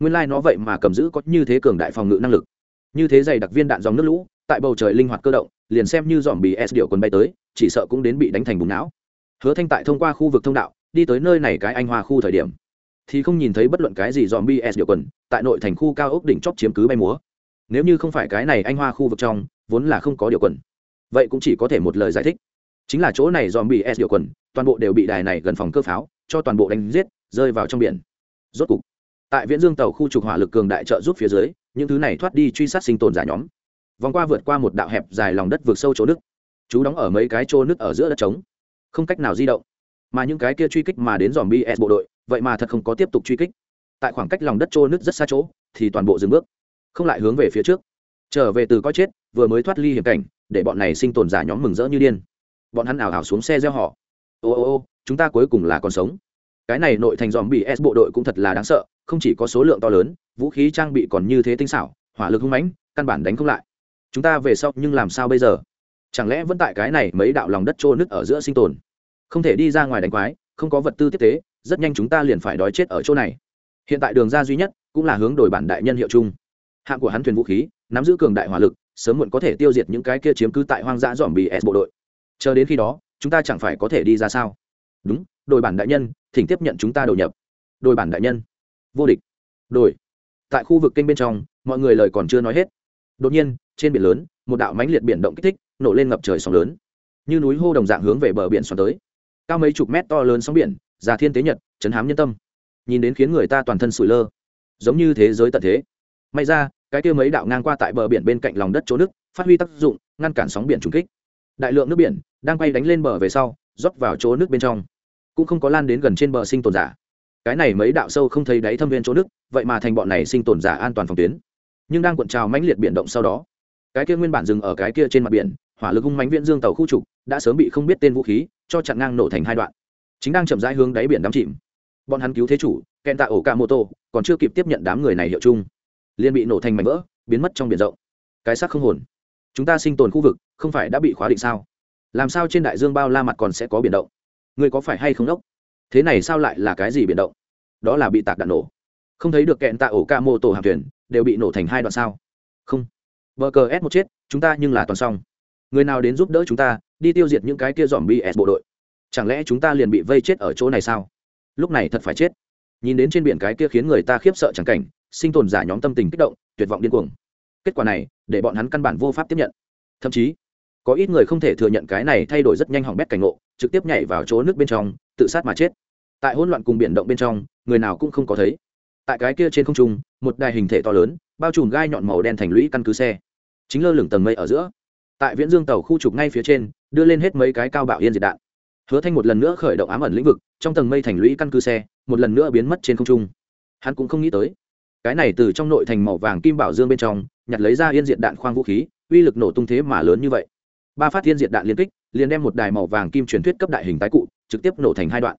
Nguyên lai、like、nó vậy mà cầm giữ có như thế cường đại phòng ngự năng lực. Như thế dày đặc viên đạn dòng nước lũ, tại bầu trời linh hoạt cơ động, liền xem như dòm bị s điệu quần bay tới, chỉ sợ cũng đến bị đánh thành bùng não. Hứa thanh tại thông qua khu vực thông đạo, đi tới nơi này cái anh hoa khu thời điểm thì không nhìn thấy bất luận cái gì dòm bs điệu quần, tại nội thành khu cao ốc đỉnh chóp chiếm cứ bay múa. Nếu như không phải cái này anh hoa khu vực trong, vốn là không có điều quần. Vậy cũng chỉ có thể một lời giải thích. Chính là chỗ này dòm bị s điều quần, toàn bộ đều bị đài này gần phòng cơ pháo, cho toàn bộ đánh giết, rơi vào trong biển. Rốt cục, tại viễn dương tàu khu trục hỏa lực cường đại trợ giúp phía dưới, những thứ này thoát đi truy sát sinh tồn giả nhóm. Vòng qua vượt qua một đạo hẹp dài lòng đất vượt sâu chỗ nước. Chú đóng ở mấy cái chỗ nước ở giữa đất trống. Không cách nào di động. Mà những cái kia truy kích mà đến dòm bs bộ đội vậy mà thật không có tiếp tục truy kích. Tại khoảng cách lòng đất trô nước rất xa chỗ, thì toàn bộ dừng bước, không lại hướng về phía trước. Trở về từ coi chết, vừa mới thoát ly hiểm cảnh, để bọn này sinh tồn giả nhóm mừng rỡ như điên. Bọn hắn ảo ảo xuống xe gieo họ. Ô ô ô, chúng ta cuối cùng là còn sống. Cái này nội thành dòm bị s bộ đội cũng thật là đáng sợ, không chỉ có số lượng to lớn, vũ khí trang bị còn như thế tinh xảo, hỏa lực hung mãnh, căn bản đánh không lại. Chúng ta về sau nhưng làm sao bây giờ? Chẳng lẽ vẫn tại cái này mấy đạo lòng đất trô nứt ở giữa sinh tồn? Không thể đi ra ngoài đánh quái không có vật tư tiếp tế, rất nhanh chúng ta liền phải đói chết ở chỗ này. Hiện tại đường ra duy nhất cũng là hướng đổi bản đại nhân hiệu chung. Hạng của hắn thuyền vũ khí, nắm giữ cường đại hỏa lực, sớm muộn có thể tiêu diệt những cái kia chiếm cứ tại hoang dã dòm bị s bộ đội. Chờ đến khi đó, chúng ta chẳng phải có thể đi ra sao? Đúng, đổi bản đại nhân, thỉnh tiếp nhận chúng ta đầu nhập. Đổi bản đại nhân. Vô địch. Đổi. Tại khu vực kênh bên trong, mọi người lời còn chưa nói hết. Đột nhiên, trên biển lớn, một đạo mãnh liệt biển động kích thích, nổ lên ngập trời sóng lớn. Như núi hô đồng dạng hướng về bờ biển xoắn tới cao mấy chục mét to lớn sóng biển, già thiên tế nhật, chấn hám nhân tâm. Nhìn đến khiến người ta toàn thân sủi lơ. Giống như thế giới tận thế. May ra, cái kia mấy đạo ngang qua tại bờ biển bên cạnh lòng đất chỗ nước, phát huy tác dụng, ngăn cản sóng biển trùng kích. Đại lượng nước biển đang quay đánh lên bờ về sau, rót vào chỗ nước bên trong. Cũng không có lan đến gần trên bờ sinh tồn giả. Cái này mấy đạo sâu không thấy đáy thâm viên chỗ nước, vậy mà thành bọn này sinh tồn giả an toàn phòng tuyến. Nhưng đang cuộn trào mãnh liệt biển động sau đó, cái kia nguyên bản dừng ở cái kia trên mặt biển, hỏa lực hung mãnh viễn dương tàu khu trục đã sớm bị không biết tên vũ khí, cho chặn ngang nổ thành hai đoạn. Chính đang chậm rãi hướng đáy biển đắm chìm. Bọn hắn cứu thế chủ kèn tạ ổ ca mô tô còn chưa kịp tiếp nhận đám người này hiệu chung, liền bị nổ thành mảnh vỡ, biến mất trong biển rộng. Cái xác không hồn. Chúng ta sinh tồn khu vực, không phải đã bị khóa định sao? Làm sao trên đại dương bao la mặt còn sẽ có biển động? Người có phải hay không đốc? Thế này sao lại là cái gì biển động? Đó là bị tạc đạn nổ. Không thấy được kẹn tạ ổ ca mô tổ hàng thuyền, đều bị nổ thành hai đoạn sao? Không. Bờ cờ s một chết, chúng ta nhưng là toàn xong. Người nào đến giúp đỡ chúng ta đi tiêu diệt những cái kia dòm bs bộ đội. Chẳng lẽ chúng ta liền bị vây chết ở chỗ này sao? Lúc này thật phải chết. Nhìn đến trên biển cái kia khiến người ta khiếp sợ chẳng cảnh, sinh tồn giả nhóm tâm tình kích động, tuyệt vọng điên cuồng. Kết quả này, để bọn hắn căn bản vô pháp tiếp nhận. Thậm chí, có ít người không thể thừa nhận cái này thay đổi rất nhanh hỏng bét cảnh ngộ, trực tiếp nhảy vào chỗ nước bên trong, tự sát mà chết. Tại hỗn loạn cùng biển động bên trong, người nào cũng không có thấy. Tại cái kia trên không trung, một đài hình thể to lớn, bao trùm gai nhọn màu đen thành lũy căn cứ xe. Chính lơ lửng tầng mây ở giữa. Tại viễn dương tàu khu trục ngay phía trên đưa lên hết mấy cái cao bạo yên diệt đạn. Hứa thanh một lần nữa khởi động ám ẩn lĩnh vực, trong tầng mây thành lũy căn cứ xe, một lần nữa biến mất trên không trung. Hắn cũng không nghĩ tới, cái này từ trong nội thành màu vàng kim bảo dương bên trong, nhặt lấy ra yên diệt đạn khoang vũ khí, uy lực nổ tung thế mà lớn như vậy. Ba phát yên diệt đạn liên kích, liền đem một đài màu vàng kim truyền thuyết cấp đại hình tái cụ, trực tiếp nổ thành hai đoạn.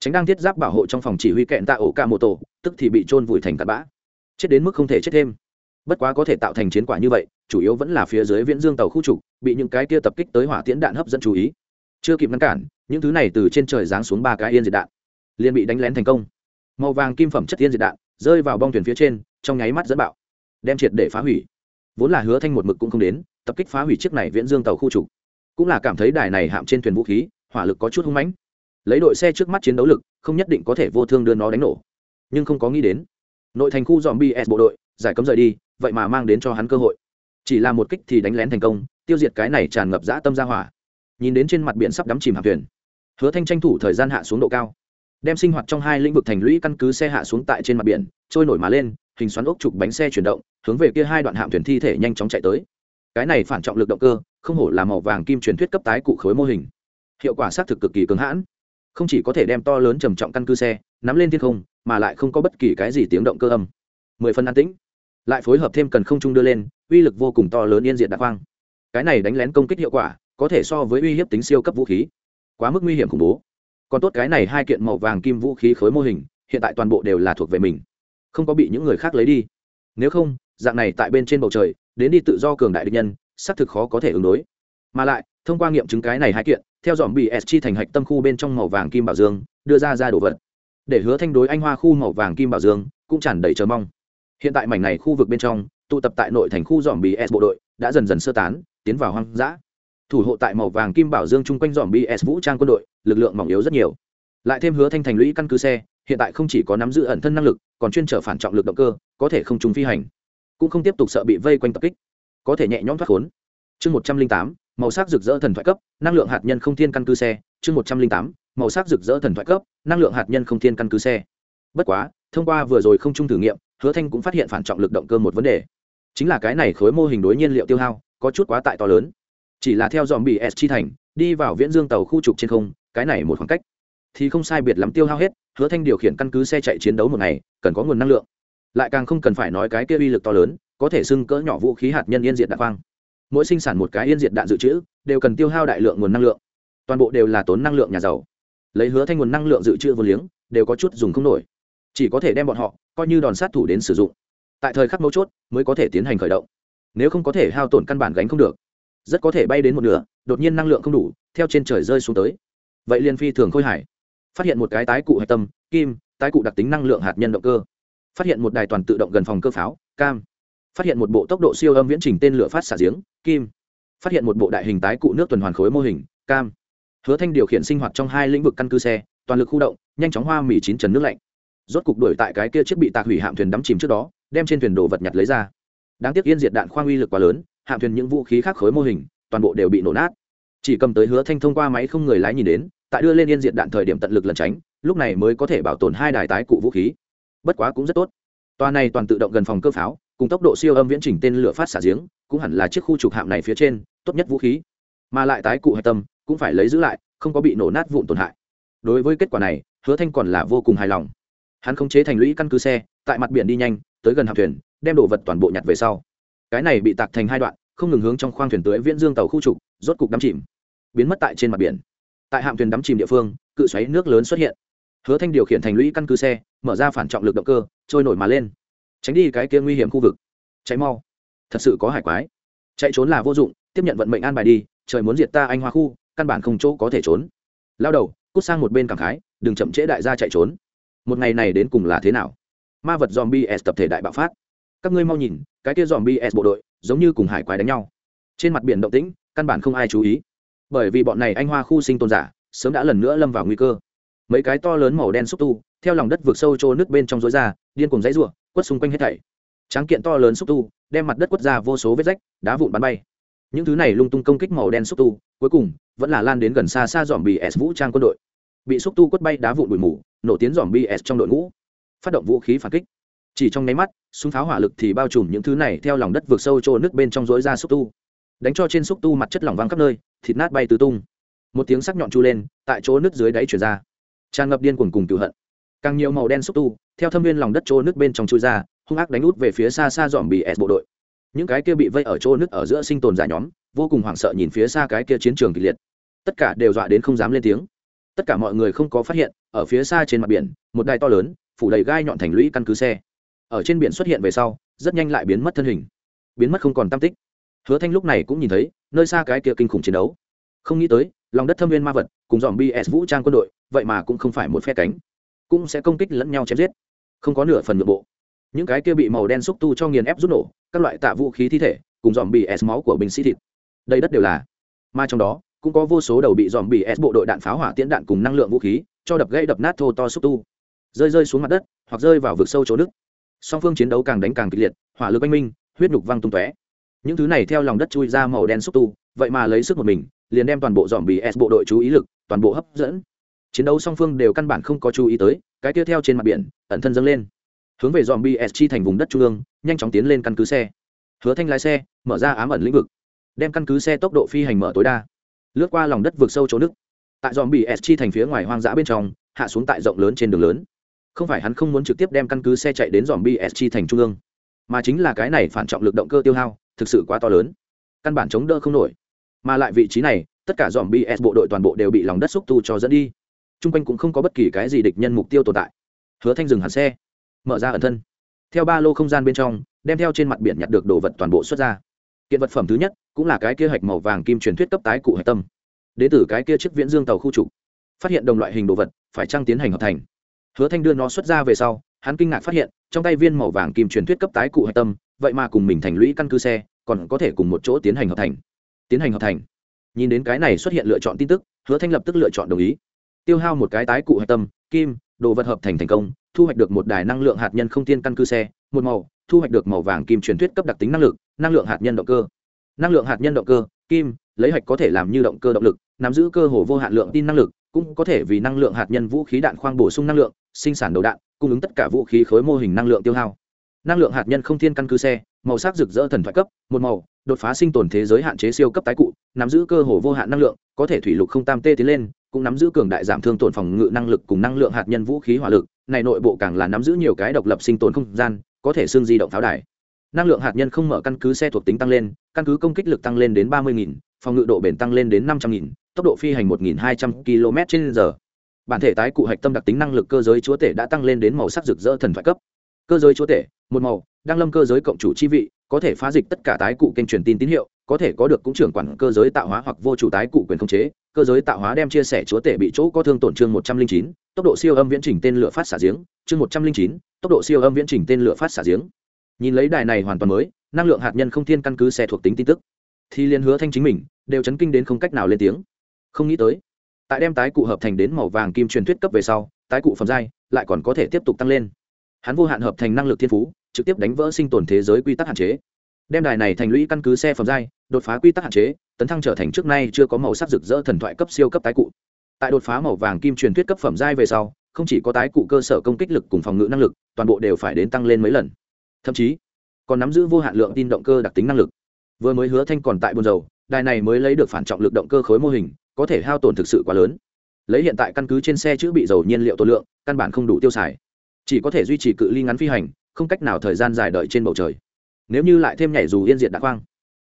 Tránh đang thiết giáp bảo hộ trong phòng chỉ huy kẹn tạ ổ ca mô tổ, tức thì bị trôn vùi thành tạt bã. Chết đến mức không thể chết thêm. Bất quá có thể tạo thành chiến quả như vậy, chủ yếu vẫn là phía dưới viễn dương tàu khu trục bị những cái kia tập kích tới hỏa tiễn đạn hấp dẫn chú ý. Chưa kịp ngăn cản, những thứ này từ trên trời giáng xuống ba cái yên diệt đạn. Liền bị đánh lén thành công. Màu vàng kim phẩm chất yên diệt đạn rơi vào bong thuyền phía trên, trong nháy mắt dẫn bạo, đem triệt để phá hủy. Vốn là hứa thanh một mực cũng không đến, tập kích phá hủy chiếc này viễn dương tàu khu trục. Cũng là cảm thấy đài này hạm trên thuyền vũ khí, hỏa lực có chút hung mãnh. Lấy đội xe trước mắt chiến đấu lực, không nhất định có thể vô thương đưa nó đánh nổ. Nhưng không có nghĩ đến, nội thành khu dòm bs bộ đội, giải cấm rời đi, vậy mà mang đến cho hắn cơ hội. Chỉ là một kích thì đánh lén thành công tiêu diệt cái này tràn ngập dã tâm ra hỏa. Nhìn đến trên mặt biển sắp đắm chìm hạm thuyền, hứa thanh tranh thủ thời gian hạ xuống độ cao, đem sinh hoạt trong hai lĩnh vực thành lũy căn cứ xe hạ xuống tại trên mặt biển, trôi nổi mà lên, hình xoắn ốc trục bánh xe chuyển động, hướng về kia hai đoạn hạm thuyền thi thể nhanh chóng chạy tới. Cái này phản trọng lực động cơ, không hổ là màu vàng kim truyền thuyết cấp tái cụ khối mô hình. Hiệu quả xác thực cực kỳ cứng hãn. Không chỉ có thể đem to lớn trầm trọng căn cứ xe nắm lên thiên không, mà lại không có bất kỳ cái gì tiếng động cơ âm. Mười phân an tĩnh. Lại phối hợp thêm cần không trung đưa lên, uy lực vô cùng to lớn yên diện đạn quang cái này đánh lén công kích hiệu quả, có thể so với uy hiếp tính siêu cấp vũ khí. Quá mức nguy hiểm khủng bố. Còn tốt cái này hai kiện màu vàng kim vũ khí khối mô hình, hiện tại toàn bộ đều là thuộc về mình. Không có bị những người khác lấy đi. Nếu không, dạng này tại bên trên bầu trời, đến đi tự do cường đại địch nhân, xác thực khó có thể ứng đối. Mà lại, thông qua nghiệm chứng cái này hai kiện, theo dòm bị s chi thành hạch tâm khu bên trong màu vàng kim bảo dương, đưa ra ra đồ vật. Để hứa thanh đối anh hoa khu màu vàng kim bảo dương, cũng tràn đầy chờ mong. Hiện tại mảnh này khu vực bên trong, tụ tập tại nội thành khu dòm bị s bộ đội, đã dần dần sơ tán tiến vào hoang dã. Thủ hộ tại màu vàng kim bảo dương chung quanh dòm bs vũ trang quân đội, lực lượng mỏng yếu rất nhiều. Lại thêm hứa thanh thành lũy căn cứ xe, hiện tại không chỉ có nắm giữ ẩn thân năng lực, còn chuyên trở phản trọng lực động cơ, có thể không trùng phi hành. Cũng không tiếp tục sợ bị vây quanh tập kích. Có thể nhẹ nhõm thoát khốn. Chương một trăm linh tám, màu sắc rực rỡ thần thoại cấp, năng lượng hạt nhân không thiên căn cứ xe. Chương một trăm linh tám, màu sắc rực rỡ thần thoại cấp, năng lượng hạt nhân không thiên căn cứ xe. Bất quá, thông qua vừa rồi không chung thử nghiệm, hứa thanh cũng phát hiện phản trọng lực động cơ một vấn đề. Chính là cái này khối mô hình đối nhiên liệu tiêu hao có chút quá tại to lớn. Chỉ là theo dòm bị s chi thành, đi vào viễn dương tàu khu trục trên không, cái này một khoảng cách, thì không sai biệt lắm tiêu hao hết, hứa thanh điều khiển căn cứ xe chạy chiến đấu một ngày, cần có nguồn năng lượng. Lại càng không cần phải nói cái kia uy lực to lớn, có thể xưng cỡ nhỏ vũ khí hạt nhân yên diệt đạn vang. mỗi sinh sản một cái yên diệt đạn dự trữ, đều cần tiêu hao đại lượng nguồn năng lượng. Toàn bộ đều là tốn năng lượng nhà giàu. Lấy hứa thanh nguồn năng lượng dự trữ vô liếng, đều có chút dùng không nổi. Chỉ có thể đem bọn họ coi như đòn sát thủ đến sử dụng. Tại thời khắc mấu chốt, mới có thể tiến hành khởi động nếu không có thể hao tổn căn bản gánh không được, rất có thể bay đến một nửa, đột nhiên năng lượng không đủ, theo trên trời rơi xuống tới. Vậy liên phi thường khôi hải phát hiện một cái tái cụ hạch tâm, kim, tái cụ đặc tính năng lượng hạt nhân động cơ. Phát hiện một đài toàn tự động gần phòng cơ pháo, cam. Phát hiện một bộ tốc độ siêu âm viễn trình tên lửa phát xả giếng, kim. Phát hiện một bộ đại hình tái cụ nước tuần hoàn khối mô hình, cam. Hứa thanh điều khiển sinh hoạt trong hai lĩnh vực căn cứ xe, toàn lực khu động, nhanh chóng hoa mì chín trần nước lạnh. Rốt cục đuổi tại cái kia chiếc bị tạc hủy hạm thuyền đắm chìm trước đó, đem trên thuyền đồ vật nhặt lấy ra đáng tiếc yên diệt đạn khoang uy lực quá lớn, hạm thuyền những vũ khí khác khối mô hình, toàn bộ đều bị nổ nát. Chỉ cầm tới hứa thanh thông qua máy không người lái nhìn đến, tại đưa lên yên diệt đạn thời điểm tận lực lẩn tránh, lúc này mới có thể bảo tồn hai đài tái cụ vũ khí. Bất quá cũng rất tốt. Toa này toàn tự động gần phòng cơ pháo, cùng tốc độ siêu âm viễn trình tên lửa phát xả giếng, cũng hẳn là chiếc khu trục hạm này phía trên, tốt nhất vũ khí. Mà lại tái cụ hạch tâm, cũng phải lấy giữ lại, không có bị nổ nát vụn tổn hại. Đối với kết quả này, hứa thanh còn là vô cùng hài lòng. Hắn không chế thành lũy căn cứ xe, tại mặt biển đi nhanh, tới gần hạm thuyền đem đồ vật toàn bộ nhặt về sau. Cái này bị tạc thành hai đoạn, không ngừng hướng trong khoang thuyền tưới viễn dương tàu khu trục, rốt cục đắm chìm. Biến mất tại trên mặt biển. Tại hạm thuyền đắm chìm địa phương, cự xoáy nước lớn xuất hiện. Hứa thanh điều khiển thành lũy căn cứ xe, mở ra phản trọng lực động cơ, trôi nổi mà lên. Tránh đi cái kia nguy hiểm khu vực. Cháy mau. Thật sự có hải quái. Chạy trốn là vô dụng, tiếp nhận vận mệnh an bài đi, trời muốn diệt ta anh hoa khu, căn bản không chỗ có thể trốn. Lao đầu, cút sang một bên cảm khái, đừng chậm trễ đại gia chạy trốn. Một ngày này đến cùng là thế nào? Ma vật zombie s tập thể đại bạo phát các ngươi mau nhìn, cái kia dòm bs bộ đội, giống như cùng hải quái đánh nhau. Trên mặt biển động tĩnh, căn bản không ai chú ý. Bởi vì bọn này anh hoa khu sinh tồn giả, sớm đã lần nữa lâm vào nguy cơ. Mấy cái to lớn màu đen xúc tu, theo lòng đất vượt sâu trô nước bên trong rối ra, điên cùng dãy r u ộ quất xung quanh hết thảy. Tráng kiện to lớn xúc tu, đem mặt đất quất ra vô số vết rách, đá vụn bắn bay. Những thứ này lung tung công kích màu đen xúc tu, cuối cùng, vẫn là lan đến gần xa xa dòm bs vũ trang quân đội. Bị xúc tu quất bay đá vụn bụi mù, nổ tiến dòm bs trong đội ngũ. Phát động vũ khí phản kích chỉ trong nháy mắt, súng pháo hỏa lực thì bao trùm những thứ này theo lòng đất vượt sâu trô nước bên trong rối ra xúc tu. Đánh cho trên xúc tu mặt chất lỏng văng khắp nơi, thịt nát bay tứ tung. Một tiếng sắc nhọn chu lên, tại chỗ nước dưới đáy chuyển ra. Tràn ngập điên cuồng cùng cựu hận. Càng nhiều màu đen xúc tu, theo thâm viên lòng đất chỗ nước bên trong chui ra, hung ác đánh út về phía xa xa dòm bị s bộ đội. Những cái kia bị vây ở chỗ nước ở giữa sinh tồn giả nhóm, vô cùng hoảng sợ nhìn phía xa cái kia chiến trường kịch liệt. Tất cả đều dọa đến không dám lên tiếng. Tất cả mọi người không có phát hiện, ở phía xa trên mặt biển, một đài to lớn, phủ đầy gai nhọn thành lũy căn cứ xe ở trên biển xuất hiện về sau, rất nhanh lại biến mất thân hình. Biến mất không còn tam tích. Hứa thanh lúc này cũng nhìn thấy, nơi xa cái kia kinh khủng chiến đấu. Không nghĩ tới, lòng đất thâm viên ma vật, cùng dòm bs vũ trang quân đội, vậy mà cũng không phải một phe cánh. Cũng sẽ công kích lẫn nhau chém giết. Không có nửa phần nội bộ. Những cái kia bị màu đen xúc tu cho nghiền ép rút nổ, các loại tạ vũ khí thi thể, cùng dòm bị máu của binh sĩ thịt. Đây đất đều là. Mà trong đó, cũng có vô số đầu bị dòm bị bộ đội đạn pháo hỏa tiễn đạn cùng năng lượng vũ khí, cho đập gãy đập nát thô to xúc tu. Rơi rơi xuống mặt đất, hoặc rơi vào vực sâu chỗ đức song phương chiến đấu càng đánh càng kịch liệt, hỏa lực oanh minh, huyết nhục văng tung tóe. Những thứ này theo lòng đất chui ra màu đen xúc tu, vậy mà lấy sức một mình, liền đem toàn bộ dòm Bì s bộ đội chú ý lực, toàn bộ hấp dẫn. Chiến đấu song phương đều căn bản không có chú ý tới, cái tiếp theo trên mặt biển, ẩn thân dâng lên. Hướng về dòm Bì S chi thành vùng đất trung ương, nhanh chóng tiến lên căn cứ xe. Hứa thanh lái xe, mở ra ám ẩn lĩnh vực. Đem căn cứ xe tốc độ phi hành mở tối đa. Lướt qua lòng đất vượt sâu chỗ nước. Tại dòm Bì S chi thành phía ngoài hoang dã bên trong, hạ xuống tại rộng lớn trên đường lớn không phải hắn không muốn trực tiếp đem căn cứ xe chạy đến dòm bsg thành trung ương, mà chính là cái này phản trọng lực động cơ tiêu hao thực sự quá to lớn, căn bản chống đỡ không nổi. Mà lại vị trí này, tất cả dòm bs bộ đội toàn bộ đều bị lòng đất xúc tu cho dẫn đi. T r u n g quanh cũng không có bất kỳ cái gì địch nhân mục tiêu tồn tại. Hứa thanh dừng hẳn xe, mở ra ẩn thân. Theo ba lô không gian bên trong, đem theo trên mặt biển nhặt được đồ vật toàn bộ xuất ra. Kiện vật phẩm thứ nhất, cũng là cái kia hạch màu vàng kim truyền thuyết cấp tái cụ hạch tâm. Đ ế t ử cái kia chiếc viễn dương tàu khu trục. Phát hiện đồng loại hình đồ vật, phải trăng tiến hành hợp thành? Hứa thanh đưa nó xuất ra về sau, hắn kinh ngạc phát hiện, trong tay viên màu vàng kim truyền thuyết cấp tái cụ hạch tâm, vậy mà cùng mình thành lũy căn cứ xe, còn có thể cùng một chỗ tiến hành hợp thành. Tiến hành hợp thành. Nhìn đến cái này xuất hiện lựa chọn tin tức, hứa thanh lập tức lựa chọn đồng ý. Tiêu hao một cái tái cụ hạch tâm, kim, đồ vật hợp thành thành công, thu hoạch được một đài năng lượng hạt nhân không tiên căn cứ xe, một màu, thu hoạch được màu vàng kim truyền thuyết cấp đặc tính năng lực, năng lượng hạt nhân động cơ. Năng lượng hạt nhân động cơ, kim, lấy hạch có thể làm như động cơ động lực, nắm giữ cơ hồ vô hạn lượng tin năng lực, cũng có thể vì năng lượng hạt nhân vũ khí đạn khoang bổ sung năng lượng sinh sản đầu đạn, cung ứng tất cả vũ khí khối mô hình năng lượng tiêu hao. Năng lượng hạt nhân không thiên căn cứ xe, màu sắc rực rỡ thần thoại cấp, một màu, đột phá sinh tồn thế giới hạn chế siêu cấp tái cụ, nắm giữ cơ hồ vô hạn năng lượng, có thể thủy lục không tam tê tiến lên, cũng nắm giữ cường đại giảm thương tổn phòng ngự năng lực cùng năng lượng hạt nhân vũ khí hỏa lực, này nội bộ càng là nắm giữ nhiều cái độc lập sinh tồn không gian, có thể xương di động pháo đài. Năng lượng hạt nhân không mở căn cứ xe thuộc tính tăng lên, căn cứ công kích lực tăng lên đến ba mươi phòng ngự độ bền tăng lên đến năm trăm nghìn, tốc độ phi hành 1.200 km trên giờ bản thể tái cụ hạch tâm đặc tính năng lực cơ giới chúa tể đã tăng lên đến màu sắc rực rỡ thần thoại cấp. Cơ giới chúa tể, một màu, đang lâm cơ giới cộng chủ chi vị, có thể phá dịch tất cả tái cụ kênh truyền tin tín hiệu, có thể có được cũng trưởng quản cơ giới tạo hóa hoặc vô chủ tái cụ quyền khống chế. Cơ giới tạo hóa đem chia sẻ chúa tể bị chỗ có thương tổn chương một trăm linh chín, tốc độ siêu âm viễn trình tên lửa phát xả giếng. Chương một trăm linh chín, tốc độ siêu âm viễn trình tên lửa phát xả giếng. Nhìn lấy đài này hoàn toàn mới, năng lượng hạt nhân không thiên căn cứ xe thuộc tính tin tức. Thì liên hứa thanh chính mình, đều chấn kinh đến không cách nào lên tiếng. Không nghĩ tới tại đem tái cụ hợp thành đến màu vàng kim truyền thuyết cấp về sau, tái cụ phẩm giai lại còn có thể tiếp tục tăng lên. Hắn vô hạn hợp thành năng lực thiên phú, trực tiếp đánh vỡ sinh tồn thế giới quy tắc hạn chế. Đem đài này thành lũy căn cứ xe phẩm giai, đột phá quy tắc hạn chế, tấn thăng trở thành trước nay chưa có màu sắc rực rỡ thần thoại cấp siêu cấp tái cụ. Tại đột phá màu vàng kim truyền thuyết cấp phẩm giai về sau, không chỉ có tái cụ cơ sở công kích lực cùng phòng ngự năng lực, toàn bộ đều phải đến tăng lên mấy lần. Thậm chí, còn nắm giữ vô hạn lượng tin động cơ đặc tính năng lực. Vừa mới hứa thanh còn tại buôn dầu đài này mới lấy được phản trọng lực động cơ khối mô hình có thể hao tổn thực sự quá lớn. Lấy hiện tại căn cứ trên xe chữ bị dầu nhiên liệu tổ lượng, căn bản không đủ tiêu xài. Chỉ có thể duy trì cự ly ngắn phi hành, không cách nào thời gian dài đợi trên bầu trời. Nếu như lại thêm nhảy dù yên diện đạn khoang,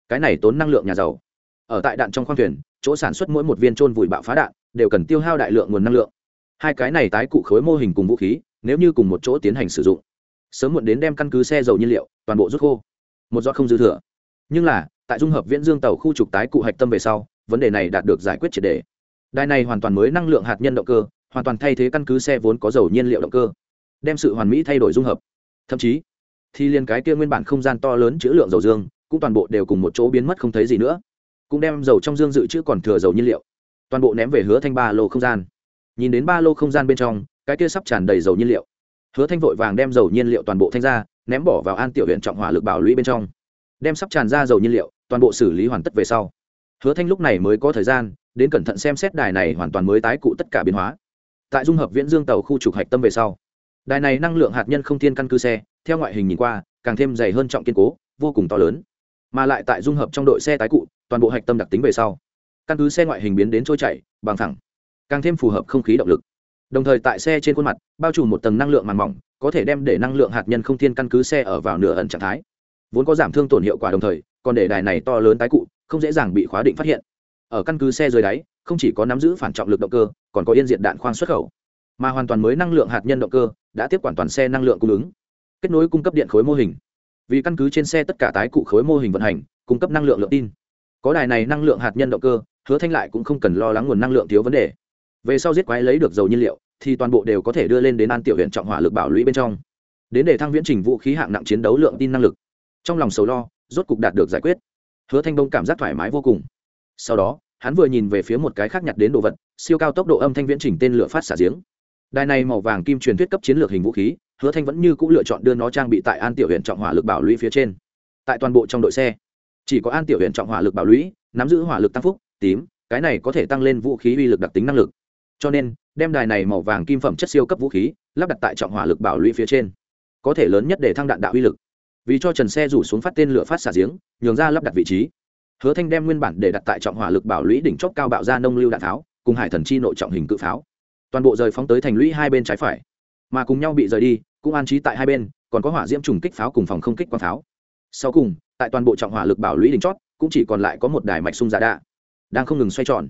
cái này tốn năng lượng nhà giàu. Ở tại đạn trong khoang thuyền, chỗ sản xuất mỗi một viên trôn vùi bạo phá đạn, đều cần tiêu hao đại lượng nguồn năng lượng. Hai cái này tái cụ khối mô hình cùng vũ khí, nếu như cùng một chỗ tiến hành sử dụng, sớm muộn đến đem căn cứ xe dầu nhiên liệu, toàn bộ rút khô. Một giọt không dư thừa. Nhưng là, tại dung hợp viễn dương tàu khu trục tái cụ hạch tâm về sau vấn đề này đạt được giải quyết triệt đề. Đài này hoàn toàn mới năng lượng hạt nhân động cơ, hoàn toàn thay thế căn cứ xe vốn có dầu nhiên liệu động cơ, đem sự hoàn mỹ thay đổi dung hợp. Thậm chí, thì liền cái kia nguyên bản không gian to lớn chữ lượng dầu dương, cũng toàn bộ đều cùng một chỗ biến mất không thấy gì nữa. Cũng đem dầu trong dương dự trữ còn thừa dầu nhiên liệu, toàn bộ ném về hứa thanh ba lô không gian. Nhìn đến ba lô không gian bên trong, cái kia sắp tràn đầy dầu nhiên liệu. Hứa thanh vội vàng đem dầu nhiên liệu toàn bộ thanh ra, ném bỏ vào an tiểu huyện trọng hỏa lực bảo lũy bên trong. Đem sắp tràn ra dầu nhiên liệu, toàn bộ xử lý hoàn tất về sau hứa thanh lúc này mới có thời gian, đến cẩn thận xem xét đài này hoàn toàn mới tái cụ tất cả biến hóa. Tại dung hợp viễn dương tàu khu trục hạch tâm về sau, đài này năng lượng hạt nhân không thiên căn cứ xe, theo ngoại hình nhìn qua, càng thêm dày hơn trọng kiên cố, vô cùng to lớn. Mà lại tại dung hợp trong đội xe tái cụ, toàn bộ hạch tâm đặc tính về sau, căn cứ xe ngoại hình biến đến trôi chảy, bằng thẳng, càng thêm phù hợp không khí động lực. Đồng thời tại xe trên khuôn mặt, bao trùm một tầng năng lượng màng mỏng, có thể đem để năng lượng hạt nhân không thiên căn cứ xe ở vào nửa ẩn trạng thái. Vốn có giảm thương tổn hiệu quả đồng thời, còn để đài này to lớn tái cụ không dễ dàng bị khóa định phát hiện. Ở căn cứ xe dưới đáy, không chỉ có nắm giữ phản trọng lực động cơ, còn có yên diện đạn khoang xuất khẩu. Mà hoàn toàn mới năng lượng hạt nhân động cơ đã tiếp quản toàn xe năng lượng cung ứng. Kết nối cung cấp điện khối mô hình. Vì căn cứ trên xe tất cả tái cụ khối mô hình vận hành, cung cấp năng lượng lượng tin. Có đài này năng lượng hạt nhân động cơ, hứa thanh lại cũng không cần lo lắng nguồn năng lượng thiếu vấn đề. Về sau giết quái lấy được dầu nhiên liệu, thì toàn bộ đều có thể đưa lên đến an tiểu huyện trọng hỏa lực bảo lũy bên trong. Đến để thăng viễn trình vũ khí hạng nặng chiến đấu lượng tin năng lực. Trong lòng sầu lo, rốt cục đạt được giải quyết hứa thanh đông cảm giác thoải mái vô cùng. Sau đó, hắn vừa nhìn về phía một cái khác nhặt đến đồ vật, siêu cao tốc độ âm thanh viễn chỉnh tên lửa phát xả giếng. Đài này màu vàng kim truyền thuyết cấp chiến lược hình vũ khí, hứa thanh vẫn như c ũ lựa chọn đưa nó trang bị tại an tiểu huyện trọng hỏa lực bảo lũy phía trên. Tại toàn bộ trong đội xe, chỉ có an tiểu huyện trọng hỏa lực bảo lũy nắm giữ hỏa lực tăng phúc, tím, cái này có thể tăng lên vũ khí uy lực đặc tính năng lực. Cho nên, đem đài này màu vàng kim phẩm chất siêu cấp vũ khí, lắp đặt tại trọng hỏa lực bảo lũy phía trên, có thể lớn nhất để thăng đạn đạo uy lực. Vì cho trần xe rủ xuống phát tên lửa phát xả giếng nhường ra lắp đặt vị trí. Hứa thanh đem nguyên bản để đặt tại trọng hỏa lực bảo lũy đỉnh chóp cao bạo ra nông lưu đạn pháo cùng hải thần chi nội trọng hình cự pháo. Toàn bộ rời phóng tới thành lũy hai bên trái phải. Mà cùng nhau bị rời đi, cũng an trí tại hai bên, còn có hỏa diễm trùng kích pháo cùng phòng không kích quang pháo. Sau cùng, tại toàn bộ trọng hỏa lực bảo lũy đỉnh chót cũng chỉ còn lại có một đài mạch sung giả đạ, đang không ngừng xoay tròn.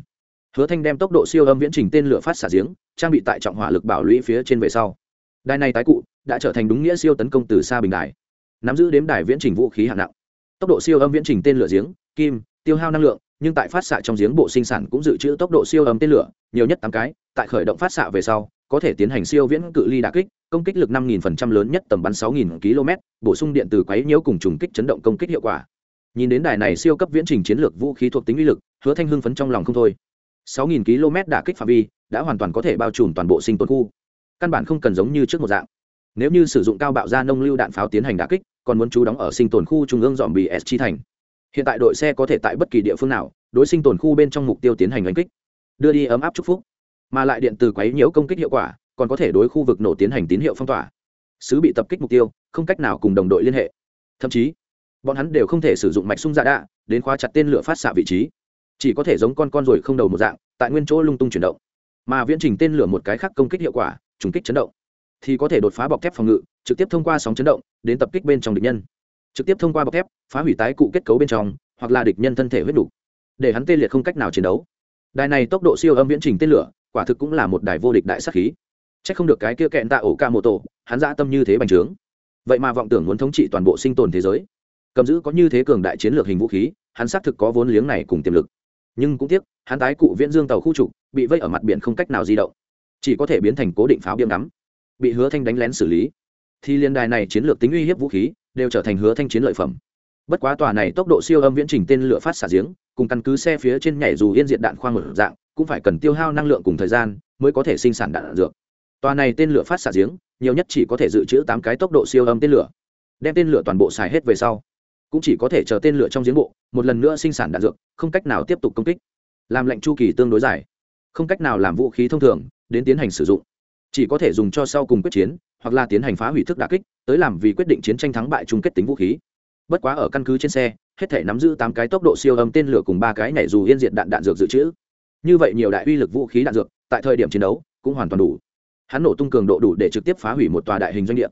Hứa thanh đem tốc độ siêu âm viễn trình tên lửa phát xả giếng, trang bị tại trọng hỏa lực bảo lũy phía trên về sau. Đài này tái cụ, đã trở thành đúng nghĩa siêu tấn công từ xa bình đài. Nắm giữ đếm đài viễn trình vũ khí hạng nặng tốc độ siêu âm viễn trình tên lửa giếng, kim, tiêu hao năng lượng, nhưng tại phát xạ trong giếng bộ sinh sản cũng dự trữ tốc độ siêu âm tên lửa, nhiều nhất tám cái, tại khởi động phát xạ về sau, có thể tiến hành siêu viễn cự ly đà kích, công kích lực 5.000% lớn nhất tầm bắn 6.000 km bổ sung điện từ quấy nhiễu cùng trùng kích chấn động công kích hiệu quả. Nhìn đến đài này siêu cấp viễn trình chiến lược vũ khí thuộc tính uy lực, hứa thanh hưng phấn trong lòng không thôi. 6.000 km đả kích phạm vi, đã hoàn toàn có thể bao trùm toàn bộ sinh tồn khu. Căn bản không cần giống như trước một dạng. Nếu như sử dụng cao bạo ra nông lưu đạn pháo tiến hành đả kích còn muốn trú đóng ở sinh tồn khu trung ương dòm bị s chi thành. Hiện tại đội xe có thể tại bất kỳ địa phương nào, đối sinh tồn khu bên trong mục tiêu tiến hành đánh kích, đưa đi ấm áp chúc phúc. Mà lại điện từ quấy nhiễu công kích hiệu quả, còn có thể đối khu vực nổ tiến hành tín hiệu phong tỏa. Sứ bị tập kích mục tiêu, không cách nào cùng đồng đội liên hệ. Thậm chí, bọn hắn đều không thể sử dụng mạch sung dạ đạ, đến khóa chặt tên lửa phát xạ vị trí. Chỉ có thể giống con con ruồi không đầu một dạng, tại nguyên chỗ lung tung chuyển động. Mà viễn trình tên lửa một cái khác công kích hiệu quả, trùng kích chấn động thì có thể đột phá bọc thép phòng ngự, trực tiếp thông qua sóng chấn động, đến tập kích bên trong địch nhân. Trực tiếp thông qua bọc thép, phá hủy tái cụ kết cấu bên trong, hoặc là địch nhân thân thể huyết đủ. Để hắn tê liệt không cách nào chiến đấu. Đài này tốc độ siêu âm viễn trình tên lửa, quả thực cũng là một đài vô địch đại sắc khí. C h ắ c không được cái kia kẹn tạ ổ ca mô tô, hắn dã tâm như thế bành trướng. Vậy mà vọng tưởng muốn thống trị toàn bộ sinh tồn thế giới. Cầm giữ có như thế cường đại chiến lược hình vũ khí, hắn xác thực có vốn liếng này cùng tiềm lực. Nhưng cũng tiếc, hắn tái cụ viễn dương tàu khu trục, bị vây ở mặt biển không cách nào di động. Chỉ có thể biến thành cố định pháo biếm ngắm bị hứa thanh đánh lén xử lý. Thì liên đài này chiến lược tính uy hiếp vũ khí đều trở thành hứa thanh chiến lợi phẩm. Bất quá tòa này tốc độ siêu âm viễn trình tên lửa phát xả giếng cùng căn cứ xe phía trên nhảy dù yên diện đạn khoang một dạng cũng phải cần tiêu hao năng lượng cùng thời gian mới có thể sinh sản đạn, đạn dược. Tòa này tên lửa phát xả giếng nhiều nhất chỉ có thể dự trữ tám cái tốc độ siêu âm tên lửa đem tên lửa toàn bộ xài hết về sau cũng chỉ có thể chờ tên lửa trong giếng bộ một lần nữa sinh sản đạn dược không cách nào tiếp tục công kích. Làm lệnh chu kỳ tương đối dài không cách nào làm vũ khí thông thường đến tiến hành sử dụng chỉ có thể dùng cho sau cùng quyết chiến, hoặc là tiến hành phá hủy thức đà kích, tới làm vì quyết định chiến tranh thắng bại chung kết tính vũ khí. Bất quá ở căn cứ trên xe, hết thể nắm giữ tám cái tốc độ siêu âm tên lửa cùng ba cái nhảy dù yên diệt đạn đạn dược dự trữ. Như vậy nhiều đại uy lực vũ khí đạn dược, tại thời điểm chiến đấu, cũng hoàn toàn đủ. Hắn nổ tung cường độ đủ để trực tiếp phá hủy một tòa đại hình doanh địa.